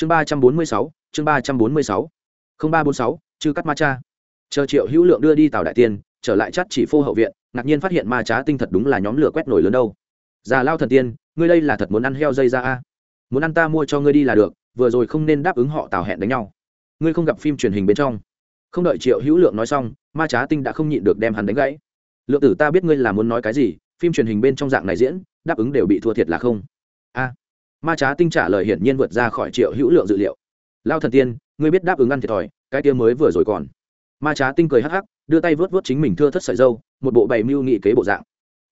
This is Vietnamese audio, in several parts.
chương ba trăm bốn mươi sáu, chương ba trăm bốn mươi sáu. Không ba bốn sáu, chư cắt ma cha. Chờ triệu hữu lượng đưa đi tàu đại tiên, trở lại chắt chỉ phô hậu viện, ngạc nhiên phát hiện ma trá tinh thật đúng là nhóm lửa quét nổi lớn đâu. Già lao thần tiên, ngươi đây là thật muốn ăn heo dây ra a? Muốn ăn ta mua cho ngươi đi là được, vừa rồi không nên đáp ứng họ tào hẹn đánh nhau. Ngươi không gặp phim truyền hình bên trong. Không đợi triệu hữu lượng nói xong, ma trá tinh đã không nhịn được đem hắn đánh gãy. Lượng tử ta biết ngươi là muốn nói cái gì, phim truyền hình bên trong dạng này diễn, đáp ứng đều bị thua thiệt là không. A ma trá tinh trả lời hiển nhiên vượt ra khỏi triệu hữu lượng dự liệu. Lao thần tiên, ngươi biết đáp ứng ăn thiệt thòi, cái tia mới vừa rồi còn. Ma trá tinh cười hắc hắc, đưa tay vớt vớt chính mình thưa thất sợi dâu, một bộ bày mưu nghị kế bộ dạng.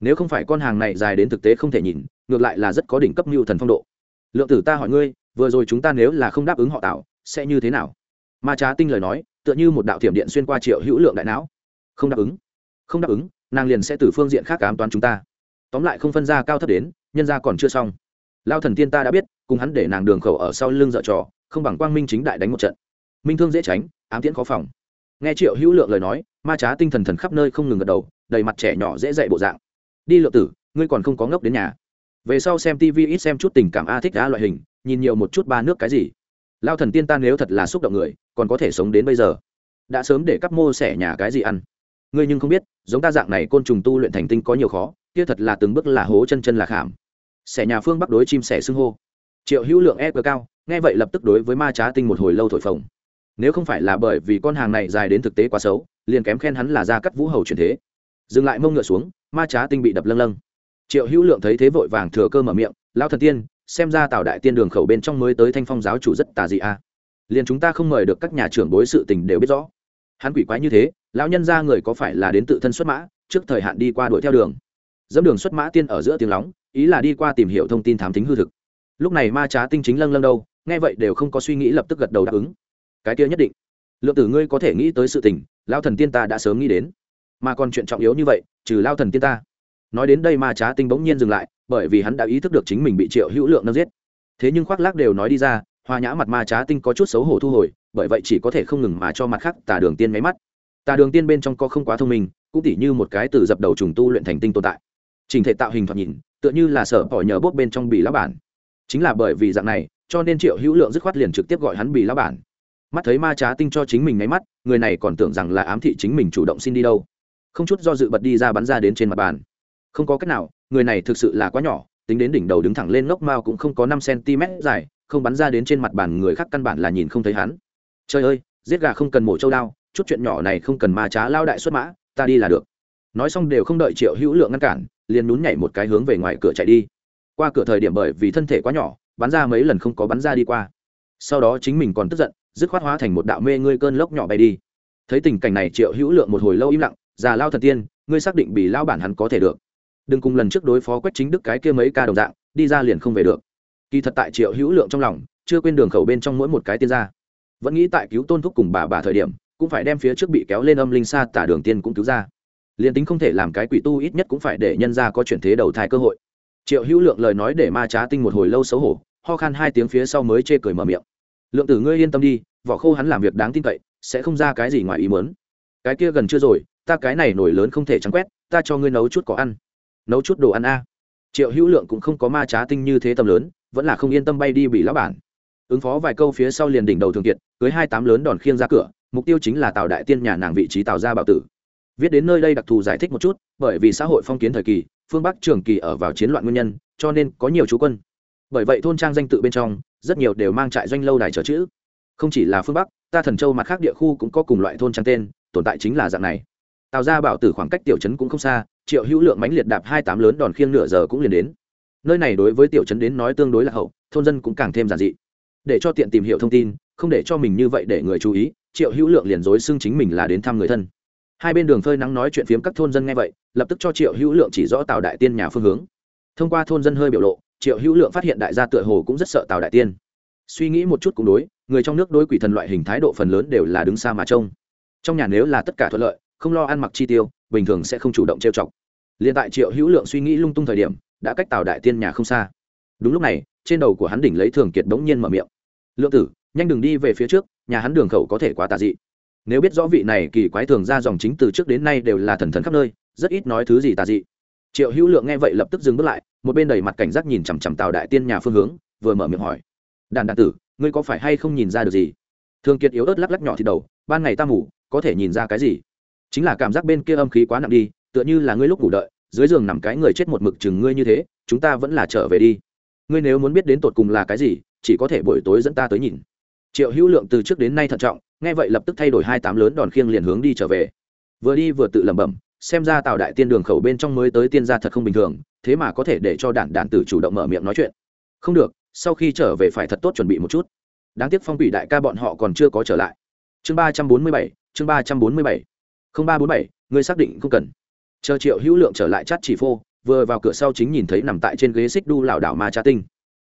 Nếu không phải con hàng này dài đến thực tế không thể nhìn, ngược lại là rất có đỉnh cấp mưu thần phong độ. Lượng tử ta hỏi ngươi, vừa rồi chúng ta nếu là không đáp ứng họ tạo, sẽ như thế nào? Ma trá tinh lời nói, tựa như một đạo thiểm điện xuyên qua triệu hữu lượng đại não. Không đáp ứng. Không đáp ứng, nàng liền sẽ từ phương diện khác cám toán chúng ta. Tóm lại không phân ra cao thấp đến, nhân ra còn chưa xong lao thần tiên ta đã biết, cùng hắn để nàng đường khẩu ở sau lưng dợ trò, không bằng quang minh chính đại đánh một trận. Minh thương dễ tránh, ám tiễn khó phòng. Nghe triệu hữu lượng lời nói, ma trá tinh thần thần khắp nơi không ngừng gật đầu, đầy mặt trẻ nhỏ dễ dạy bộ dạng. Đi lượng tử, ngươi còn không có ngốc đến nhà. Về sau xem tv ít xem chút tình cảm a thích a loại hình, nhìn nhiều một chút ba nước cái gì. Lao thần tiên ta nếu thật là xúc động người, còn có thể sống đến bây giờ. Đã sớm để cắp mô xẻ nhà cái gì ăn. Ngươi nhưng không biết, giống ta dạng này côn trùng tu luyện thành tinh có nhiều khó, kia thật là từng bước là hố chân chân là khảm xẻ nhà phương bắc đối chim xẻ xưng hô. Triệu hữu lượng e cờ cao, nghe vậy lập tức đối với ma trá tinh một hồi lâu thổi phồng. Nếu không phải là bởi vì con hàng này dài đến thực tế quá xấu, liền kém khen hắn là ra cắt vũ hầu truyền thế. Dừng lại mông ngựa xuống, ma trá tinh bị đập lâng lâng. Triệu hữu lượng thấy thế vội vàng thừa cơ mở miệng lao thần tiên, xem ra tào đại tiên đường khẩu bên trong mới tới thanh phong giáo chủ rất tà dị a. À. liền chúng ta không mời được các nhà trưởng bối sự tình đều biết rõ. Hắn quỷ quái như thế, lão nhân ra người có phải là đến tự thân xuất mã, trước thời hạn đi qua đuổi theo đường. Dẫm đường xuất mã tiên ở giữa tiếng lóng ý là đi qua tìm hiểu thông tin thám tính hư thực. Lúc này ma trá tinh chính lâng lâng đâu, nghe vậy đều không có suy nghĩ lập tức gật đầu đáp ứng. Cái kia nhất định. Lượng tử ngươi có thể nghĩ tới sự tình lao thần tiên ta đã sớm nghĩ đến. Mà còn chuyện trọng yếu như vậy, trừ lao thần tiên ta. Nói đến đây ma trá tinh bỗng nhiên dừng lại, bởi vì hắn đã ý thức được chính mình bị triệu hữu lượng nâng giết. Thế nhưng khoác lác đều nói đi ra hoa nhã mặt ma trá tinh có chút xấu hổ thu hồi, bởi vậy chỉ có thể không ngừng mà cho mặt khác tà đường tiên máy mắt. Tà đường tiên bên trong có không quá thông minh, cũng tỉ như một cái từ dập đầu trùng tu luyện thành tinh tồn tại trình thể tạo hình thoạt nhìn, tựa như là sở bỏ nhờ bốt bên trong bì lá bản. Chính là bởi vì dạng này, cho nên triệu hữu lượng dứt khoát liền trực tiếp gọi hắn bì lá bản. Mắt thấy ma trá tinh cho chính mình nháy mắt, người này còn tưởng rằng là ám thị chính mình chủ động xin đi đâu. Không chút do dự bật đi ra bắn ra đến trên mặt bàn. Không có cách nào, người này thực sự là quá nhỏ, tính đến đỉnh đầu đứng thẳng lên ngốc mao cũng không có năm cm dài, không bắn ra đến trên mặt bàn người khác căn bản là nhìn không thấy hắn. Trời ơi, giết gà không cần mổ trâu đao, chút chuyện nhỏ này không cần ma trá lao đại xuất mã, ta đi là được. Nói xong đều không đợi triệu hữu lượng ngăn cản liền nhún nhảy một cái hướng về ngoài cửa chạy đi. Qua cửa thời điểm bởi vì thân thể quá nhỏ, bắn ra mấy lần không có bắn ra đi qua. Sau đó chính mình còn tức giận, dứt khoát hóa thành một đạo mê ngươi cơn lốc nhỏ bay đi. Thấy tình cảnh này triệu hữu lượng một hồi lâu im lặng, già lao thần tiên, ngươi xác định bị lao bản hắn có thể được. Đừng cùng lần trước đối phó quách chính đức cái kia mấy ca đồng dạng, đi ra liền không về được. Kỳ thật tại triệu hữu lượng trong lòng, chưa quên đường khẩu bên trong mỗi một cái tiên ra vẫn nghĩ tại cứu tôn thúc cùng bà bà thời điểm, cũng phải đem phía trước bị kéo lên âm linh xa tả đường tiên cũng cứu ra liền tính không thể làm cái quỷ tu ít nhất cũng phải để nhân ra có chuyển thế đầu thai cơ hội. Triệu hữu lượng lời nói để ma trá tinh một hồi lâu xấu hổ, ho khan hai tiếng phía sau mới chê cười mở miệng. Lượng tử ngươi yên tâm đi, vỏ khô hắn làm việc đáng tin cậy, sẽ không ra cái gì ngoài ý mớn cái kia gần chưa rồi, ta cái này nổi lớn không thể trắng quét, ta cho ngươi nấu chút có ăn. Nấu chút đồ ăn a? Triệu hữu lượng cũng không có ma trá tinh như thế tầm lớn, vẫn là không yên tâm bay đi bị lão bản. Ứng phó vài câu phía sau liền đỉnh đầu thường kiệt, cưới hai tám lớn đòn khiêng ra cửa, mục tiêu chính là tào đại tiên nhà nàng vị trí tào gia bảo tử viết đến nơi đây đặc thù giải thích một chút, bởi vì xã hội phong kiến thời kỳ, phương bắc trường kỳ ở vào chiến loạn nguyên nhân, cho nên có nhiều chú quân. Bởi vậy thôn trang danh tự bên trong, rất nhiều đều mang trại doanh lâu đài trở chữ. Không chỉ là phương bắc, ta thần châu mặt khác địa khu cũng có cùng loại thôn trang tên, tồn tại chính là dạng này. Tào ra bảo tử khoảng cách tiểu trấn cũng không xa, triệu hữu lượng mánh liệt đạp hai tám lớn đòn khiêng nửa giờ cũng liền đến. Nơi này đối với tiểu trấn đến nói tương đối là hậu, thôn dân cũng càng thêm giản dị. Để cho tiện tìm hiểu thông tin, không để cho mình như vậy để người chú ý, triệu hữu lượng liền dối xưng chính mình là đến thăm người thân hai bên đường phơi nắng nói chuyện phiếm các thôn dân nghe vậy, lập tức cho triệu hữu lượng chỉ rõ tào đại tiên nhà phương hướng. Thông qua thôn dân hơi biểu lộ, triệu hữu lượng phát hiện đại gia tựa hồ cũng rất sợ tào đại tiên. Suy nghĩ một chút cũng đối, người trong nước đối quỷ thần loại hình thái độ phần lớn đều là đứng xa mà trông. Trong nhà nếu là tất cả thuận lợi, không lo ăn mặc chi tiêu, bình thường sẽ không chủ động trêu chọc. Liền tại triệu hữu lượng suy nghĩ lung tung thời điểm, đã cách tào đại tiên nhà không xa. Đúng lúc này, trên đầu của hắn đỉnh lấy thường kiệt bỗng nhiên mở miệng. Lượng tử, nhanh đừng đi về phía trước, nhà hắn đường khẩu có thể quá tà dị nếu biết rõ vị này kỳ quái thường ra dòng chính từ trước đến nay đều là thần thần khắp nơi, rất ít nói thứ gì tà dị. Triệu hữu lượng nghe vậy lập tức dừng bước lại, một bên đầy mặt cảnh giác nhìn chằm chằm tào đại tiên nhà phương hướng, vừa mở miệng hỏi. Đàn đàn tử, ngươi có phải hay không nhìn ra được gì? Thường kiệt yếu ớt lắc lắc nhỏ thì đầu, ban ngày ta ngủ, có thể nhìn ra cái gì? Chính là cảm giác bên kia âm khí quá nặng đi, tựa như là ngươi lúc ngủ đợi, dưới giường nằm cái người chết một mực chừng ngươi như thế, chúng ta vẫn là trở về đi. Ngươi nếu muốn biết đến tột cùng là cái gì, chỉ có thể buổi tối dẫn ta tới nhìn. Triệu hữu lượng từ trước đến nay thận trọng nghe vậy lập tức thay đổi hai tám lớn đòn khiêng liền hướng đi trở về. Vừa đi vừa tự lẩm bẩm, xem ra tào đại tiên đường khẩu bên trong mới tới tiên gia thật không bình thường, thế mà có thể để cho đản đản tử chủ động mở miệng nói chuyện. Không được, sau khi trở về phải thật tốt chuẩn bị một chút. Đáng tiếc phong quỷ đại ca bọn họ còn chưa có trở lại. Chương ba trăm bốn mươi bảy, chương ba trăm bốn mươi bảy. Không ba bốn bảy ngươi xác định không cần. Chờ triệu hữu lượng trở lại chát chỉ phô, vừa vào cửa sau chính nhìn thấy nằm tại trên ghế xích đu lảo đảo ma trá tinh.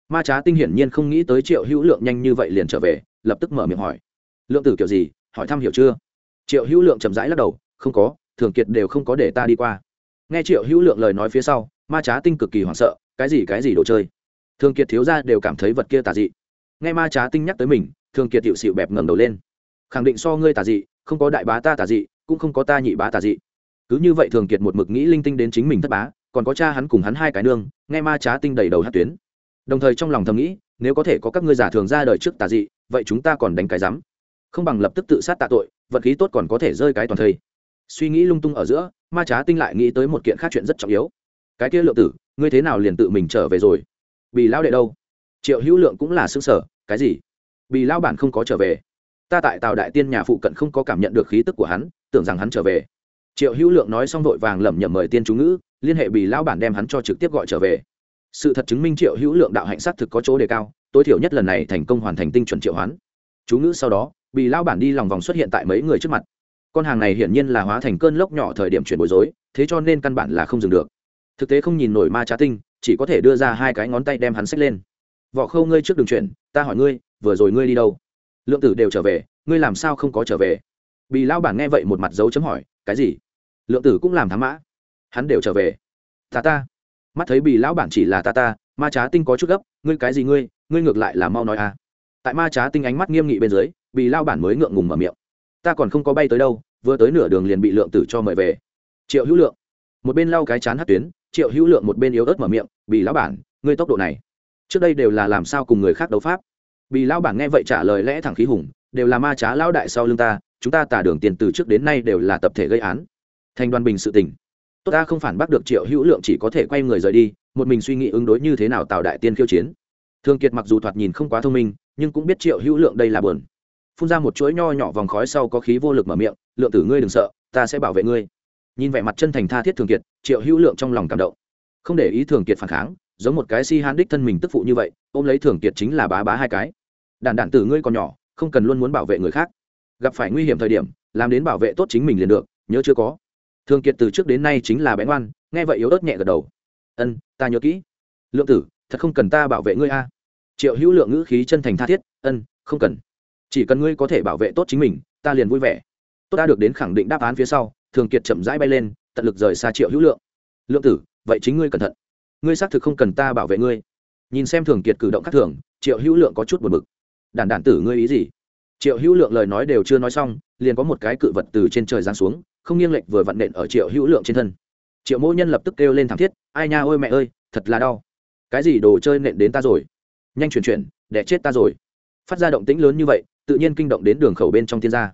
Ma trá tinh hiển nhiên không nghĩ tới triệu hữu lượng nhanh như vậy liền trở về, lập tức mở miệng hỏi lượng tử kiểu gì? Hỏi thăm hiểu chưa? Triệu hữu lượng chậm rãi lắc đầu, không có, thường kiệt đều không có để ta đi qua. Nghe triệu hữu lượng lời nói phía sau, ma trá tinh cực kỳ hoảng sợ, cái gì cái gì đồ chơi? Thường kiệt thiếu ra đều cảm thấy vật kia tà dị. Nghe ma trá tinh nhắc tới mình, thường kiệt hiệu xịu bẹp ngẩng đầu lên. Khẳng định so ngươi tà dị, không có đại bá ta tà dị, cũng không có ta nhị bá tà dị. Cứ như vậy thường kiệt một mực nghĩ linh tinh đến chính mình thất bá, còn có cha hắn cùng hắn hai cái nương, nghe ma trá tinh đầy đầu hát tuyến. Đồng thời trong lòng thầm nghĩ, nếu có thể có các ngươi giả thường ra đời trước tà dị, vậy chúng ta còn đánh cái rắm không bằng lập tức tự sát tạ tội, vật khí tốt còn có thể rơi cái toàn thây. Suy nghĩ lung tung ở giữa, ma trá tinh lại nghĩ tới một kiện khác chuyện rất trọng yếu. Cái kia lượng tử, ngươi thế nào liền tự mình trở về rồi? Bị lao đệ đâu? Triệu hữu lượng cũng là xương sở cái gì? Bị lao bản không có trở về. Ta tại tàu đại tiên nhà phụ cận không có cảm nhận được khí tức của hắn, tưởng rằng hắn trở về. Triệu hữu lượng nói xong vội vàng lẩm nhẩm mời tiên chú ngữ, liên hệ bị lao bản đem hắn cho trực tiếp gọi trở về. Sự thật chứng minh triệu hữu lượng đạo hạnh sát thực có chỗ đề cao, tối thiểu nhất lần này thành công hoàn thành tinh chuẩn triệu hoán chú ngữ sau đó, bị lao bản đi lòng vòng xuất hiện tại mấy người trước mặt. Con hàng này hiển nhiên là hóa thành cơn lốc nhỏ thời điểm chuyển bối rối, thế cho nên căn bản là không dừng được. Thực tế không nhìn nổi ma trá tinh, chỉ có thể đưa ra hai cái ngón tay đem hắn xách lên. Võ khâu ngươi trước đường chuyển, ta hỏi ngươi, vừa rồi ngươi đi đâu? Lượng tử đều trở về, ngươi làm sao không có trở về? Bị lao bản nghe vậy một mặt dấu chấm hỏi, cái gì? Lượng tử cũng làm thám mã. Hắn đều trở về. Ta ta. Mắt thấy bị lão bản chỉ là ta ta, ma trá tinh có chút gấp, ngươi cái gì ngươi? Ngươi ngược lại là mau nói à tại ma trá tinh ánh mắt nghiêm nghị bên dưới bị lao bản mới ngượng ngùng mở miệng. Ta còn không có bay tới đâu, vừa tới nửa đường liền bị lượng tử cho mời về. Triệu hữu lượng. Một bên lau cái chán hát tuyến, triệu hữu lượng một bên yếu ớt mở miệng bị lão bản, ngươi tốc độ này, trước đây đều là làm sao cùng người khác đấu pháp? Bị lão bản nghe vậy trả lời lẽ thẳng khí hùng, đều là ma trá lão đại sau lưng ta, chúng ta tả đường tiền từ trước đến nay đều là tập thể gây án. Thành đoàn bình sự tình. Tốt ta không phản bác được triệu hữu lượng chỉ có thể quay người rời đi, một mình suy nghĩ ứng đối như thế nào tạo đại tiên khiêu chiến. Thương kiệt mặc dù thoạt nhìn không quá thông minh nhưng cũng biết triệu hữu lượng đây là bờn phun ra một chuỗi nho nhỏ vòng khói sau có khí vô lực mở miệng, lượng tử ngươi đừng sợ, ta sẽ bảo vệ ngươi. Nhìn vẻ mặt chân thành tha thiết thường kiệt, triệu hữu lượng trong lòng cảm động. Không để ý thường kiệt phản kháng, giống một cái si hán đích thân mình tức phụ như vậy, ôm lấy thường kiệt chính là bá bá hai cái. Đàn đản tử ngươi còn nhỏ, không cần luôn muốn bảo vệ người khác. Gặp phải nguy hiểm thời điểm, làm đến bảo vệ tốt chính mình liền được, nhớ chưa có. Thường kiệt từ trước đến nay chính là bé ngoan, nghe vậy yếu ớt nhẹ gật đầu. Ân, ta nhớ kỹ. Lượng tử, thật không cần ta bảo vệ ngươi a triệu hữu lượng ngữ khí chân thành tha thiết, ân, không cần. Chỉ cần ngươi có thể bảo vệ tốt chính mình, ta liền vui vẻ. Tôi đã được đến khẳng định đáp án phía sau, thường kiệt chậm rãi bay lên, tận lực rời xa triệu hữu lượng. Lượng tử, vậy chính ngươi cẩn thận. Ngươi xác thực không cần ta bảo vệ ngươi. Nhìn xem thường kiệt cử động khác thường, triệu hữu lượng có chút buồn bực. Đản đản tử ngươi ý gì? Triệu hữu lượng lời nói đều chưa nói xong, liền có một cái cự vật từ trên trời giáng xuống, không nghiêng lệch vừa vặn nện ở triệu hữu lượng trên thân. Triệu mỗ nhân lập tức kêu lên thảm thiết, ai nha ôi mẹ ơi, thật là đau. Cái gì đồ chơi nện đến ta rồi? Nhanh chuyển chuyển, đẻ chết ta rồi. Phát ra động tĩnh lớn như vậy, tự nhiên kinh động đến đường khẩu bên trong tiên gia.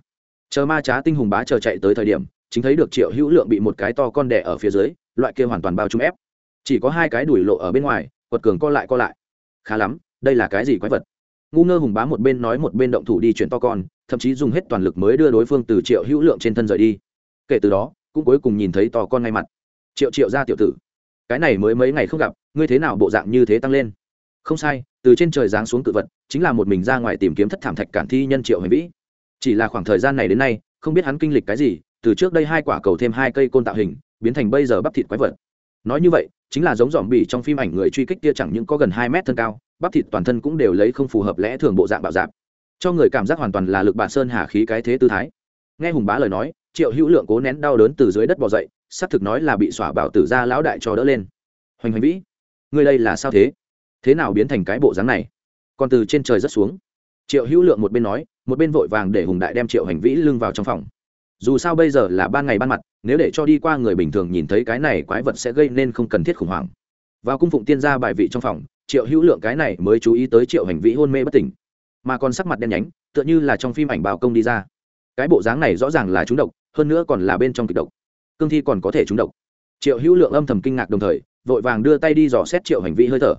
Chờ ma trá tinh hùng bá chờ chạy tới thời điểm, chính thấy được triệu hữu lượng bị một cái to con đẻ ở phía dưới, loại kia hoàn toàn bao trùm ép. Chỉ có hai cái đùi lộ ở bên ngoài, quật cường co lại co lại. Khá lắm, đây là cái gì quái vật? Ngu ngơ hùng bá một bên nói một bên động thủ đi chuyển to con, thậm chí dùng hết toàn lực mới đưa đối phương từ triệu hữu lượng trên thân rời đi. Kể từ đó, cũng cuối cùng nhìn thấy to con ngay mặt. Triệu triệu ra tiểu tử, cái này mới mấy ngày không gặp, ngươi thế nào bộ dạng như thế tăng lên? Không sai từ trên trời giáng xuống cự vật, chính là một mình ra ngoài tìm kiếm thất thảm thạch cản thi nhân triệu hành vĩ. Chỉ là khoảng thời gian này đến nay, không biết hắn kinh lịch cái gì, từ trước đây hai quả cầu thêm hai cây côn tạo hình, biến thành bây giờ bắp thịt quái vật. Nói như vậy, chính là giống dòm bỉ trong phim ảnh người truy kích kia chẳng những có gần hai mét thân cao, bắp thịt toàn thân cũng đều lấy không phù hợp lẽ thường bộ dạng bạo dạp. Cho người cảm giác hoàn toàn là lực bản sơn hà khí cái thế tư thái. Nghe hùng bá lời nói, triệu hữu lượng cố nén đau đớn từ dưới đất bỏ dậy, xác thực nói là bị xỏa bảo tử ra lão đại cho đỡ lên. Hoành hoành vĩ ngươi đây là sao thế? Thế nào biến thành cái bộ dáng này? Còn từ trên trời rất xuống. Triệu hữu lượng một bên nói, một bên vội vàng để hùng đại đem triệu hành vĩ lưng vào trong phòng. Dù sao bây giờ là ban ngày ban mặt, nếu để cho đi qua người bình thường nhìn thấy cái này quái vật sẽ gây nên không cần thiết khủng hoảng. Vào cung phụng tiên gia bài vị trong phòng, triệu hữu lượng cái này mới chú ý tới triệu hành vĩ hôn mê bất tỉnh. Mà còn sắc mặt đen nhánh, tựa như là trong phim ảnh bào công đi ra. Cái bộ dáng này rõ ràng là trúng độc, hơn nữa còn là bên trong kịch độc. Cương thi còn có thể trúng độc. Triệu hữu lượng âm thầm kinh ngạc đồng thời, vội vàng đưa tay đi dò xét triệu hành Vĩ hơi thở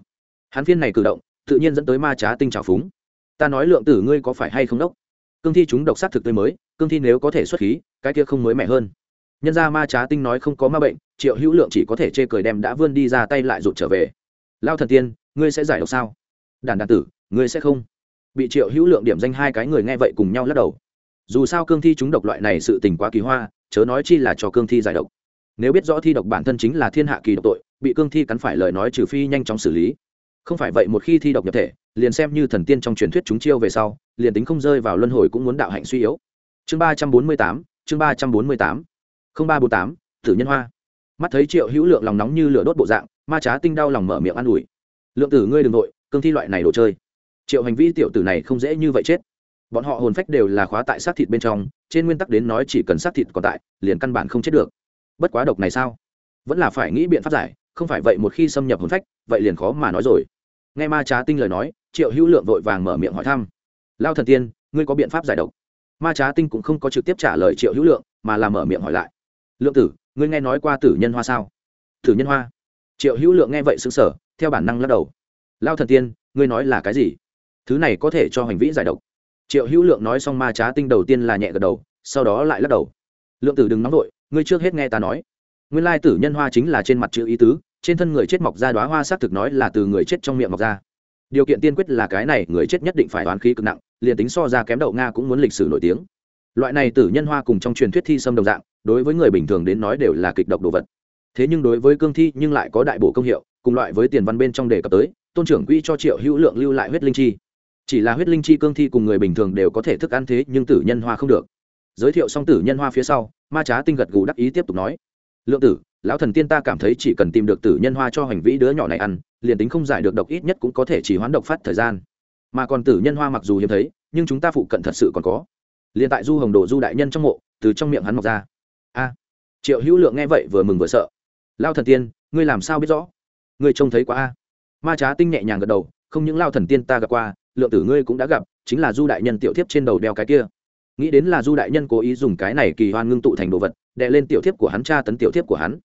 hắn phiên này cử động, tự nhiên dẫn tới ma trá tinh trào phúng. Ta nói lượng tử ngươi có phải hay không đốc? Cương thi chúng độc sát thực tươi mới, cương thi nếu có thể xuất khí, cái kia không mới mẻ hơn. Nhân ra ma trá tinh nói không có ma bệnh, triệu hữu lượng chỉ có thể chê cười đem đã vươn đi ra tay lại rụt trở về. Lao thần tiên, ngươi sẽ giải độc sao? Đàn đàn tử, ngươi sẽ không? Bị triệu hữu lượng điểm danh hai cái người nghe vậy cùng nhau lắc đầu. Dù sao cương thi chúng độc loại này sự tình quá kỳ hoa, chớ nói chi là cho cương thi giải độc. Nếu biết rõ thi độc bản thân chính là thiên hạ kỳ độc tội, bị cương thi cắn phải lời nói trừ phi nhanh chóng xử lý không phải vậy một khi thi độc nhập thể, liền xem như thần tiên trong truyền thuyết chúng chiêu về sau, liền tính không rơi vào luân hồi cũng muốn đạo hạnh suy yếu. Chương ba trăm bốn mươi tám, chương ba trăm bốn mươi tám. Không ba bốn tám, tử nhân hoa. Mắt thấy triệu hữu lượng lòng nóng như lửa đốt bộ dạng, ma trá tinh đau lòng mở miệng an ủi. Lượng tử ngươi đ ừ n g nội cương thi loại này đồ chơi. Triệu hành vi tiểu tử này không dễ như vậy chết. Bọn họ hồn phách đều là khóa tại xác thịt bên trong, trên nguyên tắc đến nói chỉ cần xác thịt còn tại, liền căn bản không chết được. Bất quá độc này sao? Vẫn là phải nghĩ biện pháp giải, không phải vậy một khi xâm nhập hồn phách, vậy liền khó mà nói rồi nghe ma trá tinh lời nói, triệu hữu lượng vội vàng mở miệng hỏi thăm. Lao thần tiên, ngươi có biện pháp giải độc? Ma trá tinh cũng không có trực tiếp trả lời triệu hữu lượng, mà là mở miệng hỏi lại. Lượng tử, ngươi nghe nói qua tử nhân hoa sao? Tử nhân hoa? Triệu hữu lượng nghe vậy xứng sở theo bản năng lắc đầu. Lao thần tiên, ngươi nói là cái gì? Thứ này có thể cho hành vĩ giải độc. Triệu hữu lượng nói xong ma trá tinh đầu tiên là nhẹ gật đầu, sau đó lại lắc đầu. Lượng tử đừng nóng vội, ngươi trước hết nghe ta nói. Nguyên lai tử nhân hoa chính là trên mặt chữ ý tứ trên thân người chết mọc ra đoá hoa xác thực nói là từ người chết trong miệng mọc ra. Điều kiện tiên quyết là cái này, người chết nhất định phải đoán khí cực nặng, liền tính so ra kém đậu nga cũng muốn lịch sử nổi tiếng. Loại này tử nhân hoa cùng trong truyền thuyết thi sâm đồng dạng, đối với người bình thường đến nói đều là kịch độc đồ vật. Thế nhưng đối với cương thi nhưng lại có đại bổ công hiệu, cùng loại với tiền văn bên trong đề cập tới, tôn trưởng quỹ cho triệu hữu lượng lưu lại huyết linh chi. Chỉ là huyết linh chi cương thi cùng người bình thường đều có thể thức ăn thế, nhưng tử nhân hoa không được. Giới thiệu xong tử nhân hoa phía sau, ma trá tinh gật gù đắc ý tiếp tục nói. Lượng tử lão thần tiên ta cảm thấy chỉ cần tìm được tử nhân hoa cho hành vĩ đứa nhỏ này ăn, liền tính không giải được độc ít nhất cũng có thể chỉ hoán độc phát thời gian. Mà còn tử nhân hoa mặc dù hiếm thấy, nhưng chúng ta phụ cận thật sự còn có. Liền tại du hồng đồ du đại nhân trong mộ, từ trong miệng hắn mọc ra. A, triệu hữu lượng nghe vậy vừa mừng vừa sợ. Lao thần tiên, ngươi làm sao biết rõ? Ngươi trông thấy quá a. Ma trá tinh nhẹ nhàng gật đầu, không những lao thần tiên ta gặp qua, lượng tử ngươi cũng đã gặp, chính là du đại nhân tiểu thiếp trên đầu đeo cái kia. Nghĩ đến là du đại nhân cố ý dùng cái này kỳ hoan ngưng tụ thành đồ vật đệ lên tiểu thiếp của hắn tra tấn tiểu thiếp của hắn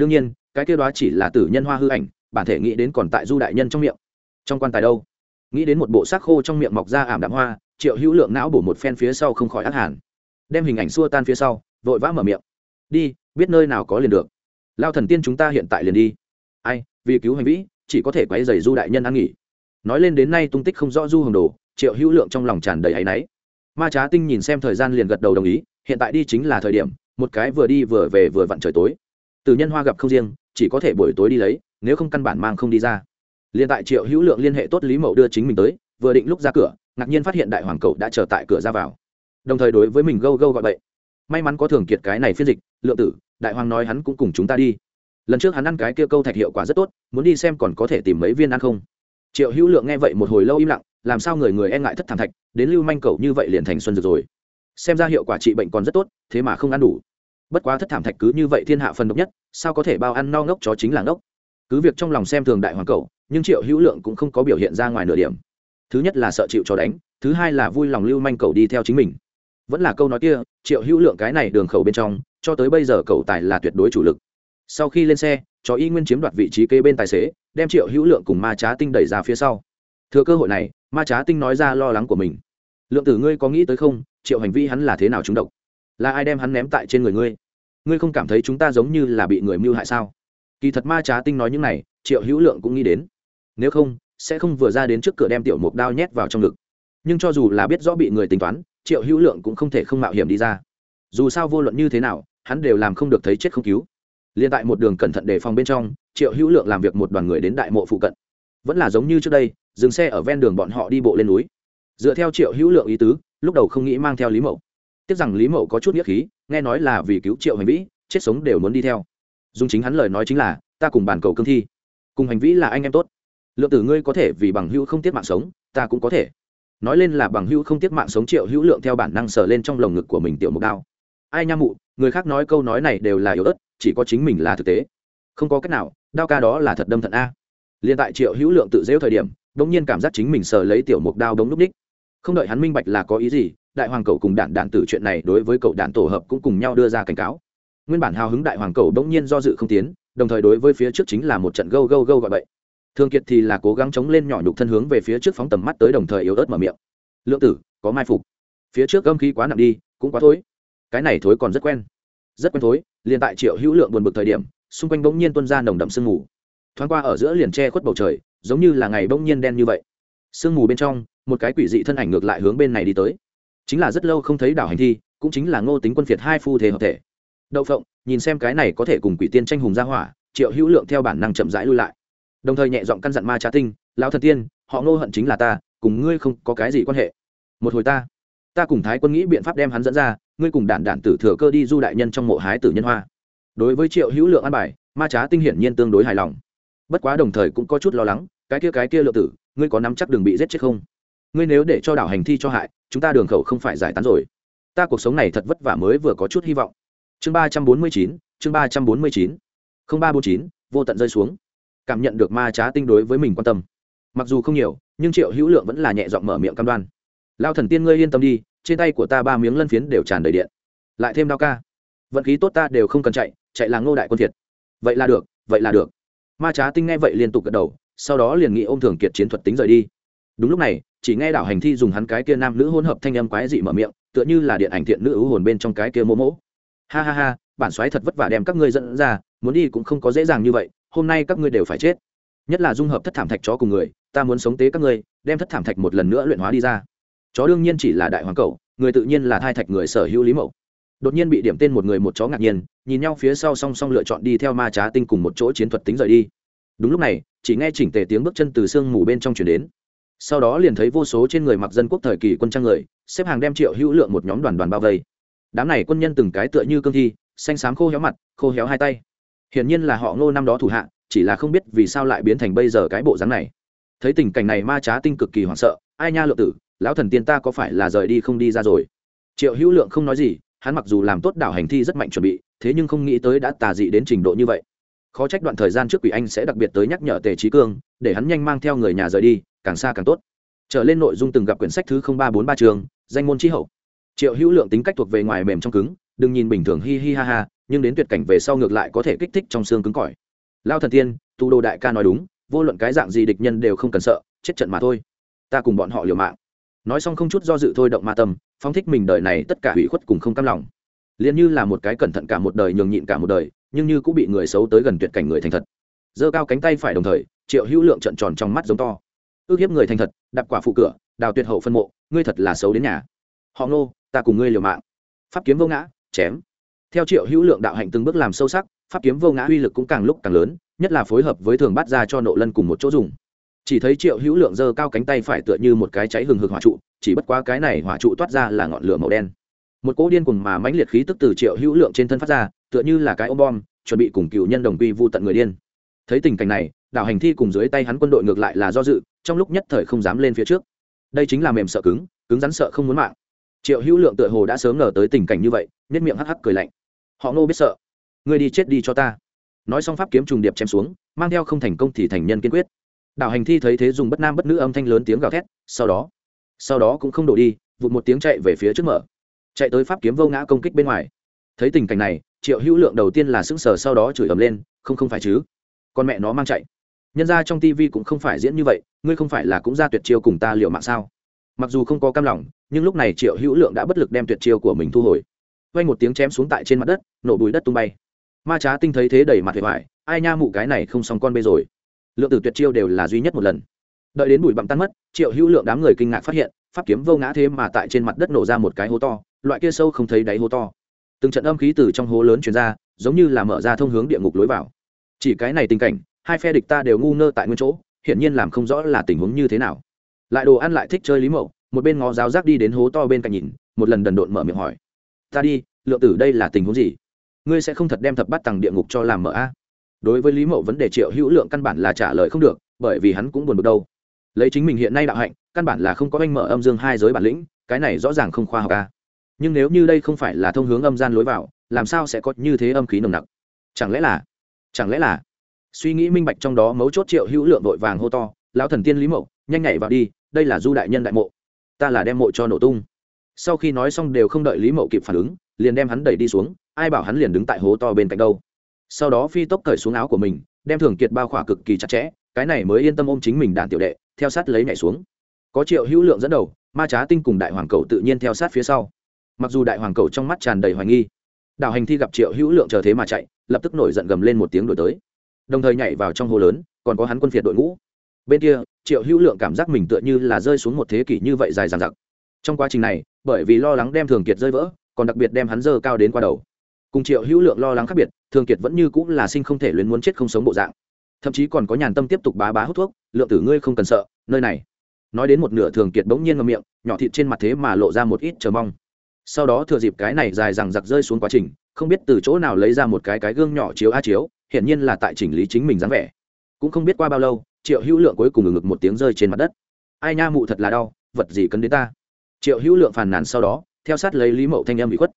đương nhiên, cái kia đó chỉ là tử nhân hoa hư ảnh, bản thể nghĩ đến còn tại du đại nhân trong miệng. Trong quan tài đâu? Nghĩ đến một bộ xác khô trong miệng mọc ra ảm đạm hoa, triệu hữu lượng não bổ một phen phía sau không khỏi ác hàn. Đem hình ảnh xua tan phía sau, vội vã mở miệng. Đi, biết nơi nào có liền được. Lao thần tiên chúng ta hiện tại liền đi. Ai, vì cứu hành vĩ, chỉ có thể quấy giày du đại nhân ăn nghỉ. Nói lên đến nay tung tích không rõ du hồng đồ, triệu hữu lượng trong lòng tràn đầy áy náy. Ma trá tinh nhìn xem thời gian liền gật đầu đồng ý, hiện tại đi chính là thời điểm, một cái vừa đi vừa về vừa vặn trời tối từ nhân hoa gặp không riêng, chỉ có thể buổi tối đi lấy, nếu không căn bản mang không đi ra. Liền tại triệu hữu lượng liên hệ tốt lý mậu đưa chính mình tới, vừa định lúc ra cửa, ngạc nhiên phát hiện đại hoàng cậu đã chờ tại cửa ra vào. Đồng thời đối với mình gâu gâu gọi bậy. May mắn có thường kiệt cái này phiên dịch, lượng tử, đại hoàng nói hắn cũng cùng chúng ta đi. Lần trước hắn ăn cái kia câu thạch hiệu quả rất tốt, muốn đi xem còn có thể tìm mấy viên ăn không. Triệu hữu lượng nghe vậy một hồi lâu im lặng, làm sao người người e ngại thất thảm thạch, đến lưu manh cậu như vậy liền thành xuân dược rồi. Xem ra hiệu quả trị bệnh còn rất tốt, thế mà không ăn đủ bất quá thất thảm thạch cứ như vậy thiên hạ phần độc nhất, sao có thể bao ăn no ngốc chó chính là ngốc? Cứ việc trong lòng xem thường đại hoàng cầu nhưng triệu hữu lượng cũng không có biểu hiện ra ngoài nửa điểm. Thứ nhất là sợ chịu cho đánh, thứ hai là vui lòng lưu manh cầu đi theo chính mình. Vẫn là câu nói kia, triệu hữu lượng cái này đường khẩu bên trong, cho tới bây giờ cầu tài là tuyệt đối chủ lực. Sau khi lên xe, chó y nguyên chiếm đoạt vị trí kế bên tài xế, đem triệu hữu lượng cùng ma trá tinh đẩy ra phía sau. Thừa cơ hội này, ma trá tinh nói ra lo lắng của mình. Lượng tử ngươi có nghĩ tới không? Triệu hành vi hắn là thế nào trúng độc? Là ai đem hắn ném tại trên người ngươi? Ngươi không cảm thấy chúng ta giống như là bị người mưu hại sao? Kỳ thật ma trá tinh nói những này, triệu hữu lượng cũng nghĩ đến. Nếu không, sẽ không vừa ra đến trước cửa đem tiểu mục đao nhét vào trong ngực. Nhưng cho dù là biết rõ bị người tính toán, triệu hữu lượng cũng không thể không mạo hiểm đi ra. Dù sao vô luận như thế nào, hắn đều làm không được thấy chết không cứu. Liên tại một đường cẩn thận đề phòng bên trong, triệu hữu lượng làm việc một đoàn người đến đại mộ phụ cận. Vẫn là giống như trước đây, dừng xe ở ven đường bọn họ đi bộ lên núi. Dựa theo triệu hữu lượng ý tứ, lúc đầu không nghĩ mang theo lý mậu tiếc rằng lý mậu có chút nghĩa khí, nghe nói là vì cứu triệu hành vĩ, chết sống đều muốn đi theo. Dùng chính hắn lời nói chính là, ta cùng bàn cầu cương thi. Cùng hành vĩ là anh em tốt. Lượng tử ngươi có thể vì bằng hữu không tiếc mạng sống, ta cũng có thể. Nói lên là bằng hữu không tiếc mạng sống, triệu hữu lượng theo bản năng sờ lên trong lồng ngực của mình tiểu mục đao. Ai nha mụ, người khác nói câu nói này đều là yếu ớt, chỉ có chính mình là thực tế. Không có cách nào, đao ca đó là thật đâm thận a. Liền tại triệu hữu lượng tự dễu thời điểm đ ỗ n g nhiên cảm giác chính mình sờ lấy tiểu mục đao đống núp ních không đợi hắn minh bạch là có ý gì đại hoàng cầu cùng đạn đạn tử chuyện này đối với cậu đạn tổ hợp cũng cùng nhau đưa ra cảnh cáo. Nguyên bản hào hứng đại hoàng cầu bỗng nhiên do dự không tiến, đồng thời đối với phía trước chính là một trận gâu gâu gâu gọi vậy thương kiệt thì là cố gắng chống lên nhỏ nhục thân hướng về phía trước phóng tầm mắt tới đồng thời yếu ớt mở miệng. Lượng tử, có mai phục. Phía trước âm khí quá nặng đi, cũng quá thối. Cái này thối còn rất quen. Rất quen thối, liền tại triệu hữu lượng buồn bực thời điểm, xung quanh bỗng nhiên tuân ra nồng đậm sương mù. Thoáng qua ở giữa liền che khuất bầu trời, giống như là ngày bỗng nhiên đen như vậy. Sương mù bên trong, một cái quỷ dị thân ảnh ngược lại hướng bên này đi tới chính là rất lâu không thấy đảo hành thi, cũng chính là ngô tính quân phiệt hai phu thể hợp thể. Đậu phộng, nhìn xem cái này có thể cùng quỷ tiên tranh hùng ra hỏa, triệu hữu lượng theo bản năng chậm rãi lui lại. Đồng thời nhẹ giọng căn dặn ma trá tinh, lão thần tiên, họ ngô hận chính là ta, cùng ngươi không có cái gì quan hệ. Một hồi ta ta cùng thái quân nghĩ biện pháp đem hắn dẫn ra, ngươi cùng đản đản tử thừa cơ đi du đại nhân trong mộ hái tử nhân hoa. Đối với triệu hữu lượng an bài, ma trá tinh hiển nhiên tương đối hài lòng. Bất quá đồng thời cũng có chút lo lắng, cái kia cái kia, lượng tử, ngươi có nắm chắc đường bị giết chết không? Ngươi nếu để cho đảo hành thi cho hại, chúng ta đường khẩu không phải giải tán rồi. Ta cuộc sống này thật vất vả mới vừa có chút hy vọng. Chương ba trăm bốn mươi chín, chương ba trăm bốn mươi chín. Không ba bốn chín, vô tận rơi xuống. Cảm nhận được ma trá tinh đối với mình quan tâm. Mặc dù không nhiều, nhưng triệu hữu lượng vẫn là nhẹ giọng mở miệng cam đoan. Lao thần tiên ngươi yên tâm đi, trên tay của ta ba miếng lân phiến đều tràn đầy điện. Lại thêm đao ca. Vận khí tốt ta đều không cần chạy chạy là ngô đại quân thiệt. Vậy là được, vậy là được. Ma trá tinh nghe vậy liên tục gật đầu, sau đó liền nghĩ ô m thường kiệt chiến thuật tính rời đi. Đúng lúc này chỉ nghe đảo hành thi dùng hắn cái kia nam nữ hôn hợp thanh âm quái dị mở miệng, tựa như là điện ảnh thiện nữ ưu hồn bên trong cái kia mô mỗ ha ha ha, bản xoáy thật vất vả đem các ngươi dẫn ra, muốn đi cũng không có dễ dàng như vậy, hôm nay các ngươi đều phải chết. Nhất là dung hợp thất thảm thạch chó cùng người, ta muốn sống tế các ngươi, đem thất thảm thạch một lần nữa luyện hóa đi ra. Chó đương nhiên chỉ là đại hoàng cầu, người tự nhiên là thai thạch người sở hữu lý mẫu. Đột nhiên bị điểm tên một người một chó ngạc nhiên, nhìn nhau phía sau song song lựa chọn đi theo ma trá tinh cùng một chỗ chiến thuật tính rời đi. Đúng lúc này, chỉ nghe chỉnh tề tiếng bước chân từ sương mù bên trong chuyển đến sau đó liền thấy vô số trên người mặc dân quốc thời kỳ quân trang người, xếp hàng đem triệu hữu lượng một nhóm đoàn đoàn bao vây. Đám này quân nhân từng cái tựa như cương thi, xanh xám khô héo mặt, khô héo hai tay. Hiển nhiên là họ ngô năm đó thủ hạ, chỉ là không biết vì sao lại biến thành bây giờ cái bộ dáng này. Thấy tình cảnh này ma trá tinh cực kỳ hoảng sợ, ai nha lượng tử, lão thần tiên ta có phải là rời đi không đi ra rồi? Triệu hữu lượng không nói gì, hắn mặc dù làm tốt đảo hành thi rất mạnh chuẩn bị, thế nhưng không nghĩ tới đã tà dị đến trình độ như vậy. Khó trách đoạn thời gian trước quỷ anh sẽ đặc biệt tới nhắc nhở tề trí cương, để hắn nhanh mang theo người nhà rời đi càng xa càng tốt. Trở lên nội dung từng gặp quyển sách thứ ba bốn ba trường, danh môn tri hậu. Triệu hữu lượng tính cách thuộc về ngoài mềm trong cứng, đừng nhìn bình thường hi hi ha ha, nhưng đến tuyệt cảnh về sau ngược lại có thể kích thích trong xương cứng cỏi. Lao thần tiên tu đồ đại ca nói đúng, vô luận cái dạng gì địch nhân đều không cần sợ, chết trận mà thôi. Ta cùng bọn họ liều mạng. Nói xong không chút do dự thôi động ma tâm phong thích mình đời này tất cả hủy khuất cùng không cam lòng. Liền như là một cái cẩn thận cả một đời nhường nhịn cả một đời, nhưng như cũng bị người xấu tới gần tuyệt cảnh người thành thật. Giơ cao cánh tay phải đồng thời, triệu hữu lượng trận tròn trong mắt giống to ước hiếp người thành thật, đạp quả phụ cửa, đào tuyệt hậu phân mộ, ngươi thật là xấu đến nhà. Họ ngô, ta cùng ngươi liều mạng. Pháp kiếm vô ngã, chém. Theo triệu hữu lượng đạo hạnh từng bước làm sâu sắc, pháp kiếm vô ngã uy lực cũng càng lúc càng lớn, nhất là phối hợp với thường bắt ra cho nộ lân cùng một chỗ dùng. Chỉ thấy triệu hữu lượng giơ cao cánh tay phải tựa như một cái cháy hừng hực hỏa trụ, chỉ bất quá cái này hỏa trụ toát ra là ngọn lửa màu đen. Một cỗ điên cùng mà mãnh liệt khí tức từ triệu hữu lượng trên thân phát ra, tựa như là cái ô bom, chuẩn bị cùng cựu nhân đồng quy vu tận người điên. Thấy tình cảnh này đảo hành thi cùng dưới tay hắn quân đội ngược lại là do dự trong lúc nhất thời không dám lên phía trước. Đây chính là mềm sợ cứng cứng rắn sợ không muốn mạng. Triệu hữu lượng tựa hồ đã sớm ngờ tới tình cảnh như vậy nết miệng hắc hắc cười lạnh. Họ ngô biết sợ. Ngươi đi chết đi cho ta. Nói xong pháp kiếm trùng điệp chém xuống, mang theo không thành công thì thành nhân kiên quyết. Đảo hành thi thấy thế dùng bất nam bất nữ âm thanh lớn tiếng gào thét, sau đó sau đó cũng không đổ đi, vụt một tiếng chạy về phía trước mở. Chạy tới pháp kiếm vô ngã công kích bên ngoài. Thấy tình cảnh này, triệu hữu lượng đầu tiên là sững sờ sau đó chửi ầm lên, không không phải chứ. Con mẹ nó mang chạy nhân ra trong tivi cũng không phải diễn như vậy, ngươi không phải là cũng ra tuyệt chiêu cùng ta liệu mạng sao? Mặc dù không có cam lòng, nhưng lúc này triệu hữu lượng đã bất lực đem tuyệt chiêu của mình thu hồi. Vay một tiếng chém xuống tại trên mặt đất, nổ bùi đất tung bay. Ma trá tinh thấy thế đẩy mặt hệ hoại ai nha mụ, cái này không xong con bê rồi. Lượng tử tuyệt chiêu đều là duy nhất một lần. Đợi đến bụi bặm tan mất, triệu hữu lượng đám người kinh ngạc phát hiện, pháp kiếm vô ngã thế mà tại trên mặt đất nổ ra một cái hố to, loại kia sâu không thấy đáy hố to. Từng trận âm khí từ trong hố lớn chuyển ra, giống như là mở ra thông hướng địa ngục lối vào. Chỉ cái này tình cảnh hai phe địch ta đều ngu ngơ tại nguyên chỗ, hiển nhiên làm không rõ là tình huống như thế nào. Lại đồ ăn lại thích chơi lý mậu, một bên ngó giáo giác đi đến hố to bên cạnh nhìn, một lần đần độn mở miệng hỏi. Ta đi, lượng tử đây là tình huống gì? Ngươi sẽ không thật đem thập bắt tầng địa ngục cho làm mở a? Đối với lý mậu vấn đề triệu hữu lượng căn bản là trả lời không được, bởi vì hắn cũng buồn bực đâu. Lấy chính mình hiện nay đạo hạnh, căn bản là không có anh mở âm dương hai giới bản lĩnh, cái này rõ ràng không khoa học a. Nhưng nếu như đây không phải là thông hướng âm gian lối vào, làm sao sẽ có như thế âm khí nồng nặc? Chẳng lẽ là, chẳng lẽ là suy nghĩ minh bạch trong đó mấu chốt triệu hữu lượng vội vàng hô to, lão thần tiên lý mậu, nhanh nhảy vào đi, đây là du đại nhân đại mộ. Ta là đem mộ cho nổ tung. Sau khi nói xong đều không đợi lý mậu kịp phản ứng, liền đem hắn đẩy đi xuống, ai bảo hắn liền đứng tại hố to bên cạnh đâu. Sau đó phi tốc cởi xuống áo của mình, đem thường kiệt bao khỏa cực kỳ chặt chẽ, cái này mới yên tâm ôm chính mình đàn tiểu đệ, theo sát lấy nhảy xuống. Có triệu hữu lượng dẫn đầu, ma trá tinh cùng đại hoàng cầu tự nhiên theo sát phía sau. Mặc dù đại hoàng cầu trong mắt tràn đầy hoài nghi, đảo hành thi gặp triệu hữu lượng chờ thế mà chạy, lập tức nổi giận gầm lên một tiếng đổi tới đồng thời nhảy vào trong hồ lớn, còn có hắn quân phiệt đội ngũ. Bên kia, triệu hữu lượng cảm giác mình tựa như là rơi xuống một thế kỷ như vậy dài dằng dặc. Trong quá trình này, bởi vì lo lắng đem thường kiệt rơi vỡ, còn đặc biệt đem hắn dơ cao đến qua đầu. Cùng triệu hữu lượng lo lắng khác biệt, thường kiệt vẫn như cũng là sinh không thể luyến muốn chết không sống bộ dạng. Thậm chí còn có nhàn tâm tiếp tục bá bá hút thuốc, lượng tử ngươi không cần sợ, nơi này. Nói đến một nửa, thường kiệt bỗng nhiên ngậm miệng, nhỏ thịt trên mặt thế mà lộ ra một ít chờ mong. Sau đó thừa dịp cái này dài rằng giặc rơi xuống quá trình, không biết từ chỗ nào lấy ra một cái cái gương nhỏ chiếu a chiếu hiển nhiên là tại chỉnh lý chính mình dáng vẻ. Cũng không biết qua bao lâu, triệu hữu lượng cuối cùng ngực một tiếng rơi trên mặt đất. Ai nha mụ thật là đau, vật gì cấn đến ta? Triệu hữu lượng phàn nàn sau đó, theo sát lấy lý mậu thanh em bị khuất.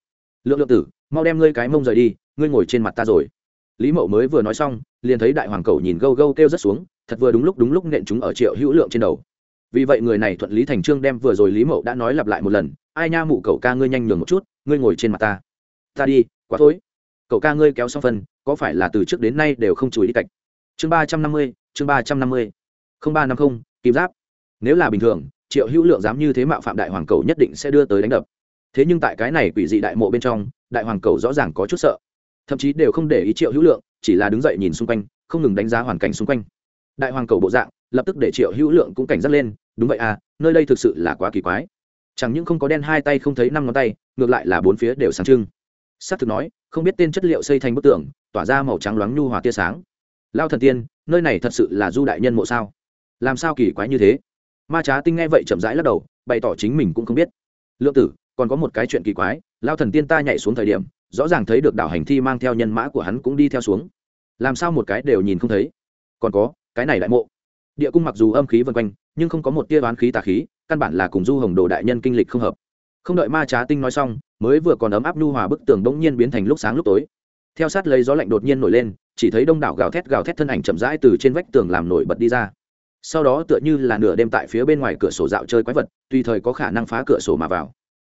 Lượng lượng tử, mau đem ngươi cái mông rời đi, ngươi ngồi trên mặt ta rồi. Lý mậu mới vừa nói xong, liền thấy đại hoàng cầu nhìn gâu gâu kêu rất xuống, thật vừa đúng lúc đúng lúc nện chúng ở triệu hữu lượng trên đầu. Vì vậy người này thuận lý thành trương đem vừa rồi lý mậu đã nói lặp lại một lần. Ai nha mụ cậu ca ngươi nhanh nhường một chút, ngươi ngồi trên mặt ta. Ta đi, quá thối cậu ca ngươi kéo xong phân, có phải là từ trước đến nay đều không chùi đi cạch? Chương ba trăm năm mươi, chương ba trăm năm mươi. Không ba năm không, kim giáp. Nếu là bình thường, triệu hữu lượng dám như thế mạo phạm đại hoàng cầu nhất định sẽ đưa tới đánh đập. Thế nhưng tại cái này quỷ dị đại mộ bên trong, đại hoàng cầu rõ ràng có chút sợ. Thậm chí đều không để ý triệu hữu lượng, chỉ là đứng dậy nhìn xung quanh, không ngừng đánh giá hoàn cảnh xung quanh. Đại hoàng cầu bộ dạng, lập tức để triệu hữu lượng cũng cảnh giác lên, đúng vậy à nơi đây thực sự là quá kỳ quái. Chẳng những không có đen hai tay không thấy năm ngón tay, ngược lại là bốn phía đều sáng trưng s thực nói, không biết tên chất liệu xây thành bức tường, tỏa ra màu trắng loáng nhu hòa tia sáng. Lao thần tiên, nơi này thật sự là du đại nhân mộ sao? Làm sao kỳ quái như thế? Ma trá tinh nghe vậy chậm rãi lắc đầu, bày tỏ chính mình cũng không biết. Lượng tử, còn có một cái chuyện kỳ quái, lao thần tiên ta nhảy xuống thời điểm, rõ ràng thấy được đảo hành thi mang theo nhân mã của hắn cũng đi theo xuống. Làm sao một cái đều nhìn không thấy? Còn có, cái này đại mộ. Địa cung mặc dù âm khí vân quanh, nhưng không có một tia đoán khí tà khí, căn bản là cùng du hồng đồ đại nhân kinh lịch không hợp. Không đợi ma trá tinh nói xong mới vừa còn ấm áp nhu hòa bức tường bỗng nhiên biến thành lúc sáng lúc tối. Theo sát lấy gió lạnh đột nhiên nổi lên, chỉ thấy đông đảo gào thét gào thét thân ảnh chậm rãi từ trên vách tường làm nổi bật đi ra. Sau đó tựa như là nửa đêm tại phía bên ngoài cửa sổ dạo chơi quái vật, tùy thời có khả năng phá cửa sổ mà vào.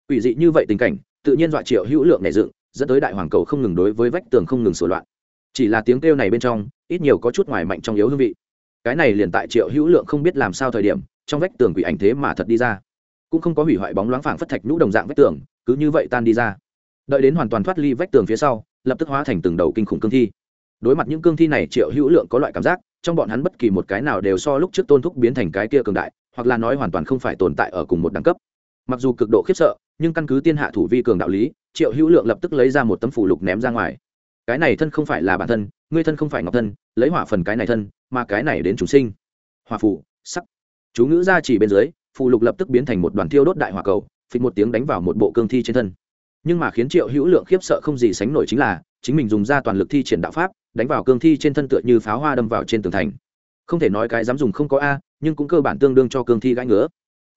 Ủy dị như vậy tình cảnh, tự nhiên dọa triệu hữu lượng nảy dựng, dẫn tới đại hoàng cầu không ngừng đối với vách tường không ngừng sửa loạn. Chỉ là tiếng kêu này bên trong, ít nhiều có chút ngoài mạnh trong yếu hương vị. Cái này liền tại triệu hữu lượng không biết làm sao thời điểm, trong vách tường quỷ ảnh thế mà thật đi ra. Cũng không có hủy hoại bóng loáng phảng phất thạch nhũ đồng dạng vách tường cứ như vậy tan đi ra. Đợi đến hoàn toàn thoát ly vách tường phía sau, lập tức hóa thành từng đầu kinh khủng cương thi. Đối mặt những cương thi này, triệu hữu lượng có loại cảm giác, trong bọn hắn bất kỳ một cái nào đều so lúc trước tôn thúc biến thành cái kia cường đại, hoặc là nói hoàn toàn không phải tồn tại ở cùng một đẳng cấp. Mặc dù cực độ khiếp sợ, nhưng căn cứ tiên hạ thủ vi cường đạo lý, triệu hữu lượng lập tức lấy ra một tấm phủ lục ném ra ngoài. Cái này thân không phải là bản thân, ngươi thân không phải ngọc thân, lấy hỏa phần cái này thân, mà cái này đến chúng sinh. Hòa phủ sắc. Chú ngữ ra chỉ bên dưới, phù lục lập tức biến thành một đoàn thiêu đốt đại hỏa cầu phịch một tiếng đánh vào một bộ cương thi trên thân. Nhưng mà khiến triệu hữu lượng khiếp sợ không gì sánh nổi chính là, chính mình dùng ra toàn lực thi triển đạo pháp, đánh vào cương thi trên thân tựa như pháo hoa đâm vào trên tường thành. Không thể nói cái dám dùng không có a, nhưng cũng cơ bản tương đương cho cương thi gãi ngứa.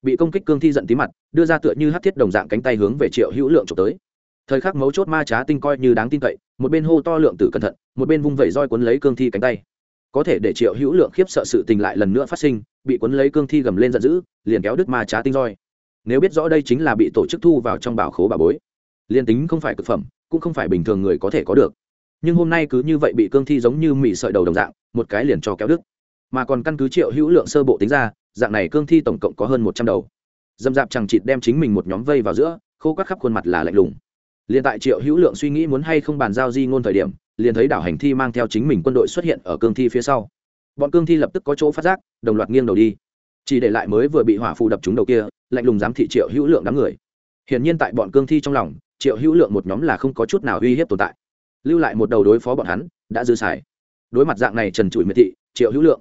Bị công kích cương thi giận tí mặt, đưa ra tựa như hát thiết đồng dạng cánh tay hướng về triệu hữu lượng trộm tới. Thời khắc mấu chốt ma trá tinh coi như đáng tin cậy, một bên hô to lượng tử cẩn thận, một bên vung vẩy roi cuốn lấy cương thi cánh tay. Có thể để triệu hữu lượng khiếp sợ sự tình lại lần nữa phát sinh, bị cuốn lấy cương thi gầm lên giận dữ, liền kéo đứt ma trá tinh roi nếu biết rõ đây chính là bị tổ chức thu vào trong bảo khố bà bối, liền tính không phải thực phẩm, cũng không phải bình thường người có thể có được. Nhưng hôm nay cứ như vậy bị cương thi giống như mị sợi đầu đồng dạng, một cái liền cho kéo đức mà còn căn cứ triệu hữu lượng sơ bộ tính ra, dạng này cương thi tổng cộng có hơn một trăm đầu. Dâm dạp chẳng chịt đem chính mình một nhóm vây vào giữa, khô các khắp khuôn mặt là lạnh lùng. Liền tại triệu hữu lượng suy nghĩ muốn hay không bàn giao di ngôn thời điểm, liền thấy đảo hành thi mang theo chính mình quân đội xuất hiện ở cương thi phía sau. Bọn cương thi lập tức có chỗ phát giác, đồng loạt nghiêng đầu đi chỉ để lại mới vừa bị hỏa phù đập trúng đầu kia, lạnh lùng giám thị triệu hữu lượng đám người. Hiển nhiên tại bọn cương thi trong lòng, triệu hữu lượng một nhóm là không có chút nào uy hiếp tồn tại. Lưu lại một đầu đối phó bọn hắn, đã dư xài. Đối mặt dạng này trần trụi miệt thị, triệu hữu lượng.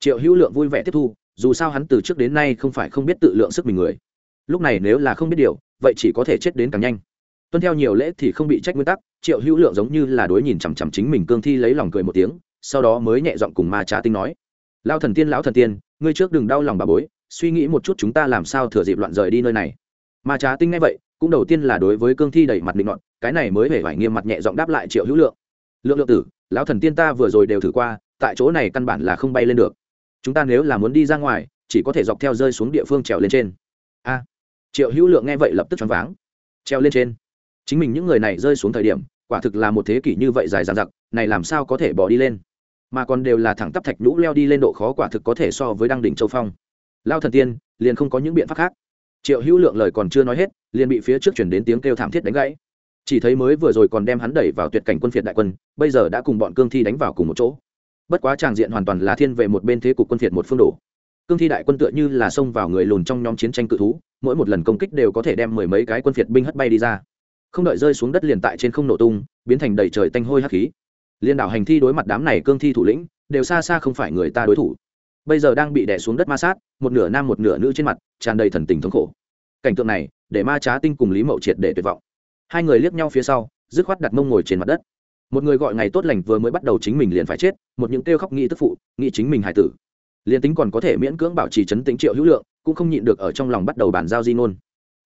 Triệu hữu lượng vui vẻ tiếp thu, dù sao hắn từ trước đến nay không phải không biết tự lượng sức mình người. Lúc này nếu là không biết điều, vậy chỉ có thể chết đến càng nhanh. Tuân theo nhiều lễ thì không bị trách nguyên tắc, triệu hữu lượng giống như là đối nhìn chằm chằm chính mình cương thi lấy lòng cười một tiếng, sau đó mới nhẹ giọng cùng ma trá tinh nói. Lao thần tiên, lão thần tiên ngươi trước đừng đau lòng bà bối, suy nghĩ một chút chúng ta làm sao thừa dịp loạn rời đi nơi này. Ma trá tinh ngay vậy, cũng đầu tiên là đối với cương thi đẩy mặt định luận cái này mới hề phải nghiêm mặt nhẹ giọng đáp lại triệu hữu lượng. Lượng lượng tử, lão thần tiên ta vừa rồi đều thử qua, tại chỗ này căn bản là không bay lên được. Chúng ta nếu là muốn đi ra ngoài, chỉ có thể dọc theo rơi xuống địa phương trèo lên trên. A. Triệu hữu lượng nghe vậy lập tức choáng váng. Treo lên trên? Chính mình những người này rơi xuống thời điểm, quả thực là một thế kỷ như vậy dài dằng dặc, này làm sao có thể bỏ đi lên? Mà còn đều là thẳng tắp thạch nhũ leo đi lên độ khó quả thực có thể so với đăng đỉnh châu phong. Lao thần tiên, liền không có những biện pháp khác. Triệu hữu lượng lời còn chưa nói hết, liền bị phía trước chuyển đến tiếng kêu thảm thiết đánh gãy. Chỉ thấy mới vừa rồi còn đem hắn đẩy vào tuyệt cảnh quân phiệt đại quân, bây giờ đã cùng bọn cương thi đánh vào cùng một chỗ. Bất quá tràng diện hoàn toàn là thiên về một bên thế cục quân phiệt một phương đổ. Cương thi đại quân tựa như là xông vào người lùn trong nhóm chiến tranh cự thú, mỗi một lần công kích đều có thể đem mười mấy cái quân phiệt binh hất bay đi ra. Không đợi rơi xuống đất liền tại trên không nổ tung, biến thành đầy trời tanh hôi hắc khí liên đảo hành thi đối mặt đám này cương thi thủ lĩnh, đều xa xa không phải người ta đối thủ. Bây giờ đang bị đè xuống đất ma sát, một nửa nam một nửa nữ trên mặt, tràn đầy thần tình thống khổ. Cảnh tượng này, để ma trá tinh cùng lý mậu triệt để tuyệt vọng. Hai người liếc nhau phía sau, dứt khoát đặt mông ngồi trên mặt đất. Một người gọi ngày tốt lành vừa mới bắt đầu chính mình liền phải chết, một những kêu khóc nghĩ tức phụ, nghĩ chính mình hài tử. Liền tính còn có thể miễn cưỡng bảo trì chấn tĩnh triệu hữu lượng, cũng không nhịn được ở trong lòng bắt đầu bàn giao di ngôn.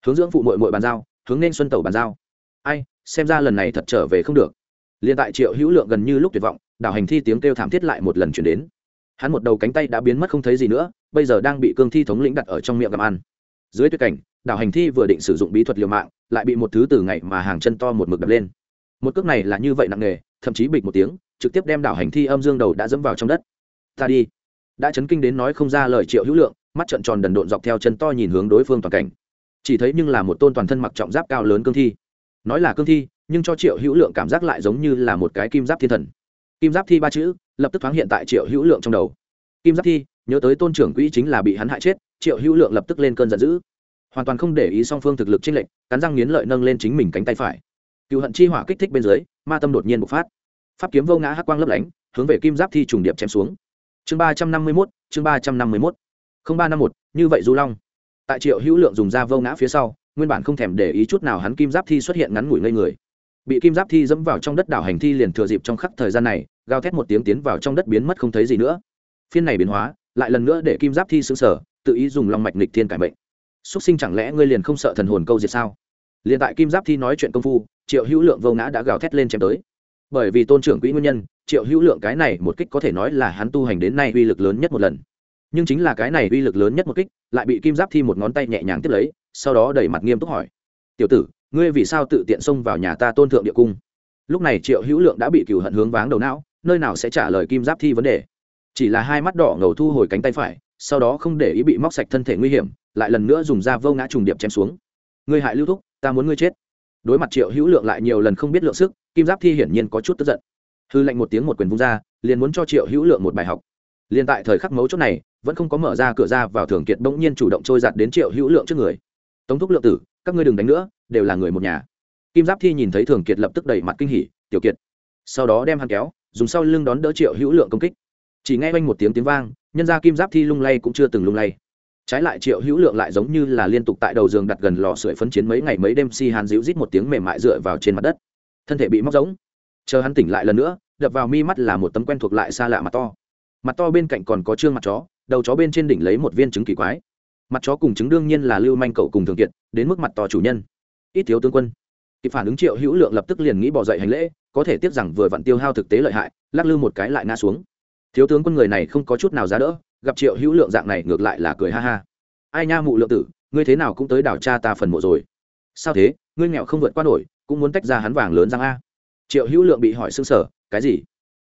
Hướng dưỡng phụ mội mội bàn giao, hướng nên xuân tẩu bàn giao. Ai, xem ra lần này thật trở về không được liền tại triệu hữu lượng gần như lúc tuyệt vọng, đảo hành thi tiếng kêu thảm thiết lại một lần chuyển đến. Hắn một đầu cánh tay đã biến mất không thấy gì nữa, bây giờ đang bị cương thi thống lĩnh đặt ở trong miệng gặm ăn. Dưới tuyệt cảnh, đảo hành thi vừa định sử dụng bí thuật liều mạng, lại bị một thứ từ ngày mà hàng chân to một mực đập lên. Một cước này là như vậy nặng nề, thậm chí bịch một tiếng, trực tiếp đem đảo hành thi âm dương đầu đã dẫm vào trong đất. Ta đi. Đã chấn kinh đến nói không ra lời triệu hữu lượng, mắt trợn tròn đần độn dọc theo chân to nhìn hướng đối phương toàn cảnh. Chỉ thấy nhưng là một tôn toàn thân mặc trọng giáp cao lớn cương thi nói là cương thi, nhưng cho triệu hữu lượng cảm giác lại giống như là một cái kim giáp thiên thần. Kim giáp thi ba chữ, lập tức thoáng hiện tại triệu hữu lượng trong đầu. Kim giáp thi, nhớ tới tôn trưởng quỹ chính là bị hắn hại chết, triệu hữu lượng lập tức lên cơn giận dữ. Hoàn toàn không để ý song phương thực lực chênh lệch, cắn răng nghiến lợi nâng lên chính mình cánh tay phải. Cựu hận chi hỏa kích thích bên dưới, ma tâm đột nhiên bộc phát. Pháp kiếm vô ngã hắc quang lấp lánh, hướng về kim giáp thi trùng điệp chém xuống. Chương ba trăm năm mươi mốt, chương ba trăm năm mươi mốt. Không ba năm một, như vậy du long. Tại triệu hữu lượng dùng da vô ngã phía sau nguyên bản không thèm để ý chút nào hắn kim giáp thi xuất hiện ngắn ngủi ngây người. Bị kim giáp thi dẫm vào trong đất đảo hành thi liền thừa dịp trong khắc thời gian này, gào thét một tiếng tiến vào trong đất biến mất không thấy gì nữa. Phiên này biến hóa, lại lần nữa để kim giáp thi xứng sở tự ý dùng long mạch nịch thiên cải mệnh. Xuất sinh chẳng lẽ ngươi liền không sợ thần hồn câu diệt sao? Liền tại kim giáp thi nói chuyện công phu, triệu hữu lượng vô ngã đã gào thét lên chém tới. Bởi vì tôn trưởng quỹ nguyên nhân, triệu hữu lượng cái này một kích có thể nói là hắn tu hành đến nay uy lực lớn nhất một lần nhưng chính là cái này uy lực lớn nhất một kích, lại bị kim giáp thi một ngón tay nhẹ nhàng tiếp lấy, sau đó đẩy mặt nghiêm túc hỏi, tiểu tử, ngươi vì sao tự tiện xông vào nhà ta tôn thượng địa cung? Lúc này triệu hữu lượng đã bị cừu hận hướng váng đầu não, nơi nào sẽ trả lời kim giáp thi vấn đề. Chỉ là hai mắt đỏ ngầu thu hồi cánh tay phải, sau đó không để ý bị móc sạch thân thể nguy hiểm, lại lần nữa dùng da vô ngã trùng điệp chém xuống. Ngươi hại lưu thúc, ta muốn ngươi chết. Đối mặt triệu hữu lượng lại nhiều lần không biết lượng sức, kim giáp thi hiển nhiên có chút tức giận. Hư lệnh một tiếng một quyền vung ra, liền muốn cho triệu hữu lượng một bài học liền tại thời khắc mấu chốt này, vẫn không có mở ra cửa ra vào thường kiệt bỗng nhiên chủ động trôi giặt đến triệu hữu lượng trước người. Tống thúc lượng tử, các ngươi đừng đánh nữa, đều là người một nhà. Kim giáp thi nhìn thấy thường kiệt lập tức đẩy mặt kinh hỉ, tiểu kiệt. Sau đó đem hắn kéo, dùng sau lưng đón đỡ triệu hữu lượng công kích. Chỉ nghe quanh một tiếng tiếng vang, nhân ra kim giáp thi lung lay cũng chưa từng lung lay. Trái lại triệu hữu lượng lại giống như là liên tục tại đầu giường đặt gần lò sưởi phấn chiến mấy ngày mấy đêm si hàn dịu rít một tiếng mềm mại dựa vào trên mặt đất. Thân thể bị móc giống chờ hắn tỉnh lại lần nữa, đập vào mi mắt là một tấm quen thuộc lại xa lạ mặt to mặt to bên cạnh còn có trương mặt chó, đầu chó bên trên đỉnh lấy một viên trứng kỳ quái. Mặt chó cùng trứng đương nhiên là lưu manh cậu cùng thường kiệt, đến mức mặt to chủ nhân. Ít thiếu tướng quân. Kịp phản ứng triệu hữu lượng lập tức liền nghĩ bỏ dậy hành lễ, có thể tiếc rằng vừa vặn tiêu hao thực tế lợi hại, lắc lư một cái lại ngã xuống. Thiếu tướng quân người này không có chút nào giá đỡ, gặp triệu hữu lượng dạng này ngược lại là cười ha ha. Ai nha mụ lượng tử, ngươi thế nào cũng tới đảo cha ta phần mộ rồi. Sao thế, ngươi nghèo không vượt qua nổi, cũng muốn tách ra hắn vàng lớn răng a. Triệu hữu lượng bị hỏi xương sở cái gì?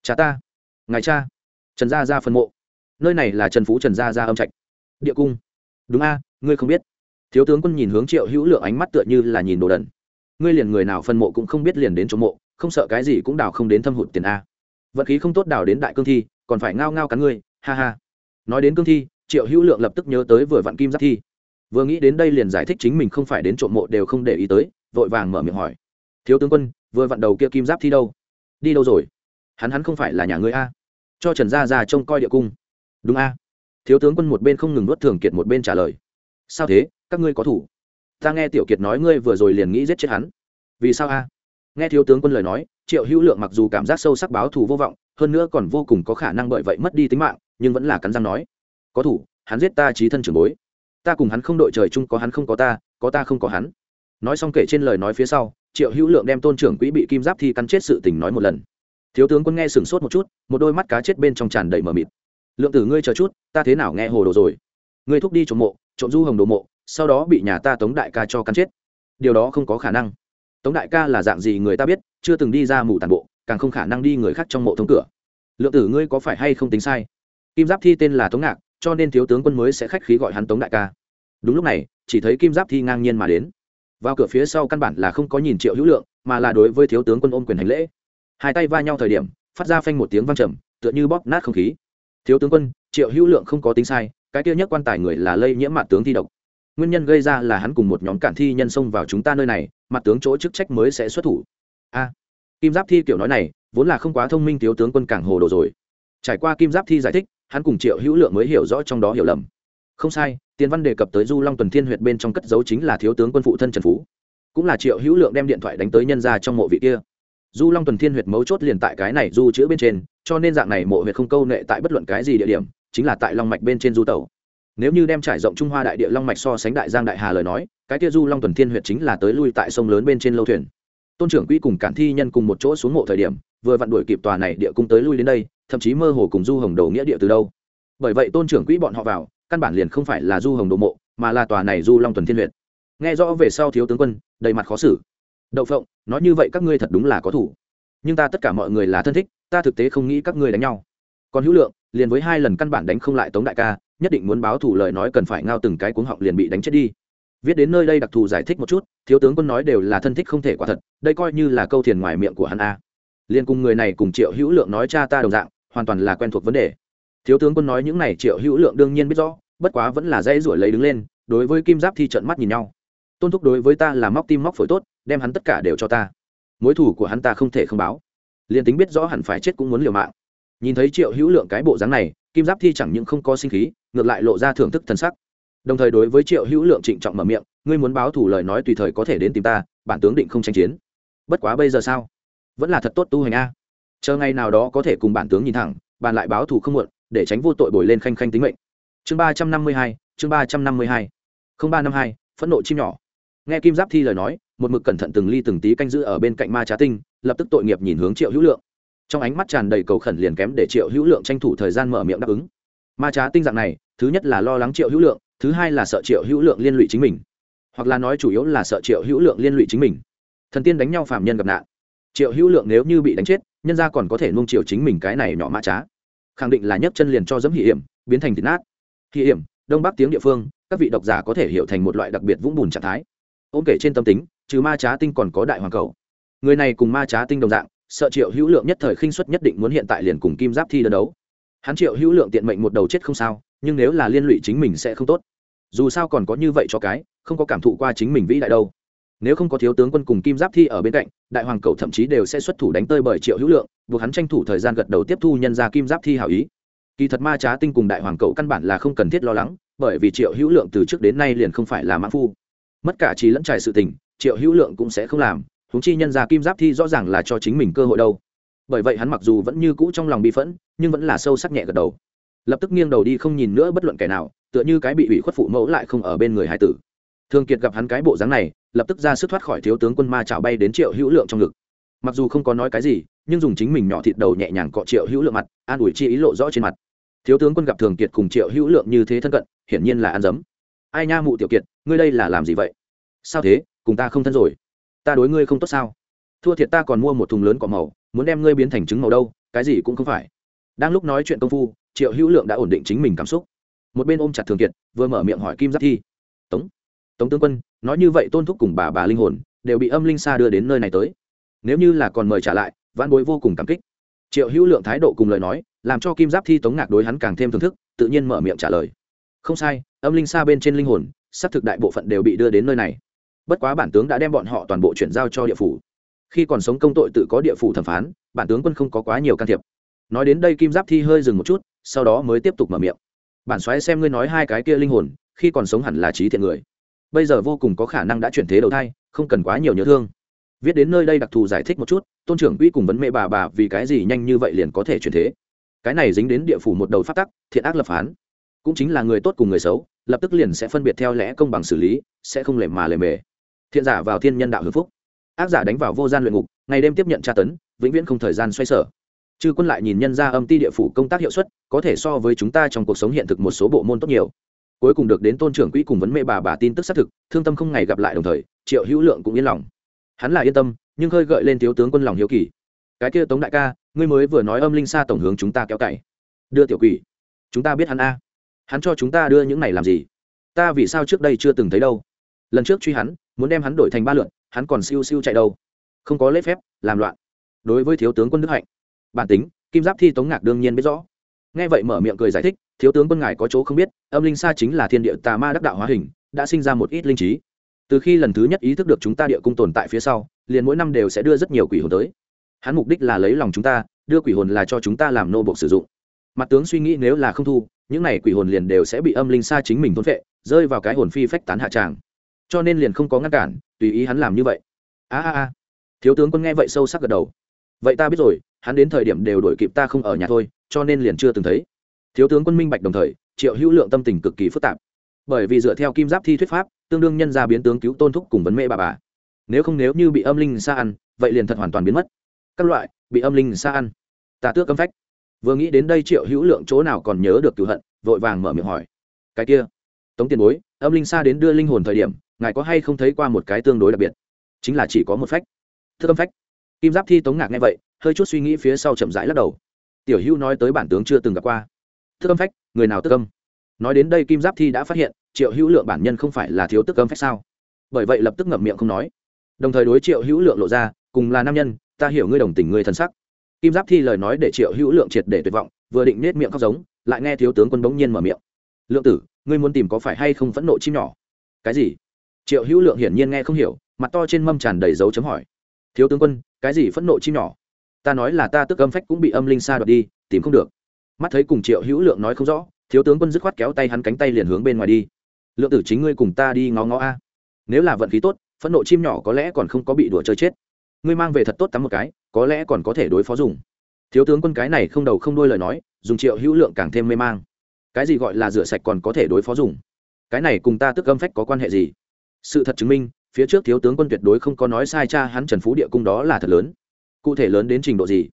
Cha ta. Ngài cha trần gia ra phân mộ. Nơi này là trần phú trần gia ra âm trạch. Địa cung. Đúng a, ngươi không biết. Thiếu tướng quân nhìn hướng triệu hữu lượng ánh mắt tựa như là nhìn đồ đần. Ngươi liền người nào phân mộ cũng không biết liền đến chỗ mộ, không sợ cái gì cũng đào không đến thâm hụt tiền a. Vận khí không tốt đào đến đại cương thi, còn phải ngao ngao cắn ngươi, ha ha. Nói đến cương thi, triệu hữu lượng lập tức nhớ tới vừa vặn kim giáp thi. Vừa nghĩ đến đây liền giải thích chính mình không phải đến trộm mộ đều không để ý tới, vội vàng mở miệng hỏi. Thiếu tướng quân, vừa vặn đầu kia kim giáp thi đâu? Đi đâu rồi? Hắn hắn không phải là nhà ngươi a cho trần gia ra trông coi địa cung. Đúng a. Thiếu tướng quân một bên không ngừng nuốt thường kiệt một bên trả lời. Sao thế? Các ngươi có thủ. Ta nghe tiểu kiệt nói ngươi vừa rồi liền nghĩ giết chết hắn. Vì sao a? Nghe thiếu tướng quân lời nói, triệu hữu lượng mặc dù cảm giác sâu sắc báo thù vô vọng, hơn nữa còn vô cùng có khả năng bởi vậy mất đi tính mạng, nhưng vẫn là cắn răng nói. Có thủ, hắn giết ta trí thân trưởng bối. Ta cùng hắn không đội trời chung có hắn không có ta có ta không có hắn. Nói xong kể trên lời nói phía sau, triệu hữu lượng đem tôn trưởng quỹ bị kim giáp thi cắn chết sự tình nói một lần thiếu tướng quân nghe sửng sốt một chút, một đôi mắt cá chết bên trong tràn đầy mờ mịt. Lượng tử ngươi chờ chút, ta thế nào nghe hồ đồ rồi? Ngươi thúc đi trộm mộ, trộm du hồng đồ mộ, sau đó bị nhà ta tống đại ca cho cắn chết. Điều đó không có khả năng. Tống đại ca là dạng gì người ta biết, chưa từng đi ra mù tàn bộ, càng không khả năng đi người khác trong mộ thông cửa. Lượng tử ngươi có phải hay không tính sai? Kim giáp thi tên là tống ngạc, cho nên thiếu tướng quân mới sẽ khách khí gọi hắn tống đại ca. Đúng lúc này, chỉ thấy kim giáp thi ngang nhiên mà đến. Vào cửa phía sau căn bản là không có nhìn triệu hữu lượng, mà là đối với thiếu tướng quân ôm quyền hành lễ hai tay va nhau thời điểm, phát ra phanh một tiếng vang trầm, tựa như bóp nát không khí. Thiếu tướng quân, triệu hữu lượng không có tính sai, cái kia nhất quan tài người là lây nhiễm mặt tướng thi độc. Nguyên nhân gây ra là hắn cùng một nhóm cản thi nhân xông vào chúng ta nơi này, mặt tướng chỗ chức trách mới sẽ xuất thủ. A. Kim giáp thi kiểu nói này, vốn là không quá thông minh thiếu tướng quân càng hồ đồ rồi. Trải qua kim giáp thi giải thích, hắn cùng triệu hữu lượng mới hiểu rõ trong đó hiểu lầm. Không sai, tiền văn đề cập tới du long tuần thiên huyệt bên trong cất dấu chính là thiếu tướng quân phụ thân trần phú. Cũng là triệu hữu lượng đem điện thoại đánh tới nhân ra trong mộ vị kia du long tuần thiên huyệt mấu chốt liền tại cái này du chữ bên trên, cho nên dạng này mộ huyệt không câu nệ tại bất luận cái gì địa điểm, chính là tại long mạch bên trên du tàu nếu như đem trải rộng trung hoa đại địa long mạch so sánh đại giang đại hà lời nói, cái kia du long tuần thiên huyệt chính là tới lui tại sông lớn bên trên lâu thuyền. Tôn trưởng quỹ cùng cản thi nhân cùng một chỗ xuống mộ thời điểm, vừa vặn đuổi kịp tòa này địa cung tới lui đến đây, thậm chí mơ hồ cùng du hồng đầu nghĩa địa từ đâu. Bởi vậy tôn trưởng quỹ bọn họ vào, căn bản liền không phải là du hồng đồ mộ, mà là tòa này du long tuần thiên huyệt. Nghe rõ về sau thiếu tướng quân, đầy mặt khó xử đậu phộng nói như vậy các ngươi thật đúng là có thủ. Nhưng ta tất cả mọi người là thân thích, ta thực tế không nghĩ các ngươi đánh nhau. Còn hữu lượng, liền với hai lần căn bản đánh không lại tống đại ca, nhất định muốn báo thủ lời nói cần phải ngao từng cái cuống họng liền bị đánh chết đi. Viết đến nơi đây đặc thù giải thích một chút, thiếu tướng quân nói đều là thân thích không thể quả thật, đây coi như là câu thiền ngoài miệng của hắn a. Liên cùng người này cùng triệu hữu lượng nói cha ta đồng dạng, hoàn toàn là quen thuộc vấn đề. Thiếu tướng quân nói những này triệu hữu lượng đương nhiên biết rõ, bất quá vẫn là dễ ruổi lấy đứng lên, đối với kim giáp thi trận mắt nhìn nhau tôn thúc đối với ta là móc tim móc phổi tốt, đem hắn tất cả đều cho ta. Mối thủ của hắn ta không thể không báo. Liền tính biết rõ hẳn phải chết cũng muốn liều mạng. Nhìn thấy triệu hữu lượng cái bộ dáng này, kim giáp thi chẳng những không có sinh khí, ngược lại lộ ra thưởng thức thân sắc. Đồng thời đối với triệu hữu lượng trịnh trọng mở miệng, ngươi muốn báo thủ lời nói tùy thời có thể đến tìm ta, bản tướng định không tranh chiến. Bất quá bây giờ sao? Vẫn là thật tốt tu hành a. Chờ ngày nào đó có thể cùng bản tướng nhìn thẳng, bàn lại báo thủ không muộn, để tránh vô tội bồi lên khanh khanh tính mệnh. Chương ba trăm năm mươi hai, chương ba trăm năm mươi hai. Không ba năm hai, phẫn nộ chim nhỏ nghe kim giáp thi lời nói, một mực cẩn thận từng ly từng tí canh giữ ở bên cạnh ma trá tinh, lập tức tội nghiệp nhìn hướng triệu hữu lượng. Trong ánh mắt tràn đầy cầu khẩn liền kém để triệu hữu lượng tranh thủ thời gian mở miệng đáp ứng. Ma trá tinh dạng này, thứ nhất là lo lắng triệu hữu lượng, thứ hai là sợ triệu hữu lượng liên lụy chính mình. Hoặc là nói chủ yếu là sợ triệu hữu lượng liên lụy chính mình. Thần tiên đánh nhau phạm nhân gặp nạn. Triệu hữu lượng nếu như bị đánh chết, nhân ra còn có thể nung chiều chính mình cái này nhỏ ma trá. Khẳng định là nhấc chân liền cho dẫm hỉ hiểm, biến thành thịt nát. Hỉ hiểm, đông bắc tiếng địa phương, các vị độc giả có thể hiểu thành một loại đặc biệt vũng bùn trạng thái ôm kể trên tâm tính, trừ ma trá tinh còn có đại hoàng cầu. Người này cùng ma trá tinh đồng dạng, sợ triệu hữu lượng nhất thời khinh suất nhất định muốn hiện tại liền cùng kim giáp thi đơn đấu. Hắn triệu hữu lượng tiện mệnh một đầu chết không sao, nhưng nếu là liên lụy chính mình sẽ không tốt. Dù sao còn có như vậy cho cái, không có cảm thụ qua chính mình vĩ đại đâu. Nếu không có thiếu tướng quân cùng kim giáp thi ở bên cạnh, đại hoàng cầu thậm chí đều sẽ xuất thủ đánh tơi bởi triệu hữu lượng, buộc hắn tranh thủ thời gian gật đầu tiếp thu nhân ra kim giáp thi hảo ý. Kỳ thật ma trá tinh cùng đại hoàng cầu căn bản là không cần thiết lo lắng, bởi vì triệu hữu lượng từ trước đến nay liền không phải là mãn phu mất cả trí lẫn trải sự tình, triệu hữu lượng cũng sẽ không làm húng chi nhân ra kim giáp thi rõ ràng là cho chính mình cơ hội đâu. Bởi vậy hắn mặc dù vẫn như cũ trong lòng bi phẫn, nhưng vẫn là sâu sắc nhẹ gật đầu. Lập tức nghiêng đầu đi không nhìn nữa bất luận kẻ nào, tựa như cái bị ủy khuất phụ mẫu lại không ở bên người hải tử. Thường kiệt gặp hắn cái bộ dáng này, lập tức ra sức thoát khỏi thiếu tướng quân ma chảo bay đến triệu hữu lượng trong ngực. Mặc dù không có nói cái gì, nhưng dùng chính mình nhỏ thịt đầu nhẹ nhàng cọ triệu hữu lượng mặt, an ủi chi ý lộ rõ trên mặt. Thiếu tướng quân gặp thường kiệt cùng triệu hữu lượng như thế thân cận, hiển nhiên là ăn dấm ai nha mụ tiểu kiệt, ngươi đây là làm gì vậy? Sao thế, cùng ta không thân rồi? Ta đối ngươi không tốt sao? Thua thiệt ta còn mua một thùng lớn cỏ màu, muốn đem ngươi biến thành trứng màu đâu, cái gì cũng không phải. Đang lúc nói chuyện công phu, triệu hữu lượng đã ổn định chính mình cảm xúc. Một bên ôm chặt thường kiệt, vừa mở miệng hỏi kim giáp thi. Tống tống tướng quân, nói như vậy tôn thúc cùng bà bà linh hồn đều bị âm linh xa đưa đến nơi này tới. Nếu như là còn mời trả lại văn bối vô cùng cảm kích. Triệu hữu lượng thái độ cùng lời nói, làm cho kim giáp thi tống ngạc đối hắn càng thêm thưởng thức, tự nhiên mở miệng trả lời không sai, âm linh xa bên trên linh hồn, xác thực đại bộ phận đều bị đưa đến nơi này. Bất quá bản tướng đã đem bọn họ toàn bộ chuyển giao cho địa phủ. Khi còn sống công tội tự có địa phủ thẩm phán, bản tướng quân không có quá nhiều can thiệp. Nói đến đây kim giáp thi hơi dừng một chút, sau đó mới tiếp tục mở miệng. Bản xoáy xem ngươi nói hai cái kia linh hồn, khi còn sống hẳn là trí thiện người. Bây giờ vô cùng có khả năng đã chuyển thế đầu thai, không cần quá nhiều nhớ thương. Viết đến nơi đây đặc thù giải thích một chút, tôn trưởng quỹ cùng vấn mẹ bà bà vì cái gì nhanh như vậy liền có thể chuyển thế. Cái này dính đến địa phủ một đầu phát tắc, thiện ác lập phán cũng chính là người tốt cùng người xấu, lập tức liền sẽ phân biệt theo lẽ công bằng xử lý, sẽ không lề mà lề mề. Thiện giả vào thiên nhân đạo hưng phúc. Ác giả đánh vào vô gian luyện ngục, ngày đêm tiếp nhận tra tấn, vĩnh viễn không thời gian xoay sở. Chư quân lại nhìn nhân ra âm ti địa phủ công tác hiệu suất, có thể so với chúng ta trong cuộc sống hiện thực một số bộ môn tốt nhiều. Cuối cùng được đến tôn trưởng quỹ cùng vấn mê bà bà tin tức xác thực, thương tâm không ngày gặp lại đồng thời, triệu hữu lượng cũng yên lòng. Hắn là yên tâm, nhưng hơi gợi lên thiếu tướng quân lòng hiếu kỳ. Cái kia tống đại ca, ngươi mới vừa nói âm linh xa tổng hướng chúng ta kéo cày. Đưa tiểu quỷ. Chúng ta biết hắn a hắn cho chúng ta đưa những này làm gì? Ta vì sao trước đây chưa từng thấy đâu? Lần trước truy hắn, muốn đem hắn đổi thành ba lượn, hắn còn siêu siêu chạy đâu? Không có lễ phép, làm loạn. Đối với thiếu tướng quân đức hạnh. Bản tính, kim giáp thi tống ngạc đương nhiên biết rõ. Nghe vậy mở miệng cười giải thích, thiếu tướng quân ngài có chỗ không biết, âm linh xa chính là thiên địa tà ma đắc đạo hóa hình, đã sinh ra một ít linh trí. Từ khi lần thứ nhất ý thức được chúng ta địa cung tồn tại phía sau, liền mỗi năm đều sẽ đưa rất nhiều quỷ hồn tới. Hắn mục đích là lấy lòng chúng ta, đưa quỷ hồn là cho chúng ta làm nô bộc sử dụng. Mặt tướng suy nghĩ nếu là không thu những này quỷ hồn liền đều sẽ bị âm linh xa chính mình thôn vệ rơi vào cái hồn phi phách tán hạ tràng. Cho nên liền không có ngăn cản, tùy ý hắn làm như vậy. A a a. Thiếu tướng quân nghe vậy sâu sắc gật đầu. Vậy ta biết rồi, hắn đến thời điểm đều đổi kịp ta không ở nhà thôi, cho nên liền chưa từng thấy. Thiếu tướng quân minh bạch đồng thời, triệu hữu lượng tâm tình cực kỳ phức tạp. Bởi vì dựa theo kim giáp thi thuyết pháp, tương đương nhân ra biến tướng cứu tôn thúc cùng vấn mê bà bà. Nếu không nếu như bị âm linh xa ăn, vậy liền thật hoàn toàn biến mất. Các loại, bị âm linh xa ăn. Tà tước cấm phách vừa nghĩ đến đây triệu hữu lượng chỗ nào còn nhớ được cựu hận, vội vàng mở miệng hỏi. Cái kia, tống tiền bối, âm linh xa đến đưa linh hồn thời điểm, ngài có hay không thấy qua một cái tương đối đặc biệt? Chính là chỉ có một phách. Thước âm phách, kim giáp thi tống ngạc nghe vậy, hơi chút suy nghĩ phía sau chậm rãi lắc đầu. Tiểu hữu nói tới bản tướng chưa từng gặp qua. Thức âm phách, người nào tức âm? Nói đến đây kim giáp thi đã phát hiện, triệu hữu lượng bản nhân không phải là thiếu tức âm phách sao? Bởi vậy lập tức ngậm miệng không nói. Đồng thời đối triệu hữu lượng lộ ra, cùng là nam nhân, ta hiểu ngươi đồng tình ngươi thân sắc kim giáp thi lời nói để triệu hữu lượng triệt để tuyệt vọng, vừa định nết miệng khóc giống, lại nghe thiếu tướng quân bỗng nhiên mở miệng. Lượng tử, ngươi muốn tìm có phải hay không phẫn nộ chim nhỏ? Cái gì? Triệu hữu lượng hiển nhiên nghe không hiểu, mặt to trên mâm tràn đầy dấu chấm hỏi. Thiếu tướng quân, cái gì phẫn nộ chim nhỏ? Ta nói là ta tức âm phách cũng bị âm linh xa đoạt đi, tìm không được. Mắt thấy cùng triệu hữu lượng nói không rõ, thiếu tướng quân dứt khoát kéo tay hắn cánh tay liền hướng bên ngoài đi. Lượng tử chính ngươi cùng ta đi ngó ngó a. Nếu là vận khí tốt, phẫn nộ chim nhỏ có lẽ còn không có bị đùa chơi chết ngươi mang về thật tốt tắm một cái, có lẽ còn có thể đối phó dùng. Thiếu tướng quân cái này không đầu không đôi lời nói, dùng triệu hữu lượng càng thêm mê mang. Cái gì gọi là rửa sạch còn có thể đối phó dùng? Cái này cùng ta tức âm phách có quan hệ gì? Sự thật chứng minh, phía trước thiếu tướng quân tuyệt đối không có nói sai cha hắn trần phú địa cung đó là thật lớn. Cụ thể lớn đến trình độ gì?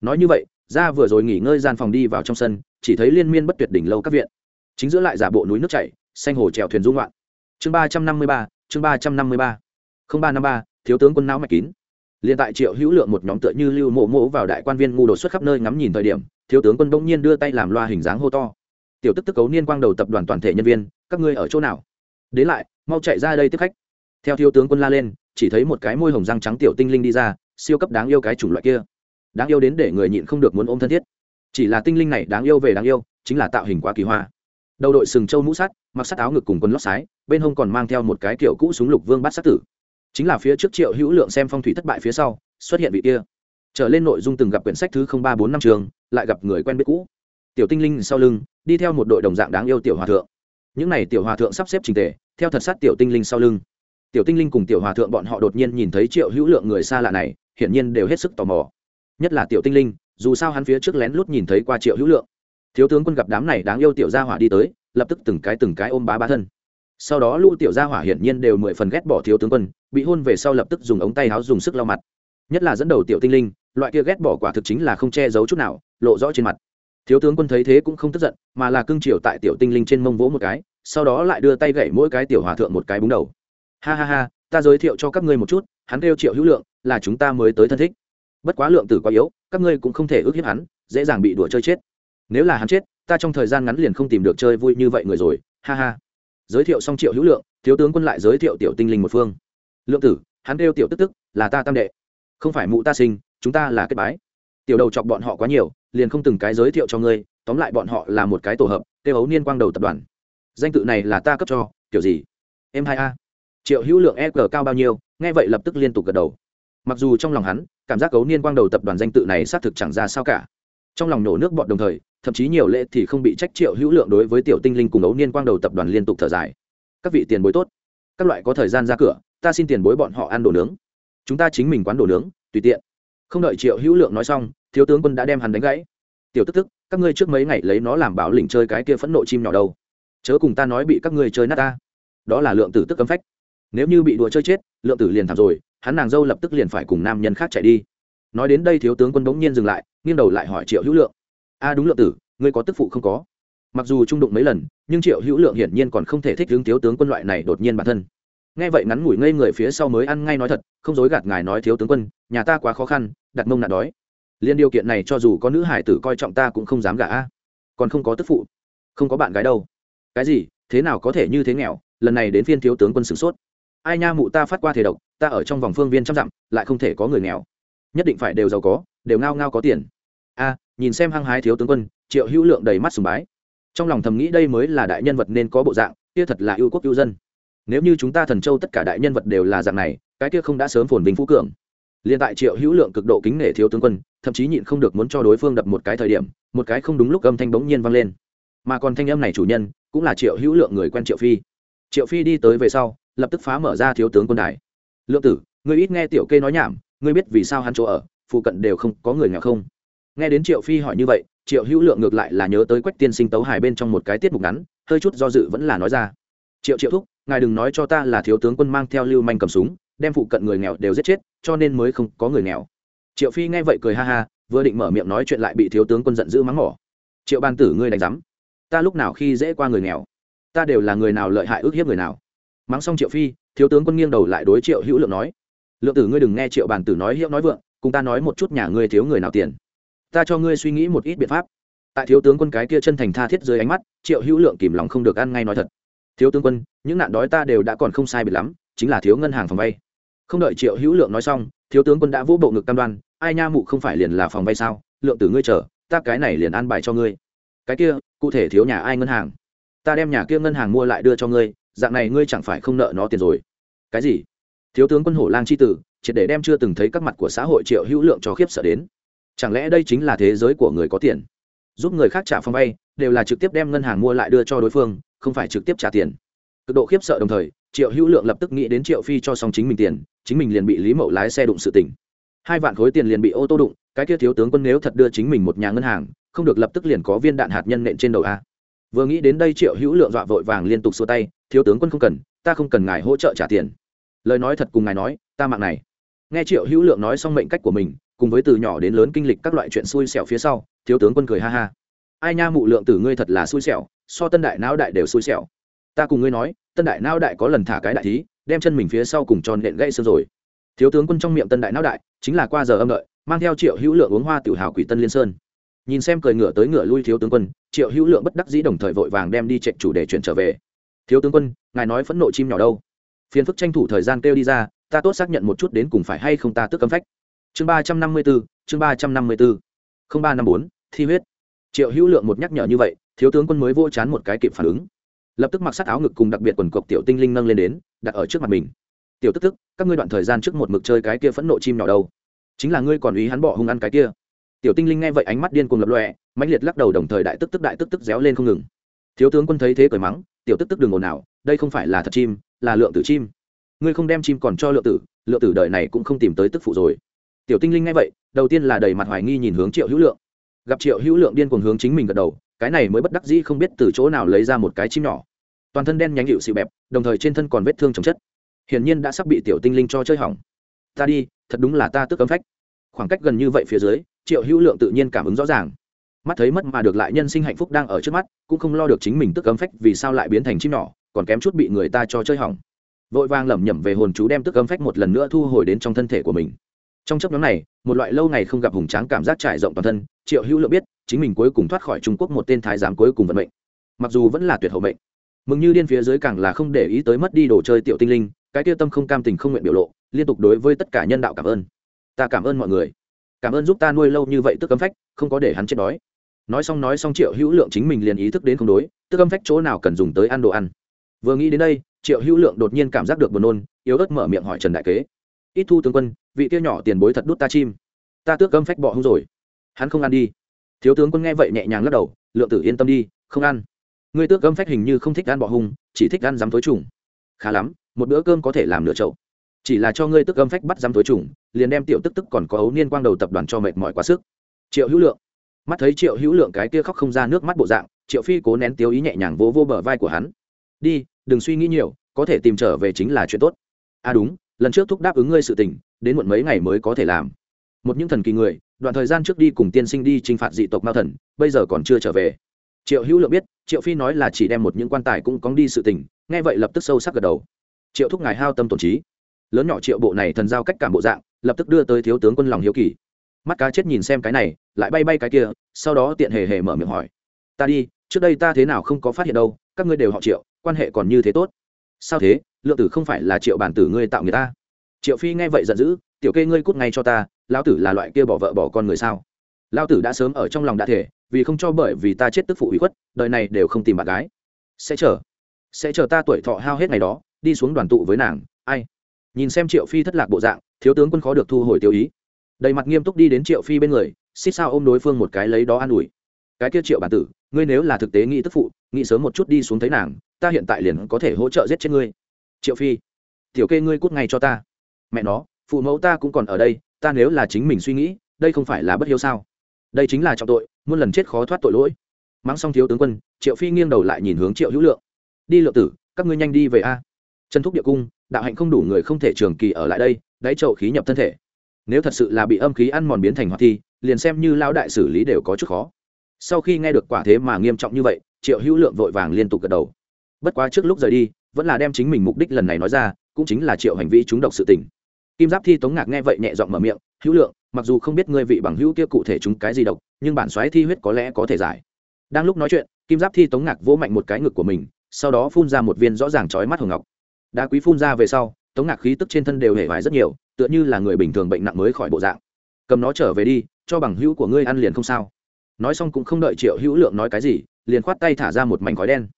Nói như vậy, ra vừa rồi nghỉ ngơi gian phòng đi vào trong sân, chỉ thấy liên miên bất tuyệt đỉnh lâu các viện. Chính giữa lại giả bộ núi nước chảy, xanh hồ trèo thuyền dung loạn. Chương ba trăm năm mươi ba, chương ba trăm năm mươi ba. Không ba năm ba, thiếu tướng quân não mạch kín liên tại triệu hữu lượng một nhóm tựa như lưu mộ mộ vào đại quan viên ngu đột xuất khắp nơi ngắm nhìn thời điểm, thiếu tướng quân bỗng nhiên đưa tay làm loa hình dáng hô to. Tiểu tức tức cấu niên quang đầu tập đoàn toàn thể nhân viên, các ngươi ở chỗ nào? Đến lại, mau chạy ra đây tiếp khách. Theo thiếu tướng quân la lên, chỉ thấy một cái môi hồng răng trắng tiểu tinh linh đi ra, siêu cấp đáng yêu cái chủng loại kia. Đáng yêu đến để người nhịn không được muốn ôm thân thiết. Chỉ là tinh linh này đáng yêu về đáng yêu, chính là tạo hình quá kỳ hoa. Đầu đội sừng châu mũ sắt, mặc sắt áo ngực cùng quần lót sái, bên hông còn mang theo một cái kiểu cũ súng lục vương bắt sát tử chính là phía trước triệu hữu lượng xem phong thủy thất bại phía sau, xuất hiện vị kia. Trở lên nội dung từng gặp quyển sách thứ ba bốn năm trường, lại gặp người quen biết cũ. Tiểu tinh linh sau lưng, đi theo một đội đồng dạng đáng yêu tiểu hòa thượng. Những n à y tiểu hòa thượng sắp xếp trình tề, theo thật sát tiểu tinh linh sau lưng. Tiểu tinh linh cùng tiểu hòa thượng bọn họ đột nhiên nhìn thấy triệu hữu lượng người xa lạ này, hiển nhiên đều hết sức tò mò. Nhất là tiểu tinh linh, dù sao hắn phía trước lén lút nhìn thấy qua triệu hữu lượng. Thiếu tướng quân gặp đám này đáng yêu tiểu gia hỏa đi tới, lập tức từng cái từng cái ôm bá ba thân sau đó lũ tiểu gia hỏa hiển nhiên đều mười phần ghét bỏ thiếu tướng quân, bị hôn về sau lập tức dùng ống tay áo dùng sức lau mặt. Nhất là dẫn đầu tiểu tinh linh, loại kia ghét bỏ quả thực chính là không che giấu chút nào, lộ rõ trên mặt. Thiếu tướng quân thấy thế cũng không tức giận, mà là cưng chiều tại tiểu tinh linh trên mông vỗ một cái, sau đó lại đưa tay gậy mỗi cái tiểu hòa thượng một cái búng đầu. Ha ha ha, ta giới thiệu cho các ngươi một chút, hắn kêu triệu hữu lượng, là chúng ta mới tới thân thích. Bất quá lượng tử quá yếu, các ngươi cũng không thể ước hiếp hắn, dễ dàng bị đùa chơi chết. Nếu là hắn chết, ta trong thời gian ngắn liền không tìm được chơi vui như vậy người rồi, ha ha giới thiệu xong triệu hữu lượng, thiếu tướng quân lại giới thiệu tiểu tinh linh một phương. Lượng tử, hắn kêu tiểu tức tức, là ta tam đệ. Không phải mụ ta sinh, chúng ta là kết bái. Tiểu đầu chọc bọn họ quá nhiều, liền không từng cái giới thiệu cho ngươi, tóm lại bọn họ là một cái tổ hợp, kêu ấu niên quang đầu tập đoàn. Danh tự này là ta cấp cho, kiểu gì? Em hai a. Triệu hữu lượng e g cao bao nhiêu, nghe vậy lập tức liên tục gật đầu. Mặc dù trong lòng hắn, cảm giác cấu niên quang đầu tập đoàn danh tự này xác thực chẳng ra sao cả. Trong lòng nổ nước bọn đồng thời thậm chí nhiều lễ thì không bị trách triệu hữu lượng đối với tiểu tinh linh cùng ấu niên quang đầu tập đoàn liên tục thở dài. Các vị tiền bối tốt. Các loại có thời gian ra cửa, ta xin tiền bối bọn họ ăn đồ nướng. Chúng ta chính mình quán đồ nướng, tùy tiện. Không đợi triệu hữu lượng nói xong, thiếu tướng quân đã đem hắn đánh gãy. Tiểu tức tức, các ngươi trước mấy ngày lấy nó làm bảo lĩnh chơi cái kia phẫn nộ chim nhỏ đâu. Chớ cùng ta nói bị các ngươi chơi nát ta. Đó là lượng tử tức cấm phách. Nếu như bị đùa chơi chết, lượng tử liền thảm rồi, hắn nàng dâu lập tức liền phải cùng nam nhân khác chạy đi. Nói đến đây thiếu tướng quân bỗng nhiên dừng lại, nghiêng đầu lại hỏi triệu hữu lượng a đúng lượng tử, ngươi có tức phụ không có. Mặc dù trung đụng mấy lần, nhưng triệu hữu lượng hiển nhiên còn không thể thích hướng thiếu tướng quân loại này đột nhiên bản thân. Nghe vậy ngắn ngủi ngây người phía sau mới ăn ngay nói thật, không dối gạt ngài nói thiếu tướng quân, nhà ta quá khó khăn, đặt mông nạn đói. Liên điều kiện này cho dù có nữ hải tử coi trọng ta cũng không dám gả a. Còn không có tức phụ, không có bạn gái đâu. Cái gì, thế nào có thể như thế nghèo, lần này đến phiên thiếu tướng quân sửng sốt. Ai nha mụ ta phát qua thể độc, ta ở trong vòng phương viên trăm dặm, lại không thể có người nghèo. Nhất định phải đều giàu có, đều ngao ngao có tiền a nhìn xem hăng hái thiếu tướng quân, triệu hữu lượng đầy mắt sùng bái. Trong lòng thầm nghĩ đây mới là đại nhân vật nên có bộ dạng, kia thật là yêu quốc yêu dân. Nếu như chúng ta thần châu tất cả đại nhân vật đều là dạng này, cái kia không đã sớm phồn vinh phú cường. Liền tại triệu hữu lượng cực độ kính nể thiếu tướng quân, thậm chí nhịn không được muốn cho đối phương đập một cái thời điểm, một cái không đúng lúc âm thanh bỗng nhiên vang lên. Mà còn thanh âm này chủ nhân, cũng là triệu hữu lượng người quen triệu phi. Triệu phi đi tới về sau, lập tức phá mở ra thiếu tướng quân đài. Lượng tử, ngươi ít nghe tiểu kê nói nhảm, ngươi biết vì sao hắn chỗ ở, phụ cận đều không có người nghèo không? Nghe đến triệu phi hỏi như vậy, triệu hữu lượng ngược lại là nhớ tới quách tiên sinh tấu hài bên trong một cái tiết mục ngắn, hơi chút do dự vẫn là nói ra. Triệu triệu thúc, ngài đừng nói cho ta là thiếu tướng quân mang theo lưu manh cầm súng, đem phụ cận người nghèo đều giết chết, cho nên mới không có người nghèo. Triệu phi nghe vậy cười ha ha, vừa định mở miệng nói chuyện lại bị thiếu tướng quân giận dữ mắng mỏ. Triệu ban tử, ngươi đánh giám, ta lúc nào khi dễ qua người nghèo, ta đều là người nào lợi hại ước hiếp người nào. Mắng xong triệu phi, thiếu tướng quân nghiêng đầu lại đối triệu hữu lượng nói, lượng tử, ngươi đừng nghe triệu bàn tử nói hiệu nói vượng, cùng ta nói một chút nhà ngươi thiếu người nào tiền ta cho ngươi suy nghĩ một ít biện pháp. Tại thiếu tướng quân cái kia chân thành tha thiết dưới ánh mắt, triệu hữu lượng kìm lòng không được ăn ngay nói thật. Thiếu tướng quân, những nạn đói ta đều đã còn không sai biệt lắm, chính là thiếu ngân hàng phòng vay. Không đợi triệu hữu lượng nói xong, thiếu tướng quân đã vỗ bộ ngực cam đoan, ai nha mụ không phải liền là phòng vay sao? Lượng tử ngươi chờ, ta cái này liền an bài cho ngươi. Cái kia, cụ thể thiếu nhà ai ngân hàng? Ta đem nhà kia ngân hàng mua lại đưa cho ngươi, dạng này ngươi chẳng phải không nợ nó tiền rồi. Cái gì? Thiếu tướng quân hổ lang c h i tử, triệt để đem chưa từng thấy các mặt của xã hội triệu hữu lượng cho khiếp sợ đến chẳng lẽ đây chính là thế giới của người có tiền? Giúp người khác trả phòng vay đều là trực tiếp đem ngân hàng mua lại đưa cho đối phương, không phải trực tiếp trả tiền. Cực độ khiếp sợ đồng thời, triệu hữu lượng lập tức nghĩ đến triệu phi cho xong chính mình tiền, chính mình liền bị lý mậu lái xe đụng sự tỉnh hai vạn khối tiền liền bị ô tô đụng, cái kia thiếu tướng quân nếu thật đưa chính mình một nhà ngân hàng, không được lập tức liền có viên đạn hạt nhân nện trên đầu a. Vừa nghĩ đến đây triệu hữu lượng dọa vội vàng liên tục xua tay, thiếu tướng quân không cần, ta không cần ngài hỗ trợ trả tiền. Lời nói thật cùng ngài nói, ta mạng này. Nghe triệu hữu lượng nói xong mệnh cách của mình cùng với từ nhỏ đến lớn kinh lịch các loại chuyện xui xẻo phía sau, thiếu tướng quân cười ha ha. Ai nha mụ lượng tử ngươi thật là xui xẻo, so tân đại não đại đều xui xẻo. Ta cùng ngươi nói, tân đại não đại có lần thả cái đại thí, đem chân mình phía sau cùng tròn nện gãy xương rồi. Thiếu tướng quân trong miệng tân đại não đại, chính là qua giờ âm đợi, mang theo triệu hữu lượng uống hoa tiểu hào quỷ tân liên sơn. Nhìn xem cười ngựa tới ngựa lui thiếu tướng quân, triệu hữu lượng bất đắc dĩ đồng thời vội vàng đem đi chạy chủ đề chuyển trở về. Thiếu tướng quân, ngài nói phẫn nộ chim nhỏ đâu? Phiền phức tranh thủ thời gian kêu đi ra, ta tốt xác nhận một chút đến cùng phải hay không ta tức cấm phách chương ba trăm năm mươi bốn chương ba trăm năm mươi bốn không ba năm bốn, thi huyết. Triệu hữu lượng một nhắc nhở như vậy, thiếu tướng quân mới vô chán một cái kịp phản ứng. Lập tức mặc sát áo ngực cùng đặc biệt quần cộc tiểu tinh linh nâng lên đến, đặt ở trước mặt mình. Tiểu tức tức, các ngươi đoạn thời gian trước một mực chơi cái kia phẫn nộ chim nhỏ đâu? Chính là ngươi còn ý hắn bỏ hung ăn cái kia. Tiểu tinh linh nghe vậy ánh mắt điên cuồng lập lọe mãnh liệt lắc đầu đồng thời đại tức tức đại tức tức réo lên không ngừng. Thiếu tướng quân thấy thế cười mắng, tiểu tức tức đừng ồn nào đây không phải là thật chim, là lượng tử chim. Ngươi không đem chim còn cho lượng tử lượng tử đời này cũng không tìm tới tức phụ rồi tiểu tinh linh nghe vậy, đầu tiên là đầy mặt hoài nghi nhìn hướng triệu hữu lượng. Gặp triệu hữu lượng điên cuồng hướng chính mình gật đầu, cái này mới bất đắc dĩ không biết từ chỗ nào lấy ra một cái chim nhỏ. Toàn thân đen nhánh hiệu xịu bẹp, đồng thời trên thân còn vết thương chồng chất. Hiển nhiên đã sắp bị tiểu tinh linh cho chơi hỏng. Ta đi, thật đúng là ta tức cấm phách. Khoảng cách gần như vậy phía dưới, triệu hữu lượng tự nhiên cảm ứng rõ ràng. Mắt thấy mất mà được lại nhân sinh hạnh phúc đang ở trước mắt, cũng không lo được chính mình tức cấm phách vì sao lại biến thành chim nhỏ, còn kém chút bị người ta cho chơi hỏng. Vội vàng lẩm nhẩm về hồn chú đem tức cấm phách một lần nữa thu hồi đến trong thân thể của mình trong chấp nhóm này, một loại lâu ngày không gặp hùng tráng cảm giác trải rộng toàn thân, triệu hữu lượng biết, chính mình cuối cùng thoát khỏi trung quốc một tên thái giám cuối cùng vận mệnh. Mặc dù vẫn là tuyệt hậu mệnh, mừng như điên phía dưới càng là không để ý tới mất đi đồ chơi tiểu tinh linh, cái tiêu tâm không cam tình không nguyện biểu lộ, liên tục đối với tất cả nhân đạo cảm ơn. Ta cảm ơn mọi người. Cảm ơn giúp ta nuôi lâu như vậy tức cấm phách, không có để hắn chết đói. Nói xong nói xong triệu hữu lượng chính mình liền ý thức đến không đối, tức cấm phách chỗ nào cần dùng tới ăn đồ ăn. Vừa nghĩ đến đây, triệu hữu lượng đột nhiên cảm giác được buồn nôn, yếu ớt mở miệng hỏi trần đại kế. Ít thu tướng quân vị kia nhỏ tiền bối thật đút ta chim. Ta tước gâm phách bọ hung rồi. Hắn không ăn đi. Thiếu tướng quân nghe vậy nhẹ nhàng lắc đầu, lượng tử yên tâm đi, không ăn. Ngươi tước gâm phách hình như không thích ăn bọ hung, chỉ thích ăn dám tối trùng. Khá lắm, một bữa cơm có thể làm nửa chậu. Chỉ là cho ngươi tức âm phách bắt dám tối trùng, liền đem tiểu tức tức còn có ấu niên quang đầu tập đoàn cho mệt mỏi quá sức. Triệu hữu lượng. Mắt thấy triệu hữu lượng cái kia khóc không ra nước mắt bộ dạng, triệu phi cố nén tiêu ý nhẹ nhàng vỗ vô bờ vai của hắn. Đi, đừng suy nghĩ nhiều, có thể tìm trở về chính là chuyện tốt. À đúng, lần trước thúc đáp ứng ngươi sự tình đến muộn mấy ngày mới có thể làm. Một những thần kỳ người, đoạn thời gian trước đi cùng tiên sinh đi t r i n h phạt dị tộc mao thần, bây giờ còn chưa trở về. Triệu hữu lượng biết, triệu phi nói là chỉ đem một những quan tài cũng cóng đi sự tình, nghe vậy lập tức sâu sắc gật đầu. Triệu thúc ngài hao tâm tổn trí. Lớn nhỏ triệu bộ này thần giao cách cảm bộ dạng, lập tức đưa tới thiếu tướng quân lòng hiếu kỳ. Mắt cá chết nhìn xem cái này, lại bay bay cái kia, sau đó tiện hề hề mở miệng hỏi. Ta đi, trước đây ta thế nào không có phát hiện đâu, các ngươi đều họ triệu, quan hệ còn như thế tốt. Sao thế? Lượng tử không phải là triệu bản tử ngươi tạo người ta triệu phi nghe vậy giận dữ, tiểu kê ngươi cút ngay cho ta, lão tử là loại kia bỏ vợ bỏ con người sao? Lão tử đã sớm ở trong lòng đã thể, vì không cho bởi vì ta chết tức phụ ủy khuất, đời này đều không tìm bạn gái. Sẽ chờ sẽ chờ ta tuổi thọ hao hết ngày đó, đi xuống đoàn tụ với nàng, ai? Nhìn xem triệu phi thất lạc bộ dạng, thiếu tướng quân khó được thu hồi tiêu ý. Đầy mặt nghiêm túc đi đến triệu phi bên người, xích sao ôm đối phương một cái lấy đó an ủi. Cái kia triệu bản tử, ngươi nếu là thực tế nghĩ tức phụ, nghĩ sớm một chút đi xuống thấy nàng, ta hiện tại liền có thể hỗ trợ giết chết ngươi. Triệu phi, tiểu kê ngươi cút ngay cho ta mẹ nó, phụ mẫu ta cũng còn ở đây, ta nếu là chính mình suy nghĩ, đây không phải là bất hiếu sao? Đây chính là trọng tội, muôn lần chết khó thoát tội lỗi. Mắng xong thiếu tướng quân, triệu phi nghiêng đầu lại nhìn hướng triệu hữu lượng. Đi lượng tử, các ngươi nhanh đi về a. Trần thúc địa cung, đạo hạnh không đủ người không thể trường kỳ ở lại đây, đáy trậu khí nhập thân thể. Nếu thật sự là bị âm khí ăn mòn biến thành hoạt thi, liền xem như lao đại xử lý đều có chút khó. Sau khi nghe được quả thế mà nghiêm trọng như vậy, triệu hữu lượng vội vàng liên tục gật đầu. Bất quá trước lúc rời đi, vẫn là đem chính mình mục đích lần này nói ra, cũng chính là triệu hành vi trúng độc sự tình kim giáp thi tống ngạc nghe vậy nhẹ giọng mở miệng, hữu lượng, mặc dù không biết ngươi vị bằng hữu kia cụ thể chúng cái gì độc, nhưng bản xoáy thi huyết có lẽ có thể giải. Đang lúc nói chuyện, kim giáp thi tống ngạc vỗ mạnh một cái ngực của mình, sau đó phun ra một viên rõ ràng chói mắt hồng ngọc. Đá quý phun ra về sau, tống ngạc khí tức trên thân đều hề vải rất nhiều, tựa như là người bình thường bệnh nặng mới khỏi bộ dạng. Cầm nó trở về đi, cho bằng hữu của ngươi ăn liền không sao. Nói xong cũng không đợi triệu hữu lượng nói cái gì, liền khoát tay thả ra một mảnh khói đen.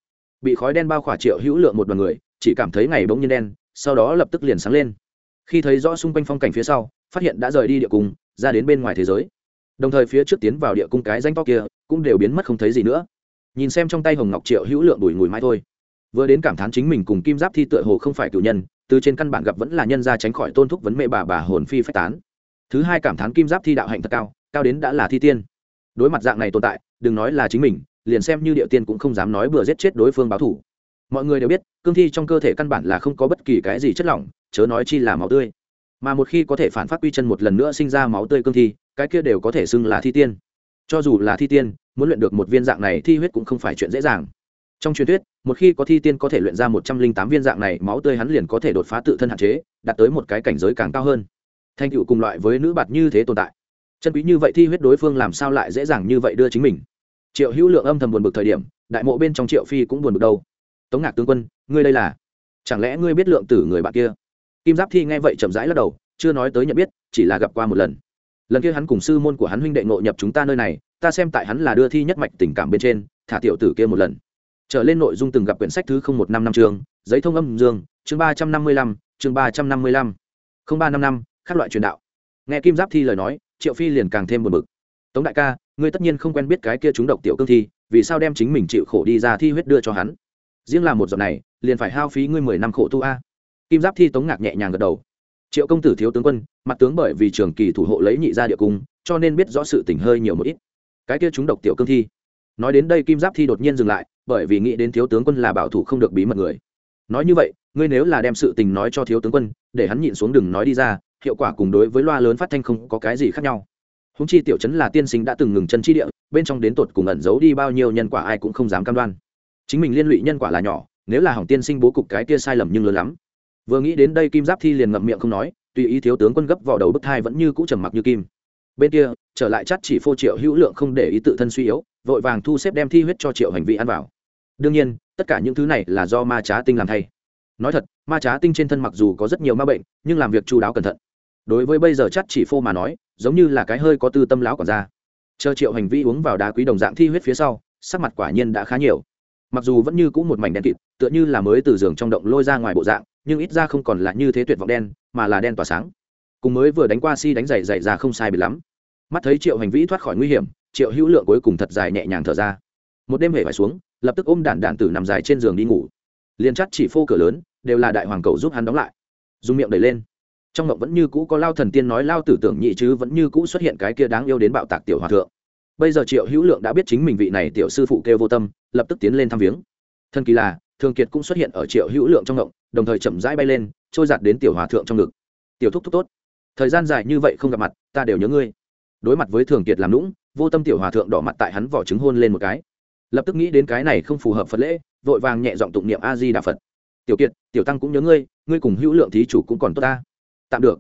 Bị khói đen bao khỏa triệu hữu lượng một đoàn người, chỉ cảm thấy ngày bỗng nhiên đen, sau đó lập tức liền sáng lên khi thấy rõ xung quanh phong cảnh phía sau, phát hiện đã rời đi địa cung, ra đến bên ngoài thế giới. Đồng thời phía trước tiến vào địa cung cái danh to kia, cũng đều biến mất không thấy gì nữa. Nhìn xem trong tay hồng ngọc triệu hữu lượng đùi ngùi mai thôi. Vừa đến cảm thán chính mình cùng kim giáp thi tựa hồ không phải cử nhân, từ trên căn bản gặp vẫn là nhân gia tránh khỏi tôn thúc vấn mẹ bà bà hồn phi phách tán. Thứ hai cảm thán kim giáp thi đạo hạnh thật cao cao đến đã là thi tiên. Đối mặt dạng này tồn tại, đừng nói là chính mình, liền xem như địa tiên cũng không dám nói bừa giết chết đối phương báo thủ mọi người đều biết, cương thi trong cơ thể căn bản là không có bất kỳ cái gì chất lỏng, chớ nói chi là máu tươi. Mà một khi có thể phản phát quy chân một lần nữa sinh ra máu tươi cương thi, cái kia đều có thể xưng là thi tiên. Cho dù là thi tiên, muốn luyện được một viên dạng này thi huyết cũng không phải chuyện dễ dàng. Trong truyền thuyết, một khi có thi tiên có thể luyện ra một trăm linh tám viên dạng này, máu tươi hắn liền có thể đột phá tự thân hạn chế, đạt tới một cái cảnh giới càng cao hơn. Thanh tựu cùng loại với nữ bạt như thế tồn tại. Chân quý như vậy thi huyết đối phương làm sao lại dễ dàng như vậy đưa chính mình? Triệu hữu lượng âm thầm buồn bực thời điểm, đại mộ bên trong triệu phi cũng buồn bực đâu tống ngạc tướng quân, ngươi đây là? Chẳng lẽ ngươi biết lượng tử người bạn kia? Kim giáp thi nghe vậy chậm rãi lắc đầu, chưa nói tới nhận biết, chỉ là gặp qua một lần. Lần kia hắn cùng sư môn của hắn huynh đệ ngộ nhập chúng ta nơi này, ta xem tại hắn là đưa thi nhất mạch tình cảm bên trên, thả tiểu tử kia một lần. Trở lên nội dung từng gặp quyển sách thứ không một năm năm chương, giấy thông âm dương, chương ba trăm năm mươi lăm, chương ba trăm năm mươi lăm. Không ba năm năm các loại truyền đạo. Nghe kim giáp thi lời nói, triệu phi liền càng thêm buồn bực. Tống đại ca, ngươi tất nhiên không quen biết cái kia chúng độc tiểu cương thi, vì sao đem chính mình chịu khổ đi ra thi huyết đưa cho hắn? Riêng là một giọt này, liền phải hao phí ngươi mười năm khổ tu a. Kim giáp thi tống ngạc nhẹ nhàng gật đầu. Triệu công tử thiếu tướng quân, mặt tướng bởi vì trường kỳ thủ hộ lấy nhị ra địa cung, cho nên biết rõ sự tỉnh hơi nhiều một ít. Cái kia chúng độc tiểu cương thi. Nói đến đây kim giáp thi đột nhiên dừng lại, bởi vì nghĩ đến thiếu tướng quân là bảo thủ không được bí mật người. Nói như vậy, ngươi nếu là đem sự tình nói cho thiếu tướng quân, để hắn nhịn xuống đừng nói đi ra, hiệu quả cùng đối với loa lớn phát thanh không có cái gì khác nhau. Húng chi tiểu chấn là tiên sinh đã từng ngừng chân chi địa, bên trong đến tột cùng ẩn giấu đi bao nhiêu nhân quả ai cũng không dám cam đoan chính mình liên lụy nhân quả là nhỏ, nếu là hỏng tiên sinh bố cục cái kia sai lầm nhưng lớn lắm. Vừa nghĩ đến đây kim giáp thi liền ngậm miệng không nói, tùy ý thiếu tướng quân gấp vào đầu bức thai vẫn như cũ trầm mặc như kim. Bên kia, trở lại chắt chỉ phô triệu hữu lượng không để ý tự thân suy yếu, vội vàng thu xếp đem thi huyết cho triệu hành vi ăn vào. Đương nhiên, tất cả những thứ này là do ma trá tinh làm thay. Nói thật, ma trá tinh trên thân mặc dù có rất nhiều ma bệnh, nhưng làm việc chú đáo cẩn thận. Đối với bây giờ chắt chỉ phô mà nói, giống như là cái hơi có tư tâm lão còn ra. Chờ triệu hành vi uống vào đá quý đồng dạng thi huyết phía sau, sắc mặt quả nhiên đã khá nhiều mặc dù vẫn như c ũ một mảnh đen kịt, tựa như là mới từ giường trong động lôi ra ngoài bộ dạng, nhưng ít ra không còn là như thế tuyệt vọng đen, mà là đen tỏa sáng. Cùng mới vừa đánh qua si đánh dày dày ra không sai bị lắm. Mắt thấy triệu hành vĩ thoát khỏi nguy hiểm, triệu hữu lượng cuối cùng thật dài nhẹ nhàng thở ra. Một đêm hề phải xuống, lập tức ôm đản đản tử nằm dài trên giường đi ngủ. Liền chắc chỉ phô cửa lớn, đều là đại hoàng cầu giúp hắn đóng lại. Dùng miệng đẩy lên. Trong mộng vẫn như cũ có lao thần tiên nói, lao tử tưởng nhị chứ vẫn như cũ xuất hiện cái kia đáng yêu đến bạo tạc tiểu hòa thượng bây giờ triệu hữu lượng đã biết chính mình vị này tiểu sư phụ kêu vô tâm, lập tức tiến lên thăm viếng. Thân kỳ là, thường kiệt cũng xuất hiện ở triệu hữu lượng trong ngộng, đồng thời chậm rãi bay lên, trôi giạt đến tiểu hòa thượng trong ngực. Tiểu thúc thúc tốt, thời gian dài như vậy không gặp mặt, ta đều nhớ ngươi. Đối mặt với thường kiệt làm lũng vô tâm tiểu hòa thượng đỏ mặt tại hắn vỏ trứng hôn lên một cái. Lập tức nghĩ đến cái này không phù hợp phật lễ, vội vàng nhẹ giọng tụng niệm a di đà phật. Tiểu kiệt, tiểu tăng cũng nhớ ngươi ngươi cùng hữu lượng thí chủ cũng còn tốt ta. Tạm được.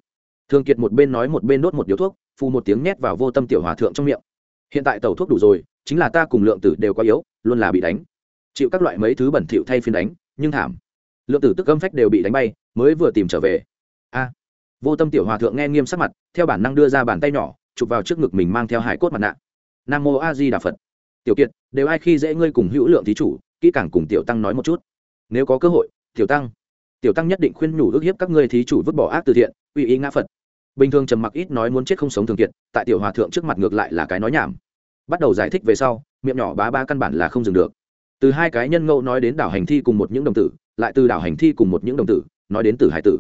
Thường kiệt một bên nói một bên đốt một điếu thuốc, phù một tiếng nhét vào vô tâm tiểu hòa thượng trong miệng hiện tại tẩu thuốc đủ rồi, chính là ta cùng lượng tử đều quá yếu, luôn là bị đánh. Chịu các loại mấy thứ bẩn thỉu thay phiên đánh, nhưng thảm. Lượng tử tức âm phách đều bị đánh bay, mới vừa tìm trở về. A. Vô tâm tiểu hòa thượng nghe nghiêm sắc mặt, theo bản năng đưa ra bàn tay nhỏ, chụp vào trước ngực mình mang theo hải cốt mặt nạ. Nam mô a di đà phật. Tiểu kiệt, đều ai khi dễ ngươi cùng hữu lượng thí chủ, kỹ càng cùng tiểu tăng nói một chút. Nếu có cơ hội, tiểu tăng. Tiểu tăng nhất định khuyên nhủ ước hiếp các ngươi thí chủ vứt bỏ ác từ thiện, uy ý ngã phật bình thường trầm mặc ít nói muốn chết không sống thường kiệt, tại tiểu hòa thượng trước mặt ngược lại là cái nói nhảm. Bắt đầu giải thích về sau, miệng nhỏ bá ba căn bản là không dừng được. Từ hai cái nhân ngẫu nói đến đảo hành thi cùng một những đồng tử, lại từ đảo hành thi cùng một những đồng tử, nói đến tử hải tử.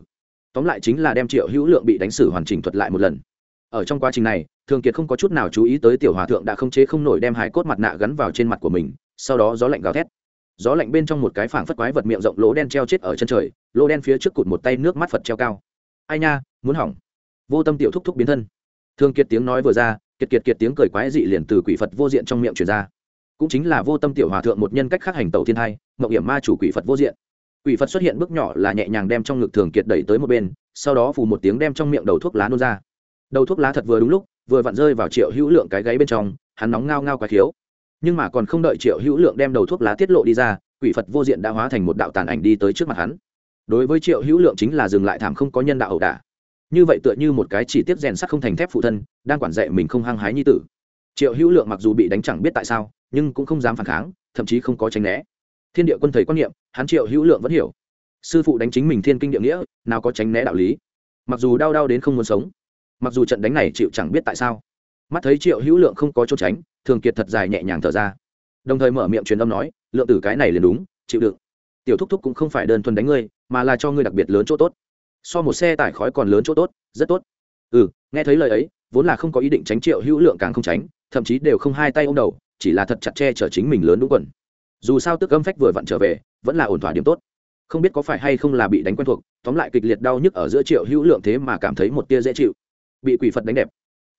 Tóm lại chính là đem triệu hữu lượng bị đánh xử hoàn chỉnh thuật lại một lần. Ở trong quá trình này, thường kiệt không có chút nào chú ý tới tiểu hòa thượng đã không chế không nổi đem hải cốt mặt nạ gắn vào trên mặt của mình, sau đó gió lạnh gào thét. Gió lạnh bên trong một cái phảng phất quái vật miệng rộng lỗ đen treo chết ở chân trời, lỗ đen phía trước cụt một tay nước mắt phật treo cao. Ai nha, muốn hỏng vô tâm tiểu thúc thúc biến thân. Thường kiệt tiếng nói vừa ra, kiệt kiệt kiệt tiếng cười quái dị liền từ quỷ phật vô diện trong miệng truyền ra. Cũng chính là vô tâm tiểu hòa thượng một nhân cách khác hành tẩu thiên hai mậu hiểm ma chủ quỷ phật vô diện. Quỷ phật xuất hiện bước nhỏ là nhẹ nhàng đem trong ngực thường kiệt đẩy tới một bên, sau đó phù một tiếng đem trong miệng đầu thuốc lá nôn ra. Đầu thuốc lá thật vừa đúng lúc, vừa vặn rơi vào triệu hữu lượng cái gáy bên trong, hắn nóng ngao ngao quá thiếu. Nhưng mà còn không đợi triệu hữu lượng đem đầu thuốc lá tiết lộ đi ra, quỷ phật vô diện đã hóa thành một đạo tàn ảnh đi tới trước mặt hắn. Đối với triệu hữu lượng chính là dừng lại thảm không có nhân đạo ẩu đả như vậy tựa như một cái chỉ tiếp rèn sắt không thành thép phụ thân, đang quản dạy mình không hăng hái như tử. Triệu hữu lượng mặc dù bị đánh chẳng biết tại sao, nhưng cũng không dám phản kháng, thậm chí không có tránh né. Thiên địa quân thầy quan niệm, hắn triệu hữu lượng vẫn hiểu. Sư phụ đánh chính mình thiên kinh địa nghĩa, nào có tránh né đạo lý. Mặc dù đau đau đến không muốn sống, mặc dù trận đánh này chịu chẳng biết tại sao. Mắt thấy triệu hữu lượng không có chỗ tránh, thường kiệt thật dài nhẹ nhàng thở ra. Đồng thời mở miệng truyền âm nói, lượng tử cái này liền đúng, chịu đựng. Tiểu thúc thúc cũng không phải đơn thuần đánh ngươi, mà là cho ngươi đặc biệt lớn chỗ tốt so một xe tải khói còn lớn chỗ tốt, rất tốt. Ừ nghe thấy lời ấy, vốn là không có ý định tránh triệu hữu lượng càng không tránh, thậm chí đều không hai tay ô m đầu, chỉ là thật chặt che chở chính mình lớn đúng quần. Dù sao tức âm phách vừa vặn trở về, vẫn là ổn thỏa điểm tốt. Không biết có phải hay không là bị đánh quen thuộc, tóm lại kịch liệt đau nhức ở giữa triệu hữu lượng thế mà cảm thấy một tia dễ chịu. Bị quỷ phật đánh đẹp.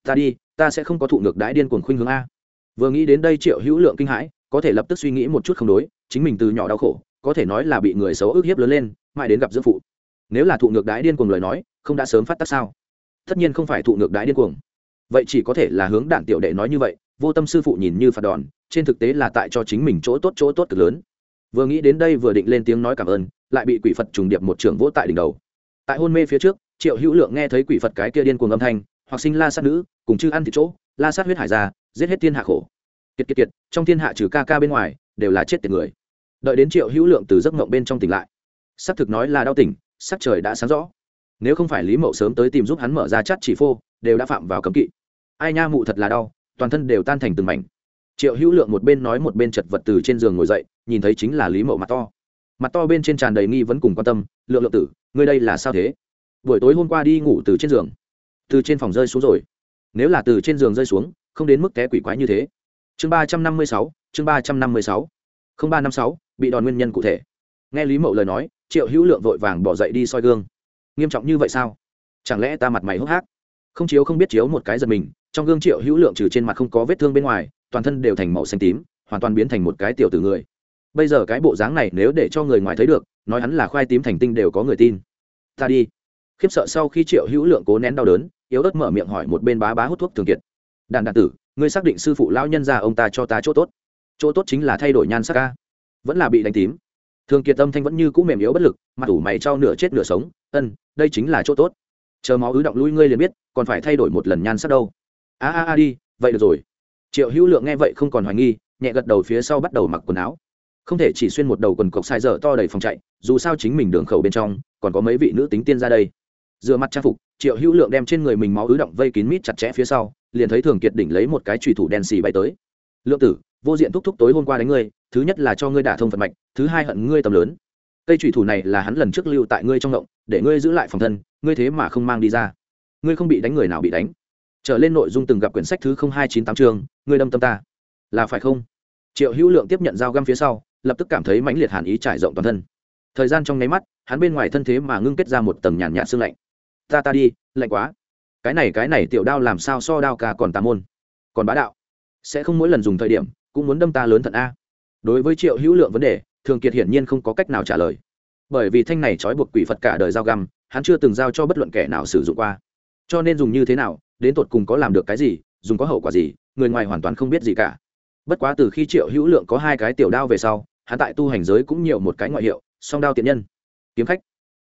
Ta đi, ta sẽ không có thụ ngược đái điên cuồng khuynh hướng a. Vừa nghĩ đến đây triệu hữu lượng kinh hãi, có thể lập tức suy nghĩ một chút không đối, chính mình từ nhỏ đau khổ, có thể nói là bị người xấu ức hiếp lớn lên, mãi đến gặp dưỡng phụ nếu là thụ ngược đái điên cuồng lời nói, không đã sớm phát tác sao? Tất nhiên không phải thụ ngược đái điên cuồng. Vậy chỉ có thể là hướng đạn tiểu đệ nói như vậy, vô tâm sư phụ nhìn như phạt đòn, trên thực tế là tại cho chính mình chỗ tốt chỗ tốt cực lớn. Vừa nghĩ đến đây vừa định lên tiếng nói cảm ơn, lại bị quỷ phật trùng điệp một trường vỗ tại đỉnh đầu. Tại hôn mê phía trước, triệu hữu lượng nghe thấy quỷ phật cái kia điên cuồng âm thanh, hoặc sinh la sát nữ, cùng chư ăn thịt chỗ, la sát huyết hải ra, giết hết thiên hạ khổ. Kiệt kiệt kiệt, trong thiên hạ trừ ca ca bên ngoài, đều là chết tiệt người. Đợi đến triệu hữu lượng từ giấc mộng bên trong tỉnh lại xác thực nói là đau tỉnh sắc trời đã sáng rõ. Nếu không phải lý mậu sớm tới tìm giúp hắn mở ra chắt chỉ phô, đều đã phạm vào cấm kỵ. Ai nha mụ thật là đau, toàn thân đều tan thành từng mảnh. Triệu hữu lượng một bên nói một bên chật vật từ trên giường ngồi dậy, nhìn thấy chính là lý mậu mặt to. Mặt to bên trên tràn đầy nghi vẫn cùng quan tâm, lượng lượng tử, ngươi đây là sao thế? Buổi tối hôm qua đi ngủ từ trên giường. Từ trên phòng rơi xuống rồi. Nếu là từ trên giường rơi xuống, không đến mức té quỷ quái như thế. Chương ba trăm năm mươi sáu, chương ba trăm năm mươi sáu. Không ba năm sáu, bị đòn nguyên nhân cụ thể. Nghe lý mậu lời nói triệu hữu lượng vội vàng bỏ dậy đi soi gương. Nghiêm trọng như vậy sao? Chẳng lẽ ta mặt mày hốc hác? Không chiếu không biết chiếu một cái giật mình, trong gương triệu hữu lượng trừ trên mặt không có vết thương bên ngoài, toàn thân đều thành màu xanh tím, hoàn toàn biến thành một cái tiểu từ người. Bây giờ cái bộ dáng này nếu để cho người ngoài thấy được, nói hắn là khoai tím thành tinh đều có người tin. Ta đi. Khiếp sợ sau khi triệu hữu lượng cố nén đau đớn, yếu ớt mở miệng hỏi một bên bá bá hút thuốc thường kiệt. Đàn đàn tử, ngươi xác định sư phụ lao nhân ra ông ta cho ta chỗ tốt. Chỗ tốt chính là thay đổi nhan sắc ca vẫn là bị đánh tím thường kiệt tâm thanh vẫn như cũ mềm yếu bất lực, mặt ủ mày trao nửa chết nửa sống, ân, đây chính là chỗ tốt. Chờ máu ứ động lui ngươi liền biết, còn phải thay đổi một lần nhan sắc đâu. A a a, đi, vậy được rồi. Triệu hữu lượng nghe vậy không còn hoài nghi, nhẹ gật đầu phía sau bắt đầu mặc quần áo. Không thể chỉ xuyên một đầu quần cộc sai dở to đầy phòng chạy, dù sao chính mình đường khẩu bên trong, còn có mấy vị nữ tính tiên ra đây. Dựa mặt trang phục, triệu hữu lượng đem trên người mình máu ứ động vây kín mít chặt chẽ phía sau, liền thấy thường kiệt đỉnh lấy một cái trùy thủ đen xì bay tới. Lượng tử, vô diện thúc thúc tối hôm qua đánh ngươi thứ nhất là cho ngươi đả thông phật mạch, thứ hai hận ngươi tầm lớn. Cây trùy thủ này là hắn lần trước lưu tại ngươi trong động để ngươi giữ lại phòng thân, ngươi thế mà không mang đi ra. Ngươi không bị đánh người nào bị đánh. Trở lên nội dung từng gặp quyển sách thứ hai chín tám chương, ngươi đâm tâm ta. Là phải không? Triệu hữu lượng tiếp nhận dao găm phía sau, lập tức cảm thấy mãnh liệt hàn ý trải rộng toàn thân. Thời gian trong nháy mắt, hắn bên ngoài thân thế mà ngưng kết ra một tầng nhàn nhạt xương lạnh. Ta ta đi, lạnh quá. Cái này cái này tiểu đao làm sao so đao ca còn tà môn? Còn bá đạo. Sẽ không mỗi lần dùng thời điểm, cũng muốn đâm ta lớn thận a đối với triệu hữu lượng vấn đề, thường kiệt hiển nhiên không có cách nào trả lời. Bởi vì thanh này trói buộc quỷ phật cả đời giao găm, hắn chưa từng giao cho bất luận kẻ nào sử dụng qua. Cho nên dùng như thế nào, đến tột cùng có làm được cái gì, dùng có hậu quả gì, người ngoài hoàn toàn không biết gì cả. Bất quá từ khi triệu hữu lượng có hai cái tiểu đao về sau, hắn tại tu hành giới cũng nhiều một cái ngoại hiệu, song đao tiện nhân. Kiếm khách.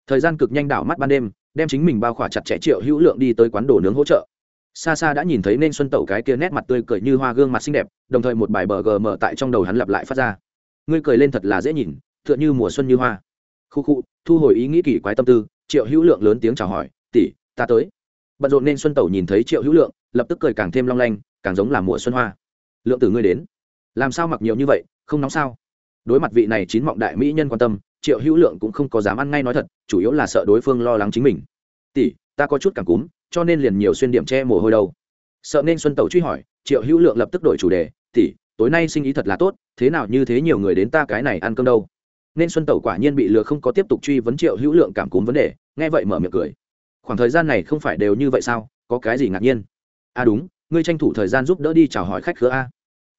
Thời gian cực nhanh đảo mắt ban đêm, đem chính mình bao khỏa chặt chẽ triệu hữu lượng đi tới quán đồ nướng hỗ trợ xa xa đã nhìn thấy nên xuân tẩu cái kia nét mặt tươi cười như hoa gương mặt xinh đẹp, đồng thời một bài bờ gm tại trong đầu hắn lặp lại phát ra. Ngươi cười lên thật là dễ nhìn, tựa như mùa xuân như hoa. Khu khu, thu hồi ý nghĩ kỳ quái tâm tư, triệu hữu lượng lớn tiếng chào hỏi, tỷ, ta tới. Bận rộn nên xuân tẩu nhìn thấy triệu hữu lượng, lập tức cười càng thêm long lanh, càng giống là mùa xuân hoa. Lượng tử ngươi đến. Làm sao mặc nhiều như vậy, không nóng sao? Đối mặt vị này chín mọng đại mỹ nhân quan tâm, triệu hữu lượng cũng không có dám ăn ngay nói thật, chủ yếu là sợ đối phương lo lắng chính mình. Tỷ, ta có chút cảm cúm cho nên liền nhiều xuyên điểm che mồ hôi đâu. Sợ nên xuân tẩu truy hỏi, triệu hữu lượng lập tức đổi chủ đề, tỷ, tối nay sinh ý thật là tốt, thế nào như thế nhiều người đến ta cái này ăn cơm đâu? Nên xuân tẩu quả nhiên bị lừa không có tiếp tục truy vấn triệu hữu lượng cảm cúm vấn đề, nghe vậy mở miệng cười. Khoảng thời gian này không phải đều như vậy sao? Có cái gì ngạc nhiên? À đúng, ngươi tranh thủ thời gian giúp đỡ đi chào hỏi khách khứa a.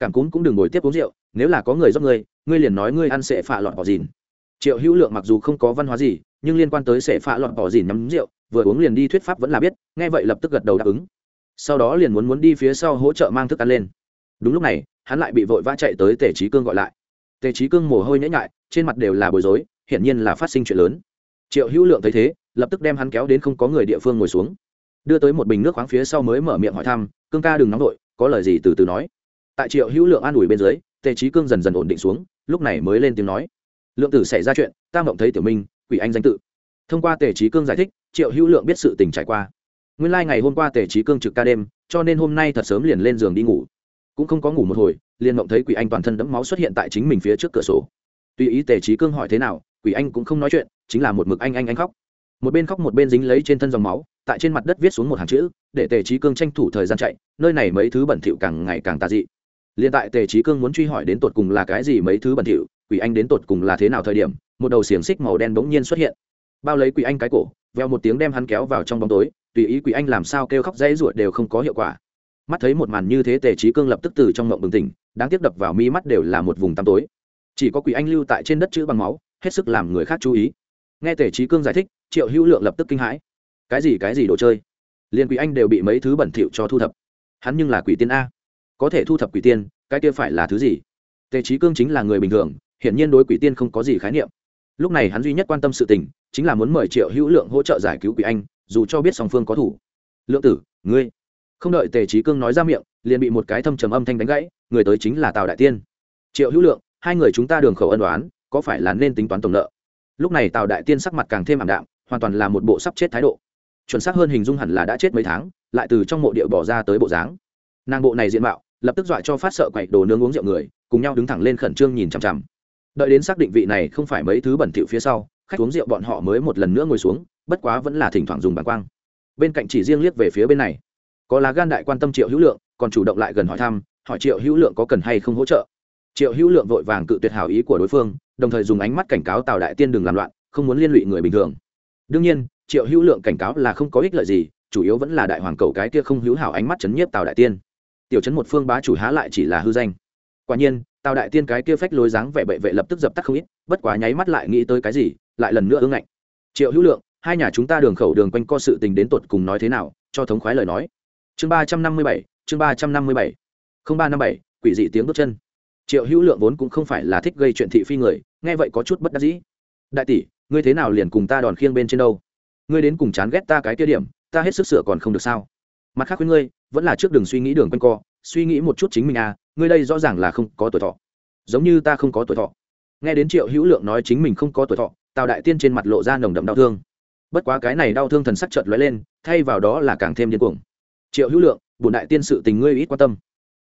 Cảm cúm cũng đừng ngồi tiếp uống rượu, nếu là có người giúp ngươi ngươi liền nói ngươi ăn sẽ phạ lọt bỏ dìn. Triệu hữu lượng mặc dù không có văn hóa gì, nhưng liên quan tới sẽ phạ lọt bỏ dìn nhắm rượu vừa uống liền đi thuyết pháp vẫn là biết, nghe vậy lập tức gật đầu đáp ứng. Sau đó liền muốn muốn đi phía sau hỗ trợ mang thức ăn lên. Đúng lúc này, hắn lại bị vội vã chạy tới tề trí cương gọi lại. Tề trí cương mồ hôi nhễ nhại, trên mặt đều là bối rối, hiển nhiên là phát sinh chuyện lớn. Triệu hữu lượng thấy thế, lập tức đem hắn kéo đến không có người địa phương ngồi xuống. Đưa tới một bình nước khoáng phía sau mới mở miệng hỏi thăm, cương ca đừng nóng vội, có lời gì từ từ nói. Tại triệu hữu lượng an ủi bên dưới, tề trí cương dần dần ổn định xuống, lúc này mới lên tiếng nói, lượng tử xảy ra chuyện, ta mộng thấy tiểu minh, quỷ anh danh tự. Thông qua tề trí cương giải thích triệu hữu lượng biết sự tình trải qua. Nguyên lai、like、ngày hôm qua tề trí cương trực ca đêm, cho nên hôm nay thật sớm liền lên giường đi ngủ. Cũng không có ngủ một hồi, liền mộng thấy quỷ anh toàn thân đẫm máu xuất hiện tại chính mình phía trước cửa sổ. Tuy ý tề trí cương hỏi thế nào, quỷ anh cũng không nói chuyện, chính là một mực anh anh anh khóc. Một bên khóc một bên dính lấy trên thân dòng máu, tại trên mặt đất viết xuống một hàng chữ, để tề trí cương tranh thủ thời gian chạy, nơi này mấy thứ bẩn thỉu càng ngày càng tà dị. Liền tại tề trí cương muốn truy hỏi đến tột cùng là cái gì mấy thứ bẩn thỉu, quỷ anh đến tột cùng là thế nào thời điểm, một đầu xiềng xích màu đen bỗng nhiên xuất hiện bao lấy quỷ anh cái cổ, veo một tiếng đem hắn kéo vào trong bóng tối, tùy ý quỷ anh làm sao kêu khóc dãy ruột đều không có hiệu quả. Mắt thấy một màn như thế tề trí cương lập tức từ trong mộng bừng tỉnh, đáng tiếc đập vào mi mắt đều là một vùng tăm tối. Chỉ có quỷ anh lưu tại trên đất chữ bằng máu, hết sức làm người khác chú ý. Nghe tề trí cương giải thích, triệu hữu lượng lập tức kinh hãi. Cái gì cái gì đồ chơi? Liền quỷ anh đều bị mấy thứ bẩn thỉu cho thu thập. Hắn nhưng là quỷ tiên a. Có thể thu thập quỷ tiên, cái kia phải là thứ gì? Tề trí cương chính là người bình thường, hiển nhiên đối quỷ tiên không có gì khái niệm. Lúc này hắn duy nhất quan tâm sự tình chính là muốn mời triệu hữu lượng hỗ trợ giải cứu quỷ anh, dù cho biết song phương có thủ. Lượng tử, ngươi. Không đợi tề trí cương nói ra miệng, liền bị một cái thâm trầm âm thanh đánh gãy, người tới chính là tào đại tiên. Triệu hữu lượng, hai người chúng ta đường khẩu ân đoán có phải là nên tính toán tổng nợ? Lúc này tào đại tiên sắc mặt càng thêm ảm đạm, hoàn toàn là một bộ sắp chết thái độ. Chuẩn xác hơn hình dung hẳn là đã chết mấy tháng, lại từ trong mộ địa bỏ ra tới bộ dáng. Nàng bộ này diện mạo, lập tức dọa cho phát sợ quậy đồ nướng uống rượu người, cùng nhau đứng thẳng lên khẩn trương nhìn chằm chằm. Đợi đến xác định vị này không phải mấy thứ bẩn thỉu phía sau khách uống rượu bọn họ mới một lần nữa ngồi xuống, bất quá vẫn là thỉnh thoảng dùng bàn quang. Bên cạnh chỉ riêng liếc về phía bên này. Có lá gan đại quan tâm triệu hữu lượng, còn chủ động lại gần hỏi thăm, hỏi triệu hữu lượng có cần hay không hỗ trợ. Triệu hữu lượng vội vàng cự tuyệt hảo ý của đối phương, đồng thời dùng ánh mắt cảnh cáo tào đại tiên đừng làm loạn, không muốn liên lụy người bình thường. Đương nhiên, triệu hữu lượng cảnh cáo là không có ích lợi gì, chủ yếu vẫn là đại hoàng cầu cái kia không hữu hảo ánh mắt chấn nhiếp tào đại tiên. Tiểu chấn một phương bá chủ há lại chỉ là hư danh. Quả nhiên, tào đại tiên cái kia phách lối dáng vẻ bệ vệ lập tức dập tắt không ít, bất quá nháy mắt lại nghĩ tới cái gì lại lần nữa ưng ngạnh. Triệu hữu lượng, hai nhà chúng ta đường khẩu đường quanh co sự tình đến tột cùng nói thế nào, cho thống khoái lời nói. Chương ba trăm năm mươi bảy, chương ba trăm năm mươi bảy. Không ba năm bảy, quỷ dị tiếng bước chân. Triệu hữu lượng vốn cũng không phải là thích gây chuyện thị phi người, nghe vậy có chút bất đắc dĩ. Đại tỷ, ngươi thế nào liền cùng ta đòn khiêng bên trên đâu? Ngươi đến cùng chán ghét ta cái kia điểm, ta hết sức sửa còn không được sao? Mặt khác với ngươi, vẫn là trước đường suy nghĩ đường quanh co, suy nghĩ một chút chính mình à ngươi đây rõ ràng là không có tuổi thọ. Giống như ta không có tuổi thọ. Nghe đến triệu hữu lượng nói chính mình không có tuổi thọ tào đại tiên trên mặt lộ ra nồng đậm đau thương bất quá cái này đau thương thần sắc chợt lóe lên thay vào đó là càng thêm điên cuồng triệu hữu lượng bùn đại tiên sự tình ngươi ít quan tâm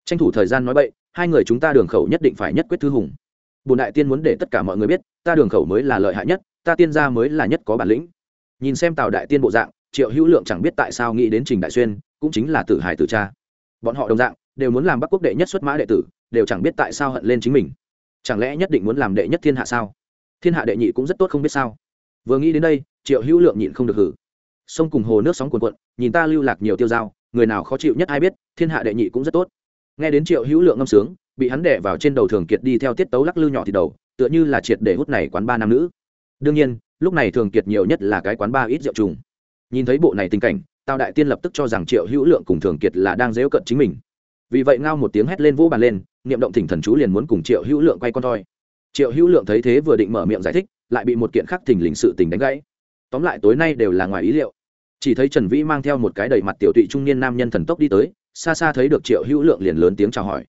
tranh thủ thời gian nói bậy, hai người chúng ta đường khẩu nhất định phải nhất quyết thư hùng. Bùn đại tiên muốn để tất cả mọi người biết, ta đường khẩu mới là lợi hại nhất, ta tiên gia mới là nhất có bản lĩnh. Nhìn xem tào đại tiên bộ dạng, triệu hữu lượng chẳng biết tại sao nghĩ đến trình đại xuyên, cũng chính là tử hải tử cha. Bọn họ đồng dạng, đều muốn làm bắc quốc đệ nhất xuất mã đệ tử, đều chẳng biết tại sao hận lên chính mình. Chẳng lẽ nhất định muốn làm đệ nhất thiên hạ sao? Thiên hạ đệ nhị cũng rất tốt không biết sao. Vừa nghĩ đến đây, triệu hữu lượng nhịn không được hử. Sông cùng hồ nước sóng cuồn cuộn, nhìn ta lưu lạc nhiều tiêu dao, người nào khó chịu nhất ai biết, thiên hạ đệ nhị cũng rất tốt. Nghe đến triệu hữu lượng ngâm sướng, bị hắn đẻ vào trên đầu thường kiệt đi theo tiết tấu lắc lư nhỏ thì đầu, tựa như là triệt để hút này quán ba nam nữ. Đương nhiên, lúc này thường kiệt nhiều nhất là cái quán ba ít rượu trùng. Nhìn thấy bộ này tình cảnh, tào đại tiên lập tức cho rằng triệu hữu lượng cùng thường kiệt là đang dễu cận chính mình. Vì vậy ngao một tiếng hét lên vỗ bàn lên, niệm động thỉnh thần chú liền muốn cùng triệu hữu lượng quay con thoi triệu hữu lượng thấy thế vừa định mở miệng giải thích, lại bị một kiện khác thình lình sự tình đánh gãy. Tóm lại tối nay đều là ngoài ý liệu. Chỉ thấy trần vĩ mang theo một cái đầy mặt tiểu tụy trung niên nam nhân thần tốc đi tới, xa xa thấy được triệu hữu lượng liền lớn tiếng chào hỏi.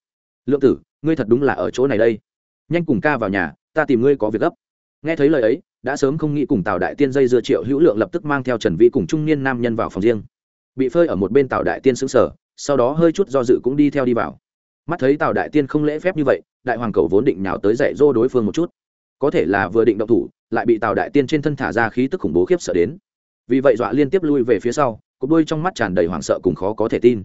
Lượng tử, ngươi thật đúng là ở chỗ này đây. Nhanh cùng ca vào nhà, ta tìm ngươi có việc gấp. Nghe thấy lời ấy, đã sớm không nghĩ cùng tào đại tiên dây dưa, triệu hữu lượng lập tức mang theo trần vĩ cùng trung niên nam nhân vào phòng riêng. Bị phơi ở một bên tào đại tiên xứng sở sau đó hơi chút do dự cũng đi theo đi vào mắt thấy tào đại tiên không lễ phép như vậy, đại hoàng cầu vốn định nhào tới dạy dỗ đối phương một chút. Có thể là vừa định động thủ, lại bị tào đại tiên trên thân thả ra khí tức khủng bố khiếp sợ đến. Vì vậy dọa liên tiếp lui về phía sau, cục đuôi trong mắt tràn đầy hoảng sợ cùng khó có thể tin.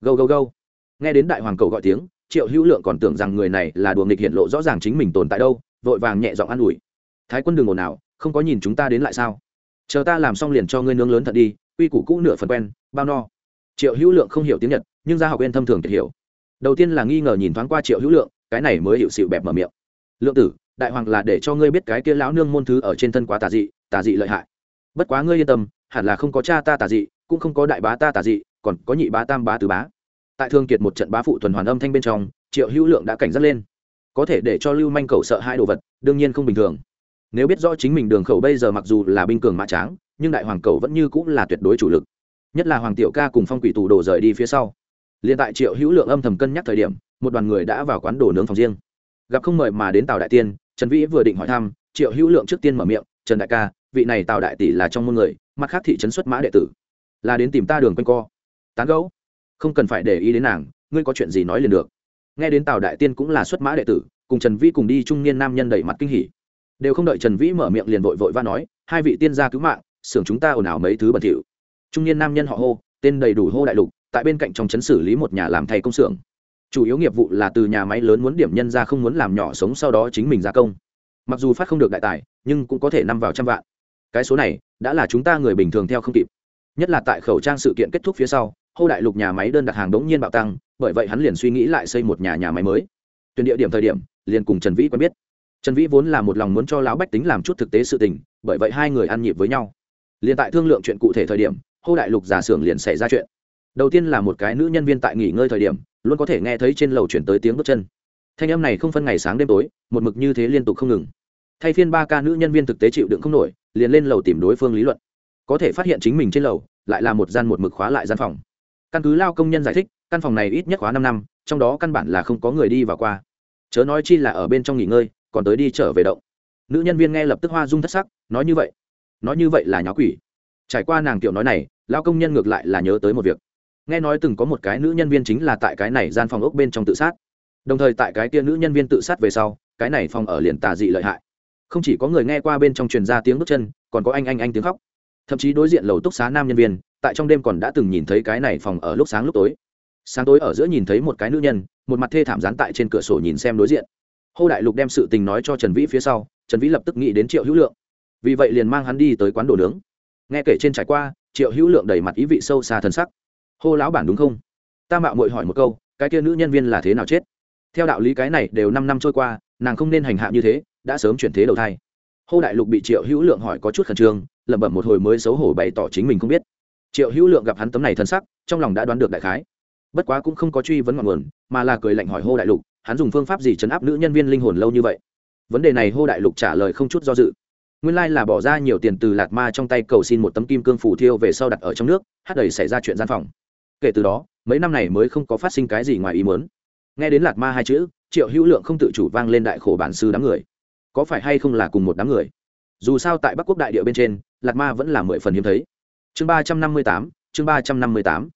Gâu gâu gâu. Nghe đến đại hoàng cầu gọi tiếng, triệu hữu lượng còn tưởng rằng người này là đùa nghịch hiện lộ rõ ràng chính mình tồn tại đâu, vội vàng nhẹ giọng an ủi. Thái quân đường ồn nào không có nhìn chúng ta đến lại sao? Chờ ta làm xong liền cho ngươi nướng lớn thật đi uy củ cũ nửa phần quen, bao no. Triệu hữu lượng không hiểu tiếng nhật, nhưng ra học viên thâm thường thiệt hiểu đầu tiên là nghi ngờ nhìn thoáng qua triệu hữu lượng, cái này mới hiệu sự bẹp mở miệng. Lượng tử, đại hoàng là để cho ngươi biết cái kia lão nương môn thứ ở trên thân quá tà dị tà dị lợi hại. Bất quá ngươi yên tâm, hẳn là không có cha ta tà dị, cũng không có đại bá ta tà dị, còn có nhị bá tam bá tứ bá. Tại thương kiệt một trận bá phụ tuần hoàn âm thanh bên trong, triệu hữu lượng đã cảnh giác lên. Có thể để cho lưu manh cầu sợ hai đồ vật, đương nhiên không bình thường. Nếu biết rõ chính mình đường khẩu bây giờ mặc dù là binh cường mã tráng, nhưng đại hoàng cầu vẫn như cũng là tuyệt đối chủ lực. Nhất là hoàng tiểu ca cùng phong quỷ tù đồ rời đi phía sau liền tại triệu hữu lượng âm thầm cân nhắc thời điểm, một đoàn người đã vào quán đồ nướng phòng riêng. Gặp không mời mà đến tào đại tiên, trần vĩ vừa định hỏi thăm, triệu hữu lượng trước tiên mở miệng, trần đại ca, vị này tào đại tỷ là trong môn người, mặt khác thị trấn xuất mã đệ tử. Là đến tìm ta đường quanh co. Tán gấu không cần phải để ý đến nàng, ngươi có chuyện gì nói liền được. Nghe đến tào đại tiên cũng là xuất mã đệ tử, cùng trần vĩ cùng đi trung niên nam nhân đẩy mặt kinh hỉ. Đều không đợi trần vĩ mở miệng liền vội vội va nói, hai vị tiên gia cứu mạng, xưởng chúng ta ồn ào mấy thứ bẩn thỉu. Trung niên nam nhân họ hô, tên đầy đủ hô đại lục tại bên cạnh trong chấn xử lý một nhà làm thay công xưởng. Chủ yếu nghiệp vụ là từ nhà máy lớn muốn điểm nhân ra không muốn làm nhỏ sống sau đó chính mình gia công. Mặc dù phát không được đại tài, nhưng cũng có thể năm vào trăm vạn. Cái số này, đã là chúng ta người bình thường theo không kịp. Nhất là tại khẩu trang sự kiện kết thúc phía sau hô đại lục nhà máy đơn đặt hàng đống nhiên bạo tăng, bởi vậy hắn liền suy nghĩ lại xây một nhà nhà máy mới. Tuyển địa điểm thời điểm, liền cùng trần vĩ quen biết. Trần vĩ vốn là một lòng muốn cho lão bách tính làm chút thực tế sự tình, bởi vậy hai người ăn nhịp với nhau. Liền tại thương lượng chuyện cụ thể thời điểm hô đại lục giả xưởng liền xảy ra chuyện đầu tiên là một cái nữ nhân viên tại nghỉ ngơi thời điểm, luôn có thể nghe thấy trên lầu chuyển tới tiếng bước chân. Thanh âm này không phân ngày sáng đêm tối, một mực như thế liên tục không ngừng. Thay phiên ba ca nữ nhân viên thực tế chịu đựng không nổi, liền lên lầu tìm đối phương lý luận. Có thể phát hiện chính mình trên lầu, lại là một gian một mực khóa lại gian phòng. Căn cứ lao công nhân giải thích, căn phòng này ít nhất khóa năm năm, trong đó căn bản là không có người đi và qua. Chớ nói chi là ở bên trong nghỉ ngơi, còn tới đi trở về động. Nữ nhân viên nghe lập tức hoa dung thất sắc, nói như vậy. Nói như vậy là nháo quỷ. Trải qua nàng tiểu nói này, lao công nhân ngược lại là nhớ tới một việc nghe nói từng có một cái nữ nhân viên chính là tại cái này gian phòng ốc bên trong tự sát. Đồng thời tại cái kia nữ nhân viên tự sát về sau, cái này phòng ở liền tà dị lợi hại. Không chỉ có người nghe qua bên trong truyền ra tiếng bước chân, còn có anh anh anh tiếng khóc. Thậm chí đối diện lầu túc xá nam nhân viên, tại trong đêm còn đã từng nhìn thấy cái này phòng ở lúc sáng lúc tối. Sáng tối ở giữa nhìn thấy một cái nữ nhân, một mặt thê thảm dán tại trên cửa sổ nhìn xem đối diện. Hô đại lục đem sự tình nói cho trần vĩ phía sau, trần vĩ lập tức nghĩ đến triệu hữu lượng. Vì vậy liền mang hắn đi tới quán đồ nướng. Nghe kể trên trải qua, triệu hữu lượng đầy mặt ý vị sâu xa thân sắc hô lão bản đúng không? Ta mạo mội hỏi một câu, cái kia nữ nhân viên là thế nào chết? Theo đạo lý cái này đều năm năm trôi qua, nàng không nên hành hạ như thế, đã sớm chuyển thế đầu thai. Hô đại lục bị triệu hữu lượng hỏi có chút khẩn trương, lẩm bẩm một hồi mới xấu hổ bày tỏ chính mình không biết. Triệu hữu lượng gặp hắn tấm này thân sắc, trong lòng đã đoán được đại khái. Bất quá cũng không có truy vấn ngọn nguồn, mà là cười lạnh hỏi hô đại lục, hắn dùng phương pháp gì chấn áp nữ nhân viên linh hồn lâu như vậy? Vấn đề này hô đại lục trả lời không chút do dự. Nguyên lai là bỏ ra nhiều tiền từ lạt ma trong tay cầu xin một tấm kim cương phủ thiêu về sau đặt ở trong nước, hát đầy xảy ra chuyện gian phòng kể từ đó, mấy năm này mới không có phát sinh cái gì ngoài ý muốn. Nghe đến lạt ma hai chữ, triệu hữu lượng không tự chủ vang lên đại khổ bản sư đám người. Có phải hay không là cùng một đám người? Dù sao tại bắc quốc đại địa bên trên, lạt ma vẫn là mười phần hiếm thấy. Chương ba trăm năm mươi tám, chương ba trăm năm mươi tám.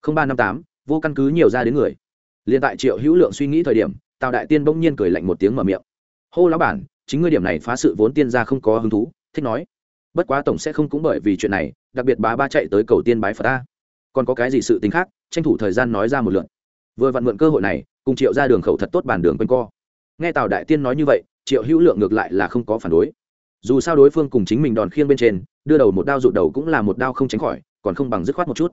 Không ba năm tám, vô căn cứ nhiều ra đến người. Liền tại triệu hữu lượng suy nghĩ thời điểm, tào đại tiên bỗng nhiên cười lạnh một tiếng mở miệng. Hô lão bản, chính ngươi điểm này phá sự vốn tiên gia không có hứng thú, thích nói. Bất quá tổng sẽ không cũng bởi vì chuyện này, đặc biệt bá ba chạy tới cầu tiên bái phật ta còn có cái gì sự tính khác, tranh thủ thời gian nói ra một lượn vừa vặn mượn cơ hội này, cùng triệu ra đường khẩu thật tốt bàn đường quanh co. Nghe tào đại tiên nói như vậy, triệu hữu lượng ngược lại là không có phản đối. Dù sao đối phương cùng chính mình đòn khiêng bên trên, đưa đầu một đao rụt đầu cũng là một đao không tránh khỏi, còn không bằng dứt khoát một chút.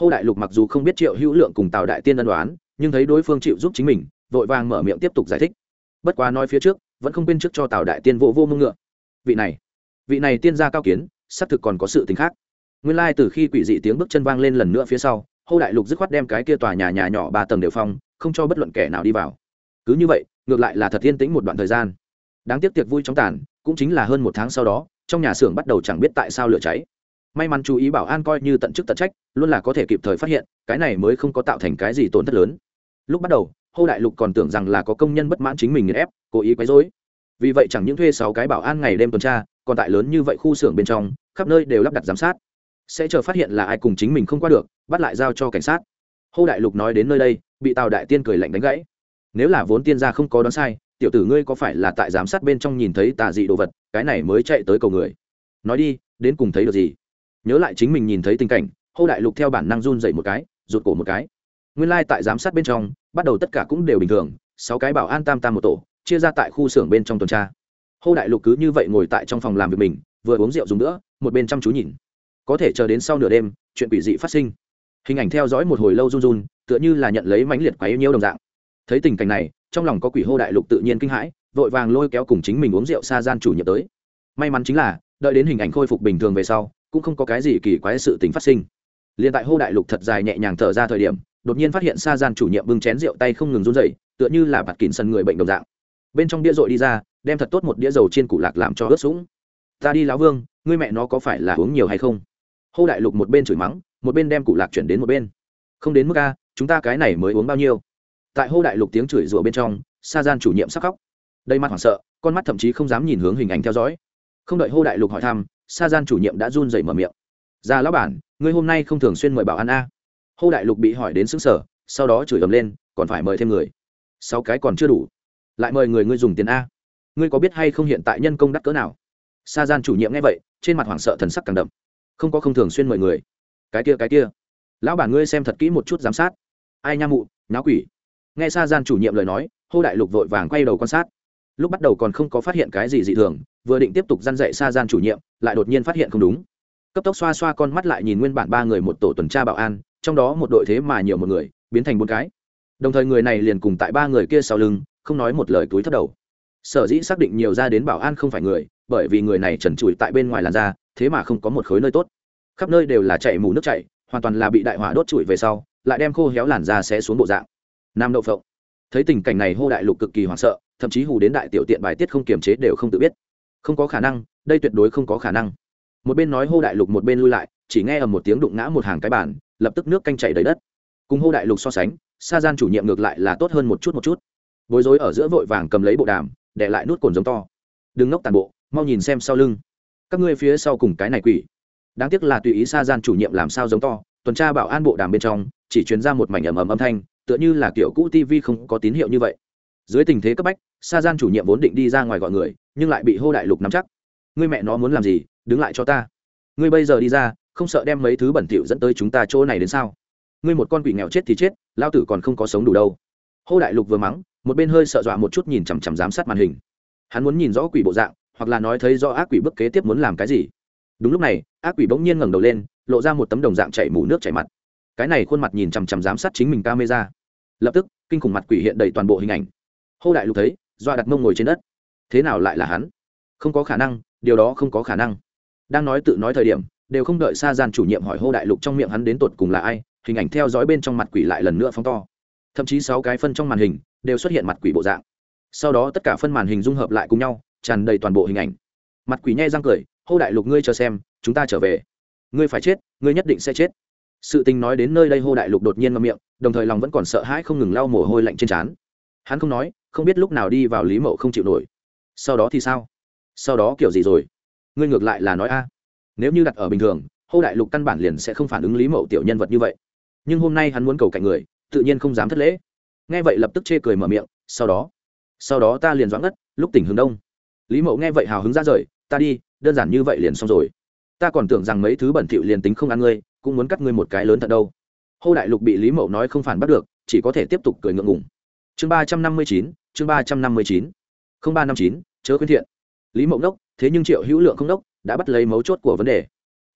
Hô đại lục mặc dù không biết triệu hữu lượng cùng tào đại tiên ân đoán nhưng thấy đối phương chịu giúp chính mình, vội vàng mở miệng tiếp tục giải thích. Bất quá nói phía trước, vẫn không quên trước cho tào đại tiên vô vô mưng ngựa. Vị này vị này tiên gia cao kiến, xác thực còn có sự t khác nguyên lai、like、từ khi quỷ dị tiếng bước chân vang lên lần nữa phía sau, hô đại lục dứt khoát đem cái kia tòa nhà nhà nhỏ ba tầng đều phong, không cho bất luận kẻ nào đi vào. Cứ như vậy, ngược lại là thật yên tĩnh một đoạn thời gian. Đáng tiếc tiệc vui trong tàn, cũng chính là hơn một tháng sau đó, trong nhà xưởng bắt đầu chẳng biết tại sao lửa cháy. May mắn chú ý bảo an coi như tận chức tận trách, luôn là có thể kịp thời phát hiện, cái này mới không có tạo thành cái gì tổn thất lớn. Lúc bắt đầu, hô đại lục còn tưởng rằng là có công nhân bất mãn chính mình nghiền ép, cố ý quấy dối vì vậy chẳng những thuê sáu cái bảo an ngày đêm tuần tra, còn tại lớn như vậy khu xưởng bên trong, khắp nơi đều lắp đặt giám sát sẽ chờ phát hiện là ai cùng chính mình không qua được, bắt lại giao cho cảnh sát. Hô đại lục nói đến nơi đây, bị tào đại tiên cười lạnh đánh gãy. Nếu là vốn tiên gia không có đoán sai, tiểu tử ngươi có phải là tại giám sát bên trong nhìn thấy tà dị đồ vật, cái này mới chạy tới cầu người. Nói đi, đến cùng thấy được gì? Nhớ lại chính mình nhìn thấy tình cảnh, hô đại lục theo bản năng run dậy một cái, rụt cổ một cái. Nguyên lai、like、tại giám sát bên trong, bắt đầu tất cả cũng đều bình thường, sáu cái bảo an tam tam một tổ, chia ra tại khu xưởng bên trong tuần tra. Hô đại lục cứ như vậy ngồi tại trong phòng làm việc mình, vừa uống rượu dùng nữa một bên chăm chú nhìn có thể chờ đến sau nửa đêm, chuyện quỷ dị phát sinh. Hình ảnh theo dõi một hồi lâu run run, tựa như là nhận lấy mãnh liệt quá yêu nhiêu đồng dạng. Thấy tình cảnh này, trong lòng có quỷ hô đại lục tự nhiên kinh hãi, vội vàng lôi kéo cùng chính mình uống rượu xa gian chủ nhiệm tới. May mắn chính là, đợi đến hình ảnh khôi phục bình thường về sau, cũng không có cái gì kỳ quái sự tình phát sinh. Liền tại hô đại lục thật dài nhẹ nhàng thở ra thời điểm, đột nhiên phát hiện xa gian chủ nhiệm bưng chén rượu tay không ngừng run rẩy, tựa như là bạt kín sân người bệnh đồng dạng. Bên trong đĩa rội đi ra, đem thật tốt một đĩa dầu chiên củ lạc làm cho ướt sũng. Ta đi lão vương, ngươi mẹ nó có phải là uống nhiều hay không? Hô đại lục một bên chửi mắng, một bên đem củ lạc chuyển đến một bên. Không đến mức a, chúng ta cái này mới uống bao nhiêu? Tại hô đại lục tiếng chửi rủa bên trong, sa gian chủ nhiệm sắc khóc. Đầy mặt hoảng sợ, con mắt thậm chí không dám nhìn hướng hình ảnh theo dõi. Không đợi hô đại lục hỏi thăm, sa gian chủ nhiệm đã run rẩy mở miệng. Ra lão bản, ngươi hôm nay không thường xuyên mời bảo ăn a. Hô đại lục bị hỏi đến xứng sở sau đó chửi ầm lên, còn phải mời thêm người. Sáu cái còn chưa đủ. Lại mời người ngươi dùng tiền a. Ngươi có biết hay không hiện tại nhân công đắt cỡ nào? Sa gian chủ nhiệm nghe vậy, trên mặt hoảng sợ thần sắc càng đậm không có không thường xuyên mời người. Cái kia cái kia. Lão bản ngươi xem thật kỹ một chút giám sát. Ai nha mụ, nháo quỷ. Nghe sa gian chủ nhiệm lời nói, hô đại lục vội vàng quay đầu quan sát. Lúc bắt đầu còn không có phát hiện cái gì dị thường, vừa định tiếp tục dăn dạy sa gian chủ nhiệm, lại đột nhiên phát hiện không đúng. Cấp tốc xoa xoa con mắt lại nhìn nguyên bản ba người một tổ tuần tra bảo an, trong đó một đội thế mà nhiều một người, biến thành bốn cái. Đồng thời người này liền cùng tại ba người kia sau lưng, không nói một lời túi thất đầu sở dĩ xác định nhiều ra đến bảo an không phải người, bởi vì người này trần trụi tại bên ngoài làn da, thế mà không có một khối nơi tốt. Khắp nơi đều là chạy mù nước chảy, hoàn toàn là bị đại hỏa đốt trụi về sau, lại đem khô héo làn da sẽ xuống bộ dạng. Nam đậu phộng. Thấy tình cảnh này hô đại lục cực kỳ hoảng sợ, thậm chí hù đến đại tiểu tiện bài tiết không kiềm chế đều không tự biết. Không có khả năng, đây tuyệt đối không có khả năng. Một bên nói hô đại lục một bên lui lại, chỉ nghe ở một tiếng đụng ngã một hàng cái bàn, lập tức nước canh chảy đầy đất. Cùng hô đại lục so sánh, sa gian chủ nhiệm ngược lại là tốt hơn một chút một chút. Bối rối ở giữa vội vàng cầm lấy bộ đàm để lại nút cồn giống to. Đừng ngốc tàn bộ, mau nhìn xem sau lưng. Các ngươi phía sau cùng cái này quỷ. Đáng tiếc là tùy ý sa gian chủ nhiệm làm sao giống to, tuần tra bảo an bộ đàm bên trong, chỉ truyền ra một mảnh ầm ầm âm thanh, tựa như là kiểu cũ tv không có tín hiệu như vậy. Dưới tình thế cấp bách, sa gian chủ nhiệm vốn định đi ra ngoài gọi người, nhưng lại bị hô đại lục nắm chắc. Ngươi mẹ nó muốn làm gì, đứng lại cho ta. Ngươi bây giờ đi ra, không sợ đem mấy thứ bẩn thỉu dẫn tới chúng ta chỗ này đến sao? Ngươi một con quỷ nghèo chết thì chết lao tử còn không có sống đủ đâu. Hô đại lục vừa mắng một bên hơi sợ dọa một chút nhìn chằm chằm giám sát màn hình. Hắn muốn nhìn rõ quỷ bộ dạng, hoặc là nói thấy do ác quỷ bức kế tiếp muốn làm cái gì. Đúng lúc này, ác quỷ bỗng nhiên ngẩng đầu lên, lộ ra một tấm đồng dạng chảy mù nước chảy mặt. Cái này khuôn mặt nhìn chằm chằm giám sát chính mình camera. Lập tức, kinh khủng mặt quỷ hiện đầy toàn bộ hình ảnh. Hô đại lục thấy doa đặt mông ngồi trên đất. Thế nào lại là hắn? Không có khả năng, điều đó không có khả năng. Đang nói tự nói thời điểm, đều không đợi xa gian chủ nhiệm hỏi hô đại lục trong miệng hắn đến tột cùng là ai, hình ảnh theo dõi bên trong mặt quỷ lại lần nữa phóng to. Thậm chí sáu cái phân trong màn hình đều xuất hiện mặt quỷ bộ dạng. Sau đó tất cả phân màn hình dung hợp lại cùng nhau, tràn đầy toàn bộ hình ảnh. Mặt quỷ nhai răng cười, hô đại lục ngươi chờ xem, chúng ta trở về. Ngươi phải chết, ngươi nhất định sẽ chết. Sự tình nói đến nơi đây, hô đại lục đột nhiên ngâm miệng, đồng thời lòng vẫn còn sợ hãi không ngừng lau mồ hôi lạnh trên trán. Hắn không nói, không biết lúc nào đi vào lý mậu không chịu nổi. Sau đó thì sao? Sau đó kiểu gì rồi? Ngươi ngược lại là nói a. Nếu như đặt ở bình thường, hô đại lục căn bản liền sẽ không phản ứng lý mậu tiểu nhân vật như vậy. Nhưng hôm nay hắn muốn cầu cạnh người, tự nhiên không dám thất lễ nghe vậy lập tức chê cười mở miệng, sau đó sau đó ta liền doãn ngất, lúc tỉnh hướng đông. Lý mậu nghe vậy hào hứng ra rời, ta đi, đơn giản như vậy liền xong rồi. Ta còn tưởng rằng mấy thứ bẩn thỉu liền tính không ăn ngươi, cũng muốn cắt ngươi một cái lớn thật đâu. Hô đại lục bị lý mậu nói không phản bắt được, chỉ có thể tiếp tục cười ngượng ngùng. Chương ba trăm năm mươi chín, chương ba trăm năm mươi chín. Không ba năm chín, chớ khuyên thiện. Lý mậu đốc thế nhưng triệu hữu lượng không đốc đã bắt lấy mấu chốt của vấn đề.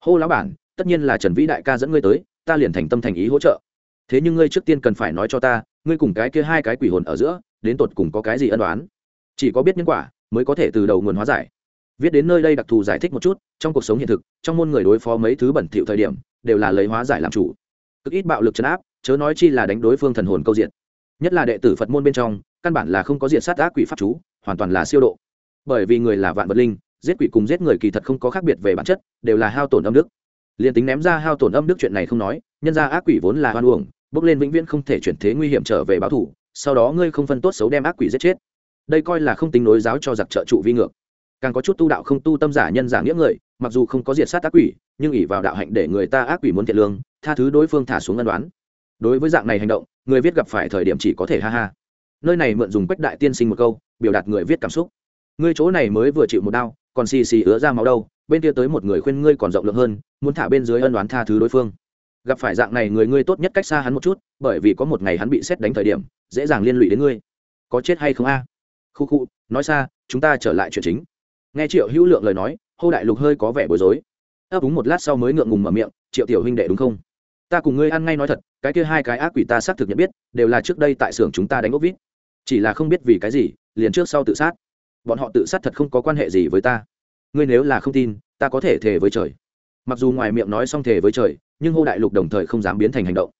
Hô lão bản, tất nhiên là trần vĩ đại ca dẫn ngươi tới, ta liền thành tâm thành ý hỗ trợ. Thế nhưng ngươi trước tiên cần phải nói cho ta ngươi cùng cái kia hai cái quỷ hồn ở giữa, đến tột cùng có cái gì ân đoán chỉ có biết nhân quả, mới có thể từ đầu nguồn hóa giải. Viết đến nơi đây đặc thù giải thích một chút, trong cuộc sống hiện thực, trong môn người đối phó mấy thứ bẩn thỉu thời điểm, đều là lấy hóa giải làm chủ. Cực ít bạo lực chấn áp, chớ nói chi là đánh đối phương thần hồn câu diện. Nhất là đệ tử phật môn bên trong, căn bản là không có diện sát ác quỷ pháp chú, hoàn toàn là siêu độ. Bởi vì người là vạn vật linh, giết quỷ cùng giết người kỳ thật không có khác biệt về bản chất, đều là hao tổn âm đức. Liền tính ném ra hao tổn âm đức chuyện này không nói, nhân ra ác quỷ vốn là hoan uổng bước lên vĩnh viễn không thể chuyển thế nguy hiểm trở về báo thủ, sau đó ngươi không phân tốt xấu đem ác quỷ giết chết. Đây coi là không tính nối giáo cho giặc trợ trụ vi ngược. Càng có chút tu đạo không tu tâm giả nhân giả nghĩa người, mặc dù không có diệt sát ác quỷ, nhưng ỉ vào đạo hạnh để người ta ác quỷ muốn thiện lương, tha thứ đối phương thả xuống ân đoán đối với dạng này hành động, người viết gặp phải thời điểm chỉ có thể ha ha. Nơi này mượn dùng quách đại tiên sinh một câu, biểu đạt người viết cảm xúc. Ngươi chỗ này mới vừa chịu một đau, còn xì xì ứa ra máu đâu, bên kia tới một người khuyên ngươi còn rộng lượng hơn, muốn thả bên dưới ân đoán tha thứ đối phương gặp phải dạng này người ngươi tốt nhất cách xa hắn một chút, bởi vì có một ngày hắn bị xét đánh thời điểm, dễ dàng liên lụy đến ngươi. Có chết hay không a? À? khu khu, nói xa, chúng ta trở lại chuyện chính. Nghe triệu hữu lượng lời nói, hô đại lục hơi có vẻ bối rối. Ấp úng một lát sau mới ngượng ngùng mở miệng, triệu tiểu huynh đệ đúng không? Ta cùng ngươi ăn ngay nói thật, cái kia hai cái ác quỷ ta xác thực nhận biết, đều là trước đây tại xưởng chúng ta đánh ốc vít. Chỉ là không biết vì cái gì, liền trước sau tự sát. Bọn họ tự sát thật không có quan hệ gì với ta. Ngươi nếu là không tin, ta có thể thề với trời mặc dù ngoài miệng nói xong thề với trời, nhưng hô đại lục đồng thời không dám biến thành hành động.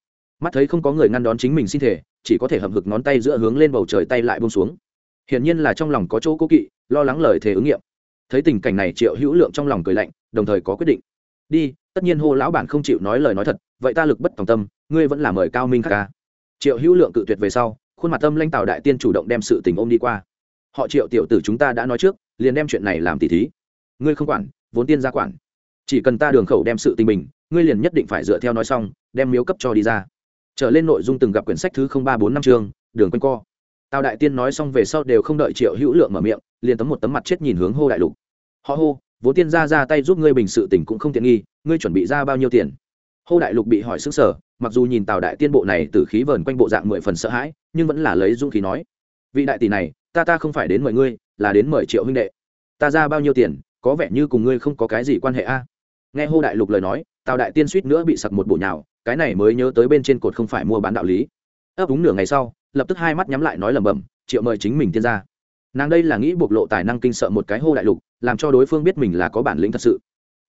Mắt thấy không có người ngăn đón chính mình xin thể, chỉ có thể hậm hực ngón tay giữa hướng lên bầu trời tay lại bông xuống. Hiển nhiên là trong lòng có chỗ cố kỵ, lo lắng lời thề ứng nghiệm. Thấy tình cảnh này triệu hữu lượng trong lòng cười lạnh, đồng thời có quyết định. Đi, tất nhiên hô lão bản không chịu nói lời nói thật, vậy ta lực bất tòng tâm, ngươi vẫn là mời cao minh khắc ca. Triệu hữu lượng cự tuyệt về sau, khuôn mặt tâm lãnh tào đại tiên chủ động đem sự tình ôm đi qua. Họ triệu tiểu tử chúng ta đã nói trước, liền đem chuyện này làm tỉ thí. Ngươi không quản, vốn tiên ra quản chỉ cần ta đường khẩu đem sự tình mình ngươi liền nhất định phải dựa theo nói xong, đem miếu cấp cho đi ra. Trở lên nội dung từng gặp quyển sách thứ ba bốn năm chương, đường quanh co. Tào đại tiên nói xong về sau đều không đợi triệu hữu lượng mở miệng, liền tấm một tấm mặt chết nhìn hướng hô đại lục. Họ hô vốn tiên ra ra tay giúp ngươi bình sự tình cũng không tiện nghi, ngươi chuẩn bị ra bao nhiêu tiền? Hô đại lục bị hỏi xứng sở mặc dù nhìn tào đại tiên bộ này từ khí vờn quanh bộ dạng mười phần sợ hãi, nhưng vẫn là lấy dũng khí nói, vị đại tỷ này, ta ta không phải đến mời ngươi, là đến mời triệu huynh đệ. Ta ra bao nhiêu tiền, có vẻ như cùng ngươi không có cái gì quan hệ a nghe hô đại lục lời nói, tào đại tiên suýt nữa bị sặc một bộ nhào, cái này mới nhớ tới bên trên cột không phải mua bán đạo lý. Ấp úng nửa ngày sau, lập tức hai mắt nhắm lại nói lẩm bẩm, triệu mời chính mình tiên ra nàng đây là nghĩ bộc lộ tài năng kinh sợ một cái hô đại lục, làm cho đối phương biết mình là có bản lĩnh thật sự.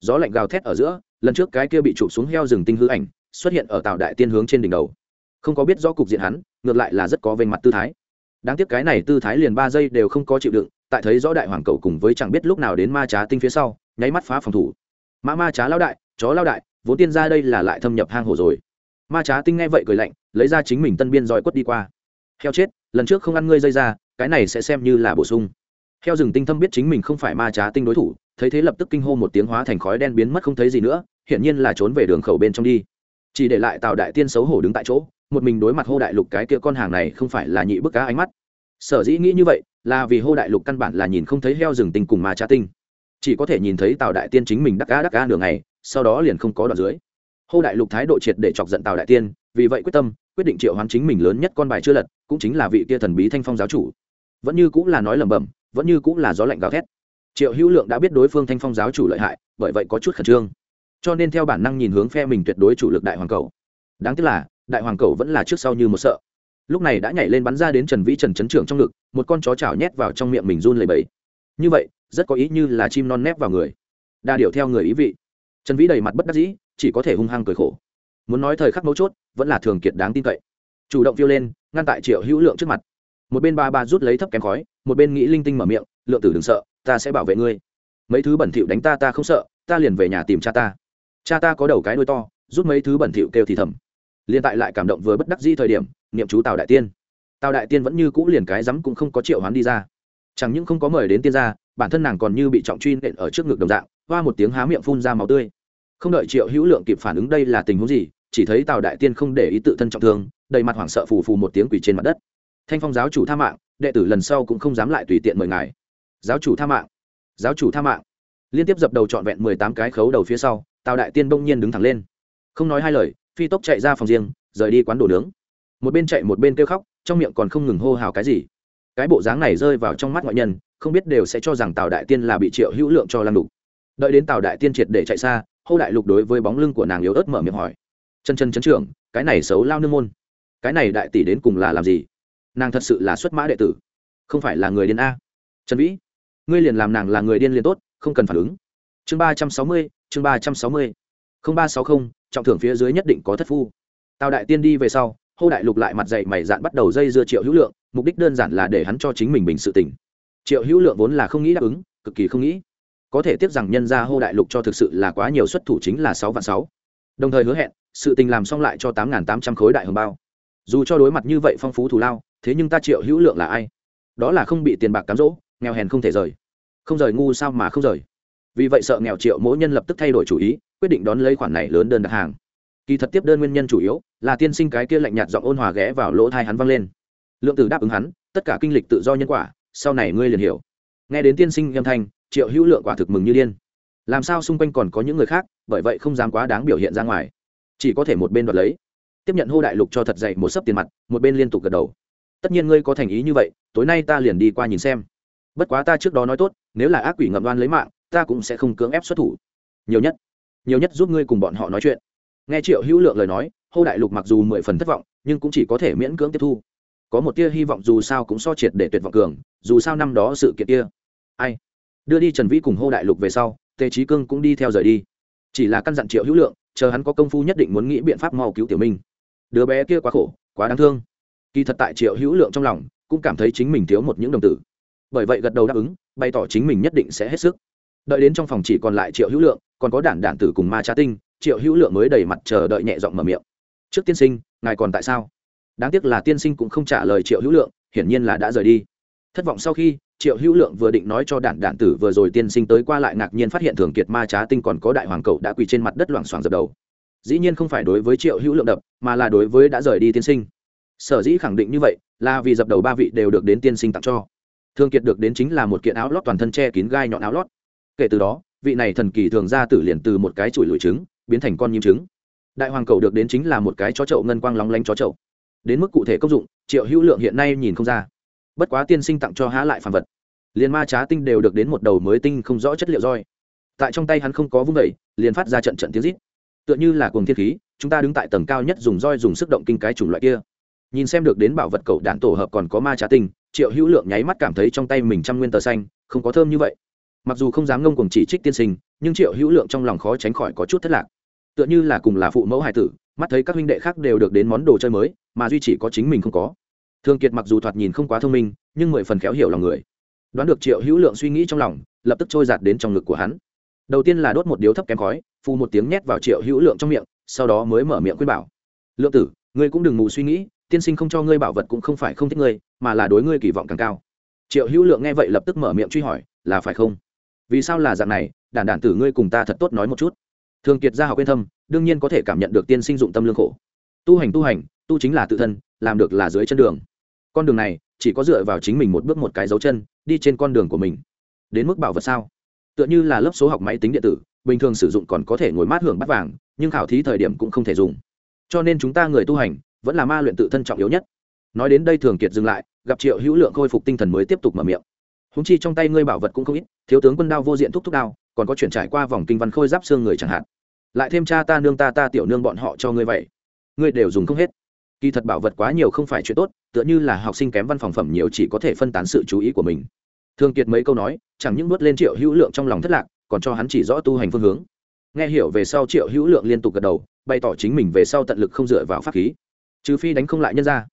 Gió lạnh gào thét ở giữa, lần trước cái kia bị chụp xuống heo rừng tinh hư ảnh, xuất hiện ở tào đại tiên hướng trên đỉnh đầu. Không có biết do cục diện hắn, ngược lại là rất có vênh mặt tư thái. Đáng tiếc cái này tư thái liền ba giây đều không có chịu đựng, tại thấy rõ đại hoàng cầu cùng với chẳng biết lúc nào đến ma trá tinh phía sau, nháy mắt phá phòng thủ mã ma trá lao đại, chó lao đại, vốn tiên ra đây là lại thâm nhập hang hồ rồi. Ma trá tinh nghe vậy cười lạnh, lấy ra chính mình tân biên roi quất đi qua. Heo chết, lần trước không ăn ngươi dây ra, cái này sẽ xem như là bổ sung. Heo rừng tinh thâm biết chính mình không phải ma trá tinh đối thủ, thấy thế lập tức kinh hô một tiếng hóa thành khói đen biến mất không thấy gì nữa, hiển nhiên là trốn về đường khẩu bên trong đi. Chỉ để lại tào đại tiên xấu hổ đứng tại chỗ, một mình đối mặt hô đại lục cái kia con hàng này không phải là nhị bức cá ánh mắt. Sở dĩ nghĩ như vậy, là vì hô đại lục căn bản là nhìn không thấy heo rừng tinh cùng ma trá tinh chỉ có thể nhìn thấy tào đại tiên chính mình đắc cá đắc cá nửa ngày, sau đó liền không có đoạn dưới. Hô đại lục thái độ triệt để chọc giận tào đại tiên, vì vậy quyết tâm, quyết định triệu hoán chính mình lớn nhất con bài chưa lật, cũng chính là vị kia thần bí thanh phong giáo chủ. Vẫn như cũng là nói lẩm bẩm, vẫn như cũng là gió lạnh gào thét. Triệu hữu lượng đã biết đối phương thanh phong giáo chủ lợi hại, bởi vậy có chút khẩn trương. Cho nên theo bản năng nhìn hướng phe mình tuyệt đối chủ lực đại hoàng cầu. Đáng tiếc là, đại hoàng cầu vẫn là trước sau như một sợ. Lúc này đã nhảy lên bắn ra đến trần vĩ trần chấn trưởng trong ngực, một con chó chảo nhét vào trong miệng mình run lầy bẫy như vậy rất có ý như là chim non nép vào người. Đa điệu theo người ý vị. Trần vĩ đầy mặt bất đắc dĩ, chỉ có thể hung hăng cười khổ. Muốn nói thời khắc mấu chốt, vẫn là thường kiệt đáng tin cậy. Chủ động phiêu lên, ngăn tại triệu hữu lượng trước mặt. Một bên ba ba rút lấy thấp kém khói, một bên nghĩ linh tinh mở miệng, lượng tử đừng sợ, ta sẽ bảo vệ ngươi. Mấy thứ bẩn thỉu đánh ta ta không sợ, ta liền về nhà tìm cha ta. Cha ta có đầu cái đuôi to, rút mấy thứ bẩn thỉu kêu thì thầm. Liền tại lại cảm động vừa bất đắc di thời điểm, niệm chú tào đại tiên. Tào đại tiên vẫn như cũ liền cái rắm cũng không có triệu hoán đi ra. Chẳng những không có mời đến tiên gia bản thân nàng còn như bị trọng truy nện ở trước ngực đồng dạng, hoa một tiếng há miệng phun ra máu tươi. Không đợi triệu hữu lượng kịp phản ứng đây là tình huống gì, chỉ thấy tào đại tiên không để ý tự thân trọng thương, đầy mặt hoảng sợ phù phù một tiếng quỷ trên mặt đất. Thanh phong giáo chủ tha mạng, đệ tử lần sau cũng không dám lại tùy tiện mời ngài. Giáo chủ tha mạng, giáo chủ tha mạng. Liên tiếp dập đầu trọn vẹn mười tám cái khấu đầu phía sau, tào đại tiên bỗng nhiên đứng thẳng lên. Không nói hai lời, phi tốc chạy ra phòng riêng, rời đi quán đồ nướng. Một bên chạy một bên kêu khóc, trong miệng còn không ngừng hô hào cái gì cái bộ dáng này rơi vào trong mắt ngoại nhân, không biết đều sẽ cho rằng tào đại tiên là bị triệu hữu lượng cho lăng đục. Đợi đến tào đại tiên triệt để chạy xa, hô đại lục đối với bóng lưng của nàng yếu ớt mở miệng hỏi. Chân chân chấn trưởng, cái này xấu lao nương môn. Cái này đại tỷ đến cùng là làm gì? Nàng thật sự là xuất mã đệ tử. Không phải là người điên a. Trần vĩ, ngươi liền làm nàng là người điên liền tốt, không cần phản ứng. Chương ba trăm sáu mươi, chương ba trăm sáu mươi. Không ba sáu không, trọng thưởng phía dưới nhất định có thất phu. Tào đại tiên đi về sau, hô đại lục lại mặt dậy mày dạn bắt đầu dây dưa triệu hữu lượng mục đích đơn giản là để hắn cho chính mình bình sự tỉnh triệu hữu lượng vốn là không nghĩ đáp ứng, cực kỳ không nghĩ. Có thể tiếp rằng nhân ra hô đại lục cho thực sự là quá nhiều xuất thủ chính là sáu vạn sáu. Đồng thời hứa hẹn, sự tình làm xong lại cho tám tám trăm khối đại hồng bao. Dù cho đối mặt như vậy phong phú thù lao, thế nhưng ta triệu hữu lượng là ai? Đó là không bị tiền bạc cám dỗ, nghèo hèn không thể rời. Không rời ngu sao mà không rời? Vì vậy sợ nghèo triệu mỗi nhân lập tức thay đổi chủ ý, quyết định đón lấy khoản này lớn đơn đặt hàng. Kỳ thật tiếp đơn nguyên nhân chủ yếu là tiên sinh cái kia lạnh nhạt giọng ôn hòa ghé vào lỗ thai hắn văng lên lượng tử đáp ứng hắn, tất cả kinh lịch tự do nhân quả, sau này ngươi liền hiểu. Nghe đến tiên sinh âm thanh, triệu hữu lượng quả thực mừng như điên. Làm sao xung quanh còn có những người khác, bởi vậy không dám quá đáng biểu hiện ra ngoài. Chỉ có thể một bên đoạt lấy. Tiếp nhận hô đại lục cho thật dậy một sấp tiền mặt, một bên liên tục gật đầu. Tất nhiên ngươi có thành ý như vậy, tối nay ta liền đi qua nhìn xem. Bất quá ta trước đó nói tốt, nếu là ác quỷ ngậm đoan lấy mạng, ta cũng sẽ không cưỡng ép xuất thủ. Nhiều nhất nhiều nhất giúp ngươi cùng bọn họ nói chuyện. Nghe triệu hữu lượng lời nói, hô đại lục mặc dù mười phần thất vọng, nhưng cũng chỉ có thể miễn cưỡng tiếp thu có một tia hy vọng dù sao cũng so triệt để tuyệt vọng cường, dù sao năm đó sự kiện kia. Ai? Đưa đi trần vĩ cùng hô đại lục về sau, tề trí cương cũng đi theo rời đi. Chỉ là căn dặn triệu hữu lượng, chờ hắn có công phu nhất định muốn nghĩ biện pháp mau cứu tiểu minh. Đứa bé kia quá khổ, quá đáng thương. Kỳ thật tại triệu hữu lượng trong lòng, cũng cảm thấy chính mình thiếu một những đồng tử. Bởi vậy gật đầu đáp ứng, bày tỏ chính mình nhất định sẽ hết sức. Đợi đến trong phòng chỉ còn lại triệu hữu lượng, còn có đản đản tử cùng ma cha tinh, triệu hữu lượng mới đầy mặt chờ đợi nhẹ giọng mở miệng. Trước tiên sinh, ngài còn tại sao? Đáng tiếc là tiên sinh cũng không trả lời triệu hữu lượng, hiển nhiên là đã rời đi. Thất vọng sau khi, triệu hữu lượng vừa định nói cho đản đản tử vừa rồi tiên sinh tới qua lại ngạc nhiên phát hiện thường kiệt ma trá tinh còn có đại hoàng cậu đã quỳ trên mặt đất loảng xoảng dập đầu. Dĩ nhiên không phải đối với triệu hữu lượng đập, mà là đối với đã rời đi tiên sinh. Sở dĩ khẳng định như vậy, là vì dập đầu ba vị đều được đến tiên sinh tặng cho. Thường kiệt được đến chính là một kiện áo lót toàn thân che kín gai nhọn áo lót. Kể từ đó, vị này thần kỳ thường ra tử liền từ một cái chùi lùi trứng, biến thành con nhím trứng. Đại hoàng cầu được đến chính là một cái chó chậu ngân quang lóng lánh chó chậu đến mức cụ thể công dụng, triệu hữu lượng hiện nay nhìn không ra. Bất quá tiên sinh tặng cho há lại phản vật. Liền ma trá tinh đều được đến một đầu mới tinh không rõ chất liệu roi. Tại trong tay hắn không có vung vẩy liền phát ra trận trận tiếng rít. Tựa như là cuồng thiên khí, chúng ta đứng tại tầng cao nhất dùng roi dùng sức động kinh cái chủng loại kia. Nhìn xem được đến bảo vật cầu đạn tổ hợp còn có ma trá tinh, triệu hữu lượng nháy mắt cảm thấy trong tay mình trăm nguyên tờ xanh, không có thơm như vậy. Mặc dù không dám ngông cùng chỉ trích tiên sinh, nhưng triệu hữu lượng trong lòng khó tránh khỏi có chút thất lạc. Tựa như là cùng là phụ mẫu hải tử, mắt thấy các huynh đệ khác đều được đến món đồ chơi mới mà duy chỉ có chính mình không có. Thương kiệt mặc dù thoạt nhìn không quá thông minh, nhưng mười phần khéo hiểu lòng người. Đoán được triệu hữu lượng suy nghĩ trong lòng, lập tức trôi giạt đến trong ngực của hắn. Đầu tiên là đốt một điếu thấp kém khói, phù một tiếng nhét vào triệu hữu lượng trong miệng, sau đó mới mở miệng khuyên bảo. Lượng tử, ngươi cũng đừng mù suy nghĩ, tiên sinh không cho ngươi bảo vật cũng không phải không thích ngươi, mà là đối ngươi kỳ vọng càng cao. Triệu hữu lượng nghe vậy lập tức mở miệng truy hỏi, là phải không? Vì sao là dạng này, đản đản tử ngươi cùng ta thật tốt nói một chút. Thường kiệt gia học yên thâm, đương nhiên có thể cảm nhận được tiên sinh dụng tâm lương khổ. Tu hành tu hành tu chính là tự thân, làm được là dưới chân đường. Con đường này, chỉ có dựa vào chính mình một bước một cái dấu chân, đi trên con đường của mình. Đến mức bảo vật sao? Tựa như là lớp số học máy tính điện tử, bình thường sử dụng còn có thể ngồi mát hưởng bắt vàng, nhưng khảo thí thời điểm cũng không thể dùng. Cho nên chúng ta người tu hành, vẫn là ma luyện tự thân trọng yếu nhất. Nói đến đây thường kiệt dừng lại, gặp triệu hữu lượng khôi phục tinh thần mới tiếp tục mở miệng. Húng chi trong tay ngươi bảo vật cũng không ít, thiếu tướng quân đao vô diện thúc thúc đao, còn có chuyện trải qua vòng kinh văn khôi giáp xương người chẳng hạn. Lại thêm cha ta nương ta ta tiểu nương bọn họ cho ngươi vậy. Ngươi đều dùng không hết kỳ thật bảo vật quá nhiều không phải chuyện tốt, tựa như là học sinh kém văn phòng phẩm nhiều chỉ có thể phân tán sự chú ý của mình. Thương kiệt mấy câu nói, chẳng những bước lên triệu hữu lượng trong lòng thất lạc, còn cho hắn chỉ rõ tu hành phương hướng. Nghe hiểu về sau triệu hữu lượng liên tục gật đầu, bày tỏ chính mình về sau tận lực không dựa vào pháp khí. Trừ phi đánh không lại nhân ra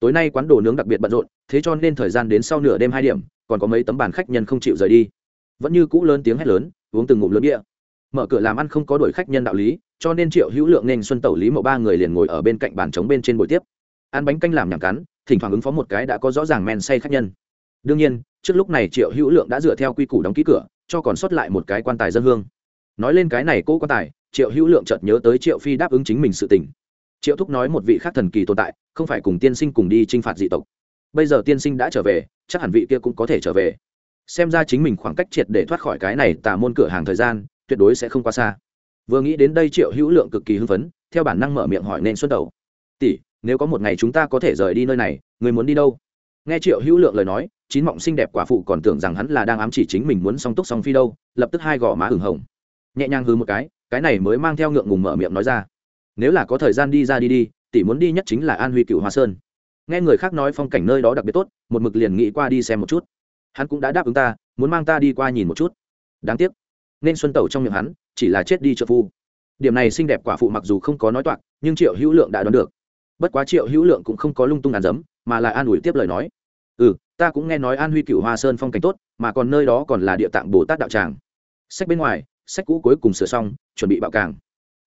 tối nay quán đồ nướng đặc biệt bận rộn, thế cho nên thời gian đến sau nửa đêm hai điểm, còn có mấy tấm bàn khách nhân không chịu rời đi. Vẫn như cũ lớn tiếng hét lớn, uống từng ngụm lớn địa mở cửa làm ăn không có đuổi khách nhân đạo lý, cho nên triệu hữu lượng nên xuân tẩu lý mậu ba người liền ngồi ở bên cạnh bàn trống bên trên buổi tiếp. Ăn bánh canh làm nhảm cắn, thỉnh thoảng ứng phó một cái đã có rõ ràng men say khách nhân. Đương nhiên, trước lúc này triệu hữu lượng đã dựa theo quy củ đóng ký cửa, cho còn sót lại một cái quan tài dân hương. Nói lên cái này cỗ quan tài, triệu hữu lượng chợt nhớ tới triệu phi đáp ứng chính mình sự tình. Triệu thúc nói một vị khác thần kỳ tồn tại, không phải cùng tiên sinh cùng đi t r i n h phạt dị tộc. Bây giờ tiên sinh đã trở về, chắc hẳn vị kia cũng có thể trở về. Xem ra chính mình khoảng cách triệt để thoát khỏi cái này tà môn cửa hàng thời gian tuyệt đối sẽ không quá xa. Vừa nghĩ đến đây triệu hữu lượng cực kỳ hưng phấn, theo bản năng mở miệng hỏi nên xuất đầu. Tỷ, nếu có một ngày chúng ta có thể rời đi nơi này, người muốn đi đâu? Nghe triệu hữu lượng lời nói, chín mộng xinh đẹp quả phụ còn tưởng rằng hắn là đang ám chỉ chính mình muốn song túc song phi đâu, lập tức hai gò má hừng hồng. Nhẹ nhàng hư một cái cái này mới mang theo ngượng ngùng mở miệng nói ra. Nếu là có thời gian đi ra đi đi, tỷ muốn đi nhất chính là an huy cựu hoa sơn. Nghe người khác nói phong cảnh nơi đó đặc biệt tốt, một mực liền nghĩ qua đi xem một chút. Hắn cũng đã đáp ứng ta, muốn mang ta đi qua nhìn một chút. Đáng tiếc nên xuân tẩu trong miệng hắn, chỉ là chết đi trợ phu. Điểm này xinh đẹp quả phụ mặc dù không có nói toạc, nhưng triệu hữu lượng đã đoán được. Bất quá triệu hữu lượng cũng không có lung tung đàn dấm, mà lại an ủi tiếp lời nói. Ừ ta cũng nghe nói an huy cựu hoa sơn phong cảnh tốt, mà còn nơi đó còn là địa tạng bồ tát đạo tràng. Sách bên ngoài, sách cũ cuối cùng sửa xong, chuẩn bị bạo càng.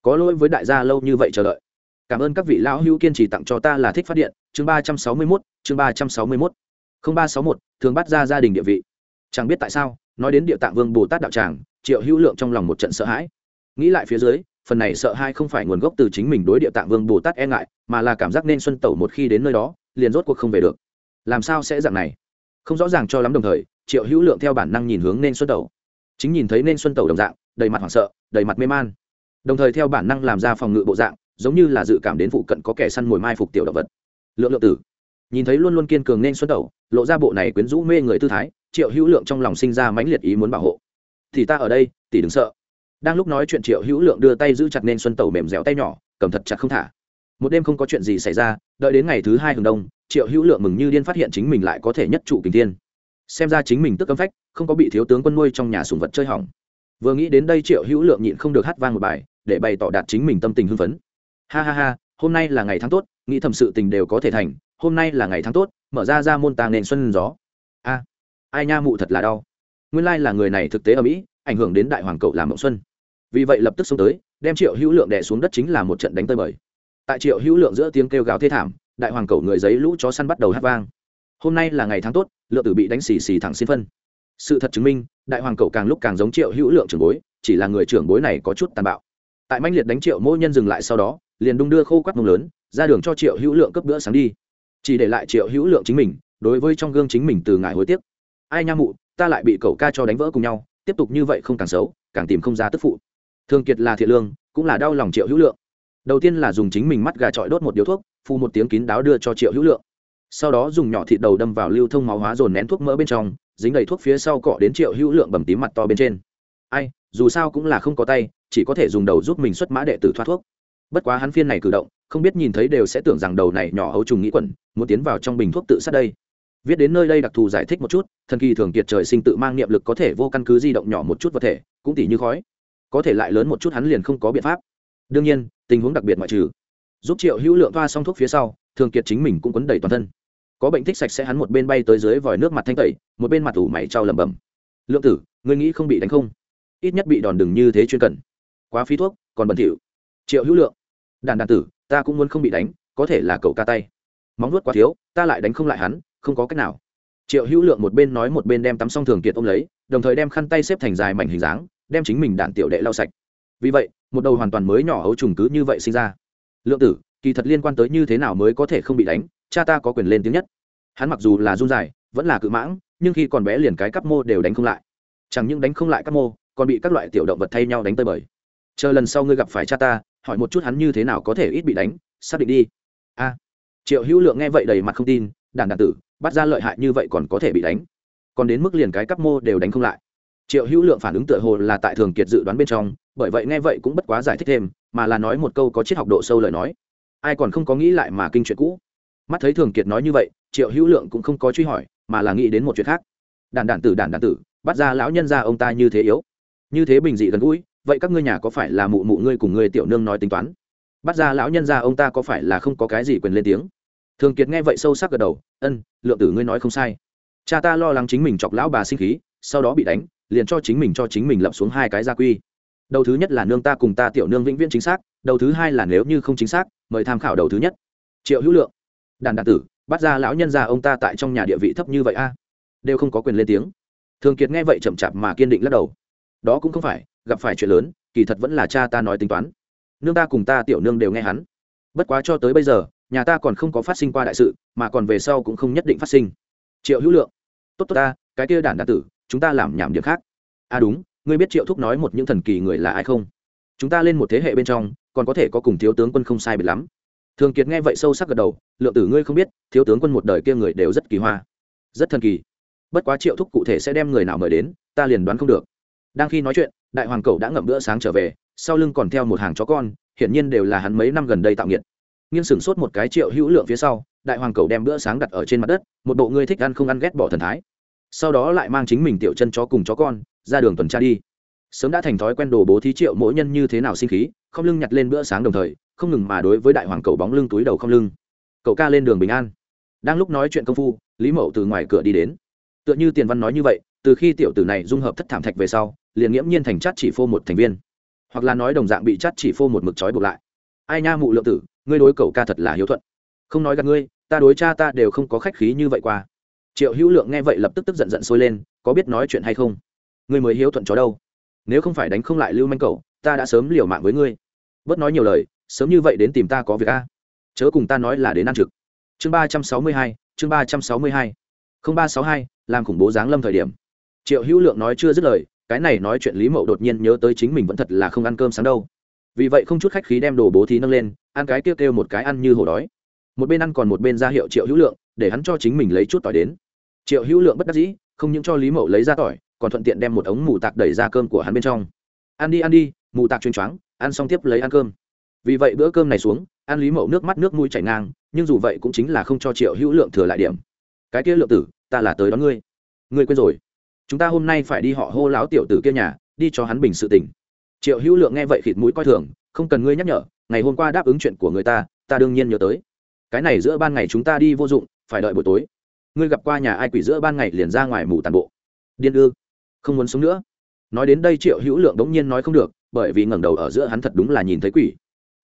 Có lỗi với đại gia lâu như vậy chờ đợi. Cảm ơn các vị lão hữu kiên trì tặng cho ta là thích phát điện. Chương ba trăm sáu mươi mốt, chương ba trăm sáu mươi mốt. Không ba sáu một, thường bắt ra gia đình địa vị. Chẳng biết tại sao, nói đến địa tạng vương bồ tát đạo tràng triệu hữu lượng trong lòng một trận sợ hãi. Nghĩ lại phía dưới, phần này sợ hãi không phải nguồn gốc từ chính mình đối địa tạng vương bồ tát e ngại, mà là cảm giác nên xuân tẩu một khi đến nơi đó, liền rốt cuộc không về được. Làm sao sẽ dạng này? Không rõ ràng cho lắm đồng thời, triệu hữu lượng theo bản năng nhìn hướng nên xuân tẩu. Chính nhìn thấy nên xuân tẩu đồng dạng, đầy mặt hoảng sợ, đầy mặt mê man. Đồng thời theo bản năng làm ra phòng ngự bộ dạng, giống như là dự cảm đến phụ cận có kẻ săn mồi mai phục tiểu động vật. Lượng lượng tử. Nhìn thấy luôn luôn kiên cường nên xuân tẩu, lộ ra bộ này quyến rũ mê người tư thái, triệu hữu lượng trong lòng sinh ra mãnh liệt ý muốn bảo hộ thì ta ở đây, tỷ đừng sợ. Đang lúc nói chuyện triệu hữu lượng đưa tay giữ chặt nên xuân tẩu mềm dẻo tay nhỏ, cầm thật chặt không thả. Một đêm không có chuyện gì xảy ra, đợi đến ngày thứ hai hừng đông, triệu hữu lượng mừng như điên phát hiện chính mình lại có thể nhất trụ kình thiên. Xem ra chính mình tức cấm phách, không có bị thiếu tướng quân nuôi trong nhà sùng vật chơi hỏng. Vừa nghĩ đến đây triệu hữu lượng nhịn không được hát vang một bài, để bày tỏ đạt chính mình tâm tình hưng phấn. Ha ha ha, hôm nay là ngày tháng tốt, nghĩ thầm sự tình đều có thể thành, hôm nay là ngày tháng tốt, mở ra ra môn tàng nền xuân gió. A, ai nha mụ thật là đau nguyên lai là người này thực tế ở mỹ, ảnh hưởng đến đại hoàng cậu làm mộng xuân. Vì vậy lập tức xông tới, đem triệu hữu lượng đè xuống đất chính là một trận đánh tơi bời. Tại triệu hữu lượng giữa tiếng kêu gào thê thảm, đại hoàng cậu người giấy lũ chó săn bắt đầu hát vang. Hôm nay là ngày tháng tốt, lượng tử bị đánh xì xì thẳng xin phân. Sự thật chứng minh, đại hoàng cậu càng lúc càng giống triệu hữu lượng trưởng bối, chỉ là người trưởng bối này có chút tàn bạo. Tại manh liệt đánh triệu mỗi nhân dừng lại sau đó, liền đung đưa khô quát mông lớn, ra đường cho triệu hữu lượng cấp bữa sáng đi. Chỉ để lại triệu hữu lượng chính mình, đối với trong gương chính mình từ ngài hối tiếc. Ai nha mụ ta lại bị cậu ca cho đánh vỡ cùng nhau, tiếp tục như vậy không càng xấu, càng tìm không ra tức phụ. Thường kiệt là thiện lương, cũng là đau lòng triệu hữu lượng. Đầu tiên là dùng chính mình mắt gà trọi đốt một điếu thuốc phu một tiếng kín đáo đưa cho triệu hữu lượng. Sau đó dùng nhỏ thịt đầu đâm vào lưu thông máu hóa dồn nén thuốc mỡ bên trong, dính đầy thuốc phía sau cọ đến triệu hữu lượng bầm tím mặt to bên trên. Ai, dù sao cũng là không có tay, chỉ có thể dùng đầu giúp mình xuất mã đệ tử thoát thuốc. Bất quá hắn phiên này cử động, không biết nhìn thấy đều sẽ tưởng rằng đầu này nhỏ ấu trùng nghĩ quẩn, muốn tiến vào trong bình thuốc tự sát đây viết đến nơi đây đặc thù giải thích một chút, thần kỳ thường kiệt trời sinh tự mang niệm lực có thể vô căn cứ di động nhỏ một chút vật thể, cũng tỉ như khói. Có thể lại lớn một chút hắn liền không có biện pháp. Đương nhiên, tình huống đặc biệt ngoại trừ. Giúp triệu hữu lượng toa xong thuốc phía sau, thường kiệt chính mình cũng quấn đầy toàn thân. Có bệnh thích sạch sẽ hắn một bên bay tới dưới vòi nước mặt thanh tẩy, một bên mặt ủ mày trao lẩm bẩm. Lượng tử, ngươi nghĩ không bị đánh không? Ít nhất bị đòn đừng như thế chuyên cần. Quá phí thuốc, còn bẩn thỉu. Triệu hữu lượng. Đàn đàn tử, ta cũng muốn không bị đánh, có thể là cậu ca tay. Móng nuốt quá thiếu, ta lại đánh không lại hắn không có cách nào. Triệu hữu lượng một bên nói một bên đem tắm xong thường kiệt ôm lấy, đồng thời đem khăn tay xếp thành dài mảnh hình dáng, đem chính mình đạn tiểu đệ lau sạch. Vì vậy, một đầu hoàn toàn mới nhỏ ấu trùng cứ như vậy sinh ra. Lượng tử, kỳ thật liên quan tới như thế nào mới có thể không bị đánh, cha ta có quyền lên tiếng nhất. Hắn mặc dù là run dài, vẫn là cự mãng, nhưng khi còn bé liền cái cắp mô đều đánh không lại. Chẳng những đánh không lại cắp mô, còn bị các loại tiểu động vật thay nhau đánh tơi bời. Chờ lần sau ngươi gặp phải cha ta, hỏi một chút hắn như thế nào có thể ít bị đánh, xác định đi. A. Triệu hữu lượng nghe vậy đầy mặt không tin đàn đàn tử, bắt ra lợi hại như vậy còn có thể bị đánh. Còn đến mức liền cái cắp mô đều đánh không lại. Triệu hữu lượng phản ứng tựa hồ là tại thường kiệt dự đoán bên trong, bởi vậy nghe vậy cũng bất quá giải thích thêm, mà là nói một câu có triết học độ sâu lời nói. Ai còn không có nghĩ lại mà kinh chuyện cũ. Mắt thấy thường kiệt nói như vậy, triệu hữu lượng cũng không có truy hỏi, mà là nghĩ đến một chuyện khác. Đàn đàn tử, đàn đàn tử, bắt ra lão nhân ra ông ta như thế yếu. Như thế bình dị gần gũi, vậy các ngươi nhà có phải là mụ mụ ngươi cùng ngươi tiểu nương nói tính toán? Bắt ra lão nhân ra ông ta có phải là không có cái gì quyền lên tiếng? Thường kiệt nghe vậy sâu sắc gật đầu, ân, lượng tử ngươi nói không sai. Cha ta lo lắng chính mình chọc lão bà sinh khí, sau đó bị đánh, liền cho chính mình cho chính mình lập xuống hai cái gia quy. Đầu thứ nhất là nương ta cùng ta tiểu nương vĩnh viễn chính xác, đầu thứ hai là nếu như không chính xác, mời tham khảo đầu thứ nhất. Triệu hữu lượng, đàn đàn tử, bắt ra lão nhân ra ông ta tại trong nhà địa vị thấp như vậy a? Đều không có quyền lên tiếng. Thường kiệt nghe vậy chậm chạp mà kiên định lắc đầu. Đó cũng không phải, gặp phải chuyện lớn, kỳ thật vẫn là cha ta nói tính toán. Nương ta cùng ta tiểu nương đều nghe hắn. Bất quá cho tới bây giờ nhà ta còn không có phát sinh qua đại sự, mà còn về sau cũng không nhất định phát sinh. Triệu hữu lượng, tốt tốt ta, cái kia đản đản tử, chúng ta làm nhảm điểm khác. À đúng, ngươi biết triệu thúc nói một những thần kỳ người là ai không? Chúng ta lên một thế hệ bên trong, còn có thể có cùng thiếu tướng quân không sai biệt lắm. Thường kiệt nghe vậy sâu sắc gật đầu, lượng tử ngươi không biết, thiếu tướng quân một đời kia người đều rất kỳ hoa. Rất thần kỳ. Bất quá triệu thúc cụ thể sẽ đem người nào mời đến, ta liền đoán không được. Đang khi nói chuyện, đại hoàng cậu đã ngậm bữa sáng trở về, sau lưng còn theo một hàng chó con, hiển nhiên đều là hắn mấy năm gần đây tạo nghiệt nghiêng sửng sốt một cái triệu hữu lượng phía sau, đại hoàng cầu đem bữa sáng đặt ở trên mặt đất, một bộ ngươi thích ăn không ăn ghét bỏ thần thái. Sau đó lại mang chính mình tiểu chân chó cùng chó con, ra đường tuần tra đi. Sớm đã thành thói quen đồ bố thí triệu mỗi nhân như thế nào sinh khí, không lưng nhặt lên bữa sáng đồng thời, không ngừng mà đối với đại hoàng cầu bóng lưng túi đầu không lưng. Cậu ca lên đường bình an. Đang lúc nói chuyện công phu, lý mậu từ ngoài cửa đi đến. Tựa như tiền văn nói như vậy, từ khi tiểu tử này dung hợp thất thảm thạch về sau, liền nghiễm nhiên thành chát chỉ phô một thành viên. Hoặc là nói đồng dạng bị chát chỉ phô một mực trói buộc lại. Ai nha mụ lượng tử ngươi đối cậu ca thật là hiếu thuận. Không nói gặp ngươi, ta đối cha ta đều không có khách khí như vậy qua. Triệu hữu lượng nghe vậy lập tức tức giận giận sôi lên, có biết nói chuyện hay không? Ngươi mới hiếu thuận chó đâu? Nếu không phải đánh không lại lưu manh cậu, ta đã sớm liều mạng với ngươi. Bớt nói nhiều lời, sớm như vậy đến tìm ta có việc a. Chớ cùng ta nói là đến ăn trực. Chương ba trăm sáu mươi hai, chương ba trăm sáu mươi hai. Không ba sáu hai, làm khủng bố giáng lâm thời điểm. Triệu hữu lượng nói chưa dứt lời, cái này nói chuyện lý mậu đột nhiên nhớ tới chính mình vẫn thật là không ăn cơm sáng đâu vì vậy không chút khách khí đem đồ bố thí nâng lên, ăn cái kêu kêu một cái ăn như hổ đói. Một bên ăn còn một bên ra hiệu triệu hữu lượng, để hắn cho chính mình lấy chút tỏi đến. Triệu hữu lượng bất đắc dĩ, không những cho lý mậu lấy ra tỏi, còn thuận tiện đem một ống mù tạc đẩy ra cơm của hắn bên trong. Ăn đi ăn đi, mù tạc chuyên choáng, ăn xong tiếp lấy ăn cơm. Vì vậy bữa cơm này xuống, ăn lý mậu nước mắt nước mũi chảy ngang, nhưng dù vậy cũng chính là không cho triệu hữu lượng thừa lại điểm. Cái kia lượng tử, ta là tới đón ngươi. Ngươi quên rồi. Chúng ta hôm nay phải đi họ hô láo tiểu tử kia nhà, đi cho hắn bình sự tỉnh triệu hữu lượng nghe vậy khịt mũi coi thường, không cần ngươi nhắc nhở, ngày hôm qua đáp ứng chuyện của người ta ta đương nhiên nhớ tới. Cái này giữa ban ngày chúng ta đi vô dụng, phải đợi buổi tối. Ngươi gặp qua nhà ai quỷ giữa ban ngày liền ra ngoài mù tàn bộ. Điên ư? Không muốn sống nữa. Nói đến đây triệu hữu lượng đống nhiên nói không được, bởi vì ngẩng đầu ở giữa hắn thật đúng là nhìn thấy quỷ.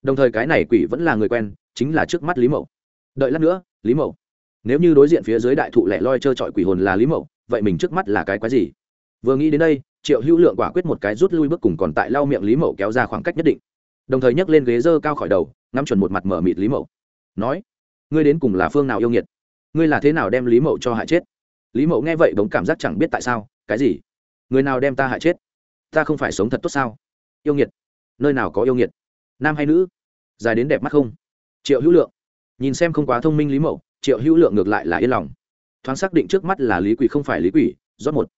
Đồng thời cái này quỷ vẫn là người quen, chính là trước mắt lý mậu. Đợi lát nữa, lý mậu. Nếu như đối diện phía dưới đại thụ lẻ loi trơ trọi quỷ hồn là lý mậu, vậy mình trước mắt là cái quái gì? Vừa nghĩ đến đây, triệu hữu lượng quả quyết một cái rút lui bước cùng còn tại lau miệng lý mậu kéo ra khoảng cách nhất định. Đồng thời nhấc lên ghế dơ cao khỏi đầu, ngắm chuẩn một mặt mở mịt lý mậu. Nói, ngươi đến cùng là phương nào yêu nghiệt? Ngươi là thế nào đem lý mậu cho hại chết? Lý mậu nghe vậy bỗng cảm giác chẳng biết tại sao, cái gì? Người nào đem ta hại chết? Ta không phải sống thật tốt sao? Yêu nghiệt? Nơi nào có yêu nghiệt? Nam hay nữ? Dài đến đẹp mắt không? Triệu hữu lượng. Nhìn xem không quá thông minh lý mậu, triệu hữu lượng ngược lại là yên lòng. Thoáng xác định trước mắt là lý quỷ không phải lý quỷ rót một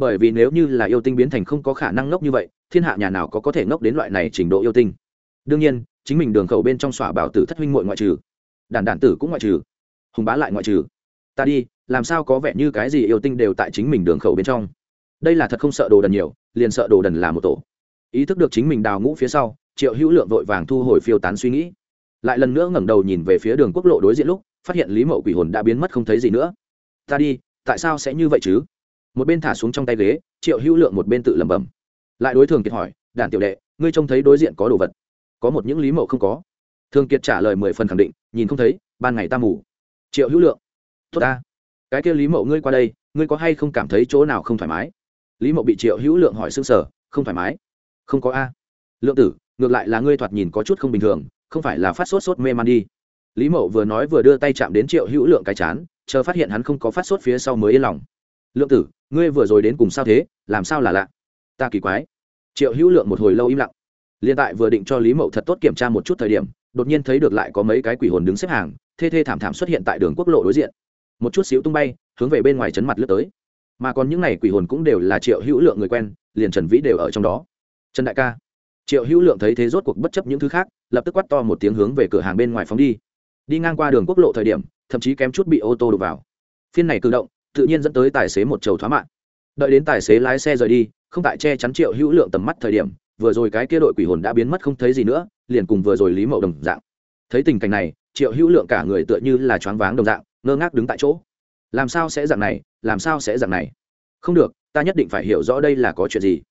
bởi vì nếu như là yêu tinh biến thành không có khả năng ngốc như vậy, thiên hạ nhà nào có có thể ngốc đến loại này trình độ yêu tinh? Đương nhiên, chính mình đường khẩu bên trong xỏa bảo tử thất huynh muội ngoại trừ. Đàn đàn tử cũng ngoại trừ. Hùng bá lại ngoại trừ. Ta đi, làm sao có vẻ như cái gì yêu tinh đều tại chính mình đường khẩu bên trong? Đây là thật không sợ đồ đần nhiều, liền sợ đồ đần là một tổ. Ý thức được chính mình đào ngũ phía sau, triệu hữu lượng vội vàng thu hồi phiêu tán suy nghĩ. Lại lần nữa ngẩng đầu nhìn về phía đường quốc lộ đối diện lúc, phát hiện lý mậu quỷ hồn đã biến mất không thấy gì nữa. Ta đi, tại sao sẽ như vậy chứ? Một bên thả xuống trong tay ghế, triệu hữu lượng một bên tự lẩm bẩm. Lại đối thường kiệt hỏi đàn tiểu đệ, ngươi trông thấy đối diện có đồ vật? Có một những lý mậu không có? Thường kiệt trả lời mười phần khẳng định, nhìn không thấy, ban ngày ta mù triệu hữu lượng, tốt ta, cái kia lý mậu ngươi qua đây, ngươi có hay không cảm thấy chỗ nào không thoải mái? Lý mậu bị triệu hữu lượng hỏi xương sở không thoải mái. Không có a. Lượng tử, ngược lại là ngươi thoạt nhìn có chút không bình thường, không phải là phát sốt sốt mê man đi. Lý mậu vừa nói vừa đưa tay chạm đến triệu hữu lượng cái chán, chờ phát hiện hắn không có phát sốt phía sau mới yên lòng. Lượng tử ngươi vừa rồi đến cùng sao thế, làm sao là lạ? Ta kỳ quái. Triệu hữu lượng một hồi lâu im lặng. Liên tại vừa định cho lý mậu thật tốt kiểm tra một chút thời điểm, đột nhiên thấy được lại có mấy cái quỷ hồn đứng xếp hàng, thê thê thảm thảm xuất hiện tại đường quốc lộ đối diện. Một chút xíu tung bay, hướng về bên ngoài chấn mặt lướt tới. Mà còn những n à y quỷ hồn cũng đều là triệu hữu lượng người quen, liền trần vĩ đều ở trong đó. Trần đại ca. Triệu hữu lượng thấy thế rốt cuộc bất chấp những thứ khác, lập tức quắt to một tiếng hướng về cửa hàng bên ngoài phóng đi. Đi ngang qua đường quốc lộ thời điểm, thậm chí kém chút bị ô tô đục vào. Phiên này cử động tự nhiên dẫn tới tài xế một chầu thoá mạng. Đợi đến tài xế lái xe rời đi, không tại che chắn triệu hữu lượng tầm mắt thời điểm, vừa rồi cái kia đội quỷ hồn đã biến mất không thấy gì nữa, liền cùng vừa rồi lý mậu đồng dạng. Thấy tình cảnh này, triệu hữu lượng cả người tựa như là choáng váng đồng dạng, ngơ ngác đứng tại chỗ. Làm sao sẽ dạng này, làm sao sẽ dạng này? Không được, ta nhất định phải hiểu rõ đây là có chuyện gì.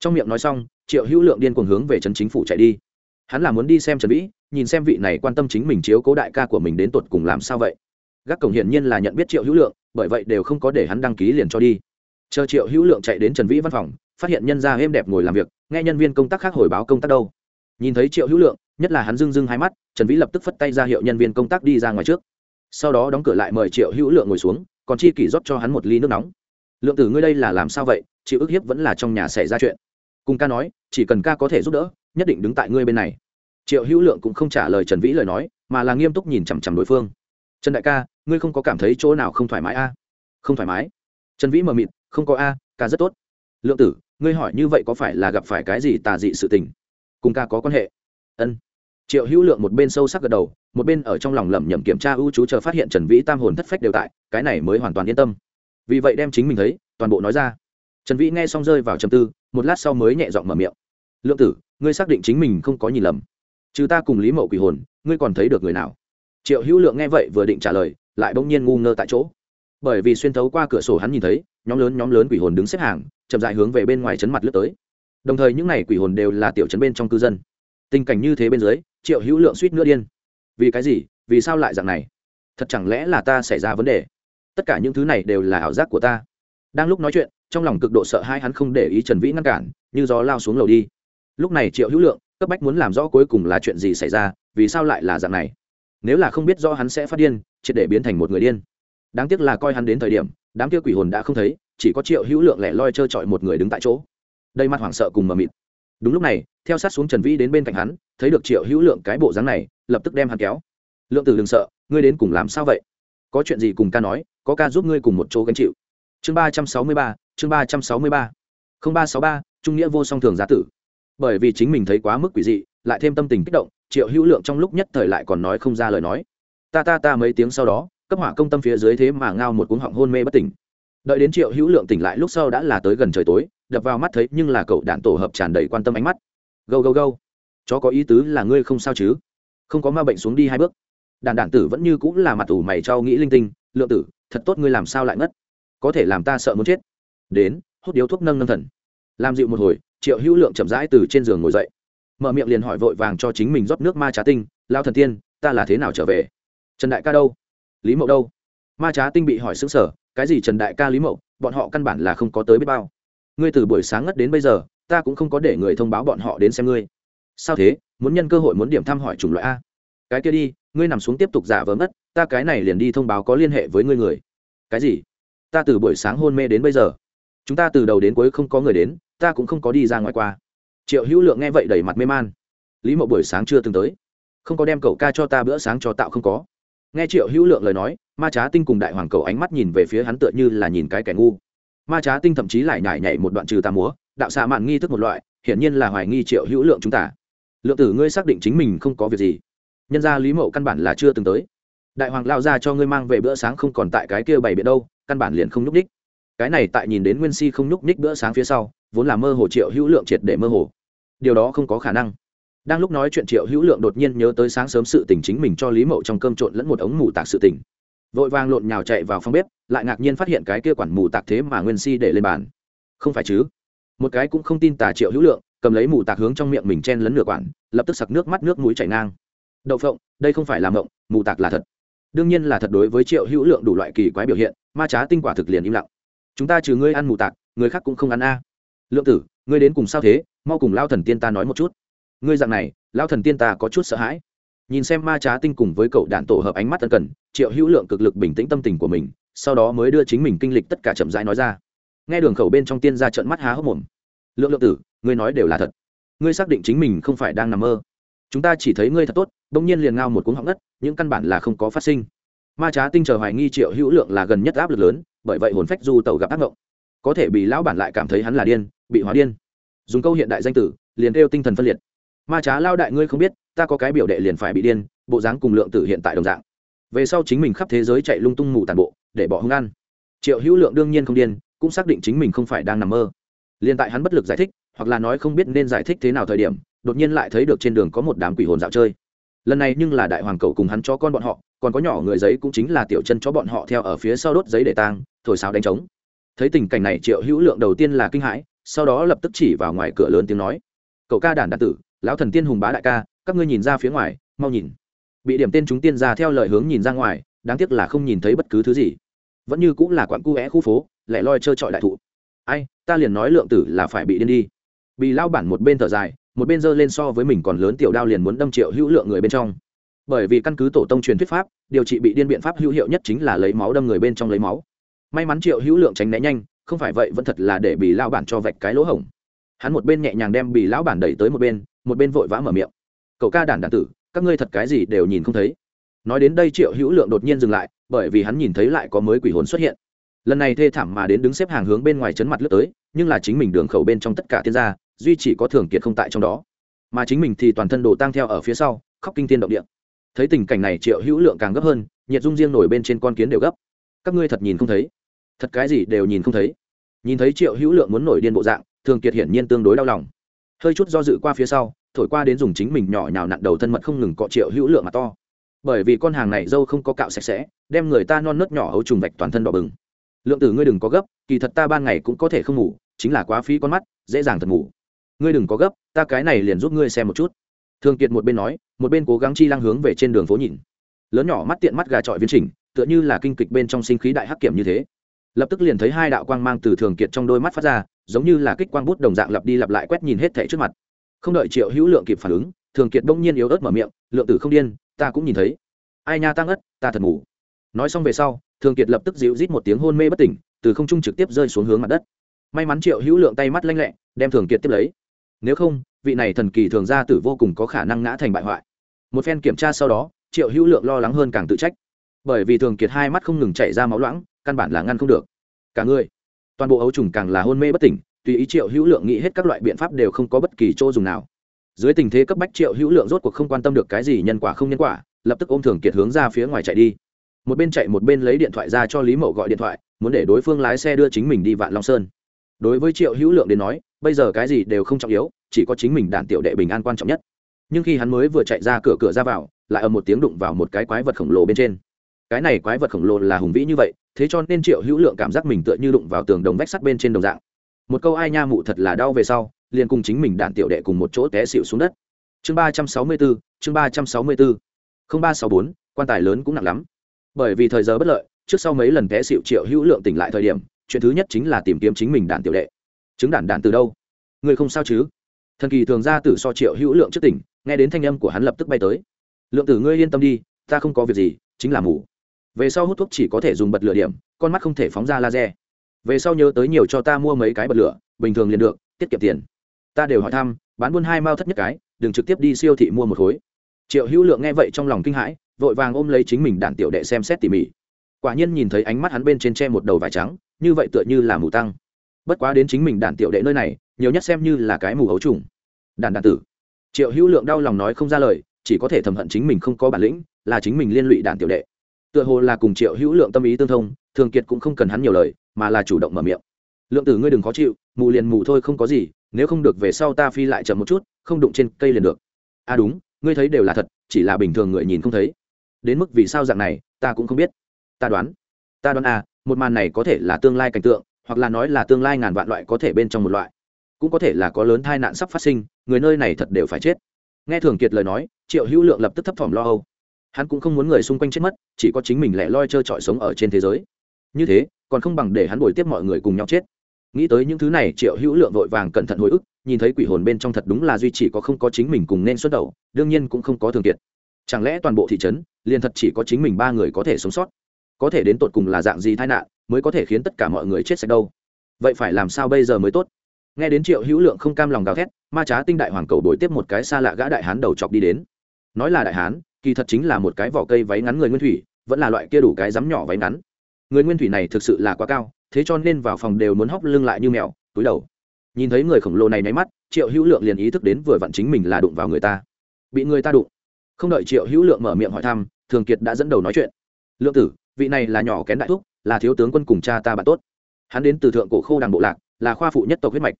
Trong miệng nói xong, triệu hữu lượng điên cuồng hướng về trấn chính phủ chạy đi. Hắn là muốn đi xem trần vĩ, nhìn xem vị này quan tâm chính mình chiếu cố đại ca của mình đến tột cùng làm sao vậy. Gác cổng hiển nhiên là nhận biết triệu hữu lượng bởi vậy đều không có để hắn đăng ký liền cho đi. Chờ triệu hữu lượng chạy đến trần vĩ văn phòng, phát hiện nhân gia êm đẹp ngồi làm việc, nghe nhân viên công tác khác hồi báo công tác đâu. Nhìn thấy triệu hữu lượng, nhất là hắn dưng dưng hai mắt, trần vĩ lập tức phất tay ra hiệu nhân viên công tác đi ra ngoài trước. Sau đó đóng cửa lại mời triệu hữu lượng ngồi xuống, còn chi kỷ rót cho hắn một ly nước nóng. Lượng tử ngươi đây là làm sao vậy? Chịu ức hiếp vẫn là trong nhà xảy ra chuyện. Cùng ca nói, chỉ cần ca có thể giúp đỡ, nhất định đứng tại ngươi bên này. Triệu hữu lượng cũng không trả lời trần vĩ lời nói, mà là nghiêm túc nhìn chằm chằm đối phương. Trần đại ca ngươi không có cảm thấy chỗ nào không thoải mái a? Không thoải mái. Trần vĩ mờ mịt, không có a, ca rất tốt. Lượng tử, ngươi hỏi như vậy có phải là gặp phải cái gì tà dị sự tình? Cùng ca có quan hệ? Ân. Triệu hữu lượng một bên sâu sắc gật đầu, một bên ở trong lòng lẩm nhẩm kiểm tra ưu chú chờ phát hiện trần vĩ tam hồn thất phách đều tại, cái này mới hoàn toàn yên tâm. Vì vậy đem chính mình thấy, toàn bộ nói ra. Trần vĩ nghe xong rơi vào trầm tư, một lát sau mới nhẹ giọng mở miệng. Lượng tử, ngươi xác định chính mình không có nhìn lầm. Trừ ta cùng lý mậu quỷ hồn, ngươi còn thấy được người nào? Triệu hữu lượng nghe vậy vừa định trả lời lại bỗng nhiên ngu ngơ tại chỗ. Bởi vì xuyên thấu qua cửa sổ hắn nhìn thấy, nhóm lớn nhóm lớn quỷ hồn đứng xếp hàng, chậm dại hướng về bên ngoài chấn mặt lướt tới. Đồng thời những n à y quỷ hồn đều là tiểu chấn bên trong cư dân. Tình cảnh như thế bên dưới, triệu hữu lượng suýt nữa điên. Vì cái gì? Vì sao lại dạng này? Thật chẳng lẽ là ta xảy ra vấn đề? Tất cả những thứ này đều là ảo giác của ta. Đang lúc nói chuyện, trong lòng cực độ sợ hai hắn không để ý trần vĩ ngăn cản, như gió lao xuống lầu đi. Lúc này triệu hữu lượng, cấp bách muốn làm rõ cuối cùng là chuyện gì xảy ra, vì sao lại là dạng này? Nếu là không biết do hắn sẽ phát điên, triệt để biến thành một người điên. Đáng tiếc là coi hắn đến thời điểm, đám kia quỷ hồn đã không thấy, chỉ có triệu hữu lượng lẻ loi trơ trọi một người đứng tại chỗ. Đầy mặt hoảng sợ cùng mờ mịt. Đúng lúc này, theo sát xuống trần vĩ đến bên cạnh hắn, thấy được triệu hữu lượng cái bộ dáng này, lập tức đem hắn kéo. Lượng tử đừng sợ, ngươi đến cùng làm sao vậy? Có chuyện gì cùng ca nói, có ca giúp ngươi cùng một chỗ gánh chịu. Chương ba trăm sáu mươi ba, chương ba trăm sáu mươi ba. Không ba sáu ba, trung nghĩa vô song thường giá tử. Bởi vì chính mình thấy quá mức quỷ dị, lại thêm tâm tình kích động triệu hữu lượng trong lúc nhất thời lại còn nói không ra lời nói. Ta ta ta mấy tiếng sau đó, cấp hỏa công tâm phía dưới thế mà ngao một cuống họng hôn mê bất tỉnh. Đợi đến triệu hữu lượng tỉnh lại lúc sau đã là tới gần trời tối, đập vào mắt thấy nhưng là cậu đạn tổ hợp tràn đầy quan tâm ánh mắt. Gâu gâu gâu, chó có ý tứ là ngươi không sao chứ? Không có ma bệnh xuống đi hai bước. Đàn đản tử vẫn như cũng là mặt ủ mày cho nghĩ linh tinh, lượng tử, thật tốt ngươi làm sao lại ngất? Có thể làm ta sợ muốn chết. Đến, hút điếu thuốc nâng nâng thần. Làm dịu một hồi, triệu hữu lượng chậm rãi từ trên giường ngồi dậy mở miệng liền hỏi vội vàng cho chính mình rót nước ma trá tinh lao thần tiên, ta là thế nào trở về? Trần đại ca đâu? Lý mậu đâu? Ma trá tinh bị hỏi xứng sở cái gì trần đại ca lý mậu? Bọn họ căn bản là không có tới biết bao. Ngươi từ buổi sáng ngất đến bây giờ, ta cũng không có để người thông báo bọn họ đến xem ngươi. Sao thế? Muốn nhân cơ hội muốn điểm thăm hỏi chủng loại a? Cái kia đi, ngươi nằm xuống tiếp tục giả vờ ngất, ta cái này liền đi thông báo có liên hệ với ngươi người. Cái gì? Ta từ buổi sáng hôn mê đến bây giờ. Chúng ta từ đầu đến cuối không có người đến, ta cũng không có đi ra ngoài qua triệu hữu lượng nghe vậy đẩy mặt mê man. Lý mậu buổi sáng chưa từng tới. Không có đem cậu ca cho ta bữa sáng cho tạo không có. Nghe triệu hữu lượng lời nói, ma trá tinh cùng đại hoàng cầu ánh mắt nhìn về phía hắn tựa như là nhìn cái kẻ ngu. Ma trá tinh thậm chí lại nhảy nhảy một đoạn trừ tà múa, đạo xạ mạn nghi thức một loại, hiển nhiên là hoài nghi triệu hữu lượng chúng ta. Lượng tử ngươi xác định chính mình không có việc gì. Nhân ra lý mậu căn bản là chưa từng tới. Đại hoàng lao ra cho ngươi mang về bữa sáng không còn tại cái kia bày biện đâu, căn bản liền không nhúc ních cái này tại nhìn đến nguyên si không nhúc ních bữa sáng phía sau, vốn là mơ hồ triệu hữu lượng triệt để mơ hồ điều đó không có khả năng. Đang lúc nói chuyện triệu hữu lượng đột nhiên nhớ tới sáng sớm sự tình chính mình cho lý mậu trong cơm trộn lẫn một ống mù tạc sự tình. Vội vàng lộn nhào chạy vào phòng bếp, lại ngạc nhiên phát hiện cái kia quản mù tạc thế mà nguyên si để lên bàn. Không phải chứ? Một cái cũng không tin tà triệu hữu lượng, cầm lấy mù tạc hướng trong miệng mình chen lấn nửa quản lập tức sặc nước mắt nước mũi chảy ngang. Đậu phộng, đây không phải là mộng, mù tạc là thật. Đương nhiên là thật đối với triệu hữu lượng đủ loại kỳ quái biểu hiện, ma trá tinh quả thực liền im lặng. Chúng ta trừ ngươi ăn mù tạc, người khác cũng không ăn a. Lượng tử ngươi đến cùng sao thế, mau cùng lao thần tiên ta nói một chút. Ngươi dạng này, lao thần tiên ta có chút sợ hãi. Nhìn xem ma trá tinh cùng với cậu đạn tổ hợp ánh mắt ân cần, triệu hữu lượng cực lực bình tĩnh tâm tình của mình, sau đó mới đưa chính mình kinh lịch tất cả chậm rãi nói ra. Nghe đường khẩu bên trong tiên ra trận mắt há hốc mồm. Lượng lượng tử, ngươi nói đều là thật. Ngươi xác định chính mình không phải đang nằm mơ. Chúng ta chỉ thấy ngươi thật tốt, bỗng nhiên liền ngao một cuốn họng đất những căn bản là không có phát sinh. Ma trá tinh chờ hoài nghi triệu hữu lượng là gần nhất áp lực lớn, bởi vậy hồn phách du tàu gặp ác mộng. Có thể bị lão bản lại cảm thấy hắn là điên bị hóa điên. Dùng câu hiện đại danh tử, liền kêu tinh thần phân liệt. Ma trá lao đại ngươi không biết, ta có cái biểu đệ liền phải bị điên, bộ dáng cùng lượng tử hiện tại đồng dạng. Về sau chính mình khắp thế giới chạy lung tung mù tàn bộ, để bỏ hung ăn. Triệu hữu lượng đương nhiên không điên, cũng xác định chính mình không phải đang nằm mơ. Liền tại hắn bất lực giải thích, hoặc là nói không biết nên giải thích thế nào thời điểm, đột nhiên lại thấy được trên đường có một đám quỷ hồn dạo chơi. Lần này nhưng là đại hoàng cậu cùng hắn cho con bọn họ, còn có nhỏ người giấy cũng chính là tiểu chân cho bọn họ theo ở phía sau đốt giấy để tang, thổi sáo đánh trống. Thấy tình cảnh này, triệu hữu lượng đầu tiên là kinh hãi sau đó lập tức chỉ vào ngoài cửa lớn tiếng nói, cậu ca đản đạn tử, lão thần tiên hùng bá đại ca, các ngươi nhìn ra phía ngoài, mau nhìn. Bị điểm tên chúng tiên ra theo lời hướng nhìn ra ngoài, đáng tiếc là không nhìn thấy bất cứ thứ gì. Vẫn như cũng là quặn cu vẽ khu phố lại loi trơ trọi đại thụ. Ai, ta liền nói lượng tử là phải bị điên đi. Bị lao bản một bên thở dài, một bên giơ lên so với mình còn lớn tiểu đao liền muốn đâm triệu hữu lượng người bên trong. Bởi vì căn cứ tổ tông truyền thuyết pháp, điều trị bị điên biện pháp hữu hiệu nhất chính là lấy máu đâm người bên trong lấy máu. May mắn triệu hữu lượng tránh né nhanh không phải vậy vẫn thật là để bị lao bản cho vạch cái lỗ hổng. Hắn một bên nhẹ nhàng đem bị lão bản đẩy tới một bên một bên vội vã mở miệng. Cậu ca đản đản tử, các ngươi thật cái gì đều nhìn không thấy. Nói đến đây triệu hữu lượng đột nhiên dừng lại, bởi vì hắn nhìn thấy lại có mới quỷ hồn xuất hiện. Lần này thê thảm mà đến đứng xếp hàng hướng bên ngoài chấn mặt lướt tới, nhưng là chính mình đường khẩu bên trong tất cả thiên gia, duy chỉ có thường kiệt không tại trong đó. Mà chính mình thì toàn thân đồ tang theo ở phía sau, khóc kinh thiên động địa. Thấy tình cảnh này triệu hữu lượng càng gấp hơn, nhiệt dung riêng nổi bên trên con kiến đều gấp. Các ngươi thật nhìn không thấy thật cái gì đều nhìn không thấy. Nhìn thấy triệu hữu lượng muốn nổi điên bộ dạng, thường kiệt hiển nhiên tương đối đau lòng. Hơi chút do dự qua phía sau, thổi qua đến dùng chính mình nhỏ nhào nặn đầu thân mật không ngừng cọ triệu hữu lượng mà to. Bởi vì con hàng này dâu không có cạo sạch sẽ, đem người ta non nớt nhỏ ấu trùng vạch toàn thân đỏ bừng. Lượng tử ngươi đừng có gấp, kỳ thật ta ban ngày cũng có thể không ngủ, chính là quá phí con mắt, dễ dàng thật ngủ. Ngươi đừng có gấp, ta cái này liền giúp ngươi xem một chút. Thường kiệt một bên nói, một bên cố gắng chi lăng hướng về trên đường phố nhìn. Lớn nhỏ mắt tiện mắt gà trọi viên chỉnh, tựa như là kinh kịch bên trong sinh khí đại hắc kiểm như thế lập tức liền thấy hai đạo quang mang từ thường kiệt trong đôi mắt phát ra, giống như là kích quang bút đồng dạng lặp đi lặp lại quét nhìn hết thẻ trước mặt. Không đợi triệu hữu lượng kịp phản ứng, thường kiệt bỗng nhiên yếu ớt mở miệng, lượng tử không điên, ta cũng nhìn thấy. Ai nha, tăng ất, ta thật ngủ. Nói xong về sau, thường kiệt lập tức dịu rít một tiếng hôn mê bất tỉnh, từ không trung trực tiếp rơi xuống hướng mặt đất. May mắn triệu hữu lượng tay mắt lanh lẹ, đem thường kiệt tiếp lấy. Nếu không, vị này thần kỳ thường gia tử vô cùng có khả năng ngã thành bại hoại. Một phen kiểm tra sau đó, triệu hữu lượng lo lắng hơn càng tự trách. Bởi vì thường kiệt hai mắt không ngừng chảy ra máu loãng căn bản là ngăn không được. Cả người, toàn bộ ấu trùng càng là hôn mê bất tỉnh, tùy ý triệu hữu lượng nghĩ hết các loại biện pháp đều không có bất kỳ chỗ dùng nào. Dưới tình thế cấp bách triệu hữu lượng rốt cuộc không quan tâm được cái gì nhân quả không nhân quả, lập tức ôm thường kiệt hướng ra phía ngoài chạy đi. Một bên chạy một bên lấy điện thoại ra cho lý mậu gọi điện thoại, muốn để đối phương lái xe đưa chính mình đi vạn long sơn. Đối với triệu hữu lượng đến nói, bây giờ cái gì đều không trọng yếu, chỉ có chính mình đàn tiểu đệ bình an quan trọng nhất. Nhưng khi hắn mới vừa chạy ra cửa cửa ra vào, lại ở một tiếng đụng vào một cái quái vật khổng lồ bên trên. Cái này quái vật khổng lồ là hùng vĩ như vậy thế cho nên triệu hữu lượng cảm giác mình tựa như đụng vào tường đồng vách sắt bên trên đồng dạng. Một câu ai nha mụ thật là đau về sau, liền cùng chính mình đạn tiểu đệ cùng một chỗ té xịu xuống đất. Chương ba trăm sáu mươi bốn chương ba trăm sáu mươi bốn không ba sáu bốn, quan tài lớn cũng nặng lắm. Bởi vì thời giờ bất lợi, trước sau mấy lần té xịu triệu hữu lượng tỉnh lại thời điểm, chuyện thứ nhất chính là tìm kiếm chính mình đạn tiểu đệ. Chứng đạn đạn từ đâu? Người không sao chứ? Thần kỳ thường ra từ so triệu hữu lượng trước tỉnh, nghe đến thanh âm của hắn lập tức bay tới. Lượng tử ngươi yên tâm đi, ta không có việc gì, chính là mù về sau hút thuốc chỉ có thể dùng bật lửa điểm, con mắt không thể phóng ra laser. Về sau nhớ tới nhiều cho ta mua mấy cái bật lửa, bình thường liền được, tiết kiệm tiền. Ta đều hỏi thăm, bán buôn hai mao thất nhất cái, đừng trực tiếp đi siêu thị mua một khối. Triệu hữu lượng nghe vậy trong lòng kinh hãi, vội vàng ôm lấy chính mình đạn tiểu đệ xem xét tỉ mỉ. Quả nhiên nhìn thấy ánh mắt hắn bên trên tre một đầu vải trắng, như vậy tựa như là mù tăng. Bất quá đến chính mình đạn tiểu đệ nơi này, nhiều nhất xem như là cái mù hấu trùng. Đàn đàn tử. Triệu hữu lượng đau lòng nói không ra lời, chỉ có thể thầm hận chính mình không có bản lĩnh, là chính mình liên lụy đàn tiểu đệ tựa hồ là cùng triệu hữu lượng tâm ý tương thông, thường kiệt cũng không cần hắn nhiều lời, mà là chủ động mở miệng. Lượng tử ngươi đừng khó chịu, mù liền mù thôi không có gì, nếu không được về sau ta phi lại chậm một chút, không đụng trên cây liền được. À đúng, ngươi thấy đều là thật, chỉ là bình thường người nhìn không thấy. Đến mức vì sao dạng này, ta cũng không biết. Ta đoán ta đoán à một màn này có thể là tương lai cảnh tượng, hoặc là nói là tương lai ngàn vạn loại có thể bên trong một loại. Cũng có thể là có lớn tai nạn sắp phát sinh, người nơi này thật đều phải chết. Nghe thường kiệt lời nói, triệu hữu lượng lập tức thấp thỏm lo âu hắn cũng không muốn người xung quanh chết mất, chỉ có chính mình lẻ loi trơ trọi sống ở trên thế giới. Như thế, còn không bằng để hắn bồi tiếp mọi người cùng nhau chết. Nghĩ tới những thứ này, triệu hữu lượng vội vàng cẩn thận hồi ức, nhìn thấy quỷ hồn bên trong thật đúng là duy chỉ có không có chính mình cùng nên xuất đầu, đương nhiên cũng không có thường kiệt. Chẳng lẽ toàn bộ thị trấn, liền thật chỉ có chính mình ba người có thể sống sót? Có thể đến tột cùng là dạng gì tai nạn, mới có thể khiến tất cả mọi người chết sạch đâu? Vậy phải làm sao bây giờ mới tốt? Nghe đến triệu hữu lượng không cam lòng gào thét, ma trá tinh đại hoàng cầu đổi tiếp một cái xa lạ gã đại hán đầu chọc đi đến. Nói là đại hán kỳ thật chính là một cái vỏ cây váy ngắn người nguyên thủy, vẫn là loại kia đủ cái rắm nhỏ váy ngắn. Người nguyên thủy này thực sự là quá cao, thế cho nên vào phòng đều muốn hóc lưng lại như mèo, túi đầu. Nhìn thấy người khổng lồ này nháy mắt, triệu hữu lượng liền ý thức đến vừa vặn chính mình là đụng vào người ta. Bị người ta đụng. Không đợi triệu hữu lượng mở miệng hỏi thăm, thường kiệt đã dẫn đầu nói chuyện. Lượng tử, vị này là nhỏ kén đại thúc, là thiếu tướng quân cùng cha ta bạn tốt. Hắn đến từ thượng cổ khô đàng bộ lạc, là khoa phụ nhất tộc huyết mạch.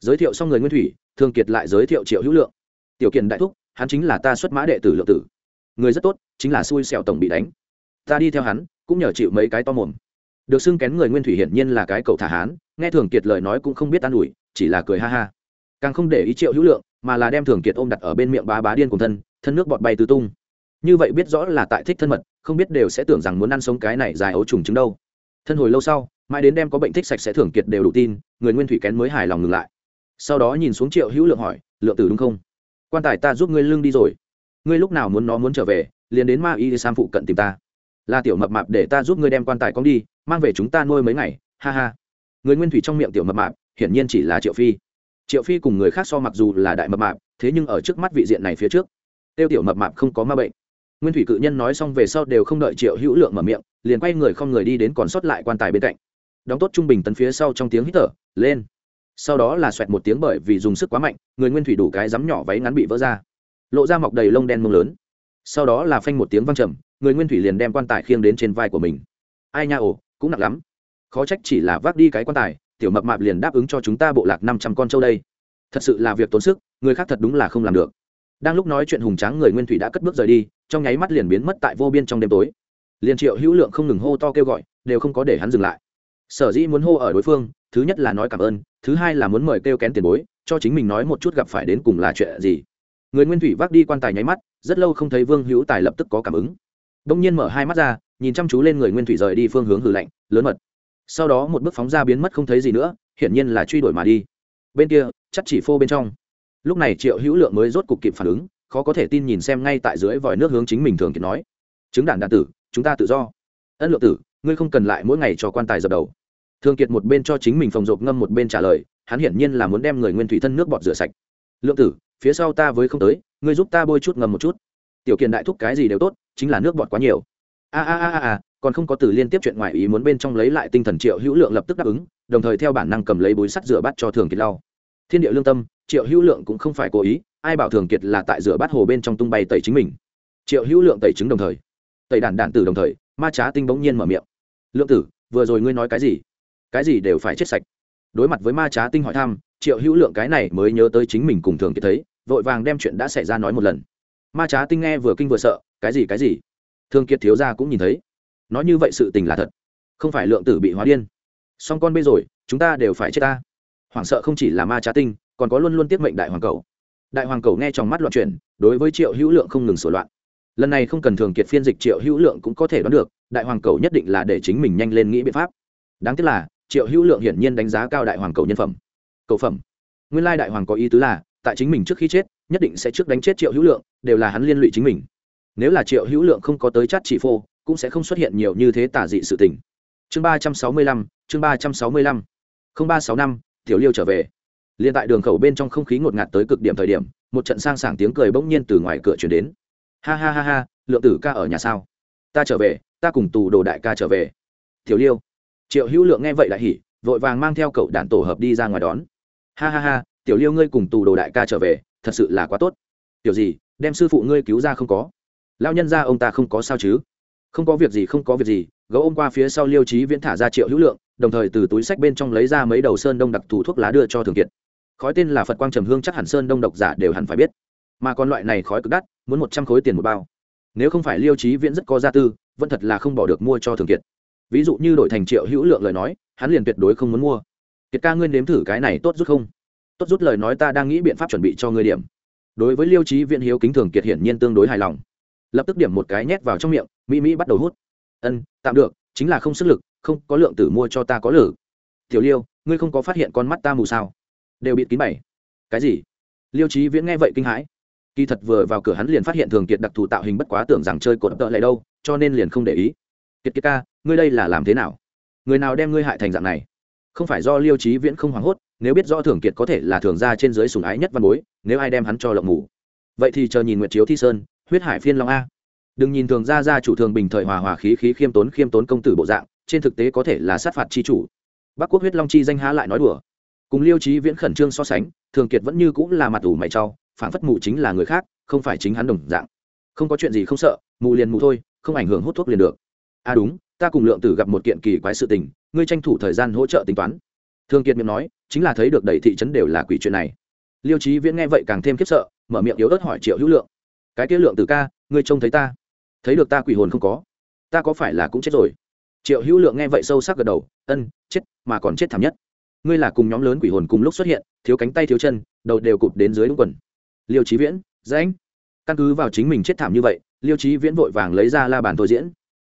Giới thiệu xong người nguyên thủy, thường kiệt lại giới thiệu triệu hữu lượng. Tiểu kiện đại thúc, hắn chính là ta xuất mã đệ tử lượng tử người rất tốt, chính là xui xẻo tổng bị đánh. Ta đi theo hắn, cũng nhờ chịu mấy cái to mồm. Được xưng kén người nguyên thủy hiển nhiên là cái cậu thả hán, nghe thường kiệt lời nói cũng không biết an ủi, chỉ là cười ha ha. Càng không để ý triệu hữu lượng, mà là đem thường kiệt ôm đặt ở bên miệng bá bá điên cùng thân thân nước bọt bay tứ tung. Như vậy biết rõ là tại thích thân mật, không biết đều sẽ tưởng rằng muốn ăn sống cái này dài ấu trùng trứng đâu. Thân hồi lâu sau, mãi đến đem có bệnh thích sạch sẽ thường kiệt đều đủ tin, người nguyên thủy kén mới hài lòng ngừng lại. Sau đó nhìn xuống triệu hữu lượng hỏi, lượng tử đúng không? Quan tài ta giúp ngươi lưng đi rồi ngươi lúc nào muốn nó muốn trở về, liền đến ma y sam phụ cận tìm ta. Là tiểu mập mạp để ta giúp ngươi đem quan tài con đi, mang về chúng ta nuôi mấy ngày, ha ha. Người nguyên thủy trong miệng tiểu mập mạp, hiển nhiên chỉ là triệu phi. Triệu phi cùng người khác so mặc dù là đại mập mạp, thế nhưng ở trước mắt vị diện này phía trước, tiêu tiểu mập mạp không có ma bệnh. Nguyên thủy cự nhân nói xong về sau đều không đợi triệu hữu lượng mở miệng, liền quay người không người đi đến còn sót lại quan tài bên cạnh. Đóng tốt trung bình tấn phía sau trong tiếng hít thở, lên. Sau đó là xoẹt một tiếng bởi vì dùng sức quá mạnh, người nguyên thủy đủ cái rắm nhỏ váy ngắn bị vỡ ra lộ ra mọc đầy lông đen mông lớn. Sau đó là phanh một tiếng văng trầm, người nguyên thủy liền đem quan tài khiêng đến trên vai của mình. Ai nha ồ, cũng nặng lắm. Khó trách chỉ là vác đi cái quan tài, tiểu mập mạp liền đáp ứng cho chúng ta bộ lạc năm trăm con trâu đây. Thật sự là việc tốn sức, người khác thật đúng là không làm được. Đang lúc nói chuyện hùng tráng người nguyên thủy đã cất bước rời đi, trong nháy mắt liền biến mất tại vô biên trong đêm tối. Liền triệu hữu lượng không ngừng hô to kêu gọi, đều không có để hắn dừng lại. Sở dĩ muốn hô ở đối phương, thứ nhất là nói cảm ơn, thứ hai là muốn mời kêu kén tiền bối, cho chính mình nói một chút gặp phải đến cùng là chuyện gì người nguyên thủy vác đi quan tài nháy mắt, rất lâu không thấy vương hữu tài lập tức có cảm ứng. Đông nhiên mở hai mắt ra, nhìn chăm chú lên người nguyên thủy rời đi phương hướng hử lạnh, lớn mật. Sau đó một bước phóng ra biến mất không thấy gì nữa, hiển nhiên là truy đuổi mà đi. Bên kia, chắc chỉ phô bên trong. Lúc này triệu hữu lượng mới rốt cục kịp phản ứng, khó có thể tin nhìn xem ngay tại dưới vòi nước hướng chính mình thường kiệt nói. Chứng đản đạn tử, chúng ta tự do. Ân lượng tử, ngươi không cần lại mỗi ngày cho quan tài dập đầu. Thường kiệt một bên cho chính mình phòng rộp ngâm một bên trả lời, hắn hiển nhiên là muốn đem người nguyên thủy thân nước bọt rửa sạch. Lượng tử phía sau ta với không tới, ngươi giúp ta bôi chút ngâm một chút. Tiểu kiền đại thúc cái gì đều tốt, chính là nước bọt quá nhiều. A a a a còn không có từ liên tiếp chuyện ngoài ý muốn bên trong lấy lại tinh thần triệu hữu lượng lập tức đáp ứng, đồng thời theo bản năng cầm lấy búi sắt rửa bát cho thường kiệt lau. Thiên địa lương tâm, triệu hữu lượng cũng không phải cố ý, ai bảo thường kiệt là tại rửa bát hồ bên trong tung bay tẩy chính mình. Triệu hữu lượng tẩy trứng đồng thời, tẩy đản đản tử đồng thời, ma trá tinh bỗng nhiên mở miệng. Lượng tử, vừa rồi ngươi nói cái gì? Cái gì đều phải chết sạch. Đối mặt với ma trá tinh hỏi thăm, triệu hữu lượng cái này mới nhớ tới chính mình cùng thường kiệt thấy vội vàng đem chuyện đã xảy ra nói một lần. Ma trá tinh nghe vừa kinh vừa sợ, cái gì cái gì? Thương kiệt thiếu gia cũng nhìn thấy. Nói như vậy sự tình là thật, không phải lượng tử bị hóa điên. Song con bê rồi, chúng ta đều phải chết ta. Hoảng sợ không chỉ là ma trá tinh, còn có luôn luôn tiết mệnh đại hoàng cầu. Đại hoàng cầu nghe trong mắt loạn chuyển, đối với triệu hữu lượng không ngừng sửa loạn. Lần này không cần thường kiệt phiên dịch triệu hữu lượng cũng có thể đoán được, đại hoàng cầu nhất định là để chính mình nhanh lên nghĩ biện pháp. Đáng tiếc là, triệu hữu lượng hiển nhiên đánh giá cao đại hoàng cầu nhân phẩm. Cầu phẩm. Nguyên lai đại hoàng có ý tứ là tại chính mình trước khi chết, nhất định sẽ trước đánh chết triệu hữu lượng, đều là hắn liên lụy chính mình. Nếu là triệu hữu lượng không có tới chát chỉ phô, cũng sẽ không xuất hiện nhiều như thế tả dị sự tình. Chương ba trăm sáu mươi lăm, chương ba trăm sáu mươi lăm. Không ba sáu năm, tiểu liêu trở về. Liền tại đường khẩu bên trong không khí ngột ngạt tới cực điểm thời điểm, một trận sang sảng tiếng cười bỗng nhiên từ ngoài cửa chuyển đến. Ha ha ha ha, lượng tử ca ở nhà sao? Ta trở về, ta cùng tù đồ đại ca trở về. Tiểu liêu. Triệu hữu lượng nghe vậy đại hỉ, vội vàng mang theo cậu đạn tổ hợp đi ra ngoài đón. Ha ha ha tiểu liêu ngươi cùng tù đồ đại ca trở về, thật sự là quá tốt. Tiểu gì, đem sư phụ ngươi cứu ra không có? Lao nhân ra ông ta không có sao chứ? Không có việc gì, không có việc gì, gấu ôm qua phía sau liêu trí viễn thả ra triệu hữu lượng, đồng thời từ túi sách bên trong lấy ra mấy đầu sơn đông đặc thù thuốc lá đưa cho thường kiệt. Khói tên là phật quang trầm hương chắc hẳn sơn đông độc giả đều hẳn phải biết. Mà còn loại này khói cực đắt, muốn một trăm khối tiền một bao. Nếu không phải liêu trí viễn rất có gia tư, vẫn thật là không bỏ được mua cho thường kiệt. Ví dụ như đổi thành triệu hữu lượng lời nói, hắn liền tuyệt đối không muốn mua. Kiệt ca, ngươi nếm thử cái này tốt rút không? Tốt rút lời nói ta đang nghĩ biện pháp chuẩn bị cho ngươi điểm. Đối với liêu trí viễn hiếu kính thường kiệt hiển nhiên tương đối hài lòng. Lập tức điểm một cái nhét vào trong miệng, mỹ mỹ bắt đầu hút. Ân, tạm được, chính là không sức lực, không có lượng tử mua cho ta có lử. Tiểu liêu, ngươi không có phát hiện con mắt ta mù sao? Đều bị kín bảy cái gì? Liêu trí viễn nghe vậy kinh hãi. Kỳ thật vừa vào cửa hắn liền phát hiện thường kiệt đặc thù tạo hình bất quá tưởng rằng chơi cột tợ lại đâu, cho nên liền không để ý. Kiệt kiệt ca, ngươi đây là làm thế nào? Người nào đem ngươi hại thành dạng này? Không phải do liêu trí viễn không hoảng hốt, nếu biết rõ thường kiệt có thể là thường ra trên dưới sùng ái nhất văn bối, nếu ai đem hắn cho lộng ngủ vậy thì chờ nhìn nguyệt chiếu thi sơn, huyết hải phiên long a. Đừng nhìn thường ra ra chủ thường bình thời hòa hòa khí khí khiêm tốn khiêm tốn công tử bộ dạng, trên thực tế có thể là sát phạt chi chủ. Bắc quốc huyết long chi danh há lại nói đùa. Cùng liêu trí viễn khẩn trương so sánh, thường kiệt vẫn như cũng là mặt ủ mày trau phản phất mù chính là người khác, không phải chính hắn đồng dạng. Không có chuyện gì không sợ, mù liền mù thôi, không ảnh hưởng hút thuốc liền được. À đúng ta cùng lượng tử gặp một kiện kỳ quái sự tình ngươi tranh thủ thời gian hỗ trợ tính toán. Thương kiệt miệng nói chính là thấy được đầy thị trấn đều là quỷ chuyện này. Liêu trí viễn nghe vậy càng thêm khiếp sợ mở miệng yếu ớt hỏi triệu hữu lượng cái kia lượng tử ca ngươi trông thấy ta? Thấy được ta quỷ hồn không có? Ta có phải là cũng chết rồi? Triệu hữu lượng nghe vậy sâu sắc gật đầu ân chết mà còn chết thảm nhất. Ngươi là cùng nhóm lớn quỷ hồn cùng lúc xuất hiện thiếu cánh tay thiếu chân đầu đều cụp đến dưới đúng quần. Liêu trí viễn dãnh, căn cứ vào chính mình chết thảm như vậy liêu trí viễn vội vàng lấy ra la bàn thôi diễn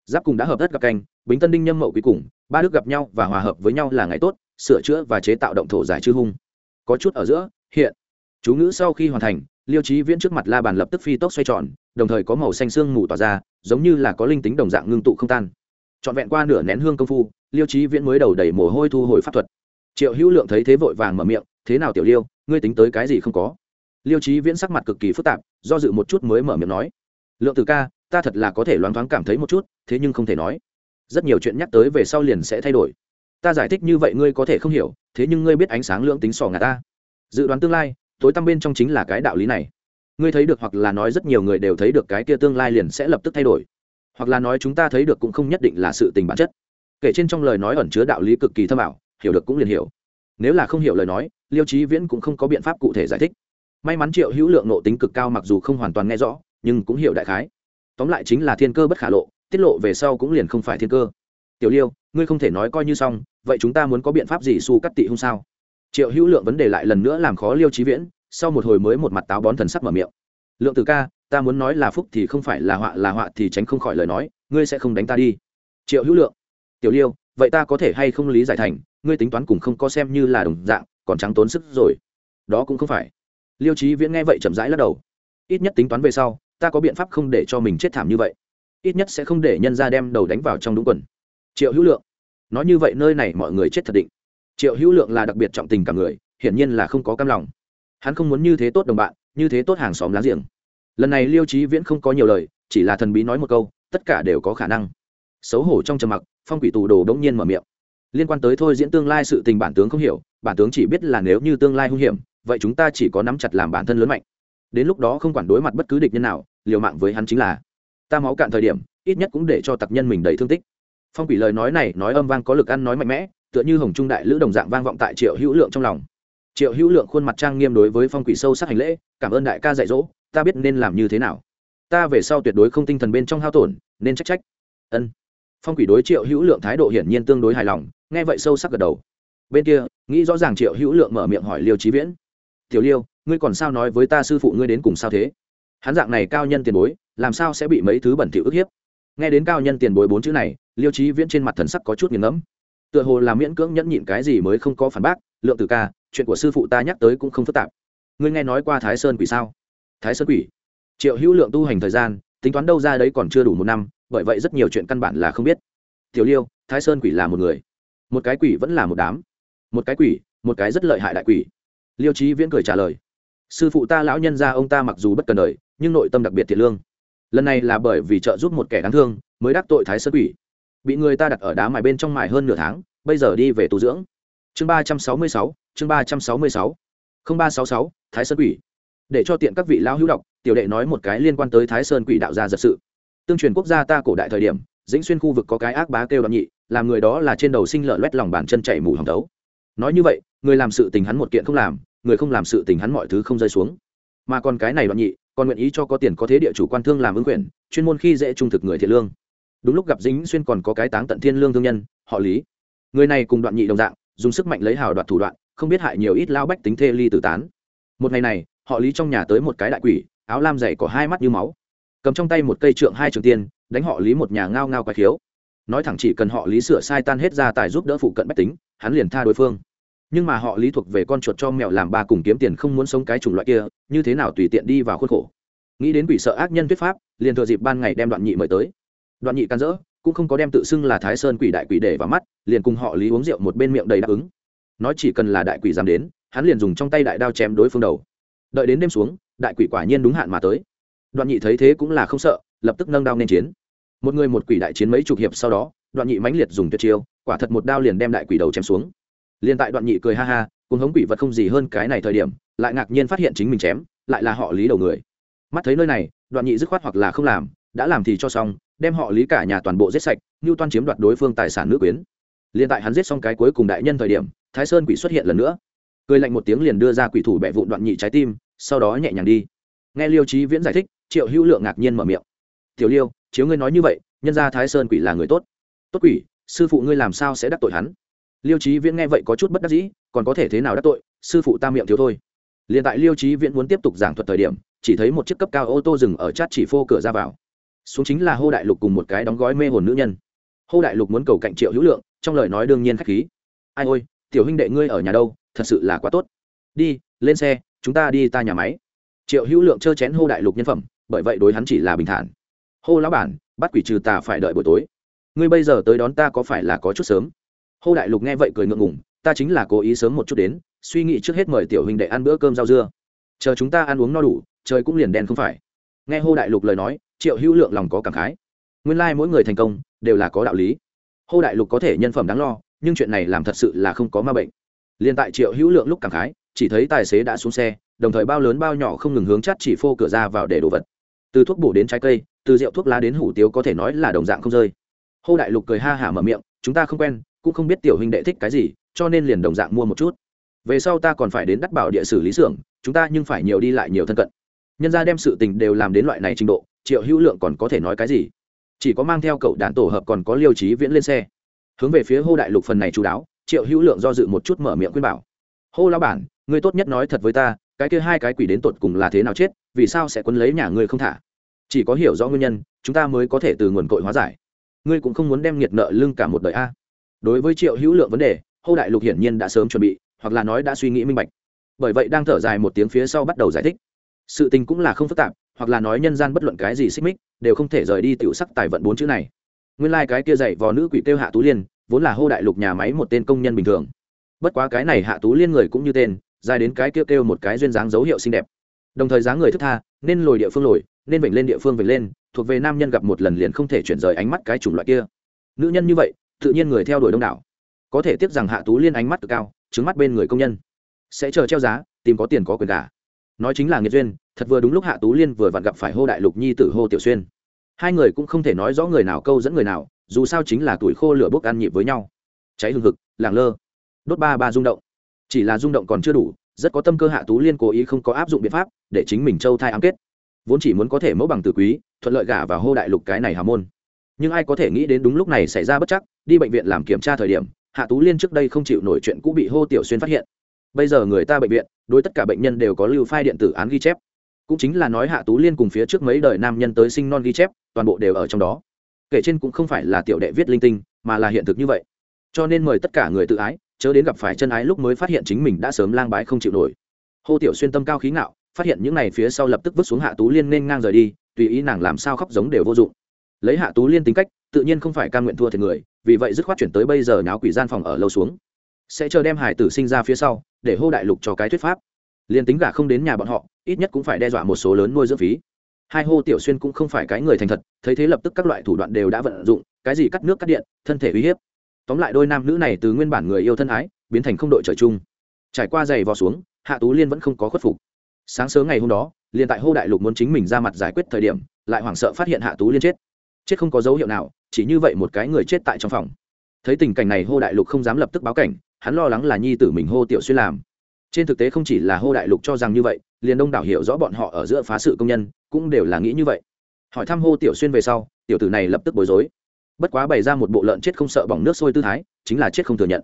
giáp cùng đã hợp đất gặp canh, bính tân đinh nhâm mậu quý cùng, ba đức gặp nhau và hòa hợp với nhau là ngày tốt, sửa chữa và chế tạo động thổ giải chư hung. Có chút ở giữa, hiện. Chú ngữ sau khi hoàn thành, liêu trí viễn trước mặt la bàn lập tức phi tốc xoay tròn, đồng thời có màu xanh xương mù tỏa ra, giống như là có linh tính đồng dạng ngưng tụ không tan. Trọn vẹn qua nửa nén hương công phu, liêu trí viễn mới đầu đầy mồ hôi thu hồi pháp thuật. Triệu hữu lượng thấy thế vội vàng mở miệng, thế nào tiểu liêu, ngươi tính tới cái gì không có? Liêu trí viễn sắc mặt cực kỳ phức tạp, do dự một chút mới mở miệng nói, lượng từ ca ta thật là có thể loáng thoáng cảm thấy một chút, thế nhưng không thể nói. Rất nhiều chuyện nhắc tới về sau liền sẽ thay đổi. Ta giải thích như vậy ngươi có thể không hiểu, thế nhưng ngươi biết ánh sáng lưỡng tính sò ngà ta. Dự đoán tương lai, tối tăm bên trong chính là cái đạo lý này. Ngươi thấy được hoặc là nói rất nhiều người đều thấy được cái kia tương lai liền sẽ lập tức thay đổi. Hoặc là nói chúng ta thấy được cũng không nhất định là sự tình bản chất. Kể trên trong lời nói ẩn chứa đạo lý cực kỳ thâm ảo, hiểu được cũng liền hiểu. Nếu là không hiểu lời nói, liêu trí viễn cũng không có biện pháp cụ thể giải thích. May mắn triệu hữu lượng nộ tính cực cao mặc dù không hoàn toàn nghe rõ, nhưng cũng hiểu đại khái tóm lại chính là thiên cơ bất khả lộ, tiết lộ về sau cũng liền không phải thiên cơ. Tiểu liêu, ngươi không thể nói coi như xong, vậy chúng ta muốn có biện pháp gì su cắt tị không sao? Triệu hữu lượng vấn đề lại lần nữa làm khó liêu trí viễn, sau một hồi mới một mặt táo bón thần sắc mở miệng. Lượng từ ca, ta muốn nói là phúc thì không phải là họa là họa thì tránh không khỏi lời nói, ngươi sẽ không đánh ta đi. Triệu hữu lượng, tiểu liêu, vậy ta có thể hay không lý giải thành, ngươi tính toán cùng không có xem như là đồng dạng, còn trắng tốn sức rồi. Đó cũng không phải. Liêu trí viễn nghe vậy chậm rãi lắc đầu. Ít nhất tính toán về sau ta có biện pháp không để cho mình chết thảm như vậy. Ít nhất sẽ không để nhân ra đem đầu đánh vào trong đúng quần. Triệu hữu lượng, nói như vậy nơi này mọi người chết thật định. Triệu hữu lượng là đặc biệt trọng tình cả người, hiển nhiên là không có cam lòng. Hắn không muốn như thế tốt đồng bạn, như thế tốt hàng xóm láng giềng. Lần này liêu trí viễn không có nhiều lời, chỉ là thần bí nói một câu, tất cả đều có khả năng. Xấu hổ trong trầm mặc, phong quỷ tù đồ đ ỗ n g nhiên mở miệng. Liên quan tới thôi diễn tương lai sự tình bản tướng không hiểu, bản tướng chỉ biết là nếu như tương lai hung hiểm, vậy chúng ta chỉ có nắm chặt làm bản thân lớn mạnh đến lúc đó không quản đối mặt bất cứ địch nhân nào, liều mạng với hắn chính là, ta máu cạn thời điểm, ít nhất cũng để cho tặc nhân mình đầy thương tích. Phong quỷ lời nói này, nói âm vang có lực ăn nói mạnh mẽ, tựa như hồng trung đại lữ đồng dạng vang vọng tại triệu hữu lượng trong lòng. Triệu hữu lượng khuôn mặt trang nghiêm đối với phong quỷ sâu sắc hành lễ, cảm ơn đại ca dạy dỗ, ta biết nên làm như thế nào. Ta về sau tuyệt đối không tinh thần bên trong hao tổn, nên trách trách. Ân. Phong quỷ đối triệu hữu lượng thái độ hiển nhiên tương đối hài lòng, nghe vậy sâu sắc gật đầu. Bên kia, nghĩ rõ ràng triệu hữu lượng mở miệng hỏi liêu trí viễn tiểu liêu, ngươi còn sao nói với ta sư phụ ngươi đến cùng sao thế? Hắn dạng này cao nhân tiền bối, làm sao sẽ bị mấy thứ bẩn thỉu ức hiếp? Nghe đến cao nhân tiền bối bốn chữ này, liêu trí viễn trên mặt thần sắc có chút nghiền ngẫm. Tựa hồ là miễn cưỡng nhẫn nhịn cái gì mới không có phản bác, lượng từ ca, chuyện của sư phụ ta nhắc tới cũng không phức tạp. Ngươi nghe nói qua thái sơn quỷ sao? Thái sơn quỷ? Triệu hữu lượng tu hành thời gian, tính toán đâu ra đấy còn chưa đủ một năm, bởi vậy rất nhiều chuyện căn bản là không biết. Tiểu liêu, thái sơn quỷ là một người. Một cái quỷ vẫn là một đám. Một cái quỷ, một cái rất lợi hại đại quỷ liêu trí viễn cười trả lời, sư phụ ta lão nhân ra ông ta mặc dù bất cần đời, nhưng nội tâm đặc biệt thiệt lương. Lần này là bởi vì trợ giúp một kẻ đáng thương, mới đắc tội thái sơn quỷ. Bị người ta đặt ở đá mài bên trong mài hơn nửa tháng, bây giờ đi về tu dưỡng. Chương ba trăm sáu mươi sáu, chương ba trăm sáu mươi sáu. Không ba sáu sáu, thái sơn quỷ. Để cho tiện các vị lão hữu đọc, tiểu đệ nói một cái liên quan tới thái sơn quỷ đạo gia giật sự. Tương truyền quốc gia ta cổ đại thời điểm, dĩnh xuyên khu vực có cái ác bá kêu đoạn nhị, làm người đó là trên đầu sinh lợn loét lòng bàn chân chảy mù hỏng đấu. Nói như vậy người làm sự tình hắn một kiện không làm, người không làm sự tình hắn mọi thứ không rơi xuống. Mà còn cái này đoạn nhị, còn nguyện ý cho có tiền có thế địa chủ quan thương làm ứng quyền, chuyên môn khi dễ trung thực người thiện lương. Đúng lúc gặp dính xuyên còn có cái táng tận thiên lương thương nhân, họ lý. Người này cùng đoạn nhị đồng dạng, dùng sức mạnh lấy hào đoạt thủ đoạn, không biết hại nhiều ít lao bách tính thê ly tử tán. Một ngày này, họ lý trong nhà tới một cái đại quỷ, áo lam dày có hai mắt như máu. Cầm trong tay một cây trượng hai trường tiên, đánh họ lý một nhà ngao ngao quái khiếu. Nói thẳng chỉ cần họ lý sửa sai tan hết ra tài giúp đỡ phụ cận bách tính, hắn liền tha đối phương nhưng mà họ lý thuộc về con chuột cho mèo làm ba cùng kiếm tiền không muốn sống cái chủng loại kia, như thế nào tùy tiện đi vào khuôn khổ. Nghĩ đến quỷ sợ ác nhân thuyết pháp, liền thừa dịp ban ngày đem đoạn nhị mời tới. Đoạn nhị can dỡ, cũng không có đem tự xưng là thái sơn quỷ đại quỷ để vào mắt, liền cùng họ lý uống rượu một bên miệng đầy đáp ứng. Nói chỉ cần là đại quỷ dám đến, hắn liền dùng trong tay đại đao chém đối phương đầu. Đợi đến đêm xuống, đại quỷ quả nhiên đúng hạn mà tới. Đoạn nhị thấy thế cũng là không sợ, lập tức nâng đao nên chiến. Một người một quỷ đại chiến mấy chục hiệp sau đó, đoạn nhị mãnh liệt dùng tuyệt chiêu, quả thật một đao liền đem đại quỷ đầu chém xuống liền tại đoạn nhị cười ha ha, cùng hống quỷ vật không gì hơn cái này thời điểm, lại ngạc nhiên phát hiện chính mình chém, lại là họ lý đầu người. Mắt thấy nơi này, đoạn nhị dứt khoát hoặc là không làm, đã làm thì cho xong, đem họ lý cả nhà toàn bộ giết sạch như toan chiếm đoạt đối phương tài sản nữ quyến. Liền tại hắn giết xong cái cuối cùng đại nhân thời điểm, thái sơn quỷ xuất hiện lần nữa. Cười lạnh một tiếng liền đưa ra quỷ thủ bẹ vụn đoạn nhị trái tim, sau đó nhẹ nhàng đi. Nghe liêu trí viễn giải thích, triệu hữu lượng ngạc nhiên mở miệng. Tiểu liêu, chiếu ngươi nói như vậy, nhân ra thái sơn quỷ là người tốt. Tốt quỷ, sư phụ ngươi làm sao sẽ đắc tội hắn? Liêu trí viễn nghe vậy có chút bất đắc dĩ, còn có thể thế nào đắc tội, sư phụ ta miệng thiếu thôi. Liền tại liêu trí viễn muốn tiếp tục giảng thuật thời điểm, chỉ thấy một chiếc cấp cao ô tô dừng ở chát chỉ phô cửa ra vào. Xuống chính là hô đại lục cùng một cái đóng gói mê hồn nữ nhân. Hô đại lục muốn cầu cạnh triệu hữu lượng, trong lời nói đương nhiên k h á c h khí. Ai ôi, tiểu huynh đệ ngươi ở nhà đâu, thật sự là quá tốt. Đi, lên xe, chúng ta đi ta nhà máy. Triệu hữu lượng trơ chén hô đại lục nhân phẩm, bởi vậy đối hắn chỉ là bình thản. Hô lão bản, bắt quỷ trừ tà phải đợi buổi tối. Ngươi bây giờ tới đón ta có phải là có chút sớm? Hô đại lục nghe vậy cười ngượng ngùng, ta chính là cố ý sớm một chút đến, suy nghĩ trước hết mời tiểu huynh đệ ăn bữa cơm rau dưa. Chờ chúng ta ăn uống no đủ, trời cũng liền đen không phải. Nghe hô đại lục lời nói, triệu hữu lượng lòng có cảm khái. Nguyên lai、like、mỗi người thành công, đều là có đạo lý. Hô đại lục có thể nhân phẩm đáng lo, nhưng chuyện này làm thật sự là không có ma bệnh. Liền tại triệu hữu lượng lúc cảm khái, chỉ thấy tài xế đã xuống xe, đồng thời bao lớn bao nhỏ không ngừng hướng chát chỉ phô cửa ra vào để đồ vật. Từ thuốc bổ đến trái cây, từ rượu thuốc lá đến hủ tiếu có thể nói là đồng dạng không rơi. Hô đại lục cười ha hả mở miệng, chúng ta không quen cũng không biết tiểu huynh đệ thích cái gì, cho nên liền đồng dạng mua một chút. Về sau ta còn phải đến đắt bảo địa xử lý xưởng, chúng ta nhưng phải nhiều đi lại nhiều thân cận. Nhân ra đem sự tình đều làm đến loại này trình độ, triệu hữu lượng còn có thể nói cái gì? Chỉ có mang theo cậu đạn tổ hợp còn có liêu trí viễn lên xe. Hướng về phía hô đại lục phần này chú đáo, triệu hữu lượng do dự một chút mở miệng khuyên bảo. Hô lao bản, ngươi tốt nhất nói thật với ta, cái kia hai cái quỷ đến tột cùng là thế nào chết, vì sao sẽ quấn lấy nhà ngươi không thả? Chỉ có hiểu rõ nguyên nhân, chúng ta mới có thể từ nguồn cội hóa giải. Ngươi cũng không muốn đem nghiệt nợ lưng cả một đời a đối với triệu hữu lượng vấn đề hô đại lục hiển nhiên đã sớm chuẩn bị hoặc là nói đã suy nghĩ minh bạch. Bởi vậy đang thở dài một tiếng phía sau bắt đầu giải thích. Sự tình cũng là không phức tạp hoặc là nói nhân gian bất luận cái gì xích mích đều không thể rời đi tiểu sắc tài vận bốn chữ này. Nguyên lai、like、cái kia dạy vò nữ quỷ tiêu hạ tú liên vốn là hô đại lục nhà máy một tên công nhân bình thường. Bất quá cái này hạ tú liên người cũng như tên dài đến cái kia kêu, kêu một cái duyên dáng dấu hiệu xinh đẹp. Đồng thời dáng người thức tha nên lồi địa phương lồi nên vểnh lên địa phương vểnh lên thuộc về nam nhân gặp một lần liền không thể chuyển rời ánh mắt cái chủng loại kia. Nữ nhân như vậy tự nhiên người theo đuổi đông đảo. Có thể tiếp rằng hạ tú liên ánh mắt cực cao trứng mắt bên người công nhân. Sẽ chờ treo giá, tìm có tiền có quyền cả nói chính là nghiệt duyên, thật vừa đúng lúc hạ tú liên vừa vặn gặp phải hô đại lục nhi tử hô tiểu xuyên. Hai người cũng không thể nói rõ người nào câu dẫn người nào, dù sao chính là tuổi khô lửa bốc ăn nhịp với nhau. Cháy hừng hực làng lơ. Đốt ba ba rung động. Chỉ là rung động còn chưa đủ, rất có tâm cơ hạ tú liên cố ý không có áp dụng biện pháp, để chính mình châu thai ám kết. Vốn chỉ muốn có thể mẫu bằng từ quý, thuận lợi gả và hô đại lục cái này hào môn nhưng ai có thể nghĩ đến đúng lúc này xảy ra bất chắc, đi bệnh viện làm kiểm tra thời điểm, hạ tú liên trước đây không chịu nổi chuyện cũ bị hô tiểu xuyên phát hiện. Bây giờ người ta bệnh viện, đối tất cả bệnh nhân đều có lưu phai điện tử án ghi chép. Cũng chính là nói hạ tú liên cùng phía trước mấy đời nam nhân tới sinh non ghi chép, toàn bộ đều ở trong đó. Kể trên cũng không phải là tiểu đệ viết linh tinh, mà là hiện thực như vậy. Cho nên mời tất cả người tự ái, chớ đến gặp phải chân ái lúc mới phát hiện chính mình đã sớm lang bái không chịu nổi. Hô tiểu xuyên tâm cao khí ngạo, phát hiện những này phía sau lập tức vứt xuống hạ tú liên nên ngang rời đi, tùy ý nàng làm sao khóc giống đều vô dụng lấy hạ tú liên tính cách, tự nhiên không phải ca nguyện thua thiệt người, vì vậy dứt khoát chuyển tới bây giờ nháo quỷ gian phòng ở lâu xuống. Sẽ chờ đem hải tử sinh ra phía sau, để hô đại lục cho cái thuyết pháp. Liền tính gả không đến nhà bọn họ, ít nhất cũng phải đe dọa một số lớn nuôi dưỡng phí. Hai hô tiểu xuyên cũng không phải cái người thành thật, thấy thế lập tức các loại thủ đoạn đều đã vận dụng, cái gì cắt nước cắt điện, thân thể uy hiếp. Tóm lại đôi nam nữ này từ nguyên bản người yêu thân ái, biến thành không đội trời chung. Trải qua giày vò xuống, hạ tú liên vẫn không có khuất phục. Sáng sớm ngày hôm đó, liền tại hô đại lục muốn chính mình ra mặt giải quyết thời điểm, lại hoảng sợ phát hiện hạ tú liên chết chết không có dấu hiệu nào, chỉ như vậy một cái người chết tại trong phòng. Thấy tình cảnh này, hô đại lục không dám lập tức báo cảnh, hắn lo lắng là nhi tử mình hô tiểu xuyên làm. Trên thực tế không chỉ là hô đại lục cho rằng như vậy, liền đông đảo hiểu rõ bọn họ ở giữa phá sự công nhân, cũng đều là nghĩ như vậy. Hỏi thăm hô tiểu xuyên về sau, tiểu tử này lập tức bối rối. Bất quá bày ra một bộ lợn chết không sợ bỏng nước sôi tư thái, chính là chết không thừa nhận.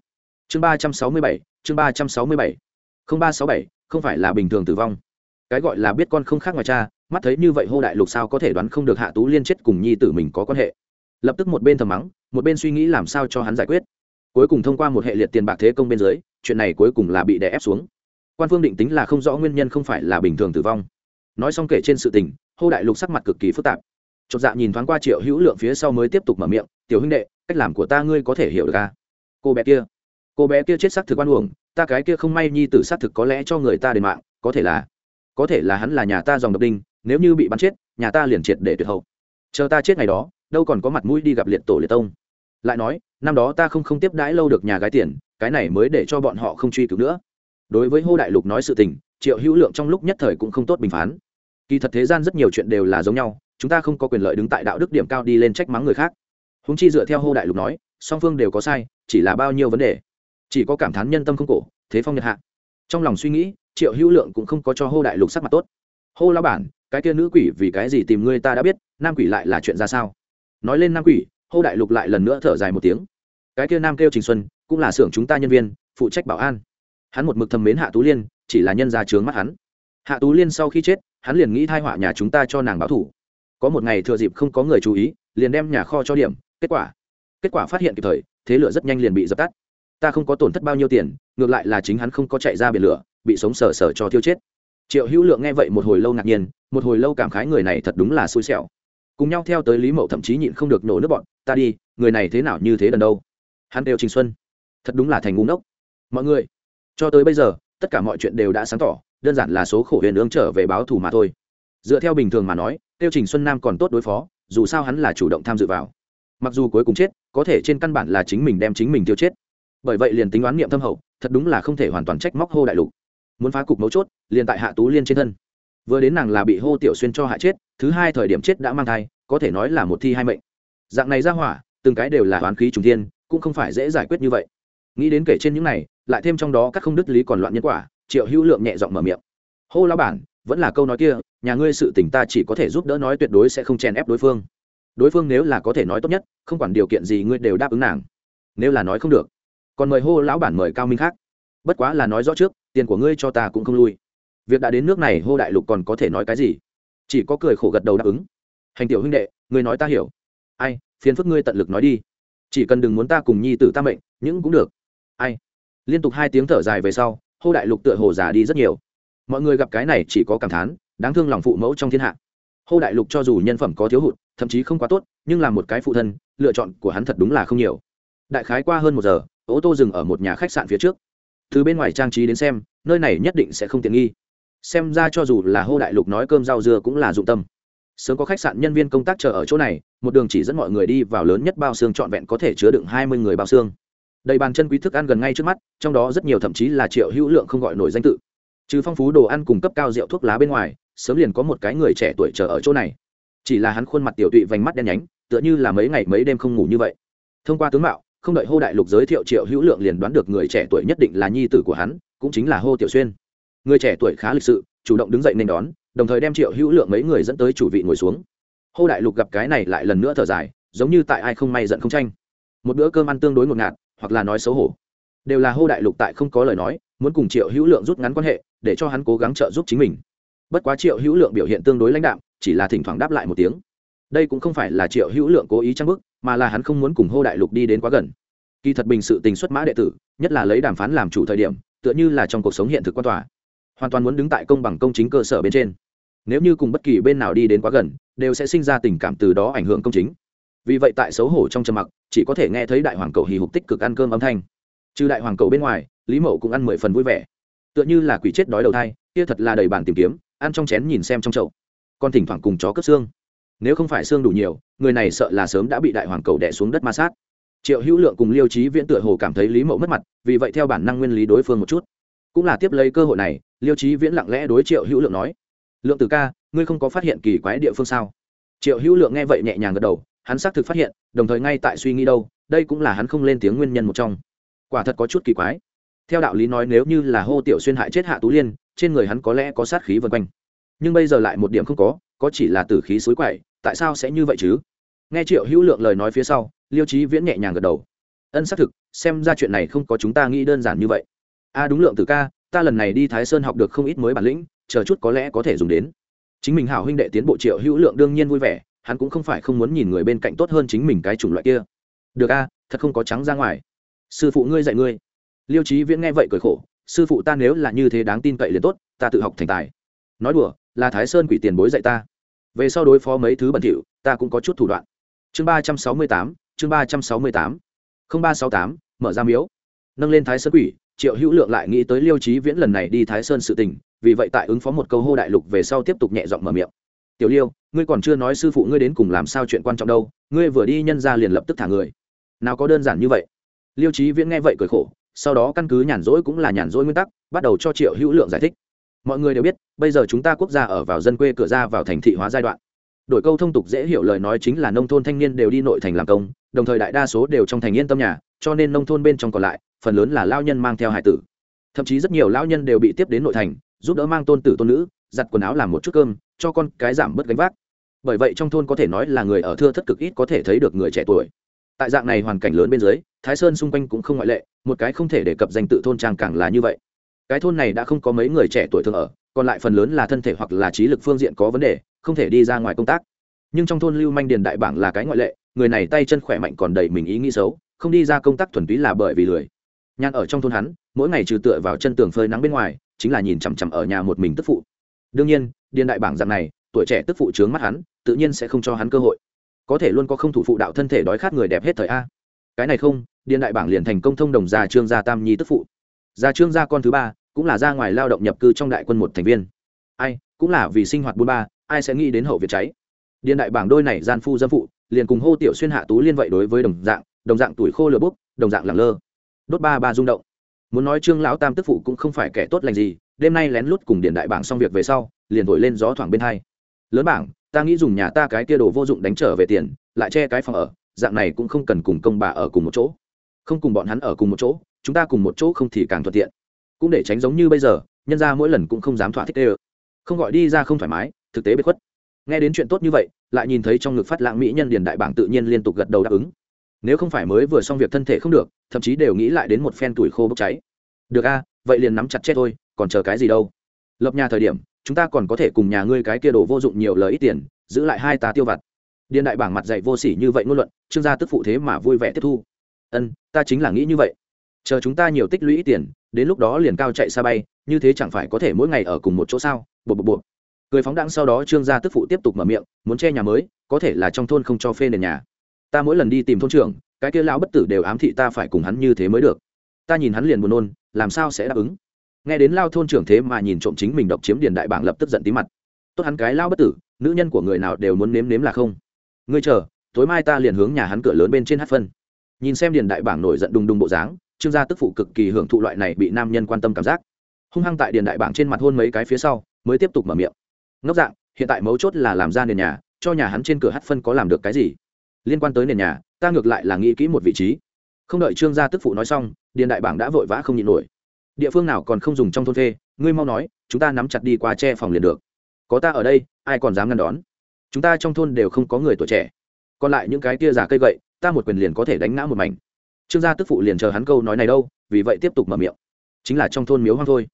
Chương ba trăm sáu mươi bảy, chương ba trăm sáu mươi bảy. Không ba sáu bảy, không phải là bình thường tử vong. Cái gọi là biết con không khác ngoài cha mắt thấy như vậy hô đại lục sao có thể đoán không được hạ tú liên chết cùng nhi tử mình có quan hệ. Lập tức một bên thầm mắng, một bên suy nghĩ làm sao cho hắn giải quyết. Cuối cùng thông qua một hệ liệt tiền bạc thế công bên dưới, chuyện này cuối cùng là bị đè ép xuống. Quan phương định tính là không rõ nguyên nhân không phải là bình thường tử vong. Nói xong kể trên sự tình, hô đại lục sắc mặt cực kỳ phức tạp. Chột dạ nhìn thoáng qua triệu hữu lượng phía sau mới tiếp tục mở miệng, tiểu huynh đệ, cách làm của ta ngươi có thể hiểu được à? cô bé kia, cô bé kia chết xác thực quan uổng, ta cái kia không may nhi tử xác thực có lẽ cho người ta đền mạng, có thể là, có thể là hắn là nhà ta dòng độc đinh nếu như bị bắn chết, nhà ta liền triệt để tuyệt hậu. Chờ ta chết ngày đó, đâu còn có mặt mũi đi gặp liệt tổ liệt tông. Lại nói, năm đó ta không không tiếp đãi lâu được nhà gái tiền, cái này mới để cho bọn họ không truy cứu nữa. Đối với hô đại lục nói sự tình, triệu hữu lượng trong lúc nhất thời cũng không tốt bình phán. Kỳ thật thế gian rất nhiều chuyện đều là giống nhau, chúng ta không có quyền lợi đứng tại đạo đức điểm cao đi lên trách mắng người khác. Húng chi dựa theo hô đại lục nói, song phương đều có sai, chỉ là bao nhiêu vấn đề. Chỉ có cảm thán nhân tâm không cổ, thế phong nhật hạ. Trong lòng suy nghĩ, triệu hữu lượng cũng không có cho hô đại lục sắc mặt tốt. Hô lao bản cái kia nữ quỷ vì cái gì tìm ngươi ta đã biết, nam quỷ lại là chuyện ra sao? Nói lên nam quỷ, hô đại lục lại lần nữa thở dài một tiếng. Cái kia nam kêu trình xuân, cũng là xưởng chúng ta nhân viên, phụ trách bảo an. Hắn một mực thầm mến hạ tú liên, chỉ là nhân ra trướng mắt hắn. Hạ tú liên sau khi chết, hắn liền nghĩ thai họa nhà chúng ta cho nàng báo thủ. Có một ngày thừa dịp không có người chú ý, liền đem nhà kho cho điểm, kết quả. Kết quả phát hiện kịp thời, thế lửa rất nhanh liền bị dập tắt. Ta không có tổn thất bao nhiêu tiền, ngược lại là chính hắn không có chạy ra biển lửa, bị sống sờ sờ cho thiêu chết triệu hữu lượng nghe vậy một hồi lâu ngạc nhiên, một hồi lâu cảm khái người này thật đúng là xui xẻo. Cùng nhau theo tới lý mậu thậm chí nhịn không được nổ nước bọn, ta đi, người này thế nào như thế đần đâu? Hắn đều trình xuân. Thật đúng là thành ngu ngốc. Mọi người, cho tới bây giờ, tất cả mọi chuyện đều đã sáng tỏ, đơn giản là số khổ huyền ương trở về báo thù mà thôi. Dựa theo bình thường mà nói, tiêu trình xuân nam còn tốt đối phó, dù sao hắn là chủ động tham dự vào. Mặc dù cuối cùng chết, có thể trên căn bản là chính mình đem chính mình tiêu chết. Bởi vậy liền tính oán niệm thâm hậu, thật đúng là không thể hoàn toàn trách móc hô đại lục muốn phá cục mấu chốt, liền tại hạ tú liên trên thân. Vừa đến nàng là bị hô tiểu xuyên cho hạ chết, thứ hai thời điểm chết đã mang thai, có thể nói là một thi hai mệnh. Dạng này ra hỏa, từng cái đều là toán khí trùng thiên, cũng không phải dễ giải quyết như vậy. Nghĩ đến kể trên những này, lại thêm trong đó các không đứt lý còn loạn nhân quả, triệu hữu lượng nhẹ giọng mở miệng. Hô lao bản, vẫn là câu nói kia, nhà ngươi sự tình ta chỉ có thể giúp đỡ nói tuyệt đối sẽ không chèn ép đối phương. Đối phương nếu là có thể nói tốt nhất, không quản điều kiện gì ngươi đều đáp ứng nàng. Nếu là nói không được, còn mời hô lão bản mời cao minh khác bất quá là nói rõ trước, tiền của ngươi cho ta cũng không lui. Việc đã đến nước này, hô đại lục còn có thể nói cái gì? Chỉ có cười khổ gật đầu đáp ứng. Hành tiểu huynh đệ, ngươi nói ta hiểu. Ai, phiền phức ngươi tận lực nói đi. Chỉ cần đừng muốn ta cùng nhi tử ta mệnh, những cũng được. Ai? Liên tục hai tiếng thở dài về sau, hô đại lục tựa hồ già đi rất nhiều. Mọi người gặp cái này chỉ có cảm thán, đáng thương lòng phụ mẫu trong thiên hạ. Hô đại lục cho dù nhân phẩm có thiếu hụt, thậm chí không quá tốt, nhưng là một cái phụ thân, lựa chọn của hắn thật đúng là không nhiều. Đại khái qua hơn một giờ, ô tô dừng ở một nhà khách sạn phía trước từ bên ngoài trang trí đến xem, nơi này nhất định sẽ không tiện nghi. Xem ra cho dù là hô đại lục nói cơm rau dưa cũng là dụng tâm. Sớm có khách sạn nhân viên công tác chờ ở chỗ này, một đường chỉ dẫn mọi người đi vào lớn nhất bao xương trọn vẹn có thể chứa đựng hai mươi người bao xương. Đầy bàn chân quý thức ăn gần ngay trước mắt, trong đó rất nhiều thậm chí là triệu hữu lượng không gọi nổi danh tự. Trừ phong phú đồ ăn cung cấp cao rượu thuốc lá bên ngoài, sớm liền có một cái người trẻ tuổi chờ ở chỗ này. Chỉ là hắn khuôn mặt tiểu tụy vành mắt đen nhánh, tựa như là mấy ngày mấy đêm không ngủ như vậy. Thông qua tướng mạo không đợi hô đại lục giới thiệu triệu hữu lượng liền đoán được người trẻ tuổi nhất định là nhi tử của hắn, cũng chính là hô tiểu xuyên. Người trẻ tuổi khá lịch sự, chủ động đứng dậy nên đón, đồng thời đem triệu hữu lượng mấy người dẫn tới chủ vị ngồi xuống. Hô đại lục gặp cái này lại lần nữa thở dài, giống như tại ai không may giận không tranh. Một bữa cơm ăn tương đối ngột ngạt, hoặc là nói xấu hổ. Đều là hô đại lục tại không có lời nói, muốn cùng triệu hữu lượng rút ngắn quan hệ, để cho hắn cố gắng trợ giúp chính mình. Bất quá triệu hữu lượng biểu hiện tương đối lãnh đạm, chỉ là thỉnh thoảng đáp lại một tiếng. Đây cũng không phải là triệu hữu lượng cố ý trang bức mà là hắn không muốn cùng hô đại lục đi đến quá gần. Kỳ thật bình sự tình xuất mã đệ tử, nhất là lấy đàm phán làm chủ thời điểm, tựa như là trong cuộc sống hiện thực quan tòa, hoàn toàn muốn đứng tại công bằng công chính cơ sở bên trên. Nếu như cùng bất kỳ bên nào đi đến quá gần, đều sẽ sinh ra tình cảm từ đó ảnh hưởng công chính. Vì vậy tại xấu hổ trong trầm mặc, chỉ có thể nghe thấy đại hoàng cầu hì hục tích cực ăn cơm âm thanh. Trừ đại hoàng cầu bên ngoài, lý mậu cũng ăn mười phần vui vẻ. Tựa như là quỷ chết đói đầu thai, kia thật là đầy bản tìm kiếm, ăn trong chén nhìn xem trong chậu. Con thỉnh thoảng cùng chó cướp xương nếu không phải xương đủ nhiều, người này sợ là sớm đã bị đại hoàng cầu đẻ xuống đất ma sát. Triệu hữu lượng cùng liêu trí viễn tựa hồ cảm thấy lý mậu mất mặt, vì vậy theo bản năng nguyên lý đối phương một chút. Cũng là tiếp lấy cơ hội này, liêu trí viễn lặng lẽ đối triệu hữu lượng nói, lượng từ ca, ngươi không có phát hiện kỳ quái địa phương sao? Triệu hữu lượng nghe vậy nhẹ nhàng gật đầu, hắn xác thực phát hiện, đồng thời ngay tại suy nghĩ đâu, đây cũng là hắn không lên tiếng nguyên nhân một trong. Quả thật có chút kỳ quái. Theo đạo lý nói nếu như là hô tiểu xuyên hại chết hạ tú liên, trên người hắn có lẽ có sát khí vân quanh. Nhưng bây giờ lại một điểm không có có chỉ là tử khí suối quậy tại sao sẽ như vậy chứ? Nghe triệu hữu lượng lời nói phía sau, liêu trí viễn nhẹ nhàng gật đầu. Ân xác thực, xem ra chuyện này không có chúng ta nghĩ đơn giản như vậy. A đúng lượng tử ca, ta lần này đi thái sơn học được không ít mới bản lĩnh, chờ chút có lẽ có thể dùng đến. Chính mình hảo huynh đệ tiến bộ triệu hữu lượng đương nhiên vui vẻ, hắn cũng không phải không muốn nhìn người bên cạnh tốt hơn chính mình cái chủng loại kia. Được a, thật không có trắng ra ngoài. Sư phụ ngươi dạy ngươi. Liêu trí viễn nghe vậy cười khổ, sư phụ ta nếu là như thế đáng tin cậy liền tốt, ta tự học thành tài. Nói đùa, là thái sơn quỷ tiền bối dạy ta về sau đối phó mấy thứ bẩn thỉu, ta cũng có chút thủ đoạn. Chương ba trăm sáu mươi tám, chương ba trăm sáu mươi tám. Không ba sáu tám, mở ra miếu. Nâng lên thái sơn quỷ, triệu hữu lượng lại nghĩ tới liêu trí viễn lần này đi thái sơn sự tình, vì vậy tại ứng phó một câu hô đại lục về sau tiếp tục nhẹ giọng mở miệng. Tiểu liêu, ngươi còn chưa nói sư phụ ngươi đến cùng làm sao chuyện quan trọng đâu, ngươi vừa đi nhân ra liền lập tức thả người. Nào có đơn giản như vậy. Liêu trí viễn nghe vậy cười khổ, sau đó căn cứ nhàn rỗi cũng là nhàn rỗi nguyên tắc, bắt đầu cho triệu hữu lượng giải thích mọi người đều biết, bây giờ chúng ta quốc gia ở vào dân quê cửa ra vào thành thị hóa giai đoạn. Đổi câu thông tục dễ hiểu lời nói chính là nông thôn thanh niên đều đi nội thành làm công, đồng thời đại đa số đều trong thành yên tâm nhà, cho nên nông thôn bên trong còn lại, phần lớn là lao nhân mang theo hải tử. Thậm chí rất nhiều lao nhân đều bị tiếp đến nội thành, giúp đỡ mang tôn tử tôn nữ, giặt quần áo làm một chút cơm, cho con cái giảm bớt gánh vác. Bởi vậy trong thôn có thể nói là người ở thưa thất cực ít có thể thấy được người trẻ tuổi. Tại dạng này hoàn cảnh lớn bên dưới, thái sơn xung quanh cũng không ngoại lệ, một cái không thể đề cập danh tự thôn trang càng là như vậy cái thôn này đã không có mấy người trẻ tuổi thường ở, còn lại phần lớn là thân thể hoặc là trí lực phương diện có vấn đề, không thể đi ra ngoài công tác. Nhưng trong thôn lưu manh điền đại bảng là cái ngoại lệ, người này tay chân khỏe mạnh còn đầy mình ý nghĩ xấu, không đi ra công tác thuần túy là bởi vì lười. Nhàn ở trong thôn hắn, mỗi ngày trừ tựa vào chân tường phơi nắng bên ngoài, chính là nhìn chằm chằm ở nhà một mình tức phụ. Đương nhiên, điền đại bảng dạng này, tuổi trẻ tức phụ trướng mắt hắn, tự nhiên sẽ không cho hắn cơ hội. Có thể luôn có không thủ phụ đạo thân thể đói khát người đẹp hết thời a. Cái này không, điền đại bảng liền thành công thông đồng già trương gia tam nhi tức phụ. Già trương gia con thứ ba cũng là ra ngoài lao động nhập cư trong đại quân một thành viên. Ai, cũng là vì sinh hoạt buôn ba, ai sẽ nghĩ đến hậu việt cháy? Điện đại bảng đôi này gian phu dâm phụ, liền cùng hô tiểu xuyên hạ tú liên vậy đối với đồng dạng đồng dạng tuổi khô lửa bốc, đồng dạng lẳng lơ. Đốt ba ba rung động. Muốn nói trương lão tam tức phụ cũng không phải kẻ tốt lành gì, đêm nay lén lút cùng điện đại bảng xong việc về sau, liền thổi lên gió thoảng bên hai. Lớn bảng, ta nghĩ dùng nhà ta cái tia đồ vô dụng đánh trở về tiền, lại che cái phòng ở, dạng này cũng không cần cùng công bà ở cùng một chỗ. Không cùng bọn hắn ở cùng một chỗ, chúng ta cùng một chỗ không thì càng thuận tiện cũng để tránh giống như bây giờ, nhân ra mỗi lần cũng không dám thỏa thích đê ơ. Không gọi đi ra không thoải mái, thực tế bế khuất. Nghe đến chuyện tốt như vậy, lại nhìn thấy trong ngực phát lãng mỹ nhân điền đại bảng tự nhiên liên tục gật đầu đáp ứng. Nếu không phải mới vừa xong việc thân thể không được, thậm chí đều nghĩ lại đến một phen tuổi khô bốc cháy. Được a, vậy liền nắm chặt chết thôi, còn chờ cái gì đâu. Lập nhà thời điểm, chúng ta còn có thể cùng nhà ngươi cái kia đồ vô dụng nhiều lời ít tiền, giữ lại hai ta tiêu vặt. Điền đại bảng mặt dạy vô sỉ như vậy ngôn luận, trương gia tức phụ thế mà vui vẻ tiếp thu. Ân, ta chính là nghĩ như vậy chờ chúng ta nhiều tích lũy ít tiền, đến lúc đó liền cao chạy xa bay, như thế chẳng phải có thể mỗi ngày ở cùng một chỗ sao? Bộ bộ bộ cười phóng đãng sau đó trương gia tức phụ tiếp tục mở miệng, muốn che nhà mới, có thể là trong thôn không cho phê nền nhà. Ta mỗi lần đi tìm thôn trưởng, cái kia lão bất tử đều ám thị ta phải cùng hắn như thế mới được. Ta nhìn hắn liền buồn nôn, làm sao sẽ đáp ứng? Nghe đến lao thôn trưởng thế mà nhìn trộm chính mình độc chiếm điền đại bảng lập tức giận tí mặt. Tốt hắn cái lao bất tử, nữ nhân của người nào đều muốn nếm nếm là không. Ngươi chờ, tối mai ta liền hướng nhà hắn cửa lớn bên trên hát phân. Nhìn xem điền đại bảng nổi giận đùng đùng bộ dáng trương gia tức phụ cực kỳ hưởng thụ loại này bị nam nhân quan tâm cảm giác. Hung hăng tại điền đại bảng trên mặt hôn mấy cái phía sau, mới tiếp tục mở miệng. Ngốc dạng, hiện tại mấu chốt là làm ra nền nhà, cho nhà hắn trên cửa hát phân có làm được cái gì? Liên quan tới nền nhà, ta ngược lại là nghĩ kỹ một vị trí. Không đợi trương gia tức phụ nói xong, điền đại bảng đã vội vã không nhịn nổi. Địa phương nào còn không dùng trong thôn phê, ngươi mau nói, chúng ta nắm chặt đi qua che phòng liền được. Có ta ở đây, ai còn dám ngăn đón? Chúng ta trong thôn đều không có người tuổi trẻ. Còn lại những cái tia giả cây gậy, ta một quyền liền có thể đánh ngã một mảnh trương gia tức phụ liền chờ hắn câu nói này đâu, vì vậy tiếp tục mở miệng. Chính là trong thôn miếu hoang thôi.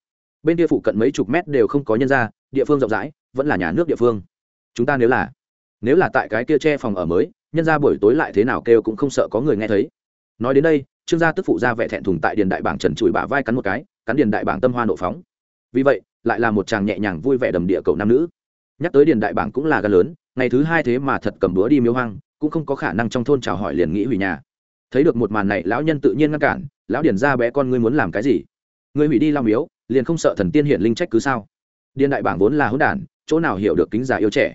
Bên kia phụ cận mấy chục mét đều không có nhân ra địa phương rộng rãi, vẫn là nhà nước địa phương. Chúng ta nếu là nếu là tại cái kia che phòng ở mới, nhân ra buổi tối lại thế nào kêu cũng không sợ có người nghe thấy. Nói đến đây, trương gia tức phụ ra vẻ thẹn thùng tại điền đại bảng trần chùi bả vai cắn một cái, cắn điền đại bảng tâm hoa nộ phóng. Vì vậy, lại là một chàng nhẹ nhàng vui vẻ đầm địa cầu nam nữ. Nhắc tới điền đại bảng cũng là gan lớn, ngày thứ hai thế mà thật cầm búa đi miếu hoang, cũng không có khả năng trong thôn chào hỏi liền nghĩ hủy nhà thấy được một màn này, lão nhân tự nhiên ngăn cản, lão điền ra bé con ngươi muốn làm cái gì? Ngươi hủy đi lao miếu, liền không sợ thần tiên hiện linh trách cứ sao? Điền đại bảng vốn là hỗn đản, chỗ nào hiểu được kính giả yêu trẻ.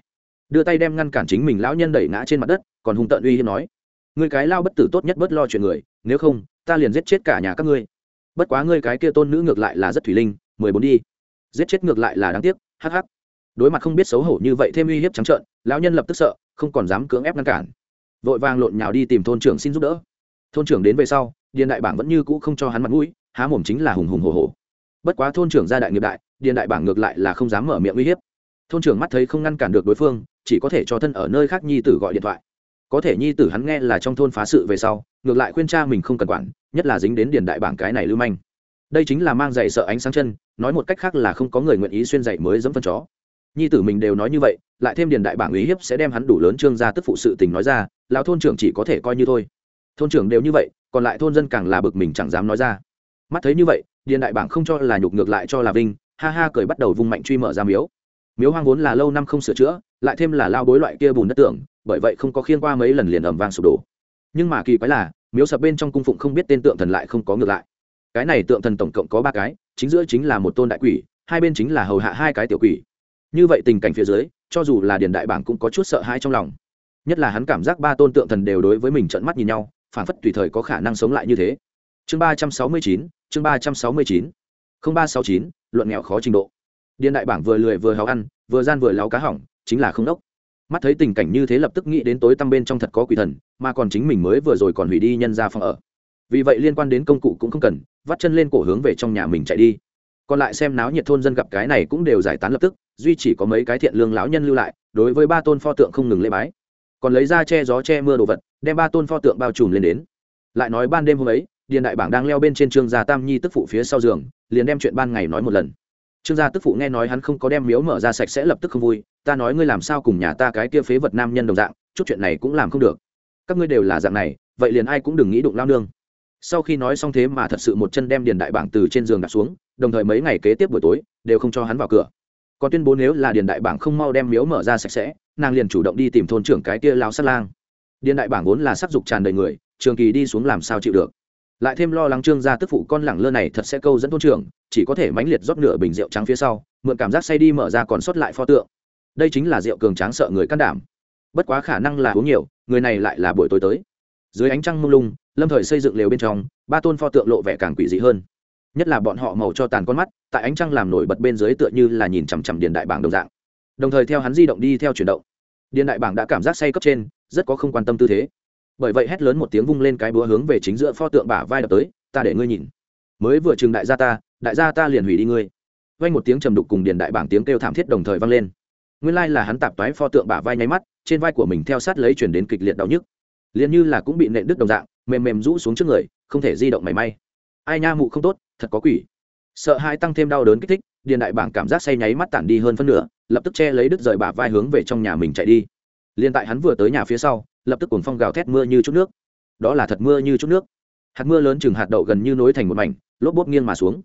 Đưa tay đem ngăn cản chính mình, lão nhân đẩy ngã trên mặt đất, còn hung tận uy hiếp nói, ngươi cái lao bất tử tốt nhất bớt lo chuyện người, nếu không, ta liền giết chết cả nhà các ngươi. Bất quá ngươi cái kia tôn nữ ngược lại là rất thủy linh, mười bốn đi. Giết chết ngược lại là đáng tiếc hh đối mặt không biết xấu hổ như vậy thêm uy hiếp trắng trợn, lão nhân lập tức sợ, không còn dám cưỡng ép ngăn cản. Vội vàng lộn nhào đi tìm thôn trưởng xin giúp đỡ thôn trưởng đến về sau, điền đại bảng vẫn như cũ không cho hắn mặt mũi, há mồm chính là hùng hùng hồ hồ bất quá thôn trưởng gia đại nghiệp đại, điền đại bảng ngược lại là không dám mở miệng uy hiếp. Thôn trưởng mắt thấy không ngăn cản được đối phương, chỉ có thể cho thân ở nơi khác nhi tử gọi điện thoại. Có thể nhi tử hắn nghe là trong thôn phá sự về sau, ngược lại khuyên cha mình không cần quản, nhất là dính đến điền đại bảng cái này lưu manh. Đây chính là mang dạy sợ ánh sáng chân, nói một cách khác là không có người nguyện ý xuyên dạy mới dẫm phân chó. Nhi tử mình đều nói như vậy, lại thêm điền đại bảng ý hiếp sẽ đem hắn đủ lớn trương ra tức phụ sự tình nói ra, lão thôn trưởng chỉ có thể coi như thôi thôn trưởng đều như vậy, còn lại thôn dân càng là bực mình chẳng dám nói ra. Mắt thấy như vậy, điền đại bảng không cho là nhục ngược lại cho là vinh, ha ha cười bắt đầu vung mạnh truy mở ra miếu. Miếu hoang vốn là lâu năm không sửa chữa, lại thêm là lao bối loại kia bùn đất tưởng bởi vậy không có khiên qua mấy lần liền ẩm vang sụp đổ. Nhưng mà kỳ quái là, miếu sập bên trong cung phụng không biết tên tượng thần lại không có ngược lại. Cái này tượng thần tổng cộng có ba cái, chính giữa chính là một tôn đại quỷ, hai bên chính là hầu hạ hai cái tiểu quỷ. Như vậy tình cảnh phía dưới, cho dù là điền đại bảng cũng có chút sợ hãi trong lòng. Nhất là hắn cảm giác ba tôn tượng thần đều đối với mình trợn mắt nhìn nhau phản phất tùy thời có khả năng sống lại như thế. Chương ba trăm sáu mươi chín, chương ba trăm sáu mươi chín. Không ba sáu chín, luận nghèo khó trình độ. Điện đại bảng vừa lười vừa háo ăn, vừa gian vừa láo cá hỏng, chính là không đốc. Mắt thấy tình cảnh như thế lập tức nghĩ đến tối tăm bên trong thật có quỷ thần, mà còn chính mình mới vừa rồi còn hủy đi nhân ra phòng ở. Vì vậy liên quan đến công cụ cũng không cần, vắt chân lên cổ hướng về trong nhà mình chạy đi. Còn lại xem náo nhiệt thôn dân gặp cái này cũng đều giải tán lập tức, duy chỉ có mấy cái thiện lương lão nhân lưu lại, đối với ba tôn pho tượng không ngừng lễ bái còn lấy ra che gió che mưa đồ vật, đem ba tôn pho tượng bao trùm lên đến. Lại nói ban đêm hôm ấy, điền đại bảng đang leo bên trên trương gia tam nhi tức phụ phía sau giường, liền đem chuyện ban ngày nói một lần. Trương gia tức phụ nghe nói hắn không có đem miếu mở ra sạch sẽ lập tức không vui, ta nói ngươi làm sao cùng nhà ta cái kia phế vật nam nhân đồng dạng, chút chuyện này cũng làm không được. Các ngươi đều là dạng này, vậy liền ai cũng đừng nghĩ đụng lao nương. Sau khi nói xong thế mà thật sự một chân đem điền đại bảng từ trên giường đặt xuống, đồng thời mấy ngày kế tiếp buổi tối, đều không cho hắn vào cửa. Còn tuyên bố nếu là điền đại bảng không mau đem miếu mở ra sạch sẽ nàng liền chủ động đi tìm thôn trưởng cái kia lao sát lang. Điền đại bảng vốn là sắc dục tràn đầy người, trường kỳ đi xuống làm sao chịu được. Lại thêm lo lắng trương gia tức phụ con lẳng lơ này thật sẽ câu dẫn thôn trưởng, chỉ có thể mãnh liệt rót nửa bình rượu trắng phía sau, mượn cảm giác say đi mở ra còn sót lại pho tượng. Đây chính là rượu cường tráng sợ người can đảm. Bất quá khả năng là uống nhiều, người này lại là buổi tối tới. Dưới ánh trăng mông lung, lâm thời xây dựng lều bên trong, ba tôn pho tượng lộ vẻ càng quỷ dị hơn. Nhất là bọn họ màu cho tàn con mắt, tại ánh trăng làm nổi bật bên dưới tựa như là nhìn chằm chằm điện đại bảng đồng dạng đồng thời theo hắn di động đi theo chuyển động. Điện đại bảng đã cảm giác say cấp trên, rất có không quan tâm tư thế. Bởi vậy hét lớn một tiếng vung lên cái búa hướng về chính giữa pho tượng bả vai đập tới, ta để ngươi nhìn. Mới vừa chừng đại gia ta, đại gia ta liền hủy đi ngươi. Vang một tiếng trầm đục cùng điện đại bảng tiếng kêu thảm thiết đồng thời vang lên. Nguyên lai là hắn tạp toái pho tượng bả vai nháy mắt, trên vai của mình theo sát lấy chuyển đến kịch liệt đau nhức. Liền như là cũng bị nện đứt đồng dạng, mềm mềm rũ xuống trước người, không thể di động mảy may. Ai nha, mụ không tốt, thật có quỷ sợ hai tăng thêm đau đớn kích thích điện đại bảng cảm giác say nháy mắt tản đi hơn phân nửa, lập tức che lấy đứt rời bả vai hướng về trong nhà mình chạy đi. Liền tại hắn vừa tới nhà phía sau, lập tức cuồng phong gào thét mưa như chút nước. Đó là thật mưa như chút nước. Hạt mưa lớn chừng hạt đậu gần như nối thành một mảnh, lốp bốt nghiêng mà xuống.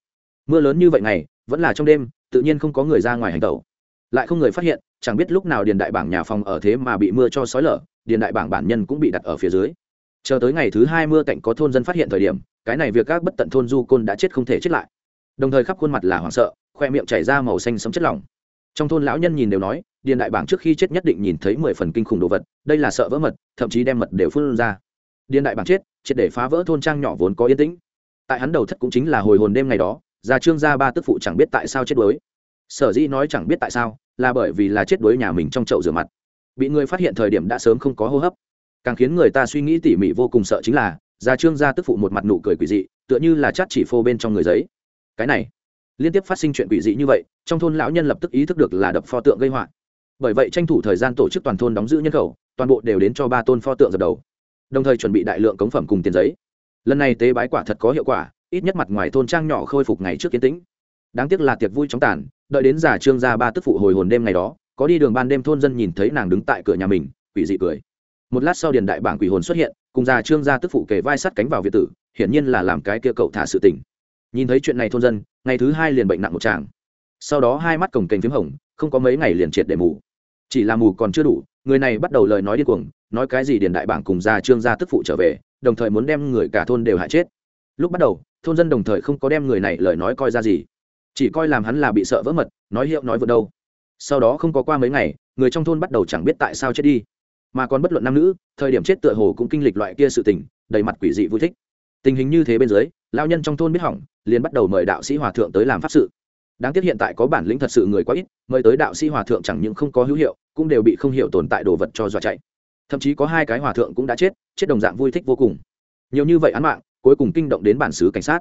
Mưa lớn như vậy này, vẫn là trong đêm, tự nhiên không có người ra ngoài hành tẩu. Lại không người phát hiện, chẳng biết lúc nào điền đại bảng nhà phòng ở thế mà bị mưa cho sói lở, điền đại bảng bản nhân cũng bị đặt ở phía dưới. Chờ tới ngày thứ hai mưa cạnh có thôn dân phát hiện thời điểm, cái này việc các bất tận thôn du côn đã chết không thể chết lại đồng thời khắp khuôn mặt là hoảng sợ, khoe miệng chảy ra màu xanh sấm chất lỏng. Trong thôn lão nhân nhìn đều nói, điền đại bảng trước khi chết nhất định nhìn thấy mười phần kinh khủng đồ vật, đây là sợ vỡ mật, thậm chí đem mật đều phun ra. Điền đại bảng chết, triệt để phá vỡ thôn trang nhỏ vốn có yên tĩnh. Tại hắn đầu thất cũng chính là hồi hồn đêm ngày đó, gia trương gia ba tức phụ chẳng biết tại sao chết đuối. Sở dĩ nói chẳng biết tại sao, là bởi vì là chết đuối nhà mình trong chậu rửa mặt. Bị người phát hiện thời điểm đã sớm không có hô hấp. Càng khiến người ta suy nghĩ tỉ mỉ vô cùng sợ chính là, gia trương gia tức phụ một mặt nụ cười quỷ dị, tựa như là chát chỉ phô bên trong người giấy cái này liên tiếp phát sinh chuyện quỷ dị như vậy trong thôn lão nhân lập tức ý thức được là đập pho tượng gây họa bởi vậy tranh thủ thời gian tổ chức toàn thôn đóng giữ nhân khẩu toàn bộ đều đến cho ba tôn pho tượng dập đầu đồng thời chuẩn bị đại lượng cống phẩm cùng tiền giấy lần này tế bái quả thật có hiệu quả ít nhất mặt ngoài thôn trang nhỏ khôi phục ngày trước kiến tĩnh đáng tiếc là tiệc vui chóng tàn đợi đến giả trương gia ba tức phụ hồi hồn đêm ngày đó có đi đường ban đêm thôn dân nhìn thấy nàng đứng tại cửa nhà mình quỷ dị cười một lát sau điền đại bảng quỷ hồn xuất hiện cùng già trương gia tức phụ kề vai sắt cánh vào việt tử hiển nhiên là làm cái kia cậu thả sự tình nhìn thấy chuyện này thôn dân, ngày thứ hai liền bệnh nặng một tràng. Sau đó hai mắt cổng kềnh phím hồng, không có mấy ngày liền triệt để mù. Chỉ là mù còn chưa đủ, người này bắt đầu lời nói điên cuồng, nói cái gì điền đại bảng cùng già trương gia tức phụ trở về, đồng thời muốn đem người cả thôn đều hại chết. Lúc bắt đầu, thôn dân đồng thời không có đem người này lời nói coi ra gì. Chỉ coi làm hắn là bị sợ vỡ mật, nói hiệu nói vượt đâu. Sau đó không có qua mấy ngày, người trong thôn bắt đầu chẳng biết tại sao chết đi. Mà còn bất luận nam nữ, thời điểm chết tựa hồ cũng kinh lịch loại kia sự tình, đầy mặt quỷ dị vui thích. Tình hình như thế bên dưới lao nhân trong thôn biết hỏng, liền bắt đầu mời đạo sĩ hòa thượng tới làm pháp sự. Đáng tiếc hiện tại có bản lĩnh thật sự người quá ít, mời tới đạo sĩ hòa thượng chẳng những không có hữu hiệu, cũng đều bị không hiểu tồn tại đồ vật cho dọa chạy. Thậm chí có hai cái hòa thượng cũng đã chết chết đồng dạng vui thích vô cùng. Nhiều như vậy án mạng, cuối cùng kinh động đến bản xứ cảnh sát.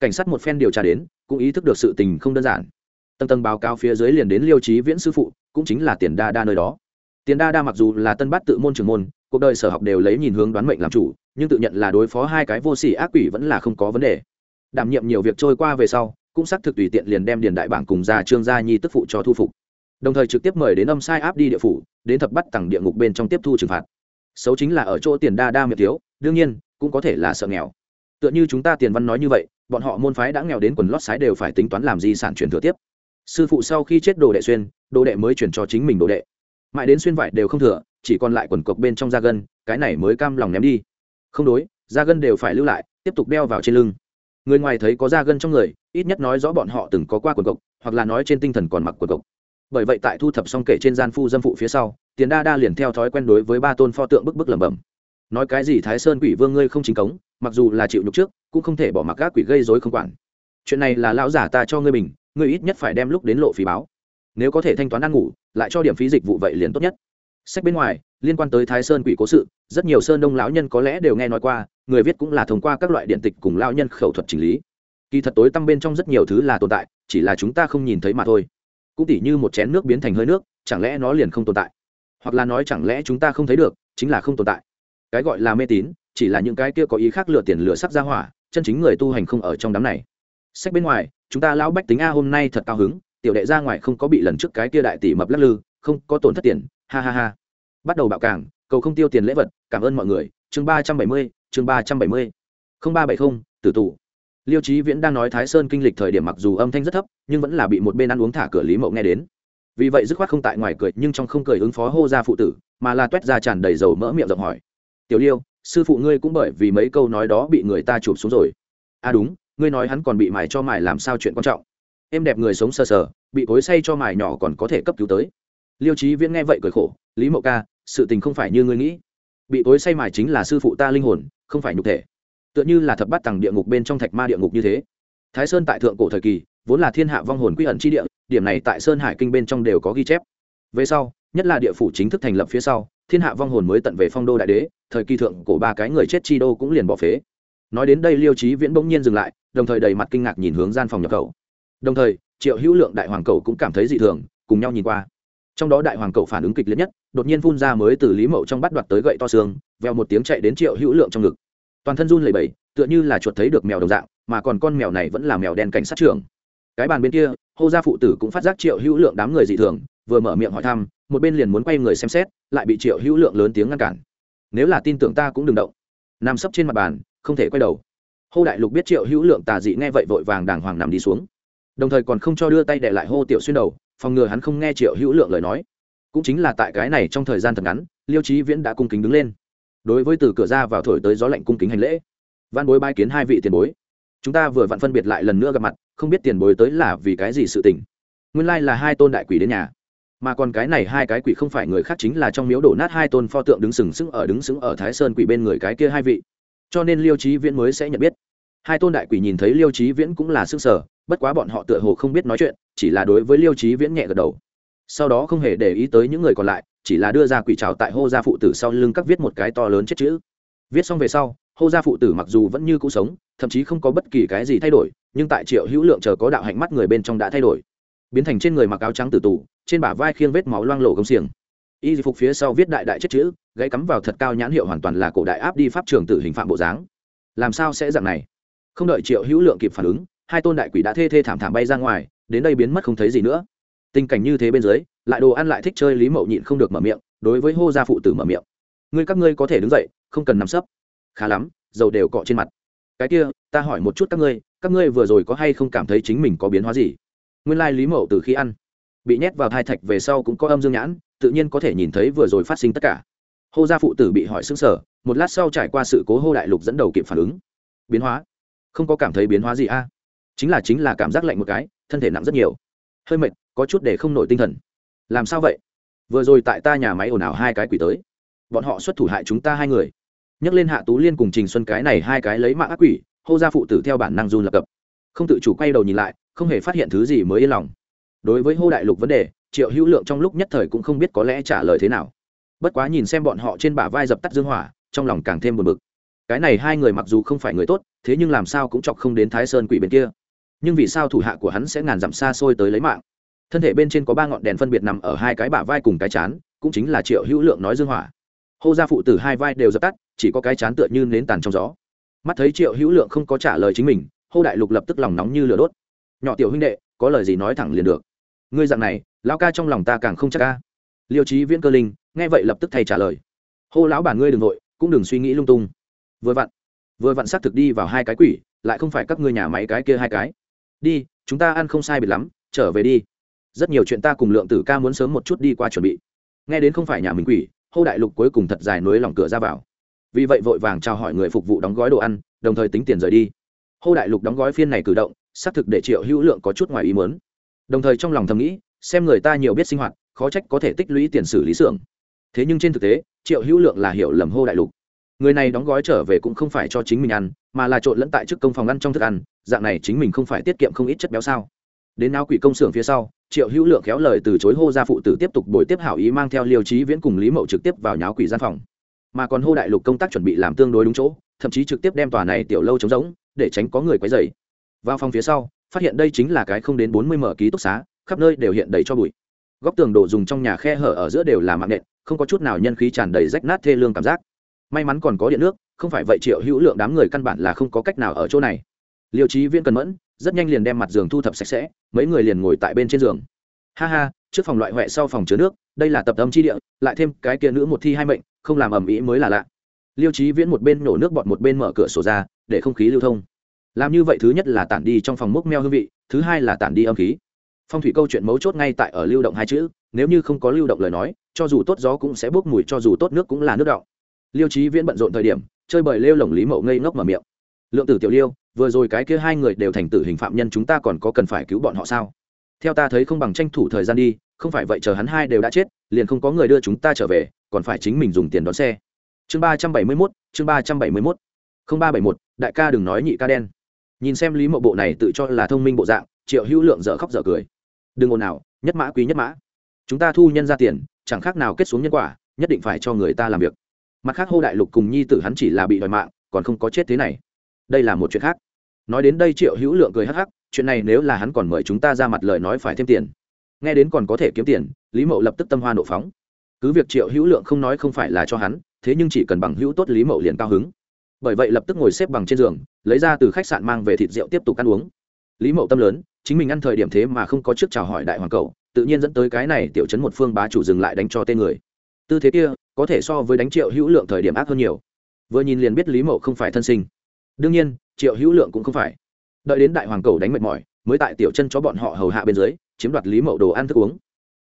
Cảnh sát một phen điều tra đến, cũng ý thức được sự tình không đơn giản. Tầng tầng báo cáo phía dưới liền đến liêu trí viễn sư phụ, cũng chính là tiền đa đa nơi đó. Tiền đa đa mặc dù là tân bát tự môn trường môn, cuộc đời sở học đều lấy nhìn hướng đoán mệnh làm chủ nhưng tự nhận là đối phó hai cái vô sỉ ác quỷ vẫn là không có vấn đề. Đảm nhiệm nhiều việc trôi qua về sau, cũng xác thực tùy tiện liền đem điền đại bảng cùng gia trương gia nhi tức phụ cho thu phục. Đồng thời trực tiếp mời đến âm sai áp đi địa phủ, đến thập bắt tặng địa ngục bên trong tiếp thu trừng phạt. Xấu chính là ở chỗ tiền đa đa miệng thiếu, đương nhiên, cũng có thể là sợ nghèo. Tựa như chúng ta tiền văn nói như vậy, bọn họ môn phái đã nghèo đến quần lót sái đều phải tính toán làm di sản truyền thừa tiếp. Sư phụ sau khi chết đồ đệ xuyên, đồ đệ mới chuyển cho chính mình đồ đệ. Mãi đến xuyên vải đều không thừa, chỉ còn lại quần cộc bên trong da gân, cái này mới cam lòng ném đi không đối, da gân đều phải lưu lại, tiếp tục đeo vào trên lưng. Người ngoài thấy có da gân trong người, ít nhất nói rõ bọn họ từng có qua quần cộc hoặc là nói trên tinh thần còn mặc quần cộc bởi vậy tại thu thập xong kể trên gian phu dâm phụ phía sau, tiền đa đa liền theo thói quen đối với ba tôn pho tượng bức bức lẩm bẩm. Nói cái gì thái sơn quỷ vương ngươi không chính cống, mặc dù là chịu nhục trước, cũng không thể bỏ mặc các quỷ gây dối không quản. Chuyện này là lão giả ta cho ngươi mình ngươi ít nhất phải đem lúc đến lộ phí báo. Nếu có thể thanh toán ăn ngủ, lại cho điểm phí dịch vụ vậy liền tốt nhất. Sách bên ngoài liên quan tới thái sơn quỷ cố sự, rất nhiều sơn đông lão nhân có lẽ đều nghe nói qua, người viết cũng là thông qua các loại điện tịch cùng lão nhân khẩu thuật chỉnh lý. Kỳ thật tối tăm bên trong rất nhiều thứ là tồn tại, chỉ là chúng ta không nhìn thấy mà thôi. Cũng tỉ như một chén nước biến thành hơi nước, chẳng lẽ nó liền không tồn tại? Hoặc là nói chẳng lẽ chúng ta không thấy được, chính là không tồn tại? Cái gọi là mê tín, chỉ là những cái kia có ý khác lựa tiền lựa sắc ra hỏa, chân chính người tu hành không ở trong đám này. Sách bên ngoài, chúng ta lão bách tính a hôm nay thật cao hứng, tiểu đệ ra ngoài không có bị lần trước cái kia đại tỷ mập lắc lư, không có tổn thất tiền, ha ha ha bắt đầu bạo cảng, cầu không tiêu tiền lễ vật, cảm ơn mọi người. Chương ba trăm bảy mươi, chương ba trăm bảy mươi. Không ba bảy không, tử tù. Liêu trí viễn đang nói thái sơn kinh lịch thời điểm mặc dù âm thanh rất thấp, nhưng vẫn là bị một bên ăn uống thả cửa lý mậu nghe đến. Vì vậy dứt khoát không tại ngoài cười, nhưng trong không cười ứng phó hô ra phụ tử, mà là t u é t ra tràn đầy dầu mỡ miệng rộng hỏi. Tiểu liêu, sư phụ ngươi cũng bởi vì mấy câu nói đó bị người ta chụp xuống rồi. À đúng, ngươi nói hắn còn bị mài cho mài làm sao chuyện quan trọng? Em đẹp người sống sờ sờ, bị cối say cho mài nhỏ còn có thể cấp cứu tới. Liêu trí viễn nghe vậy cười khổ, lý mậu ca sự tình không phải như ngươi nghĩ. Bị tối say mài chính là sư phụ ta linh hồn, không phải nhục thể. Tựa như là thập bát tầng địa ngục bên trong thạch ma địa ngục như thế. Thái sơn tại thượng cổ thời kỳ, vốn là thiên hạ vong hồn quy ẩn chi địa, điểm này tại sơn hải kinh bên trong đều có ghi chép. Về sau, nhất là địa phủ chính thức thành lập phía sau, thiên hạ vong hồn mới tận về phong đô đại đế, thời kỳ thượng cổ ba cái người chết chi đô cũng liền bỏ phế. Nói đến đây liêu trí viễn bỗng nhiên dừng lại, đồng thời đầy mặt kinh ngạc nhìn hướng gian phòng nhập khẩu. Đồng thời, triệu hữu lượng đại hoàng cầu cũng cảm thấy dị thường, cùng nhau nhìn qua. Trong đó đại hoàng cầu phản ứng kịch liệt nhất đột nhiên phun ra mới từ lý mậu trong bắt đoạt tới gậy to xương, vèo một tiếng chạy đến triệu hữu lượng trong ngực. Toàn thân run lẩy bẩy, tựa như là chuột thấy được mèo đồng dạng, mà còn con mèo này vẫn là mèo đen cảnh sát trưởng. Cái bàn bên kia, hô gia phụ tử cũng phát giác triệu hữu lượng đám người dị thường, vừa mở miệng hỏi thăm, một bên liền muốn quay người xem xét, lại bị triệu hữu lượng lớn tiếng ngăn cản. Nếu là tin tưởng ta cũng đừng động. Nằm sấp trên mặt bàn, không thể quay đầu. Hô đại lục biết triệu hữu lượng tà dị nghe vậy vội vàng đàng hoàng nằm đi xuống. Đồng thời còn không cho đưa tay để lại hô tiểu xuyên đầu, phòng ngừa hắn không nghe triệu hữu lượng lời nói cũng chính là tại cái này trong thời gian thật ngắn, liêu trí viễn đã cung kính đứng lên. Đối với từ cửa ra vào thổi tới gió lạnh cung kính hành lễ văn bối bai kiến hai vị tiền bối. Chúng ta vừa vặn phân biệt lại lần nữa gặp mặt, không biết tiền bối tới là vì cái gì sự tình. Nguyên lai là hai tôn đại quỷ đến nhà. Mà còn cái này hai cái quỷ không phải người khác chính là trong miếu đổ nát hai tôn pho tượng đứng sừng sững ở đứng sững ở thái sơn quỷ bên người cái kia hai vị. Cho nên liêu trí viễn mới sẽ nhận biết. Hai tôn đại quỷ nhìn thấy liêu trí viễn cũng là s ư ơ n g sở bất quá bọn họ tựa hồ không biết nói chuyện, chỉ là đối với liêu trí viễn nhẹ gật đầu sau đó không hề để ý tới những người còn lại, chỉ là đưa ra quỷ trào tại hô gia phụ tử sau lưng các viết một cái to lớn chết chữ. Viết xong về sau, hô gia phụ tử mặc dù vẫn như cũ sống, thậm chí không có bất kỳ cái gì thay đổi, nhưng tại triệu hữu lượng chờ có đạo hạnh mắt người bên trong đã thay đổi. Biến thành trên người mặc áo trắng tử tù, trên bả vai khiêng vết máu loang lộ gông xiềng. Y phục phía sau viết đại đại chết chữ, gãy cắm vào thật cao nhãn hiệu hoàn toàn là cổ đại áp đi pháp trường tử hình phạm bộ dáng. Làm sao sẽ dạng này? Không đợi triệu hữu lượng kịp phản ứng, hai tôn đại quỷ đã thê thê thảm thảm bay ra ngoài, đến đây biến mất không thấy gì nữa tình cảnh như thế bên dưới, lại đồ ăn lại thích chơi lý mậu nhịn không được mở miệng, đối với hô gia phụ tử mở miệng. Ngươi các ngươi có thể đứng dậy, không cần nằm sấp. Khá lắm, dầu đều cọ trên mặt. Cái kia, ta hỏi một chút các ngươi các ngươi vừa rồi có hay không cảm thấy chính mình có biến hóa gì? Nguyên lai lý mậu từ khi ăn, bị nhét vào thai thạch về sau cũng có âm dương nhãn, tự nhiên có thể nhìn thấy vừa rồi phát sinh tất cả. Hô gia phụ tử bị hỏi xứng sở một lát sau trải qua sự cố hô đại lục dẫn đầu kịp phản ứng. Biến hóa? Không có cảm thấy biến hóa gì a? Chính là chính là cảm giác lạnh một cái, thân thể nặng rất nhiều. Hơi mệt có chút để không nổi tinh thần. Làm sao vậy? Vừa rồi tại ta nhà máy ồn ào hai cái quỷ tới. Bọn họ xuất thủ hại chúng ta hai người. Nhắc lên hạ tú liên cùng trình xuân cái này hai cái lấy mạng ác quỷ, hô ra phụ tử theo bản năng run lập cập. Không tự chủ quay đầu nhìn lại, không hề phát hiện thứ gì mới yên lòng. Đối với hô đại lục vấn đề, triệu hữu lượng trong lúc nhất thời cũng không biết có lẽ trả lời thế nào. Bất quá nhìn xem bọn họ trên bả vai dập tắt dương hỏa, trong lòng càng thêm buồn bực. Cái này hai người mặc dù không phải người tốt, thế nhưng làm sao cũng chọc không đến thái sơn quỷ bên kia. Nhưng vì sao thủ hạ của hắn sẽ ngàn dặm xa xôi tới lấy mạng? Thân thể bên trên có ba ngọn đèn phân biệt nằm ở hai cái bả vai cùng cái chán, cũng chính là triệu hữu lượng nói dương hỏa. Hô gia phụ tử hai vai đều dập tắt, chỉ có cái chán tựa như nến tàn trong gió. Mắt thấy triệu hữu lượng không có trả lời chính mình, hô đại lục lập tức lòng nóng như lửa đốt. Nhỏ tiểu huynh đệ, có lời gì nói thẳng liền được. Ngươi dặn này, lão ca trong lòng ta càng không chắc ca. Liêu trí viễn cơ linh nghe vậy lập tức thay trả lời. Hô lão bản ngươi đừng vội, cũng đừng suy nghĩ lung tung. Vừa vặn vừa vặn xác thực đi vào hai cái quỷ, lại không phải các ngươi nhà máy cái kia hai cái. Đi, chúng ta ăn không sai biệt lắm, trở về đi rất nhiều chuyện ta cùng lượng tử ca muốn sớm một chút đi qua chuẩn bị. Nghe đến không phải nhà mình quỷ, hô đại lục cuối cùng thật dài nối lòng cửa ra vào. Vì vậy vội vàng chào hỏi người phục vụ đóng gói đồ ăn, đồng thời tính tiền rời đi. Hô đại lục đóng gói phiên này cử động, xác thực để triệu hữu lượng có chút ngoài ý mớn đồng thời trong lòng thầm nghĩ, xem người ta nhiều biết sinh hoạt, khó trách có thể tích lũy tiền xử lý xưởng. Thế nhưng trên thực tế, triệu hữu lượng là hiểu lầm hô đại lục. Người này đóng gói trở về cũng không phải cho chính mình ăn, mà là trộn lẫn tại trước công phòng ăn trong thức ăn, dạng này chính mình không phải tiết kiệm không ít chất béo sao? Đến náo quỷ công xưởng phía sau, triệu hữu lượng khéo lời từ chối hô ra phụ tử tiếp tục bồi tiếp hảo ý mang theo liêu trí viễn cùng lý mậu trực tiếp vào nháo quỷ gian phòng. Mà còn hô đại lục công tác chuẩn bị làm tương đối đúng chỗ, thậm chí trực tiếp đem tòa này tiểu lâu trống rỗng, để tránh có người quấy dày vào phòng phía sau, phát hiện đây chính là cái không đến bốn mươi mở ký túc xá, khắp nơi đều hiện đầy cho bụi. Góc tường đồ dùng trong nhà khe hở ở giữa đều là mạng nện, không có chút nào nhân khí tràn đầy rách nát thê lương cảm giác. May mắn còn có điện nước, không phải vậy triệu hữu lượng đám người căn bản là không có cách nào ở chỗ này. Liêu trí viễn cần mẫn rất nhanh liền đem mặt giường thu thập sạch sẽ, mấy người liền ngồi tại bên trên giường. Ha ha, trước phòng loại huệ sau phòng chứa nước, đây là tập âm chi địa, lại thêm cái kia nữ một thi hai mệnh, không làm ầm ĩ mới là lạ. Liêu trí viễn một bên nổ nước bọt một bên mở cửa sổ ra, để không khí lưu thông. Làm như vậy thứ nhất là tản đi trong phòng mốc meo hương vị, thứ hai là tản đi âm khí. Phong thủy câu chuyện mấu chốt ngay tại ở lưu động hai chữ, nếu như không có lưu động lời nói, cho dù tốt gió cũng sẽ bốc mùi, cho dù tốt nước cũng là nước động liêu trí viễn bận rộn thời điểm, chơi bời lêu lồng lý mậu ngây ngốc mở miệng. Lượng tử tiểu liêu vừa rồi cái kia hai người đều thành tử hình phạm nhân chúng ta còn có cần phải cứu bọn họ sao? Theo ta thấy không bằng tranh thủ thời gian đi, không phải vậy chờ hắn hai đều đã chết, liền không có người đưa chúng ta trở về, còn phải chính mình dùng tiền đón xe. Chương ba trăm bảy mươi mốt, chương ba trăm bảy mươi mốt. Không ba bảy một, đại ca đừng nói nhị ca đen. Nhìn xem lý mộ bộ này tự cho là thông minh bộ dạng, triệu hữu lượng dở khóc dở cười. Đừng ồn nào nhất mã quý nhất mã. Chúng ta thu nhân ra tiền, chẳng khác nào kết xuống nhân quả, nhất định phải cho người ta làm việc. Mặt khác hô đại lục cùng nhi tử hắn chỉ là bị đòi mạng, còn không có chết thế này. Đây là một chuyện khác nói đến đây triệu hữu lượng cười hắc hắc, chuyện này nếu là hắn còn mời chúng ta ra mặt lời nói phải thêm tiền. Nghe đến còn có thể kiếm tiền, lý mậu lập tức tâm hoa nộ phóng. Cứ việc triệu hữu lượng không nói không phải là cho hắn, thế nhưng chỉ cần bằng hữu tốt lý mậu liền cao hứng. Bởi vậy lập tức ngồi xếp bằng trên giường, lấy ra từ khách sạn mang về thịt rượu tiếp tục ăn uống. Lý mậu tâm lớn, chính mình ăn thời điểm thế mà không có trước chào hỏi đại hoàng cậu, tự nhiên dẫn tới cái này tiểu chấn một phương bá chủ dừng lại đánh cho tên người. Tư thế kia, có thể so với đánh triệu hữu lượng thời điểm ác hơn nhiều. Vừa nhìn liền biết lý mậu không phải thân sinh. Đương nhiên triệu hữu lượng cũng không phải. Đợi đến đại hoàng cầu đánh mệt mỏi, mới tại tiểu chân cho bọn họ hầu hạ bên dưới, chiếm đoạt lý mậu đồ ăn thức uống.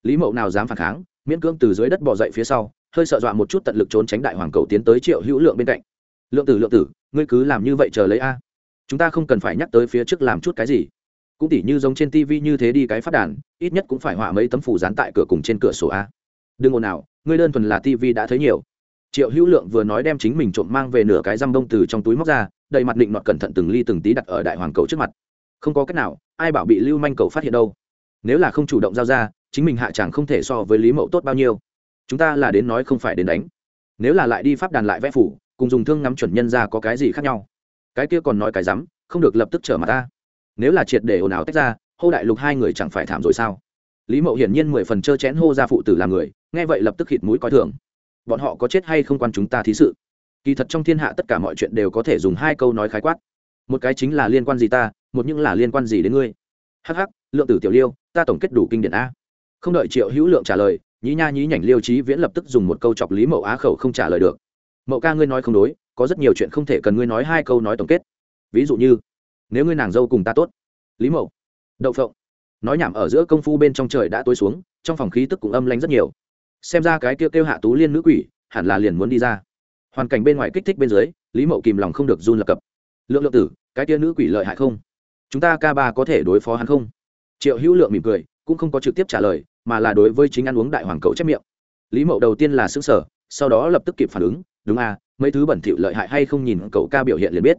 Lý mậu nào dám phản kháng, miễn cưỡng từ dưới đất bỏ dậy phía sau, hơi sợ dọa một chút tận lực trốn tránh đại hoàng cầu tiến tới triệu hữu lượng bên cạnh. Lượng tử lượng tử, ngươi cứ làm như vậy chờ lấy a. Chúng ta không cần phải nhắc tới phía trước làm chút cái gì. Cũng tỉ như giống trên tv như thế đi cái phát đàn, ít nhất cũng phải họa mấy tấm phủ dán tại cửa cùng trên cửa sổ a. Đừng ồn nào ngươi đơn thuần là tv đã thấy nhiều. Triệu hữu lượng vừa nói đem chính mình trộm mang về nửa cái răm bông từ trong túi móc ra đầy mặt định nọt cẩn thận từng ly từng tí đặt ở đại hoàng cầu trước mặt. Không có cách nào, ai bảo bị lưu manh cầu phát hiện đâu. Nếu là không chủ động giao ra, chính mình hạ chẳng không thể so với lý mậu tốt bao nhiêu. Chúng ta là đến nói không phải đến đánh. Nếu là lại đi pháp đàn lại vẽ phủ, cùng dùng thương ngắm chuẩn nhân ra có cái gì khác nhau? Cái kia còn nói cái rắm, không được lập tức trở mặt ta. Nếu là triệt để ồn ào tách ra, hô đại lục hai người chẳng phải thảm rồi sao? Lý mậu hiển nhiên mười phần trơ chén hô ra phụ tử làm người, nghe vậy lập tức khịt mũi coi thường. Bọn họ có chết hay không quan chúng ta thí sự? Kỳ thật trong thiên hạ tất cả mọi chuyện đều có thể dùng hai câu nói khái quát. Một cái chính là liên quan gì ta một những là liên quan gì đến ngươi. Hắc hắc, lượng tử tiểu liêu ta tổng kết đủ kinh điển a. Không đợi triệu hữu lượng trả lời nhí nha nhí nhảnh liêu trí viễn lập tức dùng một câu chọc lý mậu á khẩu không trả lời được. Mậu ca ngươi nói không đối có rất nhiều chuyện không thể cần ngươi nói hai câu nói tổng kết. Ví dụ như nếu ngươi nàng dâu cùng ta tốt. Lý mậu đậu phộng. Nói nhảm ở giữa công phu bên trong trời đã tối xuống trong phòng khí tức cũng âm lanh rất nhiều. Xem ra cái kêu kêu hạ tú liên nữ quỷ hẳn là liền muốn đi ra hoàn cảnh bên ngoài kích thích bên dưới, lý mậu kìm lòng không được run lập cập. Lượng lượng tử, cái tia nữ quỷ lợi hại không? Chúng ta ca ba có thể đối phó hắn không? Triệu hữu lượng mỉm cười, cũng không có trực tiếp trả lời, mà là đối với chính ăn uống đại hoàng cậu chép miệng. Lý mậu đầu tiên là xứng sở sau đó lập tức kịp phản ứng, đúng à mấy thứ bẩn thỉu lợi hại hay không nhìn cậu ca biểu hiện liền biết.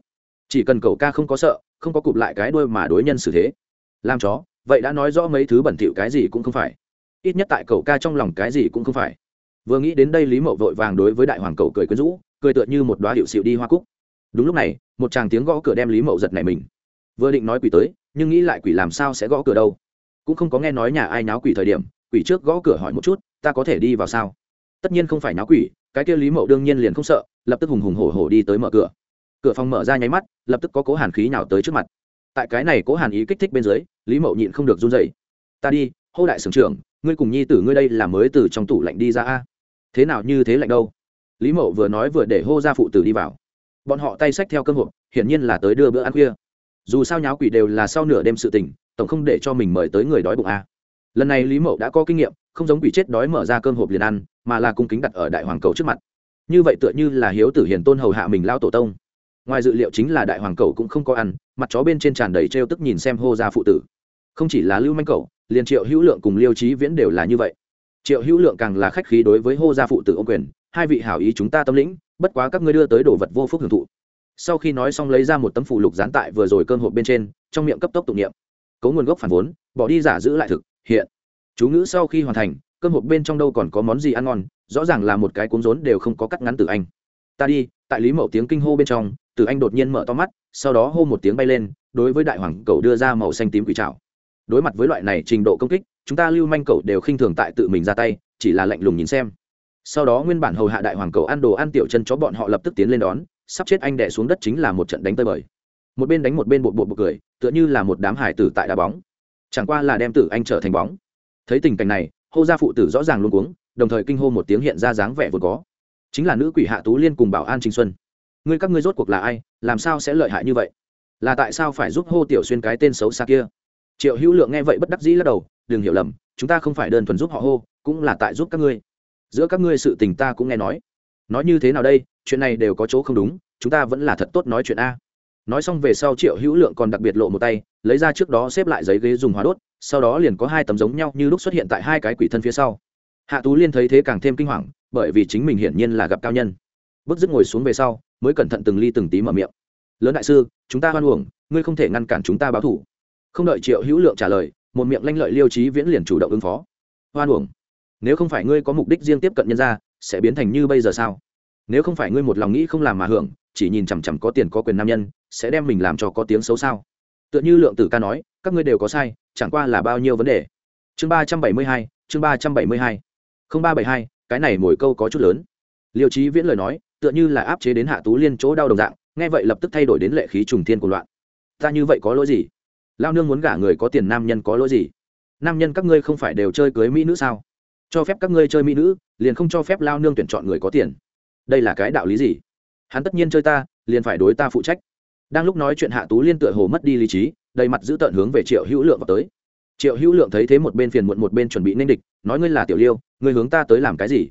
Chỉ cần cậu ca không có sợ, không có cụp lại cái đuôi mà đối nhân xử thế. Làm chó, vậy đã nói rõ mấy thứ bẩn thỉu cái gì cũng không phải. Ít nhất tại cậu ca trong lòng cái gì cũng không phải. Vừa nghĩ đến đây lý mậu vội vàng đối với đại hoàng cậu cười quyến rũ cười tựa như một đoá hiệu xịu đi hoa cúc. Đúng lúc này, một chàng tiếng gõ cửa đem lý mậu giật này mình. Vừa định nói quỷ tới, nhưng nghĩ lại quỷ làm sao sẽ gõ cửa đâu. Cũng không có nghe nói nhà ai náo quỷ thời điểm, quỷ trước gõ cửa hỏi một chút, ta có thể đi vào sao? Tất nhiên không phải náo quỷ, cái kia lý mậu đương nhiên liền không sợ, lập tức hùng hùng hổ hổ đi tới mở cửa. Cửa phòng mở ra nháy mắt, lập tức có cố hàn khí nào tới trước mặt. Tại cái này cố hàn ý kích thích bên dưới, lý mậu nhịn không được run dậy ta đi, hô đại sưởng trưởng, ngươi cùng nhi tử ngươi đây là mới từ trong tủ lạnh đi ra a. Thế nào như thế lạnh đâu? Lý mậu vừa nói vừa để hô ra phụ tử đi vào bọn họ tay xách theo cơm hộp hiển nhiên là tới đưa bữa ăn khuya dù sao nháo quỷ đều là sau nửa đêm sự tình tổng không để cho mình mời tới người đói bụng a lần này lý mậu đã có kinh nghiệm không giống quỷ chết đói mở ra cơm hộp liền ăn mà là cung kính đặt ở đại hoàng cầu trước mặt như vậy tựa như là hiếu tử hiền tôn hầu hạ mình lao tổ tông ngoài dự liệu chính là đại hoàng cầu cũng không có ăn mặt chó bên trên tràn đầy trêu tức nhìn xem hô ra phụ tử không chỉ là lưu manh cầu liền triệu hữu lượng cùng liêu trí viễn đều là như vậy triệu hữu lượng càng là khách khí đối với hô gia phụ tử ô quyền hai vị hảo ý chúng ta tâm lĩnh, bất quá các ngươi đưa tới đồ vật vô phúc hưởng thụ. Sau khi nói xong lấy ra một tấm phụ lục dán tại vừa rồi cơm hộp bên trên, trong miệng cấp tốc tụng niệm. Cấu nguồn gốc phản vốn, bỏ đi giả giữ lại thực, hiện. Chú ngữ sau khi hoàn thành, cơm hộp bên trong đâu còn có món gì ăn ngon, rõ ràng là một cái cuốn rốn đều không có cắt ngắn từ anh. Ta đi, tại lý mậu tiếng kinh hô bên trong, từ anh đột nhiên mở to mắt, sau đó hô một tiếng bay lên, đối với đại hoàng cầu đưa ra màu xanh tím quỷ trào đối mặt với loại này trình độ công kích, chúng ta lưu manh cầu đều khinh thường tại tự mình ra tay, chỉ là lạnh lùng nhìn xem sau đó nguyên bản hầu hạ đại hoàng cầu ăn đồ ăn tiểu chân chó bọn họ lập tức tiến lên đón, sắp chết anh đẻ xuống đất chính là một trận đánh tơi bời. Một bên đánh một bên bột bột bột cười, tựa như là một đám hải tử tại đá bóng. Chẳng qua là đem tử anh trở thành bóng. Thấy tình cảnh này, hô gia phụ tử rõ ràng luôn cuống, đồng thời kinh hô một tiếng hiện ra dáng vẻ vượt có. Chính là nữ quỷ hạ tú liên cùng bảo an trinh xuân. Ngươi các ngươi rốt cuộc là ai, làm sao sẽ lợi hại như vậy? Là tại sao phải giúp hô tiểu xuyên cái tên xấu xa kia? Triệu hữu lượng nghe vậy bất đắc dĩ lắc đầu, đừng hiểu lầm, chúng ta không phải đơn thuần giúp họ hô, cũng là tại giúp các ngươi giữa các ngươi sự tình ta cũng nghe nói. Nói như thế nào đây? Chuyện này đều có chỗ không đúng, chúng ta vẫn là thật tốt nói chuyện a. Nói xong về sau triệu hữu lượng còn đặc biệt lộ một tay, lấy ra trước đó xếp lại giấy ghế dùng hóa đốt, sau đó liền có hai tấm giống nhau như lúc xuất hiện tại hai cái quỷ thân phía sau. Hạ tú liên thấy thế càng thêm kinh hoàng, bởi vì chính mình hiển nhiên là gặp cao nhân. Bước dứt ngồi xuống về sau, mới cẩn thận từng ly từng tí mở miệng. Lớn đại sư, chúng ta hoan uổng, ngươi không thể ngăn cản chúng ta báo thủ. Không đợi triệu hữu lượng trả lời, một miệng lanh lợi liêu trí viễn liền chủ động ứng phó. Hoan uổng nếu không phải ngươi có mục đích riêng tiếp cận nhân ra sẽ biến thành như bây giờ sao? Nếu không phải ngươi một lòng nghĩ không làm mà hưởng, chỉ nhìn chằm chằm có tiền có quyền nam nhân, sẽ đem mình làm cho có tiếng xấu sao? Tựa như lượng tử ca nói, các ngươi đều có sai, chẳng qua là bao nhiêu vấn đề. Chương ba trăm bảy mươi hai, chương ba trăm bảy mươi hai. Không ba bảy hai, cái này mỗi câu có chút lớn. Liêu trí viễn lời nói, tựa như là áp chế đến hạ tú liên chỗ đau đồng dạng, nghe vậy lập tức thay đổi đến lệ khí trùng thiên của loạn. Ta như vậy có lỗi gì? Lao nương muốn gả người có tiền nam nhân có lỗi gì? Nam nhân các ngươi không phải đều chơi cưới mỹ nữ sao? Cho phép các ngươi chơi mỹ nữ, liền không cho phép lao nương tuyển chọn người có tiền. Đây là cái đạo lý gì? Hắn tất nhiên chơi ta, liền phải đối ta phụ trách. Đang lúc nói chuyện hạ tú liên tựa hồ mất đi lý trí, đầy mặt giữ tợn hướng về triệu hữu lượng vào tới. Triệu hữu lượng thấy thế một bên phiền muộn một bên chuẩn bị nên địch, nói ngươi là tiểu liêu, ngươi hướng ta tới làm cái gì?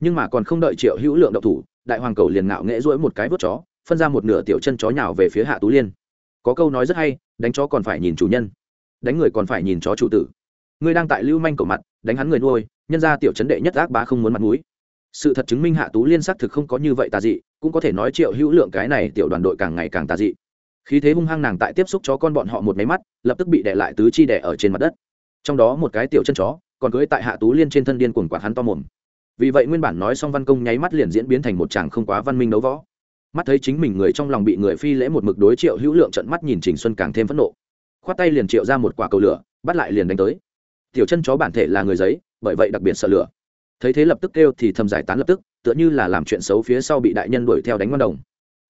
Nhưng mà còn không đợi triệu hữu lượng đậu thủ, đại hoàng cầu liền ngạo nghễ rỗi một cái vớt chó, phân ra một nửa tiểu chân chó nhào về phía hạ tú liên. Có câu nói rất hay, đánh chó còn phải nhìn chủ nhân, đánh người còn phải nhìn chó chủ tử. Ngươi đang tại lưu manh cổ mặt đánh hắn người nuôi, nhân ra tiểu chấn đệ nhất ác bá không muốn mặt mũi. Sự thật chứng minh hạ tú liên xác thực không có như vậy tà dị, cũng có thể nói triệu hữu lượng cái này tiểu đoàn đội càng ngày càng tà dị. Khí thế hung hăng nàng tại tiếp xúc chó con bọn họ một máy mắt, lập tức bị đè lại tứ chi đè ở trên mặt đất. Trong đó một cái tiểu chân chó, còn cưới tại hạ tú liên trên thân điên cuồng quạt hắn to mồm. Vì vậy nguyên bản nói xong văn công nháy mắt liền diễn biến thành một chàng không quá văn minh đấu võ. Mắt thấy chính mình người trong lòng bị người phi lễ một mực đối triệu hữu lượng trận mắt nhìn trình xuân càng thêm phẫn nộ. Khoát tay liền triệu ra một quả cầu lửa, bắt lại liền đánh tới tiểu chân chó bản thể là người giấy, bởi vậy đặc biệt sợ lửa. Thấy thế lập tức kêu thì thầm giải tán lập tức, tựa như là làm chuyện xấu phía sau bị đại nhân đuổi theo đánh ngon đồng.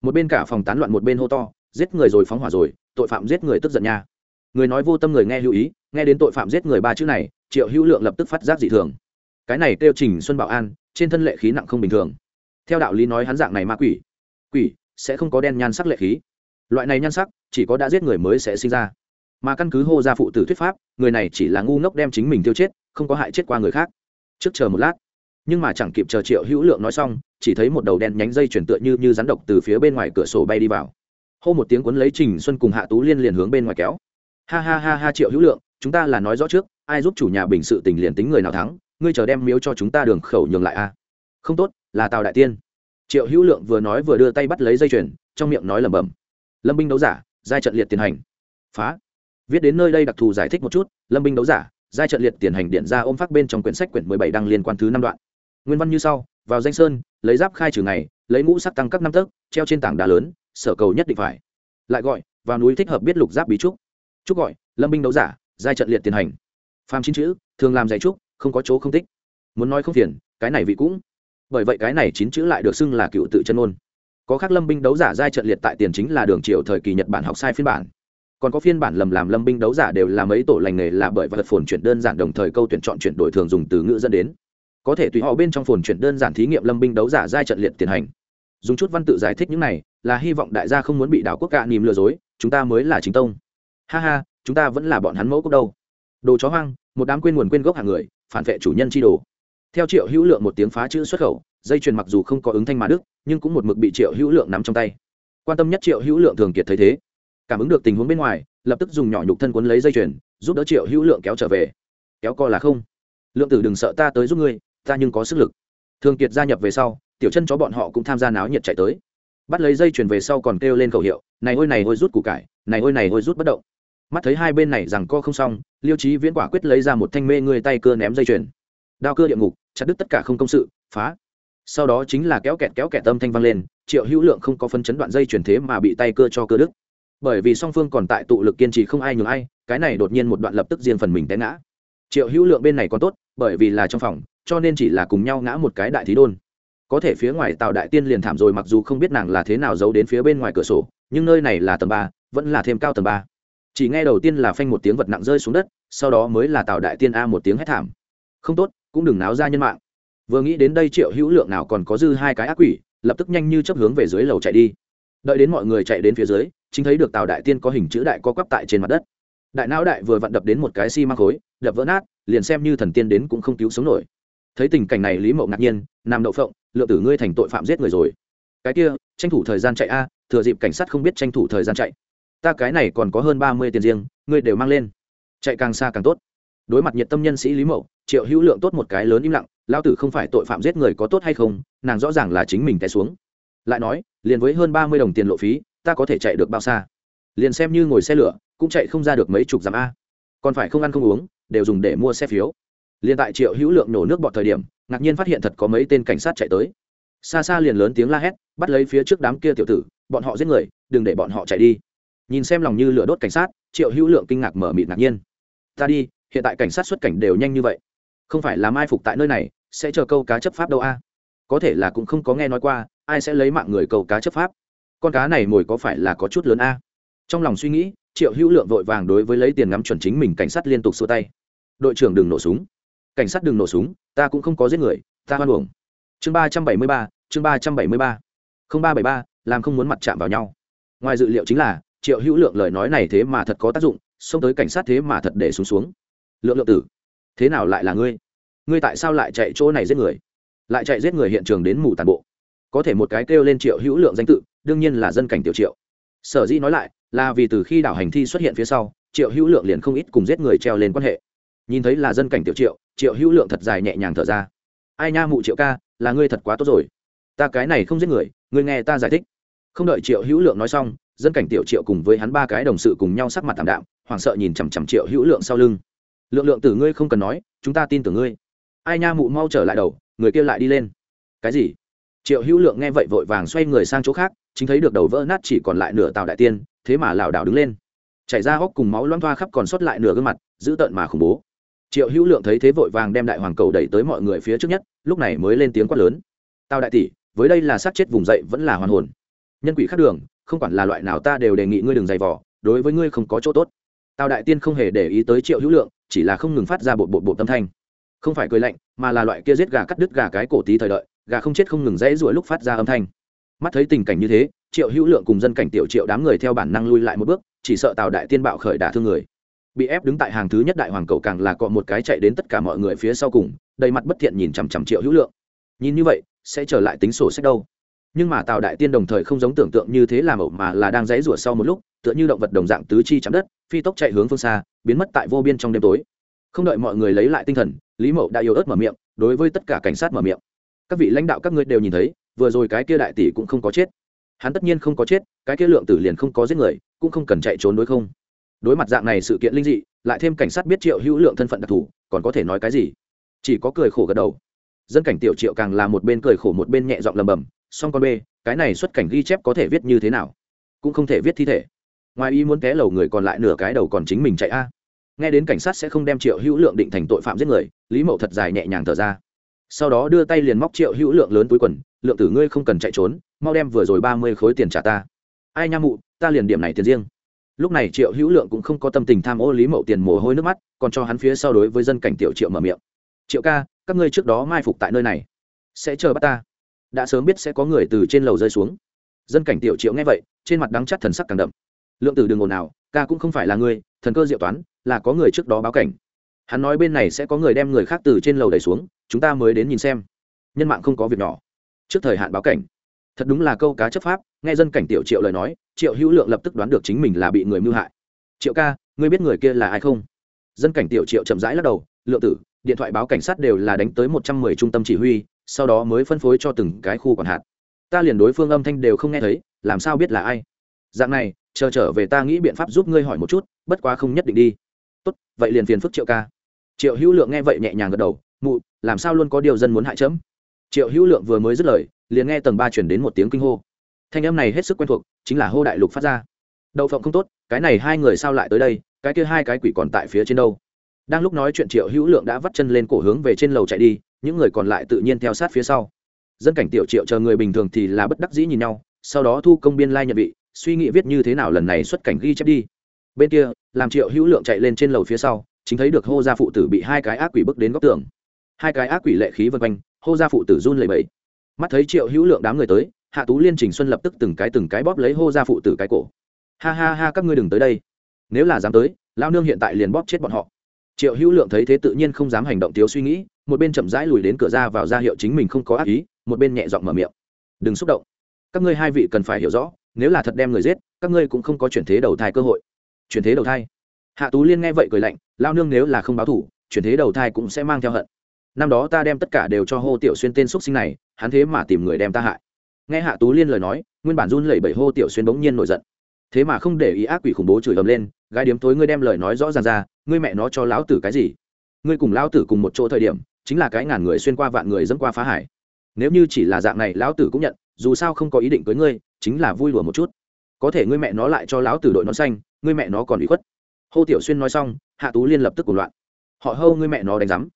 Một bên cả phòng tán loạn một bên hô to, giết người rồi phóng hỏa rồi, tội phạm giết người tức giận nha. Người nói vô tâm người nghe hữu ý, nghe đến tội phạm giết người ba chữ này, triệu hữu lượng lập tức phát giác dị thường. Cái này kêu trình xuân bảo an, trên thân lệ khí nặng không bình thường. Theo đạo lý nói hắn dạng này ma quỷ quỷ sẽ không có đen nhan sắc lệ khí. Loại này nhan sắc, chỉ có đã giết người mới sẽ sinh ra mà căn cứ hô ra phụ tử thuyết pháp, người này chỉ là ngu ngốc đem chính mình tiêu chết, không có hại chết qua người khác. Trước chờ một lát, nhưng mà chẳng kịp chờ triệu hữu lượng nói xong, chỉ thấy một đầu đen nhánh dây chuyển tựa như như rắn độc từ phía bên ngoài cửa sổ bay đi vào. Hô một tiếng cuốn lấy trình xuân cùng hạ tú liên liền hướng bên ngoài kéo. Ha ha ha ha triệu hữu lượng, chúng ta là nói rõ trước, ai giúp chủ nhà bình sự tình liền tính người nào thắng, ngươi chờ đem miếu cho chúng ta đường khẩu nhường lại a. Không tốt, là tào đại tiên. Triệu hữu lượng vừa nói vừa đưa tay bắt lấy dây chuyền, trong miệng nói lẩm bẩm. Lâm binh đấu giả, giai trận liệt tiến hành. Phá viết đến nơi đây đặc thù giải thích một chút, lâm binh đấu giả, giai trận liệt tiền hành điện ra ôm phát bên trong quyển sách quyển mười bảy đăng liên quan thứ năm đoạn. Nguyên văn như sau, vào danh sơn, lấy giáp khai trừ ngày, lấy ngũ sắc tăng cấp năm tấc, treo trên tảng đá lớn, sở cầu nhất định phải. Lại gọi, vào núi thích hợp biết lục giáp bí trúc. Trúc gọi, lâm binh đấu giả, giai trận liệt tiền hành. Phàm chín chữ, thường làm dạy trúc, không có chỗ không tích. Muốn nói không phiền, cái này vị cũng. Bởi vậy cái này chín chữ lại được xưng là cựu tự chân ôn. Có khác lâm binh đấu giả giai trận liệt tại tiền chính là đường triều thời kỳ nhật bản học sai phiên bản còn có phiên bản lầm làm lâm binh đấu giả đều là mấy tổ lành nghề là bởi vật phồn chuyển đơn giản đồng thời câu tuyển chọn chuyển đổi thường dùng từ ngữ dẫn đến. Có thể tùy họ bên trong phồn chuyển đơn giản thí nghiệm lâm binh đấu giả giai trận liệt tiến hành. Dùng chút văn tự giải thích những này, là hy vọng đại gia không muốn bị đảo quốc cạ nìm lừa dối, chúng ta mới là chính tông. Ha ha, chúng ta vẫn là bọn hắn mẫu cốc đâu. Đồ chó hoang, một đám quên nguồn quên gốc hàng người, phản vệ chủ nhân chi đồ. Theo triệu hữu lượng một tiếng phá chữ xuất khẩu, dây chuyền mặc dù không có ứng thanh mà đức, nhưng cũng một mực bị triệu hữu lượng nắm trong tay. Quan tâm nhất triệu hữu lượng thường kiệt thấy thế cảm ứng được tình huống bên ngoài, lập tức dùng nhỏ nhục thân quấn lấy dây chuyền, giúp đỡ triệu hữu lượng kéo trở về. Kéo co là không. Lượng tử đừng sợ ta tới giúp ngươi, ta nhưng có sức lực. Thường kiệt gia nhập về sau, tiểu chân chó bọn họ cũng tham gia náo nhiệt chạy tới. Bắt lấy dây chuyền về sau còn kêu lên khẩu hiệu, này ôi này ôi rút củ cải, này ôi này ôi rút bất động. Mắt thấy hai bên này rằng co không xong, liêu trí viễn quả quyết lấy ra một thanh mê người tay cưa ném dây chuyền. Đao cưa địa ngục, chặt đứt tất cả không công sự, phá. Sau đó chính là kéo kẹt kéo kẹt tâm thanh vang lên, triệu hữu lượng không có phân chấn đoạn dây chuyển thế mà bị tay cưa cho cưa đứt bởi vì song phương còn tại tụ lực kiên trì không ai nhường ai, cái này đột nhiên một đoạn lập tức riêng phần mình té ngã. Triệu hữu lượng bên này còn tốt, bởi vì là trong phòng, cho nên chỉ là cùng nhau ngã một cái đại thí đôn. Có thể phía ngoài tàu đại tiên liền thảm rồi, mặc dù không biết nàng là thế nào giấu đến phía bên ngoài cửa sổ, nhưng nơi này là tầng ba, vẫn là thêm cao tầng ba. Chỉ nghe đầu tiên là phanh một tiếng vật nặng rơi xuống đất, sau đó mới là tàu đại tiên a một tiếng hét thảm. Không tốt, cũng đừng náo ra nhân mạng. Vừa nghĩ đến đây triệu hữu lượng nào còn có dư hai cái ác quỷ, lập tức nhanh như chấp hướng về dưới lầu chạy đi. Đợi đến mọi người chạy đến phía dưới chính thấy được tào đại tiên có hình chữ đại có quắp tại trên mặt đất đại não đại vừa vặn đập đến một cái xi khối đập vỡ nát liền xem như thần tiên đến cũng không cứu sống nổi thấy tình cảnh này lý mậu ngạc nhiên nam đậu phộng lựa tử ngươi thành tội phạm giết người rồi cái kia tranh thủ thời gian chạy a thừa dịp cảnh sát không biết tranh thủ thời gian chạy ta cái này còn có hơn ba mươi tiền riêng ngươi đều mang lên chạy càng xa càng tốt đối mặt nhiệt tâm nhân sĩ lý mậu triệu hữu lượng tốt một cái lớn im lặng lao tử không phải tội phạm giết người có tốt hay không nàng rõ ràng là chính mình té xuống lại nói liền với hơn ba mươi đồng tiền lộ phí ta có thể chạy được bao xa? Liền xem như ngồi xe lửa, cũng chạy không ra được mấy chục dặm a. Còn phải không ăn không uống, đều dùng để mua xe phiếu. Liền tại triệu hữu lượng nổ nước bọt thời điểm, ngạc nhiên phát hiện thật có mấy tên cảnh sát chạy tới. Xa xa liền lớn tiếng la hét, bắt lấy phía trước đám kia tiểu tử, bọn họ giết người, đừng để bọn họ chạy đi. Nhìn xem lòng như lửa đốt cảnh sát, triệu hữu lượng kinh ngạc mở mịt ngạc nhiên. Ta đi, hiện tại cảnh sát xuất cảnh đều nhanh như vậy. Không phải là mai phục tại nơi này, sẽ chờ câu cá chấp pháp đâu a. Có thể là cũng không có nghe nói qua, ai sẽ lấy mạng người câu cá chấp pháp con cá này mồi có phải là có chút lớn a? Trong lòng suy nghĩ, triệu hữu lượng vội vàng đối với lấy tiền ngắm chuẩn chính mình cảnh sát liên tục xua tay. Đội trưởng đừng nổ súng. Cảnh sát đừng nổ súng, ta cũng không có giết người, ta hoan hưởng chương ba trăm bảy mươi ba, chương ba trăm bảy mươi ba. Không ba bảy ba, làm không muốn mặt chạm vào nhau. Ngoài dự liệu chính là, triệu hữu lượng lời nói này thế mà thật có tác dụng, xông tới cảnh sát thế mà thật để xuống xuống. Lượng lượng tử, thế nào lại là ngươi? Ngươi tại sao lại chạy chỗ này giết người? Lại chạy giết người hiện trường đến mù tàn bộ? Có thể một cái kêu lên triệu hữu lượng danh tự, đương nhiên là dân cảnh tiểu triệu. Sở dĩ nói lại, là vì từ khi đảo hành thi xuất hiện phía sau, triệu hữu lượng liền không ít cùng giết người treo lên quan hệ. Nhìn thấy là dân cảnh tiểu triệu triệu hữu lượng thật dài nhẹ nhàng thở ra. Ai nha mụ triệu ca, là ngươi thật quá tốt rồi. Ta cái này không giết người, ngươi nghe ta giải thích. Không đợi triệu hữu lượng nói xong, dân cảnh tiểu triệu cùng với hắn ba cái đồng sự cùng nhau sắc mặt thảm đạm, hoảng sợ nhìn chằm chằm triệu hữu lượng sau lưng. Lượng lượng tử ngươi không cần nói, chúng ta tin tưởng ngươi. Ai nha mụ mau trở lại đầu, người kia lại đi lên. Cái gì? Triệu hữu lượng nghe vậy vội vàng xoay người sang chỗ khác, chính thấy được đầu vỡ nát chỉ còn lại nửa tàu đại tiên, thế mà lảo đảo đứng lên. Chảy ra hốc cùng máu loang thoa khắp còn sót lại nửa gương mặt giữ tợn mà khủng bố. Triệu hữu lượng thấy thế vội vàng đem đại hoàng cầu đẩy tới mọi người phía trước nhất, lúc này mới lên tiếng quát lớn. Tao đại tỷ, với đây là sát chết vùng dậy vẫn là hoàn hồn. Nhân quỷ khác đường, không quản là loại nào ta đều đề nghị ngươi đừng dày vỏ đối với ngươi không có chỗ tốt. Tào đại tiên không hề để ý tới triệu hữu lượng, chỉ là không ngừng phát ra bộ bộ bộ tâm thanh. Không phải cười lạnh, mà là loại kia giết gà cắt đứt gà cái cổ tí thời đợi gà không chết không ngừng rẽ rủa lúc phát ra âm thanh. Mắt thấy tình cảnh như thế, triệu hữu lượng cùng dân cảnh tiểu triệu đám người theo bản năng lui lại một bước, chỉ sợ tào đại tiên bạo khởi đả thương người. Bị ép đứng tại hàng thứ nhất đại hoàng cầu càng là cọ một cái chạy đến tất cả mọi người phía sau cùng, đầy mặt bất thiện nhìn chằm chằm triệu hữu lượng. Nhìn như vậy, sẽ trở lại tính sổ sách đâu. Nhưng mà tào đại tiên đồng thời không giống tưởng tượng như thế làm ẩu mà là đang dãy rủa sau một lúc, tựa như động vật đồng dạng tứ chi chạm đất, phi tốc chạy hướng phương xa, biến mất tại vô biên trong đêm tối. Không đợi mọi người lấy lại tinh thần, lý mậu đã yếu ớt mở miệng, đối với tất cả cảnh sát mở miệng các vị lãnh đạo các ngươi đều nhìn thấy, vừa rồi cái kia đại tỷ cũng không có chết. Hắn tất nhiên không có chết, cái kia lượng tử liền không có giết người, cũng không cần chạy trốn đối không. Đối mặt dạng này sự kiện linh dị, lại thêm cảnh sát biết triệu hữu lượng thân phận đặc thù, còn có thể nói cái gì? Chỉ có cười khổ gật đầu. Dân cảnh tiểu triệu càng là một bên cười khổ một bên nhẹ giọng lầm bầm song con b cái này xuất cảnh ghi chép có thể viết như thế nào? Cũng không thể viết thi thể. Ngoài ý muốn té lầu người còn lại nửa cái đầu còn chính mình chạy a. Nghe đến cảnh sát sẽ không đem triệu hữu lượng định thành tội phạm giết người, lý mậu thật dài nhẹ nhàng thở ra sau đó đưa tay liền móc triệu hữu lượng lớn túi quần, lượng tử ngươi không cần chạy trốn, mau đem vừa rồi ba mươi khối tiền trả ta. Ai nha mụ, ta liền điểm này tiền riêng. Lúc này triệu hữu lượng cũng không có tâm tình tham ô lý mậu tiền mồ hôi nước mắt, còn cho hắn phía sau đối với dân cảnh tiểu triệu mở miệng. Triệu ca, các ngươi trước đó mai phục tại nơi này, sẽ chờ bắt ta. Đã sớm biết sẽ có người từ trên lầu rơi xuống. Dân cảnh tiểu triệu nghe vậy, trên mặt đắng chắt thần sắc càng đậm. Lượng tử đường ồn nào ca cũng không phải là ngươi, thần cơ diệu toán, là có người trước đó báo cảnh hắn nói bên này sẽ có người đem người khác từ trên lầu đẩy xuống, chúng ta mới đến nhìn xem. Nhân mạng không có việc nhỏ. Trước thời hạn báo cảnh. Thật đúng là câu cá chấp pháp, nghe dân cảnh tiểu triệu lời nói, triệu hữu lượng lập tức đoán được chính mình là bị người mưu hại. Triệu ca, ngươi biết người kia là ai không? Dân cảnh tiểu triệu chậm rãi lắc đầu, lượng tử, điện thoại báo cảnh sát đều là đánh tới một trăm mười trung tâm chỉ huy, sau đó mới phân phối cho từng cái khu còn hạt. Ta liền đối phương âm thanh đều không nghe thấy, làm sao biết là ai? Dạng này, chờ trở về ta nghĩ biện pháp giúp ngươi hỏi một chút, bất quá không nhất định đi. Tốt, vậy liền phiền phức triệu ca triệu hữu lượng nghe vậy nhẹ nhàng gật đầu, mụ, làm sao luôn có điều dân muốn hại chấm? Triệu hữu lượng vừa mới dứt lời, liền nghe tầng ba chuyển đến một tiếng kinh hô. Thanh âm này hết sức quen thuộc, chính là hô đại lục phát ra. Đậu phộng không tốt, cái này hai người sao lại tới đây, cái kia hai cái quỷ còn tại phía trên đâu? Đang lúc nói chuyện, triệu hữu lượng đã vắt chân lên cổ hướng về trên lầu chạy đi, những người còn lại tự nhiên theo sát phía sau. Dân cảnh tiểu triệu chờ người bình thường thì là bất đắc dĩ nhìn nhau, sau đó thu công biên lai、like、nhận vị, suy nghĩ viết như thế nào lần này xuất cảnh ghi chép đi. Bên kia, làm triệu hữu lượng chạy lên trên lầu phía sau chính thấy được hô gia phụ tử bị hai cái ác quỷ bước đến góc tường. Hai cái ác quỷ lệ khí vân quanh, hô gia phụ tử run lẩy bẩy. Mắt thấy triệu hữu lượng đám người tới, hạ tú liên trình xuân lập tức từng cái từng cái bóp lấy hô gia phụ tử cái cổ. Ha ha ha, các ngươi đừng tới đây. Nếu là dám tới lao nương hiện tại liền bóp chết bọn họ. Triệu hữu lượng thấy thế tự nhiên không dám hành động thiếu suy nghĩ, một bên chậm rãi lùi đến cửa ra vào ra hiệu chính mình không có ác ý, một bên nhẹ giọng mở miệng. Đừng xúc động. Các ngươi hai vị cần phải hiểu rõ, nếu là thật đem người giết, các ngươi cũng không có chuyển thế đầu thai cơ hội. Chuyển thế đầu thai? Hạ tú liên nghe vậy cười lạnh lao nương nếu là không báo thủ, chuyển thế đầu thai cũng sẽ mang theo hận. Năm đó ta đem tất cả đều cho hô tiểu xuyên tên x sinh này, hắn thế mà tìm người đem ta hại. Nghe hạ tú liên lời nói, nguyên bản run lẩy bẩy hô tiểu xuyên bỗng nhiên nổi giận. Thế mà không để ý ác quỷ khủng bố chửi ầm lên, gái điếm tối ngươi đem lời nói rõ ràng ra, ngươi mẹ nó cho lão tử cái gì? Ngươi cùng lão tử cùng một chỗ thời điểm, chính là cái ngàn người xuyên qua vạn người dẫm qua phá hải. Nếu như chỉ là dạng này, lão tử cũng nhận, dù sao không có ý định cưới ngươi, chính là vui lùa một chút. Có thể ngươi mẹ nó lại cho lão tử đội nón xanh, ngươi mẹ nó còn bị khuất hô tiểu xuyên nói xong, hạ tú liên lập tức cùng loạn. Họ hâu ngươi mẹ nó đánh rắm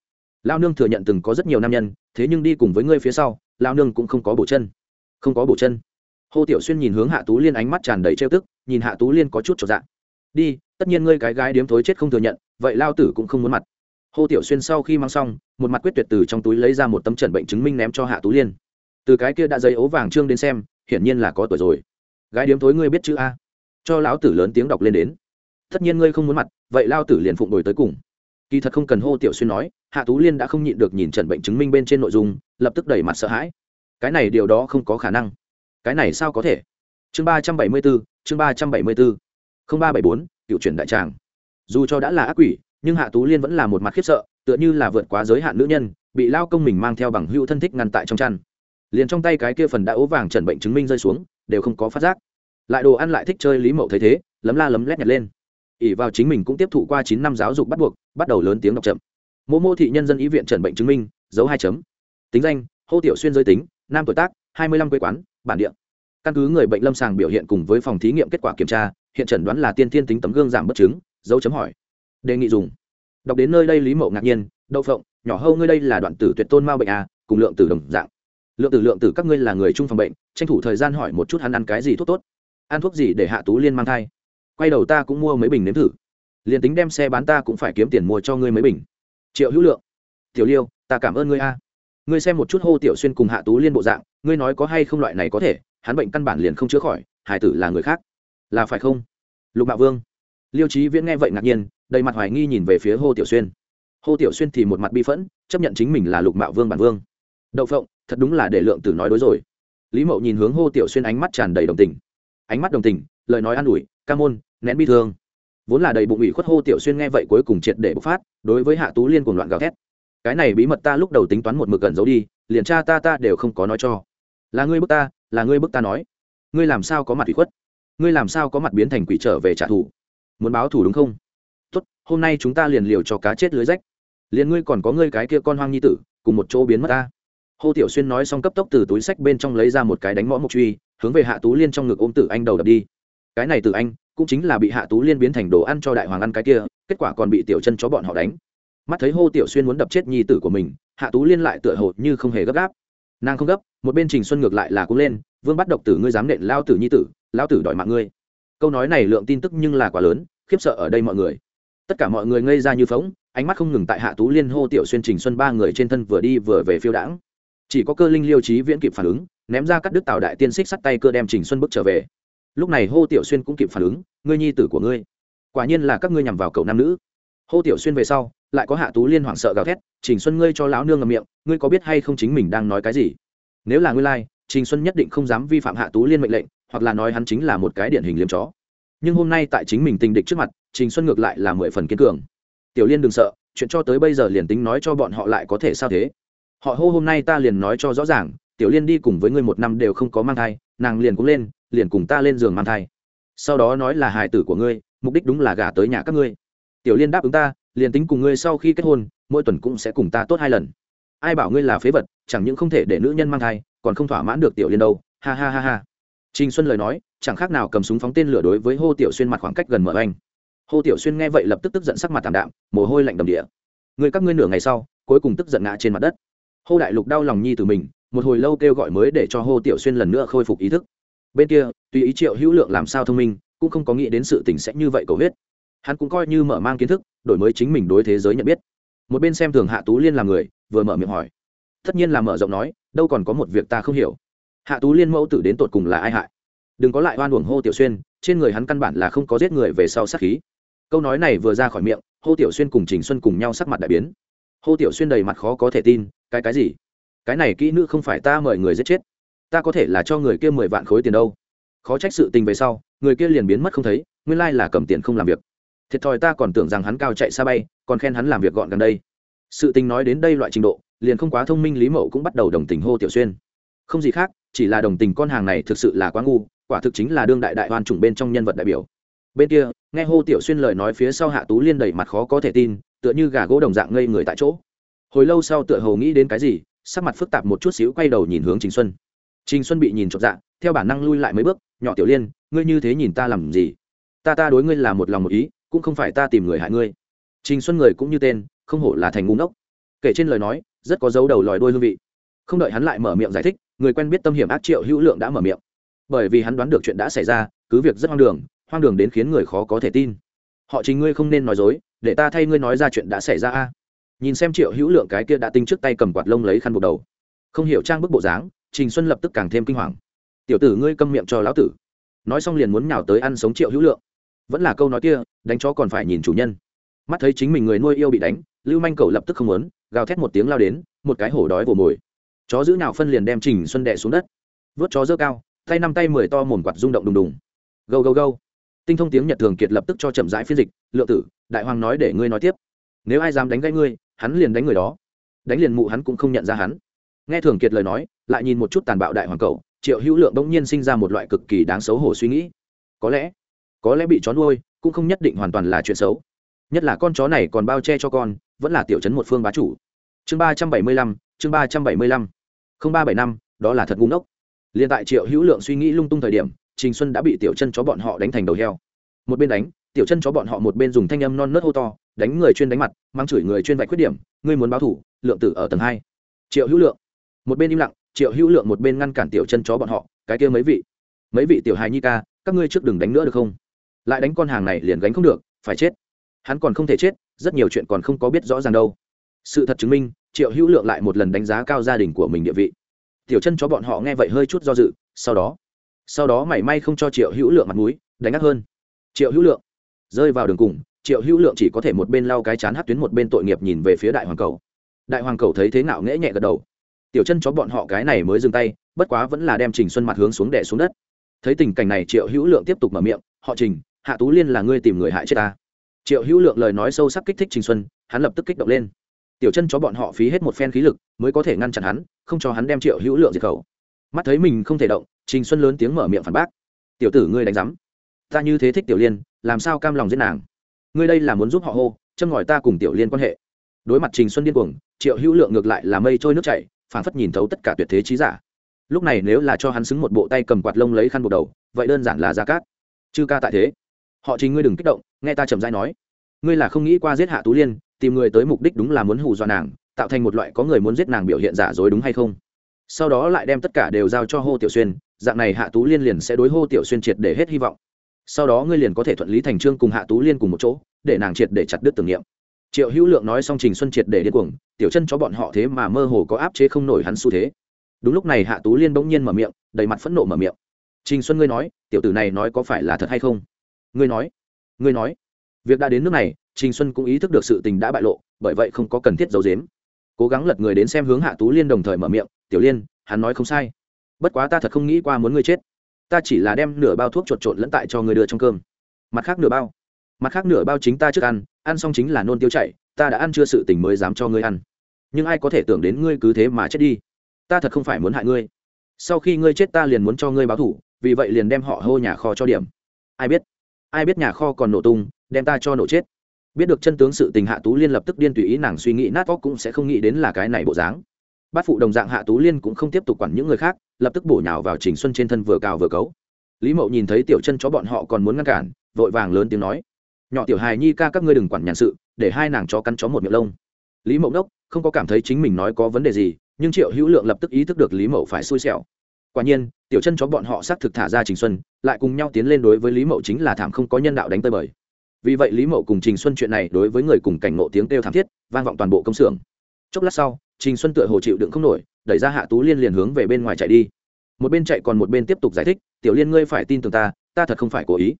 lao nương thừa nhận từng có rất nhiều nam nhân, thế nhưng đi cùng với ngươi phía sau lao nương cũng không có bổ chân. Không có bổ chân. Hô tiểu xuyên nhìn hướng hạ tú liên ánh mắt tràn đầy trêu tức, nhìn hạ tú liên có chút trọn dạng đi, tất nhiên ngươi cái gái điếm thối chết không thừa nhận, vậy lao tử cũng không muốn mặt. Hô tiểu xuyên sau khi mang xong, một mặt quyết tuyệt từ trong túi lấy ra một tấm trần bệnh chứng minh ném cho hạ tú liên. Từ cái kia đã giấy ố vàng trương đến xem, hiển nhiên là có tuổi rồi. Gái điếm thối ngươi biết chữ a. Cho lão tử lớn tiếng đọc lên đến tất nhiên ngươi không muốn mặt, vậy lao tử liền phụng đổi tới cùng. Kỳ thật không cần hô tiểu xuyên nói, hạ tú liên đã không nhịn được nhìn trần bệnh chứng minh bên trên nội dung, lập tức đẩy mặt sợ hãi. Cái này điều đó không có khả năng. Cái này sao có thể? Chương ba trăm bảy mươi bốn, chương ba trăm bảy mươi bốn. Không ba bảy bốn, cựu chuyển đại tràng. Dù cho đã là ác quỷ, nhưng hạ tú liên vẫn là một mặt khiếp sợ, tựa như là vượt quá giới hạn nữ nhân, bị lao công mình mang theo bằng hữu thân thích ngăn tại trong chăn. Liền trong tay cái kia phần đã ố vàng trần bệnh chứng minh rơi xuống, đều không có phát giác. Lại đồ ăn lại thích chơi lý mậu thấy thế, lấm la lấm lét nhặt lên ỉ vào chính mình cũng tiếp thụ qua chín năm giáo dục bắt buộc, bắt đầu lớn tiếng đọc chậm. Mô mô thị nhân dân ý viện trần bệnh chứng minh, dấu hai chấm. Tính danh, hô tiểu xuyên giới tính, nam tuổi tác, hai mươi lăm quê quán, bản địa. Căn cứ người bệnh lâm sàng biểu hiện cùng với phòng thí nghiệm kết quả kiểm tra, hiện chẩn đoán là tiên tiên tính tấm gương giảm bất chứng, dấu chấm hỏi. Đề nghị dùng. Đọc đến nơi đây lý mậu ngạc nhiên, đậu phộng, nhỏ hâu ngươi đây là đoạn tử tuyệt tôn mao bệnh à cùng lượng tử đồng dạng. Lượng tử lượng tử các ngươi là người chung phòng bệnh, tranh thủ thời gian hỏi một chút hắn ăn cái gì thuốc tốt. Ăn thuốc gì để hạ tú liên mang thai? Quay đầu ta cũng mua mấy bình nếm thử. Liền tính đem xe bán ta cũng phải kiếm tiền mua cho ngươi mấy bình. Triệu hữu lượng, tiểu liêu, ta cảm ơn ngươi a. Ngươi xem một chút hô tiểu xuyên cùng hạ tú liên bộ dạng, ngươi nói có hay không loại này có thể, hắn bệnh căn bản liền không chữa khỏi, hải tử là người khác. Là phải không? Lục mạo vương. Liêu trí viễn nghe vậy ngạc nhiên, đầy mặt hoài nghi nhìn về phía hô tiểu xuyên. Hô tiểu xuyên thì một mặt bi phẫn, chấp nhận chính mình là lục mạo vương bản vương. Đậu phộng, thật đúng là để lượng tử nói đối rồi. Lý mậu nhìn hướng hô tiểu xuyên ánh mắt tràn đầy đồng tình. Ánh mắt đồng tình, lời nói an ủi, ca môn nén bi thương. Vốn là đầy bụng ủy khuất hô tiểu xuyên nghe vậy cuối cùng triệt để bộc phát, đối với hạ tú liên cùng loạn gào thét. Cái này bí mật ta lúc đầu tính toán một mực gần giấu đi, liền cha ta ta đều không có nói cho. Là ngươi bức ta, là ngươi bức ta nói. Ngươi làm sao có mặt ủy khuất? Ngươi làm sao có mặt biến thành quỷ trở về trả thù? Muốn báo thù đúng không? Tốt, hôm nay chúng ta liền liều cho cá chết lưới rách. Liền ngươi còn có ngươi cái kia con hoang nhi tử, cùng một chỗ biến mất ta. Hô tiểu xuyên nói xong cấp tốc từ túi sách bên trong lấy ra một cái đánh mõ mộc truy, hướng về hạ tú liên trong ngực ôm tử anh đầu đập đi. Cái này tử anh cũng chính là bị hạ tú liên biến thành đồ ăn cho đại hoàng ăn cái kia, kết quả còn bị tiểu chân chó bọn họ đánh. Mắt thấy hô tiểu xuyên muốn đập chết nhi tử của mình, hạ tú liên lại tựa hồ như không hề gấp gáp. Nàng không gấp, một bên trình xuân ngược lại là cũng lên, vương bắt độc tử ngươi dám nện lao tử nhi tử, lao tử đòi mạng ngươi. Câu nói này lượng tin tức nhưng là quá lớn, khiếp sợ ở đây mọi người. Tất cả mọi người ngây ra như phóng ánh mắt không ngừng tại hạ tú liên, hô tiểu xuyên, trình xuân ba người trên thân vừa đi vừa về phiêu đãng. Chỉ có cơ linh liêu trí viễn kịp phản ứng, ném ra cắt đứt tàu đại tiên xích sắt tay cơ đem trình xuân bước trở về lúc này hô tiểu xuyên cũng kịp phản ứng ngươi nhi tử của ngươi quả nhiên là các ngươi nhằm vào cậu nam nữ. Hô tiểu xuyên về sau lại có hạ tú liên hoảng sợ gào thét trình xuân ngươi cho lão nương ngầm miệng ngươi có biết hay không chính mình đang nói cái gì? Nếu là ngươi lai、like, trình xuân nhất định không dám vi phạm hạ tú liên mệnh lệnh hoặc là nói hắn chính là một cái điển hình liếm chó. Nhưng hôm nay tại chính mình tình địch trước mặt trình xuân ngược lại là mười phần kiên cường. Tiểu liên đừng sợ chuyện cho tới bây giờ liền tính nói cho bọn họ lại có thể sao thế? Họ hô hôm nay ta liền nói cho rõ ràng tiểu liên đi cùng với ngươi một năm đều không có mang thai nàng liền cũng lên liền cùng ta lên giường mang thai. Sau đó nói là hài tử của ngươi, mục đích đúng là gả tới nhà các ngươi. Tiểu liên đáp ứng ta, liền tính cùng ngươi sau khi kết hôn, mỗi tuần cũng sẽ cùng ta tốt hai lần. Ai bảo ngươi là phế vật, chẳng những không thể để nữ nhân mang thai, còn không thỏa mãn được tiểu liên đâu. Ha ha ha ha. Trình xuân lời nói, chẳng khác nào cầm súng phóng tên lửa đối với hô tiểu xuyên mặt khoảng cách gần mở anh hô tiểu xuyên nghe vậy lập tức tức giận sắc mặt tảm đạm, mồ hôi lạnh đầm địa người các ngươi nửa ngày sau, cuối cùng tức giận ngã trên mặt đất. Hô đại lục đau lòng nhi từ mình, một hồi lâu kêu gọi mới để cho hô tiểu xuyên lần nữa khôi phục ý thức bên kia, tùy ý triệu hữu lượng làm sao thông minh, cũng không có nghĩ đến sự tình sẽ như vậy cầu huyết. Hắn cũng coi như mở mang kiến thức, đổi mới chính mình đối thế giới nhận biết. Một bên xem thường hạ tú liên là người, vừa mở miệng hỏi. Tất nhiên là mở rộng nói, đâu còn có một việc ta không hiểu. Hạ tú liên mẫu tử đến tột cùng là ai hại? Đừng có lại oan uổng hô tiểu xuyên, trên người hắn căn bản là không có giết người về sau sát khí. Câu nói này vừa ra khỏi miệng, hô tiểu xuyên cùng trình xuân cùng nhau sắc mặt đại biến. Hô tiểu xuyên đầy mặt khó có thể tin, cái cái gì? Cái này kỹ nữ không phải ta mời người giết chết ta có thể là cho người kia mười vạn khối tiền đâu. Khó trách sự tình về sau, người kia liền biến mất không thấy, nguyên lai là cầm tiền không làm việc. Thiệt thòi ta còn tưởng rằng hắn cao chạy xa bay, còn khen hắn làm việc gọn gần đây. Sự tình nói đến đây loại trình độ, liền không quá thông minh lý mậu cũng bắt đầu đồng tình hô tiểu xuyên. Không gì khác, chỉ là đồng tình con hàng này thực sự là quá ngu, quả thực chính là đương đại đại hoan chủng bên trong nhân vật đại biểu. Bên kia, nghe hô tiểu xuyên lời nói phía sau hạ tú liên đầy mặt khó có thể tin, tựa như gà gỗ đồng dạng ngây người tại chỗ. Hồi lâu sau tựa hồ nghĩ đến cái gì, sắc mặt phức tạp một chút xíu quay đầu nhìn hướng trình xuân trình xuân bị nhìn chột dạ theo bản năng lui lại mấy bước, nhỏ tiểu liên, ngươi như thế nhìn ta làm gì? Ta ta đối ngươi là một lòng một ý, cũng không phải ta tìm người hại ngươi. Trình xuân người cũng như tên, không hổ là thành ngu ngốc. Kể trên lời nói, rất có dấu đầu lòi đôi hương vị. Không đợi hắn lại mở miệng giải thích, người quen biết tâm hiểm ác triệu hữu lượng đã mở miệng. Bởi vì hắn đoán được chuyện đã xảy ra, cứ việc rất hoang đường hoang đường đến khiến người khó có thể tin. Họ chính ngươi không nên nói dối, để ta thay ngươi nói ra chuyện đã xảy ra a. Nhìn xem triệu hữu lượng cái kia đã tinh trước tay cầm quạt lông lấy khăn buộc đầu. Không hiểu trang bức bộ dáng trình xuân lập tức càng thêm kinh hoàng. Tiểu tử ngươi câm miệng cho lão tử. Nói xong liền muốn nhào tới ăn sống triệu hữu lượng. Vẫn là câu nói kia, đánh chó còn phải nhìn chủ nhân. Mắt thấy chính mình người nuôi yêu bị đánh, lưu manh cầu lập tức không muốn, gào thét một tiếng lao đến, một cái hổ đói vồ mồi. Chó giữ nào phân liền đem trình xuân đệ xuống đất. Vớt chó dơ cao, tay năm tay mười to mồm quạt rung động đùng đùng. Gâu gâu gâu. Tinh thông tiếng nhật thường kiệt lập tức cho chậm rãi phiên dịch, lượng tử, đại hoàng nói để ngươi nói tiếp. Nếu ai dám đánh gãy ngươi, hắn liền đánh người đó. Đánh liền mụ hắn cũng không nhận ra hắn nghe thường kiệt lời nói, lại nhìn một chút tàn bạo đại hoàng cầu, triệu hữu lượng bỗng nhiên sinh ra một loại cực kỳ đáng xấu hổ suy nghĩ. Có lẽ có lẽ bị chó nuôi, cũng không nhất định hoàn toàn là chuyện xấu. Nhất là con chó này còn bao che cho con, vẫn là tiểu chấn một phương bá chủ. Chương ba trăm bảy mươi lăm, chương ba trăm bảy mươi lăm. Không ba bảy năm, đó là thật ngu ngốc. Liền tại triệu hữu lượng suy nghĩ lung tung thời điểm, trình xuân đã bị tiểu chân chó bọn họ đánh thành đầu heo. Một bên đánh, tiểu chân chó bọn họ một bên dùng thanh âm non nớt hô to, đánh người chuyên đánh mặt, mang chửi người chuyên vạch khuyết điểm, ngươi muốn báo thủ, lượng tử ở tầng hai. Triệu hữu lượng một bên im lặng, triệu hữu lượng một bên ngăn cản tiểu chân chó bọn họ, cái kia mấy vị mấy vị tiểu hài nhi ca, các ngươi trước đừng đánh nữa được không? Lại đánh con hàng này liền gánh không được, phải chết. Hắn còn không thể chết, rất nhiều chuyện còn không có biết rõ ràng đâu. Sự thật chứng minh, triệu hữu lượng lại một lần đánh giá cao gia đình của mình địa vị. Tiểu chân chó bọn họ nghe vậy hơi chút do dự, sau đó sau đó mảy may không cho triệu hữu lượng mặt mũi, đánh ác hơn. Triệu hữu lượng rơi vào đường cùng, triệu hữu lượng chỉ có thể một bên lau cái chán hát tuyến một bên tội nghiệp nhìn về phía đại hoàng cầu. Đại hoàng cầu thấy thế nào nghễ nhẹ gật đầu tiểu chân chó bọn họ cái này mới dừng tay, bất quá vẫn là đem trình xuân mặt hướng xuống đẻ xuống đất. Thấy tình cảnh này, triệu hữu lượng tiếp tục mở miệng, họ trình, hạ tú liên là ngươi tìm người hại chết ta. Triệu hữu lượng lời nói sâu sắc kích thích trình xuân, hắn lập tức kích động lên. Tiểu chân chó bọn họ phí hết một phen khí lực mới có thể ngăn chặn hắn, không cho hắn đem triệu hữu lượng diệt khẩu. Mắt thấy mình không thể động, trình xuân lớn tiếng mở miệng phản bác, tiểu tử ngươi đánh rắm ta như thế thích tiểu liên, làm sao cam lòng giết nàng? Ngươi đây là muốn giúp họ hô, châm ngòi ta cùng tiểu liên quan hệ. Đối mặt trình xuân điên cuồng, triệu hữu lượng ngược lại là mây trôi nước chảy phản phất nhìn thấu tất cả tuyệt thế trí giả. Lúc này nếu là cho hắn xứng một bộ tay cầm quạt lông lấy khăn buộc đầu, vậy đơn giản là giá cát. Chư ca tại thế. Họ chính ngươi đừng kích động, nghe ta chậm dai nói. Ngươi là không nghĩ qua giết hạ tú liên, tìm người tới mục đích đúng là muốn hù dọa nàng, tạo thành một loại có người muốn giết nàng biểu hiện giả dối đúng hay không? Sau đó lại đem tất cả đều giao cho hô tiểu xuyên, dạng này hạ tú liên liền sẽ đối hô tiểu xuyên triệt để hết hy vọng. Sau đó ngươi liền có thể thuận lý thành trương cùng hạ tú liên cùng một chỗ, để nàng triệt để chặt đứt tưởng niệm triệu hữu lượng nói xong trình xuân triệt để điên cuồng, tiểu chân cho bọn họ thế mà mơ hồ có áp chế không nổi hắn xu thế. Đúng lúc này hạ tú liên bỗng nhiên mở miệng, đầy mặt phẫn nộ mở miệng. Trình xuân ngươi nói, tiểu tử này nói có phải là thật hay không? Ngươi nói ngươi nói. Việc đã đến nước này, trình xuân cũng ý thức được sự tình đã bại lộ, bởi vậy không có cần thiết giấu dếm cố gắng lật người đến xem hướng hạ tú liên đồng thời mở miệng, tiểu liên, hắn nói không sai. Bất quá ta thật không nghĩ qua muốn ngươi chết. Ta chỉ là đem nửa bao thuốc chuột trộn lẫn tại cho ngươi đưa trong cơm. Mặt khác nửa bao. Mặt khác nửa bao chính ta trước ăn ăn xong chính là nôn tiêu chảy, ta đã ăn chưa sự tình mới dám cho ngươi ăn. Nhưng ai có thể tưởng đến ngươi cứ thế mà chết đi? Ta thật không phải muốn hại ngươi. Sau khi ngươi chết ta liền muốn cho ngươi báo thủ, vì vậy liền đem họ hô nhà kho cho điểm. Ai biết? Ai biết nhà kho còn nổ tung, đem ta cho nổ chết. Biết được chân tướng sự tình hạ tú liên lập tức điên tùy ý nàng suy nghĩ nát óc cũng sẽ không nghĩ đến là cái này bộ dáng. Bát phụ đồng dạng hạ tú liên cũng không tiếp tục quản những người khác, lập tức bổ nhào vào trình xuân trên thân vừa cào vừa cấu. Lý mậu nhìn thấy tiểu chân chó bọn họ còn muốn ngăn cản, vội vàng lớn tiếng nói nhỏ tiểu hài nhi ca các ngươi đừng quản nhàn sự, để hai nàng chó cắn chó một miệng lông. Lý mậu đốc, không có cảm thấy chính mình nói có vấn đề gì, nhưng triệu hữu lượng lập tức ý thức được lý mậu phải xui xẻo. Quả nhiên, tiểu chân chó bọn họ xác thực thả ra trình xuân, lại cùng nhau tiến lên đối với lý mậu chính là thảm không có nhân đạo đánh tơi bời. Vì vậy lý mậu cùng trình xuân chuyện này đối với người cùng cảnh ngộ tiếng kêu thảm thiết, vang vọng toàn bộ công xưởng. Chốc lát sau, trình xuân tựa hồ chịu đựng không nổi, đẩy ra hạ tú liên liền hướng về bên ngoài chạy đi. Một bên chạy còn một bên tiếp tục giải thích, tiểu liên ngươi phải tin tưởng ta ta thật không phải cố ý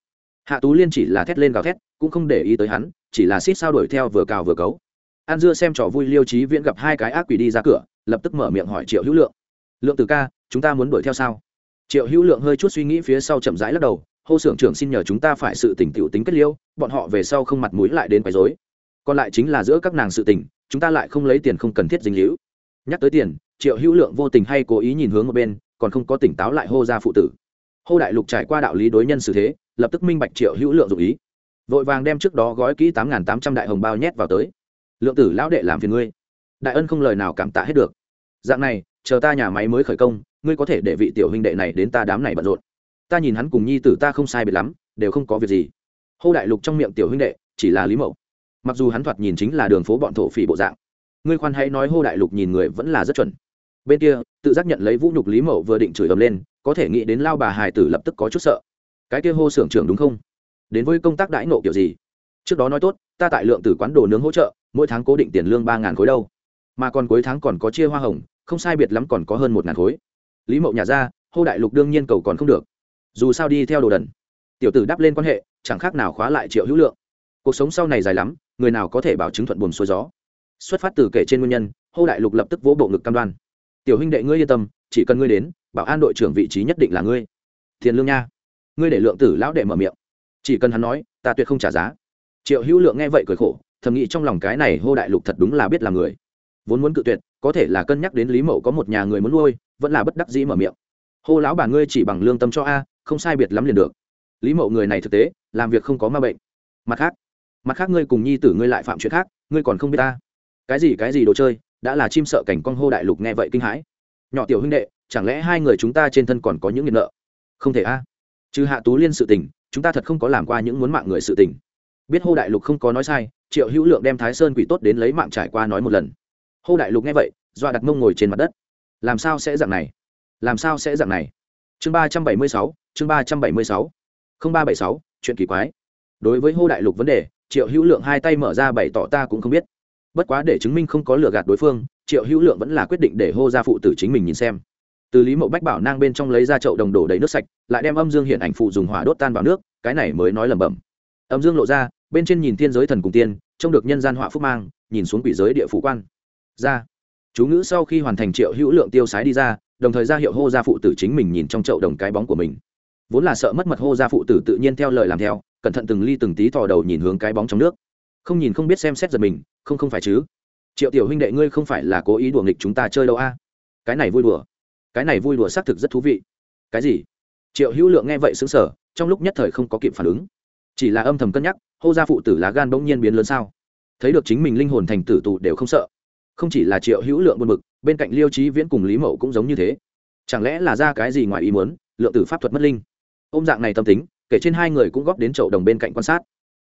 hạ tú liên chỉ là thét lên gào thét, cũng không để ý tới hắn, chỉ là xít sao đuổi theo vừa cào vừa cấu. An dưa xem trò vui liêu trí viễn gặp hai cái ác quỷ đi ra cửa, lập tức mở miệng hỏi triệu hữu lượng. Lượng từ ca, chúng ta muốn đuổi theo sao? Triệu hữu lượng hơi chút suy nghĩ phía sau chậm rãi lắc đầu, hô xưởng trưởng xin nhờ chúng ta phải sự tỉnh tiểu tính kết liêu, bọn họ về sau không mặt mũi lại đến quấy rối. Còn lại chính là giữa các nàng sự tình, chúng ta lại không lấy tiền không cần thiết dính hữu nhắc tới tiền, triệu hữu lượng vô tình hay cố ý nhìn hướng một bên, còn không có tỉnh táo lại hô ra phụ tử. Hô đại lục trải qua đạo lý đối nhân xử thế lập tức minh bạch triệu hữu lượng dụ ý. Vội vàng đem trước đó gói kỹ tám nghìn tám trăm đại hồng bao nhét vào tới. Lượng tử lão đệ làm phiền ngươi. Đại ân không lời nào cảm tạ hết được. Dạng này, chờ ta nhà máy mới khởi công, ngươi có thể để vị tiểu huynh đệ này đến ta đám này bận rộn. Ta nhìn hắn cùng nhi tử ta không sai biệt lắm, đều không có việc gì. Hô đại lục trong miệng tiểu huynh đệ, chỉ là lý mậu. Mặc dù hắn thoạt nhìn chính là đường phố bọn thổ phỉ bộ dạng, ngươi khoan hãy nói hô đại lục nhìn người vẫn là rất chuẩn. Bên kia, tự giác nhận lấy vũ nhục lý mậu vừa định chửi ầm lên, có thể nghĩ đến lao bà hài tử lập tức có chút sợ cái kia hô xưởng trưởng đúng không? Đến với công tác đãi nộ kiểu gì? Trước đó nói tốt, ta tại lượng tử quán đồ nướng hỗ trợ, mỗi tháng cố định tiền lương ba ngàn khối đâu. Mà còn cuối tháng còn có chia hoa hồng, không sai biệt lắm còn có hơn một ngàn khối. Lý mậu nhà ra, hô đại lục đương nhiên cầu còn không được. Dù sao đi theo đồ đần. Tiểu tử đáp lên quan hệ, chẳng khác nào khóa lại triệu hữu lượng. Cuộc sống sau này dài lắm, người nào có thể bảo chứng thuận buồn xuôi gió. Xuất phát từ kể trên nguyên nhân, hô đại lục lập tức vỗ bộ ngực cam đoan. Tiểu huynh đệ ngươi yên tâm, chỉ cần ngươi đến, bảo an đội trưởng vị trí nhất định là ngươi. Tiền lương nha ngươi để lượng tử lão đệ mở miệng. Chỉ cần hắn nói, ta tuyệt không trả giá. Triệu hữu lượng nghe vậy cười khổ, thầm nghĩ trong lòng cái này hô đại lục thật đúng là biết là người. Vốn muốn cự tuyệt, có thể là cân nhắc đến lý mậu có một nhà người muốn nuôi, vẫn là bất đắc dĩ mở miệng. Hô lão bà ngươi chỉ bằng lương tâm cho a, không sai biệt lắm liền được. Lý mậu người này thực tế, làm việc không có ma bệnh. Mặt khác mặt khác ngươi cùng nhi tử ngươi lại phạm chuyện khác, ngươi còn không biết ta. Cái gì cái gì đồ chơi, đã là chim sợ cảnh con hô đại lục nghe vậy kinh hãi. Nhỏ tiểu huynh đệ, chẳng lẽ hai người chúng ta trên thân còn có những nghiện nợ? Không thể a. à? Trừ hạ tú liên sự tình, chúng ta thật không có làm qua những muốn mạng người sự tình. Biết hô đại lục không có nói sai, triệu hữu lượng đem thái sơn quỷ tốt đến lấy mạng trải qua nói một lần. Hô đại lục nghe vậy doa đặt mông ngồi trên mặt đất. Làm sao sẽ dạng này? Làm sao sẽ dạng này? Chương ba trăm bảy mươi sáu, chương ba trăm bảy mươi sáu. Không ba bảy sáu, chuyện kỳ quái. Đối với hô đại lục vấn đề, triệu hữu lượng hai tay mở ra bày tỏ ta cũng không biết. Bất quá để chứng minh không có lừa gạt đối phương, triệu hữu lượng vẫn là quyết định để hô ra phụ tử chính mình nhìn xem từ lý mậu bách bảo nang bên trong lấy ra chậu đồng đổ đầy nước sạch, lại đem âm dương hiện ảnh phụ dùng hỏa đốt tan vào nước, cái này mới nói lẩm bẩm. Âm dương lộ ra, bên trên nhìn thiên giới thần cùng tiên, trông được nhân gian họa phúc mang, nhìn xuống quỷ giới địa phủ quan. Ra. Chú ngữ sau khi hoàn thành triệu hữu lượng tiêu sái đi ra, đồng thời ra hiệu hô gia phụ tử chính mình nhìn trong chậu đồng cái bóng của mình. Vốn là sợ mất mật hô gia phụ tử tự nhiên theo lời làm theo, cẩn thận từng ly từng tí thò đầu nhìn hướng cái bóng trong nước. Không nhìn không biết xem xét giật mình, không không phải chứ. Triệu tiểu huynh đệ ngươi không phải là cố ý đùa nghịch chúng ta chơi đâu a? Cái này vui đùa cái này vui đùa xác thực rất thú vị. Cái gì? Triệu hữu lượng nghe vậy xứng sở trong lúc nhất thời không có kịp phản ứng. Chỉ là âm thầm cân nhắc, hô ra phụ tử lá gan bỗng nhiên biến lớn sao? Thấy được chính mình linh hồn thành tử tù đều không sợ. Không chỉ là triệu hữu lượng buồn bực, bên cạnh liêu trí viễn cùng lý mậu cũng giống như thế. Chẳng lẽ là ra cái gì ngoài ý muốn, lượng tử pháp thuật mất linh? Ôm dạng này tâm tính, kể trên hai người cũng góp đến chậu đồng bên cạnh quan sát.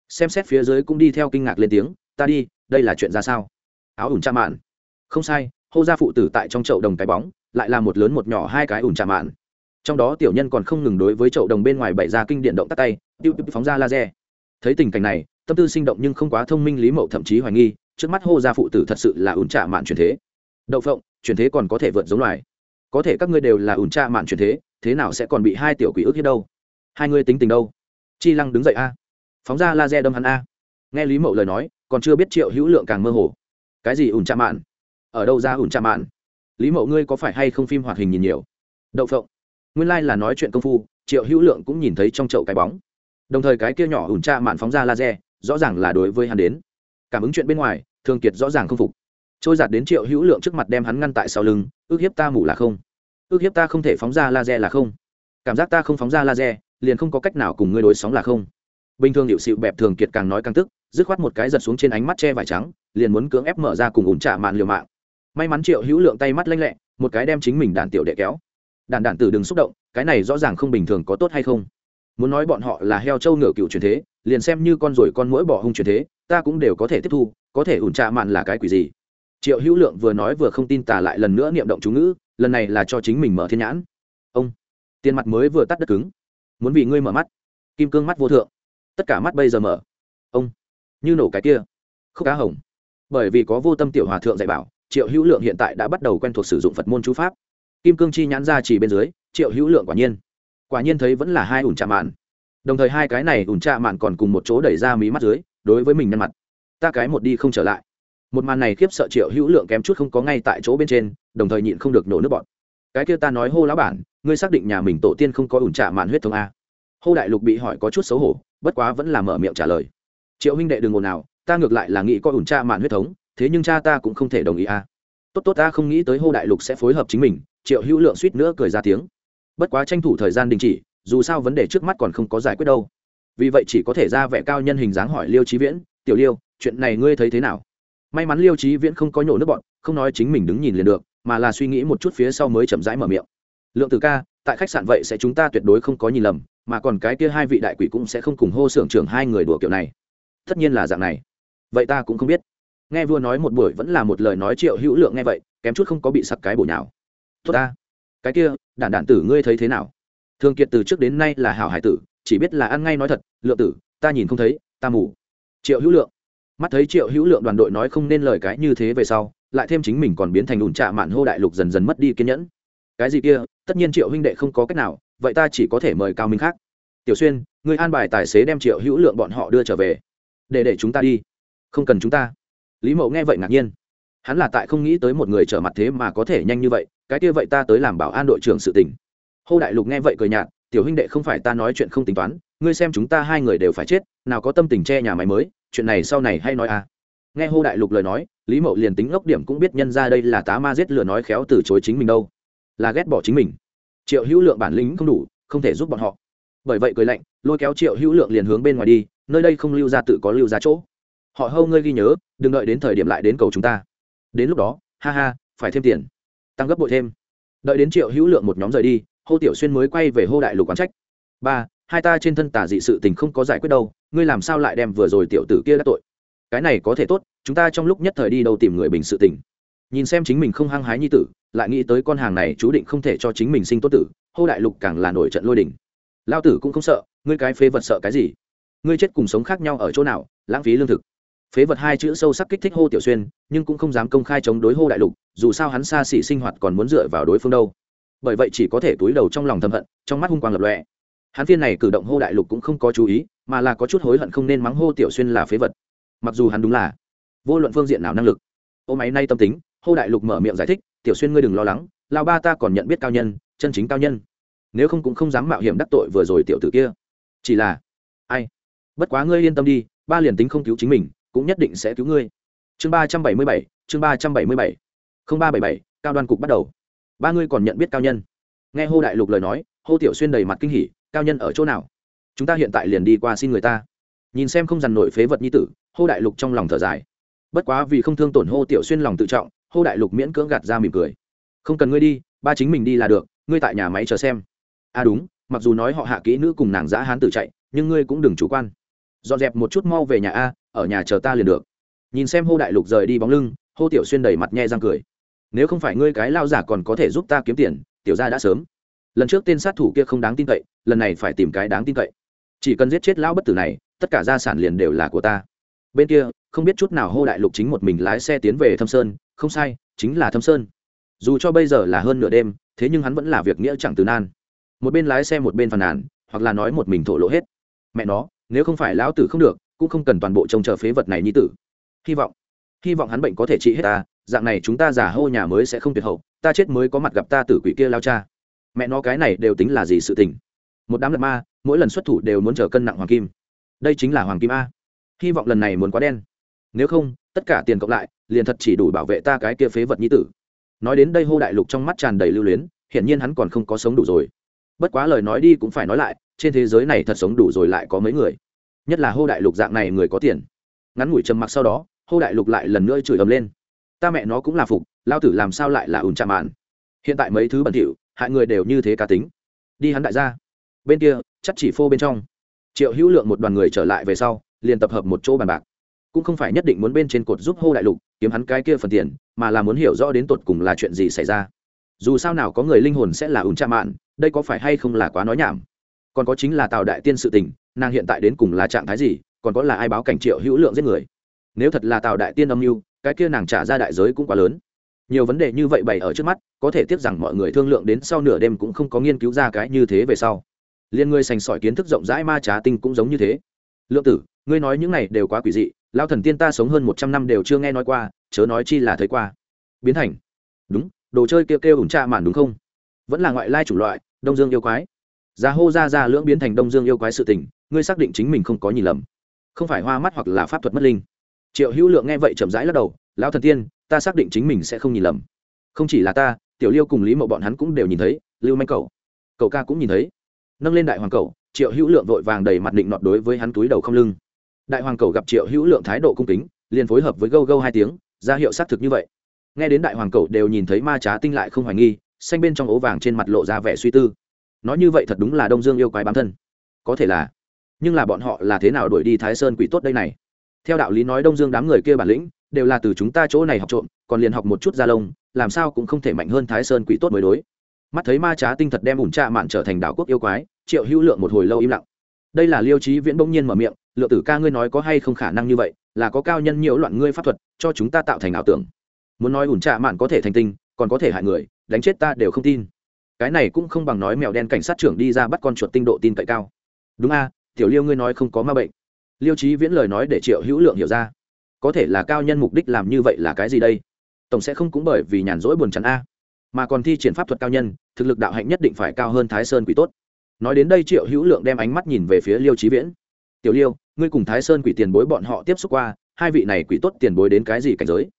Xem xét phía dưới cũng đi theo kinh ngạc lên tiếng, ta đi, đây là chuyện ra sao? Áo ủn cha mạn. Không sai hô ra phụ tử tại trong chậu đồng cái bóng, lại là một lớn một nhỏ hai cái ủn trà mạn. Trong đó tiểu nhân còn không ngừng đối với chậu đồng bên ngoài bày ra kinh điện động tắt tay, tiêu tiêu phóng ra laser. Thấy tình cảnh này, tâm tư sinh động nhưng không quá thông minh lý mậu thậm chí hoài nghi, trước mắt hô gia phụ tử thật sự là ủn trà mạn truyền thế. Đậu phộng truyền thế còn có thể vượt giống loài. Có thể các ngươi đều là ủn trà mạn truyền thế thế nào sẽ còn bị hai tiểu quỷ ước hết đâu? Hai ngươi tính tình đâu? Chi lăng đứng dậy a. Phóng ra laser đâm hắn a. Nghe lý mậu lời nói, còn chưa biết triệu hữu lượng càng mơ hồ. Cái gì ủn trà mạn? Ở đâu ra ủn trạ mạn? Lý mậu ngươi có phải hay không phim hoạt hình nhìn nhiều? Đậu phộng. Nguyên lai、like、là nói chuyện công phu, triệu hữu lượng cũng nhìn thấy trong chậu cái bóng. Đồng thời cái kia nhỏ ủn tra mạn phóng ra laser, rõ ràng là đối với hắn đến. Cảm ứng chuyện bên ngoài thường kiệt rõ ràng không phục. Trôi giạt đến triệu hữu lượng trước mặt đem hắn ngăn tại sau lưng, ước hiếp ta mủ là không. Ước hiếp ta không thể phóng ra laser là không. Cảm giác ta không phóng ra laser, liền không có cách nào cùng ngươi đối sóng là không. Bình thường điệu xịu bẹp thường kiệt càng nói càng tức, dứt khoát một cái giật xuống trên ánh mắt che vải trắng, liền muốn cưỡng ép mở ra cùng ủn trả mạn liều mạng may mắn triệu hữu lượng tay mắt lanh lẹ, một cái đem chính mình đàn tiểu đệ kéo. Đàn đàn tử đừng xúc động, cái này rõ ràng không bình thường có tốt hay không? Muốn nói bọn họ là heo trâu ngựa cựu truyền thế, liền xem như con rồi con mũi bỏ hung truyền thế, ta cũng đều có thể tiếp thu, có thể ủn trạ mạn là cái quỷ gì? Triệu hữu lượng vừa nói vừa không tin tả lại lần nữa niệm động chú ngữ, lần này là cho chính mình mở thiên nhãn. Ông, tiền mặt mới vừa tắt đất cứng. Muốn vì ngươi mở mắt. Kim cương mắt vô thượng. Tất cả mắt bây giờ mở. Ông, như nổ cái kia. Khúc cá hồng. Bởi vì có vô tâm tiểu hòa thượng dạy bảo triệu hữu lượng hiện tại đã bắt đầu quen thuộc sử dụng phật môn chú pháp. Kim cương chi nhãn ra chỉ bên dưới, triệu hữu lượng quả nhiên. Quả nhiên thấy vẫn là hai ủn trà mạn. Đồng thời hai cái này ủn trà mạn còn cùng một chỗ đẩy ra mí mắt dưới, đối với mình nhăn mặt. Ta cái một đi không trở lại. Một màn này khiếp sợ triệu hữu lượng kém chút không có ngay tại chỗ bên trên, đồng thời nhịn không được nổ nước bọn cái kia ta nói hô lão bản, ngươi xác định nhà mình tổ tiên không có ủn trà mạn huyết thống a. Hô đại lục bị hỏi có chút xấu hổ, bất quá vẫn là mở miệng trả lời. Triệu huynh đệ đừng ồn nào ta ngược lại là nghĩ có ủn trà mạn huyết thống thế nhưng cha ta cũng không thể đồng ý a tốt tốt ta không nghĩ tới hô đại lục sẽ phối hợp chính mình, triệu hữu lượng suýt nữa cười ra tiếng. Bất quá tranh thủ thời gian đình chỉ, dù sao vấn đề trước mắt còn không có giải quyết đâu. Vì vậy chỉ có thể ra vẻ cao nhân hình dáng hỏi liêu trí viễn, tiểu liêu, chuyện này ngươi thấy thế nào? May mắn liêu trí viễn không có nhổ nước bọn, không nói chính mình đứng nhìn liền được, mà là suy nghĩ một chút phía sau mới chậm rãi mở miệng. Lượng từ ca, tại khách sạn vậy sẽ chúng ta tuyệt đối không có nhìn lầm, mà còn cái kia hai vị đại quỷ cũng sẽ không cùng hô xưởng trưởng hai người đùa kiểu này. Tất nhiên là dạng này. Vậy ta cũng không biết nghe vua nói một buổi vẫn là một lời nói triệu hữu lượng nghe vậy, kém chút không có bị sặc cái bổ nhào. Tốt ta. Cái kia, đản đản tử ngươi thấy thế nào? Thường kiệt từ trước đến nay là hảo hải tử, chỉ biết là ăn ngay nói thật, lượng tử, ta nhìn không thấy, ta mù. Triệu hữu lượng. Mắt thấy triệu hữu lượng đoàn đội nói không nên lời cái như thế về sau, lại thêm chính mình còn biến thành ủn trạ mạn hô đại lục dần dần mất đi kiên nhẫn. Cái gì kia, tất nhiên triệu huynh đệ không có cách nào, vậy ta chỉ có thể mời cao minh khác. Tiểu xuyên người an bài tài xế đem triệu hữu lượng bọn họ đưa trở về. Để để chúng ta đi. Không cần chúng ta lý mậu nghe vậy ngạc nhiên. Hắn là tại không nghĩ tới một người trở mặt thế mà có thể nhanh như vậy, cái kia vậy ta tới làm bảo an đội trưởng sự tình. Hô đại lục nghe vậy cười nhạt, tiểu huynh đệ không phải ta nói chuyện không tính toán, ngươi xem chúng ta hai người đều phải chết, nào có tâm tình che nhà máy mới, chuyện này sau này hay nói à. Nghe hô đại lục lời nói, lý mậu liền tính ngốc điểm cũng biết nhân ra đây là tá ma giết lừa nói khéo từ chối chính mình đâu. Là ghét bỏ chính mình. Triệu hữu lượng bản lĩnh không đủ, không thể giúp bọn họ. Bởi vậy cười lạnh, lôi kéo triệu hữu lượng liền hướng bên ngoài đi, nơi đây không lưu ra tự có lưu ra chỗ họ hâu ngươi ghi nhớ, đừng đợi đến thời điểm lại đến cầu chúng ta. Đến lúc đó, ha ha, phải thêm tiền. Tăng gấp bội thêm. Đợi đến triệu hữu lượng một nhóm rời đi, hô tiểu xuyên mới quay về hô đại lục quán trách. Ba, hai ta trên thân tả dị sự tình không có giải quyết đâu, ngươi làm sao lại đem vừa rồi tiểu tử kia đã tội? Cái này có thể tốt, chúng ta trong lúc nhất thời đi đâu tìm người bình sự tình. Nhìn xem chính mình không hăng hái như tử, lại nghĩ tới con hàng này chú định không thể cho chính mình sinh tốt tử, hô đại lục càng là nổi trận lôi đình. Lao tử cũng không sợ, ngươi cái phế vật sợ cái gì? Ngươi chết cùng sống khác nhau ở chỗ nào, lãng phí lương thực phế vật hai chữ sâu sắc kích thích hô tiểu xuyên, nhưng cũng không dám công khai chống đối hô đại lục, dù sao hắn xa xỉ sinh hoạt còn muốn dựa vào đối phương đâu. Bởi vậy chỉ có thể túi đầu trong lòng thầm hận, trong mắt hung quang lập lọe hắn phiên này cử động hô đại lục cũng không có chú ý, mà là có chút hối hận không nên mắng hô tiểu xuyên là phế vật. Mặc dù hắn đúng là vô luận phương diện nào năng lực. Ô máy nay tâm tính, hô đại lục mở miệng giải thích, tiểu xuyên ngươi đừng lo lắng lao ba ta còn nhận biết cao nhân, chân chính cao nhân. Nếu không cũng không dám mạo hiểm đắc tội vừa rồi tiểu tử kia. Chỉ là, ai? Bất quá ngươi yên tâm đi, ba liền tính không cứu chính mình cũng nhất định sẽ cứu ngươi. Chương ba trăm bảy mươi bảy, chương ba trăm bảy mươi bảy. Không ba bảy bảy, cao đoàn cục bắt đầu. Ba ngươi còn nhận biết cao nhân? Nghe hô đại lục lời nói, hô tiểu xuyên đầy mặt kinh hỉ, cao nhân ở chỗ nào? Chúng ta hiện tại liền đi qua xin người ta. Nhìn xem không dằn nổi phế vật nhi tử, hô đại lục trong lòng thở dài. Bất quá vì không thương tổn hô tiểu xuyên lòng tự trọng, hô đại lục miễn cưỡng gạt ra mỉm cười. Không cần ngươi đi, ba chính mình đi là được, ngươi tại nhà máy chờ xem. À đúng, mặc dù nói họ hạ kỹ nữ cùng nàng giã hán tử chạy, nhưng ngươi cũng đừng chủ quan. Dọn dẹp một chút mau về nhà a ở nhà chờ ta liền được. Nhìn xem hô đại lục rời đi bóng lưng, hô tiểu xuyên đầy mặt nhe răng cười. Nếu không phải ngươi cái lao giả còn có thể giúp ta kiếm tiền, tiểu ra đã sớm. Lần trước tên sát thủ kia không đáng tin cậy, lần này phải tìm cái đáng tin cậy. Chỉ cần giết chết lão bất tử này, tất cả gia sản liền đều là của ta. Bên kia, không biết chút nào hô đại lục chính một mình lái xe tiến về thâm sơn, không sai, chính là thâm sơn. Dù cho bây giờ là hơn nửa đêm, thế nhưng hắn vẫn là việc nghĩa chẳng từ nan. Một bên lái xe một bên phàn nàn, hoặc là nói một mình thổ lộ hết. Mẹ nó, nếu không phải lão tử không được cũng không cần toàn bộ trông chờ phế vật này như tử. Hy vọng hy vọng hắn bệnh có thể trị hết ta, dạng này chúng ta giả hô nhà mới sẽ không tuyệt hậu, ta chết mới có mặt gặp ta tử quỷ kia lao cha. Mẹ nó cái này đều tính là gì sự tình? Một đám lật ma, mỗi lần xuất thủ đều muốn chờ cân nặng hoàng kim. Đây chính là hoàng kim a. Hy vọng lần này muốn quá đen. Nếu không, tất cả tiền cộng lại, liền thật chỉ đủ bảo vệ ta cái kia phế vật nhi tử. Nói đến đây hô đại lục trong mắt tràn đầy lưu luyến, hiển nhiên hắn còn không có sống đủ rồi. Bất quá lời nói đi cũng phải nói lại, trên thế giới này thật sống đủ rồi lại có mấy người nhất là hô đại lục dạng này người có tiền. Ngắn ngủi trầm mặc sau đó, hô đại lục lại lần nữa chửi ầm lên. Ta mẹ nó cũng là phục, lao tử làm sao lại là ủn chạm mạn? Hiện tại mấy thứ bẩn thỉu, hại người đều như thế cá tính. Đi hắn đại gia. Bên kia, chắc chỉ phô bên trong. Triệu hữu lượng một đoàn người trở lại về sau, liền tập hợp một chỗ bàn bạc. Cũng không phải nhất định muốn bên trên cột giúp hô đại lục, kiếm hắn cái kia phần tiền, mà là muốn hiểu rõ đến tột cùng là chuyện gì xảy ra. Dù sao nào có người linh hồn sẽ là ủn chạm mạn, đây có phải hay không là quá nói nhảm? Còn có chính là tào đại tiên sự tình, nàng hiện tại đến cùng là trạng thái gì, còn có là ai báo cảnh triệu hữu lượng giết người? Nếu thật là tào đại tiên âm mưu, cái kia nàng trả ra đại giới cũng quá lớn. Nhiều vấn đề như vậy bày ở trước mắt, có thể tiếc rằng mọi người thương lượng đến sau nửa đêm cũng không có nghiên cứu ra cái như thế về sau. Liên ngươi sành sỏi kiến thức rộng rãi ma trá tinh cũng giống như thế. Lượng tử, ngươi nói những này đều quá quỷ dị lao thần tiên ta sống hơn một trăm năm đều chưa nghe nói qua, chớ nói chi là thấy qua. Biến thành. Đúng, đồ chơi kêu kêu ủn tra màn đúng không? Vẫn là ngoại lai chủng loại, đông dương yêu quái già hô ra ra lưỡng biến thành đông dương yêu quái sự tình, ngươi xác định chính mình không có nhìn lầm. Không phải hoa mắt hoặc là pháp thuật mất linh. Triệu hữu lượng nghe vậy chậm rãi lắc đầu, lão thần tiên, ta xác định chính mình sẽ không nhìn lầm. Không chỉ là ta, tiểu liêu cùng lý mậu bọn hắn cũng đều nhìn thấy, lưu manh cậu cậu ca cũng nhìn thấy. Nâng lên đại hoàng cậu, triệu hữu lượng vội vàng đầy mặt định nọt đối với hắn túi đầu không lưng. Đại hoàng cậu gặp triệu hữu lượng thái độ cung kính, liền phối hợp với gâu gâu hai tiếng, ra hiệu xác thực như vậy. Nghe đến đại hoàng cậu đều nhìn thấy ma trá tinh lại không hoài nghi, xanh bên trong ố vàng trên mặt lộ ra vẻ suy tư nói như vậy thật đúng là đông dương yêu quái bám thân. Có thể là, nhưng là bọn họ là thế nào đuổi đi thái sơn quỷ tốt đây này? Theo đạo lý nói đông dương đám người kia bản lĩnh, đều là từ chúng ta chỗ này học trộm, còn liền học một chút da lông, làm sao cũng không thể mạnh hơn thái sơn quỷ tốt mới đối. Mắt thấy ma trá tinh thật đem ủn trạ mạn trở thành đảo quốc yêu quái, triệu hữu lượng một hồi lâu im lặng. Đây là liêu trí viễn bỗng nhiên mở miệng, lượng tử ca ngươi nói có hay không khả năng như vậy, là có cao nhân nhiễu loạn ngươi pháp thuật, cho chúng ta tạo thành ảo tưởng. Muốn nói ủn trạ mạn có thể thành tinh, còn có thể hại người, đánh chết ta đều không tin cái này cũng không bằng nói mèo đen cảnh sát trưởng đi ra bắt con chuột tinh độ tin cậy cao. Đúng a, tiểu liêu ngươi nói không có ma bệnh. Liêu trí viễn lời nói để triệu hữu lượng hiểu ra. Có thể là cao nhân mục đích làm như vậy là cái gì đây? Tổng sẽ không cũng bởi vì nhàn rỗi buồn chắn a. Mà còn thi triển pháp thuật cao nhân, thực lực đạo hạnh nhất định phải cao hơn thái sơn quỷ tốt. Nói đến đây triệu hữu lượng đem ánh mắt nhìn về phía liêu trí viễn. Tiểu liêu, ngươi cùng thái sơn quỷ tiền bối bọn họ tiếp xúc qua, hai vị này quỷ tốt tiền bối đến cái gì cảnh giới?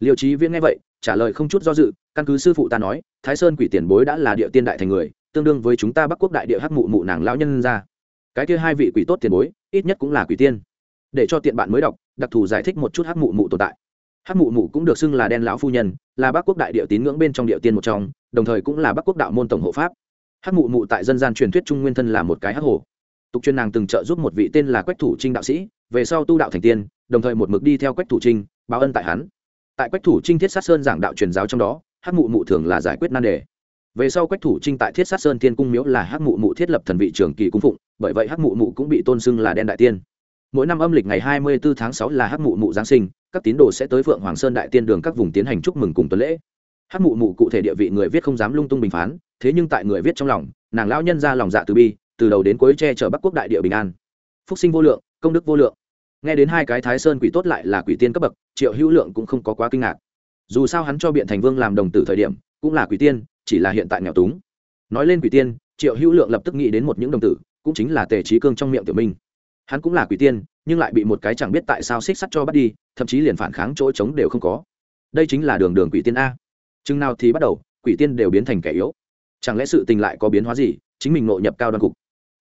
Liêu trí viễn nghe vậy, trả lời không chút do dự, căn cứ sư phụ ta nói thái sơn quỷ tiền bối đã là địa tiên đại thành người, tương đương với chúng ta bắc quốc đại địa hắc mụ mụ nàng lão nhân ra. Cái kia hai vị quỷ tốt tiền bối, ít nhất cũng là quỷ tiên. Để cho tiện bạn mới đọc, đặc thù giải thích một chút hắc mụ mụ tồn tại. Hắc mụ mụ cũng được xưng là đen lão phu nhân, là bắc quốc đại địa tín ngưỡng bên trong địa tiên một trong, đồng thời cũng là bắc quốc đạo môn tổng hộ pháp. Hắc mụ mụ tại dân gian truyền thuyết trung nguyên thân là một cái hắc hồ. Tục chuyên nàng từng trợ giúp một vị tên là quách thủ trinh đạo sĩ, về sau tu đạo thành tiên, đồng thời một mực đi theo quách thủ trinh, báo ân tại hắn. Tại quách thủ trinh thiết sát sơn giảng đạo truyền giáo trong đó hắc mụ mụ thường là giải quyết nan đề. Về sau quách thủ trinh tại thiết sát sơn thiên cung miếu là hắc mụ mụ thiết lập thần vị trường kỳ cung phụng, bởi vậy hắc mụ mụ cũng bị tôn xưng là đen đại tiên. Mỗi năm âm lịch ngày hai mươi bốn tháng sáu là hắc mụ mụ giáng sinh, các tín đồ sẽ tới phượng hoàng sơn đại tiên đường các vùng tiến hành chúc mừng cùng tuần lễ. Hắc mụ mụ cụ thể địa vị người viết không dám lung tung bình phán, thế nhưng tại người viết trong lòng, nàng lão nhân ra lòng dạ từ bi, từ đầu đến cuối che chở bắc quốc đại địa bình an. Phúc sinh vô lượng, công đức vô lượng. Nghe đến hai cái thái sơn quỷ tốt lại là quỷ tiên cấp bậc, triệu hữu lượng cũng không có quá kinh ngạc dù sao hắn cho biện thành vương làm đồng tử thời điểm, cũng là quỷ tiên, chỉ là hiện tại nghèo túng. Nói lên quỷ tiên, triệu hữu lượng lập tức nghĩ đến một những đồng tử, cũng chính là tề trí cương trong miệng tiểu minh. Hắn cũng là quỷ tiên, nhưng lại bị một cái chẳng biết tại sao xích sắt cho bắt đi, thậm chí liền phản kháng chỗ trống đều không có. Đây chính là đường đường quỷ tiên a. Chừng nào thì bắt đầu, quỷ tiên đều biến thành kẻ yếu. Chẳng lẽ sự tình lại có biến hóa gì? Chính mình nội nhập cao đoan cục.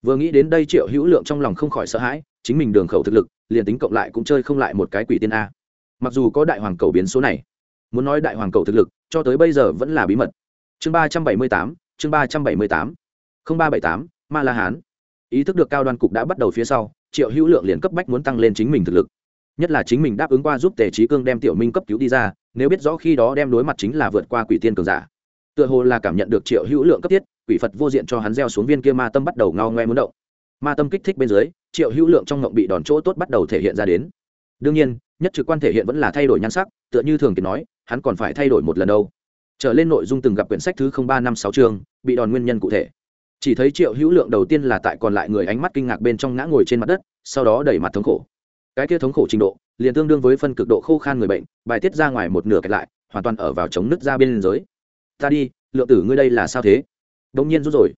Vừa nghĩ đến đây triệu hữu lượng trong lòng không khỏi sợ hãi, chính mình đường khẩu thực lực, liền tính cộng lại cũng chơi không lại một cái quỷ tiên a. Mặc dù có đại hoàng cầu biến số này muốn nói đại hoàng cầu thực lực, cho tới bây giờ vẫn là bí mật. Chương ba trăm bảy mươi tám, chương ba trăm bảy mươi tám. Không ba bảy tám, ma la hán. Ý thức được cao đoan cục đã bắt đầu phía sau, triệu hữu lượng liền cấp bách muốn tăng lên chính mình thực lực. Nhất là chính mình đáp ứng qua giúp tề trí cương đem tiểu minh cấp cứu đi ra, nếu biết rõ khi đó đem đối mặt chính là vượt qua quỷ tiên cường giả. Tựa hồ là cảm nhận được triệu hữu lượng cấp thiết, quỷ phật vô diện cho hắn gieo xuống viên kia ma tâm bắt đầu ngao ngoe muốn động. Ma tâm kích thích bên dưới, triệu hữu lượng trong ngộng bị đòn chỗ tốt bắt đầu thể hiện ra đến. Đương nhiên, nhất trực quan thể hiện vẫn là thay đổi nhan sắc, tựa như thường kiệt nói hắn còn phải thay đổi một lần đâu. Trở lên nội dung từng gặp quyển sách thứ ba năm sáu chương, bị đòn nguyên nhân cụ thể. Chỉ thấy triệu hữu lượng đầu tiên là tại còn lại người ánh mắt kinh ngạc bên trong ngã ngồi trên mặt đất, sau đó đẩy mặt thống khổ. Cái kia thống khổ trình độ, liền tương đương với phân cực độ khô khan người bệnh, bài tiết ra ngoài một nửa kẹt lại, hoàn toàn ở vào chống nứt ra bên giới. Ta đi, lượng tử ngươi đây là sao thế? Đông nhiên rút rồi.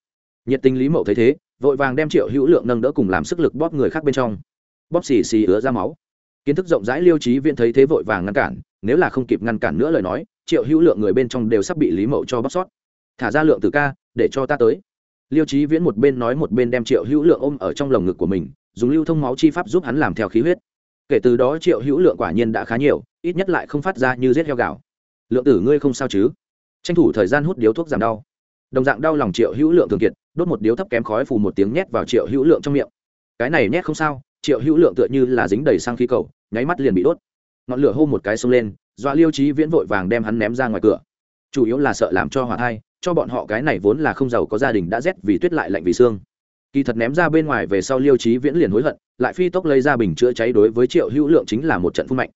Nhiệt tình lý mậu thấy thế, vội vàng đem triệu hữu lượng nâng đỡ cùng làm sức lực bóp người khác bên trong. Bóp xì xì ứa ra máu. Kiến thức rộng rãi liêu trí viễn thấy thế vội vàng ngăn cản nếu là không kịp ngăn cản nữa lời nói, triệu hữu lượng người bên trong đều sắp bị lý mậu cho bóc sót. Thả ra lượng từ ca, để cho ta tới. Liêu trí viễn một bên nói một bên đem triệu hữu lượng ôm ở trong lồng ngực của mình, dùng lưu thông máu chi pháp giúp hắn làm theo khí huyết. Kể từ đó triệu hữu lượng quả nhiên đã khá nhiều, ít nhất lại không phát ra như rết heo gạo. Lượng tử ngươi không sao chứ? Tranh thủ thời gian hút điếu thuốc giảm đau. Đồng dạng đau lòng triệu hữu lượng thường kiệt, đốt một điếu thấp kém khói phù một tiếng nhét vào triệu hữu lượng trong miệng. Cái này nhét không sao, triệu hữu lượng tựa như là dính đầy sang khí cầu, nháy mắt liền bị đốt ngọn lửa hô một cái xông lên dọa liêu trí viễn vội vàng đem hắn ném ra ngoài cửa. Chủ yếu là sợ làm cho hỏa thai, cho bọn họ cái này vốn là không giàu có gia đình đã rét vì tuyết lại lạnh vì xương. Kỳ thật ném ra bên ngoài về sau liêu trí viễn liền hối hận, lại phi tốc lấy ra bình chữa cháy đối với triệu hữu lượng chính là một trận phun mạnh.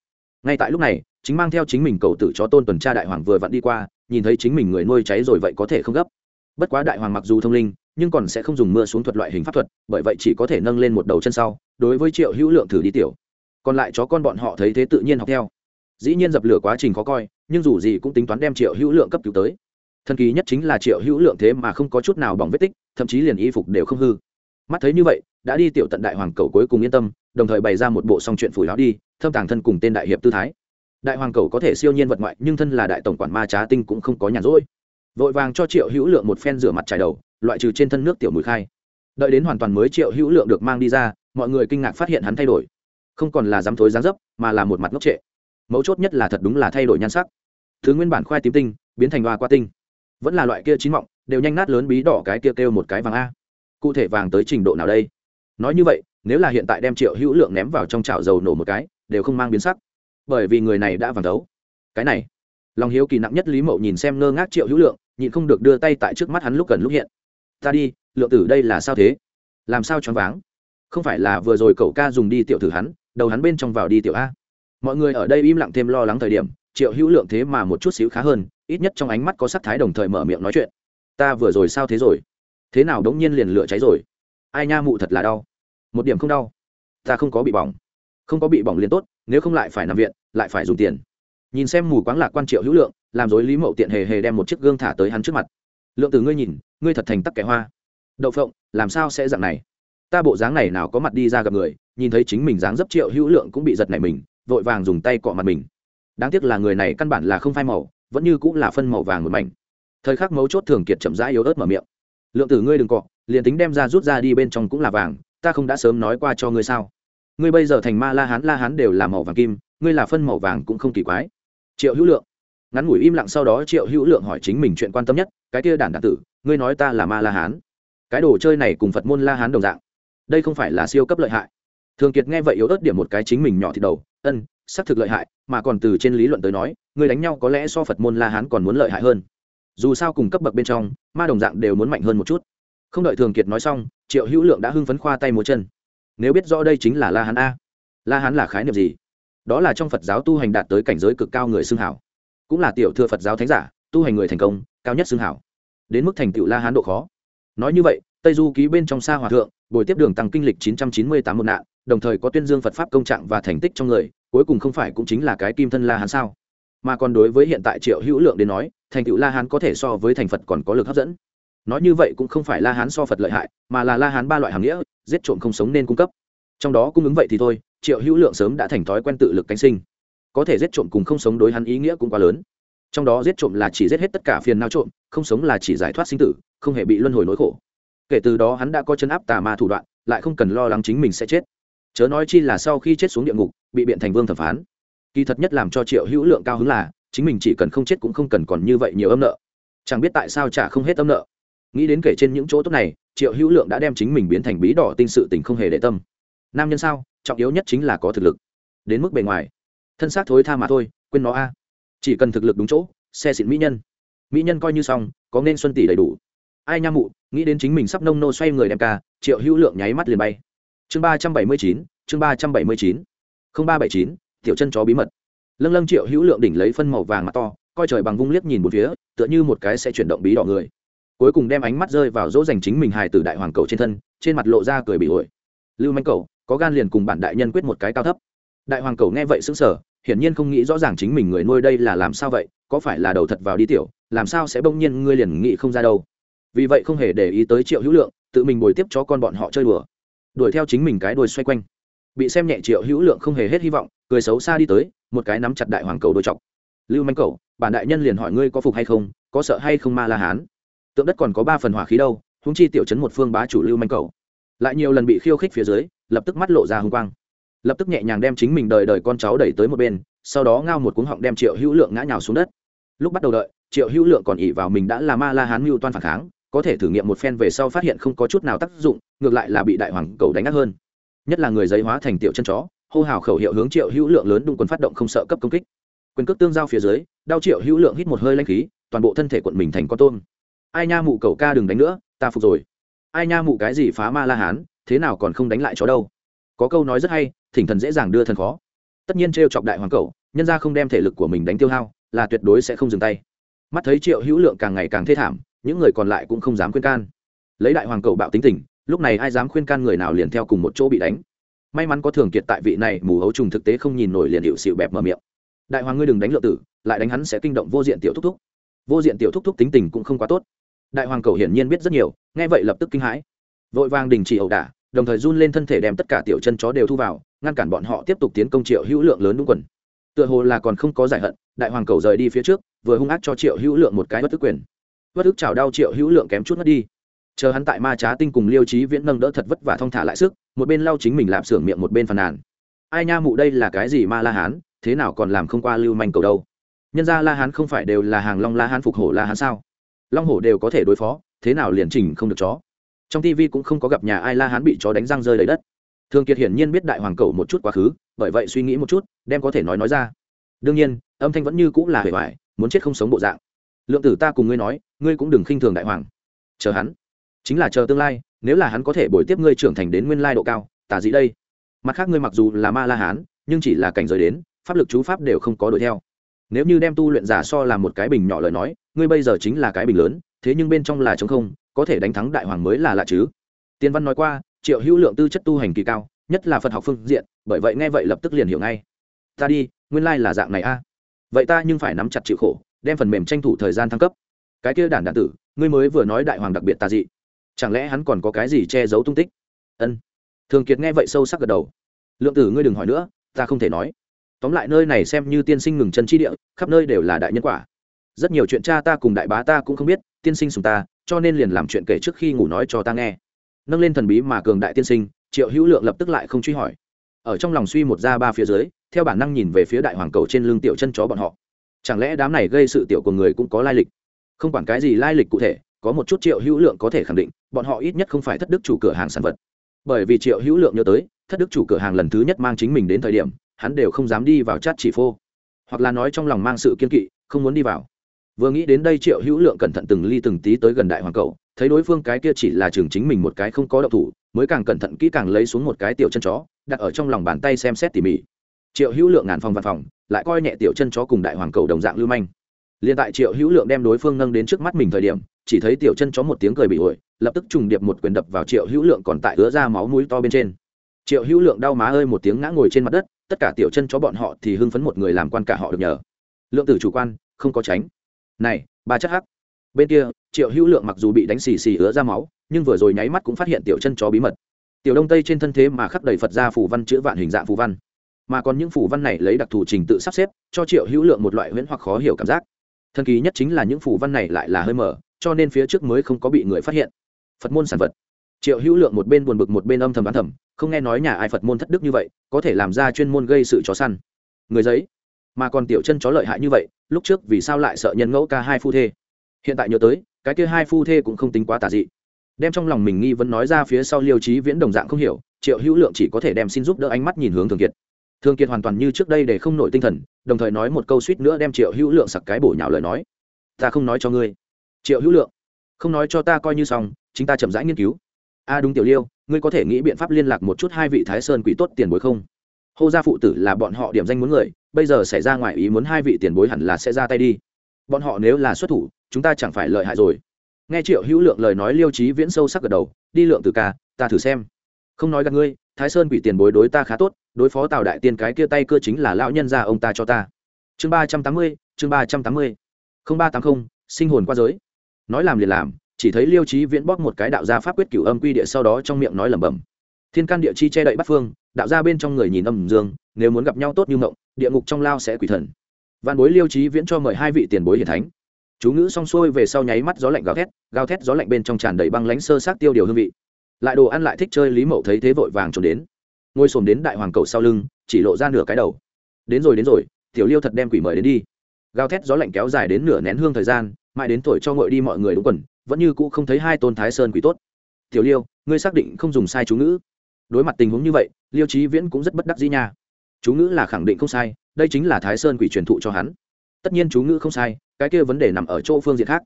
Ngay tại lúc này, chính mang theo chính mình cầu tử cho tôn tuần tra đại hoàng vừa vặn đi qua, nhìn thấy chính mình người nuôi cháy rồi vậy có thể không gấp. Bất quá đại hoàng mặc dù thông linh, nhưng còn sẽ không dùng mưa xuống thuật loại hình pháp thuật, bởi vậy chỉ có thể nâng lên một đầu chân sau, đối với triệu hữu lượng thử đi tiểu còn lại chó con bọn họ thấy thế tự nhiên học theo. Dĩ nhiên dập lửa quá trình khó coi, nhưng dù gì cũng tính toán đem triệu hữu lượng cấp cứu tới. Thần kỳ nhất chính là triệu hữu lượng thế mà không có chút nào bỏng vết tích, thậm chí liền y phục đều không hư. Mắt thấy như vậy, đã đi tiểu tận đại hoàng cầu cuối cùng yên tâm, đồng thời bày ra một bộ song chuyện phủi láo đi, thâm tàng thân cùng tên đại hiệp tư thái. Đại hoàng cầu có thể siêu nhiên vật ngoại, nhưng thân là đại tổng quản ma trá tinh cũng không có nhàn rỗi. Vội vàng cho triệu hữu lượng một phen rửa mặt trải đầu, loại trừ trên thân nước tiểu mùi khai. Đợi đến hoàn toàn mới triệu hữu lượng được mang đi ra, mọi người kinh ngạc phát hiện hắn thay đổi không còn là dám thối dáng dấp, mà là một mặt ngốc trệ. Mấu chốt nhất là thật đúng là thay đổi nhan sắc. Thứ nguyên bản khoai tím tinh, biến thành hoa qua tinh. Vẫn là loại kia chín mọng, đều nhanh nát lớn bí đỏ cái kia kêu một cái vàng a. Cụ thể vàng tới trình độ nào đây? Nói như vậy, nếu là hiện tại đem triệu hữu lượng ném vào trong chảo dầu nổ một cái, đều không mang biến sắc. Bởi vì người này đã vàng đấu cái này, lòng hiếu kỳ nặng nhất lý mậu nhìn xem ngơ ngác triệu hữu lượng, nhịn không được đưa tay tại trước mắt hắn lúc cần lúc hiện. Ta đi, lượng tử đây là sao thế? Làm sao choáng váng? Không phải là vừa rồi cậu ca dùng đi tiểu thử hắn đầu hắn bên trong vào đi tiểu a. Mọi người ở đây im lặng thêm lo lắng thời điểm, triệu hữu lượng thế mà một chút xíu khá hơn, ít nhất trong ánh mắt có sắc thái đồng thời mở miệng nói chuyện. Ta vừa rồi sao thế rồi? Thế nào đống nhiên liền lửa cháy rồi? Ai nha mụ thật là đau. Một điểm không đau. Ta không có bị bỏng. Không có bị bỏng liền tốt, nếu không lại phải nằm viện, lại phải dùng tiền. Nhìn xem mù quáng lạc quan triệu hữu lượng, làm dối lý mậu tiện hề hề đem một chiếc gương thả tới hắn trước mặt. Lượng từ ngươi nhìn, ngươi thật thành tắc kẻ hoa. Đậu phộng, làm sao sẽ dạng này? Ta bộ dáng này nào có mặt đi ra gặp người nhìn thấy chính mình dáng dấp triệu hữu lượng cũng bị giật này mình, vội vàng dùng tay cọ mặt mình. Đáng tiếc là người này căn bản là không phai màu, vẫn như cũng là phân màu vàng một mảnh. Thời khắc mấu chốt thường kiệt chậm rãi yếu ớt mở miệng. Lượng tử ngươi đừng cọ, liền tính đem ra rút ra đi bên trong cũng là vàng, ta không đã sớm nói qua cho ngươi sao? Ngươi bây giờ thành ma la hán la hán đều là màu vàng kim, ngươi là phân màu vàng cũng không kỳ quái. Triệu hữu lượng. Ngắn ngủi im lặng sau đó triệu hữu lượng hỏi chính mình chuyện quan tâm nhất, cái kia đản đản tử, ngươi nói ta là ma la hán. Cái đồ chơi này cùng phật môn la hán đồng dạng. Đây không phải là siêu cấp lợi hại thường kiệt nghe vậy yếu ớt điểm một cái chính mình nhỏ thì đầu, ân, xác thực lợi hại, mà còn từ trên lý luận tới nói, người đánh nhau có lẽ so phật môn la hán còn muốn lợi hại hơn. Dù sao cùng cấp bậc bên trong, ma đồng dạng đều muốn mạnh hơn một chút. Không đợi thường kiệt nói xong, triệu hữu lượng đã hưng phấn khoa tay múa chân. Nếu biết rõ đây chính là la hán a, la hán là khái niệm gì? Đó là trong phật giáo tu hành đạt tới cảnh giới cực cao người xưng hảo. Cũng là tiểu thừa phật giáo thánh giả, tu hành người thành công, cao nhất xưng hảo. Đến mức thành tựu la hán độ khó. Nói như vậy, tây du ký bên trong xa hòa thượng bồi tiếp đường tăng kinh lịch chín trăm chín mươi tám một nạn đồng thời có tuyên dương phật pháp công trạng và thành tích trong người, cuối cùng không phải cũng chính là cái kim thân la hán sao? Mà còn đối với hiện tại triệu hữu lượng đến nói, thành tựu la hán có thể so với thành phật còn có lực hấp dẫn. Nói như vậy cũng không phải la hán so phật lợi hại, mà là la hán ba loại hàng nghĩa, giết trộm không sống nên cung cấp. Trong đó cung ứng vậy thì thôi, triệu hữu lượng sớm đã thành thói quen tự lực cánh sinh. Có thể giết trộm cùng không sống đối hắn ý nghĩa cũng quá lớn. Trong đó giết trộm là chỉ giết hết tất cả phiền não trộm, không sống là chỉ giải thoát sinh tử, không hề bị luân hồi nỗi khổ. Kể từ đó hắn đã có chân áp tà ma thủ đoạn, lại không cần lo lắng chính mình sẽ chết chớ nói chi là sau khi chết xuống địa ngục, bị biện thành vương thẩm phán. Kỳ thật nhất làm cho triệu hữu lượng cao hứng là, chính mình chỉ cần không chết cũng không cần còn như vậy nhiều âm nợ. Chẳng biết tại sao trả không hết âm nợ. Nghĩ đến kể trên những chỗ tốt này, triệu hữu lượng đã đem chính mình biến thành bí đỏ tinh sự tình không hề để tâm. Nam nhân sao, trọng yếu nhất chính là có thực lực. Đến mức bề ngoài. Thân xác thối tha mà thôi, quên nó a. Chỉ cần thực lực đúng chỗ, xe xịn mỹ nhân. Mỹ nhân coi như xong, có nên xuân tỷ đầy đủ. Ai nha mụ, nghĩ đến chính mình sắp nông nô xoay người đem ca, triệu hữu lượng nháy mắt liền bay chương ba trăm bảy mươi chín, chương ba trăm bảy mươi chín. Không ba bảy chín, tiểu chân chó bí mật. Lâng lâng triệu hữu lượng đỉnh lấy phân màu vàng mặt to, coi trời bằng vung liếc nhìn một phía, tựa như một cái sẽ chuyển động bí đỏ người. Cuối cùng đem ánh mắt rơi vào dỗ dành chính mình hài từ đại hoàng cầu trên thân, trên mặt lộ ra cười bị ổi. Lưu manh cầu, có gan liền cùng bản đại nhân quyết một cái cao thấp. Đại hoàng cầu nghe vậy xứng sở hiển nhiên không nghĩ rõ ràng chính mình người nuôi đây là làm sao vậy, có phải là đầu thật vào đi tiểu, làm sao sẽ bỗng nhiên ngươi liền nghĩ không ra đâu. Vì vậy không hề để ý tới triệu hữu lượng, tự mình bồi tiếp cho con bọn họ chơi đùa đuổi theo chính mình cái đuôi xoay quanh. Bị xem nhẹ triệu hữu lượng không hề hết hy vọng, cười xấu xa đi tới, một cái nắm chặt đại hoàng cầu đôi chọc. Lưu manh cầu bản đại nhân liền hỏi ngươi có phục hay không, có sợ hay không ma la hán? Tượng đất còn có ba phần hỏa khí đâu húng chi tiểu chấn một phương bá chủ lưu manh cầu lại nhiều lần bị khiêu khích phía dưới, lập tức mắt lộ ra hung quang. Lập tức nhẹ nhàng đem chính mình đời đời con cháu đẩy tới một bên, sau đó ngao một cuống họng đem triệu hữu lượng ngã nhào xuống đất. Lúc bắt đầu đợi, triệu hữu lượng còn ỉ vào mình đã là ma la hán mưu toan phản kháng có thể thử nghiệm một phen về sau phát hiện không có chút nào tác dụng, ngược lại là bị đại hoàng cầu đánh ác hơn. Nhất là người giấy hóa thành tiểu chân chó, hô hào khẩu hiệu hướng triệu hữu lượng lớn đung quần phát động không sợ cấp công kích. Quyền cước tương giao phía dưới đao triệu hữu lượng hít một hơi lanh khí, toàn bộ thân thể quận mình thành con tôm. Ai nha mụ cầu ca đừng đánh nữa, ta phục rồi. Ai nha mụ cái gì phá ma la hán, thế nào còn không đánh lại chó đâu. Có câu nói rất hay, thỉnh thần dễ dàng đưa thần khó. Tất nhiên t chọc đại hoàng cầu nhân ra không đem thể lực của mình đánh tiêu hao, là tuyệt đối sẽ không dừng tay. Mắt thấy triệu hữu lượng càng ngày càng thê thảm những người còn lại cũng không dám khuyên can. Lấy đại hoàng cầu bạo tính tình, lúc này ai dám khuyên can người nào liền theo cùng một chỗ bị đánh. May mắn có thường kiệt tại vị này, mù hấu trùng thực tế không nhìn nổi liền hiệu xịu bẹp mở miệng. Đại hoàng ngươi đừng đánh lượng tử, lại đánh hắn sẽ kinh động vô diện tiểu thúc thúc. Vô diện tiểu thúc thúc tính tình cũng không quá tốt. Đại hoàng cầu hiển nhiên biết rất nhiều, nghe vậy lập tức kinh hãi. Vội vàng đình chỉ ẩu đả, đồng thời run lên thân thể đem tất cả tiểu chân chó đều thu vào, ngăn cản bọn họ tiếp tục tiến công triệu hữu lượng lớn đúng quần. Tựa hồ là còn không có giải hận, đại hoàng cầu rời đi phía trước, vừa hung ác cho triệu hữu lượng một cái bất tức quyền bất ức chảo đau triệu hữu lượng kém chút mất đi. Chờ hắn tại ma trá tinh cùng liêu trí viễn nâng đỡ thật vất vả thong thả lại sức, một bên lau chính mình lạp xưởng miệng một bên phàn nàn. Ai nha mụ đây là cái gì ma la hán, thế nào còn làm không qua lưu manh cầu đâu? Nhân ra la hán không phải đều là hàng long la hán phục hổ la hán sao? Long hổ đều có thể đối phó, thế nào liền chỉnh không được chó? Trong tv cũng không có gặp nhà ai la hán bị chó đánh răng rơi đầy đất. Thường kiệt hiển nhiên biết đại hoàng cầu một chút quá khứ, bởi vậy suy nghĩ một chút, đem có thể nói nói ra. Đương nhiên, âm thanh vẫn như cũng là hề hoài, muốn chết không sống bộ dạng lượng tử ta cùng ngươi nói, ngươi cũng đừng khinh thường đại hoàng. Chờ hắn. Chính là chờ tương lai, nếu là hắn có thể bồi tiếp ngươi trưởng thành đến nguyên lai độ cao, tà gì đây. Mặt khác ngươi mặc dù là ma la hán, nhưng chỉ là cảnh giới đến, pháp lực chú pháp đều không có đuổi theo. Nếu như đem tu luyện giả so là một cái bình nhỏ lời nói, ngươi bây giờ chính là cái bình lớn, thế nhưng bên trong là chống không, có thể đánh thắng đại hoàng mới là lạ chứ. Tiên văn nói qua, triệu hữu lượng tư chất tu hành kỳ cao, nhất là phật học phương diện, bởi vậy nghe vậy lập tức liền hiểu ngay. Ta đi, nguyên lai là dạng này a. Vậy ta nhưng phải nắm chặt chịu khổ đem phần mềm tranh thủ thời gian thăng cấp. Cái kia đản đản tử, ngươi mới vừa nói đại hoàng đặc biệt tà dị. Chẳng lẽ hắn còn có cái gì che giấu tung tích? Ân. Thường kiệt nghe vậy sâu sắc gật đầu. Lượng tử ngươi đừng hỏi nữa, ta không thể nói. Tóm lại nơi này xem như tiên sinh ngừng chân chi địa, khắp nơi đều là đại nhân quả. Rất nhiều chuyện cha ta cùng đại bá ta cũng không biết, tiên sinh sùng ta, cho nên liền làm chuyện kể trước khi ngủ nói cho ta nghe. Nâng lên thần bí mà cường đại tiên sinh, triệu hữu lượng lập tức lại không truy hỏi. Ở trong lòng suy một ra ba phía dưới, theo bản năng nhìn về phía đại hoàng cầu trên lưng tiểu chân chó bọn họ chẳng lẽ đám này gây sự tiểu của người cũng có lai lịch? Không quản cái gì lai lịch cụ thể, có một chút triệu hữu lượng có thể khẳng định, bọn họ ít nhất không phải thất đức chủ cửa hàng sản vật. Bởi vì triệu hữu lượng nhớ tới, thất đức chủ cửa hàng lần thứ nhất mang chính mình đến thời điểm, hắn đều không dám đi vào chát chỉ phô. Hoặc là nói trong lòng mang sự kiên kỵ, không muốn đi vào. Vừa nghĩ đến đây triệu hữu lượng cẩn thận từng ly từng tí tới gần đại hoàng cầu, thấy đối phương cái kia chỉ là trường chính mình một cái không có động thủ, mới càng cẩn thận kỹ càng lấy xuống một cái tiểu chân chó, đặt ở trong lòng bàn tay xem xét tỉ mỉ triệu hữu lượng ngàn phòng văn phòng, lại coi nhẹ tiểu chân chó cùng đại hoàng cầu đồng dạng lưu manh. Liền tại triệu hữu lượng đem đối phương nâng đến trước mắt mình thời điểm, chỉ thấy tiểu chân chó một tiếng cười bị ổi, lập tức trùng điệp một quyền đập vào triệu hữu lượng còn tại ứa ra máu mũi to bên trên. Triệu hữu lượng đau má ơi một tiếng ngã ngồi trên mặt đất, tất cả tiểu chân chó bọn họ thì hưng phấn một người làm quan cả họ được nhờ. Lượng tử chủ quan, không có tránh. Này, ba chất hắc. Bên kia, triệu hữu lượng mặc dù bị đánh xì xì ứa ra máu, nhưng vừa rồi nháy mắt cũng phát hiện tiểu chân chó bí mật. Tiểu đông tây trên thân thế mà khắc đầy phật ra phù văn chữ vạn hình dạng phù văn mà còn những phủ văn này lấy đặc thù trình tự sắp xếp, cho triệu hữu lượng một loại huyễn hoặc khó hiểu cảm giác. Thần kỳ nhất chính là những phủ văn này lại là hơi mở, cho nên phía trước mới không có bị người phát hiện. Phật môn sản vật. Triệu hữu lượng một bên buồn bực một bên âm thầm bán thầm, không nghe nói nhà ai phật môn thất đức như vậy, có thể làm ra chuyên môn gây sự chó săn. Người giấy. Mà còn tiểu chân chó lợi hại như vậy, lúc trước vì sao lại sợ nhân ngẫu ca hai phu thê? Hiện tại nhớ tới, cái kia hai phu thê cũng không tính quá tà dị. Đem trong lòng mình nghi vấn nói ra phía sau liêu trí viễn đồng dạng không hiểu, triệu hữu lượng chỉ có thể đem xin giúp đỡ ánh mắt nhìn hướng thường kiệt. Thương kiệt hoàn toàn như trước đây để không nổi tinh thần, đồng thời nói một câu suýt nữa đem triệu hữu lượng sặc cái bổ nhào lời nói. Ta không nói cho ngươi. Triệu hữu lượng, không nói cho ta coi như xong, chính ta chậm rãi nghiên cứu. A, đúng tiểu liêu, ngươi có thể nghĩ biện pháp liên lạc một chút hai vị thái sơn quỷ tốt tiền bối không? Hô gia phụ tử là bọn họ điểm danh muốn người, bây giờ xảy ra ngoài ý muốn hai vị tiền bối hẳn là sẽ ra tay đi. Bọn họ nếu là xuất thủ, chúng ta chẳng phải lợi hại rồi. Nghe triệu hữu lượng lời nói liêu trí viễn sâu sắc gật đầu, đi lượng từ ca, ta thử xem. Không nói gặp ngươi, thái sơn quỷ tiền bối đối ta khá tốt đối phó tào đại tiên cái kia tay cơ chính là lão nhân gia ông ta cho ta. Chương ba trăm tám mươi, chương ba trăm tám mươi. Không ba tám mươi sinh hồn qua giới. Nói làm liền làm, chỉ thấy liêu trí viễn bóp một cái đạo gia pháp quyết cửu âm quy địa sau đó trong miệng nói lẩm bẩm. Thiên can địa chi che đậy bắt phương, đạo gia bên trong người nhìn âm dương, nếu muốn gặp nhau tốt như mộng, địa ngục trong lao sẽ quỷ thần. Văn bối liêu trí viễn cho mời hai vị tiền bối hiền thánh. Chú ngữ xong xuôi về sau nháy mắt gió lạnh gào thét gào thét gió lạnh bên trong tràn đầy băng lánh sơ sát tiêu điều hương vị. Lại đồ ăn lại thích chơi lý mậu thấy thế vội vàng trốn đến ngồi xổm đến đại hoàng cầu sau lưng, chỉ lộ ra nửa cái đầu. Đến rồi đến rồi, tiểu liêu thật đem quỷ mời đến đi. Gào thét gió lạnh kéo dài đến nửa nén hương thời gian, mãi đến tuổi cho ngội đi mọi người đúng quần, vẫn như cũ không thấy hai tôn thái sơn quỷ tốt. Tiểu liêu, ngươi xác định không dùng sai chú ngữ. Đối mặt tình huống như vậy, liêu trí viễn cũng rất bất đắc dĩ nha. Chú ngữ là khẳng định không sai, đây chính là thái sơn quỷ truyền thụ cho hắn. Tất nhiên chú ngữ không sai, cái kia vấn đề nằm ở chỗ phương diện khác.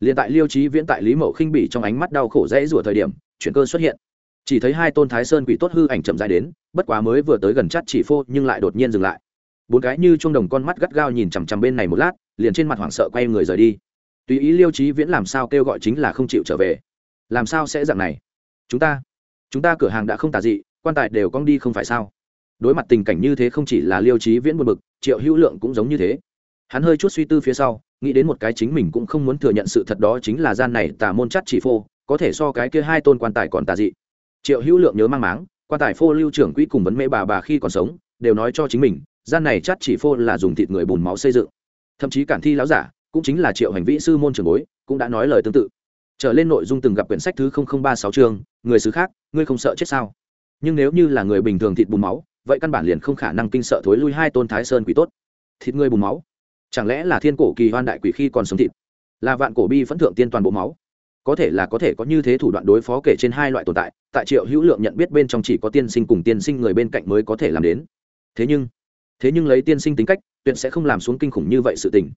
Liền tại liêu trí viễn tại lý mậu khinh bỉ trong ánh mắt đau khổ rẽ rủa thời điểm chuyển cơ xuất hiện chỉ thấy hai tôn thái sơn quỷ tốt hư ảnh chậm dài đến, bất quá mới vừa tới gần chắt chỉ phô nhưng lại đột nhiên dừng lại. Bốn cái như chuông đồng con mắt gắt gao nhìn chằm chằm bên này một lát, liền trên mặt hoảng sợ quay người rời đi. Tùy ý liêu trí viễn làm sao kêu gọi chính là không chịu trở về. Làm sao sẽ dạng này? Chúng ta chúng ta cửa hàng đã không tà dị, quan tài đều cong đi không phải sao? Đối mặt tình cảnh như thế không chỉ là liêu trí viễn buồn bực, triệu hữu lượng cũng giống như thế. Hắn hơi chút suy tư phía sau, nghĩ đến một cái chính mình cũng không muốn thừa nhận sự thật đó chính là gian này tà môn chắt chỉ phô, có thể so cái kia hai tôn quan tài còn tà dị triệu hữu lượng nhớ mang máng, quan tài phô lưu trưởng quỹ cùng vấn mễ bà bà khi còn sống, đều nói cho chính mình, gian này chắt chỉ phô là dùng thịt người bùn máu xây dựng. Thậm chí cản thi láo giả, cũng chính là triệu hành vĩ sư môn trường bối, cũng đã nói lời tương tự. Trở lên nội dung từng gặp quyển sách thứ ba sáu chương, người xứ khác, ngươi không sợ chết sao? Nhưng nếu như là người bình thường thịt bùn máu, vậy căn bản liền không khả năng kinh sợ thối lui hai tôn thái sơn quỷ tốt. Thịt người bùn máu? Chẳng lẽ là thiên cổ kỳ hoan đại quỷ khi còn sống thịt? Là vạn cổ bi phẫn thượng tiên toàn bộ máu? Có thể là có thể có như thế thủ đoạn đối phó kể trên hai loại tồn tại tại triệu hữu lượng nhận biết bên trong chỉ có tiên sinh cùng tiên sinh người bên cạnh mới có thể làm đến. Thế nhưng thế nhưng lấy tiên sinh tính cách, tuyệt sẽ không làm xuống kinh khủng như vậy sự tình.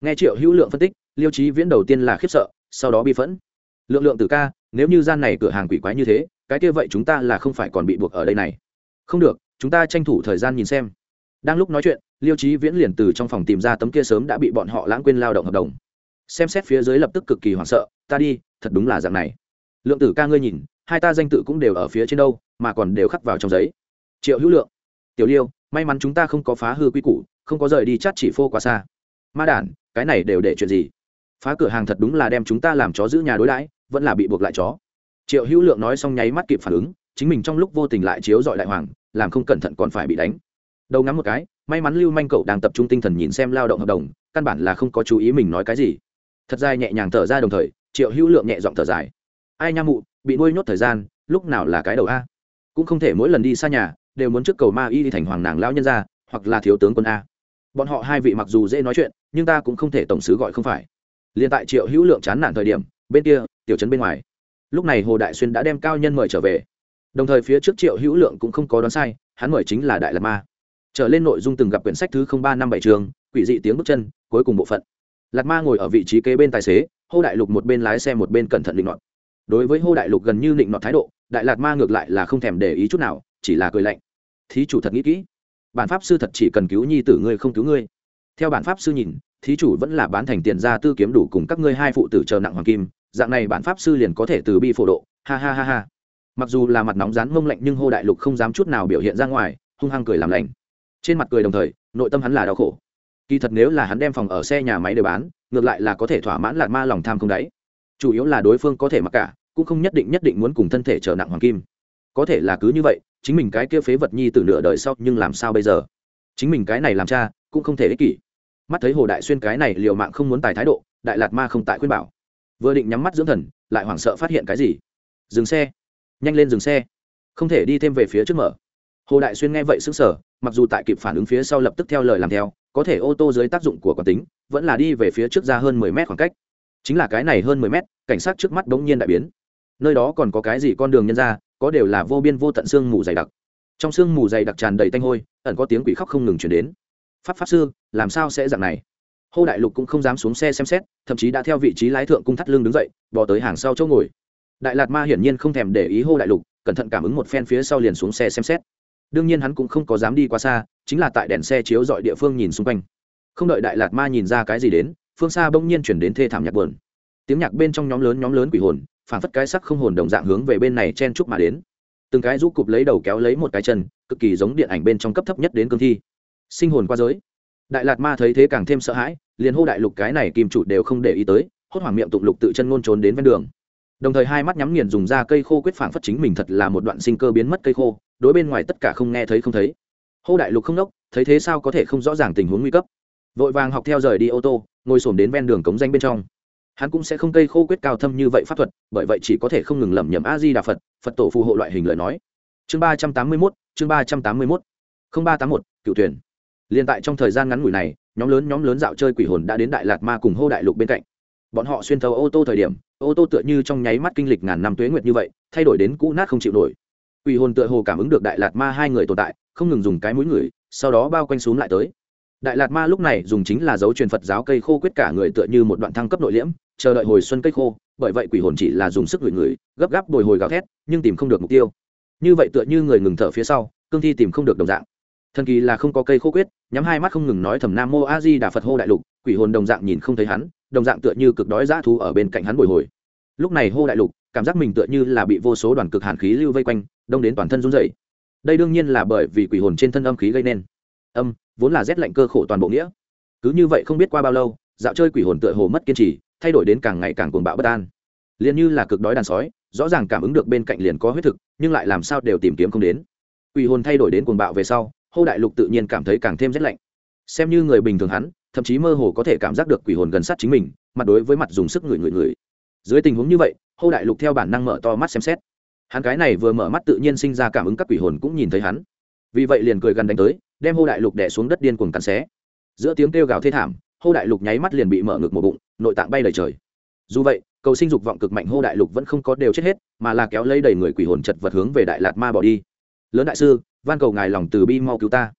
Nghe triệu hữu lượng phân tích, liêu trí viễn đầu tiên là khiếp sợ, sau đó bi phẫn. Lượng lượng từ ca, nếu như gian này cửa hàng quỷ quái như thế, cái kia vậy chúng ta là không phải còn bị buộc ở đây này. Không được, chúng ta tranh thủ thời gian nhìn xem. Đang lúc nói chuyện, liêu trí viễn liền từ trong phòng tìm ra tấm kia sớm đã bị bọn họ lãng quên lao động hợp đồng. Xem xét phía dưới lập tức cực kỳ hoảng sợ, ta đi, thật đúng là dạng này. Lượng tử ca ngươi nhìn hai ta danh tự cũng đều ở phía trên đâu, mà còn đều khắc vào trong giấy. Triệu hữu lượng, tiểu liêu, may mắn chúng ta không có phá hư quy củ, không có rời đi chát chỉ phô quá xa. Ma đản, cái này đều để chuyện gì? Phá cửa hàng thật đúng là đem chúng ta làm chó giữ nhà đối đãi, vẫn là bị buộc lại chó. Triệu hữu lượng nói xong nháy mắt kịp phản ứng, chính mình trong lúc vô tình lại chiếu dọi đại hoàng, làm không cẩn thận còn phải bị đánh. Đầu ngắm một cái, may mắn lưu manh cậu đang tập trung tinh thần nhìn xem lao động hợp đồng, căn bản là không có chú ý mình nói cái gì. Thật dài nhẹ nhàng thở ra đồng thời, triệu hữu lượng nhẹ giọng thở dài. Ai nha mụ bị nuôi nhốt thời gian, lúc nào là cái đầu a? Cũng không thể mỗi lần đi xa nhà, đều muốn trước cầu ma y đi thành hoàng nàng lão nhân gia hoặc là thiếu tướng quân a. Bọn họ hai vị mặc dù dễ nói chuyện, nhưng ta cũng không thể tổng sứ gọi không phải. Liền tại triệu hữu lượng chán nản thời điểm, bên kia, tiểu trấn bên ngoài. Lúc này hồ đại xuyên đã đem cao nhân mời trở về. Đồng thời phía trước triệu hữu lượng cũng không có đoán sai, hắn mời chính là đại lạt ma. Trở lên nội dung từng gặp quyển sách thứ ba năm bảy trường, quỷ dị tiếng bước chân, cuối cùng bộ phận. Lạt ma ngồi ở vị trí kế bên tài xế, hô đại lục một bên lái xe một bên cẩn thận định luận đối với hô đại lục gần như định nọt thái độ, đại lạt ma ngược lại là không thèm để ý chút nào, chỉ là cười lạnh. Thí chủ thật nghĩ kỹ. Bản pháp sư thật chỉ cần cứu nhi tử ngươi không cứu ngươi. Theo bản pháp sư nhìn, thí chủ vẫn là bán thành tiền ra tư kiếm đủ cùng các ngươi hai phụ tử chờ nặng hoàng kim, dạng này bản pháp sư liền có thể từ bi phổ độ. Ha ha ha ha. Mặc dù là mặt nóng rán mông lạnh nhưng hô đại lục không dám chút nào biểu hiện ra ngoài, hung hăng cười làm lành. Trên mặt cười đồng thời, nội tâm hắn là đau khổ. Kỳ thật nếu là hắn đem phòng ở xe nhà máy để bán, ngược lại là có thể thỏa mãn lạt ma lòng tham không đáy. Chủ yếu là đối phương có thể mặc cả cũng không nhất định nhất định muốn cùng thân thể trở nặng hoàng kim. Có thể là cứ như vậy, chính mình cái kia phế vật nhi từ nửa đời sau, nhưng làm sao bây giờ? Chính mình cái này làm cha, cũng không thể ích kỷ. Mắt thấy hồ đại xuyên cái này liều mạng không muốn tài thái độ, đại lạt ma không tại khuyên bảo. Vừa định nhắm mắt dưỡng thần, lại hoảng sợ phát hiện cái gì? Dừng xe. Nhanh lên dừng xe. Không thể đi thêm về phía trước mở. Hồ đại xuyên nghe vậy sững sờ, mặc dù tại kịp phản ứng phía sau lập tức theo lời làm theo, có thể ô tô dưới tác dụng của quán tính, vẫn là đi về phía trước ra hơn mười mét khoảng cách. Chính là cái này hơn mười mét, cảnh sát trước mắt bỗng nhiên đại biến nơi đó còn có cái gì con đường nhân ra, có đều là vô biên vô tận xương mù dày đặc. Trong xương mù dày đặc tràn đầy tanh hôi, ẩn có tiếng quỷ khóc không ngừng chuyển đến. Pháp pháp sư, làm sao sẽ dạng này? Hô đại lục cũng không dám xuống xe xem xét, thậm chí đã theo vị trí lái thượng cung thắt lưng đứng dậy, bỏ tới hàng sau chỗ ngồi. Đại lạt ma hiển nhiên không thèm để ý hô đại lục, cẩn thận cảm ứng một phen phía sau liền xuống xe xem xét. Đương nhiên hắn cũng không có dám đi quá xa, chính là tại đèn xe chiếu dọi địa phương nhìn xung quanh. Không đợi đại lạt ma nhìn ra cái gì đến, phương xa bỗng nhiên chuyển đến thê thảm nhạc buồn. Tiếng nhạc bên trong nhóm lớn nhóm lớn quỷ hồn phản phất cái sắc không hồn đồng dạng hướng về bên này chen chúc mà đến. Từng cái rũ cụp lấy đầu kéo lấy một cái chân, cực kỳ giống điện ảnh bên trong cấp thấp nhất đến cương thi. Sinh hồn qua giới. Đại lạt ma thấy thế càng thêm sợ hãi, liền hô đại lục cái này kim chủ đều không để ý tới, hốt hoảng miệng tụng lục tự chân ngôn trốn đến ven đường. Đồng thời hai mắt nhắm nghiền dùng ra cây khô quyết phản phất chính mình thật là một đoạn sinh cơ biến mất cây khô, đối bên ngoài tất cả không nghe thấy không thấy. Hô đại lục không đốc, thấy thế sao có thể không rõ ràng tình huống nguy cấp. Vội vàng học theo rời đi ô tô, ngồi xổm đến ven đường cống danh bên trong hắn cũng sẽ không cây khô quyết cao thâm như vậy pháp thuật, bởi vậy chỉ có thể không ngừng lẩm nhẩm a di đà phật phật tổ phù hộ loại hình lời nói. Chương ba trăm tám mươi mốt, chương ba trăm tám mươi mốt. Không ba tám một, cựu tuyển liền tại trong thời gian ngắn ngủi này, nhóm lớn nhóm lớn dạo chơi quỷ hồn đã đến đại lạt ma cùng hô đại lục bên cạnh. Bọn họ xuyên thấu ô tô thời điểm, ô tô tựa như trong nháy mắt kinh lịch ngàn năm tuế nguyệt như vậy, thay đổi đến cũ nát không chịu nổi. Quỷ hồn tựa hồ cảm ứng được đại lạt ma hai người tồn tại, không ngừng dùng cái mũi người, sau đó bao quanh xuống lại tới. Đại lạt ma lúc này dùng chính là dấu truyền phật giáo cây khô quyết cả người tựa như một đoạn thăng cấp nội liễm chờ đợi hồi xuân cây khô, bởi vậy quỷ hồn chỉ là dùng sức gửi người, gấp gáp bồi hồi gào thét, nhưng tìm không được mục tiêu. Như vậy tựa như người ngừng thở phía sau, cương thi tìm không được đồng dạng. Thần kỳ là không có cây khô quyết, nhắm hai mắt không ngừng nói thầm nam mô a di đà phật hô đại lục, quỷ hồn đồng dạng nhìn không thấy hắn, đồng dạng tựa như cực đói dã thú ở bên cạnh hắn bồi hồi. Lúc này hô đại lục, cảm giác mình tựa như là bị vô số đoàn cực hàn khí lưu vây quanh, đông đến toàn thân run rẩy. Đây đương nhiên là bởi vì quỷ hồn trên thân âm khí gây nên. Âm, vốn là rét lạnh cơ khổ toàn bộ nghĩa. Cứ như vậy không biết qua bao lâu, dạo chơi quỷ hồn tựa hồ mất kiên trì thay đổi đến càng ngày càng cuồng bạo bất an. Liền như là cực đói đàn sói, rõ ràng cảm ứng được bên cạnh liền có huyết thực, nhưng lại làm sao đều tìm kiếm không đến. Quỷ hồn thay đổi đến cuồng bạo về sau, hô đại lục tự nhiên cảm thấy càng thêm rét lạnh. Xem như người bình thường hắn, thậm chí mơ hồ có thể cảm giác được quỷ hồn gần sát chính mình, mặt đối với mặt dùng sức người người người dưới tình huống như vậy, hô đại lục theo bản năng mở to mắt xem xét. Hắn cái này vừa mở mắt tự nhiên sinh ra cảm ứng các quỷ hồn cũng nhìn thấy hắn. Vì vậy liền cười gần đánh tới, đem hô đại lục đẻ xuống đất điên cuồng cắn xé. Giữa tiếng kêu gào thê thảm, hô đại lục nháy mắt liền bị mở ngực một bụng nội tạng bay đầy trời. Dù vậy, cầu sinh dục vọng cực mạnh hô đại lục vẫn không có đều chết hết, mà là kéo lấy đầy người quỷ hồn chật vật hướng về đại lạt ma bỏ đi. Lớn đại sư, van cầu ngài lòng từ bi mau cứu ta.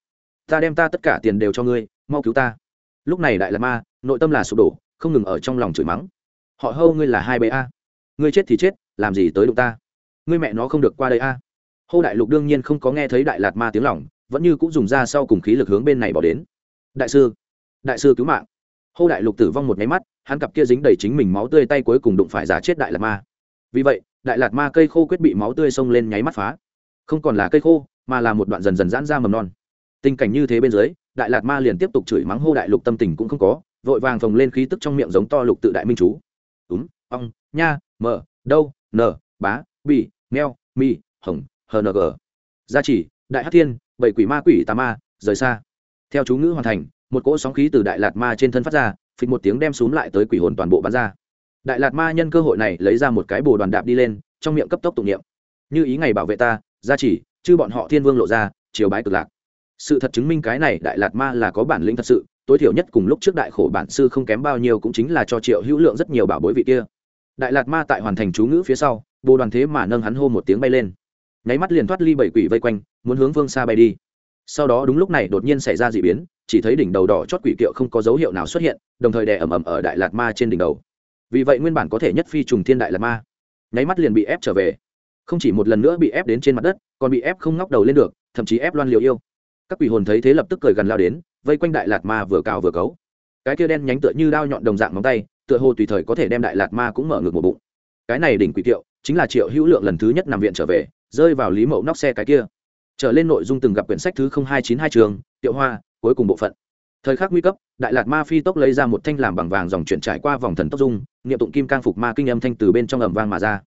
Ta đem ta tất cả tiền đều cho ngươi, mau cứu ta. Lúc này đại lạt ma, nội tâm là sụp đổ, không ngừng ở trong lòng chửi mắng. Họ hâu ngươi là hai bệ a. Ngươi chết thì chết, làm gì tới đụng ta? Ngươi mẹ nó không được qua đây a. Hô đại lục đương nhiên không có nghe thấy đại lạt ma tiếng lỏng vẫn như cũng dùng ra sau cùng khí lực hướng bên này bỏ đến. Đại sư đại sư cứu mạng. Hô đại lục tử vong một nháy mắt hắn cặp kia dính đầy chính mình máu tươi tay cuối cùng đụng phải giả chết đại lạt ma. Vì vậy, đại lạt ma cây khô quyết bị máu tươi xông lên nháy mắt phá. Không còn là cây khô, mà là một đoạn dần dần giãn ra mầm non. Tình cảnh như thế bên dưới, đại lạt ma liền tiếp tục chửi mắng hô đại lục tâm tình cũng không có, vội vàng phồng lên khí tức trong miệng giống to lục tự đại minh chú. Túm ong, nha, mờ, đâu, nờ, bá bỉ meo mi hồng hng gia chỉ đại hát thiên, bảy quỷ ma quỷ tà ma, rời xa. Theo chú ngữ hoàn thành, một cỗ sóng khí từ đại lạt ma trên thân phát ra phịch một tiếng đem xuống lại tới quỷ hồn toàn bộ bắn ra. Đại lạt ma nhân cơ hội này lấy ra một cái bồ đoàn đạp đi lên, trong miệng cấp tốc tụng niệm. Như ý ngày bảo vệ ta, gia chỉ chứ bọn họ thiên vương lộ ra chiều bái cực lạc. Sự thật chứng minh cái này đại lạt ma là có bản lĩnh thật sự, tối thiểu nhất cùng lúc trước đại khổ bản sư không kém bao nhiêu cũng chính là cho triệu hữu lượng rất nhiều bảo bối vị kia. Đại lạt ma tại hoàn thành chú ngữ phía sau, bồ đoàn thế mà nâng hắn hô một tiếng bay lên. Nháy mắt liền thoát ly bảy quỷ vây quanh, muốn hướng vương xa bay đi. Sau đó đúng lúc này đột nhiên xảy ra d ị biến chỉ thấy đỉnh đầu đỏ chót quỷ kiệu không có dấu hiệu nào xuất hiện, đồng thời đè ẩm ẩm ở đại lạt ma trên đỉnh đầu. Vì vậy nguyên bản có thể nhất phi trùng thiên đại lạt ma, nháy mắt liền bị ép trở về. Không chỉ một lần nữa bị ép đến trên mặt đất, còn bị ép không ngóc đầu lên được, thậm chí ép loan liều yêu. Các quỷ hồn thấy thế lập tức cười gần lao đến, vây quanh đại lạt ma vừa cào vừa cấu. Cái kia đen nhánh tựa như đao nhọn đồng dạng móng tay, tựa hồ tùy thời có thể đem đại lạt ma cũng mở ngược một bụng. Cái này đỉnh quỷ kiệu chính là triệu hữu lượng lần thứ nhất nằm viện trở về, rơi vào lý mẫu nóc xe cái kia. Trở lên nội dung từng gặp quyển sách thứ hai chín hai trường tiệu hoa cuối cùng bộ phận. Thời khắc nguy cấp, đại lạt ma phi tốc lấy ra một thanh làm bằng vàng dòng chuyển trải qua vòng thần tốc dung, niệm tụng kim cang phục ma kinh âm thanh từ bên trong ẩm vang mà ra.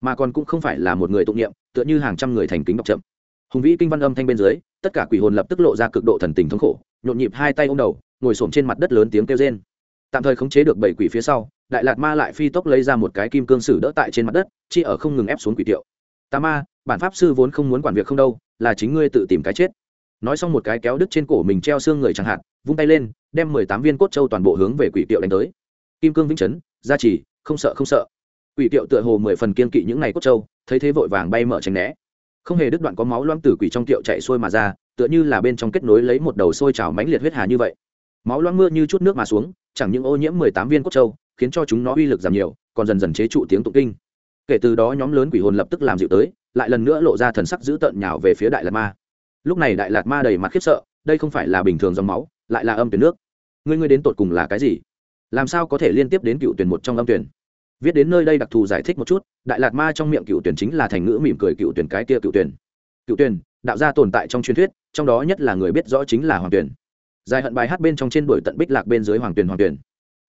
Mà còn cũng không phải là một người tụng niệm, tựa như hàng trăm người thành kính đọc chậm. Hùng vĩ kinh văn âm thanh bên dưới, tất cả quỷ hồn lập tức lộ ra cực độ thần tình thống khổ, nhộn nhịp hai tay ô m đầu, ngồi xổm trên mặt đất lớn tiếng kêu rên. Tạm thời khống chế được bảy quỷ phía sau, đại lạt ma lại phi tốc lấy ra một cái kim cương sử đỡ tại trên mặt đất, chi ở không ngừng ép xuống quỷ tiệu. Tà ma, bản pháp sư vốn không muốn quản việc không đâu, là chính ngươi tự tìm cái chết nói xong một cái kéo đứt trên cổ mình treo xương người chẳng hạn, vung tay lên, đem mười tám viên cốt châu toàn bộ hướng về quỷ tiệu đánh tới. Kim cương vĩnh chấn, gia trì, không sợ không sợ. Quỷ tiệu tựa hồ mười phần kiên kỵ những ngày cốt châu, thấy thế vội vàng bay mở tránh né. Không hề đứt đoạn có máu loãng từ quỷ trong tiệu chạy xuôi mà ra, tựa như là bên trong kết nối lấy một đầu sôi trào mãnh liệt huyết hà như vậy. Máu loãng mưa như chút nước mà xuống, chẳng những ô nhiễm mười tám viên cốt châu, khiến cho chúng nó uy lực giảm nhiều, còn dần dần chế trụ tiếng tụng kinh. Kể từ đó nhóm lớn quỷ hồn lập tức làm dịu tới, lại lần nữa lộ ra thần sắc dữ tợn nhào về phía đại lạt ma lúc này đại lạt ma đầy mặt khiếp sợ, đây không phải là bình thường dòng máu, lại là âm tuyển nước. Ngươi ngươi đến tột cùng là cái gì? Làm sao có thể liên tiếp đến cựu tuyển một trong âm tuyển? Viết đến nơi đây đặc thù giải thích một chút, đại lạt ma trong miệng cựu tuyển chính là thành ngữ mỉm cười cựu tuyển cái kia cựu tuyển. Cựu tuyển, đạo gia tồn tại trong truyền thuyết, trong đó nhất là người biết rõ chính là hoàng tuyển. Dài hận bài hát bên trong trên đuổi tận bích lạc bên dưới hoàng tuyển hoàng tuyển.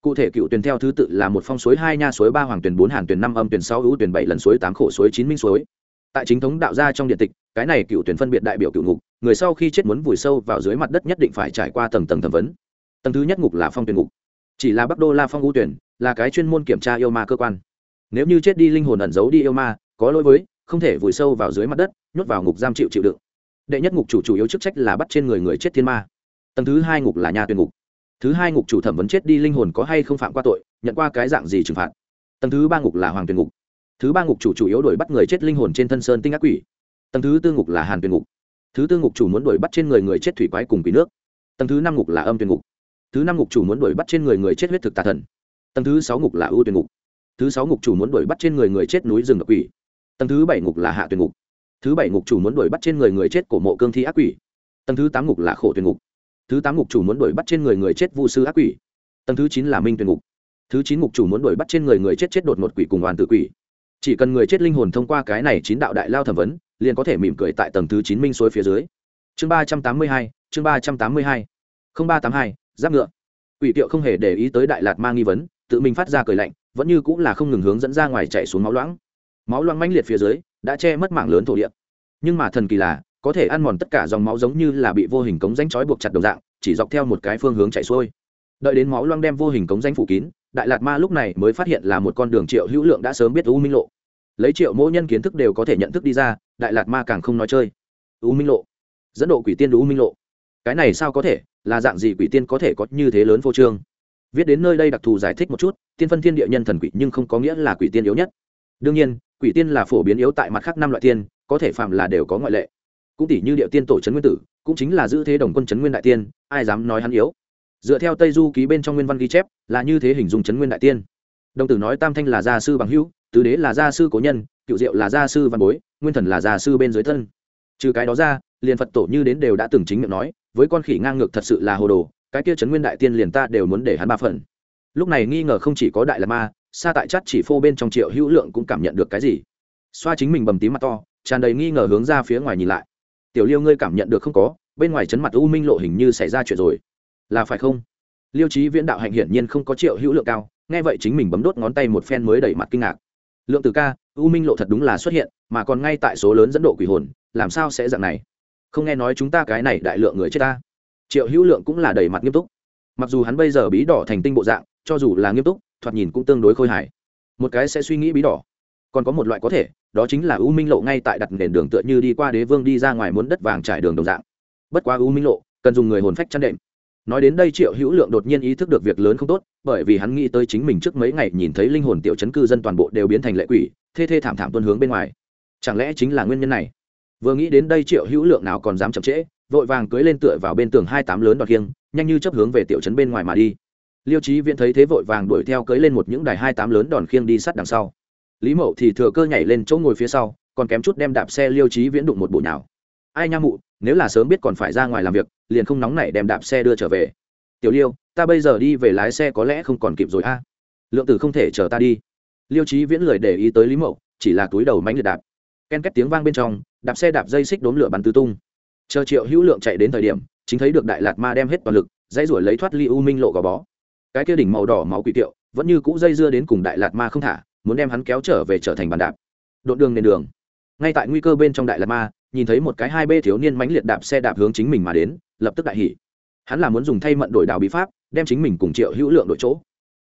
Cụ thể cựu tuyển theo thứ tự là một phong suối, hai nha suối, ba hoàng tuyển, bốn hàn tuyển, năm âm tuyển, sáu ưu tuyển, bảy lần suối, tám khổ suối, chín minh suối tại chính thống đạo gia trong điện tịch, cái này cựu tuyển phân biệt đại biểu cựu ngục, người sau khi chết muốn vùi sâu vào dưới mặt đất nhất định phải trải qua tầng tầng thẩm vấn. Tầng thứ nhất ngục là phong tuyển ngục, chỉ là bắc đô la phong ưu tuyển, là cái chuyên môn kiểm tra yêu ma cơ quan. Nếu như chết đi linh hồn ẩn giấu đi yêu ma, có lỗi với, không thể vùi sâu vào dưới mặt đất, nhốt vào ngục giam chịu chịu đựng. Đệ nhất ngục chủ chủ yếu chức trách là bắt trên người người chết thiên ma. Tầng thứ hai ngục là nhà tuyển ngục. Thứ hai ngục chủ thẩm vấn chết đi linh hồn có hay không phạm qua tội, nhận qua cái dạng gì trừng phạt. Tầng thứ ba ngục là hoàng tuyển ngục thứ ba ngục chủ chủ yếu đuổi bắt người chết linh hồn trên thân sơn tinh ác quỷ. Tầng thứ tư ngục là hàn tuyên ngục. Thứ tư ngục chủ muốn đuổi bắt trên người người chết thủy quái cùng quỷ nước. Tầng thứ năm ngục là âm tuyên ngục. Thứ năm ngục chủ muốn đuổi bắt trên người người chết huyết thực tà thần. Tầng thứ sáu ngục là ưu tuyên ngục. Thứ sáu ngục chủ muốn đuổi bắt trên người người chết núi rừng độc quỷ. Tầng thứ bảy ngục là hạ tuyên ngục. Thứ bảy ngục chủ muốn đuổi bắt trên người người chết cổ mộ cương thi ác quỷ. Tầng thứ tám ngục là khổ tuyên ngục. Thứ tám ngục chủ muốn đuổi bắt trên người người chết vu sư ác quỷ. Tầng thứ chín là minh tuyên ngục. Thứ chín ngục chủ muốn đuổi bắt trên người người chết chết đột một quỷ cùng hoàn tử quỷ chỉ cần người chết linh hồn thông qua cái này chín đạo đại lao thẩm vấn, liền có thể mỉm cười tại tầng thứ chín minh suối phía dưới. Chương ba trăm tám mươi hai, chương ba trăm tám mươi hai. Không ba tám hai, giáp ngựa. Quỷ tiệu không hề để ý tới đại lạt ma nghi vấn, tự mình phát ra cười lạnh, vẫn như cũng là không ngừng hướng dẫn ra ngoài chạy xuống máu loãng. Máu loãng mãnh liệt phía dưới, đã che mất mạng lớn thổ địa. Nhưng mà thần kỳ là, có thể ăn mòn tất cả dòng máu giống như là bị vô hình cống danh chói buộc chặt đồng dạng, chỉ dọc theo một cái phương hướng chạy xuôi đợi đến máu loang đem vô hình cống danh phủ kín, đại lạt ma lúc này mới phát hiện là một con đường triệu hữu lượng đã sớm biết u minh lộ. Lấy triệu mỗi nhân kiến thức đều có thể nhận thức đi ra, đại lạt ma càng không nói chơi. U minh lộ. Dẫn độ quỷ tiên u minh lộ. Cái này sao có thể, là dạng gì quỷ tiên có thể có như thế lớn vô trương? Viết đến nơi đây đặc thù giải thích một chút, tiên phân thiên địa nhân thần quỷ nhưng không có nghĩa là quỷ tiên yếu nhất. Đương nhiên, quỷ tiên là phổ biến yếu tại mặt khác năm loại tiên, có thể phạm là đều có ngoại lệ. Cũng tỷ như địa tiên tổ trấn nguyên tử, cũng chính là giữ thế đồng quân trấn nguyên đại tiên, ai dám nói hắn yếu? Dựa theo tây du ký bên trong nguyên văn ghi chép, là như thế hình dung chấn nguyên đại tiên. Đồng tử nói tam thanh là gia sư bằng hữu, tứ đế là gia sư cố nhân, cựu diệu là gia sư văn bối, nguyên thần là gia sư bên dưới thân. Trừ cái đó ra, liền phật tổ như đến đều đã từng chính miệng nói, với con khỉ ngang ngược thật sự là hồ đồ, cái kia trấn nguyên đại tiên liền ta đều muốn để hắn ba phần. Lúc này nghi ngờ không chỉ có đại là ma xa tại chắt chỉ phô bên trong triệu hữu lượng cũng cảm nhận được cái gì. Xoa chính mình bầm tím mặt to, tràn đầy nghi ngờ hướng ra phía ngoài nhìn lại. Tiểu liêu ngươi cảm nhận được không có, bên ngoài chấn mặt u minh lộ hình như xảy ra chuyện rồi là phải không? Liêu trí viễn đạo hạnh hiển nhiên không có triệu hữu lượng cao, nghe vậy chính mình bấm đốt ngón tay một phen mới đẩy mặt kinh ngạc. Lượng từ ca, u minh lộ thật đúng là xuất hiện, mà còn ngay tại số lớn dẫn độ quỷ hồn, làm sao sẽ dạng này? Không nghe nói chúng ta cái này đại lượng người chết ta. Triệu hữu lượng cũng là đẩy mặt nghiêm túc. Mặc dù hắn bây giờ bí đỏ thành tinh bộ dạng, cho dù là nghiêm túc, thoạt nhìn cũng tương đối khôi hài. Một cái sẽ suy nghĩ bí đỏ. Còn có một loại có thể, đó chính là u minh lộ ngay tại đặt nền đường tựa như đi qua đế vương đi ra ngoài muốn đất vàng trải đường đồng dạng. Bất quá u minh lộ, cần dùng người hồn phách chăn đệm nói đến đây triệu hữu lượng đột nhiên ý thức được việc lớn không tốt, bởi vì hắn nghĩ tới chính mình trước mấy ngày nhìn thấy linh hồn tiểu chấn cư dân toàn bộ đều biến thành lệ quỷ, thê thê thảm thảm tuân hướng bên ngoài. Chẳng lẽ chính là nguyên nhân này? Vừa nghĩ đến đây triệu hữu lượng nào còn dám chậm trễ, vội vàng cưới lên tựa vào bên tường hai tám lớn đọt kiêng, nhanh như chấp hướng về tiểu trấn bên ngoài mà đi. Liêu trí viễn thấy thế vội vàng đuổi theo cưới lên một những đài hai tám lớn đòn khiêng đi sát đằng sau. Lý mậu thì thừa cơ nhảy lên chỗ ngồi phía sau, còn kém chút đem đạp xe liêu trí viễn đụng một bộ nào ai nha mụ, nếu là sớm biết còn phải ra ngoài làm việc, liền không nóng nảy đem đạp xe đưa trở về. Tiểu liêu, ta bây giờ đi về lái xe có lẽ không còn kịp rồi a. Lượng tử không thể chờ ta đi. Liêu trí viễn lười để ý tới lý mậu, chỉ là túi đầu mánh liệt đạp. Ken két tiếng vang bên trong, đạp xe đạp dây xích đốn lửa bắn tứ tung. Chờ triệu hữu lượng chạy đến thời điểm, chính thấy được đại lạt ma đem hết toàn lực, dãy ruổi lấy thoát ly u minh lộ gò bó. Cái kia đỉnh màu đỏ máu quỷ tiệu, vẫn như cũ dây dưa đến cùng đại lạt ma không thả, muốn đem hắn kéo trở về trở thành bàn đạp. Đột đường nền đường. Ngay tại nguy cơ bên trong đại lạt ma nhìn thấy một cái hai bê thiếu niên mãnh liệt đạp xe đạp hướng chính mình mà đến, lập tức đại hỉ. Hắn là muốn dùng thay mận đổi đào bí pháp, đem chính mình cùng triệu hữu lượng đổi chỗ.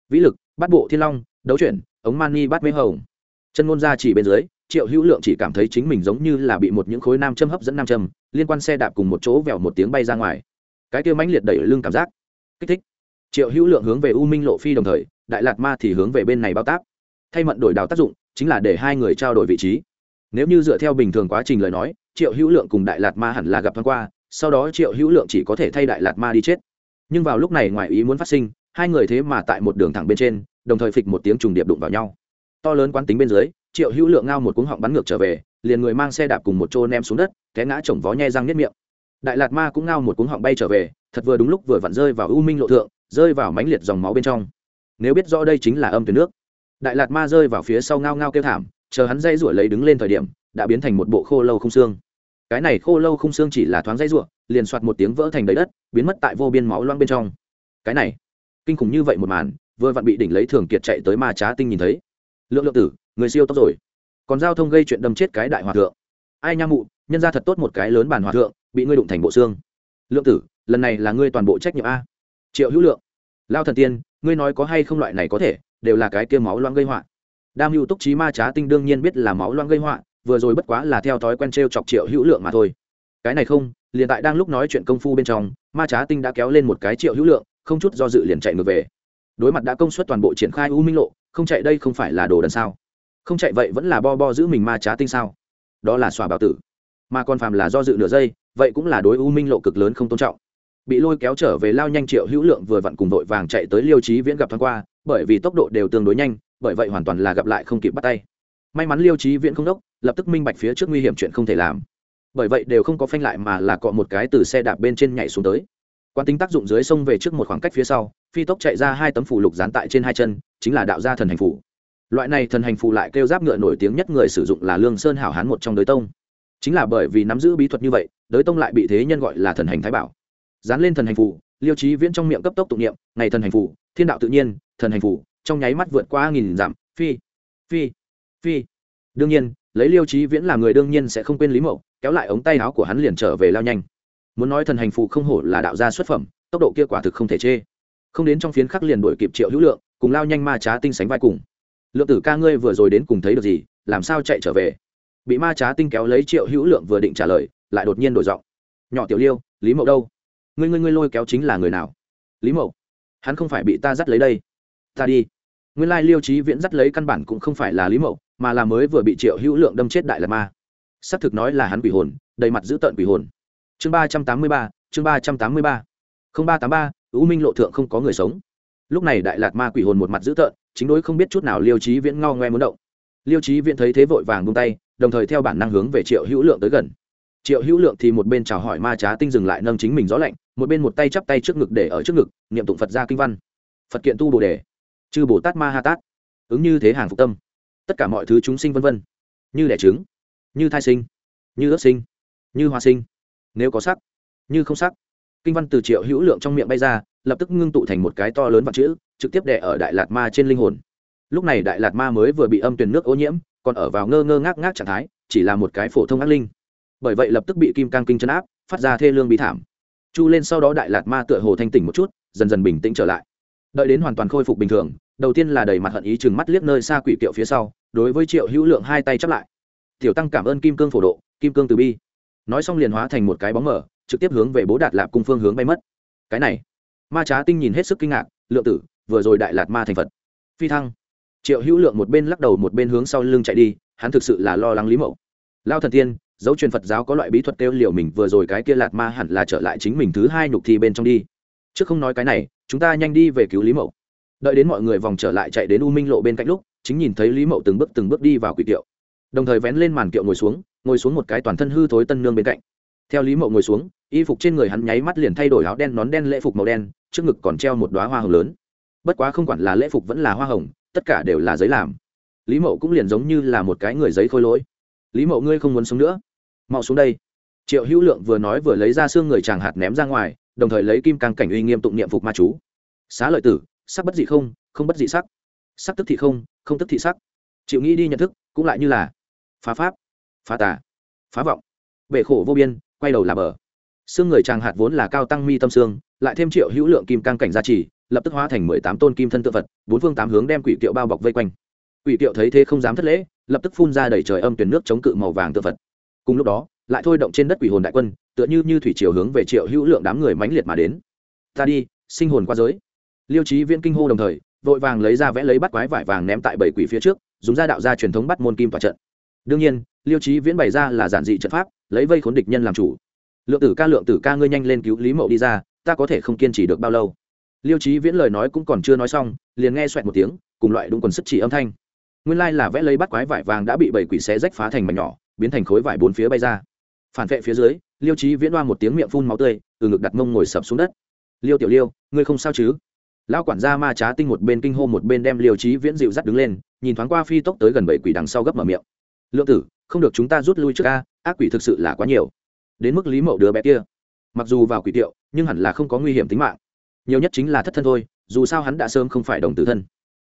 Vĩ lực bắt bộ thiên long, đấu chuyển, ống mani bắt mê hồng. Chân ngôn ra chỉ bên dưới, triệu hữu lượng chỉ cảm thấy chính mình giống như là bị một những khối nam châm hấp dẫn nam châm, liên quan xe đạp cùng một chỗ vèo một tiếng bay ra ngoài. Cái kia mãnh liệt đẩy lưng cảm giác. Kích thích. Triệu hữu lượng hướng về u minh lộ phi đồng thời, đại lạt ma thì hướng về bên này bao tác. Thay mận đổi đào tác dụng, chính là để hai người trao đổi vị trí. Nếu như dựa theo bình thường quá trình lời nói triệu hữu lượng cùng đại lạt ma hẳn là gặp thoáng qua, sau đó triệu hữu lượng chỉ có thể thay đại lạt ma đi chết. Nhưng vào lúc này ngoài ý muốn phát sinh, hai người thế mà tại một đường thẳng bên trên, đồng thời phịch một tiếng trùng điệp đụng vào nhau. To lớn quán tính bên dưới, triệu hữu lượng ngao một cuống họng bắn ngược trở về, liền người mang xe đạp cùng một chỗ nem xuống đất, té ngã chồng vó nhai răng nếp miệng. Đại lạt ma cũng ngao một cuống họng bay trở về, thật vừa đúng lúc vừa vặn rơi vào u minh lộ thượng, rơi vào mánh liệt dòng máu bên trong. Nếu biết rõ đây chính là âm tuyến nước. Đại lạt ma rơi vào phía sau ngao ngao kêu thảm, chờ hắn dây ruổi lấy đứng lên thời điểm, đã biến thành một bộ khô lâu không xương cái này khô lâu không xương chỉ là thoáng dây ruộng, liền soạt một tiếng vỡ thành đầy đất, biến mất tại vô biên máu loang bên trong. Cái này, kinh khủng như vậy một màn, vừa vặn bị đỉnh lấy thường kiệt chạy tới ma trá tinh nhìn thấy. Lượng lượng tử, người siêu tốc rồi. Còn giao thông gây chuyện đâm chết cái đại hòa thượng. Ai nha mụ, nhân ra thật tốt một cái lớn bàn hòa thượng, bị ngươi đụng thành bộ xương. Lượng tử, lần này là ngươi toàn bộ trách nhiệm a. Triệu hữu lượng, lao thần tiên, ngươi nói có hay không loại này có thể, đều là cái kia máu loang gây họa. Đam hữu túc trí ma trá tinh đương nhiên biết là máu loang gây họa vừa rồi bất quá là theo thói quen t r e o chọc triệu hữu lượng mà thôi. Cái này không, liền tại đang lúc nói chuyện công phu bên trong, ma trá tinh đã kéo lên một cái triệu hữu lượng, không chút do dự liền chạy ngược về. Đối mặt đã công suất toàn bộ triển khai u minh lộ, không chạy đây không phải là đồ đần sao? Không chạy vậy vẫn là bo bo giữ mình ma trá tinh sao? Đó là xòa bảo tử. Mà còn phàm là do dự nửa giây, vậy cũng là đối u minh lộ cực lớn không tôn trọng. Bị lôi kéo trở về lao nhanh triệu hữu lượng vừa vặn cùng vội vàng chạy tới liêu trí viễn gặp thoáng qua, bởi vì tốc độ đều tương đối nhanh, bởi vậy hoàn toàn là gặp lại không kịp bắt tay may mắn liêu trí viễn không đốc, lập tức minh bạch phía trước nguy hiểm chuyện không thể làm. Bởi vậy đều không có phanh lại mà là cọ một cái từ xe đạp bên trên nhảy xuống tới. Quan tính tác dụng dưới sông về trước một khoảng cách phía sau, phi tốc chạy ra hai tấm phủ lục dán tại trên hai chân, chính là đạo gia thần hành phủ loại này thần hành phủ lại kêu giáp ngựa nổi tiếng nhất người sử dụng là lương sơn hảo hán một trong đới tông. Chính là bởi vì nắm giữ bí thuật như vậy, đới tông lại bị thế nhân gọi là thần hành thái bảo. Dán lên thần hành phủ liêu trí viễn trong miệng cấp tốc tụng niệm, ngày thần hành phủ thiên đạo tự nhiên, thần hành phủ trong nháy mắt vượt qua nghìn dặm, phi phi phi. Đương nhiên, lấy liêu trí viễn làm người đương nhiên sẽ không quên lý mậu, kéo lại ống tay áo của hắn liền trở về lao nhanh. Muốn nói thần hành phụ không hổ là đạo gia xuất phẩm, tốc độ kia quả thực không thể chê. Không đến trong phiến khắc liền đuổi kịp triệu hữu lượng, cùng lao nhanh ma trá tinh sánh vai cùng. Lượng tử ca ngươi vừa rồi đến cùng thấy được gì, làm sao chạy trở về? Bị ma trá tinh kéo lấy triệu hữu lượng vừa định trả lời, lại đột nhiên đổi giọng. Nhỏ tiểu liêu, lý mậu đâu? Ngươi ngươi ngươi lôi kéo chính là người nào? Lý mậu, hắn không phải bị ta dắt lấy đây. Ta đi nguyên lai liêu trí viễn dắt lấy căn bản cũng không phải là lý mậu, mà là mới vừa bị triệu hữu lượng đâm chết đại Lạt ma. Xác thực nói là hắn quỷ hồn, đầy mặt giữ tợn quỷ hồn. Chương ba trăm tám mươi ba, chương ba trăm tám mươi ba. Không ba tám ba ưu minh lộ thượng không có người sống. Lúc này đại lạt ma quỷ hồn một mặt dữ tợn, chính đối không biết chút nào liêu trí viễn ngao ngoe muốn động. Liêu trí viễn thấy thế vội vàng bung tay, đồng thời theo bản năng hướng về triệu hữu lượng tới gần. Triệu hữu lượng thì một bên chào hỏi ma trá tinh dừng lại nâng chính mình gió lạnh, một bên một tay chắp tay trước ngực để ở trước ngực, niệm tụng phật gia kinh văn. Phật kiện tu bồ đề chư bồ tát ma ha tát ứng như thế hàng phục tâm. Tất cả mọi thứ chúng sinh vân vân. Như đẻ trứng, như thai sinh, như ớt sinh, như hoa sinh. Nếu có sắc, như không sắc. Kinh văn từ triệu hữu lượng trong miệng bay ra, lập tức ngưng tụ thành một cái to lớn vật chữ, trực tiếp đẻ ở đại lạt ma trên linh hồn. Lúc này đại lạt ma mới vừa bị âm tuyền nước ô nhiễm, còn ở vào ngơ ngơ ngác ngác trạng thái, chỉ là một cái phổ thông ác linh. Bởi vậy lập tức bị kim cang kinh chấn áp, phát ra thê lương bí thảm. Chu lên sau đó đại lạt ma tựa hồ thanh tỉnh một chút, dần dần bình tĩnh trở lại đợi đến hoàn toàn khôi phục bình thường, đầu tiên là đầy mặt hận ý chừng mắt liếc nơi xa quỷ kiệu phía sau, đối với triệu hữu lượng hai tay chắp lại. Tiểu tăng cảm ơn kim cương phổ độ, kim cương từ bi. Nói xong liền hóa thành một cái bóng mở trực tiếp hướng về bố đạt lạp cung phương hướng bay mất. Cái này, ma trá tinh nhìn hết sức kinh ngạc, lượng tử, vừa rồi đại lạt ma thành phật. Phi thăng. Triệu hữu lượng một bên lắc đầu một bên hướng sau lưng chạy đi, hắn thực sự là lo lắng lý mậu. Lao thần tiên, dấu truyền phật giáo có loại bí thuật kêu liều mình, vừa rồi cái kia lạt ma hẳn là trở lại chính mình thứ hai nhục thi bên trong đi. Chứ không nói cái này chúng ta nhanh đi về cứu lý mậu. Đợi đến mọi người vòng trở lại chạy đến u minh lộ bên cạnh lúc, chính nhìn thấy lý mậu từng bước từng bước đi vào quỷ kiệu đồng thời vén lên màn kiệu ngồi xuống ngồi xuống một cái toàn thân hư thối tân nương bên cạnh. Theo lý mậu ngồi xuống, y phục trên người hắn nháy mắt liền thay đổi áo đen nón đen lễ phục màu đen, trước ngực còn treo một đoá hoa hồng lớn. Bất quá không quản là lễ phục vẫn là hoa hồng, tất cả đều là giấy làm. Lý mậu cũng liền giống như là một cái người giấy khôi lỗi. Lý mậu ngươi không muốn sống nữa. Mau xuống đây. Triệu hữu lượng vừa nói vừa lấy ra xương người chàng hạt ném ra ngoài đồng thời lấy kim càng cảnh uy nghiêm tụng niệm phục ma chú. Xá lợi tử, sắc bất dị không không bất dị sắc. Sắc tức thị không không tức thị sắc. Chịu nghĩ đi nhận thức, cũng lại như là phá pháp, phá tà, phá vọng. Bể khổ vô biên, quay đầu là bờ. Xương người chàng hạt vốn là cao tăng mi tâm xương, lại thêm triệu hữu lượng kim cang cảnh gia trì, lập tức hóa thành mười tám tôn kim thân tự vật bốn phương tám hướng đem quỷ kiệu bao bọc vây quanh. Quỷ kiệu thấy thế không dám thất lễ, lập tức phun ra đẩy trời âm tuyển nước chống cự màu vàng tự vật cùng lúc đó, lại thôi động trên đất quỷ hồn đại quân tựa như như thủy chiều hướng về triệu hữu lượng đám người mãnh liệt mà đến. Ta đi, sinh hồn qua giới. Liêu trí viễn kinh hô đồng thời, vội vàng lấy ra vẽ lấy bắt quái vải vàng ném tại bảy quỷ phía trước, dùng ra đạo gia truyền thống bắt môn kim tòa trận. Đương nhiên, liêu trí viễn bày ra là giản dị trận pháp, lấy vây khốn địch nhân làm chủ. Lượng tử ca, lượng tử ca ngươi nhanh lên cứu lý mậu đi ra, ta có thể không kiên trì được bao lâu. Liêu trí viễn lời nói cũng còn chưa nói xong, liền nghe xoẹt một tiếng, cùng loại đúng quần sức chỉ âm thanh. Nguyên lai là vẽ lấy bắt quái vải vàng đã bị bảy quỷ xé rách phá thành mảnh nhỏ, biến thành khối vải bốn phía bay ra. Phản vệ phía dưới liêu trí viễn đoa một tiếng miệng phun máu tươi, từ ngực đặt mông ngồi sập xuống đất. Liêu tiểu liêu, ngươi không sao chứ? Lão quản gia ma trá tinh một bên kinh hô một bên đem liêu trí viễn dịu dắt đứng lên, nhìn thoáng qua phi tốc tới gần bảy quỷ đằng sau gấp mở miệng. Lượng tử, không được chúng ta rút lui trước ca ác quỷ thực sự là quá nhiều. Đến mức lý mậu đứa bé kia. Mặc dù vào quỷ tiệu, nhưng hẳn là không có nguy hiểm tính mạng. Nhiều nhất chính là thất thân thôi, dù sao hắn đã sớm không phải đồng tử thân.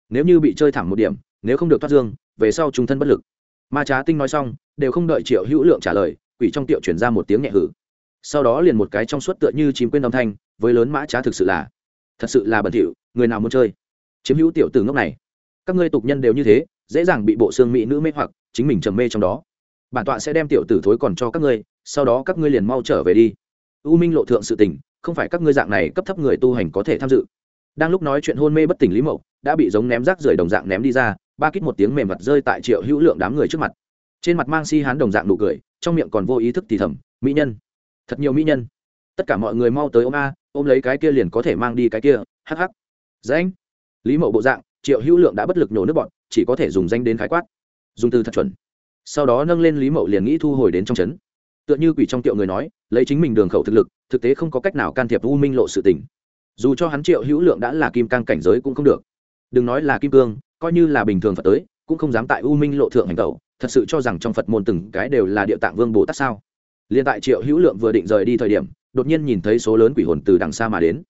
Nếu như bị chơi thẳng một điểm, nếu không được thoát dương, về sau trung thân bất lực. Ma trá tinh nói xong, đều không đợi triệu hữu lượng trả lời quỷ trong tiệu chuyển ra một tiếng nhẹ hử. Sau đó liền một cái trong suốt tựa như chìm quên âm thanh, với lớn mã trá thực sự là, thật sự là bẩn thỉu, người nào muốn chơi? Chiếm hữu tiểu từ ngốc này. Các ngươi tục nhân đều như thế, dễ dàng bị bộ xương mỹ nữ mê hoặc, chính mình trầm mê trong đó. Bản tọa sẽ đem tiểu tử thối còn cho các ngươi, sau đó các ngươi liền mau trở về đi. U minh lộ thượng sự tình, không phải các ngươi dạng này cấp thấp người tu hành có thể tham dự. Đang lúc nói chuyện hôn mê bất tỉnh lý mậu, đã bị giống ném rác rưởi đồng dạng ném đi ra, ba kít một tiếng mềm mặt rơi tại triệu hữu lượng đám người trước mặt. Trên mặt mang si hán đồng dạng nụ cười trong miệng còn vô ý thức thì thầm, mỹ nhân, thật nhiều mỹ nhân. Tất cả mọi người mau tới ôm a, ôm lấy cái kia liền có thể mang đi cái kia, hắc hắc. Dạ danh lý mậu bộ dạng, triệu hữu lượng đã bất lực nhổ nước bọn, chỉ có thể dùng danh đến khái quát. Dùng từ thật chuẩn. Sau đó nâng lên lý mậu liền nghĩ thu hồi đến trong trấn. Tựa như quỷ trong tiệu người nói, lấy chính mình đường khẩu thực lực, thực tế không có cách nào can thiệp u minh lộ sự tình. Dù cho hắn triệu hữu lượng đã là kim cang cảnh giới cũng không được. Đừng nói là kim cương, coi như là bình thường phật tới, cũng không dám tại u minh lộ thượng hành tẩu thật sự cho rằng trong phật môn từng cái đều là địa tạng vương bồ tát sao? Liền tại triệu hữu lượng vừa định rời đi thời điểm, đột nhiên nhìn thấy số lớn quỷ hồn từ đằng xa mà đến.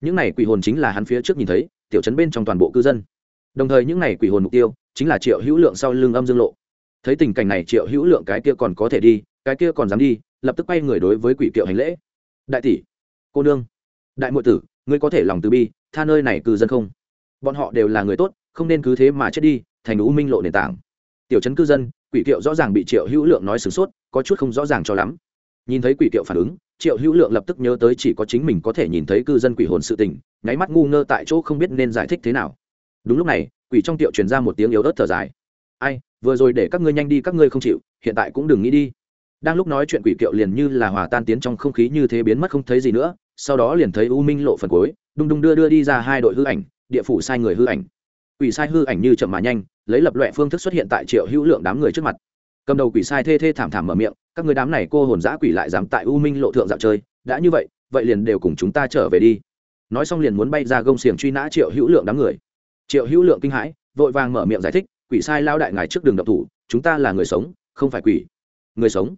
Những này quỷ hồn chính là hắn phía trước nhìn thấy, tiểu chấn bên trong toàn bộ cư dân. Đồng thời những này quỷ hồn mục tiêu chính là triệu hữu lượng sau lưng âm dương lộ. Thấy tình cảnh này, triệu hữu lượng cái kia còn có thể đi, cái kia còn dám đi, lập tức quay người đối với quỷ kiệu hành lễ. Đại tỷ, cô nương, đại muội tử, ngươi có thể lòng từ bi, tha nơi này cư dân không? Bọn họ đều là người tốt, không nên cứ thế mà chết đi, thành u minh lộ nền tảng. Tiểu chấn cư dân quỷ kiệu rõ ràng bị triệu hữu lượng nói sửng sốt, có chút không rõ ràng cho lắm. Nhìn thấy quỷ kiệu phản ứng, triệu hữu lượng lập tức nhớ tới chỉ có chính mình có thể nhìn thấy cư dân quỷ hồn sự tình, nháy mắt ngu ngơ tại chỗ không biết nên giải thích thế nào. Đúng lúc này, quỷ trong tiệu truyền ra một tiếng yếu ớt thở dài. Ai, vừa rồi để các ngươi nhanh đi, các ngươi không chịu, hiện tại cũng đừng nghĩ đi. Đang lúc nói chuyện quỷ kiệu liền như là hòa tan tiến trong không khí như thế biến mất không thấy gì nữa, sau đó liền thấy u minh lộ phần cuối, đung đung đưa đưa đi ra hai đội hư ảnh, địa phủ sai người hư ảnh. Quỷ sai hư ảnh như chậm mà nhanh lấy lập loại phương thức xuất hiện tại triệu hữu lượng đám người trước mặt. Cầm đầu quỷ sai thê thê thảm thảm mở miệng, các người đám này cô hồn giã quỷ lại dám tại u minh lộ thượng dạo chơi, đã như vậy vậy liền đều cùng chúng ta trở về đi. Nói xong liền muốn bay ra gông xiềng truy nã triệu hữu lượng đám người. Triệu hữu lượng kinh hãi, vội vàng mở miệng giải thích, quỷ sai lao đại ngài trước đường độc thủ, chúng ta là người sống, không phải quỷ. Người sống?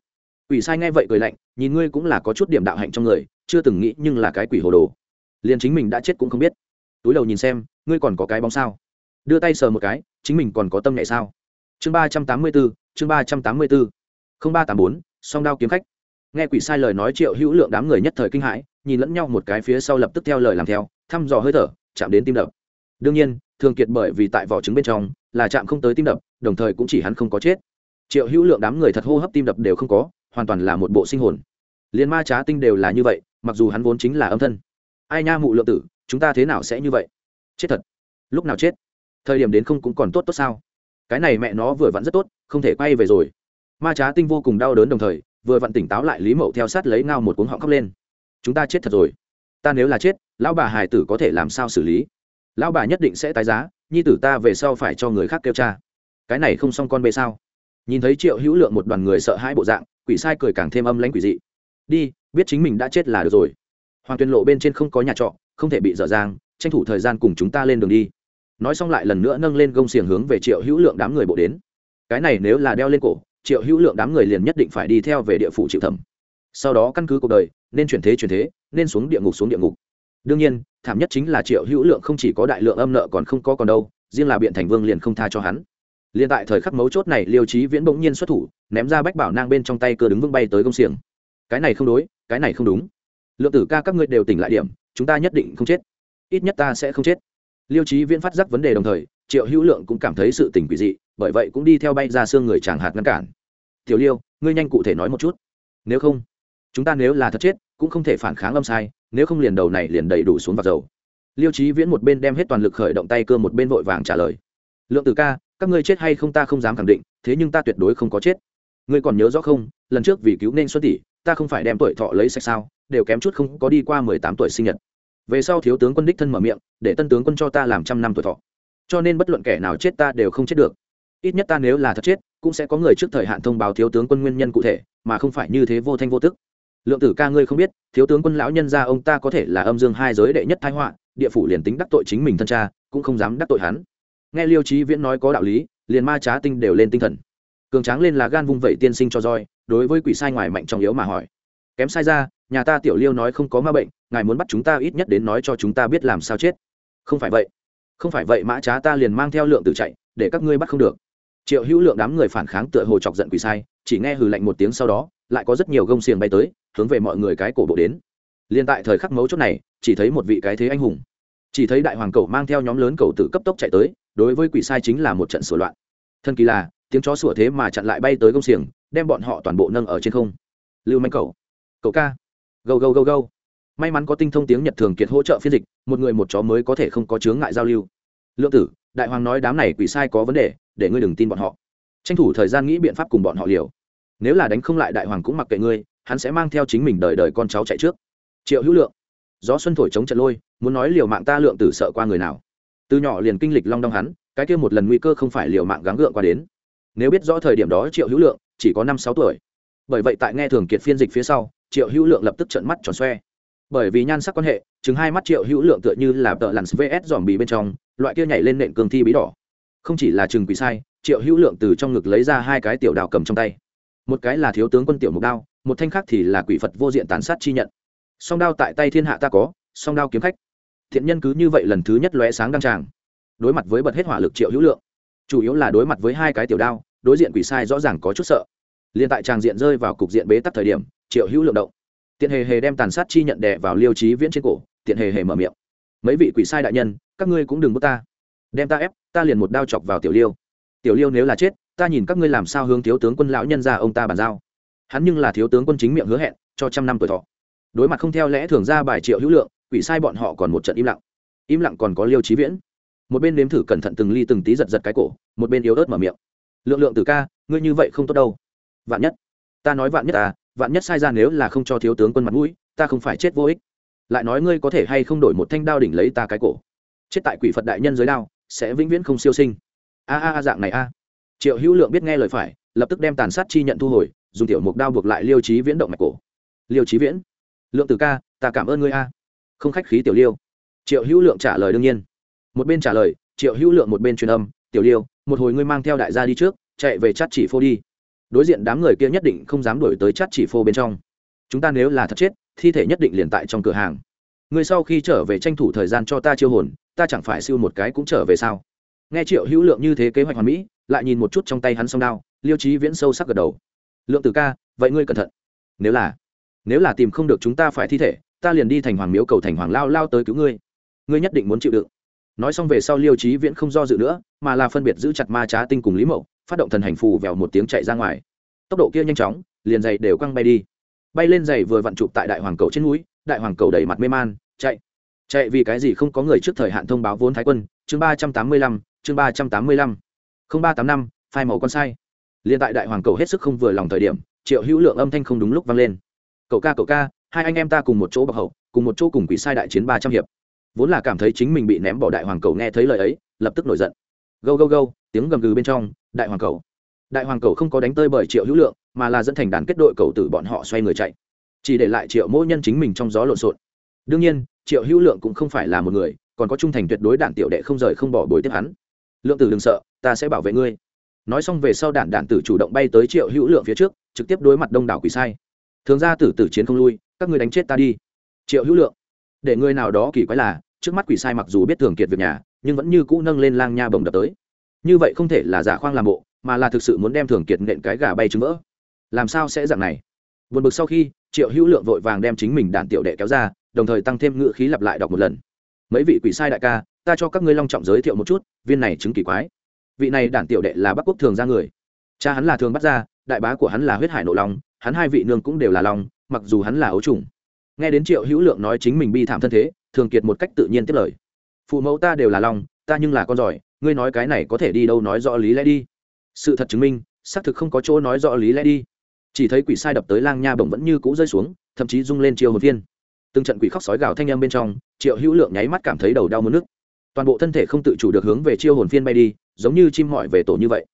Quỷ sai nghe vậy cười lạnh, nhìn ngươi cũng là có chút điểm đạo hạnh trong người, chưa từng nghĩ nhưng là cái quỷ hồ đồ. Liền chính mình đã chết cũng không biết. Túi đầu nhìn xem, ngươi còn có cái bóng sao? Đưa tay sờ một cái, chính mình còn có tâm nhạy sao? Chương ba trăm tám mươi bốn, chương ba trăm tám mươi bốn. Không ba tám bốn, song đao kiếm khách. Nghe quỷ sai lời nói triệu hữu lượng đám người nhất thời kinh hãi, nhìn lẫn nhau một cái phía sau lập tức theo lời làm theo, thăm dò hơi thở, chạm đến tim đập. Đương nhiên, thường kiệt bởi vì tại vỏ trứng bên trong, là chạm không tới tim đập, đồng thời cũng chỉ hắn không có chết. Triệu hữu lượng đám người thật hô hấp tim đập đều không có, hoàn toàn là một bộ sinh hồn. Liền ma trá tinh đều là như vậy, mặc dù hắn vốn chính là âm thân. Ai nha mụ lượng tử, chúng ta thế nào sẽ như vậy? Chết thật. Lúc nào chết? Thời điểm đến không cũng còn tốt tốt sao? Cái này mẹ nó vừa vặn rất tốt, không thể quay về rồi. Ma trá tinh vô cùng đau đớn đồng thời, vừa vặn tỉnh táo lại lý mậu theo sát lấy ngao một cuống họng khóc lên. Chúng ta chết thật rồi. Ta nếu là chết, lão bà hải tử có thể làm sao xử lý? Lão bà nhất định sẽ tái giá, nhi tử ta về sau phải cho người khác kêu cha. Cái này không xong con bê sao? Nhìn thấy triệu hữu lượng một đoàn người sợ hãi bộ dạng, quỷ sai cười càng thêm âm lãnh quỷ dị. Đi, biết chính mình đã chết là được rồi. Hoàng tuyên lộ bên trên không có nhà trọ, không thể bị dở dang, tranh thủ thời gian cùng chúng ta lên đường đi nói xong lại lần nữa nâng lên gông xiềng hướng về triệu hữu lượng đám người bộ đến. Cái này nếu là đeo lên cổ, triệu hữu lượng đám người liền nhất định phải đi theo về địa phủ chịu thẩm. Sau đó căn cứ cuộc đời, nên chuyển thế chuyển thế, nên xuống địa ngục xuống địa ngục. Đương nhiên, thảm nhất chính là triệu hữu lượng không chỉ có đại lượng âm nợ còn không có còn đâu, riêng là biện thành vương liền không tha cho hắn. Liền tại thời khắc mấu chốt này, liêu trí viễn bỗng nhiên xuất thủ, ném ra bách bảo nang bên trong tay cơ đứng vững bay tới công xiềng. Cái này không đối, cái này không đúng. Lượng tử ca các ngươi đều tỉnh lại điểm, chúng ta nhất định không chết. Ít nhất ta sẽ không chết liêu trí viễn phát giác vấn đề đồng thời, triệu hữu lượng cũng cảm thấy sự tình quỷ dị, bởi vậy cũng đi theo bay ra xương người chàng hạt ngăn cản. Tiểu liêu, ngươi nhanh cụ thể nói một chút. Nếu không, chúng ta nếu là thật chết, cũng không thể phản kháng âm sai, nếu không liền đầu này liền đầy đủ xuống vào dầu. Liêu trí viễn một bên đem hết toàn lực khởi động tay cơ một bên vội vàng trả lời. Lượng tử ca, các ngươi chết hay không ta không dám khẳng định, thế nhưng ta tuyệt đối không có chết. Ngươi còn nhớ rõ không, lần trước vì cứu nên xuân tỷ, ta không phải đem tuổi thọ lấy sạch sao, đều kém chút không có đi qua mười tám tuổi sinh nhật về sau thiếu tướng quân đích thân mở miệng, để tân tướng quân cho ta làm trăm năm tuổi thọ. Cho nên bất luận kẻ nào chết ta đều không chết được. Ít nhất ta nếu là thật chết, cũng sẽ có người trước thời hạn thông báo thiếu tướng quân nguyên nhân cụ thể, mà không phải như thế vô thanh vô tức. Lượng tử ca ngươi không biết, thiếu tướng quân lão nhân gia ông ta có thể là âm dương hai giới đệ nhất thái họa, địa phủ liền tính đắc tội chính mình thân cha, cũng không dám đắc tội hắn. Nghe liêu trí viễn nói có đạo lý, liền ma trá tinh đều lên tinh thần. Cường tráng lên là gan vung vẩy tiên sinh cho roi, đối với quỷ sai ngoài mạnh trong yếu mà hỏi. Kém sai ra nhà ta tiểu liêu nói không có ma bệnh, ngài muốn bắt chúng ta ít nhất đến nói cho chúng ta biết làm sao chết. Không phải vậy. Không phải vậy mã trá ta liền mang theo lượng tử chạy, để các ngươi bắt không được. Triệu hữu lượng đám người phản kháng tựa hồ chọc giận quỷ sai, chỉ nghe hừ lạnh một tiếng sau đó, lại có rất nhiều gông xiềng bay tới, hướng về mọi người cái cổ bộ đến. Liền tại thời khắc mấu chốt này, chỉ thấy một vị cái thế anh hùng. Chỉ thấy đại hoàng cầu mang theo nhóm lớn cầu tử cấp tốc chạy tới, đối với quỷ sai chính là một trận sửa loạn. Thân kỳ là, tiếng chó sủa thế mà chặn lại bay tới gông xiềng, đem bọn họ toàn bộ nâng ở trên không. Lưu manh cầu cầu ca gâu gâu gâu gâu. May mắn có tinh thông tiếng nhật thường kiệt hỗ trợ phiên dịch, một người một chó mới có thể không có chướng ngại giao lưu. Lượng tử, đại hoàng nói đám này quỷ sai có vấn đề, để ngươi đừng tin bọn họ. Tranh thủ thời gian nghĩ biện pháp cùng bọn họ liều. Nếu là đánh không lại đại hoàng cũng mặc kệ ngươi, hắn sẽ mang theo chính mình đời đời con cháu chạy trước. Triệu hữu lượng, gió xuân thổi chống trận lôi, muốn nói liều mạng ta lượng tử sợ qua người nào. Từ nhỏ liền kinh lịch long đong hắn, cái kia một lần nguy cơ không phải liều mạng gắng gượng qua đến. Nếu biết rõ thời điểm đó triệu hữu lượng chỉ có năm sáu tuổi. Bởi vậy tại nghe thường kiệt phiên dịch phía sau triệu hữu lượng lập tức trận mắt tròn xoe. Bởi vì nhan sắc quan hệ chứng hai mắt triệu hữu lượng tựa như là tợ lặn vs dòm bì bên trong, loại kia nhảy lên nện cường thi bí đỏ. Không chỉ là chừng quỷ sai, triệu hữu lượng từ trong ngực lấy ra hai cái tiểu đào cầm trong tay. Một cái là thiếu tướng quân tiểu mục đao, một thanh khác thì là quỷ phật vô diện tán sát chi nhận. Song đao tại tay thiên hạ ta có, song đao kiếm khách. Thiện nhân cứ như vậy lần thứ nhất lóe sáng đăng tràng. Đối mặt với bật hết hỏa lực triệu hữu lượng. Chủ yếu là đối mặt với hai cái tiểu đao, đối diện quỷ sai rõ ràng có chút sợ. Liền tại tràng diện rơi vào cục diện bế tắc thời điểm triệu hữu lượng động. Tiện hề hề đem tàn sát chi nhận đè vào liêu trí viễn trên cổ, tiện hề hề mở miệng. Mấy vị quỷ sai đại nhân, các ngươi cũng đừng bước ta. Đem ta ép, ta liền một đao chọc vào tiểu liêu. Tiểu liêu nếu là chết, ta nhìn các ngươi làm sao hướng thiếu tướng quân lão nhân ra ông ta bàn giao. Hắn nhưng là thiếu tướng quân chính miệng hứa hẹn, cho trăm năm tuổi thọ. Đối mặt không theo lẽ thường ra bài triệu hữu lượng, quỷ sai bọn họ còn một trận im lặng. Im lặng còn có liêu trí viễn. Một bên nếm thử cẩn thận từng ly từng tí giật giật cái cổ, một bên yếu ớt mở miệng. Lượng lượng từ ca, ngươi như vậy không tốt đâu. Vạn nhất. Ta nói vạn nhất à vạn nhất sai ra nếu là không cho thiếu tướng quân mặt mũi, ta không phải chết vô ích. Lại nói ngươi có thể hay không đổi một thanh đao đỉnh lấy ta cái cổ. Chết tại quỷ phật đại nhân dưới đao, sẽ vĩnh viễn không siêu sinh. A a a, dạng này a. Triệu hữu lượng biết nghe lời phải, lập tức đem tàn sát chi nhận thu hồi, dùng tiểu mục đao buộc lại liêu trí viễn động mạch cổ. Liêu trí viễn, lượng từ ca, ta cảm ơn ngươi a. Không khách khí tiểu liêu. Triệu hữu lượng trả lời đương nhiên. Một bên trả lời, triệu hữu lượng một bên truyền âm, tiểu liêu, một hồi ngươi mang theo đại gia đi trước, chạy về chát chỉ phô đi đối diện đám người kia nhất định không dám đuổi tới chát chỉ phô bên trong. Chúng ta nếu là thật chết, thi thể nhất định liền tại trong cửa hàng. Người sau khi trở về tranh thủ thời gian cho ta chiêu hồn, ta chẳng phải siêu một cái cũng trở về sao? Nghe triệu hữu lượng như thế kế hoạch hoàn mỹ, lại nhìn một chút trong tay hắn song đao, liêu trí viễn sâu sắc gật đầu. Lượng từ ca, vậy ngươi cẩn thận. Nếu là nếu là tìm không được chúng ta phải thi thể, ta liền đi thành hoàng miếu cầu thành hoàng lao lao tới cứu ngươi. Ngươi nhất định muốn chịu đựng. Nói xong về sau liêu trí viễn không do dự nữa, mà là phân biệt giữ chặt ma trá tinh cùng lý mậu phát động thần hành phù vèo một tiếng chạy ra ngoài. Tốc độ kia nhanh chóng, liền giày đều căng bay đi. Bay lên giày vừa vặn chụp tại đại hoàng cầu trên núi, đại hoàng cầu đầy mặt mê man, chạy. Chạy vì cái gì không có người trước thời hạn thông báo vốn thái quân, chương ba trăm tám mươi lăm, chương ba trăm tám mươi lăm. Không ba tám năm, phai màu con sai. Liền tại đại hoàng cầu hết sức không vừa lòng thời điểm, triệu hữu lượng âm thanh không đúng lúc vang lên. Cậu ca cậu ca, hai anh em ta cùng một chỗ bọc hậu, cùng một chỗ cùng quỷ sai đại chiến ba trăm hiệp. Vốn là cảm thấy chính mình bị ném bỏ đại hoàng cầu nghe thấy lời ấy, lập tức nổi giận. Gâu gâu gâu tiếng gầm gừ bên trong, đại hoàng cầu. Đại hoàng cầu không có đánh tơi bởi triệu hữu lượng, mà là dẫn thành đàn kết đội cầu tử bọn họ xoay người chạy. Chỉ để lại triệu mỗi nhân chính mình trong gió lộn xộn. Đương nhiên, triệu hữu lượng cũng không phải là một người, còn có trung thành tuyệt đối đạn tiểu đệ không rời không bỏ bồi tiếp hắn. Lượng tử đừng sợ, ta sẽ bảo vệ ngươi. Nói xong về sau đạn đạn tử chủ động bay tới triệu hữu lượng phía trước, trực tiếp đối mặt đông đảo quỷ sai. Thường ra tử tử chiến không lui, các ngươi đánh chết ta đi. Triệu hữu lượng, để người nào đó kỳ quái là, trước mắt quỷ sai mặc dù biết thường kiệt việc nhà, nhưng vẫn như cũ nâng lên lang nha bồng đập tới như vậy không thể là giả khoang làm bộ, mà là thực sự muốn đem thường kiệt nện cái gà bay trứng vỡ. Làm sao sẽ dạng này? Buồn bực sau khi, triệu hữu lượng vội vàng đem chính mình đạn tiểu đệ kéo ra, đồng thời tăng thêm ngữ khí lặp lại đọc một lần. Mấy vị quỷ sai đại ca, ta cho các ngươi long trọng giới thiệu một chút, viên này chứng kỳ quái. Vị này đản tiểu đệ là bắc quốc thường ra người. Cha hắn là thường bắt ra đại bá của hắn là huyết hải nộ long, hắn hai vị nương cũng đều là long, mặc dù hắn là ấu trùng. Nghe đến triệu hữu lượng nói chính mình bi thảm thân thế, thường kiệt một cách tự nhiên tiếp lời. Phụ mẫu ta đều là long, ta nhưng là con giỏi ngươi nói cái này có thể đi đâu nói rõ lý lẽ đi. Sự thật chứng minh, xác thực không có chỗ nói rõ lý lẽ đi. Chỉ thấy quỷ sai đập tới lang nha bổng vẫn như cũ rơi xuống, thậm chí rung lên chiều hồn viên. Từng trận quỷ khóc sói gào thanh âm bên trong, triệu hữu lượng nháy mắt cảm thấy đầu đau mất nước toàn bộ thân thể không tự chủ được hướng về chiêu hồn phiên bay đi, giống như chim mọi về tổ như vậy.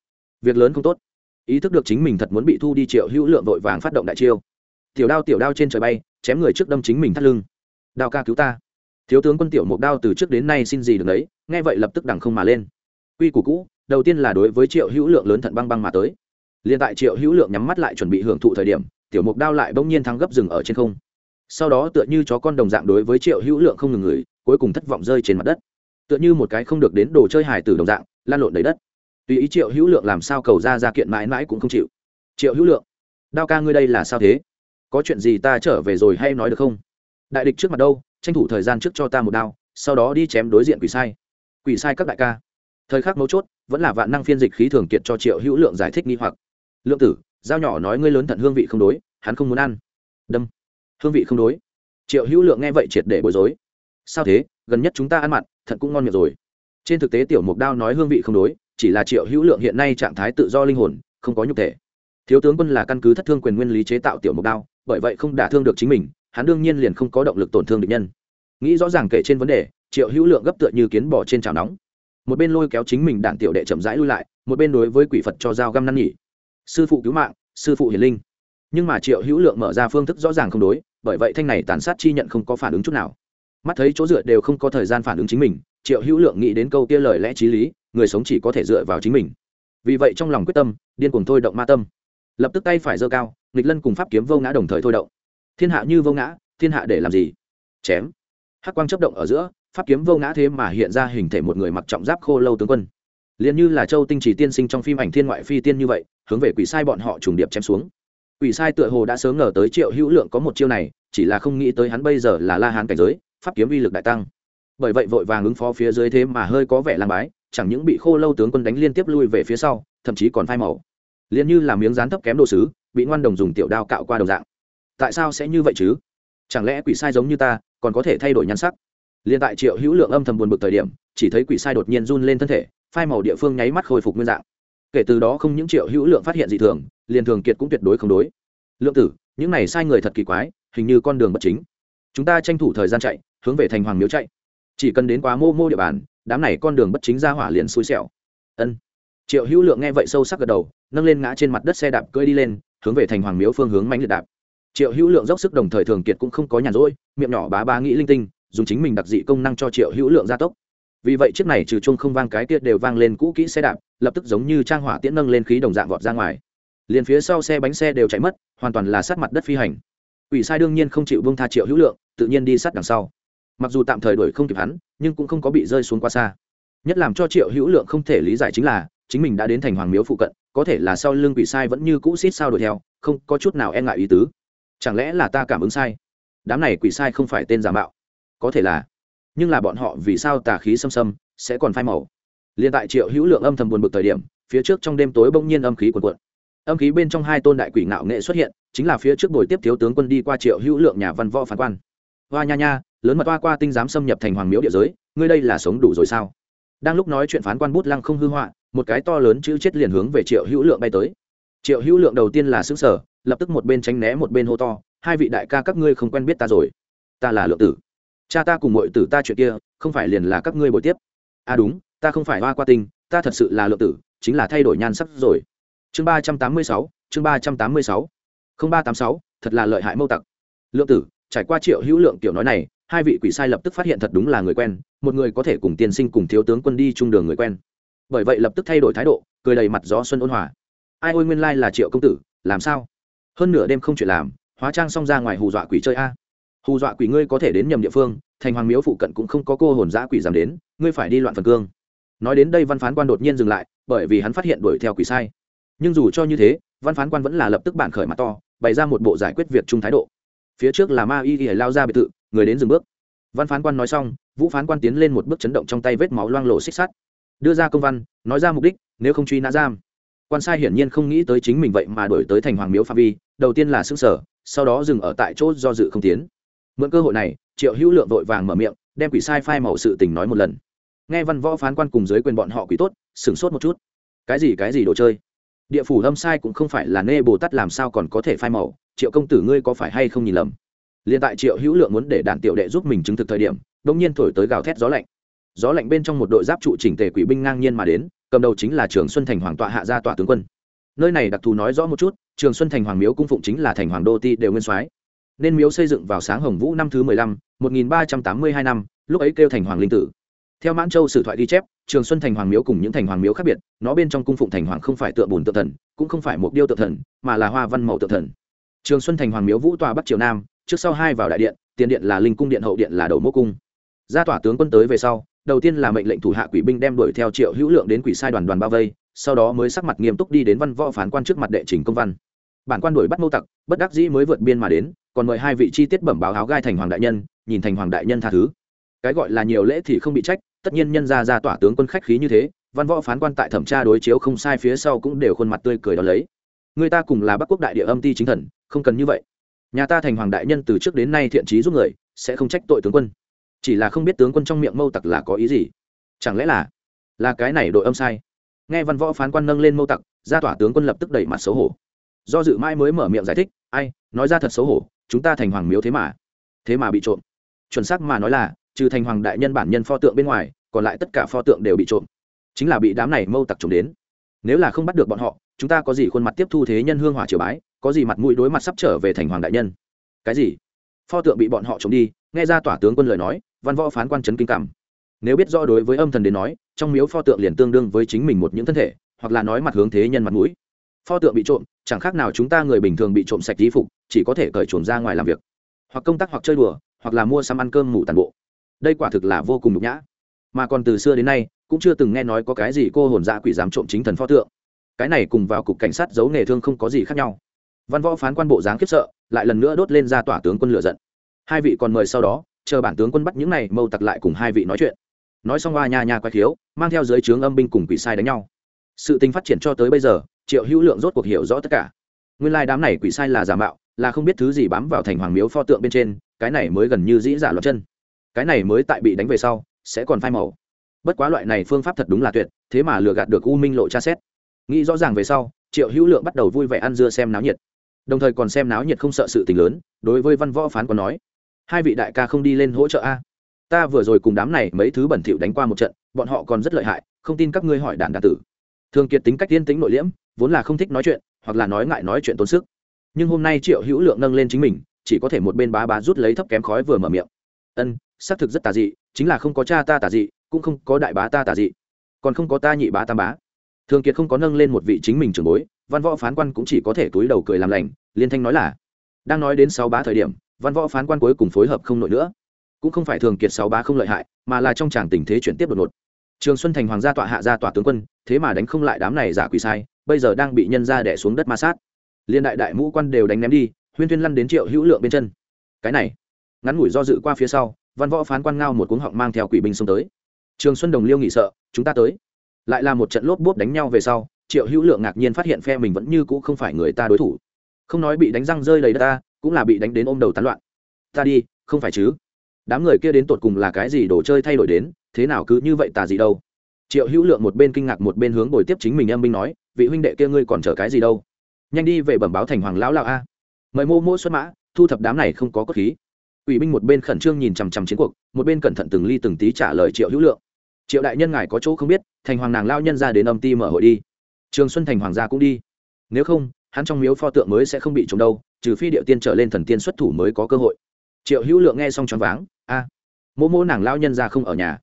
Việc lớn không tốt. Ý thức được chính mình thật muốn bị thu đi, triệu hữu lượng vội vàng phát động đại chiêu. Tiểu đao tiểu đao trên trời bay, chém người trước đâm chính mình thắt lưng. Đao ca cứu ta. Thiếu tướng quân tiểu Mục đao từ trước đến nay xin gì được đấy nghe vậy lập tức đằng không mà lên quy củ cũ, đầu tiên là đối với triệu hữu lượng lớn thận băng băng mà tới. Liền tại triệu hữu lượng nhắm mắt lại chuẩn bị hưởng thụ thời điểm, tiểu mục đao lại bỗng nhiên thắng gấp rừng ở trên không. Sau đó tựa như chó con đồng dạng đối với triệu hữu lượng không ngừng ngửi, cuối cùng thất vọng rơi trên mặt đất. Tựa như một cái không được đến đồ chơi hài từ đồng dạng, lan lộn đầy đất. Tùy ý triệu hữu lượng làm sao cầu ra ra kiện mãi mãi cũng không chịu. Triệu hữu lượng, đao ca ngươi đây là sao thế? Có chuyện gì ta trở về rồi hay nói được không? Đại địch trước mặt đâu, tranh thủ thời gian trước cho ta một đao, sau đó đi chém đối diện quỷ sai. Quỷ sai các đại ca thời khắc mấu chốt, vẫn là vạn năng phiên dịch khí thường kiệt cho triệu hữu lượng giải thích nghi hoặc. Lượng tử, giao nhỏ nói ngươi lớn thận hương vị không đối, hắn không muốn ăn. Đâm. Hương vị không đối. Triệu hữu lượng nghe vậy triệt để bối rối. Sao thế? Gần nhất chúng ta ăn mặn, thận cũng ngon miệng rồi. Trên thực tế tiểu mục đao nói hương vị không đối, chỉ là triệu hữu lượng hiện nay trạng thái tự do linh hồn, không có nhục thể. Thiếu tướng quân là căn cứ thất thương quyền nguyên lý chế tạo tiểu mục đao, bởi vậy không đả thương được chính mình, hắn đương nhiên liền không có động lực tổn thương địch nhân. Nghĩ rõ ràng kể trên vấn đề, triệu hữu lượng gấp tựa như kiến bỏ trên chảo nóng một bên lôi kéo chính mình đạn tiểu đệ chậm rãi lui lại, một bên đối với quỷ phật cho dao găm năn nhỉ sư phụ cứu mạng, sư phụ hiền linh. Nhưng mà triệu hữu lượng mở ra phương thức rõ ràng không đối, bởi vậy thanh này tàn sát chi nhận không có phản ứng chút nào. Mắt thấy chỗ dựa đều không có thời gian phản ứng chính mình, triệu hữu lượng nghĩ đến câu kia lời lẽ t r í lý, người sống chỉ có thể dựa vào chính mình. Vì vậy trong lòng quyết tâm, điên cuồng thôi động ma tâm. Lập tức tay phải giơ cao, nghịch lân cùng pháp kiếm vô ngã đồng thời thôi động. Thiên hạ như vô ngã, thiên hạ để làm gì? Chém. Hắc quang chấp động ở giữa pháp kiếm vô ngã thế mà hiện ra hình thể một người mặc trọng giáp khô lâu tướng quân. Liền như là châu tinh chỉ tiên sinh trong phim ảnh thiên ngoại phi tiên như vậy, hướng về quỷ sai bọn họ trùng điệp chém xuống. Quỷ sai tựa hồ đã sớm ngờ tới triệu hữu lượng có một chiêu này, chỉ là không nghĩ tới hắn bây giờ là la hán cảnh giới, pháp kiếm uy lực đại tăng. Bởi vậy vội vàng ứng phó phía dưới thế mà hơi có vẻ lang bái, chẳng những bị khô lâu tướng quân đánh liên tiếp lui về phía sau, thậm chí còn phai màu. Liền như là miếng rán thấp kém đồ sứ, bị ngoan đồng dùng tiểu đao cạo qua đồng dạng. Tại sao sẽ như vậy chứ? Chẳng lẽ quỷ sai giống như ta, còn có thể thay đổi nhan sắc? Liền tại triệu hữu lượng âm thầm buồn bực thời điểm, chỉ thấy quỷ sai đột nhiên run lên thân thể, phai màu địa phương nháy mắt khôi phục nguyên dạng. Kể từ đó không những triệu hữu lượng phát hiện dị thường, liền thường kiệt cũng tuyệt đối không đối. Lượng tử, những này sai người thật kỳ quái, hình như con đường bất chính. Chúng ta tranh thủ thời gian chạy, hướng về thành hoàng miếu chạy. Chỉ cần đến quá mô mô địa bàn, đám này con đường bất chính ra hỏa liền xui xẻo. Ân. Triệu hữu lượng nghe vậy sâu sắc gật đầu, nâng lên ngã trên mặt đất xe đạp cưỡi đi lên, hướng về thành hoàng miếu phương hướng mánh liệt đạp. Triệu hữu lượng dốc sức đồng thời thường kiệt cũng không có nhàn rỗi, miệng nhỏ bá ba nghĩ linh tinh dùng chính mình đặc dị công năng cho triệu hữu lượng gia tốc. Vì vậy chiếc này trừ chung không vang cái tiết đều vang lên cũ kỹ xe đạp, lập tức giống như trang hỏa tiễn nâng lên khí đồng dạng vọt ra ngoài. Liền phía sau xe bánh xe đều chạy mất, hoàn toàn là sát mặt đất phi hành. Ủy sai đương nhiên không chịu bông tha triệu hữu lượng, tự nhiên đi sát đằng sau. Mặc dù tạm thời đuổi không kịp hắn, nhưng cũng không có bị rơi xuống quá xa. Nhất làm cho triệu hữu lượng không thể lý giải chính là, chính mình đã đến thành hoàng miếu phụ cận, có thể là sau lưng quỷ sai vẫn như cũ xít sao đuổi theo, không có chút nào e ngại ý tứ. Chẳng lẽ là ta cảm ứng sai? Đám này quỷ sai không phải tên giả mạo có thể là, nhưng là bọn họ vì sao tà khí xâm xâm, sẽ còn phai màu. Liền tại triệu hữu lượng âm thầm buồn bực thời điểm, phía trước trong đêm tối bỗng nhiên âm khí cuồn cuộn. Âm khí bên trong hai tôn đại quỷ ngạo nghệ xuất hiện, chính là phía trước buổi tiếp thiếu tướng quân đi qua triệu hữu lượng nhà văn võ phán quan. Hoa nha nha, lớn mật hoa qua tinh giám xâm nhập thành hoàng miếu địa giới, ngươi đây là sống đủ rồi sao? Đang lúc nói chuyện phán quan bút lăng không hư họa, một cái to lớn chữ chết liền hướng về triệu hữu lượng bay tới. Triệu hữu lượng đầu tiên là xứng sở lập tức một bên tránh né một bên hô to, hai vị đại ca các ngươi không quen biết ta rồi. Ta là lượng tử cha ta cùng mọi tử ta chuyện kia, không phải liền là các ngươi bồi tiếp. À đúng, ta không phải hoa qua tinh, ta thật sự là lượng tử, chính là thay đổi nhan sắc rồi. Chương ba trăm tám mươi sáu, chương ba trăm tám mươi sáu. Không ba tám sáu, thật là lợi hại mâu tặc. Lượng tử, trải qua triệu hữu lượng tiểu nói này, hai vị quỷ sai lập tức phát hiện thật đúng là người quen, một người có thể cùng tiên sinh cùng thiếu tướng quân đi chung đường người quen. Bởi vậy lập tức thay đổi thái độ, cười đầy mặt gió xuân ôn hòa. Ai ôi nguyên lai là triệu công tử, làm sao? Hơn nửa đêm không chuyện làm, hóa trang xong ra ngoài hù dọa quỷ chơi a hù dọa quỷ ngươi có thể đến nhầm địa phương, thành hoàng miếu phụ cận cũng không có cô hồn giã quỷ dám đến, ngươi phải đi loạn phần cương. Nói đến đây văn phán quan đột nhiên dừng lại, bởi vì hắn phát hiện đuổi theo quỷ sai. Nhưng dù cho như thế, văn phán quan vẫn là lập tức bản khởi mặt to, bày ra một bộ giải quyết việc chung thái độ. Phía trước là ma y y lao ra biệt thự, người đến dừng bước. Văn phán quan nói xong, vũ phán quan tiến lên một bước chấn động trong tay vết máu loang lộ xích sắt. Đưa ra công văn, nói ra mục đích, nếu không truy nã giam. Quan sai hiển nhiên không nghĩ tới chính mình vậy mà đổi tới thành hoàng miếu phạm vi, đầu tiên là xương sở sau đó dừng ở tại chỗ do dự không tiến mượn cơ hội này, triệu hữu lượng vội vàng mở miệng, đem quỷ sai phai màu sự tình nói một lần. Nghe văn võ phán quan cùng dưới quyền bọn họ quỷ tốt, sửng sốt một chút. Cái gì cái gì đồ chơi? Địa phủ lâm sai cũng không phải là nê bồ tát làm sao còn có thể phai màu, triệu công tử ngươi có phải hay không nhìn lầm? Liền tại triệu hữu lượng muốn để đàn tiểu đệ giúp mình chứng thực thời điểm đ nhiên thổi tới gào thét gió lạnh. Gió lạnh bên trong một đội giáp trụ chỉnh tề quỷ binh ngang nhiên mà đến, cầm đầu chính là trường xuân thành hoàng tọa hạ gia tọa tướng quân. Nơi này đặc thù nói rõ một chút, trường xuân thành hoàng miếu cung phụng chính là thành hoàng đô ti đều nguyên soái nên miếu xây dựng vào sáng hồng vũ năm thứ mười lăm, một nghìn ba trăm tám mươi hai năm, lúc ấy kêu thành hoàng linh tử. Theo mãn châu sử thoại ghi chép, trường xuân thành hoàng miếu cùng những thành hoàng miếu khác biệt, nó bên trong cung phụng thành hoàng không phải tượng bùn tượng thần, cũng không phải một điêu tượng thần, mà là hoa văn màu tượng thần. Trường xuân thành hoàng miếu vũ tòa bắc triều nam, trước sau hai vào đại điện, tiền điện là linh cung điện, hậu điện là đầu mô cung. Gia tỏa tướng quân tới về sau, đầu tiên là mệnh lệnh thủ hạ quỷ binh đem đuổi theo triệu hữu lượng đến quỷ sai đoàn đoàn bao vây, sau đó mới sắc mặt nghiêm túc đi đến văn võ phán quan trước mặt đệ trình công văn. Bản quan đuổi bắt mâu tặc, bất đắc dĩ mới vượt biên mà đến còn mời hai vị chi tiết bẩm báo áo gai thành hoàng đại nhân, nhìn thành hoàng đại nhân tha thứ. Cái gọi là nhiều lễ thì không bị trách, tất nhiên nhân ra ra tỏa tướng quân khách khí như thế, văn võ phán quan tại thẩm tra đối chiếu không sai phía sau cũng đều khuôn mặt tươi cười đó lấy. Người ta cùng là bắc quốc đại địa âm ti chính thần, không cần như vậy. Nhà ta thành hoàng đại nhân từ trước đến nay thiện trí giúp người, sẽ không trách tội tướng quân. Chỉ là không biết tướng quân trong miệng mâu tặc là có ý gì. Chẳng lẽ là là cái này đội âm sai? Nghe văn võ phán quan nâng lên mâu tặc ra tỏa tướng quân lập tức đẩy mặt xấu hổ. Do dự mãi mới mở miệng giải thích, ai, nói ra thật xấu hổ chúng ta thành hoàng miếu thế mà. Thế mà bị trộm. Chuẩn xác mà nói là, trừ thành hoàng đại nhân bản nhân pho tượng bên ngoài, còn lại tất cả pho tượng đều bị trộm. Chính là bị đám này mâu tặc trộm đến. Nếu là không bắt được bọn họ, chúng ta có gì khuôn mặt tiếp thu thế nhân hương hỏa triều bái, có gì mặt mũi đối mặt sắp trở về thành hoàng đại nhân? Cái gì? Pho tượng bị bọn họ trộm đi, nghe ra tỏa tướng quân lời nói, văn võ phán quan trấn kinh cảm. Nếu biết rõ đối với âm thần đến nói, trong miếu pho tượng liền tương đương với chính mình một những thân thể, hoặc là nói mặt hướng thế nhân mặt mũi. Pho tượng bị trộm, chẳng khác nào chúng ta người bình thường bị trộm sạch di phục chỉ có thể cởi chuồn ra ngoài làm việc. Hoặc công tác hoặc chơi đùa, hoặc là mua xăm ăn cơm ngủ tàn bộ. Đây quả thực là vô cùng nhục nhã. Mà còn từ xưa đến nay, cũng chưa từng nghe nói có cái gì cô hồn dạ quỷ dám trộm chính thần pho tượng. Cái này cùng vào cục cảnh sát giấu nghề thương không có gì khác nhau. Văn võ phán quan bộ dáng khiếp sợ, lại lần nữa đốt lên ra tỏa tướng quân lựa giận. Hai vị còn mời sau đó, chờ bản tướng quân bắt những này mâu tặc lại cùng hai vị nói chuyện. Nói xong hoa nhà nhà quái khiếu, mang theo dưới trướng âm binh cùng quỷ sai đánh nhau. Sự tình phát triển cho tới bây giờ, triệu hữu lượng rốt cuộc hiểu rõ tất cả. Nguyên lai đám này quỷ sai là giả mạo là không biết thứ gì bám vào thành hoàng miếu pho tượng bên trên, cái này mới gần như dĩ dạ giả loạt chân. Cái này mới tại bị đánh về sau, sẽ còn phai màu. Bất quá loại này phương pháp thật đúng là tuyệt, thế mà lừa gạt được u minh lộ tra xét. Nghĩ rõ ràng về sau, triệu hữu lượng bắt đầu vui vẻ ăn dưa xem náo nhiệt. Đồng thời còn xem náo nhiệt không sợ sự tình lớn, đối với văn võ phán còn nói, hai vị đại ca không đi lên hỗ trợ a? Ta vừa rồi cùng đám này mấy thứ bẩn thỉu đánh qua một trận, bọn họ còn rất lợi hại, không tin các ngươi hỏi đàn đàn tử. Thường kiệt tính cách tiên tính nội liễm, vốn là không thích nói chuyện, hoặc là nói ngại nói chuyện tốn sức nhưng hôm nay triệu hữu lượng nâng lên chính mình, chỉ có thể một bên bá bá rút lấy thấp kém khói vừa mở miệng. Ân, xác thực rất tà dị, chính là không có cha ta tà dị, cũng không có đại bá ta tà dị. Còn không có ta nhị bá tam bá. Thường kiệt không có nâng lên một vị chính mình trường bối, văn võ phán quan cũng chỉ có thể túi đầu cười làm lành, liên thanh nói là, đang nói đến sáu bá thời điểm, văn võ phán quan cuối cùng phối hợp không nổi nữa. Cũng không phải thường kiệt sáu bá không lợi hại, mà là trong tràng tình thế chuyển tiếp đột ngột. Trường xuân thành hoàng gia tọa hạ gia tọa tướng quân, thế mà đánh không lại đám này giả quỷ sai, bây giờ đang bị nhân ra đẻ xuống đất ma sát liên đại đại mũ quan đều đánh ném đi, huyên thuyên lăn đến triệu hữu lượng bên chân. Cái này, ngắn ngủi do dự qua phía sau, văn võ phán quan ngao một cuống họng mang theo quỷ binh xông tới. Trường xuân đồng liêu nghị sợ, chúng ta tới. Lại là một trận lốp bốp đánh nhau về sau, triệu hữu lượng ngạc nhiên phát hiện phe mình vẫn như cũ không phải người ta đối thủ. Không nói bị đánh răng rơi đầy đất ta, cũng là bị đánh đến ôm đầu tán loạn. Ta đi, không phải chứ? Đám người kia đến tột cùng là cái gì đồ chơi thay đổi đến, thế nào cứ như vậy tà gì đâu? Triệu hữu lượng một bên kinh ngạc một bên hướng bồi tiếp chính mình em binh nói, vị huynh đệ kia ngươi còn chờ cái gì đâu? Nhanh đi về bẩm báo thành hoàng lão lão a. Mời mô mô xuất mã thu thập đám này không có cốt khí. Ủy binh một bên khẩn trương nhìn chằm chằm chiến cuộc một bên cẩn thận từng ly từng tí trả lời triệu hữu lượng. Triệu đại nhân ngài có chỗ không biết thành hoàng nàng lao nhân ra đến âm ti mở hội đi. Trường xuân thành hoàng gia cũng đi. Nếu không hắn trong miếu pho tượng mới sẽ không bị trống đâu trừ phi điệu tiên trở lên thần tiên xuất thủ mới có cơ hội. Triệu hữu lượng nghe xong choáng váng a à, mô mô nàng lao nhân ra không ở nhà.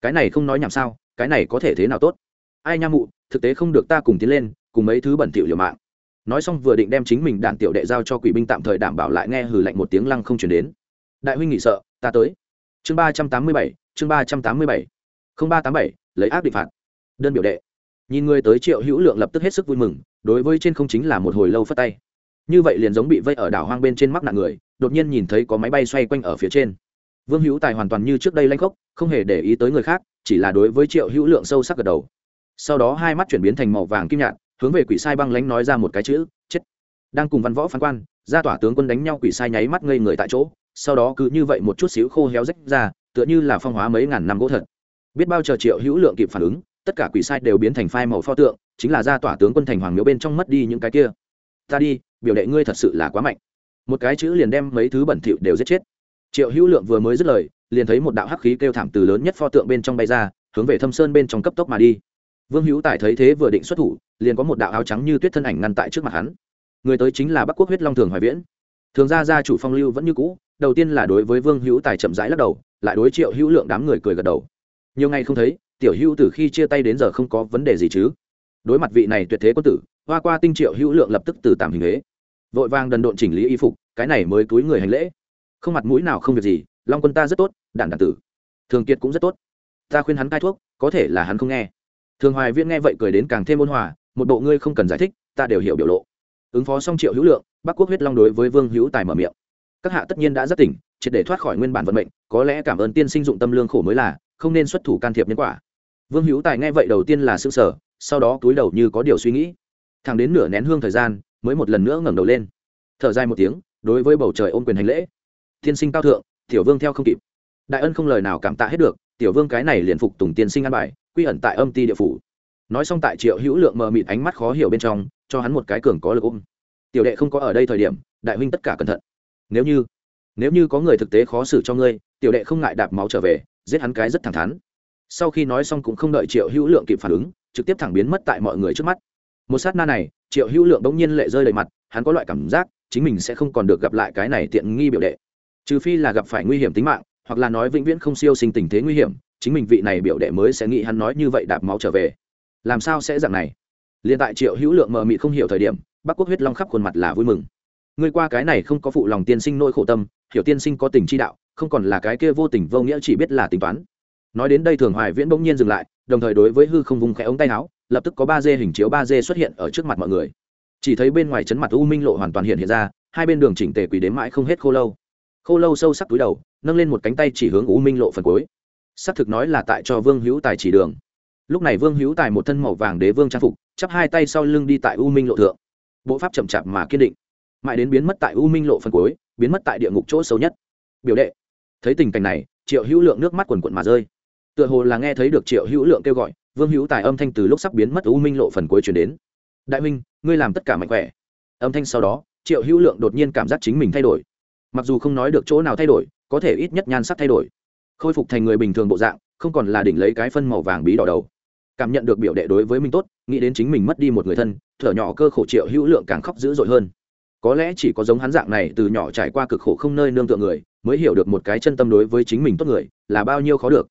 Cái này không nói nhảm sao cái này có thể thế nào tốt? Ai nha mụ thực tế không được ta cùng tiến lên cùng mấy thứ bẩn thỉu liều mạng nói xong vừa định đem chính mình đạn tiểu đệ giao cho quỷ binh tạm thời đảm bảo lại nghe hừ lạnh một tiếng lăng không chuyển đến. Đại huynh nghị sợ, ta tới. Chương ba trăm tám mươi bảy, chương ba trăm tám mươi bảy. Không ba tám bảy, lấy áp định phạt. Đơn biểu đệ. Nhìn người tới triệu hữu lượng lập tức hết sức vui mừng, đối với trên không chính là một hồi lâu phất tay. Như vậy liền giống bị vây ở đảo hoang bên trên mắc nạn người, đột nhiên nhìn thấy có máy bay xoay quanh ở phía trên. Vương hữu tài hoàn toàn như trước đây lanh khốc, không hề để ý tới người khác, chỉ là đối với triệu hữu lượng sâu sắc gật đầu. Sau đó hai mắt chuyển biến thành màu vàng kim nhạt hướng về quỷ sai băng lánh nói ra một cái chữ, chết. Đang cùng văn võ phán quan, ra tỏa tướng quân đánh nhau quỷ sai nháy mắt ngây người tại chỗ, sau đó cứ như vậy một chút xíu khô héo rách ra, tựa như là phong hóa mấy ngàn năm gỗ thật. Biết bao chờ triệu hữu lượng kịp phản ứng, tất cả quỷ sai đều biến thành phai màu pho tượng, chính là ra tỏa tướng quân thành hoàng miếu bên trong mất đi những cái kia. Ta đi, biểu đệ ngươi thật sự là quá mạnh. Một cái chữ liền đem mấy thứ bẩn thỉu đều giết chết. Triệu hữu lượng vừa mới dứt lời, liền thấy một đạo hắc khí kêu thảm từ lớn nhất pho tượng bên trong bay ra, hướng về thâm sơn bên trong cấp tốc mà đi. Vương hữu tài thấy thế vừa định xuất thủ liền có một đạo áo trắng như tuyết thân ảnh ngăn tại trước mặt hắn. Người tới chính là bắc quốc huyết long thường hoài viễn. Thường ra gia chủ phong lưu vẫn như cũ, đầu tiên là đối với vương hữu tài chậm rãi lắc đầu, lại đối triệu hữu lượng đám người cười gật đầu. Nhiều ngày không thấy, tiểu hữu từ khi chia tay đến giờ không có vấn đề gì chứ. Đối mặt vị này tuyệt thế quân tử, hoa qua tinh triệu hữu lượng lập tức từ tạm hình thế vội vàng đần độn chỉnh lý y phục, cái này mới túi người hành lễ. Không mặt mũi nào không việc gì, long quân ta rất tốt, đản đản tử. Thường kiệt cũng rất tốt. Ta khuyên hắn cai thuốc, có thể là hắn không nghe. Thường hoài viễn nghe vậy cười đến càng thêm ôn hòa một bộ ngươi không cần giải thích, ta đều hiểu biểu lộ. Ứng phó xong triệu hữu lượng, bắc quốc huyết long đối với vương hữu tài mở miệng. Các hạ tất nhiên đã rất tỉnh, triệt để thoát khỏi nguyên bản vận mệnh, có lẽ cảm ơn tiên sinh dụng tâm lương khổ mới là, không nên xuất thủ can thiệp nhân quả. Vương hữu tài nghe vậy đầu tiên là s ư sở sau đó túi đầu như có điều suy nghĩ. Thẳng đến nửa nén hương thời gian, mới một lần nữa ngẩng đầu lên. Thở dài một tiếng, đối với bầu trời ôm quyền hành lễ. Tiên sinh cao thượng, tiểu vương theo không kịp. Đại ân không lời nào cảm tạ hết được, tiểu vương cái này liền phục tùng tiên sinh ăn bài, quy ẩn tại âm ti địa phủ nói xong tại triệu hữu lượng mờ mịt ánh mắt khó hiểu bên trong, cho hắn một cái cường có lực ôm. Tiểu đệ không có ở đây thời điểm, đại huynh tất cả cẩn thận. Nếu như nếu như có người thực tế khó xử cho ngươi, tiểu đệ không ngại đạp máu trở về, giết hắn cái rất thẳng thắn. Sau khi nói xong cũng không đợi triệu hữu lượng kịp phản ứng, trực tiếp thẳng biến mất tại mọi người trước mắt. Một sát na này, triệu hữu lượng bỗng nhiên lệ rơi đầy mặt, hắn có loại cảm giác, chính mình sẽ không còn được gặp lại cái này tiện nghi biểu đệ. Trừ phi là gặp phải nguy hiểm tính mạng, hoặc là nói vĩnh viễn không siêu sinh tình thế nguy hiểm, chính mình vị này biểu đệ mới sẽ nghĩ hắn nói như vậy đạp máu trở về làm sao sẽ dạng này? Liền tại triệu hữu lượng mờ mị không hiểu thời điểm, bắc quốc huyết long khắp khuôn mặt là vui mừng. Ngươi qua cái này không có phụ lòng tiên sinh nỗi khổ tâm, hiểu tiên sinh có tình chi đạo, không còn là cái kia vô tình vô nghĩa chỉ biết là tính toán. Nói đến đây thường hoài viễn bỗng nhiên dừng lại, đồng thời đối với hư không vùng khẽ ống tay áo, lập tức có ba dê hình chiếu ba dê xuất hiện ở trước mặt mọi người. Chỉ thấy bên ngoài chấn mặt u minh lộ hoàn toàn hiện hiện ra, hai bên đường chỉnh tề quỳ đến mãi không hết khô lâu. Khô lâu sâu sắc túi đầu, nâng lên một cánh tay chỉ hướng u minh lộ phần cuối. Xác thực nói là tại cho vương hữu tài chỉ đường lúc này vương hữu tài một thân màu vàng đế vương trang phục, chắp hai tay sau lưng đi tại u minh lộ thượng. Bộ pháp chậm chạp mà kiên định. Mãi đến biến mất tại u minh lộ phần cuối, biến mất tại địa ngục chỗ xấu nhất. Biểu đệ. Thấy tình cảnh này, triệu hữu lượng nước mắt quần quận mà rơi. Tựa hồ là nghe thấy được triệu hữu lượng kêu gọi, vương hữu tài âm thanh từ lúc sắp biến mất u minh lộ phần cuối chuyển đến. Đại minh ngươi làm tất cả mạnh khỏe. Âm thanh sau đó, triệu hữu lượng đột nhiên cảm giác chính mình thay đổi. Mặc dù không nói được chỗ nào thay đổi, có thể ít nhất nhan sắc thay đổi. Khôi phục thành người bình thường bộ dạng, không còn là đỉnh lấy cái phân màu vàng bí đỏ đầu cảm nhận được biểu đệ đối với mình tốt, nghĩ đến chính mình mất đi một người thân, thở nhỏ cơ khổ triệu hữu lượng càng khóc dữ dội hơn. Có lẽ chỉ có giống hắn dạng này từ nhỏ trải qua cực khổ không nơi nương tựa người, mới hiểu được một cái chân tâm đối với chính mình tốt người là bao nhiêu khó được.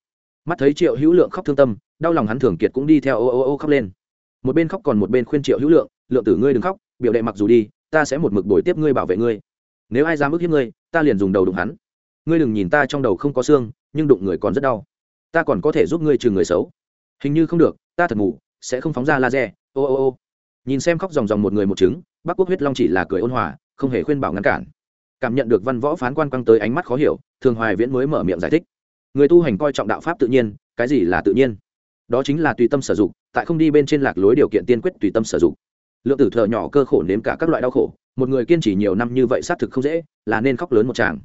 Mắt thấy triệu hữu lượng khóc thương tâm, đau lòng hắn thường kiệt cũng đi theo ô ô ô khóc lên. Một bên khóc còn một bên khuyên triệu hữu lượng lượng tử ngươi đừng khóc, biểu đệ mặc dù đi, ta sẽ một mực bồi tiếp ngươi bảo vệ ngươi. Nếu ai dám ức hiếp ngươi, ta liền dùng đầu đụng hắn. Ngươi đừng nhìn ta trong đầu không có xương, nhưng đụng người còn rất đau. Ta còn có thể giúp ngươi trừ người xấu hình như không được, ta thật ngủ, sẽ không phóng ra laser. Ô ô ô. Nhìn xem khóc dòng dòng một người một trứng, bắc quốc huyết long chỉ là cười ôn hòa, không hề khuyên bảo ngăn cản. Cảm nhận được văn võ phán quan quăng tới ánh mắt khó hiểu, thường hoài viễn mới mở miệng giải thích. Người tu hành coi trọng đạo pháp tự nhiên, cái gì là tự nhiên? Đó chính là tùy tâm sử dụng, tại không đi bên trên lạc lối điều kiện tiên quyết tùy tâm sử dụng. Lượng tử thợ nhỏ cơ khổ nếm cả các loại đau khổ, một người kiên trì nhiều năm như vậy xác thực không dễ, là nên khóc lớn một chàng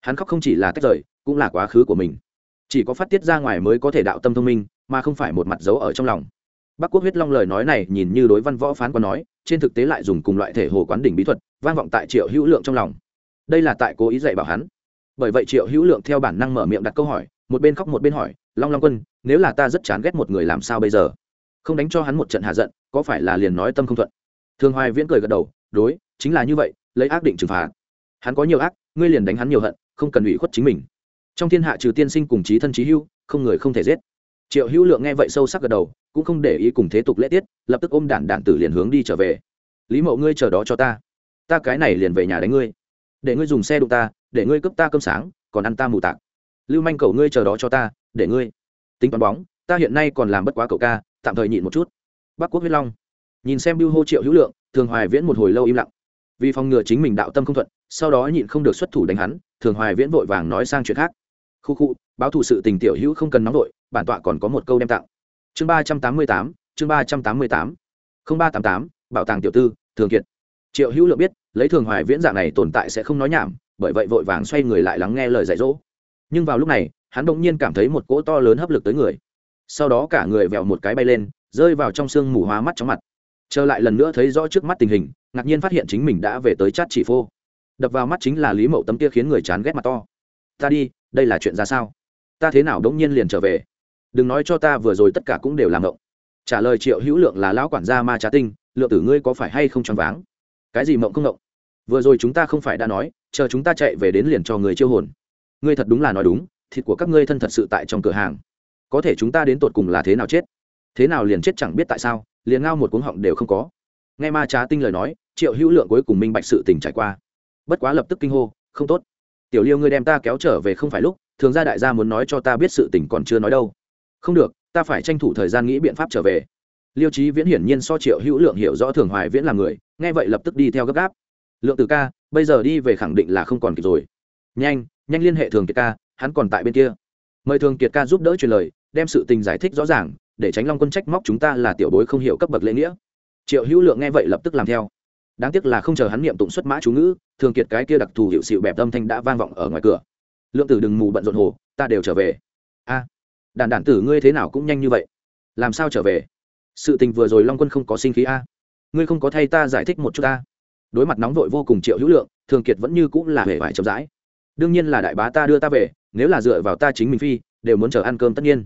hắn khóc không chỉ là tách rời, cũng là quá khứ của mình. Chỉ có phát tiết ra ngoài mới có thể đạo tâm thông minh mà không phải một mặt giấu ở trong lòng. Bắc quốc huyết long lời nói này nhìn như đối văn võ phán quan nói, trên thực tế lại dùng cùng loại thể hồ quán đỉnh bí thuật, vang vọng tại triệu hữu lượng trong lòng. Đây là tại cố ý dạy bảo hắn. Bởi vậy triệu hữu lượng theo bản năng mở miệng đặt câu hỏi, một bên khóc một bên hỏi, long long quân, nếu là ta rất chán ghét một người làm sao bây giờ? Không đánh cho hắn một trận hạ giận, có phải là liền nói tâm không thuận? Thường hoài viễn cười gật đầu, đối, chính là như vậy, lấy ác định trừng phạt. Hắn có nhiều ác, ngươi liền đánh hắn nhiều hận, không cần ủy khuất chính mình. Trong thiên hạ trừ tiên sinh cùng chí thân chí hưu, không người không thể giết triệu hữu lượng nghe vậy sâu sắc gật đầu, cũng không để ý cùng thế tục lễ tiết, lập tức ôm đản đản tử liền hướng đi trở về. Lý mậu ngươi chờ đó cho ta. Ta cái này liền về nhà đánh ngươi. Để ngươi dùng xe đụng ta, để ngươi cướp ta cơm sáng, còn ăn ta mù tạc. Lưu manh cầu ngươi chờ đó cho ta, để ngươi. Tính toán bóng, ta hiện nay còn làm bất quá cậu ca, tạm thời nhịn một chút. Bắc quốc huyết long. Nhìn xem biêu hô triệu hữu lượng, thường hoài viễn một hồi lâu im lặng. Vì phòng ngừa chính mình đạo tâm không thuận, sau đó nhịn không được xuất thủ đánh hắn, thường hoài viễn vội vàng nói sang chuyện khác khu khu, báo thù sự tình tiểu hữu không cần nóng vội, bản tọa còn có một câu đem tặng. Chương ba trăm tám mươi tám, chương ba trăm tám mươi tám. Không ba tám tám, bảo tàng tiểu tư, thường kiệt. Triệu hữu lượng biết, lấy thường hoài viễn dạng này tồn tại sẽ không nói nhảm, bởi vậy vội vàng xoay người lại lắng nghe lời dạy dỗ. Nhưng vào lúc này, hắn đ ỗ n g nhiên cảm thấy một cỗ to lớn hấp lực tới người. Sau đó cả người vẹo một cái bay lên, rơi vào trong sương mù hoa mắt chóng mặt. Trở lại lần nữa thấy rõ trước mắt tình hình, ngạc nhiên phát hiện chính mình đã về tới chát chỉ phô. Đập vào mắt chính là lý mậu tấm kia khiến người chán ghét mặt to. Ta đi đây là chuyện ra sao? Ta thế nào đống nhiên liền trở về? Đừng nói cho ta vừa rồi tất cả cũng đều làm ngộng. Trả lời triệu hữu lượng là lão quản gia ma trá tinh, lượng tử ngươi có phải hay không choáng váng? Cái gì mộng không mộng vừa rồi chúng ta không phải đã nói, chờ chúng ta chạy về đến liền cho người chiêu hồn. Ngươi thật đúng là nói đúng, thịt của các ngươi thân thật sự tại trong cửa hàng. Có thể chúng ta đến tột cùng là thế nào chết? Thế nào liền chết chẳng biết tại sao, liền ngao một cuống họng đều không có. Nghe ma trá tinh lời nói, triệu hữu lượng cuối cùng minh bạch sự tình trải qua. Bất quá lập tức kinh hô, không tốt tiểu liêu ngươi đem ta kéo trở về không phải lúc, thường ra đại gia muốn nói cho ta biết sự tình còn chưa nói đâu. Không được, ta phải tranh thủ thời gian nghĩ biện pháp trở về. Liêu trí viễn hiển nhiên so triệu hữu lượng hiểu rõ thường hoài viễn là người, nghe vậy lập tức đi theo gấp gáp. Lượng từ ca, bây giờ đi về khẳng định là không còn kịp rồi. Nhanh nhanh liên hệ thường kiệt ca, hắn còn tại bên kia. Mời thường kiệt ca giúp đỡ truyền lời, đem sự tình giải thích rõ ràng, để tránh long quân trách móc chúng ta là tiểu bối không hiểu cấp bậc lễ nghĩa. Triệu hữu lượng nghe vậy lập tức làm theo đáng tiếc là không chờ hắn niệm tụng xuất mã chú ngữ, thường kiệt cái kia đặc thù hiệu xịu bẹp âm thanh đã vang vọng ở ngoài cửa. Lượng tử đừng mù bận rộn hồ, ta đều trở về. A, đàn đản tử ngươi thế nào cũng nhanh như vậy. Làm sao trở về? Sự tình vừa rồi long quân không có sinh khí a. Ngươi không có thay ta giải thích một chút ta đối mặt nóng vội vô cùng triệu hữu lượng, thường kiệt vẫn như cũng là hề vải chậm rãi. Đương nhiên là đại bá ta đưa ta về, nếu là dựa vào ta chính mình phi, đều muốn chờ ăn cơm tất nhiên.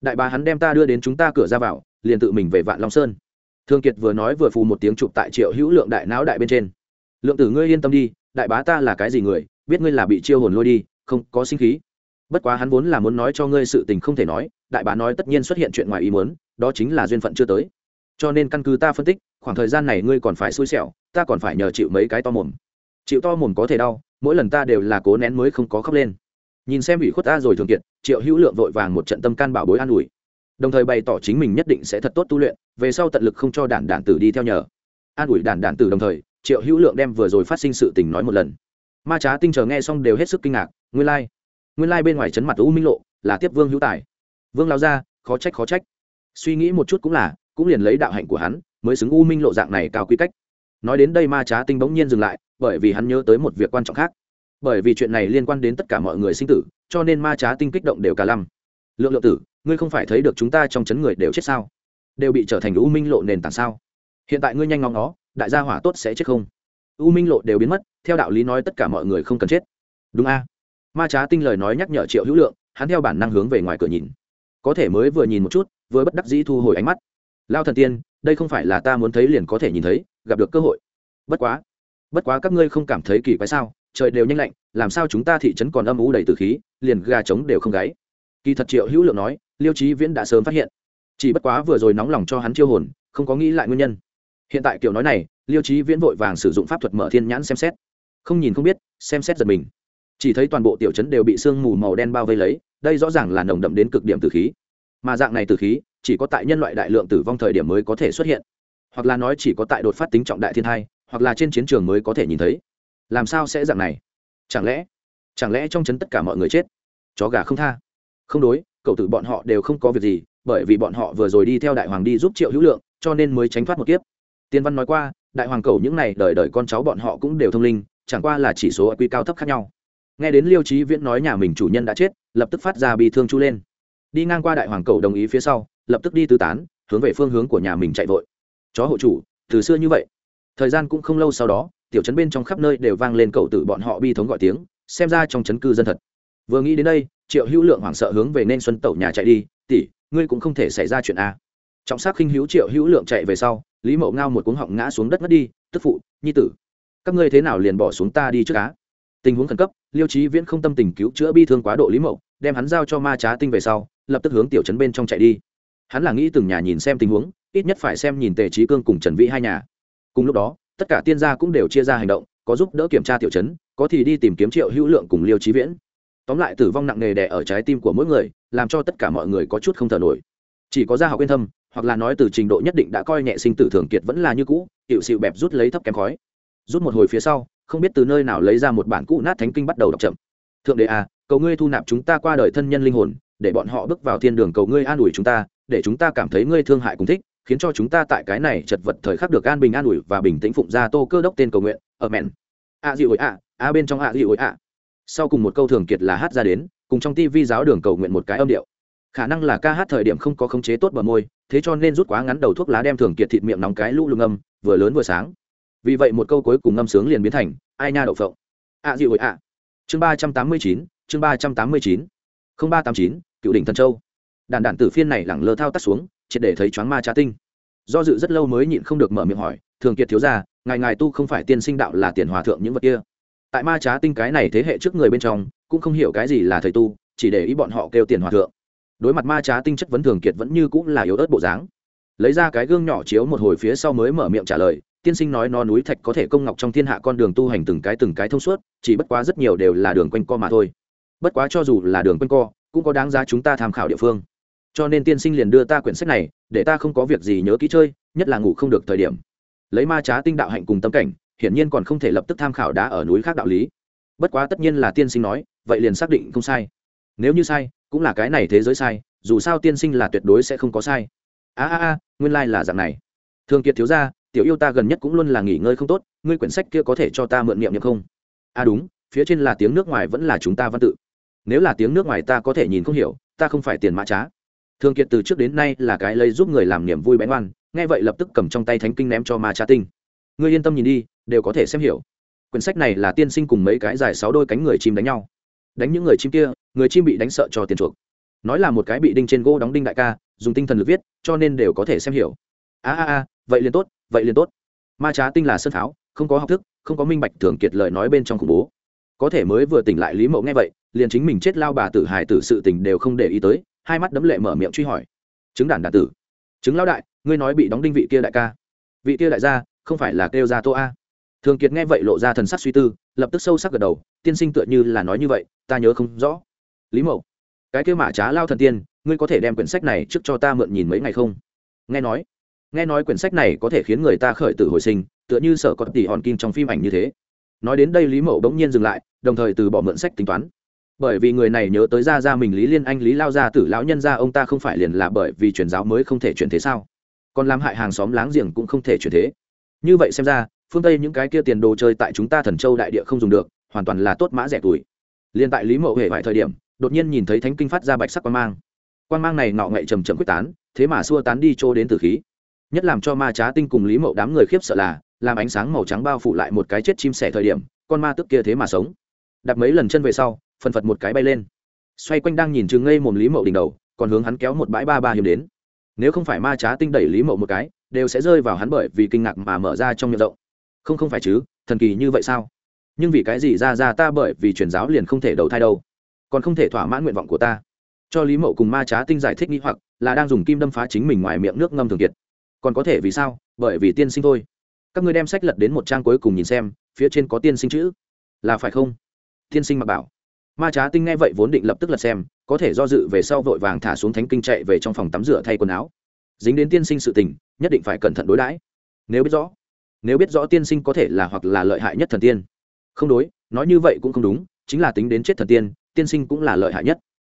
Đại bá hắn đem ta đưa đến chúng ta cửa ra vào, liền tự mình về vạn long sơn. Thương kiệt vừa nói vừa phù một tiếng chụp tại triệu hữu lượng đại não đại bên trên. Lượng tử ngươi yên tâm đi, đại bá ta là cái gì người, biết ngươi là bị chiêu hồn lôi đi, không có sinh khí. Bất quá hắn vốn là muốn nói cho ngươi sự tình không thể nói, đại bá nói tất nhiên xuất hiện chuyện ngoài ý muốn, đó chính là duyên phận chưa tới. Cho nên căn cứ ta phân tích, khoảng thời gian này ngươi còn phải xui xẻo, ta còn phải nhờ chịu mấy cái to mồm. Chịu to mồm có thể đau, mỗi lần ta đều là cố nén mới không có khóc lên. Nhìn xem ủy khuất ta rồi thường kiệt, triệu hữu lượng vội vàng một trận tâm can bảo bối an ủi đồng thời bày tỏ chính mình nhất định sẽ thật tốt tu luyện, về sau tận lực không cho đản đản tử đi theo nhờ. An ủi đản đản tử đồng thời, triệu hữu lượng đem vừa rồi phát sinh sự tình nói một lần. Ma trá tinh chờ nghe xong đều hết sức kinh ngạc, nguyên lai、like. nguyên lai、like、bên ngoài chấn mặt u minh lộ là tiếp vương hữu tài. Vương lao ra khó trách khó trách. Suy nghĩ một chút cũng là, cũng liền lấy đạo hạnh của hắn, mới xứng u minh lộ dạng này cao quy cách. Nói đến đây ma trá tinh bỗng nhiên dừng lại, bởi vì hắn nhớ tới một việc quan trọng khác. Bởi vì chuyện này liên quan đến tất cả mọi người sinh tử, cho nên ma trá tinh kích động đều cả lăm lượng lượng tử, ngươi không phải thấy được chúng ta trong chấn người đều chết sao? Đều bị trở thành u minh lộ nền tảng sao? Hiện tại ngươi nhanh ngóng nó, đại gia hỏa tốt sẽ chết không? U minh lộ đều biến mất, theo đạo lý nói tất cả mọi người không cần chết. Đúng a. Ma trá tinh lời nói nhắc nhở triệu hữu lượng, hắn theo bản năng hướng về ngoài cửa nhìn. Có thể mới vừa nhìn một chút, vừa bất đắc dĩ thu hồi ánh mắt. Lao thần tiên, đây không phải là ta muốn thấy liền có thể nhìn thấy, gặp được cơ hội. Bất quá bất quá các ngươi không cảm thấy kỳ quái sao? Trời đều nhanh lạnh, làm sao chúng ta thị trấn còn âm ủ đầy từ khí, liền gà trống đều không gáy? Kỳ thật triệu hữu lượng nói, liêu trí viễn đã sớm phát hiện. Chỉ bất quá vừa rồi nóng lòng cho hắn chiêu hồn, không có nghĩ lại nguyên nhân. Hiện tại kiểu nói này, liêu trí viễn vội vàng sử dụng pháp thuật mở thiên nhãn xem xét. Không nhìn không biết, xem xét giật mình. Chỉ thấy toàn bộ tiểu trấn đều bị sương mù màu đen bao vây lấy, đây rõ ràng là nồng đậm đến cực điểm từ khí. Mà dạng này từ khí, chỉ có tại nhân loại đại lượng tử vong thời điểm mới có thể xuất hiện. Hoặc là nói chỉ có tại đột phát tính trọng đại thiên thai, hoặc là trên chiến trường mới có thể nhìn thấy. Làm sao sẽ dạng này? Chẳng lẽ chẳng lẽ trong chấn tất cả mọi người chết? Chó gà không tha không đối, cậu tử bọn họ đều không có việc gì, bởi vì bọn họ vừa rồi đi theo đại hoàng đi giúp triệu hữu lượng, cho nên mới tránh thoát một kiếp. Tiên văn nói qua, đại hoàng cầu những n à y đời đời con cháu bọn họ cũng đều thông linh, chẳng qua là chỉ số quy cao thấp khác nhau. Nghe đến liêu trí viễn nói nhà mình chủ nhân đã chết, lập tức phát ra bị thương chu lên. Đi ngang qua đại hoàng cầu đồng ý phía sau, lập tức đi tứ tán, hướng về phương hướng của nhà mình chạy vội. Chó hộ chủ, từ xưa như vậy. Thời gian cũng không lâu sau đó, tiểu trấn bên trong khắp nơi đều vang lên cậu tử bọn họ bi thống gọi tiếng, xem ra trong trấn cư dân thật vừa nghĩ đến đây, triệu hữu lượng hoảng sợ hướng về nên xuân tẩu nhà chạy đi, tỷ, ngươi cũng không thể xảy ra chuyện a trọng sắc khinh hữu triệu hữu lượng chạy về sau, lý mậu ngao một cuống họng ngã xuống đất ngất đi, tức phụ, nhi tử, các ngươi thế nào liền bỏ xuống ta đi trước cá tình huống khẩn cấp, liêu trí viễn không tâm tình cứu chữa bi thương quá độ lý mậu, đem hắn giao cho ma trá tinh về sau, lập tức hướng tiểu trấn bên trong chạy đi. Hắn là nghĩ từng nhà nhìn xem tình huống, ít nhất phải xem nhìn tề trí cương cùng trần vĩ hai nhà. Cùng lúc đó, tất cả tiên gia cũng đều chia ra hành động, có giúp đỡ kiểm tra tiểu chấn có thì đi tìm kiếm triệu hữu lượng cùng liêu trí viễn tóm lại tử vong nặng nề đè ở trái tim của mỗi người, làm cho tất cả mọi người có chút không thở nổi. Chỉ có gia học yên thâm hoặc là nói từ trình độ nhất định đã coi nhẹ sinh tử thường kiệt vẫn là như cũ hiệu xịu bẹp rút lấy thấp kém khói. Rút một hồi phía sau, không biết từ nơi nào lấy ra một bản cũ nát thánh kinh bắt đầu đọc chậm. Thượng đế à cầu ngươi thu nạp chúng ta qua đời thân nhân linh hồn, để bọn họ bước vào thiên đường cầu ngươi an ủi chúng ta, để chúng ta cảm thấy ngươi thương hại cùng thích, khiến cho chúng ta tại cái này chật vật thời khắc được an bình an ủi và bình tĩnh phụng ra tô cơ đốc tên cầu nguyện ở mẹn a dị ổi a a bên trong a dị ổi a sau cùng một câu thường kiệt là hát ra đến, cùng trong tivi giáo đường cầu nguyện một cái âm điệu. Khả năng là ca hát thời điểm không có khống chế tốt bờ môi, thế cho nên rút quá ngắn đầu thuốc lá đem thường kiệt thịt miệng nóng cái lũ lùng âm vừa lớn vừa sáng. Vì vậy một câu cuối cùng ngâm sướng liền biến thành, ai nha đậu phộng. Ạ dịu ạ. a chương ba trăm tám mươi chín, chương ba trăm tám mươi chín. Không ba tám chín, cựu đỉnh thần châu. Đàn đàn tử phiên này lẳng lơ thao tắt xuống, triệt để thấy choáng ma trá tinh. Do dự rất lâu mới nhịn không được mở miệng hỏi, thường kiệt thiếu ra ngài ngài tu không phải tiên sinh đạo là tiền hòa thượng những vật kia? Tại ma trá tinh cái này thế hệ trước người bên trong, cũng không hiểu cái gì là thầy tu, chỉ để ý bọn họ kêu tiền hòa thượng. Đối mặt ma trá tinh chất vấn thường kiệt vẫn như cũng là yếu ớt bộ dáng. Lấy ra cái gương nhỏ chiếu một hồi phía sau mới mở miệng trả lời, tiên sinh nói nó núi thạch có thể công ngọc trong thiên hạ con đường tu hành từng cái từng cái thông suốt, chỉ bất quá rất nhiều đều là đường quanh co mà thôi. Bất quá cho dù là đường quanh co, cũng có đáng giá chúng ta tham khảo địa phương. Cho nên tiên sinh liền đưa ta quyển sách này, để ta không có việc gì nhớ kỹ chơi, nhất là ngủ không được thời điểm. Lấy ma trá tinh đạo hạnh cùng tâm cảnh hiển nhiên còn không thể lập tức tham khảo đá ở núi khác đạo lý. Bất quá tất nhiên là tiên sinh nói, vậy liền xác định không sai. Nếu như sai, cũng là cái này thế giới sai, dù sao tiên sinh là tuyệt đối sẽ không có sai. A a a, nguyên lai、like、là dạng này. Thường kiệt thiếu ra tiểu yêu ta gần nhất cũng luôn là nghỉ ngơi không tốt, ngươi quyển sách kia có thể cho ta mượn niệm niệm không? A à đúng, phía trên là tiếng nước ngoài vẫn là chúng ta văn tự. Nếu là tiếng nước ngoài ta có thể nhìn không hiểu, ta không phải tiền mã trá. Thường kiệt từ trước đến nay là cái lấy giúp người làm niềm vui bén oan nghe vậy lập tức cầm trong tay thánh kinh ném cho ma trá tinh. Ngươi yên tâm nhìn đi đều có thể xem hiểu. Quyển sách này là tiên sinh cùng mấy cái dài sáu đôi cánh người chim đánh nhau. Đánh những người chim kia, người chim bị đánh sợ cho tiền chuộc. Nói là một cái bị đinh trên gỗ đóng đinh đại ca, dùng tinh thần lực viết, cho nên đều có thể xem hiểu. A a a, vậy liền tốt, vậy liền tốt. Ma trá tinh là sân tháo, không có học thức, không có minh bạch thường kiệt lời nói bên trong khủng bố. Có thể mới vừa tỉnh lại lý mậu nghe vậy, liền chính mình chết lao bà tử hài tử sự tình đều không để ý tới, hai mắt đấm lệ mở miệng truy hỏi. Chứng đản đản tử. Chứng lao đại, ngươi nói bị đóng đinh vị kia đại ca. Vị kia đại gia, không phải là kêu gia tô a thường kiệt nghe vậy lộ ra thần sắc suy tư, lập tức sâu sắc gật đầu, tiên sinh tựa như là nói như vậy, ta nhớ không rõ. Lý mậu, cái kêu mã trá lao thần tiên, ngươi có thể đem quyển sách này trước cho ta mượn nhìn mấy ngày không? Nghe nói nghe nói quyển sách này có thể khiến người ta khởi tử hồi sinh, tựa như sở có tỷ hòn kim trong phim ảnh như thế. Nói đến đây lý mậu bỗng nhiên dừng lại, đồng thời từ bỏ mượn sách tính toán. Bởi vì người này nhớ tới ra ra mình lý liên anh, lý lao gia tử lão nhân gia, ông ta không phải liền là bởi vì truyền giáo mới không thể chuyển thế sao? Còn làm hại hàng xóm láng giềng cũng không thể chuyển thế. Như vậy xem ra phương tây những cái kia tiền đồ chơi tại chúng ta thần châu đại địa không dùng được, hoàn toàn là tốt mã rẻ tuổi. Liên tại lý mậu hệ vài thời điểm, đột nhiên nhìn thấy thánh kinh phát ra bạch sắc quan mang. Quan mang này nọ ngậy trầm trầm quyết tán, thế mà xua tán đi chỗ đến từ khí. Nhất làm cho ma trá tinh cùng lý mậu đám người khiếp sợ là, làm ánh sáng màu trắng bao phủ lại một cái chết chim sẻ thời điểm, con ma tức kia thế mà sống. Đạp mấy lần chân về sau, phần phật một cái bay lên. Xoay quanh đang nhìn chừng ngây mồm lý mậu đỉnh đầu, còn hướng hắn kéo một bãi ba ba hiếm đến. Nếu không phải ma trá tinh đẩy lý mậu một cái, đều sẽ rơi vào hắn bởi vì kinh ngạc mà mở ra trong miệng rộng không không phải chứ, thần kỳ như vậy sao? Nhưng vì cái gì ra ra ta bởi vì truyền giáo liền không thể đầu thai đâu? Còn không thể thỏa mãn nguyện vọng của ta. Cho lý mậu cùng ma trá tinh giải thích nghĩ hoặc, là đang dùng kim đâm phá chính mình ngoài miệng nước ngâm thường kiệt. Còn có thể vì sao? Bởi vì tiên sinh thôi. Các ngươi đem sách lật đến một trang cuối cùng nhìn xem, phía trên có tiên sinh chữ. Là phải không? Tiên sinh mặc bảo. Ma trá tinh nghe vậy vốn định lập tức lật xem, có thể do dự về sau vội vàng thả xuống thánh kinh chạy về trong phòng tắm rửa thay quần áo. Dính đến tiên sinh sự tình, nhất định phải cẩn thận đối đãi. Nếu biết rõ nếu biết rõ tiên sinh có thể là hoặc là lợi hại nhất thần tiên. Không đối, nói như vậy cũng không đúng, chính là tính đến chết thần tiên tiên sinh cũng là lợi hại nhất.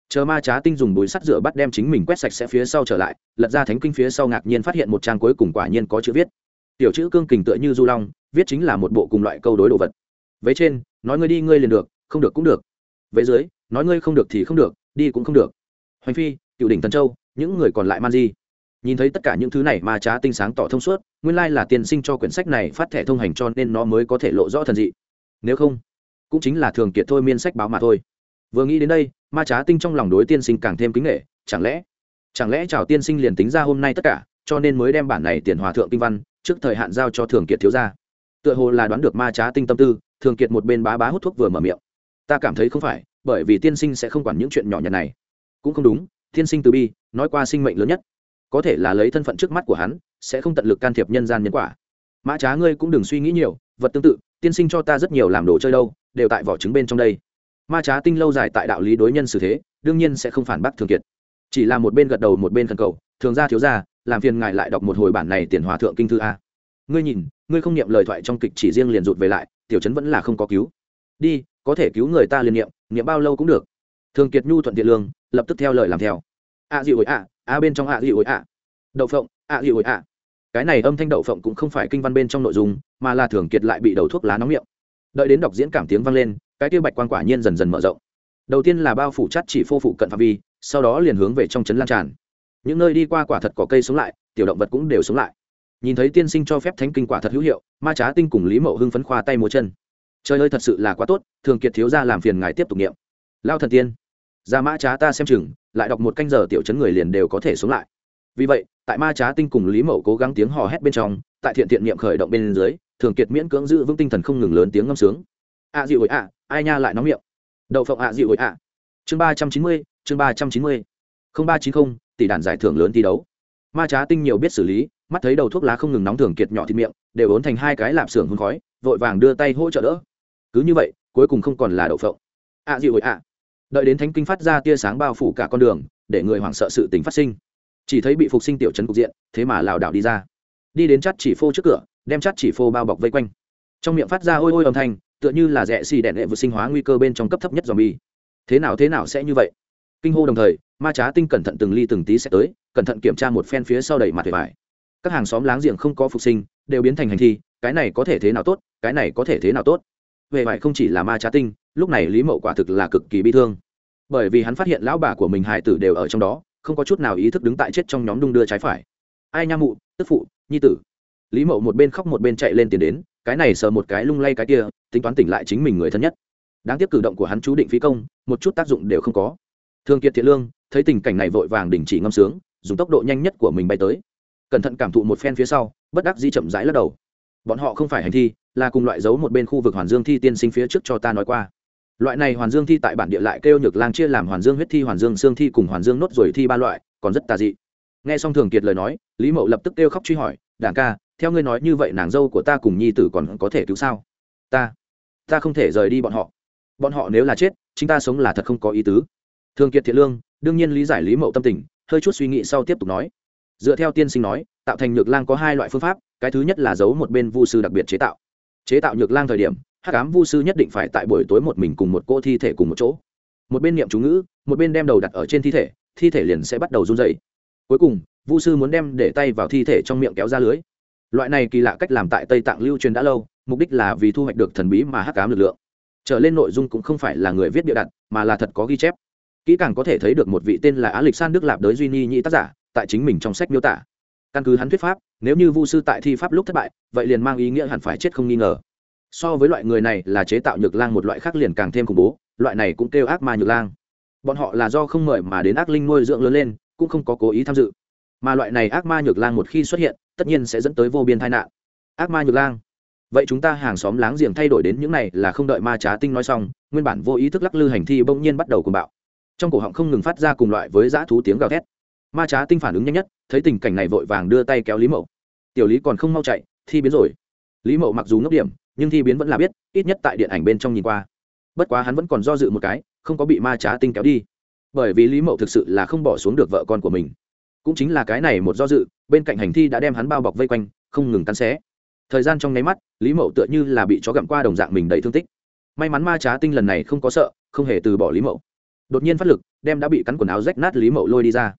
Chờ ma trá tinh dùng bùi sắt rửa bắt đem chính mình quét sạch sẽ phía sau trở lại, lật ra thánh kinh phía sau ngạc nhiên phát hiện một trang cuối cùng quả nhiên có chữ viết. Tiểu chữ cương kình tựa như du long, viết chính là một bộ cùng loại câu đối đồ vật. Vế trên, nói ngươi đi ngươi liền được, không được cũng được. Vế dưới, nói ngươi không được thì không được, đi cũng không được. Hoành phi, cựu đỉnh tân châu, những người còn lại man di nhìn thấy tất cả những thứ này mà trá tinh sáng tỏ thông suốt, nguyên lai là tiên sinh cho quyển sách này phát thẻ thông hành cho nên nó mới có thể lộ rõ thần dị. Nếu không, cũng chính là thường kiệt thôi miên sách báo mà thôi. Vừa nghĩ đến đây, ma trá tinh trong lòng đối tiên sinh càng thêm kính nghệ chẳng lẽ chẳng lẽ chào tiên sinh liền tính ra hôm nay tất cả, cho nên mới đem bản này tiền hòa thượng kinh văn, trước thời hạn giao cho thường kiệt thiếu gia. Tựa hồ là đoán được ma trá tinh tâm tư, thường kiệt một bên bá bá hút thuốc vừa mở miệng. Ta cảm thấy không phải, bởi vì tiên sinh sẽ không quản những chuyện nhỏ nhặt này. Cũng không đúng, tiên sinh từ bi, nói qua sinh mệnh lớn nhất có thể là lấy thân phận trước mắt của hắn, sẽ không tận lực can thiệp nhân gian nhân quả. Mã trá ngươi cũng đừng suy nghĩ nhiều, vật tương tự, tiên sinh cho ta rất nhiều làm đồ chơi đâu, đều tại vỏ trứng bên trong đây. Ma trá tinh lâu dài tại đạo lý đối nhân xử thế, đương nhiên sẽ không phản bác thường kiệt. Chỉ là một bên gật đầu một bên khẩn cầu, thường ra thiếu ra làm phiền ngài lại đọc một hồi bản này tiền hòa thượng kinh thư a. Ngươi nhìn, ngươi không niệm lời thoại trong kịch chỉ riêng liền rụt về lại, tiểu chấn vẫn là không có cứu. Đi, có thể cứu người ta liền niệm niệm bao lâu cũng được. Thường kiệt nhu thuận tiện lương, lập tức theo lời làm theo. A dịu ổi ạ a bên trong ạ dịu ổi ạ đậu phộng ạ dịu ổi ạ cái này âm thanh đậu phộng cũng không phải kinh văn bên trong nội dung, mà là thường kiệt lại bị đầu thuốc lá nóng miệng. Đợi đến đọc diễn cảm tiếng vang lên, cái tiêu bạch quan quả nhiên dần dần mở rộng. Đầu tiên là bao phủ chắt chỉ phô phụ cận phạm vi, sau đó liền hướng về trong trấn lan tràn. Những nơi đi qua quả thật có cây sống lại, tiểu động vật cũng đều sống lại. Nhìn thấy tiên sinh cho phép thánh kinh quả thật hữu hiệu, ma trá tinh cùng lý mậu hưng phấn khoa tay múa chân. Trời ơi, thật sự là quá tốt, thường kiệt thiếu ra làm phiền ngài tiếp tục nghiệm lao thần tiên ra mã trá ta xem chừng lại đọc một canh giờ tiểu chấn người liền đều có thể sống lại. Vì vậy tại ma trá tinh cùng lý mậu cố gắng tiếng hò hét bên trong tại thiện thiện niệm khởi động bên dưới thường kiệt miễn cưỡng giữ vững tinh thần không ngừng lớn tiếng ngâm sướng. Ạ à, dịu ổi ạ ai nha lại nóng miệng? Đậu phộng ạ à, dịu ổi ạ chương ba trăm chín mươi chương ba trăm chín mươi. Không ba chín không tỷ đàn giải thưởng lớn thi đấu. Ma trá tinh nhiều biết xử lý mắt thấy đầu thuốc lá không ngừng nóng thường kiệt nhỏ thịt miệng đều ốn thành hai cái lạp xưởng hôn khói vội vàng đưa tay hỗ trợ đỡ. Cứ như vậy cuối cùng không còn là đậu phộng. Ạ à, dịu ổi ạ đợi đến thánh kinh phát ra tia sáng bao phủ cả con đường, để người hoảng sợ sự tình phát sinh. Chỉ thấy bị phục sinh tiểu chấn cục diện, thế mà lảo đảo đi ra. Đi đến chắt chỉ phô trước cửa, đem chắt chỉ phô bao bọc vây quanh. Trong miệng phát ra ôi ôi âm thanh, tựa như là rẽ xì đèn hệ vượt sinh hóa nguy cơ bên trong cấp thấp nhất dòm bi thế nào thế nào sẽ như vậy? Kinh hô đồng thời, ma trá tinh cẩn thận từng ly từng tí sẽ tới, cẩn thận kiểm tra một phen phía sau đầy mặt về vải các hàng xóm láng giềng không có phục sinh, đều biến thành hành thi, cái này có thể thế nào tốt, cái này có thể thế nào tốt. Về vải không chỉ là ma trá tinh lúc này lý mậu quả thực là cực kỳ bi thương. Bởi vì hắn phát hiện lão bà của mình hài tử đều ở trong đó, không có chút nào ý thức đứng tại chết trong nhóm đung đưa trái phải. Ai nha mụ, tức phụ, nhi tử. Lý mậu một bên khóc một bên chạy lên tiền đến, cái này sờ một cái lung lay cái kia, tính toán tỉnh lại chính mình người thân nhất. Đáng tiếc cử động của hắn chú định phí công, một chút tác dụng đều không có. Thương kiệt thiện lương, thấy tình cảnh này vội vàng đình chỉ ngâm sướng, dùng tốc độ nhanh nhất của mình bay tới. Cẩn thận cảm thụ một phen phía sau, bất đắc di chậm rãi lắc đầu. Bọn họ không phải hành thi, là cùng loại giấu một bên khu vực hoàn dương thi tiên sinh phía trước cho ta nói qua loại này hoàn dương thi tại bản địa lại kêu nhược lang chia làm hoàn dương huyết thi, hoàn dương xương thi cùng hoàn dương nốt rồi thi ba loại, còn rất tà dị. Nghe xong thường kiệt lời nói, lý mậu lập tức kêu khóc truy hỏi, đảng ca, theo ngươi nói như vậy nàng dâu của ta cùng nhi tử còn có thể cứu sao? Ta ta không thể rời đi bọn họ. Bọn họ nếu là chết chúng ta sống là thật không có ý tứ. Thường kiệt thiện lương, đương nhiên lý giải lý mậu tâm tình, hơi chút suy nghĩ sau tiếp tục nói. Dựa theo tiên sinh nói, tạo thành nhược lang có hai loại phương pháp, cái thứ nhất là giấu một bên vu sư đặc biệt chế tạo. Chế tạo nhược lang thời điểm hắc ám vu sư nhất định phải tại buổi tối một mình cùng một cô thi thể cùng một chỗ. Một bên niệm chú ngữ, một bên đem đầu đặt ở trên thi thể thi thể liền sẽ bắt đầu run dày cuối cùng, vu sư muốn đem để tay vào thi thể trong miệng kéo ra lưới. Loại này kỳ lạ cách làm tại tây tạng lưu truyền đã lâu, mục đích là vì thu hoạch được thần bí mà hắc ám lực lượng. Trở lên nội dung cũng không phải là người viết bịa đặt, mà là thật có ghi chép. Kỹ càng có thể thấy được một vị tên là á lịch san đức lạp đới duy ni nhĩ tác giả, tại chính mình trong sách miêu tả. Căn cứ hắn thuyết pháp, nếu như vu sư tại thi pháp lúc thất bại, vậy liền mang ý nghĩa hẳn phải chết không nghi ngờ so với loại người này là chế tạo nhược lang một loại khác liền càng thêm khủng bố, loại này cũng kêu ác ma nhược lang. Bọn họ là do không mời mà đến ác linh nuôi dưỡng lớn lên, cũng không có cố ý tham dự. Mà loại này ác ma nhược lang một khi xuất hiện, tất nhiên sẽ dẫn tới vô biên tai nạn. Ác ma nhược lang. Vậy chúng ta hàng xóm láng giềng thay đổi đến những này là không đợi ma trá tinh nói xong, nguyên bản vô ý thức lắc lư hành thi bỗng nhiên bắt đầu cùng bạo. Trong cổ họng không ngừng phát ra cùng loại với dã thú tiếng gào thét. Ma trá tinh phản ứng nhanh nhất, thấy tình cảnh này vội vàng đưa tay kéo lý mậu. Tiểu lý còn không mau chạy, thi biến rồi. Lý mậu mặc dù ngốc điểm nhưng thi biến vẫn là biết, ít nhất tại điện ảnh bên trong nhìn qua. Bất quá hắn vẫn còn do dự một cái, không có bị ma trá tinh kéo đi. Bởi vì lý mậu thực sự là không bỏ xuống được vợ con của mình. Cũng chính là cái này một do dự, bên cạnh hành thi đã đem hắn bao bọc vây quanh, không ngừng cắn xé. Thời gian trong nháy mắt, lý mậu tựa như là bị chó gặm qua đồng dạng mình đầy thương tích. May mắn ma trá tinh lần này không có sợ, không hề từ bỏ lý mậu. Đột nhiên phát lực, đem đã bị cắn quần áo rách nát lý mậu lôi đi ra.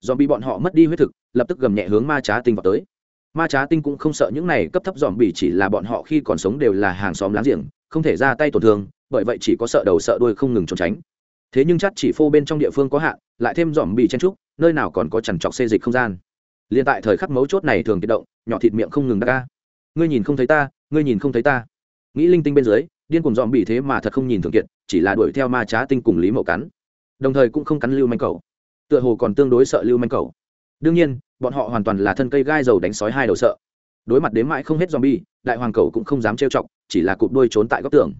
Do bị bọn họ mất đi huyết thực, lập tức gầm nhẹ hướng ma trá tinh vào tới ma trá tinh cũng không sợ những này cấp thấp dòm bỉ chỉ là bọn họ khi còn sống đều là hàng xóm láng giềng, không thể ra tay tổn thương, bởi vậy chỉ có sợ đầu sợ đuôi không ngừng trốn tránh. Thế nhưng chắc chỉ phô bên trong địa phương có hạn, lại thêm dòm bỉ chen trúc, nơi nào còn có chằn trọc xê dịch không gian. Liền tại thời khắc mấu chốt này thường kích động, nhỏ thịt miệng không ngừng đa ca ngươi nhìn không thấy ta, ngươi nhìn không thấy ta. Nghĩ linh tinh bên dưới, điên cùng dòm bỉ thế mà thật không nhìn thường kiệt, chỉ là đuổi theo ma trá tinh cùng lý mậu cắn. Đồng thời cũng không cắn lưu manh cầu. Tựa hồ còn tương đối sợ lưu manh cầu đương nhiên, bọn họ hoàn toàn là thân cây gai dầu đánh sói hai đầu sợ. Đối mặt đến mãi không hết zombie, đại hoàng cầu cũng không dám trêu chọc, chỉ là cụp đuôi trốn tại góc tường.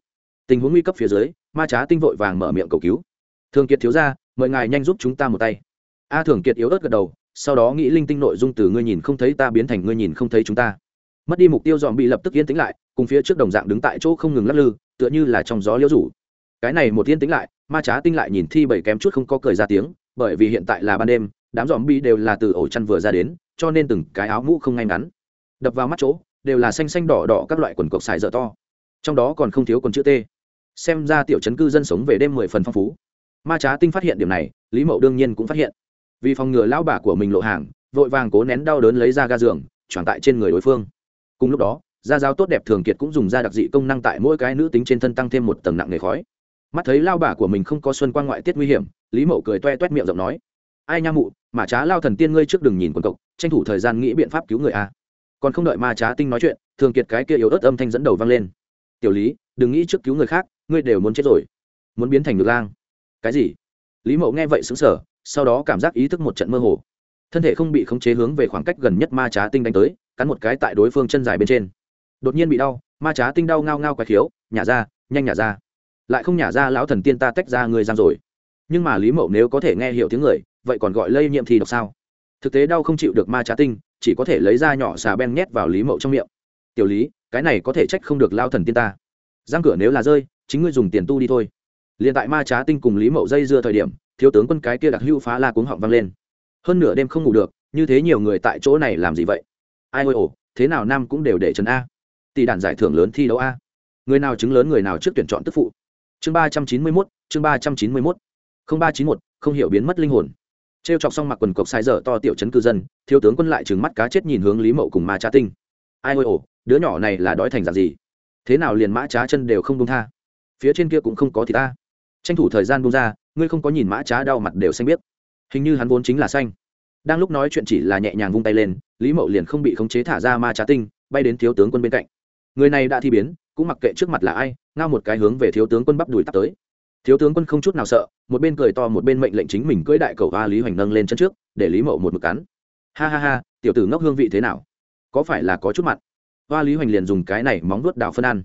Tình huống nguy cấp phía dưới, ma trá tinh vội vàng mở miệng cầu cứu. Thường kiệt thiếu ra mời ngài nhanh giúp chúng ta một tay. A thường kiệt yếu ớt gật đầu, sau đó nghĩ linh tinh nội dung từ ngươi nhìn không thấy ta biến thành ngươi nhìn không thấy chúng ta. Mất đi mục tiêu dòm bị lập tức yên tĩnh lại, cùng phía trước đồng dạng đứng tại chỗ không ngừng lắc lư, tựa như là trong gió liễu rủ. Cái này một yên tĩnh lại, ma trá tinh lại nhìn thi bảy kém chút không có cười ra tiếng bởi vì hiện tại là ban đêm, đám dòm bi đều là từ ổ chăn vừa ra đến, cho nên từng cái áo mũ không ngay ngắn. Đập vào mắt chỗ, đều là xanh xanh đỏ đỏ các loại quần cộc xài dở to. Trong đó còn không thiếu quần chữ t. Xem ra tiểu chấn cư dân sống về đêm mười phần phong phú. Ma trá tinh phát hiện điểm này, lý mậu đương nhiên cũng phát hiện. Vì phòng ngừa lão bà của mình lộ hàng, vội vàng cố nén đau đớn lấy ra ga giường tròn tại trên người đối phương. Cùng lúc đó da giáo tốt đẹp thường kiệt cũng dùng da đặc dị công năng tại mỗi cái nữ tính trên thân tăng thêm một tầng nặng nghề khói. Mắt thấy lao bà của mình không có xuân quang ngoại tiết nguy hiểm lý mậu cười toe toét miệng giọng nói, ai nha mụ, mà trá lao thần tiên ngươi trước đừng nhìn quần cộc, tranh thủ thời gian nghĩ biện pháp cứu người a. Còn không đợi ma trá tinh nói chuyện, thường kiệt cái kia yếu ớt âm thanh dẫn đầu vang lên. Tiểu lý, đừng nghĩ trước cứu người khác, ngươi đều muốn chết rồi. Muốn biến thành ngược lang. Cái gì? Lý mậu nghe vậy xứng sở sau đó cảm giác ý thức một trận mơ hồ. Thân thể không bị khống chế hướng về khoảng cách gần nhất ma trá tinh đánh tới, cắn một cái tại đối phương chân dài bên trên. Đột nhiên bị đau, ma trá tinh đau ngao ngao quái khiếu, nhả ra, nhanh nhả ra. Lại không nhả ra lão thần tiên ta tách ra người giang rồi nhưng mà lý mậu nếu có thể nghe hiểu tiếng người, vậy còn gọi lây nhiễm thì độc sao? Thực tế đau không chịu được ma trá tinh, chỉ có thể lấy ra nhỏ xà ben nhét vào lý mậu trong miệng. Tiểu lý, cái này có thể trách không được lao thần tiên ta. Giang cửa nếu là rơi, chính ngươi dùng tiền tu đi thôi. Liền tại ma trá tinh cùng lý mậu dây dưa thời điểm, thiếu tướng quân cái kia đặc hữu phá la cuống họng vang lên. Hơn nửa đêm không ngủ được, như thế nhiều người tại chỗ này làm gì vậy? Ai ôi ồ, thế nào nam cũng đều để trần a. Tỷ đàn giải thưởng lớn thi đấu a. Người nào chứng lớn người nào trước tuyển chọn tức phụ. Chương ba trăm chín mươi mốt, chương ba trăm chín mươi mốt ba chín một, không hiểu biến mất linh hồn. T r e o chọc xong mặc quần cộc sai dở to tiểu chấn cư dân, thiếu tướng quân lại trừng mắt cá chết nhìn hướng lý mậu cùng ma trá tinh. Ai ôi ồ, đứa nhỏ này là đói thành dạng gì? Thế nào liền mã trá chân đều không đông tha? Phía trên kia cũng không có thì ta. Tranh thủ thời gian buông ra, ngươi không có nhìn mã trá đau mặt đều xanh biết hình như hắn vốn chính là xanh. Đang lúc nói chuyện chỉ là nhẹ nhàng vung tay lên, lý mậu liền không bị khống chế thả ra ma trá tinh, bay đến thiếu tướng quân bên cạnh. Người này đã thi biến, cũng mặc kệ trước mặt là ai, ngao một cái hướng về thiếu tướng quân bắp đùi tắt tới thiếu tướng quân không chút nào sợ, một bên cười to một bên mệnh lệnh chính mình cưỡi đại cầu ba lý hoành nâng lên chân trước, để lý mậu một mực cắn. Ha ha ha, tiểu tử ngốc hương vị thế nào? Có phải là có chút mặn? Ba lý hoành liền dùng cái này móng vuốt đào phân ăn.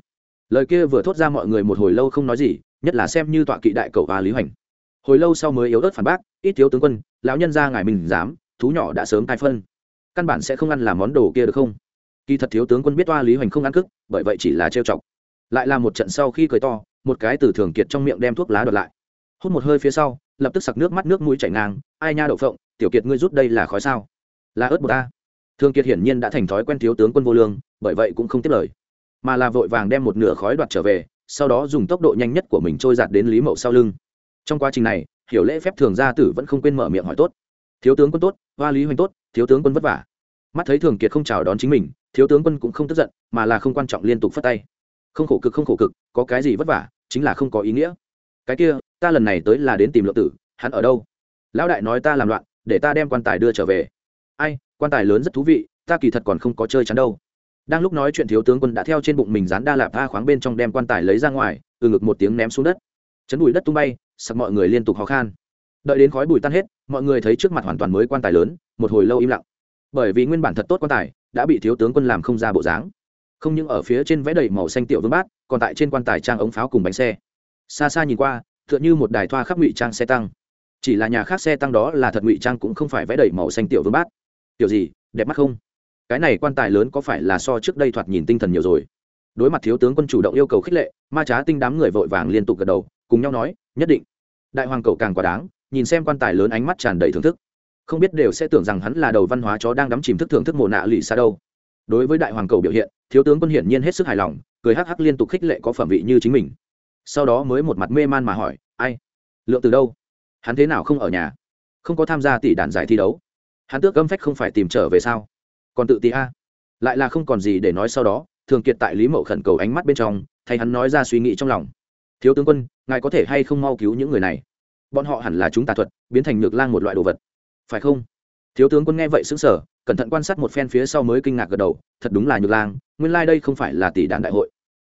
Lời kia vừa thốt ra mọi người một hồi lâu không nói gì, nhất là xem như tọa kỵ đại cầu ba lý hoành. Hồi lâu sau mới yếu ớt phản bác, ít thiếu tướng quân, lão nhân ra ngài mình dám, thú nhỏ đã sớm tai phân. Căn bản sẽ không ăn làm món đồ kia được không? Kỳ thật thiếu tướng quân biết ba lý hoành không ăn cức, bởi vậy chỉ là trêu chọc lại là một trận sau khi cười to, một cái từ thường kiệt trong miệng đem thuốc lá đợt lại. Hút một hơi phía sau, lập tức sặc nước mắt nước mũi chảy ngang, ai nha đậu phộng, tiểu kiệt ngươi rút đây là khói sao? Là ớt bột ta. Thường kiệt hiển nhiên đã thành thói quen thiếu tướng quân vô lương, bởi vậy cũng không tiếp lời. Mà là vội vàng đem một nửa khói đoạt trở về, sau đó dùng tốc độ nhanh nhất của mình trôi giạt đến lý mậu sau lưng. Trong quá trình này, hiểu lễ phép thường gia tử vẫn không quên mở miệng hỏi tốt. Thiếu tướng quân tốt, hoa lý hoành tốt, thiếu tướng quân vất vả. Mắt thấy thường kiệt không chào đón chính mình, thiếu tướng quân cũng không tức giận, mà là không quan trọng liên tục phất tay không khổ cực, không khổ cực, có cái gì vất vả, chính là không có ý nghĩa. Cái kia, ta lần này tới là đến tìm lượng tử, hắn ở đâu? Lão đại nói ta làm loạn, để ta đem quan tài đưa trở về. Ai, quan tài lớn rất thú vị, ta kỳ thật còn không có chơi chắn đâu. Đang lúc nói chuyện thiếu tướng quân đã theo trên bụng mình dán đa lạp tha khoáng bên trong đem quan tài lấy ra ngoài, từ ngực một tiếng ném xuống đất. Chấn bụi đất tung bay, sặc mọi người liên tục khó khăn đợi đến khói bụi tan hết, mọi người thấy trước mặt hoàn toàn mới quan tài lớn, một hồi lâu im lặng. Bởi vì nguyên bản thật tốt quan tài, đã bị thiếu tướng quân làm không ra bộ dáng không những ở phía trên vẽ đầy màu xanh tiểu vương bát, còn tại trên quan tài trang ống pháo cùng bánh xe. Xa xa nhìn qua, tựa như một đài thoa khắp ngụy trang xe tăng. Chỉ là nhà khác xe tăng đó là thật ngụy trang cũng không phải vẽ đầy màu xanh tiểu vương bát. Kiểu gì, đẹp mắt không? Cái này quan tài lớn có phải là so trước đây thoạt nhìn tinh thần nhiều rồi? Đối mặt thiếu tướng quân chủ động yêu cầu khích lệ, ma trá tinh đám người vội vàng liên tục gật đầu, cùng nhau nói, nhất định. Đại hoàng cậu càng quá đáng, nhìn xem quan tài lớn ánh mắt tràn đầy thưởng thức. Không biết đều sẽ tưởng rằng hắn là đầu văn hóa chó đang đắm chìm thức thưởng thức mồ nạ lì xa đâu đối với đại hoàng cầu biểu hiện, thiếu tướng quân hiển nhiên hết sức hài lòng, cười hắc hắc liên tục khích lệ có phẩm vị như chính mình. Sau đó mới một mặt mê man mà hỏi, ai? Lượng từ đâu? Hắn thế nào không ở nhà? Không có tham gia tỷ đàn giải thi đấu? Hắn tước gâm phách không phải tìm trở về sao? Còn tự tí a? Lại là không còn gì để nói sau đó, thường kiệt tại lý mậu khẩn cầu ánh mắt bên trong, thay hắn nói ra suy nghĩ trong lòng. Thiếu tướng quân, ngài có thể hay không mau cứu những người này? Bọn họ hẳn là chúng tà thuật, biến thành ngược lang một loại đồ vật. Phải không? Thiếu tướng quân nghe vậy xứng sở cẩn thận quan sát một phen phía sau mới kinh ngạc gật đầu, thật đúng là nhược lang, nguyên lai、like、đây không phải là tỷ đàn đại hội.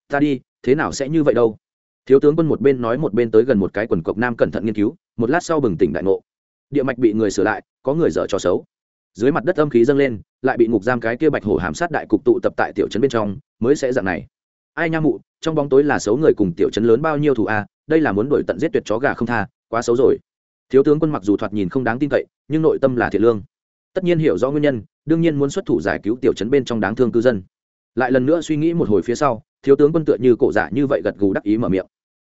Ta đi, thế nào sẽ như vậy đâu? Thiếu tướng quân một bên nói một bên tới gần một cái quần cộc nam cẩn thận nghiên cứu, một lát sau bừng tỉnh đại ngộ. Địa mạch bị người sửa lại, có người dở trò xấu. Dưới mặt đất âm khí dâng lên, lại bị ngục giam cái kia bạch hổ hàm sát đại cục tụ tập tại tiểu trấn bên trong, mới sẽ dạng này. Ai nha mụ, trong bóng tối là xấu người cùng tiểu trấn lớn bao nhiêu thù a, đây là muốn đổi tận giết tuyệt chó gà không tha, quá xấu rồi. Thiếu tướng quân mặc dù thoạt nhìn không đáng tin cậy, nhưng nội tâm là thiện lương tất nhiên hiểu rõ nguyên nhân, đương nhiên muốn xuất thủ giải cứu tiểu trấn bên trong đáng thương cư dân. Lại lần nữa suy nghĩ một hồi phía sau, thiếu tướng quân tựa như cổ giả như vậy gật gù đắc ý mở miệng.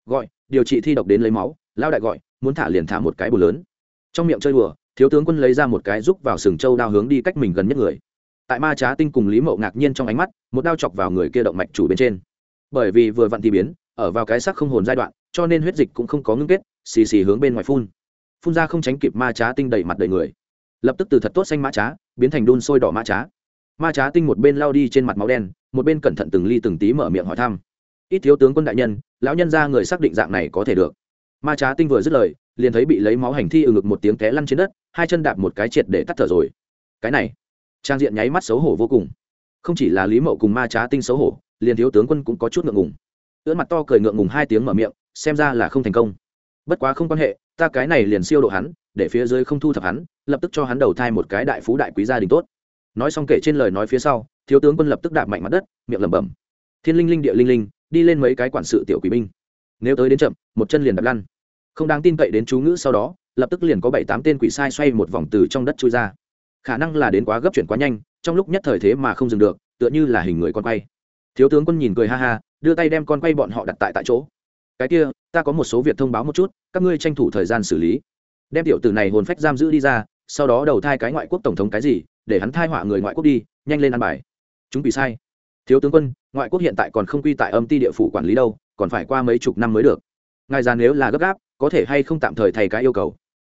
Gọi, điều trị thi độc đến lấy máu lao đại gọi, muốn thả liền thả một cái bù lớn. Trong miệng chơi đùa, thiếu tướng quân lấy ra một cái rúc vào sừng châu đao hướng đi cách mình gần nhất người. Tại ma trá tinh cùng lý mậu ngạc nhiên trong ánh mắt, một đao chọc vào người kia động mạch chủ bên trên. Bởi vì vừa vặn thì biến, ở vào cái sắc không hồn giai đoạn, cho nên huyết dịch cũng không có ngưng kết, xì xì hướng bên ngoài phun. Phun ra không tránh kịp ma trá tinh đẩy mặt đầy người lập tức từ thật tốt xanh mã trá biến thành đun sôi đỏ mã trá. Ma trá tinh một bên lao đi trên mặt máu đen, một bên cẩn thận từng ly từng tí mở miệng hỏi thăm. Ít thiếu tướng quân đại nhân, lão nhân ra người xác định dạng này có thể được. Ma trá tinh vừa dứt lời, liền thấy bị lấy máu hành thi ừ ngực một tiếng té lăn trên đất, hai chân đạp một cái triệt để tắt thở rồi. Cái này, trang diện nháy mắt xấu hổ vô cùng. Không chỉ là lý mậu cùng ma trá tinh xấu hổ, liền thiếu tướng quân cũng có chút ngượng ngùng. Ưỡn mặt to cười ngượng ngùng hai tiếng mở miệng, xem ra là không thành công. Bất quá không quan hệ, ta cái này liền siêu độ hắn để phía dưới không thu thập hắn, lập tức cho hắn đầu thai một cái đại phú đại quý gia đình tốt. Nói xong kể trên lời nói phía sau, thiếu tướng quân lập tức đạp mạnh mặt đất, miệng lẩm bẩm. Thiên linh linh, địa linh linh, đi lên mấy cái quản sự tiểu quý binh. Nếu tới đến chậm, một chân liền đập lăn. Không đáng tin cậy đến chú ngữ sau đó, lập tức liền có bảy tám tên quỷ sai xoay một vòng từ trong đất chui ra. Khả năng là đến quá gấp chuyển quá nhanh, trong lúc nhất thời thế mà không dừng được, tựa như là hình người con quay. Thiếu tướng quân nhìn cười ha ha, đưa tay đem con quay bọn họ đặt tại tại chỗ. Cái kia, ta có một số việc thông báo một chút, các ngươi tranh thủ thời gian xử lý đem tiểu tử này hồn phách giam giữ đi ra, sau đó đầu thai cái ngoại quốc tổng thống cái gì, để hắn thai họa người ngoại quốc đi, nhanh lên ăn bài. Chúng bị sai. Thiếu tướng quân, ngoại quốc hiện tại còn không quy tại âm ty địa phủ quản lý đâu, còn phải qua mấy chục năm mới được. Ngài già nếu là gấp gáp, có thể hay không tạm thời thay cái yêu cầu.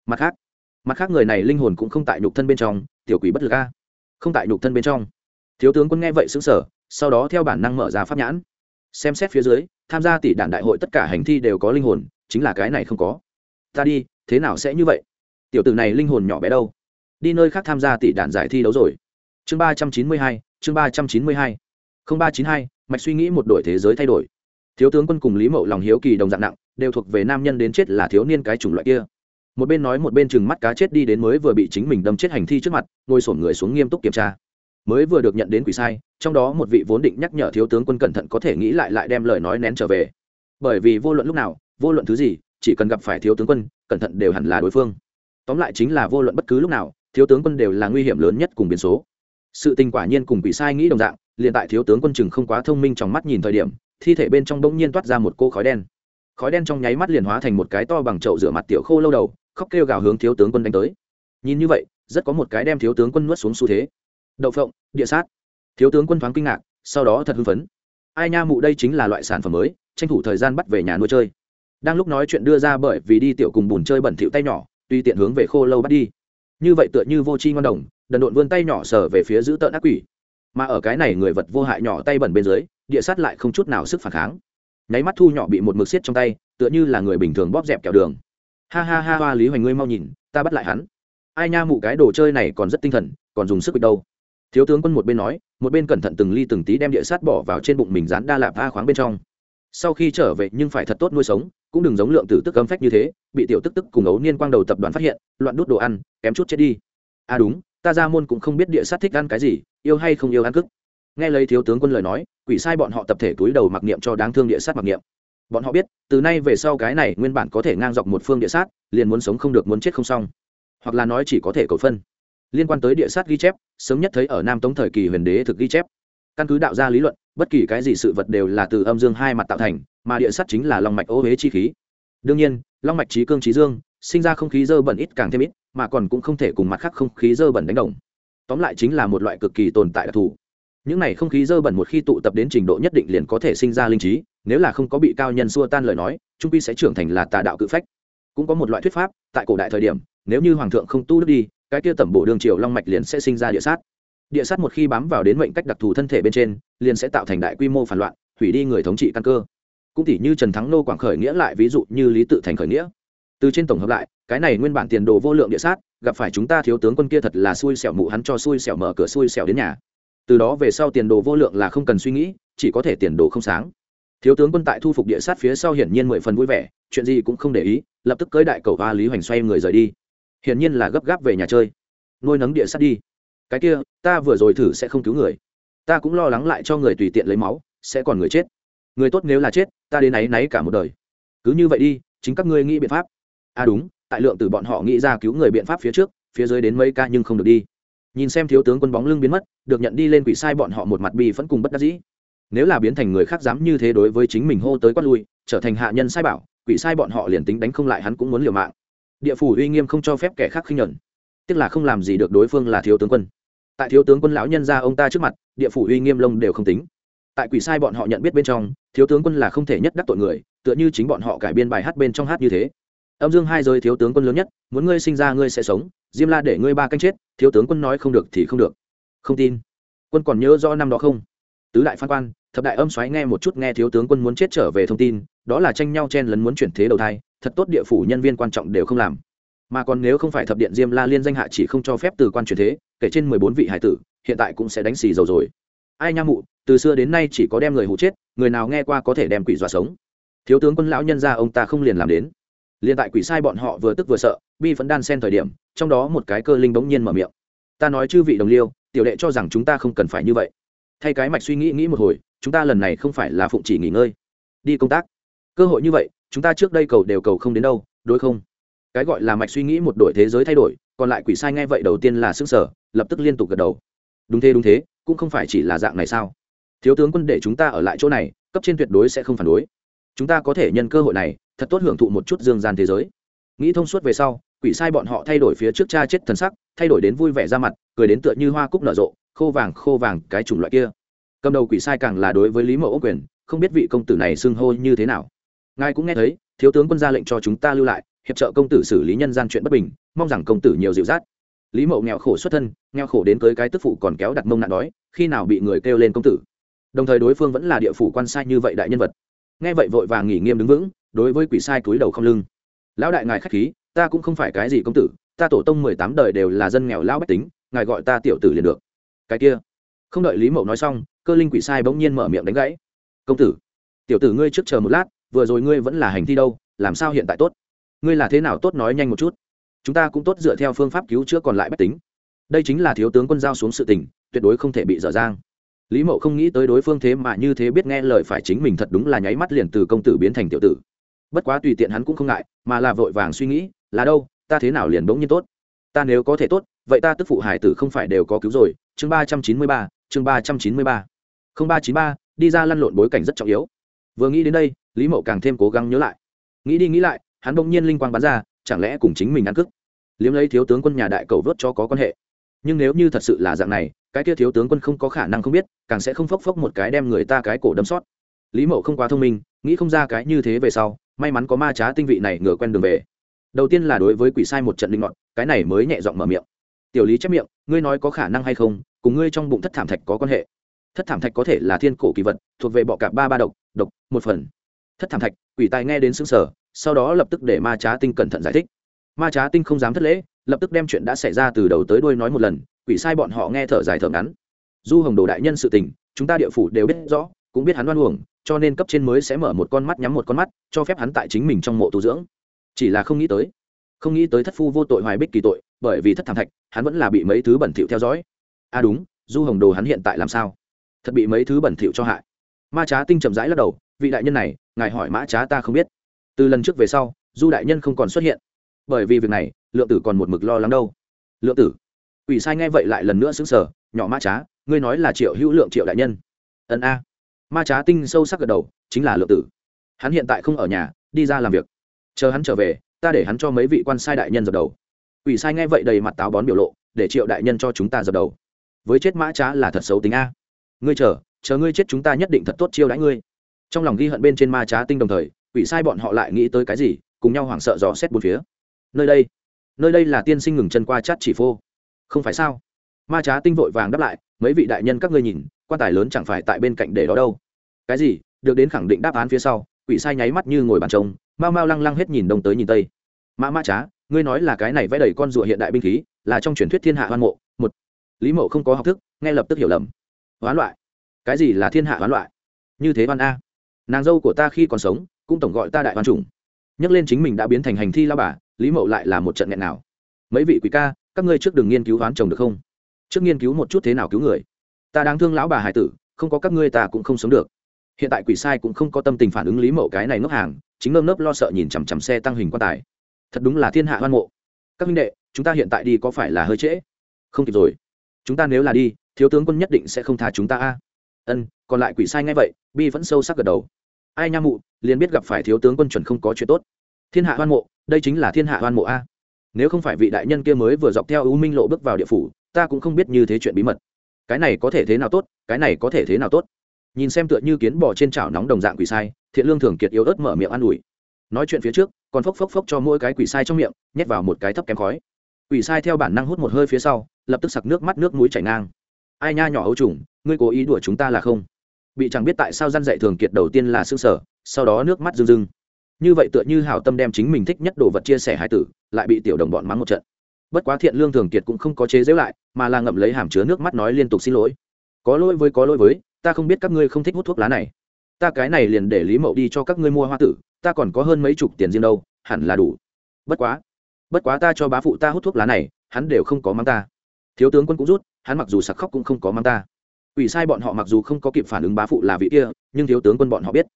Mặt khác mặt khác người này linh hồn cũng không tại nhục thân bên trong, tiểu quỷ bất lực a. Không tại nhục thân bên trong. Thiếu tướng quân nghe vậy xứng sở sau đó theo bản năng mở ra pháp nhãn. Xem xét phía dưới, tham gia tỷ đản đại hội tất cả hành thi đều có linh hồn, chính là cái này không có. Ta đi thế nào sẽ như vậy? Tiểu tử này linh hồn nhỏ bé đâu? Đi nơi khác tham gia tỷ đạn giải thi đấu rồi. Chương ba trăm chín mươi hai, chương ba trăm chín mươi hai. Không ba chín hai, mạch suy nghĩ một đổi thế giới thay đổi. Thiếu tướng quân cùng lý mậu lòng hiếu kỳ đồng dạng nặng, đều thuộc về nam nhân đến chết là thiếu niên cái chủng loại kia. Một bên nói một bên chừng mắt cá chết đi đến mới vừa bị chính mình đâm chết hành thi trước mặt, ngồi sổm người xuống nghiêm túc kiểm tra. Mới vừa được nhận đến quỷ sai, trong đó một vị vốn định nhắc nhở thiếu tướng quân cẩn thận có thể nghĩ lại lại đem lời nói nén trở về. Bởi vì vô luận lúc nào, vô luận thứ gì chỉ cần gặp phải thiếu tướng quân, cẩn thận đều hẳn là đối phương. Tóm lại chính là vô luận bất cứ lúc nào, thiếu tướng quân đều là nguy hiểm lớn nhất cùng biến số. Sự tình quả nhiên cùng bị sai nghĩ đồng dạng, liền tại thiếu tướng quân chừng không quá thông minh trong mắt nhìn thời điểm, thi thể bên trong bỗng nhiên toát ra một cô khói đen. Khói đen trong nháy mắt liền hóa thành một cái to bằng chậu rửa mặt tiểu khô lâu đầu, khóc kêu gào hướng thiếu tướng quân đánh tới. Nhìn như vậy, rất có một cái đem thiếu tướng quân nuốt xuống xu thế. Đậu phộng, địa sát. Thiếu tướng quân thoáng kinh ngạc, sau đó thật hưng phấn. Ai nha mụ đây chính là loại sản phẩm mới, tranh thủ thời gian bắt về nhà nuôi chơi đang lúc nói chuyện đưa ra bởi vì đi tiểu cùng bùn chơi bẩn thỉu tay nhỏ tuy tiện hướng về khô lâu bắt đi. Như vậy tựa như vô tri ngon đồng, đần độn vươn tay nhỏ sờ về phía giữ tợn ác quỷ. Mà ở cái này người vật vô hại nhỏ tay bẩn bên dưới, địa sát lại không chút nào sức phản kháng. Nháy mắt thu nhỏ bị một mực xiết trong tay, tựa như là người bình thường bóp dẹp kẹo đường. Ha ha ha hoa lý hoành ngươi mau nhìn, ta bắt lại hắn. Ai nha mụ cái đồ chơi này còn rất tinh thần, còn dùng sức đâu. Thiếu tướng quân một bên nói, một bên cẩn thận từng ly từng tí đem địa sát bỏ vào trên bụng mình dán đa lạp a khoáng bên trong sau khi trở về nhưng phải thật tốt nuôi sống, cũng đừng giống lượng tử tức cấm phách như thế, bị tiểu tức tức cùng ấu niên quang đầu tập đoàn phát hiện, loạn đút đồ ăn, kém chút chết đi. À đúng, ta ra môn cũng không biết địa sát thích ăn cái gì, yêu hay không yêu ăn cức. Nghe lấy thiếu tướng quân lời nói, quỷ sai bọn họ tập thể túi đầu mặc niệm cho đáng thương địa sát mặc niệm. Bọn họ biết, từ nay về sau cái này nguyên bản có thể ngang dọc một phương địa sát, liền muốn sống không được muốn chết không xong. Hoặc là nói chỉ có thể cầu phân. Liên quan tới địa sát ghi chép, sớm nhất thấy ở nam tống thời kỳ huyền đế thực ghi chép căn cứ đạo gia lý luận, bất kỳ cái gì sự vật đều là từ âm dương hai mặt tạo thành, mà địa sát chính là long mạch ô huế chi khí. Đương nhiên, long mạch trí cương trí dương, sinh ra không khí dơ bẩn ít càng thêm ít, mà còn cũng không thể cùng mặt khác không khí dơ bẩn đánh đồng. Tóm lại chính là một loại cực kỳ tồn tại đặc thù. Những này không khí dơ bẩn một khi tụ tập đến trình độ nhất định liền có thể sinh ra linh trí, nếu là không có bị cao nhân xua tan lời nói, trung pi sẽ trưởng thành là tà đạo cự phách. Cũng có một loại thuyết pháp, tại cổ đại thời điểm, nếu như hoàng thượng không tu đức đi, cái kia tẩm bổ đường triều long mạch liền sẽ sinh ra địa sát địa sát một khi bám vào đến mệnh cách đặc thù thân thể bên trên, liền sẽ tạo thành đại quy mô phản loạn, hủy đi người thống trị căn cơ. Cũng tỷ như trần thắng nô quảng khởi nghĩa lại ví dụ như lý tự thành khởi nghĩa. Từ trên tổng hợp lại, cái này nguyên bản tiền đồ vô lượng địa sát, gặp phải chúng ta thiếu tướng quân kia thật là xui xẻo mụ hắn cho xui xẻo mở cửa xui xẻo đến nhà. Từ đó về sau tiền đồ vô lượng là không cần suy nghĩ, chỉ có thể tiền đồ không sáng. Thiếu tướng quân tại thu phục địa sát phía sau hiển nhiên mười phần vui vẻ, chuyện gì cũng không để ý, lập tức cưới đại cầu hoa lý hoành xoay người rời đi. Hiển nhiên là gấp gáp về nhà chơi. Nuôi nấng địa sát đi cái kia, ta vừa rồi thử sẽ không cứu người. Ta cũng lo lắng lại cho người tùy tiện lấy máu, sẽ còn người chết. Người tốt nếu là chết, ta đến náy náy cả một đời. Cứ như vậy đi, chính các ngươi nghĩ biện pháp. À đúng, tại lượng từ bọn họ nghĩ ra cứu người biện pháp phía trước, phía dưới đến mấy ca nhưng không được đi. Nhìn xem thiếu tướng quân bóng lưng biến mất, được nhận đi lên quỷ sai bọn họ một mặt bi vẫn cùng bất đắc dĩ. Nếu là biến thành người khác dám như thế đối với chính mình hô tới quát lui, trở thành hạ nhân sai bảo, quỷ sai bọn họ liền tính đánh không lại hắn cũng muốn liều mạng. Địa phủ uy nghiêm không cho phép kẻ khác khinh nhuận. Tức là không làm gì được đối phương là thiếu tướng quân tại thiếu tướng quân lão nhân ra ông ta trước mặt, địa phủ uy nghiêm lông đều không tính. Tại quỷ sai bọn họ nhận biết bên trong, thiếu tướng quân là không thể nhất đắc tội người, tựa như chính bọn họ cải biên bài hát bên trong hát như thế. Âm dương hai giới thiếu tướng quân lớn nhất, muốn ngươi sinh ra ngươi sẽ sống, diêm la để ngươi ba canh chết, thiếu tướng quân nói không được thì không được. Không tin. Quân còn nhớ rõ năm đó không? Tứ đại phan quan, thập đại âm xoáy nghe một chút nghe thiếu tướng quân muốn chết trở về thông tin, đó là tranh nhau chen lấn muốn chuyển thế đầu thai, thật tốt địa phủ nhân viên quan trọng đều không làm mà còn nếu không phải thập điện diêm la liên danh hạ chỉ không cho phép từ quan chuyển thế, kể trên mười bốn vị hải tử, hiện tại cũng sẽ đánh xì dầu rồi. Ai nha mụ, từ xưa đến nay chỉ có đem người hụ chết, người nào nghe qua có thể đem quỷ dọa sống? Thiếu tướng quân lão nhân ra ông ta không liền làm đến. Liền tại quỷ sai bọn họ vừa tức vừa sợ, bi vẫn đan sen thời điểm, trong đó một cái cơ linh bỗng nhiên mở miệng. Ta nói chư vị đồng liêu, tiểu đệ cho rằng chúng ta không cần phải như vậy. Thay cái mạch suy nghĩ nghĩ một hồi, chúng ta lần này không phải là phụng chỉ nghỉ ngơi. Đi công tác. Cơ hội như vậy, chúng ta trước đây cầu đều cầu không đến đâu, đối không? Cái gọi là mạch suy nghĩ một đổi thế giới thay đổi, còn lại quỷ sai nghe vậy đầu tiên là s ư sở lập tức liên tục gật đầu. Đúng thế đúng thế, cũng không phải chỉ là dạng này sao? Thiếu tướng quân để chúng ta ở lại chỗ này, cấp trên tuyệt đối sẽ không phản đối. Chúng ta có thể nhân cơ hội này, thật tốt hưởng thụ một chút dương gian thế giới. Nghĩ thông suốt về sau, quỷ sai bọn họ thay đổi phía trước cha chết thần sắc, thay đổi đến vui vẻ ra mặt, cười đến tựa như hoa cúc nở rộ, khô vàng khô vàng, cái chủng loại kia. Cầm đầu quỷ sai càng là đối với lý mẫu quyền, không biết vị công tử này xưng hô như thế nào. Ngài cũng nghe thấy, thiếu tướng quân ra lệnh cho chúng ta lưu lại hiệp trợ công tử xử lý nhân gian chuyện bất bình, mong rằng công tử nhiều dịu dắt. Lý mậu nghèo khổ xuất thân, nghèo khổ đến tới cái tức phụ còn kéo đặt mông nạn đói, khi nào bị người kêu lên công tử? Đồng thời đối phương vẫn là địa phủ quan sai như vậy đại nhân vật. Nghe vậy vội vàng nghỉ nghiêm đứng vững, đối với quỷ sai túi đầu không lưng. Lão đại ngài k h á c h khí, ta cũng không phải cái gì công tử, ta tổ tông mười tám đời đều là dân nghèo lão bách tính, ngài gọi ta tiểu tử liền được. Cái kia. Không đợi lý mậu nói xong, cơ linh quỷ sai bỗng nhiên mở miệng đánh gãy. Công tử, tiểu tử ngươi trước chờ một lát, vừa rồi ngươi vẫn là hành thi đâu, làm sao hiện tại tốt? Ngươi là thế nào tốt nói nhanh một chút? Chúng ta cũng tốt dựa theo phương pháp cứu chữa còn lại bách tính. Đây chính là thiếu tướng quân giao xuống sự tình, tuyệt đối không thể bị dở dang. Lý mậu không nghĩ tới đối phương thế mà như thế biết nghe lời phải chính mình thật đúng là nháy mắt liền từ công tử biến thành tiểu tử. Bất quá tùy tiện hắn cũng không ngại, mà là vội vàng suy nghĩ, là đâu, ta thế nào liền bỗng nhiên tốt? Ta nếu có thể tốt, vậy ta tức phụ hải tử không phải đều có cứu rồi. Chương ba trăm chín mươi ba, chương ba trăm chín mươi ba. Không ba chín ba, đi ra lăn lộn bối cảnh rất trọng yếu. Vừa nghĩ đến đây, lý mậu càng thêm cố gắng nhớ lại. Nghĩ đi nghĩ lại hắn bỗng nhiên linh quang bắn ra, chẳng lẽ cùng chính mình ăn cức liếm lấy thiếu tướng quân nhà đại cầu vớt cho có quan hệ. Nhưng nếu như thật sự là dạng này, cái kia thiếu tướng quân không có khả năng không biết, càng sẽ không phốc phốc một cái đem người ta cái cổ đâm sót. Lý mậu không quá thông minh, nghĩ không ra cái như thế về sau, may mắn có ma trá tinh vị này ngửa quen đường về. Đầu tiên là đối với quỷ sai một trận linh ngọn, cái này mới nhẹ giọng mở miệng. Tiểu lý chép miệng, ngươi nói có khả năng hay không, cùng ngươi trong bụng thất thảm thạch có quan hệ. Thất thảm thạch có thể là thiên cổ kỳ vật, thuộc về bọ cạp ba ba độc độc, một phần. Thất thảm thạch, quỷ tài nghe đến xứng sở sau đó lập tức để ma trá tinh cẩn thận giải thích. Ma trá tinh không dám thất lễ, lập tức đem chuyện đã xảy ra từ đầu tới đuôi nói một lần, quỷ sai bọn họ nghe thở dài thở ngắn. Du hồng đồ đại nhân sự tình, chúng ta địa phủ đều biết rõ, cũng biết hắn đoan uổng, cho nên cấp trên mới sẽ mở một con mắt nhắm một con mắt, cho phép hắn tại chính mình trong mộ tu dưỡng. Chỉ là không nghĩ tới, không nghĩ tới thất phu vô tội hoài bích kỳ tội, bởi vì thất thảm thạch, hắn vẫn là bị mấy thứ bẩn thỉu theo dõi. À đúng, du hồng đồ hắn hiện tại làm sao? Thật bị mấy thứ bẩn thỉu cho hại. Ma trá tinh chậm rãi lắc đầu, vị đại nhân này, ngài hỏi mã trá ta không biết từ lần trước về sau, du đại nhân không còn xuất hiện. Bởi vì việc này, lượng tử còn một mực lo lắng đâu. Lượng tử ủy sai nghe vậy lại lần nữa xứng sở nhỏ ma trá, ngươi nói là triệu hữu lượng triệu đại nhân. Ân a. Ma trá tinh sâu sắc gật đầu, chính là lượng tử. Hắn hiện tại không ở nhà, đi ra làm việc. Chờ hắn trở về, ta để hắn cho mấy vị quan sai đại nhân dập đầu. Ủy sai nghe vậy đầy mặt táo bón biểu lộ, để triệu đại nhân cho chúng ta dập đầu. Với chết mã trá là thật xấu tính a. Ngươi chờ chờ ngươi chết chúng ta nhất định thật tốt chiêu đãi ngươi. Trong lòng ghi hận bên trên ma trá tinh đồng thời quỷ sai bọn họ lại nghĩ tới cái gì, cùng nhau hoảng sợ dò xét bốn phía. Nơi đây nơi đây là tiên sinh ngừng chân qua chát chỉ phô. Không phải sao? Ma trá tinh vội vàng đáp lại, mấy vị đại nhân các ngươi nhìn, quan tài lớn chẳng phải tại bên cạnh để đó đâu. Cái gì? Được đến khẳng định đáp án phía sau, quỷ sai nháy mắt như ngồi bàn trông mau mau lăng lăng hết nhìn đông tới nhìn tây. Mã mã trá, ngươi nói là cái này vẽ đầy con rùa hiện đại binh khí, là trong truyền thuyết thiên hạ hoan mộ, một. Lý mộ không có học thức nghe lập tức hiểu lầm. Hoán loại. Cái gì là thiên hạ hoán loại? Như thế văn a. Nàng dâu của ta khi còn sống cũng tổng gọi ta đại văn trùng nhắc lên chính mình đã biến thành hành thi lao bà, lý mậu lại là một trận nghẹn nào. Mấy vị quý ca, các ngươi trước đừng nghiên cứu hoán chồng được không? Trước nghiên cứu một chút thế nào cứu người. Ta đang thương lão bà hải tử, không có các ngươi ta cũng không sống được. Hiện tại quỷ sai cũng không có tâm tình phản ứng lý mậu cái này ngốc hàng, chính nơm nớp lo sợ nhìn chằm chằm xe tăng hình quan tài. Thật đúng là thiên hạ hoan mộ. Các minh đệ, chúng ta hiện tại đi có phải là hơi trễ? Không kịp rồi. Chúng ta nếu là đi, thiếu tướng quân nhất định sẽ không tha chúng ta a. Ân, còn lại quỷ sai ngay vậy, bi vẫn sâu sắc gật đầu ai nha mụ, liền biết gặp phải thiếu tướng quân chuẩn không có chuyện tốt. Thiên hạ hoan mộ, đây chính là thiên hạ hoan mộ a. Nếu không phải vị đại nhân kia mới vừa dọc theo ưu minh lộ bước vào địa phủ, ta cũng không biết như thế chuyện bí mật. Cái này có thể thế nào tốt, cái này có thể thế nào tốt. Nhìn xem tựa như kiến bò trên chảo nóng đồng dạng quỷ sai, thiện lương thường kiệt yếu ớt mở miệng an ủi. Nói chuyện phía trước, còn phốc phốc phốc cho mỗi cái quỷ sai trong miệng, nhét vào một cái thấp kém khói. Quỷ sai theo bản năng hút một hơi phía sau, lập tức sặc nước mắt nước mũi chảy ngang. Ai nha nhỏ ấu trùng, ngươi cố ý đùa chúng ta là không? Bị chẳng biết tại sao gian dạy thường kiệt đầu tiên là xương sở, sau đó nước mắt rưng rưng. Như vậy tựa như hảo tâm đem chính mình thích nhất đồ vật chia sẻ hai tử, lại bị tiểu đồng bọn mắng một trận. Bất quá thiện lương thường kiệt cũng không có chế giễu lại, mà là ngậm lấy hàm chứa nước mắt nói liên tục xin lỗi. Có lỗi với có lỗi với, ta không biết các ngươi không thích hút thuốc lá này. Ta cái này liền để lý mậu đi cho các ngươi mua hoa tử, ta còn có hơn mấy chục tiền riêng đâu, hẳn là đủ. Bất quá bất quá ta cho bá phụ ta hút thuốc lá này, hắn đều không có mang ta. Thiếu tướng quân cũng rút, hắn mặc dù sặc khóc cũng không có mang ta ủy sai bọn họ mặc dù không có kịp phản ứng bá phụ là vị kia, nhưng thiếu tướng quân bọn họ biết.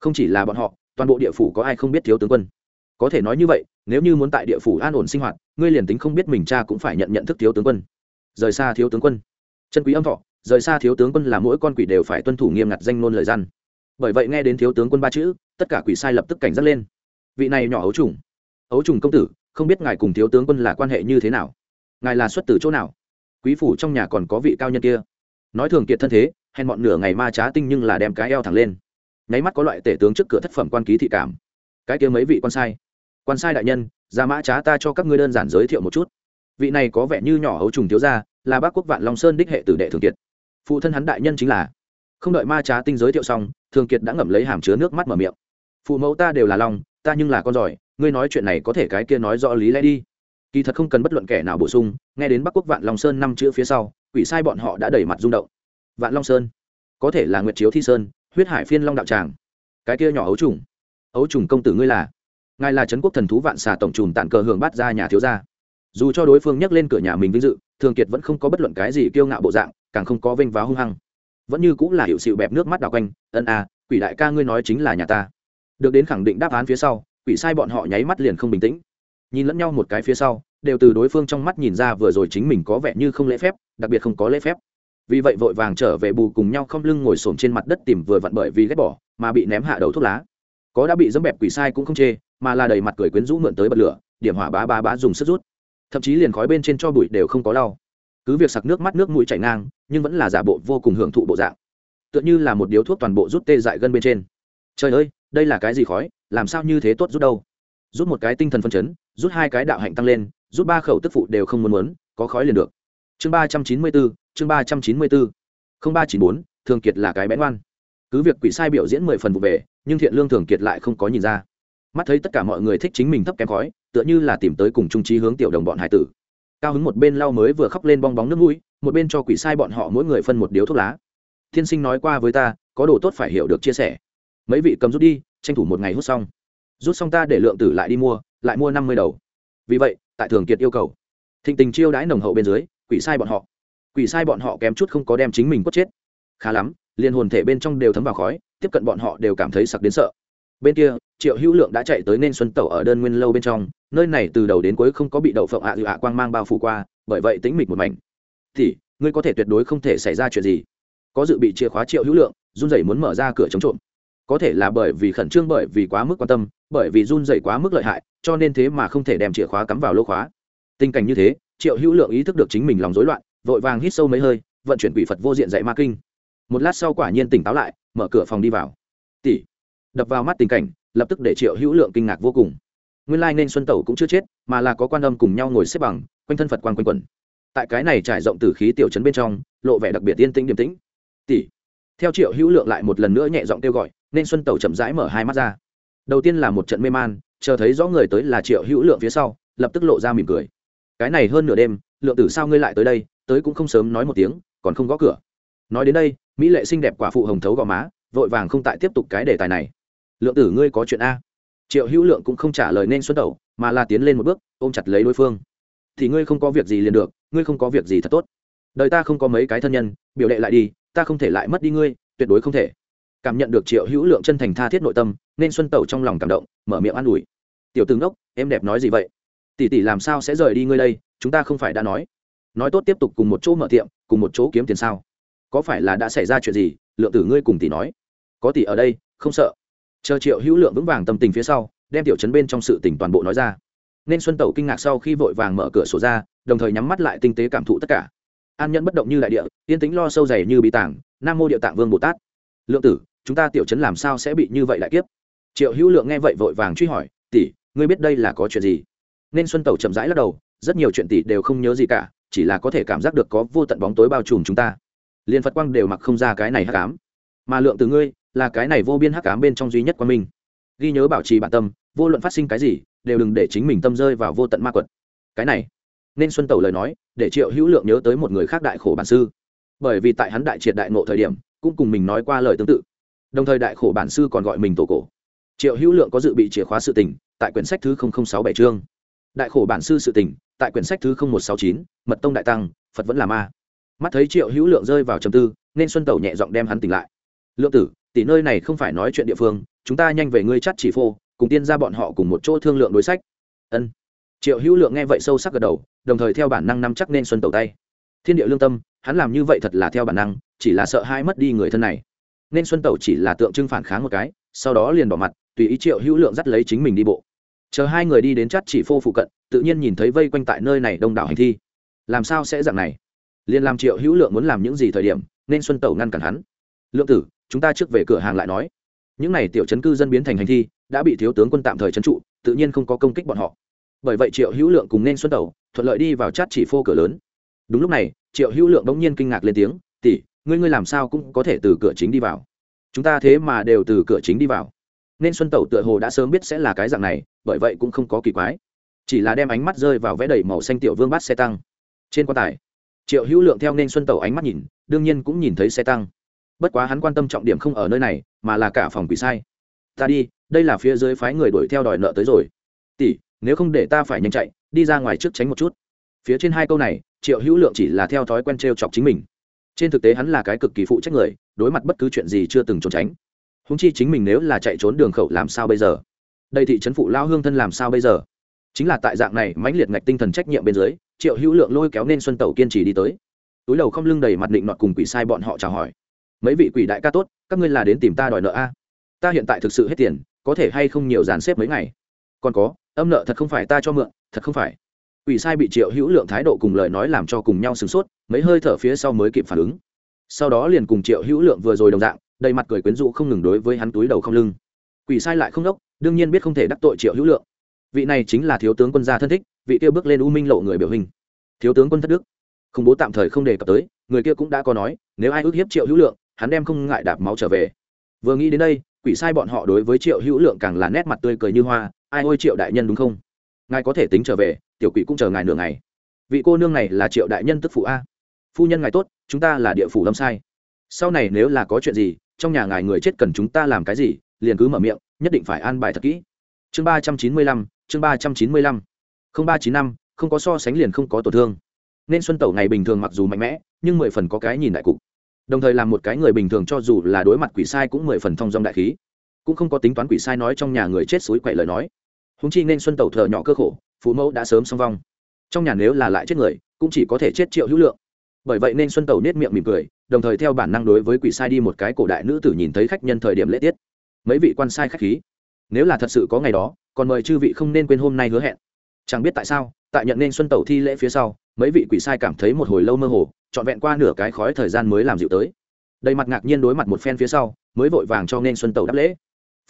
Không chỉ là bọn họ, toàn bộ địa phủ có ai không biết thiếu tướng quân? Có thể nói như vậy, nếu như muốn tại địa phủ an ổn sinh hoạt, ngươi liền tính không biết mình cha cũng phải nhận nhận thức thiếu tướng quân. Rời xa thiếu tướng quân. Chân quý âm thọ, rời xa thiếu tướng quân là mỗi con quỷ đều phải tuân thủ nghiêm ngặt danh ngôn lời gian. Bởi vậy nghe đến thiếu tướng quân ba chữ, tất cả quỷ sai lập tức cảnh giác lên. Vị này nhỏ ấu trùng. Ấu trùng công tử, không biết ngài cùng thiếu tướng quân là quan hệ như thế nào? Ngài là xuất từ chỗ nào? Quý phủ trong nhà còn có vị cao nhân kia nói thường kiệt thân thế, hèn mọn nửa ngày ma trá tinh nhưng là đem cái eo thẳng lên. Nháy mắt có loại tể tướng trước cửa thất phẩm quan ký thị cảm. Cái kia mấy vị quan sai. Quan sai đại nhân, ra mã trá ta cho các ngươi đơn giản giới thiệu một chút. Vị này có vẻ như nhỏ hấu trùng thiếu gia, là bác quốc vạn long sơn đích hệ tử đệ thường kiệt. Phụ thân hắn đại nhân chính là. Không đợi ma trá tinh giới thiệu xong, thường kiệt đã ngậm lấy hàm chứa nước mắt mở miệng. Phụ mẫu ta đều là long, ta nhưng là con giỏi, ngươi nói chuyện này có thể cái kia nói rõ lý lẽ đi kỳ thật không cần bất luận kẻ nào bổ sung, nghe đến bắc quốc vạn long sơn năm chữ phía sau, quỷ sai bọn họ đã đẩy mặt rung động. Vạn long sơn? Có thể là nguyệt chiếu thi sơn, huyết hải phiên long đạo tràng. Cái kia nhỏ ấu trùng. Ấu trùng công tử ngươi là? Ngài là trấn quốc thần thú vạn xà tổng trùm tản cờ hưởng bát ra nhà thiếu gia. Dù cho đối phương nhắc lên cửa nhà mình vinh dự, thường kiệt vẫn không có bất luận cái gì kiêu ngạo bộ dạng, càng không có vênh váo hung hăng. Vẫn như cũng là hiệu sự bẹp nước mắt đào quanh, ân a quỷ đại ca ngươi nói chính là nhà ta. Được đến khẳng định đáp án phía sau, quỷ sai bọn họ nháy mắt liền không bình tĩnh nhìn lẫn nhau một cái phía sau, đều từ đối phương trong mắt nhìn ra vừa rồi chính mình có vẻ như không lễ phép, đặc biệt không có lễ phép. Vì vậy vội vàng trở về bù cùng nhau không lưng ngồi xổm trên mặt đất tìm vừa vặn bởi vì ghét bỏ, mà bị ném hạ đầu thuốc lá. Có đã bị dẫm bẹp quỷ sai cũng không chê, mà là đầy mặt cười quyến rũ mượn tới bật lửa, điểm hỏa bá bá bá dùng sức rút. Thậm chí liền khói bên trên cho bụi đều không có lau. Cứ việc sặc nước mắt nước mũi chảy ngang, nhưng vẫn là giả bộ vô cùng hưởng thụ bộ dạng. Tựa như là một điếu thuốc toàn bộ rút tê dại gân bên trên. Trời ơi, đây là cái gì khói, làm sao như thế tốt rút đâu? Rút một cái tinh thần phân chấn, rút hai cái đạo hạnh tăng lên, rút ba khẩu tức phụ đều không muốn muốn, có khói liền được. Chương ba trăm chín mươi bốn, chương ba trăm chín mươi bốn. Không ba chín bốn, thường kiệt là cái bén oan cứ việc quỷ sai biểu diễn mười phần vụ về, nhưng thiện lương thường kiệt lại không có nhìn ra. Mắt thấy tất cả mọi người thích chính mình thấp kém khói, tựa như là tìm tới cùng trung trí hướng tiểu đồng bọn hải tử. Cao hứng một bên lau mới vừa khóc lên bong bóng nước mũi, một bên cho quỷ sai bọn họ mỗi người phân một điếu thuốc lá. Thiên sinh nói qua với ta, có đồ tốt phải hiểu được chia sẻ. Mấy vị cầm rút đi, tranh thủ một ngày hút xong rút xong ta để lượng tử lại đi mua, lại mua năm mươi đầu. Vì vậy, tại thường kiệt yêu cầu, thịnh tình chiêu đãi nồng hậu bên dưới, quỷ sai bọn họ. Quỷ sai bọn họ kém chút không có đem chính mình quất chết. Khá lắm liền hồn thể bên trong đều thấm vào khói, tiếp cận bọn họ đều cảm thấy sặc đến sợ. Bên kia, triệu hữu lượng đã chạy tới nên xuân tẩu ở đơn nguyên lâu bên trong, nơi này từ đầu đến cuối không có bị đậu phộng ạ dự ạ quang mang bao phủ qua, bởi vậy tính mịch một mảnh. Thì, ngươi có thể tuyệt đối không thể xảy ra chuyện gì. Có dự bị chìa khóa triệu hữu lượng, run rẩy muốn mở ra cửa chống trộm có thể là bởi vì khẩn trương, bởi vì quá mức quan tâm, bởi vì run rẩy quá mức lợi hại, cho nên thế mà không thể đem chìa khóa cắm vào lỗ khóa. Tình cảnh như thế, triệu hữu lượng ý thức được chính mình lòng rối loạn, vội vàng hít sâu mấy hơi, vận chuyển quỷ phật vô diện dạy ma kinh. Một lát sau quả nhiên tỉnh táo lại, mở cửa phòng đi vào. Tỷ. Đập vào mắt tình cảnh, lập tức để triệu hữu lượng kinh ngạc vô cùng. Nguyên lai nên xuân tẩu cũng chưa chết, mà là có quan âm cùng nhau ngồi xếp bằng, quanh thân phật quan quanh quẩn. Tại cái này trải rộng từ khí tiểu chấn bên trong, lộ vẻ đặc biệt yên tĩnh, điềm tĩnh. Tỷ. Theo triệu hữu lượng lại một lần nữa nhẹ giọng kêu gọi nên xuân tẩu chậm rãi mở hai mắt ra. Đầu tiên là một trận mê man, chờ thấy rõ người tới là triệu hữu lượng phía sau, lập tức lộ ra mỉm cười. Cái này hơn nửa đêm, lượng tử sao ngươi lại tới đây, tới cũng không sớm nói một tiếng, còn không gõ cửa. Nói đến đây, mỹ lệ xinh đẹp quả phụ hồng thấu gò má, vội vàng không tại tiếp tục cái đề tài này. Lượng tử ngươi có chuyện a? Triệu hữu lượng cũng không trả lời nên xuân tẩu, mà là tiến lên một bước, ôm chặt lấy đối phương. Thì ngươi không có việc gì liền được, ngươi không có việc gì thật tốt. Đời ta không có mấy cái thân nhân, biểu đệ lại đi, ta không thể lại mất đi ngươi, tuyệt đối không thể cảm nhận được triệu hữu lượng chân thành tha thiết nội tâm, nên xuân tẩu trong lòng cảm động, mở miệng an ủi. Tiểu tướng đốc, em đẹp nói gì vậy? Tỷ tỷ làm sao sẽ rời đi ngươi đây? Chúng ta không phải đã nói. Nói tốt tiếp tục cùng một chỗ mở tiệm, cùng một chỗ kiếm tiền sao? Có phải là đã xảy ra chuyện gì? Lượng tử ngươi cùng tỷ nói. Có tỷ ở đây, không sợ. Chờ triệu hữu lượng vững vàng tâm tình phía sau, đem tiểu chấn bên trong sự tỉnh toàn bộ nói ra. Nên xuân tẩu kinh ngạc sau khi vội vàng mở cửa sổ ra, đồng thời nhắm mắt lại tinh tế cảm thụ tất cả. An nhẫn bất động như đại địa, yên tĩnh lo sâu dày như bí tảng, nam mô địa tạng vương bồ tát. Lượng tử chúng ta tiểu chấn làm sao sẽ bị như vậy lại kiếp? Triệu hữu lượng nghe vậy vội vàng truy hỏi, tỷ, ngươi biết đây là có chuyện gì? Nên xuân tẩu chậm rãi lắc đầu, rất nhiều chuyện tỷ đều không nhớ gì cả, chỉ là có thể cảm giác được có vô tận bóng tối bao trùm chúng ta. Liền phật quang đều mặc không ra cái này hắc ám. Mà lượng từ ngươi là cái này vô biên hắc ám bên trong duy nhất của mình ghi nhớ bảo trì bản tâm, vô luận phát sinh cái gì, đều đừng để chính mình tâm rơi vào vô tận ma quật. Cái này, nên xuân tẩu lời nói, để triệu hữu lượng nhớ tới một người khác đại khổ bản sư. Bởi vì tại hắn đại triệt đại ngộ thời điểm, cũng cùng mình nói qua lời tương tự đồng thời đại khổ bản sư còn gọi mình tổ cổ. Triệu hữu lượng có dự bị chìa khóa sự tình, tại quyển sách thứ sáu bảy chương. Đại khổ bản sư sự tình, tại quyển sách thứ một sáu chín, mật tông đại tăng, phật vẫn là ma. Mắt thấy triệu hữu lượng rơi vào trầm tư, nên xuân tẩu nhẹ giọng đem hắn tỉnh lại. Lượng tử, tỷ nơi này không phải nói chuyện địa phương, chúng ta nhanh về ngươi chắt chỉ phô, cùng tiên ra bọn họ cùng một chỗ thương lượng đối sách. Ân. Triệu hữu lượng nghe vậy sâu sắc gật đầu, đồng thời theo bản năng nắm chắc nên xuân tẩu tay. Thiên địa lương tâm, hắn làm như vậy thật là theo bản năng, chỉ là sợ hai mất đi người thân này nên xuân tẩu chỉ là tượng trưng phản kháng một cái, sau đó liền bỏ mặt, tùy ý triệu hữu lượng dắt lấy chính mình đi bộ. Chờ hai người đi đến chắt chỉ phô phụ cận, tự nhiên nhìn thấy vây quanh tại nơi này đông đảo hành thi. Làm sao sẽ dạng này? Liền làm triệu hữu lượng muốn làm những gì thời điểm, nên xuân tẩu ngăn cản hắn. Lượng tử, chúng ta trước về cửa hàng lại nói. Những n à y tiểu chấn cư dân biến thành hành thi, đã bị thiếu tướng quân tạm thời trấn trụ, tự nhiên không có công kích bọn họ. Bởi vậy triệu hữu lượng cùng nên xuân tẩu thuận lợi đi vào chát chỉ phô cửa lớn. Đúng lúc này, triệu hữu lượng bỗng nhiên kinh ngạc lên tiếng tỉ ngươi ngươi làm sao cũng có thể từ cửa chính đi vào. Chúng ta thế mà đều từ cửa chính đi vào. Nên xuân tẩu tựa hồ đã sớm biết sẽ là cái dạng này, bởi vậy cũng không có kỳ quái. Chỉ là đem ánh mắt rơi vào vẽ đầy màu xanh tiểu vương bát xe tăng. Trên quan tài, triệu hữu lượng theo nên xuân tẩu ánh mắt nhìn, đương nhiên cũng nhìn thấy xe tăng. Bất quá hắn quan tâm trọng điểm không ở nơi này, mà là cả phòng quỷ sai. Ta đi, đây là phía dưới phái người đuổi theo đòi nợ tới rồi. Tỷ, nếu không để ta phải nhanh chạy, đi ra ngoài trước tránh một chút. Phía trên hai câu này, triệu hữu lượng chỉ là theo thói quen t r e o chọc chính mình trên thực tế hắn là cái cực kỳ phụ trách người, đối mặt bất cứ chuyện gì chưa từng trốn tránh. Húng chi chính mình nếu là chạy trốn đường khẩu làm sao bây giờ? Đây thị trấn phụ lao hương thân làm sao bây giờ? Chính là tại dạng này mãnh liệt ngạch tinh thần trách nhiệm bên dưới, triệu hữu lượng lôi kéo nên xuân tẩu kiên trì đi tới. Túi đầu không lưng đầy mặt định nọt cùng quỷ sai bọn họ chào hỏi. Mấy vị quỷ đại ca tốt, các ngươi là đến tìm ta đòi nợ a? Ta hiện tại thực sự hết tiền, có thể hay không nhiều dàn xếp mấy ngày? Còn có, âm nợ thật không phải ta cho mượn, thật không phải quỷ sai bị triệu hữu lượng thái độ cùng lời nói làm cho cùng nhau sửng sốt, mấy hơi thở phía sau mới kịp phản ứng. Sau đó liền cùng triệu hữu lượng vừa rồi đồng dạng, đầy mặt cười quyến rũ không ngừng đối với hắn túi đầu không lưng. Quỷ sai lại không đốc, đương nhiên biết không thể đắc tội triệu hữu lượng. Vị này chính là thiếu tướng quân gia thân thích, vị kia bước lên u minh lộ người biểu hình. Thiếu tướng quân thất đức. Khủng bố tạm thời không đề cập tới, người kia cũng đã có nói, nếu ai ước hiếp triệu hữu lượng, hắn đem không ngại đạp máu trở về. Vừa nghĩ đến đây, quỷ sai bọn họ đối với triệu hữu lượng càng là nét mặt tươi cười như hoa, ai ôi triệu đại nhân đúng không? Ngài có thể tính trở về tiểu quỷ cũng chờ ngài nửa ngày. Vị cô nương này là triệu đại nhân tức phụ a. Phu nhân ngài tốt, chúng ta là địa phủ lâm sai. Sau này nếu là có chuyện gì, trong nhà ngài người chết cần chúng ta làm cái gì, liền cứ mở miệng, nhất định phải an bài thật kỹ. Chương ba trăm chín mươi lăm, chương ba trăm chín mươi lăm. Không ba chín năm, không có so sánh liền không có tổn thương. Nên xuân tẩu ngày bình thường mặc dù mạnh mẽ, nhưng mười phần có cái nhìn đại cục. Đồng thời làm một cái người bình thường cho dù là đối mặt quỷ sai cũng mười phần thông dong đại khí. Cũng không có tính toán quỷ sai nói trong nhà người chết suối quậy lời nói. Húng chi nên xuân tẩu thợ nhỏ cơ khổ phụ mẫu đã sớm song vong. Trong nhà nếu là lại chết người, cũng chỉ có thể chết triệu hữu lượng. Bởi vậy nên xuân tẩu nết miệng mỉm cười, đồng thời theo bản năng đối với quỷ sai đi một cái cổ đại nữ tử nhìn thấy khách nhân thời điểm lễ tiết. Mấy vị quan sai khách khí. Nếu là thật sự có ngày đó, còn mời chư vị không nên quên hôm nay hứa hẹn. Chẳng biết tại sao, tại nhận nên xuân tẩu thi lễ phía sau, mấy vị quỷ sai cảm thấy một hồi lâu mơ hồ, trọn vẹn qua nửa cái khói thời gian mới làm dịu tới. Đầy mặt ngạc nhiên đối mặt một phen phía sau, mới vội vàng cho nên xuân tẩu đáp lễ.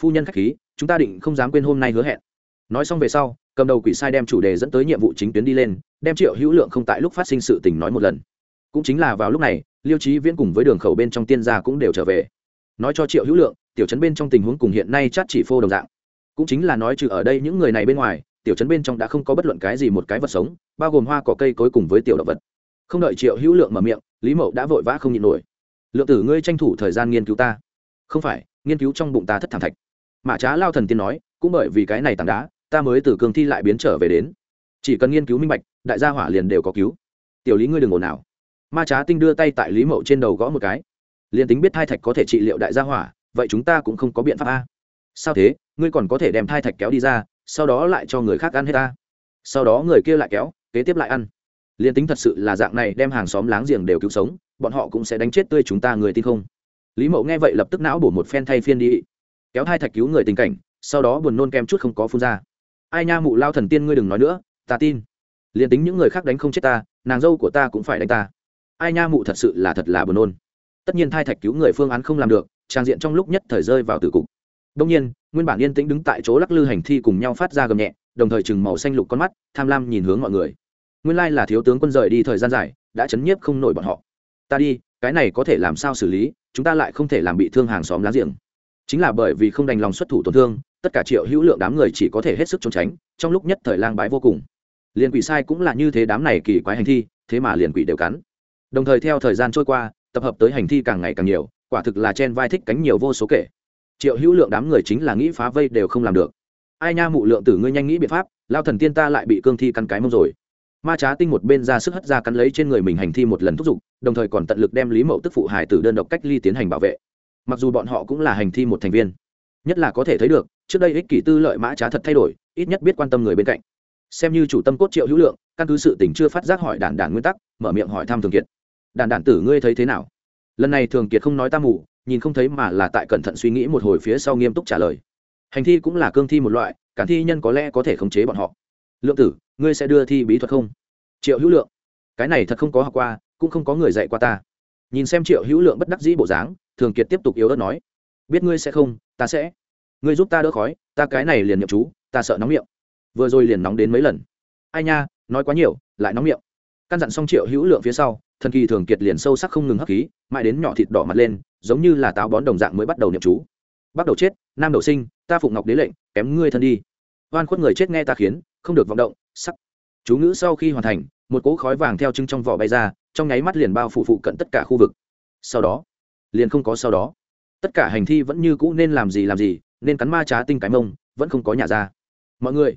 Phu nhân khách khí, chúng ta định không dám quên hôm nay hứa hẹn nói xong về sau, cầm đầu quỷ sai đem chủ đề dẫn tới nhiệm vụ chính tuyến đi lên, đem triệu hữu lượng không tại lúc phát sinh sự tình nói một lần. Cũng chính là vào lúc này, liêu trí viễn cùng với đường khẩu bên trong tiên gia cũng đều trở về. Nói cho triệu hữu lượng, tiểu chấn bên trong tình huống cùng hiện nay chát chỉ phô đồng dạng. Cũng chính là nói trừ ở đây những người này bên ngoài, tiểu chấn bên trong đã không có bất luận cái gì một cái vật sống, bao gồm hoa cỏ cây cối cùng với tiểu động vật. Không đợi triệu hữu lượng mở miệng, lý mậu đã vội vã không nhịn nổi. Lượng tử, ngươi tranh thủ thời gian nghiên cứu ta. Không phải, nghiên cứu trong bụng ta thất thảm thạch. Mã trá lao thần tiên nói, cũng bởi vì cái này tảng đá ta mới từ cường thi lại biến trở về đến. Chỉ cần nghiên cứu minh bạch, đại gia hỏa liền đều có cứu. Tiểu lý ngươi đừng ồn nào ma trá tinh đưa tay tại lý mậu trên đầu gõ một cái. Liền tính biết thai thạch có thể trị liệu đại gia hỏa, vậy chúng ta cũng không có biện pháp a. Sao thế? Ngươi còn có thể đem thai thạch kéo đi ra, sau đó lại cho người khác ăn hết ta. Sau đó người kia lại kéo, kế tiếp lại ăn. Liền tính thật sự là dạng này đem hàng xóm láng giềng đều cứu sống, bọn họ cũng sẽ đánh chết tươi chúng ta người tin không? Lý mậu nghe vậy lập tức não bổ một phen thay phiên đi. Kéo thai thạch cứu người tình cảnh, sau đó buồn nôn kem chút không có phun ra ai nha mụ lao thần tiên ngươi đừng nói nữa, ta tin. Liền tính những người khác đánh không chết ta, nàng dâu của ta cũng phải đánh ta. Ai nha mụ thật sự là thật là buồn nôn. Tất nhiên thai thạch cứu người phương án không làm được, trang diện trong lúc nhất thời rơi vào tử cục. Đông nhiên, nguyên bản yên tĩnh đứng tại chỗ lắc lư hành thi cùng nhau phát ra gầm nhẹ, đồng thời chừng màu xanh lục con mắt, tham lam nhìn hướng mọi người. Nguyên lai là thiếu tướng quân rời đi thời gian dài, đã chấn nhiếp không nổi bọn họ. Ta đi, cái này có thể làm sao xử lý, chúng ta lại không thể làm bị thương hàng xóm láng giềng. Chính là bởi vì không đành lòng xuất thủ tổn thương tất cả triệu hữu lượng đám người chỉ có thể hết sức trốn tránh, trong lúc nhất thời lang bái vô cùng. Liền quỷ sai cũng là như thế đám này kỳ quái hành thi, thế mà liền quỷ đều cắn. Đồng thời theo thời gian trôi qua, tập hợp tới hành thi càng ngày càng nhiều, quả thực là chen vai thích cánh nhiều vô số kể. Triệu hữu lượng đám người chính là nghĩ phá vây đều không làm được. Ai nha mụ lượng tử ngươi nhanh nghĩ biện pháp, lao thần tiên ta lại bị cương thi cắn cái mông rồi. Ma trá tinh một bên ra sức hất ra cắn lấy trên người mình hành thi một lần thúc giục, đồng thời còn tận lực đem lý mậu tức phụ hải tử đơn độc cách ly tiến hành bảo vệ. Mặc dù bọn họ cũng là hành thi một thành viên nhất là có thể thấy được, trước đây ích kỷ tư lợi mã trá thật thay đổi, ít nhất biết quan tâm người bên cạnh. Xem như chủ tâm cốt triệu hữu lượng, căn cứ sự tình chưa phát giác hỏi đản đản nguyên tắc, mở miệng hỏi thăm thường kiệt. Đản đản tử ngươi thấy thế nào? Lần này thường kiệt không nói ta mù, nhìn không thấy mà là tại cẩn thận suy nghĩ một hồi phía sau nghiêm túc trả lời. Hành thi cũng là cương thi một loại, cản thi nhân có lẽ có thể khống chế bọn họ. Lượng tử, ngươi sẽ đưa thi bí thuật không? Triệu hữu lượng. Cái này thật không có học qua, cũng không có người dạy qua ta. Nhìn xem triệu hữu lượng bất đắc dĩ bộ dáng, thường kiệt tiếp tục yếu ớt nói biết ngươi sẽ không, ta sẽ. Ngươi giúp ta đỡ khói, ta cái này liền nhậm chú, ta sợ nóng miệng. Vừa rồi liền nóng đến mấy lần. Ai nha, nói quá nhiều, lại nóng miệng. Căn dặn xong triệu hữu lượng phía sau, thần kỳ thường kiệt liền sâu sắc không ngừng hấp khí, mãi đến nhỏ thịt đỏ mặt lên, giống như là táo bón đồng dạng mới bắt đầu nhậm chú. Bắt đầu chết, nam đầu sinh, ta phụng ngọc đế lệnh, kém ngươi thân đi. Oan khuất người chết nghe ta khiến, không được vọng động, sắc. Chú ngữ sau khi hoàn thành, một cỗ khói vàng theo trưng trong vỏ bay ra, trong nháy mắt liền bao phủ phụ cận tất cả khu vực. Sau đó, liền không có sau đó tất cả hành thi vẫn như cũ nên làm gì làm gì, nên cắn ma trá tinh cái mông, vẫn không có nhà ra. Mọi người,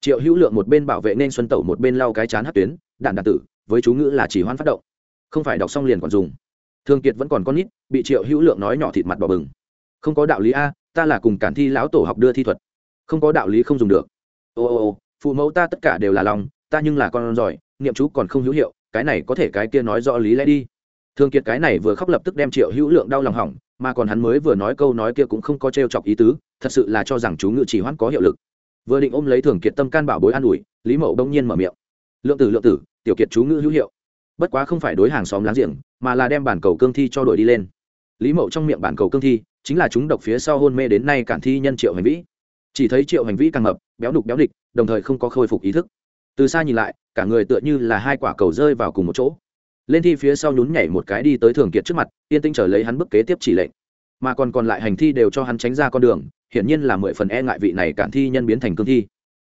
triệu hữu lượng một bên bảo vệ nên xuân tẩu, một bên lau cái chán hát tuyến, đạn đạn tử, với chú ngữ là chỉ hoan phát động. Không phải đọc xong liền còn dùng. Thương kiệt vẫn còn con nít, bị triệu hữu lượng nói nhỏ thịt mặt bỏ bừng. Không có đạo lý a, ta là cùng cản thi lão tổ học đưa thi thuật. Không có đạo lý không dùng được. Ô ô ô, phụ mẫu ta tất cả đều là lòng, ta nhưng là con giỏi, niệm chú còn không hữu hiệu, cái này có thể cái kia nói rõ lý lẽ đi. Thương kiệt cái này vừa khóc lập tức đem triệu hữu lượng đau lòng hỏng mà còn hắn mới vừa nói câu nói kia cũng không có t chọc ý tứ, thật sự là cho rằng chú ngự chỉ hoãn có hiệu lực. Vừa định ôm lấy thường kiệt tâm can bảo bối an ủi, lý mậu đông nhiên mở miệng. Lượng tử lượng tử, tiểu kiệt chú ngự hữu hiệu. Bất quá không phải đối hàng xóm láng giềng, mà là đem bản cầu cương thi cho đội đi lên. Lý mậu trong miệng bản cầu cương thi, chính là chúng độc phía sau hôn mê đến nay cản thi nhân triệu hành vĩ. Chỉ thấy triệu hành vĩ càng mập, béo đục béo địch, đồng thời không có khôi phục ý thức. Từ xa nhìn lại, cả người tựa như là hai quả cầu rơi vào cùng một chỗ lên thi phía sau nhún nhảy một cái đi tới thường kiệt trước mặt, yên tĩnh trở lấy hắn bức kế tiếp chỉ lệnh. Mà còn còn lại hành thi đều cho hắn tránh ra con đường, hiển nhiên là mười phần e ngại vị này cản thi nhân biến thành cương thi.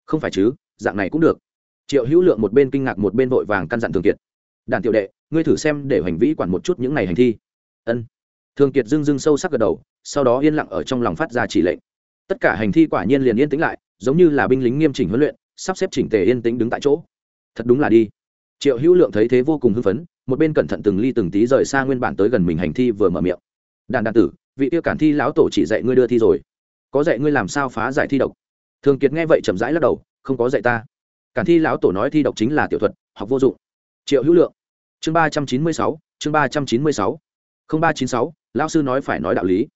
Không phải chứ, dạng này cũng được. Triệu hữu lượng một bên kinh ngạc một bên vội vàng căn dặn thường kiệt. Đàn tiểu đệ, ngươi thử xem để hành vĩ quản một chút những này hành thi. Ân. Thường kiệt dưng dưng sâu sắc gật đầu, sau đó yên lặng ở trong lòng phát ra chỉ lệnh. Tất cả hành thi quả nhiên liền yên tĩnh lại, giống như là binh lính nghiêm chỉnh huấn luyện, sắp xếp chỉnh tề yên tĩnh đứng tại chỗ. Thật đúng là đi. Triệu hữu lượng thấy thế vô cùng hưng phấn một bên cẩn thận từng ly từng tí rời xa nguyên bản tới gần mình hành thi vừa mở miệng. Đàn đàn tử, vị tiêu cản thi lão tổ chỉ dạy ngươi đưa thi rồi. Có dạy ngươi làm sao phá giải thi độc? Thường kiệt nghe vậy chậm rãi lắc đầu, không có dạy ta. Cản thi lão tổ nói thi độc chính là tiểu thuật, học vô dụng. Triệu hữu lượng. Chương ba trăm chín mươi sáu, chương ba trăm chín mươi sáu. Không ba chín sáu, lão sư nói phải nói đạo lý.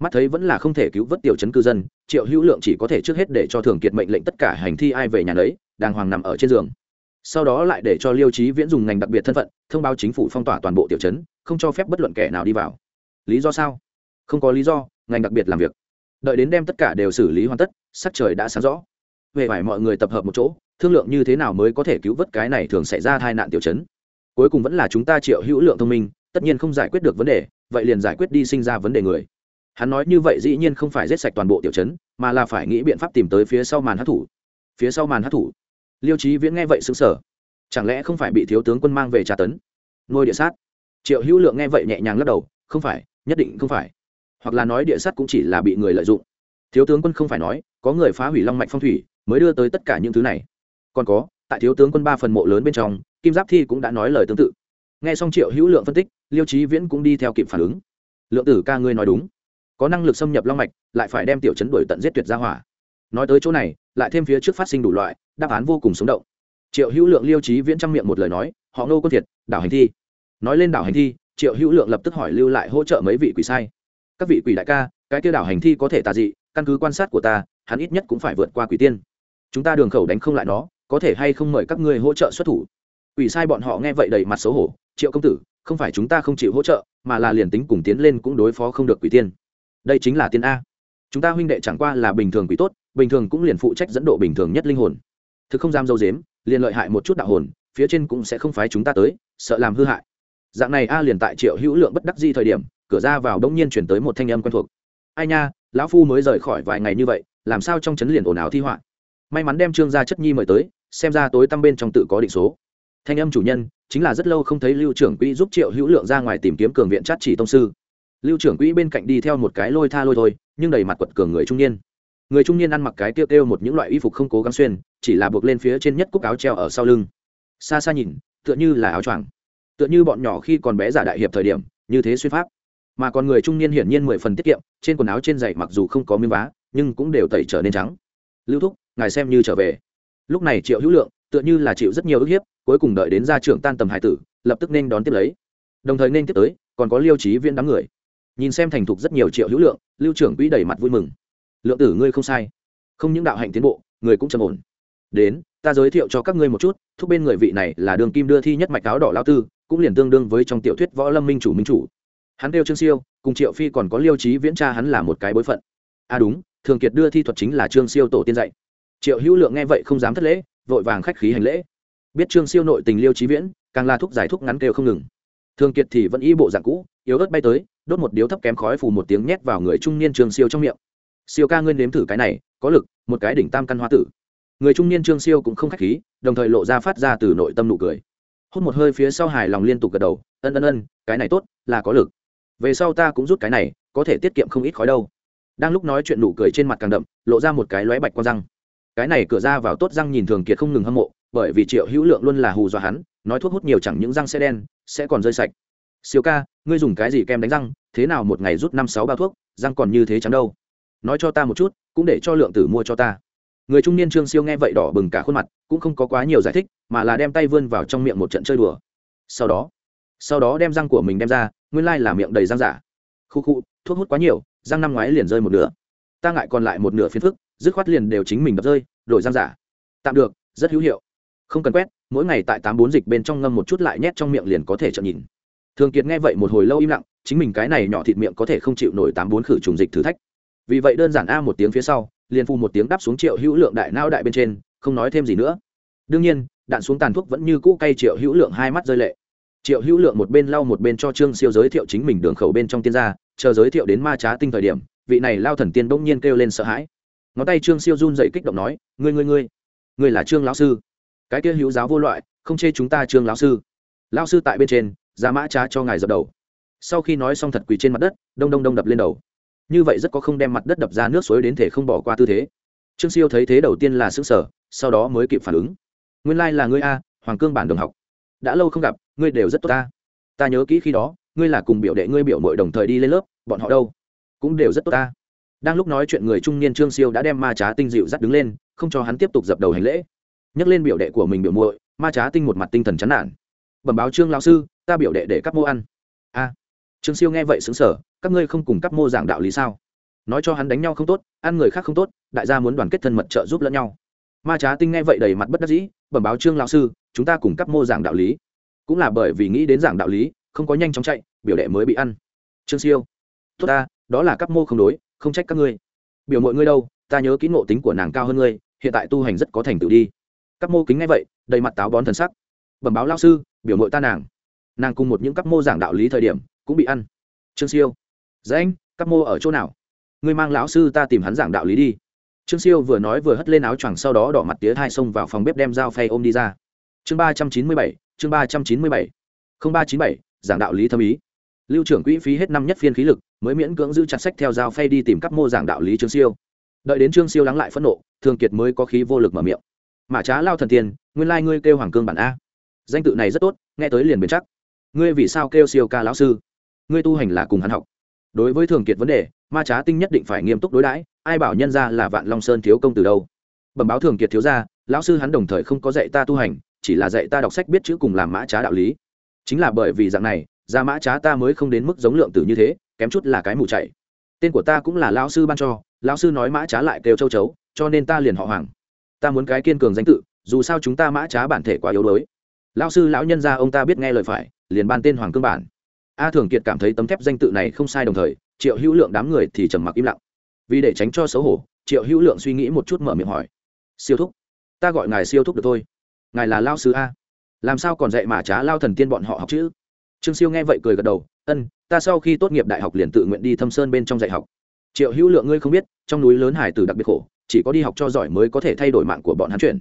Mắt thấy vẫn là không thể cứu vớt tiểu chấn cư dân, triệu hữu lượng chỉ có thể trước hết để cho thường kiệt mệnh lệnh tất cả hành thi ai về nhà đấy đàng hoàng nằm ở trên giường sau đó lại để cho liêu trí viễn dùng ngành đặc biệt thân phận, thông báo chính phủ phong tỏa toàn bộ tiểu chấn không cho phép bất luận kẻ nào đi vào. Lý do sao? Không có lý do, ngành đặc biệt làm việc. Đợi đến đem tất cả đều xử lý hoàn tất, sắc trời đã sáng rõ. Về phải mọi người tập hợp một chỗ, thương lượng như thế nào mới có thể cứu vớt cái này thường xảy ra tai nạn tiểu chấn cuối cùng vẫn là chúng ta triệu hữu lượng thông minh, tất nhiên không giải quyết được vấn đề, vậy liền giải quyết đi sinh ra vấn đề người. Hắn nói như vậy dĩ nhiên không phải giết sạch toàn bộ tiểu chấn mà là phải nghĩ biện pháp tìm tới phía sau màn hát thủ phía sau màn hát thủ liêu trí viễn nghe vậy xứng sở chẳng lẽ không phải bị thiếu tướng quân mang về tra tấn? Nuôi địa sát. Triệu hữu lượng nghe vậy nhẹ nhàng lắc đầu, không phải, nhất định không phải. Hoặc là nói địa sát cũng chỉ là bị người lợi dụng. Thiếu tướng quân không phải nói, có người phá hủy long mạch phong thủy, mới đưa tới tất cả những thứ này. Còn có, tại thiếu tướng quân ba phần mộ lớn bên trong, kim giáp thi cũng đã nói lời tương tự. Nghe xong triệu hữu lượng phân tích, liêu trí viễn cũng đi theo kịp phản ứng. Lượng tử ca ngươi nói đúng. Có năng lực xâm nhập long mạch, lại phải đem tiểu chấn đuổi tận giết tuyệt ra hỏa. Nói tới chỗ này, lại thêm phía trước phát sinh đủ loại đáp án vô cùng sống động. Triệu hữu lượng liêu trí viễn trong miệng một lời nói, họ ngô quân thiệt, đảo hành thi. Nói lên đảo hành thi, triệu hữu lượng lập tức hỏi lưu lại hỗ trợ mấy vị quỷ sai. Các vị quỷ đại ca, cái kia đảo hành thi có thể tà dị, căn cứ quan sát của ta, hắn ít nhất cũng phải vượt qua quỷ tiên. Chúng ta đường khẩu đánh không lại nó, có thể hay không mời các ngươi hỗ trợ xuất thủ? Quỷ sai bọn họ nghe vậy đầy mặt xấu hổ, triệu công tử, không phải chúng ta không chịu hỗ trợ, mà là liền tính cùng tiến lên cũng đối phó không được quỷ tiên. Đây chính là tiên a. Chúng ta huynh đệ chẳng qua là bình thường quỷ tốt, bình thường cũng liền phụ trách dẫn độ bình thường nhất linh hồn thực không dám dâu dếm, liền lợi hại một chút đạo hồn, phía trên cũng sẽ không phái chúng ta tới, sợ làm hư hại. Dạng này a liền tại triệu hữu lượng bất đắc di thời điểm, cửa ra vào đông nhiên chuyển tới một thanh âm quen thuộc. Ai nha, lão phu mới rời khỏi vài ngày như vậy, làm sao trong chấn liền ồn ào thi họa? May mắn đem trương gia chất nhi mời tới, xem ra tối tăm bên trong tự có định số. Thanh âm chủ nhân, chính là rất lâu không thấy lưu trưởng quỹ giúp triệu hữu lượng ra ngoài tìm kiếm cường viện chát chỉ tông sư. Lưu trưởng quỹ bên cạnh đi theo một cái lôi tha lôi thôi, nhưng đầy mặt quật cường người trung niên. Người trung niên ăn mặc cái tiêu kêu một những loại y phục không cố gắng xuyên chỉ là buộc lên phía trên nhất cúc áo treo ở sau lưng. Xa xa nhìn, tựa như là áo choàng. Tựa như bọn nhỏ khi còn bé giả đại hiệp thời điểm, như thế xuyên pháp. Mà còn người trung niên hiển nhiên mười phần tiết kiệm, trên quần áo trên giày mặc dù không có miếng vá, nhưng cũng đều tẩy trở nên trắng. Lưu thúc, ngài xem như trở về. Lúc này triệu hữu lượng, tựa như là chịu rất nhiều ức hiếp, cuối cùng đợi đến gia trưởng tan tầm hải tử, lập tức nên đón tiếp lấy. Đồng thời nên tiếp tới, còn có liêu trí viên đám người. Nhìn xem thành thục rất nhiều triệu hữu lượng, lưu trưởng quỹ đầy mặt vui mừng. Lượng tử ngươi không sai. Không những đạo hạnh tiến bộ, người cũng trầm ổn đến, ta giới thiệu cho các ngươi một chút, thúc bên người vị này là đường kim đưa thi nhất mạch áo đỏ lao tư, cũng liền tương đương với trong tiểu thuyết võ lâm minh chủ minh chủ. Hắn đeo trương siêu, cùng triệu phi còn có liêu trí viễn cha hắn là một cái bối phận. À đúng, thường kiệt đưa thi thuật chính là trương siêu tổ tiên dạy. Triệu hữu lượng nghe vậy không dám thất lễ, vội vàng khách khí hành lễ. Biết trương siêu nội tình liêu trí viễn, càng là thúc giải thúc ngắn kêu không ngừng. Thường kiệt thì vẫn y bộ dạng cũ, yếu ớt bay tới, đốt một điếu thấp kém khói phù một tiếng nhét vào người trung niên trương siêu trong miệng. Siêu ca, ngươi nếm thử cái này, có lực, một cái đỉnh tam căn hoa tử người trung niên trương siêu cũng không khách khí, đồng thời lộ ra phát ra từ nội tâm nụ cười. Hút một hơi phía sau hài lòng liên tục gật đầu, ân ân ân, cái này tốt, là có lực. Về sau ta cũng rút cái này, có thể tiết kiệm không ít khói đâu. Đang lúc nói chuyện nụ cười trên mặt càng đậm, lộ ra một cái lóe bạch con răng. Cái này cửa ra vào tốt răng nhìn thường kiệt không ngừng hâm mộ, bởi vì triệu hữu lượng luôn là hù dọa hắn, nói thuốc hút nhiều chẳng những răng sẽ đen, sẽ còn rơi sạch. Siêu ca, ngươi dùng cái gì kem đánh răng, thế nào một ngày rút năm sáu bao thuốc, răng còn như thế chẳng đâu. Nói cho ta một chút, cũng để cho lượng tử mua cho ta người trung niên trương siêu nghe vậy đỏ bừng cả khuôn mặt, cũng không có quá nhiều giải thích, mà là đem tay vươn vào trong miệng một trận chơi đùa. Sau đó sau đó đem răng của mình đem ra, nguyên lai là miệng đầy răng giả. Khu khu, thuốc hút quá nhiều, răng năm ngoái liền rơi một nửa. Ta ngại còn lại một nửa phiến phức, dứt khoát liền đều chính mình đập rơi, đổi răng giả. Tạm được, rất hữu hiệu. Không cần quét, mỗi ngày tại tám bốn dịch bên trong ngâm một chút lại nhét trong miệng liền có thể chậm nhìn. Thường kiệt nghe vậy một hồi lâu im lặng, chính mình cái này nhỏ thịt miệng có thể không chịu nổi tám bốn khử trùng dịch thử thách. Vì vậy đơn giản a một tiếng phía sau liền phu một tiếng đáp xuống triệu hữu lượng đại nao đại bên trên, không nói thêm gì nữa. Đương nhiên, đạn xuống tàn thuốc vẫn như cũ cay triệu hữu lượng hai mắt rơi lệ. Triệu hữu lượng một bên lau một bên cho trương siêu giới thiệu chính mình đường khẩu bên trong tiên gia, chờ giới thiệu đến ma trá tinh thời điểm, vị này lao thần tiên bỗng nhiên kêu lên sợ hãi. Ngón tay trương siêu run dậy kích động nói, ngươi ngươi ngươi ngươi là trương lão sư. Cái kia hữu giáo vô loại, không chê chúng ta trương lão sư. Lão sư tại bên trên ra mã trá cho ngài dập đầu. Sau khi nói xong thật quỳ trên mặt đất, đông đông đông đập lên đầu như vậy rất có không đem mặt đất đập ra nước suối đến thể không bỏ qua tư thế. Trương siêu thấy thế đầu tiên là xứng sở sau đó mới kịp phản ứng. Nguyên lai、like、là ngươi a, hoàng cương bản đồng học. Đã lâu không gặp, ngươi đều rất tốt ta. Ta nhớ kỹ khi đó, ngươi là cùng biểu đệ ngươi biểu mội đồng thời đi lên lớp, bọn họ đâu? Cũng đều rất tốt ta. Đang lúc nói chuyện người trung niên trương siêu đã đem ma trá tinh dịu dắt đứng lên, không cho hắn tiếp tục dập đầu hành lễ. Nhắc lên biểu đệ của mình biểu muội, ma trá tinh một mặt tinh thần chán nản. Bẩm báo trương lão sư, ta biểu đệ để các mô ăn. A trương siêu nghe vậy xứng sở các ngươi không cùng các mô giảng đạo lý sao? Nói cho hắn đánh nhau không tốt, ăn người khác không tốt, đại gia muốn đoàn kết thân mật trợ giúp lẫn nhau. Ma trá tinh nghe vậy đầy mặt bất đắc dĩ, bẩm báo trương lão sư, chúng ta cùng các mô giảng đạo lý. Cũng là bởi vì nghĩ đến giảng đạo lý, không có nhanh chóng chạy, biểu đệ mới bị ăn. Trương siêu, tốt ta, đó là các mô không đối, không trách các ngươi. Biểu mọi ngươi đâu, ta nhớ kỹ ngộ tính của nàng cao hơn ngươi, hiện tại tu hành rất có thành tựu đi. Các mô kính ngay vậy, đầy mặt táo bón thần sắc. Bẩm báo lao sư, biểu mội ta nàng. Nàng cùng một những các mô giảng đạo lý thời điểm cũng bị ăn. Trương siêu. Dạ anh, các mô ở chỗ nào? Ngươi mang lão sư ta tìm hắn giảng đạo lý đi. Trương siêu vừa nói vừa hất lên áo choàng sau đó đỏ mặt tía hai xông vào phòng bếp đem dao phay ôm đi ra. Chương ba trăm chín mươi bảy, chương ba trăm chín mươi bảy. Không ba chín bảy, giảng đạo lý thâm ý. Lưu trưởng quỹ phí hết năm nhất phiên khí lực, mới miễn cưỡng giữ chặt sách theo dao phay đi tìm các mô giảng đạo lý trương siêu. Đợi đến trương siêu lắng lại phẫn nộ thường kiệt mới có khí vô lực mở miệng. Mà trá lao thần tiền, nguyên lai ngươi kêu hoàng cương bản a. Danh tự này rất tốt, nghe tới liền bền chắc. Ngươi vì sao kêu siêu ca lão sư? Ngươi tu hành là cùng hắn học. Đối với thường kiệt vấn đề, ma trá tinh nhất định phải nghiêm túc đối đãi, ai bảo nhân ra là vạn long sơn thiếu công từ đâu. Bẩm báo thường kiệt thiếu ra lão sư hắn đồng thời không có dạy ta tu hành, chỉ là dạy ta đọc sách biết chữ cùng làm mã trá đạo lý. Chính là bởi vì dạng này, ra mã trá ta mới không đến mức giống lượng tử như thế, kém chút là cái mù chạy. Tên của ta cũng là lão sư ban cho, lão sư nói mã trá lại kêu châu chấu, cho nên ta liền họ hoàng. Ta muốn cái kiên cường danh tự, dù sao chúng ta mã trá bản thể quá yếu đuối. Lão sư lão nhân gia ông ta biết nghe lời phải, liền ban tên hoàng cương bản a thường kiệt cảm thấy tấm thép danh tự này không sai đồng thời, triệu hữu lượng đám người thì trầm mặc im lặng. Vì để tránh cho xấu hổ, triệu hữu lượng suy nghĩ một chút mở miệng hỏi, siêu thúc, ta gọi ngài siêu thúc được thôi. Ngài là lao sư a. Làm sao còn dạy mà trá lao thần tiên bọn họ học chữ? Trương siêu nghe vậy cười gật đầu, ân, ta sau khi tốt nghiệp đại học liền tự nguyện đi thâm sơn bên trong dạy học. Triệu hữu lượng ngươi không biết, trong núi lớn hải tử đặc biệt khổ, chỉ có đi học cho giỏi mới có thể thay đổi mạng của bọn hắn chuyển.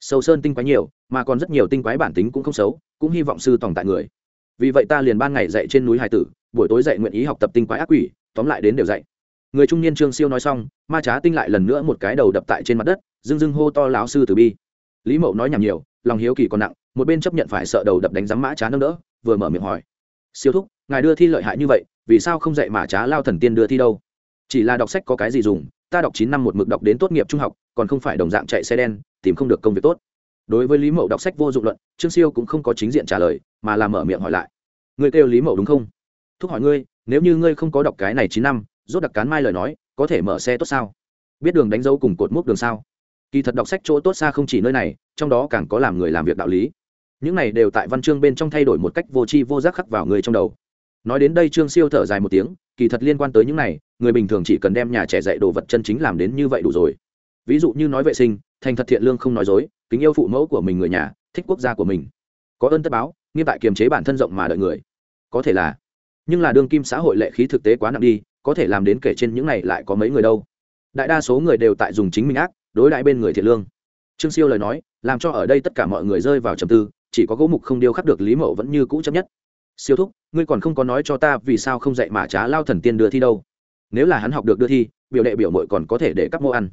Sâu sơn tinh quái nhiều, mà còn rất nhiều tinh quái bản tính cũng không xấu, cũng hy vọng sư tòng tại người vì vậy ta liền ban ngày dạy trên núi hải tử, buổi tối dạy nguyện ý học tập tinh quái ác quỷ, tóm lại đến đều dạy. Người trung niên trương siêu nói xong, ma trá tinh lại lần nữa một cái đầu đập tại trên mặt đất, dưng dưng hô to láo sư tử bi. Lý mậu nói nhảm nhiều, lòng hiếu kỳ còn nặng, một bên chấp nhận phải sợ đầu đập đánh giám mã trá nâng đỡ, vừa mở miệng hỏi. Siêu thúc, ngài đưa thi lợi hại như vậy, vì sao không dạy mã trá lao thần tiên đưa thi đâu? Chỉ là đọc sách có cái gì dùng, ta đọc chín năm một mực đọc đến tốt nghiệp trung học, còn không phải đồng dạng chạy xe đen, tìm không được công việc tốt đối với lý mậu đọc sách vô dụng luận, trương siêu cũng không có chính diện trả lời, mà làm mở miệng hỏi lại. Người kêu lý mậu đúng không? Thúc hỏi ngươi, nếu như ngươi không có đọc cái này chín năm, rốt đặc cán mai lời nói, có thể mở xe tốt sao? Biết đường đánh dấu cùng cột mốc đường sao? Kỳ thật đọc sách chỗ tốt xa không chỉ nơi này, trong đó càng có làm người làm việc đạo lý. Những này đều tại văn chương bên trong thay đổi một cách vô tri vô giác khắc vào người trong đầu. Nói đến đây trương siêu thở dài một tiếng, kỳ thật liên quan tới những này, người bình thường chỉ cần đem nhà trẻ dạy đồ vật chân chính làm đến như vậy đủ rồi. Ví dụ như nói vệ sinh, thành thật thiện lương không nói dối kính yêu phụ mẫu của mình người nhà, thích quốc gia của mình. Có ơn tất báo, nghiêm tại kiềm chế bản thân rộng mà đợi người. Có thể là, nhưng là đương kim xã hội lệ khí thực tế quá nặng đi, có thể làm đến kể trên những này lại có mấy người đâu. Đại đa số người đều tại dùng chính mình ác, đối đại bên người thiện lương. Trương siêu lời nói, làm cho ở đây tất cả mọi người rơi vào trầm tư, chỉ có gỗ mục không điêu khắc được lý mậu vẫn như cũ chấp nhất. Siêu thúc, ngươi còn không có nói cho ta vì sao không dạy mà trá lao thần tiên đưa thi đâu. Nếu là hắn học được đưa thi, biểu đệ biểu mội còn có thể để các mô ăn.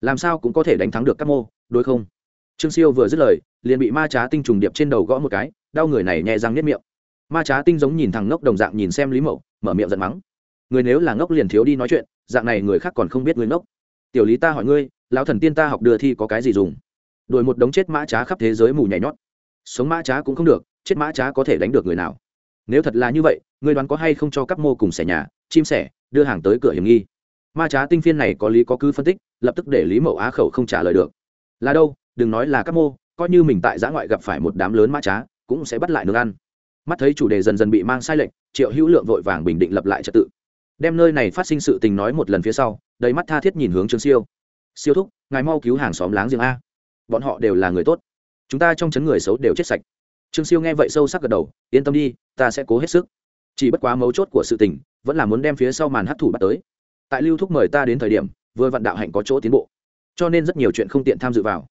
Làm sao cũng có thể đánh thắng được các mô, đối không? Trương siêu vừa dứt lời, liền bị ma trá tinh trùng điệp trên đầu gõ một cái, đau người này nhẹ răng nếp miệng. Ma trá tinh giống nhìn thằng ngốc đồng dạng nhìn xem lý mậu, mở miệng giận mắng. Người nếu là ngốc liền thiếu đi nói chuyện, dạng này người khác còn không biết người ngốc. Tiểu lý ta hỏi ngươi, lão thần tiên ta học đưa thi có cái gì dùng? Đổi một đống chết mã trá khắp thế giới mù nhảy nhót. Sống mã trá cũng không được, chết mã trá có thể đánh được người nào? Nếu thật là như vậy người đoán có hay không cho các mô cùng xẻ nhà, chim sẻ đưa hàng tới cửa hiểm nghi? Ma trá tinh phiên này có lý có cứ phân tích, lập tức để lý mậu á khẩu không trả lời được. Là đâu? Đừng nói là các mô, coi như mình tại giã ngoại gặp phải một đám lớn mã trá, cũng sẽ bắt lại nước ăn. Mắt thấy chủ đề dần dần bị mang sai lệch, triệu hữu lượng vội vàng bình định lập lại trật tự. Đem nơi này phát sinh sự tình nói một lần phía sau, đầy mắt tha thiết nhìn hướng trương siêu. Siêu thúc, ngài mau cứu hàng xóm láng giềng a. Bọn họ đều là người tốt. Chúng ta trong chấn người xấu đều chết sạch. Trương siêu nghe vậy sâu sắc gật đầu, yên tâm đi, ta sẽ cố hết sức. Chỉ bất quá mấu chốt của sự tình, vẫn là muốn đem phía sau màn hấp thụ bắt tới. Tại lưu thúc mời ta đến thời điểm, vừa vạn đạo hạnh có chỗ tiến bộ. Cho nên rất nhiều chuyện không tiện tham dự vào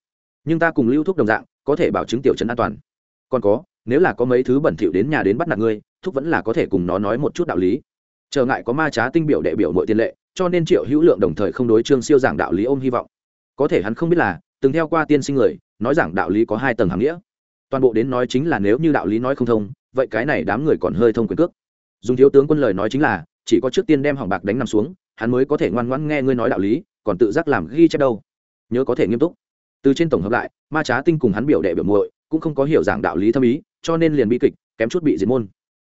nhưng ta cùng lưu thúc đồng dạng, có thể bảo chứng tiểu trấn an toàn. Còn có, nếu là có mấy thứ bẩn thỉu đến nhà đến bắt nạt ngươi, thúc vẫn là có thể cùng nó nói một chút đạo lý. Trở ngại có ma trá tinh biểu đệ biểu nội tiền lệ, cho nên triệu hữu lượng đồng thời không đối trương siêu giảng đạo lý ôm hy vọng. Có thể hắn không biết là, từng theo qua tiên sinh người, nói giảng đạo lý có hai tầng hàm nghĩa. Toàn bộ đến nói chính là nếu như đạo lý nói không thông, vậy cái này đám người còn hơi thông quyền cước. Dùng thiếu tướng quân lời nói chính là, chỉ có trước tiên đem hỏng bạc đánh nằm xuống, hắn mới có thể ngoan ngoãn nghe ngươi nói đạo lý, còn tự giác làm ghi chép đâu. Nhớ có thể nghiêm túc từ trên tổng hợp lại, ma trá tinh cùng hắn biểu đệ biểu muội cũng không có hiểu giảng đạo lý thâm ý, cho nên liền bi kịch, kém chút bị diệt môn.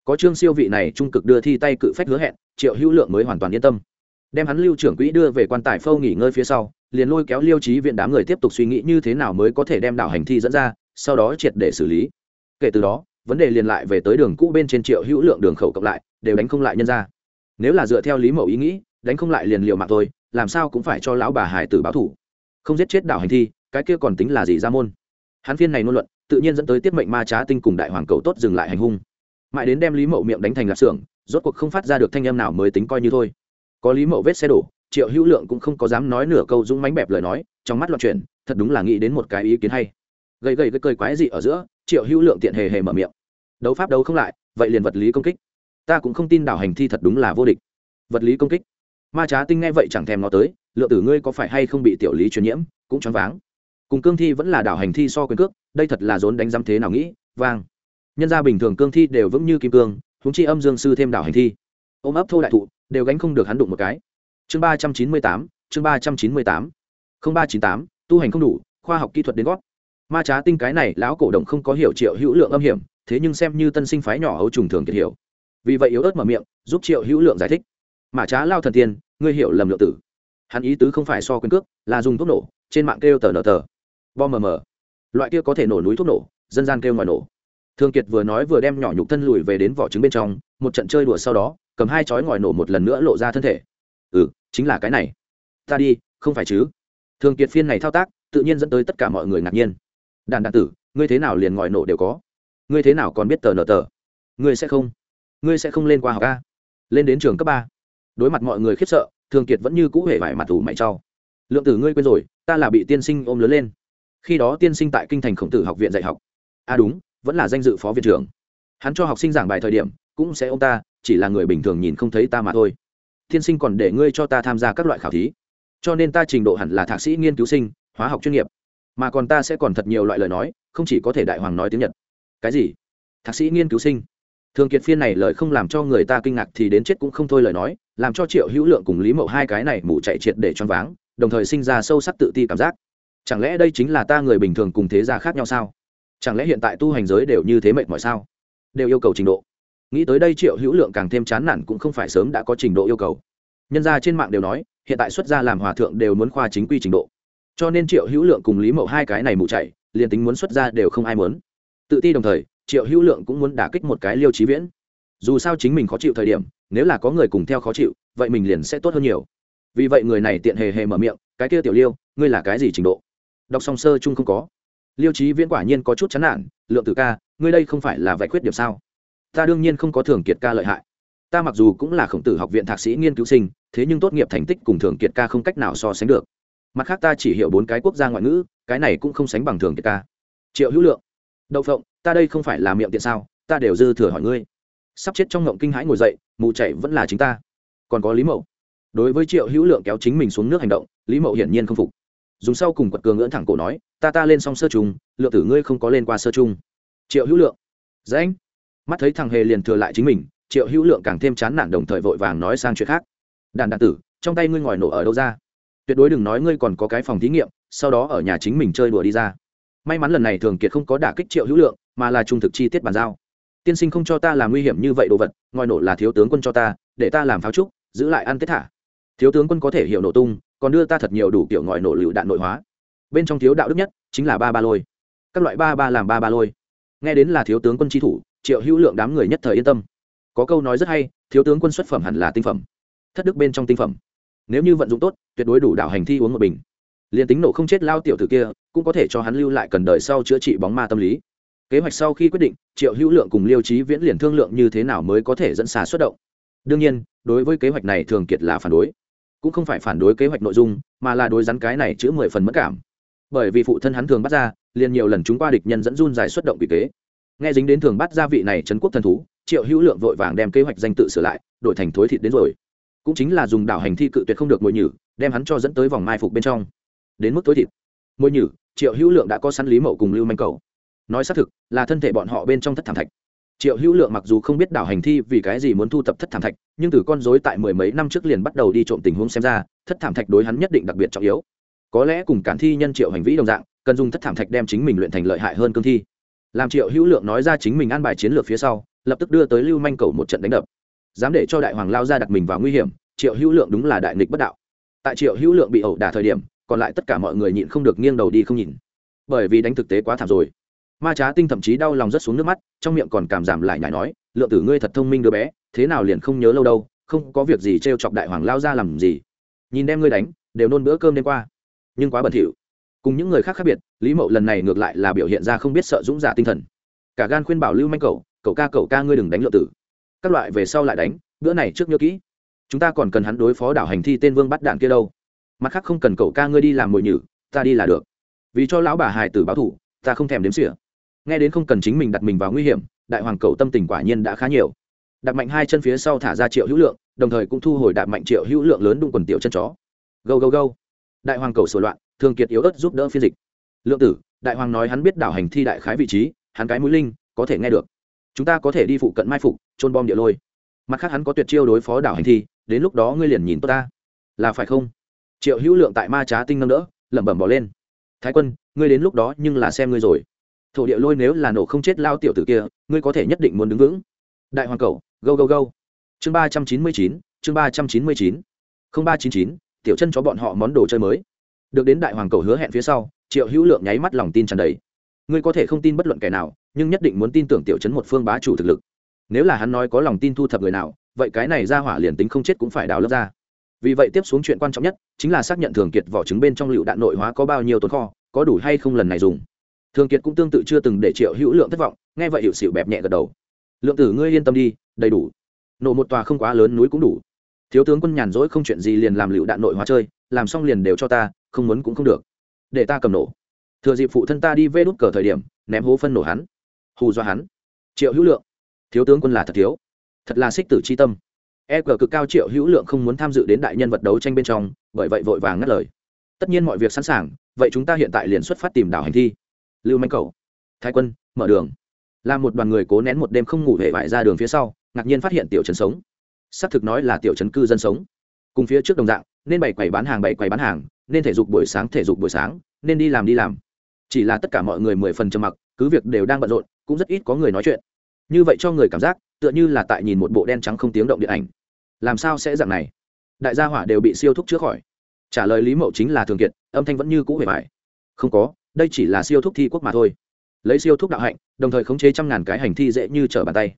Có trương siêu vị này trung cực đưa thi tay cự phách hứa hẹn, triệu hữu lượng mới hoàn toàn yên tâm. Đem hắn lưu trưởng quỹ đưa về quan tài phâu nghỉ ngơi phía sau, liền lôi kéo liêu trí viện đám người tiếp tục suy nghĩ như thế nào mới có thể đem đảo hành thi dẫn ra, sau đó triệt để xử lý. Kể từ đó, vấn đề liền lại về tới đường cũ bên trên triệu hữu lượng đường khẩu cộng lại, đều đánh không lại nhân ra. Nếu là dựa theo lý mẫu ý nghĩ, đánh không lại liền liệu mạng thôi, làm sao cũng phải cho lão bà hải tử báo thủ. Không giết chết đảo hành thi cái kia còn tính là gì ra môn? Hắn phiên này ngôn luận, tự nhiên dẫn tới tiết mệnh ma trá tinh cùng đại hoàng cầu tốt dừng lại hành hung. Mãi đến đem lý mậu miệng đánh thành lạp xưởng, rốt cuộc không phát ra được thanh âm nào mới tính coi như thôi. Có lý mậu vết xe đổ, triệu hữu lượng cũng không có dám nói nửa câu dũng mánh bẹp lời nói, trong mắt loạn chuyển, thật đúng là nghĩ đến một cái ý kiến hay. Gầy gầy cái cười quái dị ở giữa, triệu hữu lượng tiện hề hề mở miệng. Đấu pháp đấu không lại, vậy liền vật lý công kích. Ta cũng không tin đảo hành thi thật đúng là vô địch. Vật lý công kích. Ma trá tinh nghe vậy chẳng thèm nó tới, lượng tử ngươi có phải hay không bị tiểu lý truyền nhiễm, cũng choáng váng? Cùng cương thi vẫn là đảo hành thi so quyền cước, đây thật là rốn đánh giám thế nào nghĩ, vang. Nhân gia bình thường cương thi đều vững như kim cương húng chi âm dương sư thêm đảo hành thi. Ôm ấp thô đại thụ, đều gánh không được hắn đụng một cái. Chương ba trăm chín mươi tám, chương ba trăm chín mươi tám. Không ba chín tám, tu hành không đủ, khoa học kỹ thuật đến gót. Ma trá tinh cái này, lão cổ động không có hiểu triệu hữu lượng âm hiểm, thế nhưng xem như tân sinh phái nhỏ ấu trùng thường kiệt hiểu. Vì vậy yếu ớt mở miệng, giúp triệu hữu lượng giải thích. Mà trá lao thần tiên, ngươi hiểu lầm lượng tử. Hắn ý tứ không phải so quyền cước, là dùng thuốc nổ, trên mạng kêu tờ nở tờ bom mờ mờ. Loại kia có thể nổ núi thuốc nổ dân gian kêu ngoài nổ. Thương kiệt vừa nói vừa đem nhỏ nhục thân lùi về đến vỏ trứng bên trong một trận chơi đùa sau đó cầm hai chói ngòi nổ một lần nữa lộ ra thân thể. Ừ chính là cái này. Ta đi không phải chứ? Thương kiệt phiên này thao tác tự nhiên dẫn tới tất cả mọi người ngạc nhiên. Đàn đàn tử ngươi thế nào liền ngòi nổ đều có? Ngươi thế nào còn biết tờ nở tờ? Ngươi sẽ không? Ngươi sẽ không lên qua học ca, lên đến trường cấp ba. Đối mặt mọi người khiếp sợ thường kiệt vẫn như cũ hề vải mặt tủ mày trau lượng tử ngươi quên rồi ta là bị tiên sinh ôm lớn lên khi đó tiên sinh tại kinh thành khổng tử học viện dạy học. À đúng, vẫn là danh dự phó viện trưởng. Hắn cho học sinh giảng bài thời điểm, cũng sẽ ô m ta, chỉ là người bình thường nhìn không thấy ta mà thôi. Tiên sinh còn để ngươi cho ta tham gia các loại khảo thí. Cho nên ta trình độ hẳn là thạc sĩ nghiên cứu sinh, hóa học chuyên nghiệp. Mà còn ta sẽ còn thật nhiều loại lời nói, không chỉ có thể đại hoàng nói tiếng nhật. Cái gì? Thạc sĩ nghiên cứu sinh. Thường kiệt phiên này lời không làm cho người ta kinh ngạc thì đến chết cũng không thôi lời nói, làm cho triệu hữu lượng cùng lý mậu hai cái này mủ chạy triệt để choáng váng, đồng thời sinh ra sâu sắc tự ti cảm giác chẳng lẽ đây chính là ta người bình thường cùng thế gia khác nhau sao? Chẳng lẽ hiện tại tu hành giới đều như thế mệt mỏi sao? Đều yêu cầu trình độ. Nghĩ tới đây triệu hữu lượng càng thêm chán nản cũng không phải sớm đã có trình độ yêu cầu. Nhân gia trên mạng đều nói, hiện tại xuất gia làm hòa thượng đều muốn khoa chính quy trình độ. Cho nên triệu hữu lượng cùng lý mậu hai cái này mụ chạy liền tính muốn xuất gia đều không ai muốn. Tự ti đồng thời, triệu hữu lượng cũng muốn đả kích một cái liêu trí viễn. Dù sao chính mình khó chịu thời điểm, nếu là có người cùng theo khó chịu, vậy mình liền sẽ tốt hơn nhiều. Vì vậy người này tiện hề hề mở miệng, cái kia tiểu liêu, ngươi là cái gì trình độ? Đọc song sơ chung không có. Liêu trí viễn quả nhiên có chút chán nản, lượng tử ca, ngươi đây không phải là vạch khuyết điểm sao? Ta đương nhiên không có thường kiệt ca lợi hại. Ta mặc dù cũng là khổng tử học viện thạc sĩ nghiên cứu sinh, thế nhưng tốt nghiệp thành tích cùng thường kiệt ca không cách nào so sánh được. Mặt khác ta chỉ hiểu bốn cái quốc gia ngoại ngữ, cái này cũng không sánh bằng thường kiệt ca. Triệu hữu lượng, đậu phộng, ta đây không phải là miệng tiện sao? Ta đều dư thừa hỏi ngươi. Sắp chết trong ngộng kinh hãi ngồi dậy mụ chạy vẫn là chính ta. Còn có lý mậu. Đối với triệu hữu lượng kéo chính mình xuống nước hành động, lý mậu hiển nhiên không phục dùng sau cùng quật cường ngưỡng thẳng cổ nói, ta ta lên xong sơ trùng, lượng tử ngươi không có lên qua sơ trung triệu hữu lượng dạ anh mắt thấy thằng hề liền thừa lại chính mình, triệu hữu lượng càng thêm chán nản đồng thời vội vàng nói sang chuyện khác. Đàn đàn tử, trong tay ngươi ngòi nổ ở đâu ra? Tuyệt đối đừng nói ngươi còn có cái phòng thí nghiệm, sau đó ở nhà chính mình chơi đùa đi ra. May mắn lần này thường kiệt không có đả kích triệu hữu lượng, mà là trung thực chi tiết bàn giao. Tiên sinh không cho ta làm nguy hiểm như vậy đồ vật, ngòi nổ là thiếu tướng quân cho ta, để ta làm pháo trúc, giữ lại ăn tết thả. Thiếu tướng quân có thể hiểu nổ tung còn đưa ta thật nhiều đủ kiểu ngòi nổ lựu đạn nội hóa. Bên trong thiếu đạo đức nhất chính là ba ba lôi. Các loại ba ba làm ba ba lôi. Nghe đến là thiếu tướng quân tri thủ, triệu hữu lượng đám người nhất thời yên tâm. Có câu nói rất hay, thiếu tướng quân xuất phẩm hẳn là tinh phẩm. Thất đức bên trong tinh phẩm. Nếu như vận dụng tốt, tuyệt đối đủ đảo hành thi uống một bình. Liền tính nổ không chết lao tiểu tử kia, cũng có thể cho hắn lưu lại cần đời sau chữa trị bóng ma tâm lý. Kế hoạch sau khi quyết định, triệu hữu lượng cùng liêu trí viễn liền thương lượng như thế nào mới có thể dẫn xà xuất động. Đương nhiên, đối với kế hoạch này thường kiệt là phản đối cũng không phải phản đối kế hoạch nội dung, mà là đối rắn cái này chữ mười phần mất cảm. Bởi vì phụ thân hắn thường bắt ra, liền nhiều lần chúng qua địch nhân dẫn run dài xuất động quỷ kế. Nghe dính đến thường bắt ra vị này trấn quốc thần thú, triệu hữu lượng vội vàng đem kế hoạch danh tự sửa lại, đổi thành thối thịt đến rồi. Cũng chính là dùng đảo hành thi cự tuyệt không được mồi nhử, đem hắn cho dẫn tới vòng mai phục bên trong. Đến mức thối thịt. Mồi nhử, triệu hữu lượng đã có sẵn lý mậu cùng lưu manh cầu. Nói xác thực, là thân thể bọn họ bên trong thất thảm thạch triệu hữu lượng mặc dù không biết đảo hành thi vì cái gì muốn thu tập thất thảm thạch, nhưng từ con dối tại mười mấy năm trước liền bắt đầu đi trộm tình huống xem ra, thất thảm thạch đối hắn nhất định đặc biệt trọng yếu. Có lẽ cùng cản thi nhân triệu hành vĩ đồng dạng, cần dùng thất thảm thạch đem chính mình luyện thành lợi hại hơn cương thi. Làm triệu hữu lượng nói ra chính mình an bài chiến lược phía sau, lập tức đưa tới lưu manh cầu một trận đánh đập. Dám để cho đại hoàng lao ra đặt mình vào nguy hiểm, triệu hữu lượng đúng là đại nghịch bất đạo. Tại triệu hữu lượng bị ẩu đả thời điểm, còn lại tất cả mọi người nhịn không được nghiêng đầu đi không nhìn. Bởi vì đánh thực tế quá thảm rồi ma trá tinh thậm chí đau lòng rất xuống nước mắt, trong miệng còn cảm giảm lại nhải nói, lượng tử ngươi thật thông minh đứa bé, thế nào liền không nhớ lâu đâu, không có việc gì t r e o chọc đại hoàng lao ra làm gì. Nhìn đem ngươi đánh, đều nôn bữa cơm đêm qua. Nhưng quá bẩn thỉu. Cùng những người khác khác biệt, lý mậu lần này ngược lại là biểu hiện ra không biết sợ dũng giả tinh thần. Cả gan khuyên bảo lưu manh cậu cậu ca cậu ca ngươi đừng đánh lượng tử. Các loại về sau lại đánh, bữa này trước nhớ kỹ. Chúng ta còn cần hắn đối phó đảo hành thi tên vương bắt đạn kia đâu. Mặt khác không cần cậu ca ngươi đi làm mồi nhử, ta đi là được. Vì cho lão bà hài tử báo thủ ta không thèm đếm xỉa nghe đến không cần chính mình đặt mình vào nguy hiểm, đại hoàng cầu tâm tình quả nhiên đã khá nhiều. Đặt mạnh hai chân phía sau thả ra triệu hữu lượng, đồng thời cũng thu hồi đạp mạnh triệu hữu lượng lớn đụng quần tiểu chân chó. Gâu gâu gâu. Đại hoàng cầu sửa loạn thường kiệt yếu ớt giúp đỡ phiên dịch. Lượng tử, đại hoàng nói hắn biết đảo hành thi đại khái vị trí, hắn cái mũi linh, có thể nghe được. Chúng ta có thể đi phụ cận mai phục trôn bom địa lôi. Mặt khác hắn có tuyệt chiêu đối phó đảo hành thi, đến lúc đó ngươi liền nhìn tốt ta. Là phải không? Triệu hữu lượng tại ma trá tinh nâng đỡ, lẩm bẩm bỏ lên. Thái quân, ngươi đến lúc đó nhưng là xem ngươi rồi thổ địa lôi nếu là nổ không chết lao tiểu tử kia, ngươi có thể nhất định muốn đứng vững. Đại hoàng cầu, go go go. Chương ba trăm chín mươi chín, chương ba trăm chín mươi chín. Không ba chín chín, tiểu chân cho bọn họ món đồ chơi mới. Được đến đại hoàng cầu hứa hẹn phía sau, triệu hữu lượng nháy mắt lòng tin tràn đầy. Ngươi có thể không tin bất luận kẻ nào, nhưng nhất định muốn tin tưởng tiểu chấn một phương bá chủ thực lực. Nếu là hắn nói có lòng tin thu thập người nào, vậy cái này ra hỏa liền tính không chết cũng phải đào lớp ra. Vì vậy tiếp xuống chuyện quan trọng nhất, chính là xác nhận thường kiệt vỏ trứng bên trong lựu đạn nội hóa có bao nhiêu tồn kho, có đủ hay không lần này dùng thường kiệt cũng tương tự chưa từng để triệu hữu lượng thất vọng, nghe vậy hiệu xịu bẹp nhẹ gật đầu. Lượng tử ngươi yên tâm đi, đầy đủ. Nổ một tòa không quá lớn núi cũng đủ. Thiếu tướng quân nhàn rỗi không chuyện gì liền làm lựu đạn nội hóa chơi, làm xong liền đều cho ta, không muốn cũng không được. Để ta cầm nổ. Thừa dịp phụ thân ta đi vê đút cờ thời điểm, ném hố phân nổ hắn. Hù do hắn. Triệu hữu lượng. Thiếu tướng quân là thật thiếu. Thật là xích tử c h i tâm. E cờ cực cao triệu hữu lượng không muốn tham dự đến đại nhân vật đấu tranh bên trong, bởi vậy vội vàng ngắt lời. Tất nhiên mọi việc sẵn sàng, vậy chúng ta hiện tại liền xuất phát tìm đảo hành thi lưu manh cầu thái quân mở đường làm một đoàn người cố nén một đêm không ngủ hệ vải ra đường phía sau ngạc nhiên phát hiện tiểu trấn sống xác thực nói là tiểu trấn cư dân sống cùng phía trước đồng dạng nên bày quầy bán hàng bày quầy bán hàng nên thể dục buổi sáng thể dục buổi sáng nên đi làm đi làm chỉ là tất cả mọi người mười phần trầm mặc cứ việc đều đang bận rộn cũng rất ít có người nói chuyện như vậy cho người cảm giác tựa như là tại nhìn một bộ đen trắng không tiếng động điện ảnh làm sao sẽ dạng này đại gia hỏa đều bị siêu thúc chữa khỏi trả lời lý mậu chính là thường kiệt âm thanh vẫn như cũ hề bài không có đây chỉ là siêu thúc thi quốc mà thôi. Lấy siêu thúc đạo hạnh, đồng thời khống chế trăm ngàn cái hành thi dễ như trở bàn tay.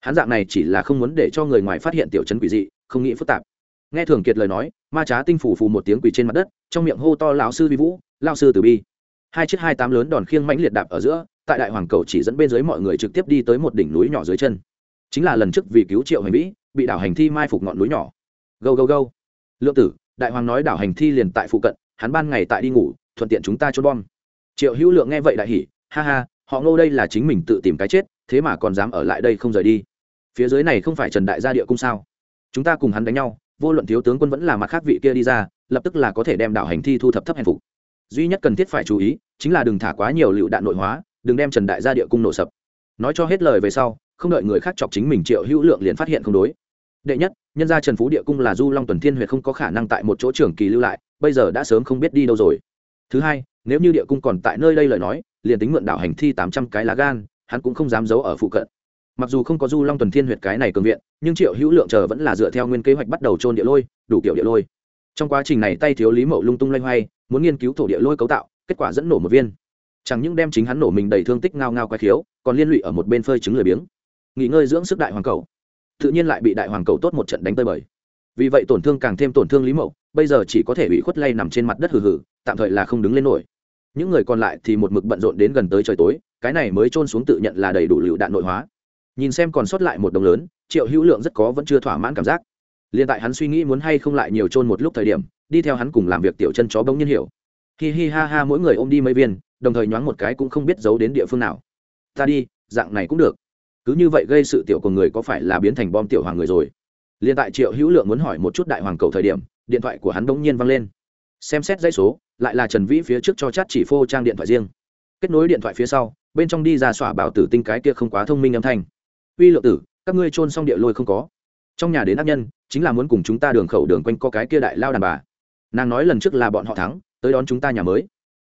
Hắn dạng này chỉ là không muốn để cho người ngoài phát hiện tiểu chấn quỷ dị, không nghĩ phức tạp. Nghe thường kiệt lời nói, ma trá tinh phủ phù một tiếng quỷ trên mặt đất, trong miệng hô to lão sư vi vũ lao sư từ bi. Hai chiếc hai tám lớn đòn khiêng mãnh liệt đạp ở giữa, tại đại hoàng cầu chỉ dẫn bên dưới mọi người trực tiếp đi tới một đỉnh núi nhỏ dưới chân. Chính là lần trước vì cứu triệu hành vĩ, bị đảo hành thi mai phục ngọn núi nhỏ. Gâu gâu gâu. Lượng tử, đại hoàng nói đảo hành thi liền tại phụ cận, hắn ban ngày tại đi ngủ, thuận tiện chúng ta trốn bom triệu hữu lượng nghe vậy đại hỉ, ha ha, họ ngô đây là chính mình tự tìm cái chết, thế mà còn dám ở lại đây không rời đi. Phía dưới này không phải trần đại gia địa cung sao? Chúng ta cùng hắn đánh nhau, vô luận thiếu tướng quân vẫn là mặt khác vị kia đi ra, lập tức là có thể đem đảo hành thi thu thập thấp hèn phục. Duy nhất cần thiết phải chú ý, chính là đừng thả quá nhiều lựu đạn nội hóa, đừng đem trần đại gia địa cung nổ sập. Nói cho hết lời về sau, không đợi người khác chọc chính mình triệu hữu lượng liền phát hiện không đối. Đệ nhất, nhân gia trần phú địa cung là du long tuần thiên huyệt không có khả năng tại một chỗ trường kỳ lưu lại, bây giờ đã sớm không biết đi đâu rồi. Thứ hai nếu như địa cung còn tại nơi đây lời nói, liền tính mượn đảo hành thi tám trăm cái lá gan, hắn cũng không dám giấu ở phụ cận. Mặc dù không có du long tuần thiên huyệt cái này cường viện, nhưng triệu hữu lượng chờ vẫn là dựa theo nguyên kế hoạch bắt đầu trôn địa lôi, đủ kiểu địa lôi. Trong quá trình này tay thiếu lý mậu lung tung loay hoay, muốn nghiên cứu thổ địa lôi cấu tạo, kết quả dẫn nổ một viên. Chẳng những đem chính hắn nổ mình đầy thương tích ngao ngao quái khiếu, còn liên lụy ở một bên phơi trứng lười biếng. Nghỉ ngơi dưỡng sức đại hoàng cầu. Tự nhiên lại bị đại hoàng cầu tốt một trận đánh tơi bời. Vì vậy tổn thương càng thêm tổn thương lý mậu, bây giờ chỉ có thể bị khuất lay nằm trên mặt đất hừ hừ, tạm thời là không đứng lên nổi những người còn lại thì một mực bận rộn đến gần tới trời tối, cái này mới trôn xuống tự nhận là đầy đủ lựu đạn nội hóa. Nhìn xem còn sót lại một đồng lớn, triệu hữu lượng rất có vẫn chưa thỏa mãn cảm giác. Liền tại hắn suy nghĩ muốn hay không lại nhiều trôn một lúc thời điểm, đi theo hắn cùng làm việc tiểu chân chó bỗng nhiên hiểu. Hi hi ha ha mỗi người ôm đi mấy viên, đồng thời nhoáng một cái cũng không biết giấu đến địa phương nào. Ta đi, dạng này cũng được. Cứ như vậy gây sự tiểu của người có phải là biến thành bom tiểu hoàng người rồi? Liền tại triệu hữu lượng muốn hỏi một chút đại hoàng cầu thời điểm, điện thoại của hắn bỗng nhiên văng lên xem xét dãy số, lại là trần vĩ phía trước cho chat chỉ phô trang điện thoại riêng. Kết nối điện thoại phía sau, bên trong đi ra xỏa bảo tử tinh cái kia không quá thông minh âm thanh. Uy lượng tử, các ngươi trôn xong địa lôi không có. Trong nhà đến ác nhân, chính là muốn cùng chúng ta đường khẩu đường quanh co cái kia đại lao đàn bà. Nàng nói lần trước là bọn họ thắng, tới đón chúng ta nhà mới.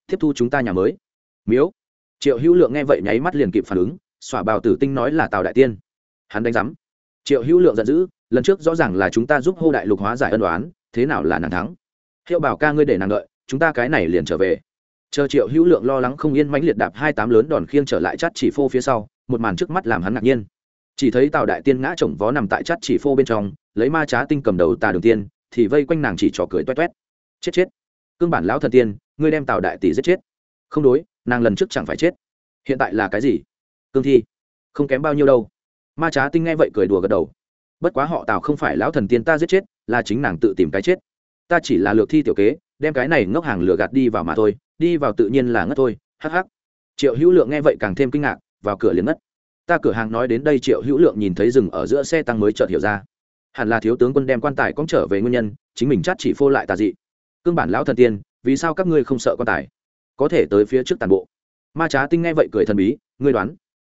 Tiếp thu chúng ta nhà mới. Miếu. Triệu hữu lượng nghe vậy nháy mắt liền kịp phản ứng, xỏa bào tử tinh nói là tào đại tiên. Hắn đánh giám. Triệu hữu lượng giận dữ, lần trước rõ ràng là chúng ta giúp hô đại lục hóa giải ân đoán thế nào là nàng thắng? Hiệu bảo ca ngươi để nàng đợi, chúng ta cái này liền trở về. Chờ triệu hữu lượng lo lắng không yên mãnh liệt đạp hai tám lớn đòn khiêng trở lại chắt chỉ phô phía sau, một màn trước mắt làm hắn ngạc nhiên. Chỉ thấy tào đại tiên ngã chồng vó nằm tại chắt chỉ phô bên trong, lấy ma trá tinh cầm đầu tà đường tiên, thì vây quanh nàng chỉ trò cười toét toét. Chết chết. Cương bản lão thần tiên, ngươi đem tào đại tỷ giết chết. Không đối, nàng lần trước chẳng phải chết. Hiện tại là cái gì? Cương thi, không kém bao nhiêu đâu. Ma trá tinh nghe vậy cười đùa gật đầu. Bất quá họ tào không phải lão thần tiên ta giết chết, là chính nàng tự tìm cái chết ta chỉ là lược thi tiểu kế, đem cái này ngốc hàng lừa gạt đi vào mà thôi, đi vào tự nhiên là ngất thôi, hắc hắc. Triệu hữu lượng nghe vậy càng thêm kinh ngạc, vào cửa liền ngất. Ta cửa hàng nói đến đây triệu hữu lượng nhìn thấy rừng ở giữa xe tăng mới chợt hiểu ra. Hẳn là thiếu tướng quân đem quan tài cóng trở về nguyên nhân, chính mình chát chỉ phô lại tà dị. Cương bản lão thần tiên, vì sao các ngươi không sợ quan tài? Có thể tới phía trước tàn bộ. Ma trá tinh nghe vậy cười thần bí, ngươi đoán.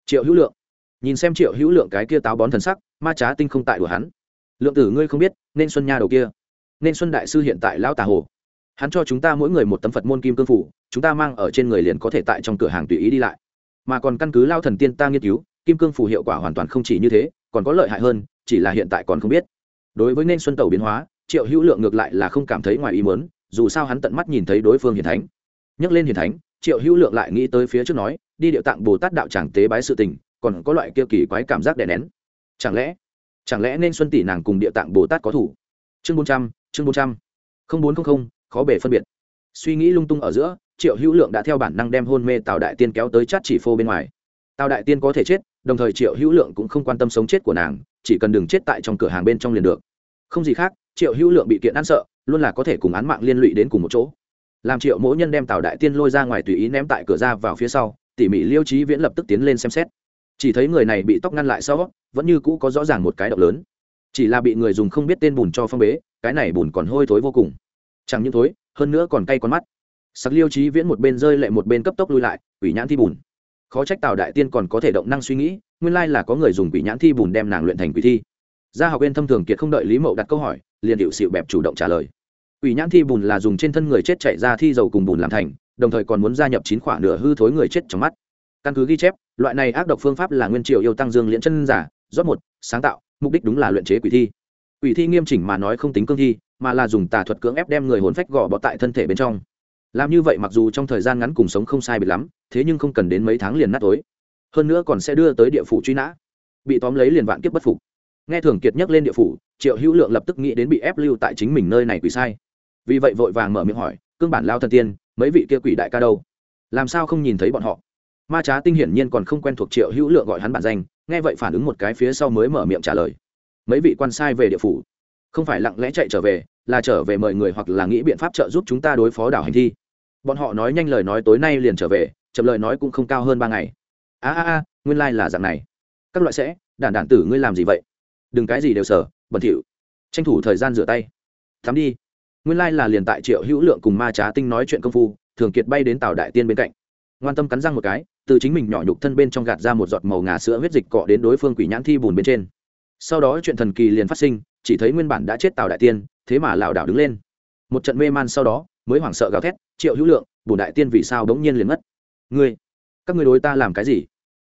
Triệu hữu lượng. Nhìn xem triệu hữu lượng cái kia táo bón thần sắc, ma trá tinh không tại của hắn. Lượng tử ngươi không biết, nên xuân nha đầu kia nên xuân đại sư hiện tại lão tà hồ. Hắn cho chúng ta mỗi người một tấm phật môn kim cương phủ, chúng ta mang ở trên người liền có thể tại trong cửa hàng tùy ý đi lại. Mà còn căn cứ lao thần tiên ta nghiên cứu, kim cương phủ hiệu quả hoàn toàn không chỉ như thế, còn có lợi hại hơn, chỉ là hiện tại còn không biết. Đối với nên xuân tẩu biến hóa, triệu hữu lượng ngược lại là không cảm thấy ngoài ý muốn, dù sao hắn tận mắt nhìn thấy đối phương hiền thánh. Nhắc lên hiền thánh, triệu hữu lượng lại nghĩ tới phía trước nói, đi điệu tạng bồ tát đạo tràng tế bái sự tình, còn có loại kia kỳ quái cảm giác đè nén. Chẳng lẽ chẳng lẽ nên xuân tỷ nàng cùng địa tạng bồ tát có thủ? Chương bốn trăm chương bốn trăm không bốn trăm không, khó bể phân biệt. Suy nghĩ lung tung ở giữa, triệu hữu lượng đã theo bản năng đem hôn mê tào đại tiên kéo tới chát chỉ phô bên ngoài. Tào đại tiên có thể chết, đồng thời triệu hữu lượng cũng không quan tâm sống chết của nàng, chỉ cần đừng chết tại trong cửa hàng bên trong liền được. Không gì khác, triệu hữu lượng bị kiện ăn sợ, luôn là có thể cùng án mạng liên lụy đến cùng một chỗ. Làm triệu mỗi nhân đem tào đại tiên lôi ra ngoài tùy ý ném tại cửa ra vào phía sau, tỉ mỉ liêu trí viễn lập tức tiến lên xem xét. Chỉ thấy người này bị tóc ngăn lại sau, vẫn như cũ có rõ ràng một cái động lớn. Chỉ là bị người dùng không biết tên bùn cho phong bế cái này bùn còn hôi thối vô cùng. Chẳng những thối, hơn nữa còn cay con mắt. Sặc liêu trí viễn một bên rơi lệ một bên cấp tốc lui lại, quỷ nhãn thi bùn. Khó trách tào đại tiên còn có thể động năng suy nghĩ, nguyên lai là có người dùng quỷ nhãn thi bùn đem nàng luyện thành quỷ thi. Gia học viên thâm thường kiệt không đợi lý mậu đặt câu hỏi, liền hiệu xịu bẹp chủ động trả lời. Quỷ nhãn thi bùn là dùng trên thân người chết chạy ra thi dầu cùng bùn làm thành, đồng thời còn muốn gia nhập chín khoả nửa hư thối người chết trong mắt. Căn cứ ghi chép, loại này ác độc phương pháp là nguyên triều yêu tăng dương liễn chân giả rót một, sáng tạo, mục đích đúng là luyện chế quỷ thi quỷ thi nghiêm chỉnh mà nói không tính cương thi, mà là dùng tà thuật cưỡng ép đem người hồn phách gò bọ tại thân thể bên trong. Làm như vậy mặc dù trong thời gian ngắn cùng sống không sai bị lắm, thế nhưng không cần đến mấy tháng liền nát tối. Hơn nữa còn sẽ đưa tới địa phủ truy nã. Bị tóm lấy liền vạn kiếp bất phục. Nghe thường kiệt nhắc lên địa phủ, triệu hữu lượng lập tức nghĩ đến bị ép lưu tại chính mình nơi này quỷ sai. Vì vậy vội vàng mở miệng hỏi, cương bản lao thần tiên, mấy vị kia quỷ đại ca đâu? Làm sao không nhìn thấy bọn họ? Ma trá tinh hiển nhiên còn không quen thuộc triệu hữu lượng gọi hắn bản danh, nghe vậy phản ứng một cái phía sau mới mở miệng trả lời mấy vị quan sai về địa phủ. Không phải lặng lẽ chạy trở về, là trở về mời người hoặc là nghĩ biện pháp trợ giúp chúng ta đối phó đảo hành thi. Bọn họ nói nhanh lời nói tối nay liền trở về, chậm lời nói cũng không cao hơn ba ngày. A a a, nguyên lai、like、là dạng này. Các loại sẽ, đản đản tử ngươi làm gì vậy? Đừng cái gì đều sở bẩn thỉu. Tranh thủ thời gian rửa tay. Thắm đi. Nguyên lai、like、là liền tại triệu hữu lượng cùng ma trá tinh nói chuyện công phu, thường kiệt bay đến tàu đại tiên bên cạnh. Ngoan tâm cắn răng một cái, từ chính mình nhỏ nhục thân bên trong gạt ra một giọt màu ngà sữa huyết dịch cọ đến đối phương quỷ nhãn thi bùn bên trên sau đó chuyện thần kỳ liền phát sinh, chỉ thấy nguyên bản đã chết tào đại tiên, thế mà lảo đảo đứng lên. Một trận mê man sau đó, mới hoảng sợ gào thét, triệu hữu lượng bùn đại tiên vì sao bỗng nhiên liền mất? Ngươi, các ngươi đối ta làm cái gì?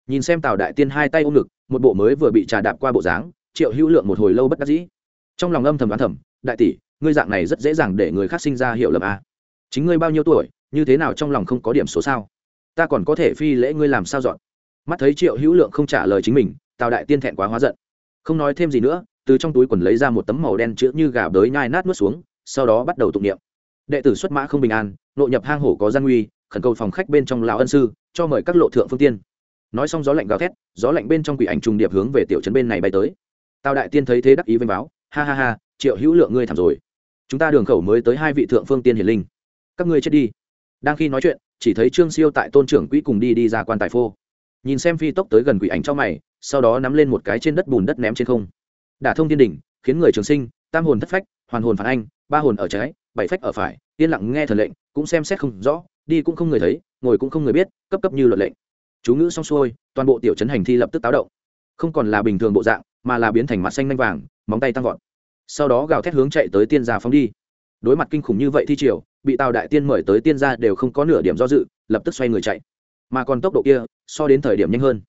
Nhìn xem tào đại tiên hai tay ôm ngực, một bộ mới vừa bị trà đạp qua bộ dáng, triệu hữu lượng một hồi lâu bất đắc dĩ. Trong lòng âm thầm đoán thầm, đại tỷ, ngươi dạng này rất dễ dàng để người khác sinh ra hiểu lầm a chính ngươi bao nhiêu tuổi, như thế nào trong lòng không có điểm số sao? Ta còn có thể phi lễ ngươi làm sao dọn. Mắt thấy triệu hữu lượng không trả lời chính mình, tào đại tiên thẹn quá hóa giận không nói thêm gì nữa, từ trong túi quần lấy ra một tấm màu đen chữ như gà bới nhai nát nuốt xuống, sau đó bắt đầu tụng niệm. Đệ tử xuất mã không bình an, nội nhập hang hổ có gian nguy, khẩn cầu phòng khách bên trong lão ân sư, cho mời các lộ thượng phương tiên. Nói xong gió lạnh gào thét, gió lạnh bên trong quỷ ảnh trùng điệp hướng về tiểu trấn bên này bay tới. Tào đại tiên thấy thế đắc ý vênh báo, ha ha ha, triệu hữu lượng ngươi thảm rồi. Chúng ta đường khẩu mới tới hai vị thượng phương tiên hiển linh. Các ngươi chết đi. Đang khi nói chuyện, chỉ thấy trương siêu tại tôn trưởng quỹ cùng đi đi ra quan tài phô nhìn xem phi tốc tới gần quỷ ảnh trong mày, sau đó nắm lên một cái trên đất bùn đất ném trên không. Đả thông thiên đỉnh, khiến người trường sinh, tam hồn thất phách, hoàn hồn phản anh, ba hồn ở trái, bảy phách ở phải, yên lặng nghe thần lệnh, cũng xem xét không rõ, đi cũng không người thấy, ngồi cũng không người biết, cấp cấp như luật lệnh. Chú ngữ xong xuôi, toàn bộ tiểu chấn hành thi lập tức táo động. Không còn là bình thường bộ dạng, mà là biến thành mặt xanh nanh vàng, móng tay tăng vọt. Sau đó gào thét hướng chạy tới tiên gia phóng đi. Đối mặt kinh khủng như vậy thi triều, bị tào đại tiên mời tới tiên gia đều không có nửa điểm do dự, lập tức xoay người chạy. Mà còn tốc độ kia so đến thời điểm nhanh hơn.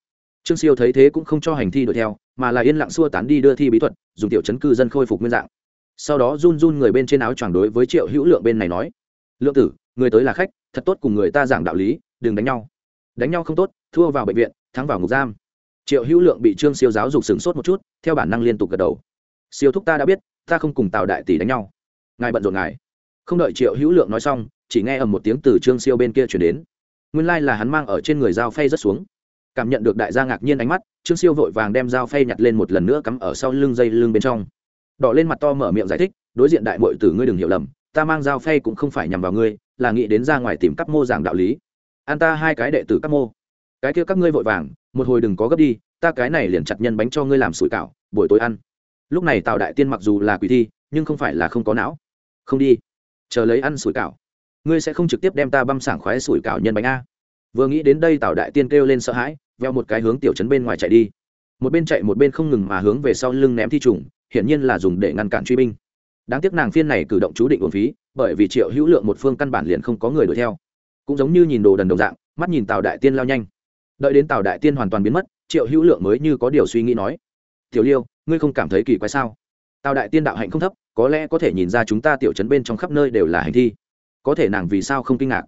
Trương siêu thấy thế cũng không cho hành thi đuổi theo, mà là yên lặng xua tán đi đưa thi bí thuật, dùng tiểu chấn cư dân khôi phục nguyên dạng. Sau đó run run người bên trên áo choàng đối với triệu hữu lượng bên này nói, lượng tử, người tới là khách, thật tốt cùng người ta giảng đạo lý, đừng đánh nhau. Đánh nhau không tốt, thua vào bệnh viện, thắng vào ngục giam. Triệu hữu lượng bị trương siêu giáo dục sửng sốt một chút, theo bản năng liên tục gật đầu. Siêu thúc ta đã biết, ta không cùng tào đại tỷ đánh nhau. Ngài bận rộn ngài. Không đợi triệu hữu lượng nói xong, chỉ nghe ầm một tiếng từ trương siêu bên kia chuyển đến nguyên lai là hắn mang ở trên người dao phay rất xuống. Cảm nhận được đại gia ngạc nhiên ánh mắt, trương siêu vội vàng đem dao phay nhặt lên một lần nữa cắm ở sau lưng dây lưng bên trong. Đỏ lên mặt to mở miệng giải thích, đối diện đại mội tử ngươi đừng hiểu lầm, ta mang dao phay cũng không phải nhằm vào ngươi, là nghĩ đến ra ngoài tìm các mô giảng đạo lý. An ta hai cái đệ tử các mô. Cái kia các ngươi vội vàng, một hồi đừng có gấp đi, ta cái này liền chặt nhân bánh cho ngươi làm sủi cảo, buổi tối ăn. Lúc này tào đại tiên mặc dù là quỷ thi, nhưng không phải là không có não. Không đi, chờ lấy ăn sủi cảo ngươi sẽ không trực tiếp đem ta băm sảng khoái sủi cảo nhân bánh a. Vừa nghĩ đến đây tào đại tiên kêu lên sợ hãi, veo một cái hướng tiểu trấn bên ngoài chạy đi. Một bên chạy một bên không ngừng mà hướng về sau lưng ném thi trùng, hiển nhiên là dùng để ngăn cản truy binh. Đáng tiếc nàng phiên này cử động chú định uổng phí, bởi vì triệu hữu lượng một phương căn bản liền không có người đuổi theo. Cũng giống như nhìn đồ đần đồng dạng, mắt nhìn tào đại tiên lao nhanh. Đợi đến tào đại tiên hoàn toàn biến mất, triệu hữu lượng mới như có điều suy nghĩ nói, tiểu liêu, ngươi không cảm thấy kỳ quái sao? Tào đại tiên đạo hạnh không thấp, có lẽ có thể nhìn ra chúng ta tiểu trấn bên trong khắp nơi đều là hành thi có thể nàng vì sao không kinh ngạc?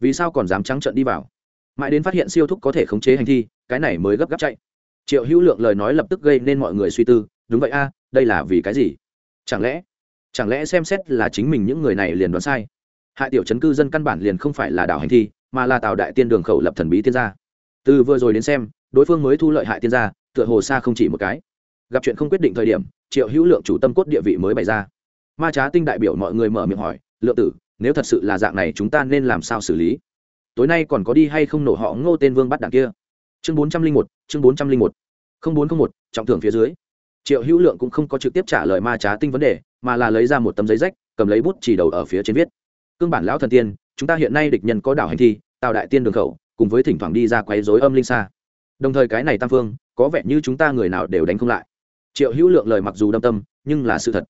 Vì sao còn dám trắng trợn đi vào? Mãi đến phát hiện siêu thúc có thể khống chế hành thi, cái này mới gấp gáp chạy. Triệu hữu lượng lời nói lập tức gây nên mọi người suy tư, đúng vậy a, đây là vì cái gì? Chẳng lẽ chẳng lẽ xem xét là chính mình những người này liền đoán sai? Hại tiểu chấn cư dân căn bản liền không phải là đảo hành thi, mà là tào đại tiên đường khẩu lập thần bí tiên gia. Từ vừa rồi đến xem, đối phương mới thu lợi hại tiên gia, tựa hồ xa không chỉ một cái. Gặp chuyện không quyết định thời điểm, triệu hữu lượng chủ tâm cốt địa vị mới bày ra. Ma trá tinh đại biểu mọi người mở miệng hỏi, lượng tử nếu thật sự là dạng này chúng ta nên làm sao xử lý? Tối nay còn có đi hay không nổ họ ngô tên vương bắt đạn kia? Chương bốn trăm linh một, chương bốn trăm linh một. không bốn không một, trọng thưởng phía dưới. Triệu hữu lượng cũng không có trực tiếp trả lời ma trá tinh vấn đề, mà là lấy ra một tấm giấy rách, cầm lấy bút chỉ đầu ở phía trên viết. Cương bản lão thần tiên, chúng ta hiện nay địch nhân có đảo hành thi tạo đại tiên đường khẩu, cùng với thỉnh thoảng đi ra quấy dối âm linh xa. Đồng thời cái này tam phương, có vẻ như chúng ta người nào đều đánh không lại. Triệu hữu lượng lời mặc dù đâm tâm, nhưng là sự thật.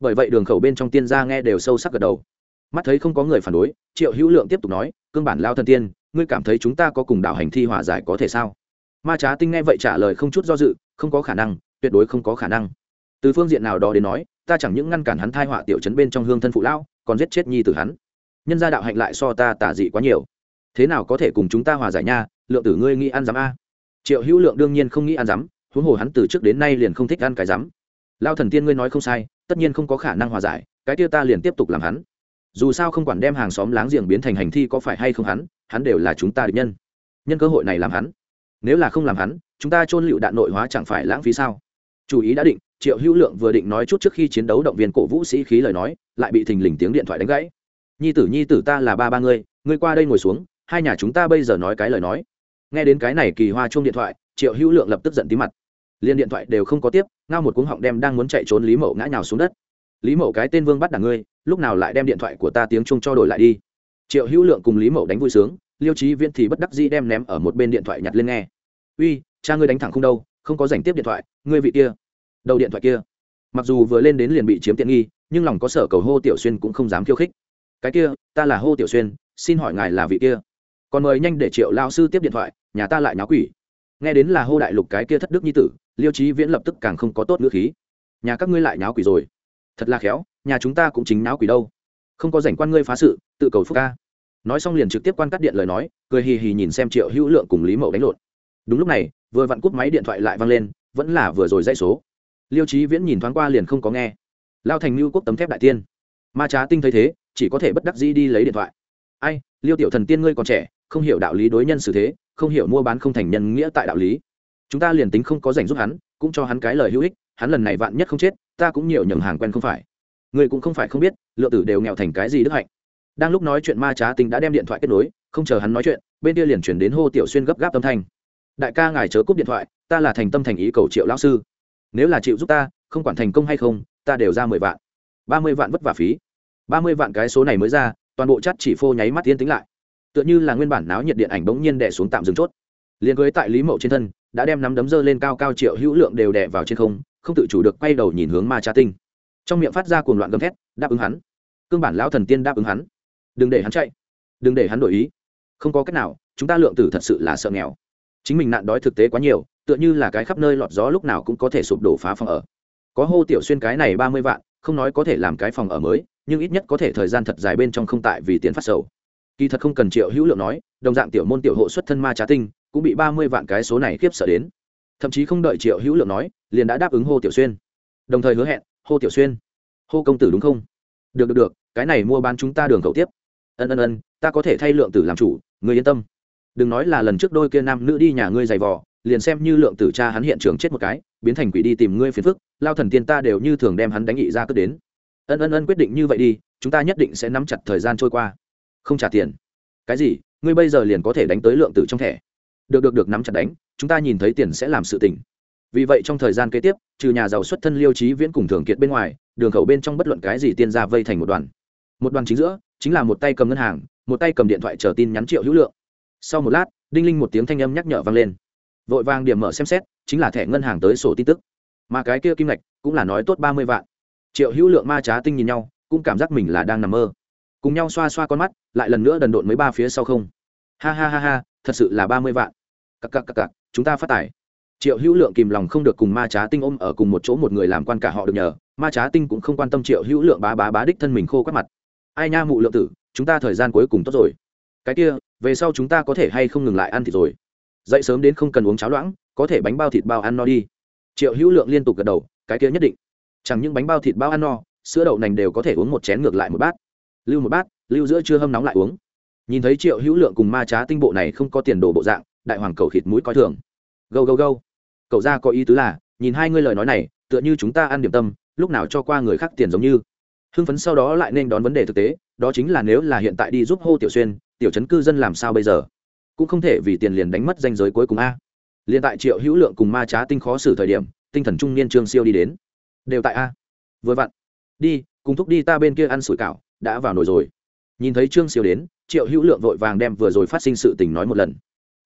Bởi vậy đường khẩu bên trong tiên gia nghe đều sâu sắc gật đầu mắt thấy không có người phản đối, triệu hữu lượng tiếp tục nói, cương bản lao thần tiên, ngươi cảm thấy chúng ta có cùng đảo hành thi hòa giải có thể sao? Ma trá tinh nghe vậy trả lời không chút do dự, không có khả năng, tuyệt đối không có khả năng. Từ phương diện nào đó đến nói, ta chẳng những ngăn cản hắn thai họa tiểu chấn bên trong hương thân phụ lão, còn giết chết nhi tử hắn. Nhân gia đạo hạnh lại so ta tả dị quá nhiều. Thế nào có thể cùng chúng ta hòa giải nha, lượng tử ngươi nghĩ ăn dám a? Triệu hữu lượng đương nhiên không nghĩ ăn dám, huống hồ hắn từ trước đến nay liền không thích ăn cái dám. Lao thần tiên ngươi nói không sai, tất nhiên không có khả năng hòa giải, cái tiêu ta liền tiếp tục làm hắn dù sao không quản đem hàng xóm láng giềng biến thành hành thi có phải hay không hắn hắn đều là chúng ta địch nhân. Nhân cơ hội này làm hắn. Nếu là không làm hắn, chúng ta chôn lựu đạn nội hóa chẳng phải lãng phí sao? Chủ ý đã định, triệu hữu lượng vừa định nói chút trước khi chiến đấu động viên cổ vũ sĩ khí lời nói, lại bị thình lình tiếng điện thoại đánh gãy. Nhi tử nhi tử, ta là ba ba ngươi ngươi qua đây ngồi xuống, hai nhà chúng ta bây giờ nói cái lời nói. Nghe đến cái này kỳ hoa chung điện thoại, triệu hữu lượng lập tức giận tí mặt. Liên điện thoại đều không có tiếp, ngao một cuống họng đem đang muốn chạy trốn lý mậu ngã nhào xuống đất lý mậu cái tên vương bắt đảng ngươi, lúc nào lại đem điện thoại của ta tiếng chung cho đổi lại đi? Triệu hữu lượng cùng lý mậu đánh vui sướng, liêu trí viễn thì bất đắc dĩ đem ném ở một bên điện thoại nhặt lên nghe. Uy, cha ngươi đánh thẳng không đâu, không có dành tiếp điện thoại, ngươi vị kia. Đầu điện thoại kia. Mặc dù vừa lên đến liền bị chiếm tiện nghi, nhưng lòng có sở cầu hô tiểu xuyên cũng không dám khiêu khích. Cái kia, ta là hô tiểu xuyên, xin hỏi ngài là vị kia? Còn mời nhanh để triệu lao sư tiếp điện thoại, nhà ta lại nháo quỷ. Nghe đến là hô đại lục cái kia thất đức nhi tử, liêu trí viễn lập tức càng không có tốt ngữ khí. Nhà các ngươi lại nháo quỷ rồi thật là khéo, nhà chúng ta cũng chính náo quỷ đâu. Không có rảnh quan ngươi phá sự, tự cầu phúc ca. Nói xong liền trực tiếp quan cắt điện lời nói, cười hì hì nhìn xem triệu hữu lượng cùng lý mậu đánh lộn. Đúng lúc này, vừa vặn cúp máy điện thoại lại văng lên, vẫn là vừa rồi dãy số. Liêu trí viễn nhìn thoáng qua liền không có nghe. Lao thành mưu quốc tấm thép đại tiên. Ma trá tinh thấy thế, chỉ có thể bất đắc dĩ đi lấy điện thoại. Ai, liêu tiểu thần tiên ngươi còn trẻ, không hiểu đạo lý đối nhân xử thế, không hiểu mua bán không thành nhân nghĩa tại đạo lý. Chúng ta liền tính không có dành giúp hắn, cũng cho hắn cái lời hữu ích, hắn lần này vạn nhất không chết ta cũng nhiều nhường hàng quen không phải. Người cũng không phải không biết, lượng tử đều nghèo thành cái gì đức hạnh. Đang lúc nói chuyện ma trá tinh đã đem điện thoại kết nối, không chờ hắn nói chuyện, bên kia liền chuyển đến hô tiểu xuyên gấp gáp tâm thanh. Đại ca ngài chớ cúp điện thoại, ta là thành tâm thành ý cầu triệu lão sư. Nếu là chịu giúp ta, không quản thành công hay không, ta đều ra mười vạn. Ba mươi vạn vất vả phí. Ba mươi vạn cái số này mới ra, toàn bộ chắt chỉ phô nháy mắt tiên tính lại. Tựa như là nguyên bản náo nhiệt điện ảnh bỗng nhiên đẻ xuống tạm dừng chốt. Liền cưới tại lý mậu trên thân, đã đem nắm đấm dơ lên cao cao triệu hữu lượng đều đẻ vào trên không không tự chủ được quay đầu nhìn hướng ma cha tinh. Trong miệng phát ra cuồng loạn gầm thét, đáp ứng hắn. Cương bản lão thần tiên đáp ứng hắn. Đừng để hắn chạy. Đừng để hắn đổi ý. Không có cách nào, chúng ta lượng tử thật sự là sợ nghèo. Chính mình nạn đói thực tế quá nhiều, tựa như là cái khắp nơi lọt gió lúc nào cũng có thể sụp đổ phá phòng ở. Có hô tiểu xuyên cái này ba mươi vạn, không nói có thể làm cái phòng ở mới, nhưng ít nhất có thể thời gian thật dài bên trong không tại vì tiền phát sầu. Kỳ thật không cần triệu hữu lượng nói, đồng dạng tiểu môn tiểu hộ xuất thân ma trá tinh, cũng bị ba mươi vạn cái số này khiếp sợ đến thậm chí không đợi triệu hữu lượng nói, liền đã đáp ứng hô tiểu xuyên. Đồng thời hứa hẹn, hô tiểu xuyên, hô công tử đúng không? Được được được, cái này mua bán chúng ta đường cầu tiếp. Ân ân ân, ta có thể thay lượng tử làm chủ người yên tâm. Đừng nói là lần trước đôi kia nam nữ đi nhà ngươi giày vò, liền xem như lượng tử cha hắn hiện trường chết một cái, biến thành quỷ đi tìm ngươi phiền phức, lao thần tiên ta đều như thường đem hắn đánh nghị ra cất đến. Ân ân ân, quyết định như vậy đi, chúng ta nhất định sẽ nắm chặt thời gian trôi qua. Không trả tiền. Cái gì? Ngươi bây giờ liền có thể đánh tới lượng tử trong thẻ được được được, nắm chặt đánh, chúng ta nhìn thấy tiền sẽ làm sự tỉnh vì vậy trong thời gian kế tiếp, trừ nhà giàu xuất thân liêu trí viễn cùng thường kiệt bên ngoài, đường khẩu bên trong bất luận cái gì tiên ra vây thành một đoàn. Một đoàn chính giữa, chính là một tay cầm ngân hàng, một tay cầm điện thoại chờ tin nhắn triệu hữu lượng. Sau một lát, đinh linh một tiếng thanh âm nhắc nhở vang lên. Vội vàng điểm mở xem xét, chính là thẻ ngân hàng tới sổ tin tức. Mà cái kia kim ngạch cũng là nói tốt ba mươi vạn. Triệu hữu lượng ma trá tinh nhìn nhau, cũng cảm giác mình là đang nằm mơ. Cùng nhau xoa xoa con mắt, lại lần nữa đần độn mấy ba phía sau không. Ha ha ha ha, thật sự là ba mươi vạn cặc cặc cặc cặc, chúng ta phát tài. Triệu hữu lượng kìm lòng không được cùng ma trá tinh ôm ở cùng một chỗ một người làm quan cả họ được nhờ. Ma trá tinh cũng không quan tâm triệu hữu lượng bá bá bá đích thân mình khô quát mặt. Ai nha mụ lượng tử, chúng ta thời gian cuối cùng tốt rồi. Cái kia, về sau chúng ta có thể hay không ngừng lại ăn thịt rồi? Dậy sớm đến không cần uống cháo loãng, có thể bánh bao thịt bao ăn no đi. Triệu hữu lượng liên tục gật đầu, cái kia nhất định. Chẳng những bánh bao thịt bao ăn no, sữa đậu nành đều có thể uống một chén ngược lại một bát. Lưu một bát, lưu giữa chưa hâm nóng lại uống. Nhìn thấy triệu hữu lượng cùng ma trá tinh bộ này không có tiền đồ bộ dạng đại hoàng cầu thịt mũi coi thường. Gâu gâu gâu. Cậu ra có ý tứ là, nhìn hai ngươi lời nói này, tựa như chúng ta ăn điểm tâm, lúc nào cho qua người khác tiền giống như. Hưng phấn sau đó lại nên đón vấn đề thực tế, đó chính là nếu là hiện tại đi giúp hô tiểu xuyên, tiểu chấn cư dân làm sao bây giờ? Cũng không thể vì tiền liền đánh mất danh giới cuối cùng a. Liền tại triệu hữu lượng cùng ma trá tinh khó xử thời điểm, tinh thần trung niên trương siêu đi đến. Đều tại a. Vừa vặn. Đi, cùng thúc đi ta bên kia ăn sủi cảo, đã vào nồi rồi. Nhìn thấy trương siêu đến, triệu hữu lượng vội vàng đem vừa rồi phát sinh sự tình nói một lần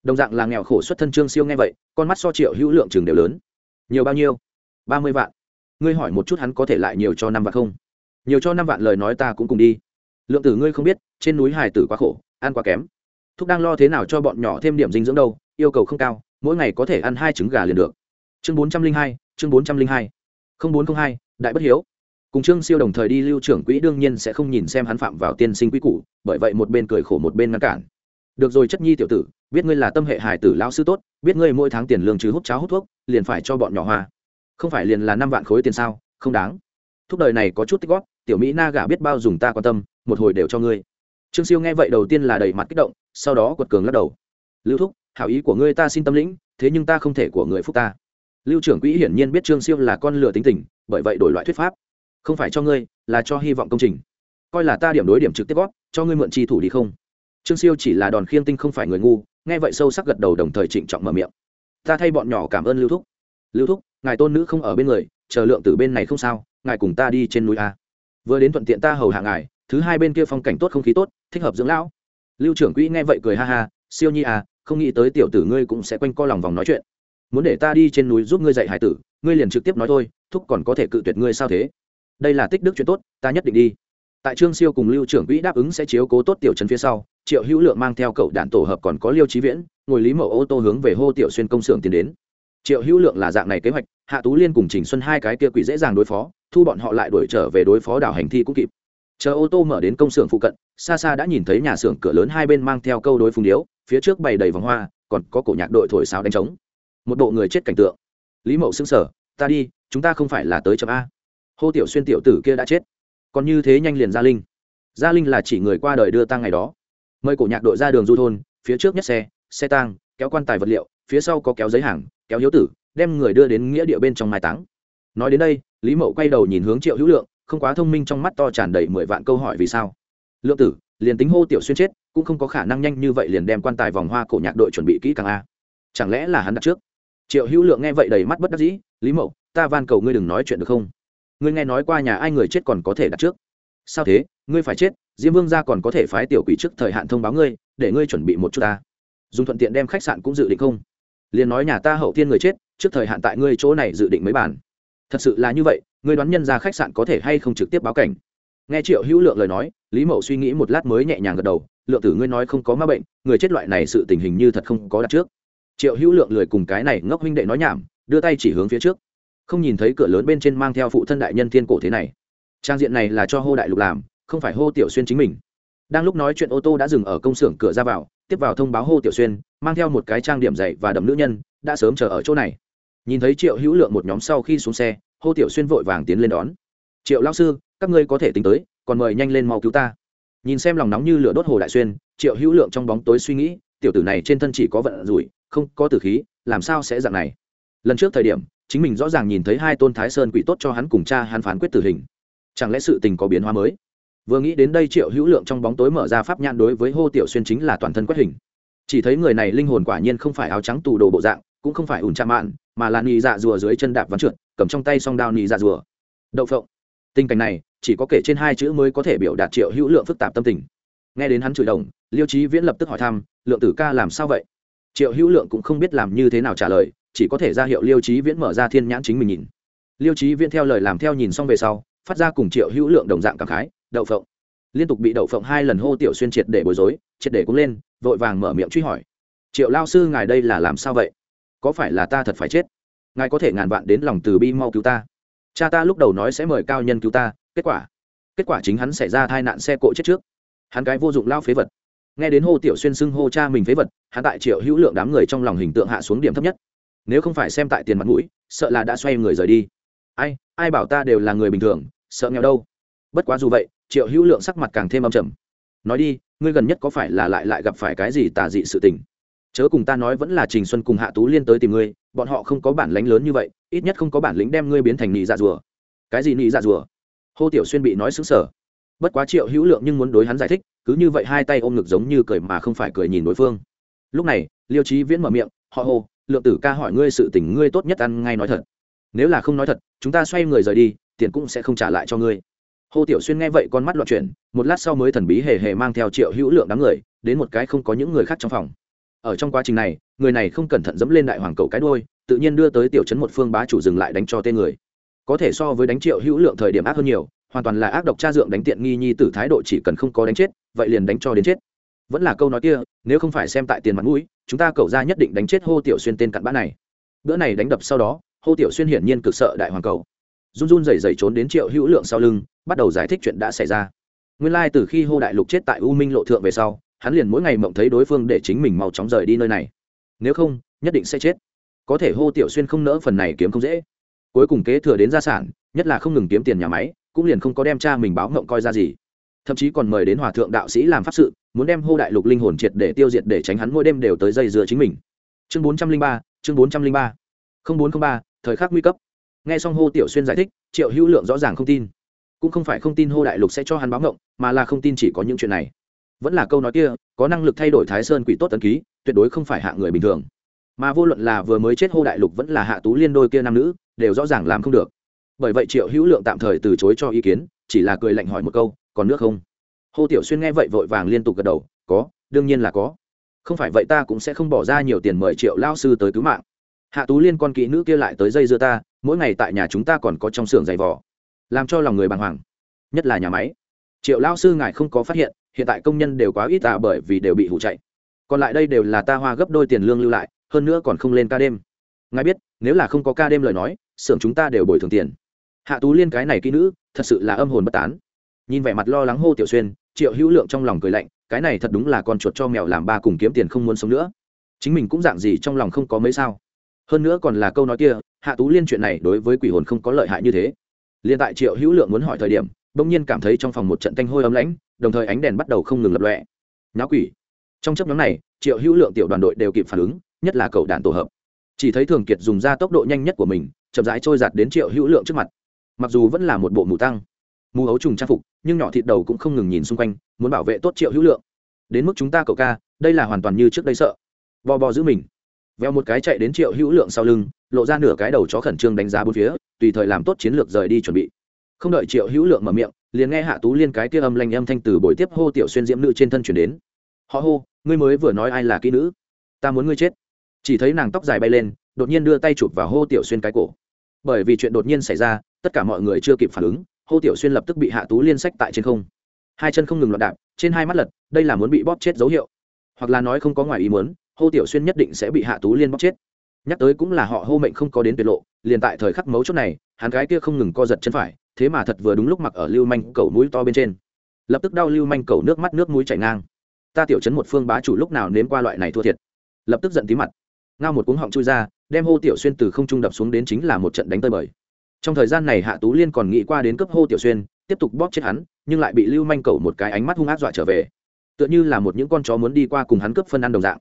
đồng dạng là nghèo khổ xuất thân trương siêu nghe vậy, con mắt so triệu hữu lượng chừng đều lớn. Nhiều bao nhiêu? Ba mươi vạn. Ngươi hỏi một chút hắn có thể lại nhiều cho năm vạn không? Nhiều cho năm vạn lời nói ta cũng cùng đi. Lượng tử ngươi không biết, trên núi hải tử quá khổ, ăn quá kém. Thúc đang lo thế nào cho bọn nhỏ thêm điểm dinh dưỡng đâu, yêu cầu không cao, mỗi ngày có thể ăn hai trứng gà liền được. Chương bốn trăm linh hai, chương bốn trăm linh hai. không bốn linh hai, đại bất hiếu. Cùng trương siêu đồng thời đi, lưu trưởng quỹ đương nhiên sẽ không nhìn xem hắn phạm vào tiên sinh quỹ cũ bởi vậy một bên cười khổ một bên ngăn cản được rồi chất nhi tiểu tử, biết ngươi là tâm hệ hải tử lao sư tốt, biết ngươi mỗi tháng tiền lương trừ hút cháo hút thuốc, liền phải cho bọn nhỏ hoa. Không phải liền là năm vạn khối tiền sao? Không đáng. Thúc đời này có chút tích góp, tiểu mỹ na gả biết bao dùng ta quan tâm, một hồi đều cho ngươi. Trương siêu nghe vậy đầu tiên là đầy mặt kích động, sau đó quật cường lắc đầu. Lưu thúc, hảo ý của ngươi ta xin tâm lĩnh, thế nhưng ta không thể của người phúc ta. Lưu trưởng quỹ hiển nhiên biết trương siêu là con lừa tính tình, bởi vậy đổi loại thuyết pháp. Không phải cho ngươi, là cho hy vọng công trình. Coi là ta điểm đối điểm trực tiếp góp, cho ngươi mượn chi thủ đi không? Trương siêu chỉ là đòn khiêng tinh không phải người ngu, nghe vậy sâu sắc gật đầu đồng thời trịnh trọng mở miệng. Ta thay bọn nhỏ cảm ơn lưu thúc. Lưu thúc, ngài tôn nữ không ở bên người, chờ lượng từ bên này không sao, ngài cùng ta đi trên núi a. Vừa đến thuận tiện ta hầu hạ ngài, thứ hai bên kia phong cảnh tốt không khí tốt, thích hợp dưỡng lão. Lưu trưởng quỹ nghe vậy cười ha ha, siêu nhi à không nghĩ tới tiểu tử ngươi cũng sẽ quanh co lòng vòng nói chuyện. Muốn để ta đi trên núi giúp ngươi dạy hải tử, ngươi liền trực tiếp nói thôi, thúc còn có thể cự tuyệt ngươi sao thế? Đây là tích đức chuyện tốt, ta nhất định đi tại trương siêu cùng lưu trưởng quỹ đáp ứng sẽ chiếu cố tốt tiểu trấn phía sau, triệu hữu lượng mang theo cậu đạn tổ hợp còn có liêu trí viễn, ngồi lý mẫu ô tô hướng về hô tiểu xuyên công xưởng tiến đến. Triệu hữu lượng là dạng này kế hoạch, hạ tú liên cùng trình xuân hai cái kia quỷ dễ dàng đối phó, thu bọn họ lại đuổi trở về đối phó đảo hành thi cũng kịp. Chờ ô tô mở đến công xưởng phụ cận, xa xa đã nhìn thấy nhà xưởng cửa lớn hai bên mang theo câu đối phùng điếu, phía trước bày đầy vòng hoa, còn có cổ nhạc đội thổi sáo đánh trống. Một bộ người chết cảnh tượng. Lý mậu xứng sở ta đi, chúng ta không phải là tới chậm a. Hô tiểu xuyên tiểu tử kia đã chết còn như thế nhanh liền gia linh. Gia linh là chỉ người qua đời đưa tang ngày đó. Mời cổ nhạc đội ra đường du thôn, phía trước nhất xe xe tang, kéo quan tài vật liệu, phía sau có kéo giấy hàng, kéo hiếu tử, đem người đưa đến nghĩa địa bên trong mai táng. Nói đến đây, lý mậu quay đầu nhìn hướng triệu hữu lượng, không quá thông minh trong mắt to tràn đầy mười vạn câu hỏi vì sao. Lượng tử, liền tính hô tiểu xuyên chết, cũng không có khả năng nhanh như vậy liền đem quan tài vòng hoa cổ nhạc đội chuẩn bị kỹ càng a. Chẳng lẽ là hắn đặt trước? Triệu hữu lượng nghe vậy đầy mắt bất đắc dĩ, lý mậu, ta van cầu ngươi đừng nói chuyện được không? Ngươi nghe nói qua nhà ai người chết còn có thể đặt trước. Sao thế? Ngươi phải chết, diêm vương gia còn có thể phái tiểu quỷ trước thời hạn thông báo ngươi, để ngươi chuẩn bị một chút ta. Dùng thuận tiện đem khách sạn cũng dự định không? Liền nói nhà ta hậu thiên người chết, trước thời hạn tại ngươi chỗ này dự định mấy bản. thật sự là như vậy, ngươi đoán nhân ra khách sạn có thể hay không trực tiếp báo cảnh? Nghe triệu hữu lượng lời nói, lý mậu suy nghĩ một lát mới nhẹ nhàng gật đầu, lượng tử ngươi nói không có ma bệnh, người chết loại này sự tình hình như thật không có đặt trước. Triệu hữu lượng lười cùng cái này ngốc huynh đệ nói nhảm, đưa tay chỉ hướng phía trước không nhìn thấy cửa lớn bên trên mang theo phụ thân đại nhân thiên cổ thế này. Trang diện này là cho hô đại lục làm, không phải hô tiểu xuyên chính mình. Đang lúc nói chuyện ô tô đã dừng ở công xưởng cửa ra vào, tiếp vào thông báo hô tiểu xuyên, mang theo một cái trang điểm dày và đầm nữ nhân, đã sớm chờ ở chỗ này. Nhìn thấy triệu hữu lượng một nhóm sau khi xuống xe, hô tiểu xuyên vội vàng tiến lên đón. Triệu lao sư, các ngươi có thể tính tới, còn mời nhanh lên mau cứu ta. Nhìn xem lòng nóng như lửa đốt hồ đại xuyên, triệu hữu lượng trong bóng tối suy nghĩ, tiểu tử này trên thân chỉ có vận rủi, không có tử khí, làm sao sẽ dạng này? Lần trước thời điểm chính mình rõ ràng nhìn thấy hai tôn thái sơn quỷ tốt cho hắn cùng cha hắn phán quyết tử hình. Chẳng lẽ sự tình có biến hóa mới? Vừa nghĩ đến đây triệu hữu lượng trong bóng tối mở ra pháp nhãn đối với hô tiểu xuyên chính là toàn thân quét hình. Chỉ thấy người này linh hồn quả nhiên không phải áo trắng tù đồ bộ dạng, cũng không phải ủn chạm mạn, mà là nì dạ rùa dưới chân đạp vắn trượt, cầm trong tay song đao nì dạ rùa. Đậu phộng. Tình cảnh này, chỉ có kể trên hai chữ mới có thể biểu đạt triệu hữu lượng phức tạp tâm tình. Nghe đến hắn chửi đồng, liêu trí viễn lập tức hỏi thăm, lượng tử ca làm sao vậy? Triệu hữu lượng cũng không biết làm như thế nào trả lời chỉ có thể ra hiệu liêu trí viễn mở ra thiên nhãn chính mình nhìn. Liêu trí viễn theo lời làm theo nhìn xong về sau, phát ra cùng triệu hữu lượng đồng dạng cảm khái, đậu phộng. Liên tục bị đậu phộng hai lần hô tiểu xuyên triệt để bối rối, triệt để cũng lên, vội vàng mở miệng truy hỏi. Triệu lao sư, ngài đây là làm sao vậy? Có phải là ta thật phải chết? Ngài có thể ngàn vạn đến lòng từ bi mau cứu ta. Cha ta lúc đầu nói sẽ mời cao nhân cứu ta, kết quả kết quả chính hắn xảy ra tai nạn xe cộ chết trước. Hắn cái vô dụng lao phế vật. Nghe đến hô tiểu xuyên xưng hô cha mình phế vật, hắn tại triệu hữu lượng đám người trong lòng hình tượng hạ xuống điểm thấp nhất nếu không phải xem tại tiền mặt mũi, sợ là đã xoay người rời đi. Ai ai bảo ta đều là người bình thường, sợ nghèo đâu? Bất quá dù vậy, triệu hữu lượng sắc mặt càng thêm âm trầm. Nói đi, ngươi gần nhất có phải là lại lại gặp phải cái gì tà dị sự tình? Chớ cùng ta nói vẫn là trình xuân cùng hạ tú liên tới tìm ngươi, bọn họ không có bản lánh lớn như vậy, ít nhất không có bản lĩnh đem ngươi biến thành nị dạ rùa. Cái gì nị dạ rùa? Hô tiểu xuyên bị nói xứng sở bất quá triệu hữu lượng nhưng muốn đối hắn giải thích, cứ như vậy hai tay ôm ngực giống như cười mà không phải cười nhìn đối phương. Lúc này, liêu trí viễn mở miệng, họ hô lượng tử ca hỏi ngươi sự tình ngươi tốt nhất ăn ngay nói thật. Nếu là không nói thật, chúng ta xoay người rời đi, tiền cũng sẽ không trả lại cho ngươi. Hồ tiểu xuyên nghe vậy con mắt loạn chuyển, một lát sau mới thần bí hề hề mang theo triệu hữu lượng đám người, đến một cái không có những người khác trong phòng. Ở trong quá trình này, người này không cẩn thận dẫm lên đại hoàng cầu cái đôi tự nhiên đưa tới tiểu Trấn một phương bá chủ dừng lại đánh cho tên người. Có thể so với đánh triệu hữu lượng thời điểm ác hơn nhiều, hoàn toàn là ác độc cha dượng đánh tiện nghi nhi tử thái độ chỉ cần không có đánh chết, vậy liền đánh cho đến chết. Vẫn là câu nói kia, nếu không phải xem tại tiền mặt mũi chúng ta cầu ra nhất định đánh chết hô tiểu xuyên tên cặn bã này. Bữa này đánh đập sau đó, hô tiểu xuyên hiển nhiên cực sợ đại hoàng cầu. Run run rẩy rẩy trốn đến triệu hữu lượng sau lưng, bắt đầu giải thích chuyện đã xảy ra. Nguyên lai từ khi hô đại lục chết tại u minh lộ thượng về sau, hắn liền mỗi ngày mộng thấy đối phương để chính mình mau chóng rời đi nơi này. Nếu không, nhất định sẽ chết. Có thể hô tiểu xuyên không nỡ phần này kiếm không dễ. Cuối cùng kế thừa đến gia sản, nhất là không ngừng kiếm tiền nhà máy, cũng liền không có đem cha mình báo mộng coi ra gì. Thậm chí còn mời đến hòa thượng đạo sĩ làm pháp sự muốn đem hô đại lục linh hồn triệt để tiêu diệt để tránh hắn mỗi đêm đều tới dây dưa chính mình. Chương bốn trăm linh ba, chương bốn trăm linh ba. không bốn không ba, thời khắc nguy cấp. Nghe xong hô tiểu xuyên giải thích, triệu hữu lượng rõ ràng không tin. Cũng không phải không tin hô đại lục sẽ cho hắn báo ngộng, mà là không tin chỉ có những chuyện này. Vẫn là câu nói kia, có năng lực thay đổi thái sơn quỷ tốt tấn ký, tuyệt đối không phải hạ người bình thường. Mà vô luận là vừa mới chết hô đại lục vẫn là hạ tú liên đôi kia nam nữ, đều rõ ràng làm không được. Bởi vậy triệu hữu lượng tạm thời từ chối cho ý kiến, chỉ là cười lạnh hỏi một câu, còn nước không? Hồ tiểu xuyên nghe vậy vội vàng liên tục gật đầu, có, đương nhiên là có. Không phải vậy ta cũng sẽ không bỏ ra nhiều tiền mời triệu lao sư tới cứu mạng. Hạ tú liên con kỹ nữ kia lại tới dây dưa ta, mỗi ngày tại nhà chúng ta còn có trong xưởng giày vỏ làm cho lòng người bàng hoàng, nhất là nhà máy. Triệu lao sư ngài không có phát hiện hiện tại công nhân đều quá ít tạ bởi vì đều bị hủ chạy. Còn lại đây đều là ta hoa gấp đôi tiền lương lưu lại, hơn nữa còn không lên ca đêm. Ngài biết, nếu là không có ca đêm lời nói, xưởng chúng ta đều bồi thường tiền. Hạ tú liên cái này kỹ nữ, thật sự là âm hồn bất tán nhìn vẻ mặt lo lắng hô tiểu xuyên, triệu hữu lượng trong lòng cười lạnh, cái này thật đúng là con chuột cho mèo làm ba cùng kiếm tiền không muốn sống nữa. Chính mình cũng dạng gì trong lòng không có mấy sao. Hơn nữa còn là câu nói kia, hạ tú liên chuyện này đối với quỷ hồn không có lợi hại như thế. Liền tại triệu hữu lượng muốn hỏi thời điểm, bỗng nhiên cảm thấy trong phòng một trận tanh hôi ấm lãnh, đồng thời ánh đèn bắt đầu không ngừng lập lọe nháo quỷ. Trong chấp nhóm này, triệu hữu lượng tiểu đoàn đội đều kịp phản ứng, nhất là cầu đạn tổ hợp. Chỉ thấy thường kiệt dùng ra tốc độ nhanh nhất của mình, chậm rãi trôi giạt đến triệu hữu lượng trước mặt. Mặc dù vẫn là một bộ mù tăng mù ấu trùng trang phục, nhưng nhỏ thịt đầu cũng không ngừng nhìn xung quanh, muốn bảo vệ tốt triệu hữu lượng. Đến mức chúng ta cậu ca, đây là hoàn toàn như trước đây sợ. Bò bò giữ mình. Veo một cái chạy đến triệu hữu lượng sau lưng, lộ ra nửa cái đầu chó khẩn trương đánh giá bốn phía, tùy thời làm tốt chiến lược rời đi chuẩn bị. Không đợi triệu hữu lượng mở miệng, liền nghe hạ tú liên cái kia âm lanh âm thanh từ buổi tiếp hô tiểu xuyên diễm nữ trên thân chuyển đến. Họ hô, ngươi mới vừa nói ai là kỹ nữ? Ta muốn ngươi chết. Chỉ thấy nàng tóc dài bay lên, đột nhiên đưa tay chụp vào hô tiểu xuyên cái cổ. Bởi vì chuyện đột nhiên xảy ra, tất cả mọi người chưa kịp phản ứng hô tiểu xuyên lập tức bị hạ tú liên sách tại trên không. Hai chân không ngừng loạn đạp, trên hai mắt lật, đây là muốn bị bóp chết dấu hiệu. Hoặc là nói không có ngoài ý muốn, hô tiểu xuyên nhất định sẽ bị hạ tú liên bóp chết. Nhắc tới cũng là họ hô mệnh không có đến tuyệt lộ, liền tại thời khắc mấu chốt này, hắn gái kia không ngừng co giật chân phải, thế mà thật vừa đúng lúc mặc ở lưu manh cầu mũi to bên trên. Lập tức đau lưu manh cầu nước mắt nước mũi chảy ngang. Ta tiểu chấn một phương bá chủ lúc nào nếm qua loại này thua thiệt. Lập tức giận tí mặt. Ngao một cuống họng chui ra, đem hô tiểu xuyên từ không trung đập xuống đến chính là một trận đánh tơi bời trong thời gian này hạ tú liên còn nghĩ qua đến cướp hô tiểu xuyên, tiếp tục bóp chết hắn, nhưng lại bị lưu manh cầu một cái ánh mắt hung ác dọa trở về. Tựa như là một những con chó muốn đi qua cùng hắn cướp phân ăn đồng dạng.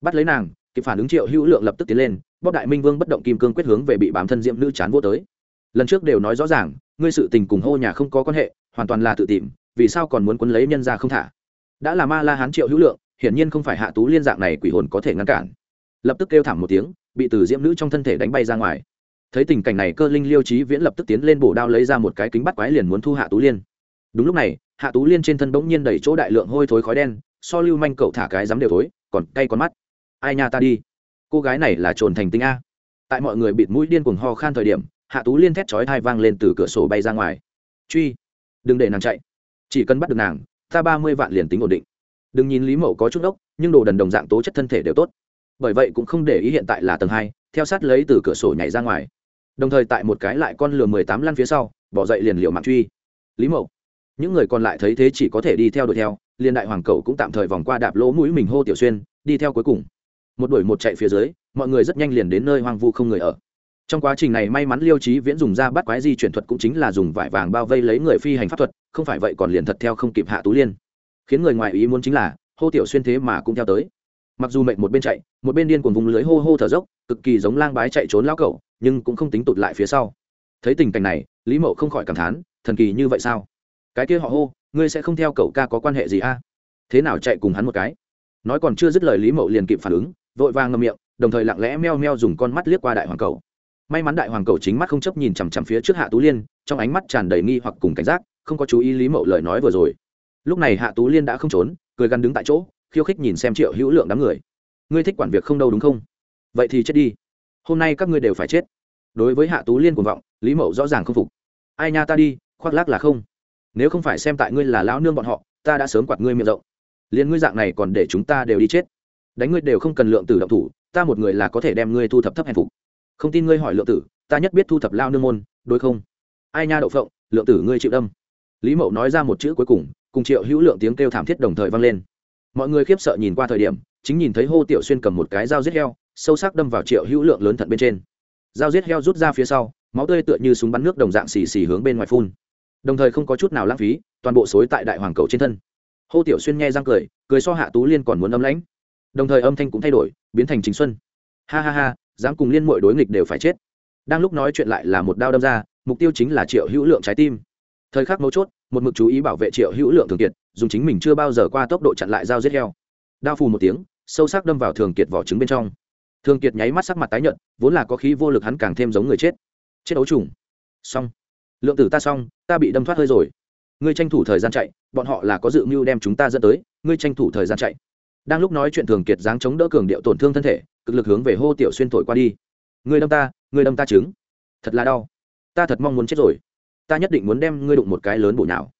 Bắt lấy nàng, kịp phản ứng triệu hữu lượng lập tức tiến lên, bóp đại minh vương bất động kim cương quyết hướng về bị bám thân diệm nữ chán vô tới. Lần trước đều nói rõ ràng, ngươi sự tình cùng hô nhà không có quan hệ, hoàn toàn là tự tìm, vì sao còn muốn quấn lấy nhân ra không thả? Đã là ma la hán triệu hữu lượng, hiển nhiên không phải hạ tú liên dạng này quỷ hồn có thể ngăn cản. Lập tức kêu thảm một tiếng, bị từ diễm nữ trong thân thể đánh bay ra ngoài thấy tình cảnh này, cơ linh liêu trí viễn lập tức tiến lên bổ đao lấy ra một cái kính bắt quái liền muốn thu hạ tú liên. Đúng lúc này, hạ tú liên trên thân bỗng nhiên đẩy chỗ đại lượng hôi thối khói đen, so lưu manh cậu thả cái dám đều thối, còn cay con mắt. Ai nha ta đi. Cô gái này là trồn thành tinh a. Tại mọi người bịt mũi điên cuồng ho khan thời điểm, hạ tú liên thét chói thai vang lên từ cửa sổ bay ra ngoài. Truy. Đừng để nàng chạy. Chỉ cần bắt được nàng, ta ba mươi vạn liền tính ổn định. Đừng nhìn lý mậu có chút ốc nhưng đồ đần đồng dạng tố chất thân thể đều tốt. Bởi vậy cũng không để ý hiện tại là tầng hai, theo sát lấy từ cửa sổ nhảy ra ngoài đồng thời tại một cái lại con lừa mười tám lăn phía sau, bỏ dậy liền liều mạng truy. Lý mậu, những người còn lại thấy thế chỉ có thể đi theo đuổi theo liên đại hoàng cậu cũng tạm thời vòng qua đạp lỗ mũi mình hô tiểu xuyên, đi theo cuối cùng. Một đuổi một chạy phía dưới, mọi người rất nhanh liền đến nơi hoang vu không người ở. Trong quá trình này may mắn liêu trí viễn dùng ra bắt quái di chuyển thuật cũng chính là dùng vải vàng bao vây lấy người phi hành pháp thuật, không phải vậy còn liền thật theo không kịp hạ tú liên. Khiến người ngoài ý muốn chính là, hô tiểu xuyên thế mà cũng theo tới. Mặc dù mệnh một bên chạy, một bên điên cuồng vùng lưới hô hô thở dốc, cực kỳ giống lang bái chạy trốn lao cẩu nhưng cũng không tính tụt lại phía sau. Thấy tình cảnh này, lý mậu không khỏi cảm thán, thần kỳ như vậy sao? Cái kia họ hô, ngươi sẽ không theo cậu ca có quan hệ gì a? Thế nào chạy cùng hắn một cái? Nói còn chưa dứt lời lý mậu liền kịp phản ứng, vội vàng ngậm miệng, đồng thời lặng lẽ meo meo dùng con mắt liếc qua đại hoàng cầu. May mắn đại hoàng cầu chính mắt không chấp nhìn chằm chằm phía trước hạ tú liên, trong ánh mắt tràn đầy nghi hoặc cùng cảnh giác, không có chú ý lý mậu lời nói vừa rồi. Lúc này hạ tú liên đã không trốn, cười gắn đứng tại chỗ, khiêu khích nhìn xem triệu hữu lượng đám người. Ngươi thích quản việc không đâu đúng không? Vậy thì chết đi hôm nay các ngươi đều phải chết. Đối với hạ tú liên cuồng vọng, lý mậu rõ ràng không phục. Ai nha ta đi, khoác lác là không. Nếu không phải xem tại ngươi là lão nương bọn họ, ta đã sớm quạt ngươi miệng rộng. Liền ngươi dạng này còn để chúng ta đều đi chết. Đánh ngươi đều không cần lượng tử động thủ, ta một người là có thể đem ngươi thu thập thấp hèn phục. Không tin ngươi hỏi lượng tử, ta nhất biết thu thập lao nương môn, đối không? Ai nha đậu phộng, lượng tử ngươi chịu đâm. Lý mậu nói ra một chữ cuối cùng cùng triệu hữu lượng tiếng kêu thảm thiết đồng thời vang lên. Mọi người khiếp sợ nhìn qua thời điểm chính nhìn thấy hô tiểu xuyên cầm một cái dao giết heo, sâu sắc đâm vào triệu hữu lượng lớn thận bên trên. Dao giết heo rút ra phía sau, máu tươi tựa như súng bắn nước đồng dạng xì xì hướng bên ngoài phun. Đồng thời không có chút nào lãng phí, toàn bộ xối tại đại hoàng cầu trên thân. Hô tiểu xuyên nghe răng cười cười so hạ tú liên còn muốn âm lãnh. Đồng thời âm thanh cũng thay đổi, biến thành chính xuân. Ha ha ha, dám cùng liên mọi đối nghịch đều phải chết. Đang lúc nói chuyện lại là một đao đâm ra, mục tiêu chính là triệu hữu lượng trái tim. Thời khắc mấu chốt, một mực chú ý bảo vệ triệu hữu lượng thường kiệt, dùng chính mình chưa bao giờ qua tốc độ chặn lại dao giết heo. Đao phù một tiếng sâu sắc đâm vào thường kiệt vỏ trứng bên trong. Thường kiệt nháy mắt sắc mặt tái nhợt, vốn là có khí vô lực hắn càng thêm giống người chết. Chết ấu trùng. Xong. Lượng tử ta xong, ta bị đâm thoát hơi rồi. Ngươi tranh thủ thời gian chạy, bọn họ là có dự mưu đem chúng ta dẫn tới, ngươi tranh thủ thời gian chạy. Đang lúc nói chuyện thường kiệt dáng chống đỡ cường điệu tổn thương thân thể, cực lực hướng về hô tiểu xuyên thổi qua đi. Ngươi đâm ta, ngươi đâm ta trứng. Thật là đau. Ta thật mong muốn chết rồi. Ta nhất định muốn đem ngươi đụng một cái lớn bổ nào.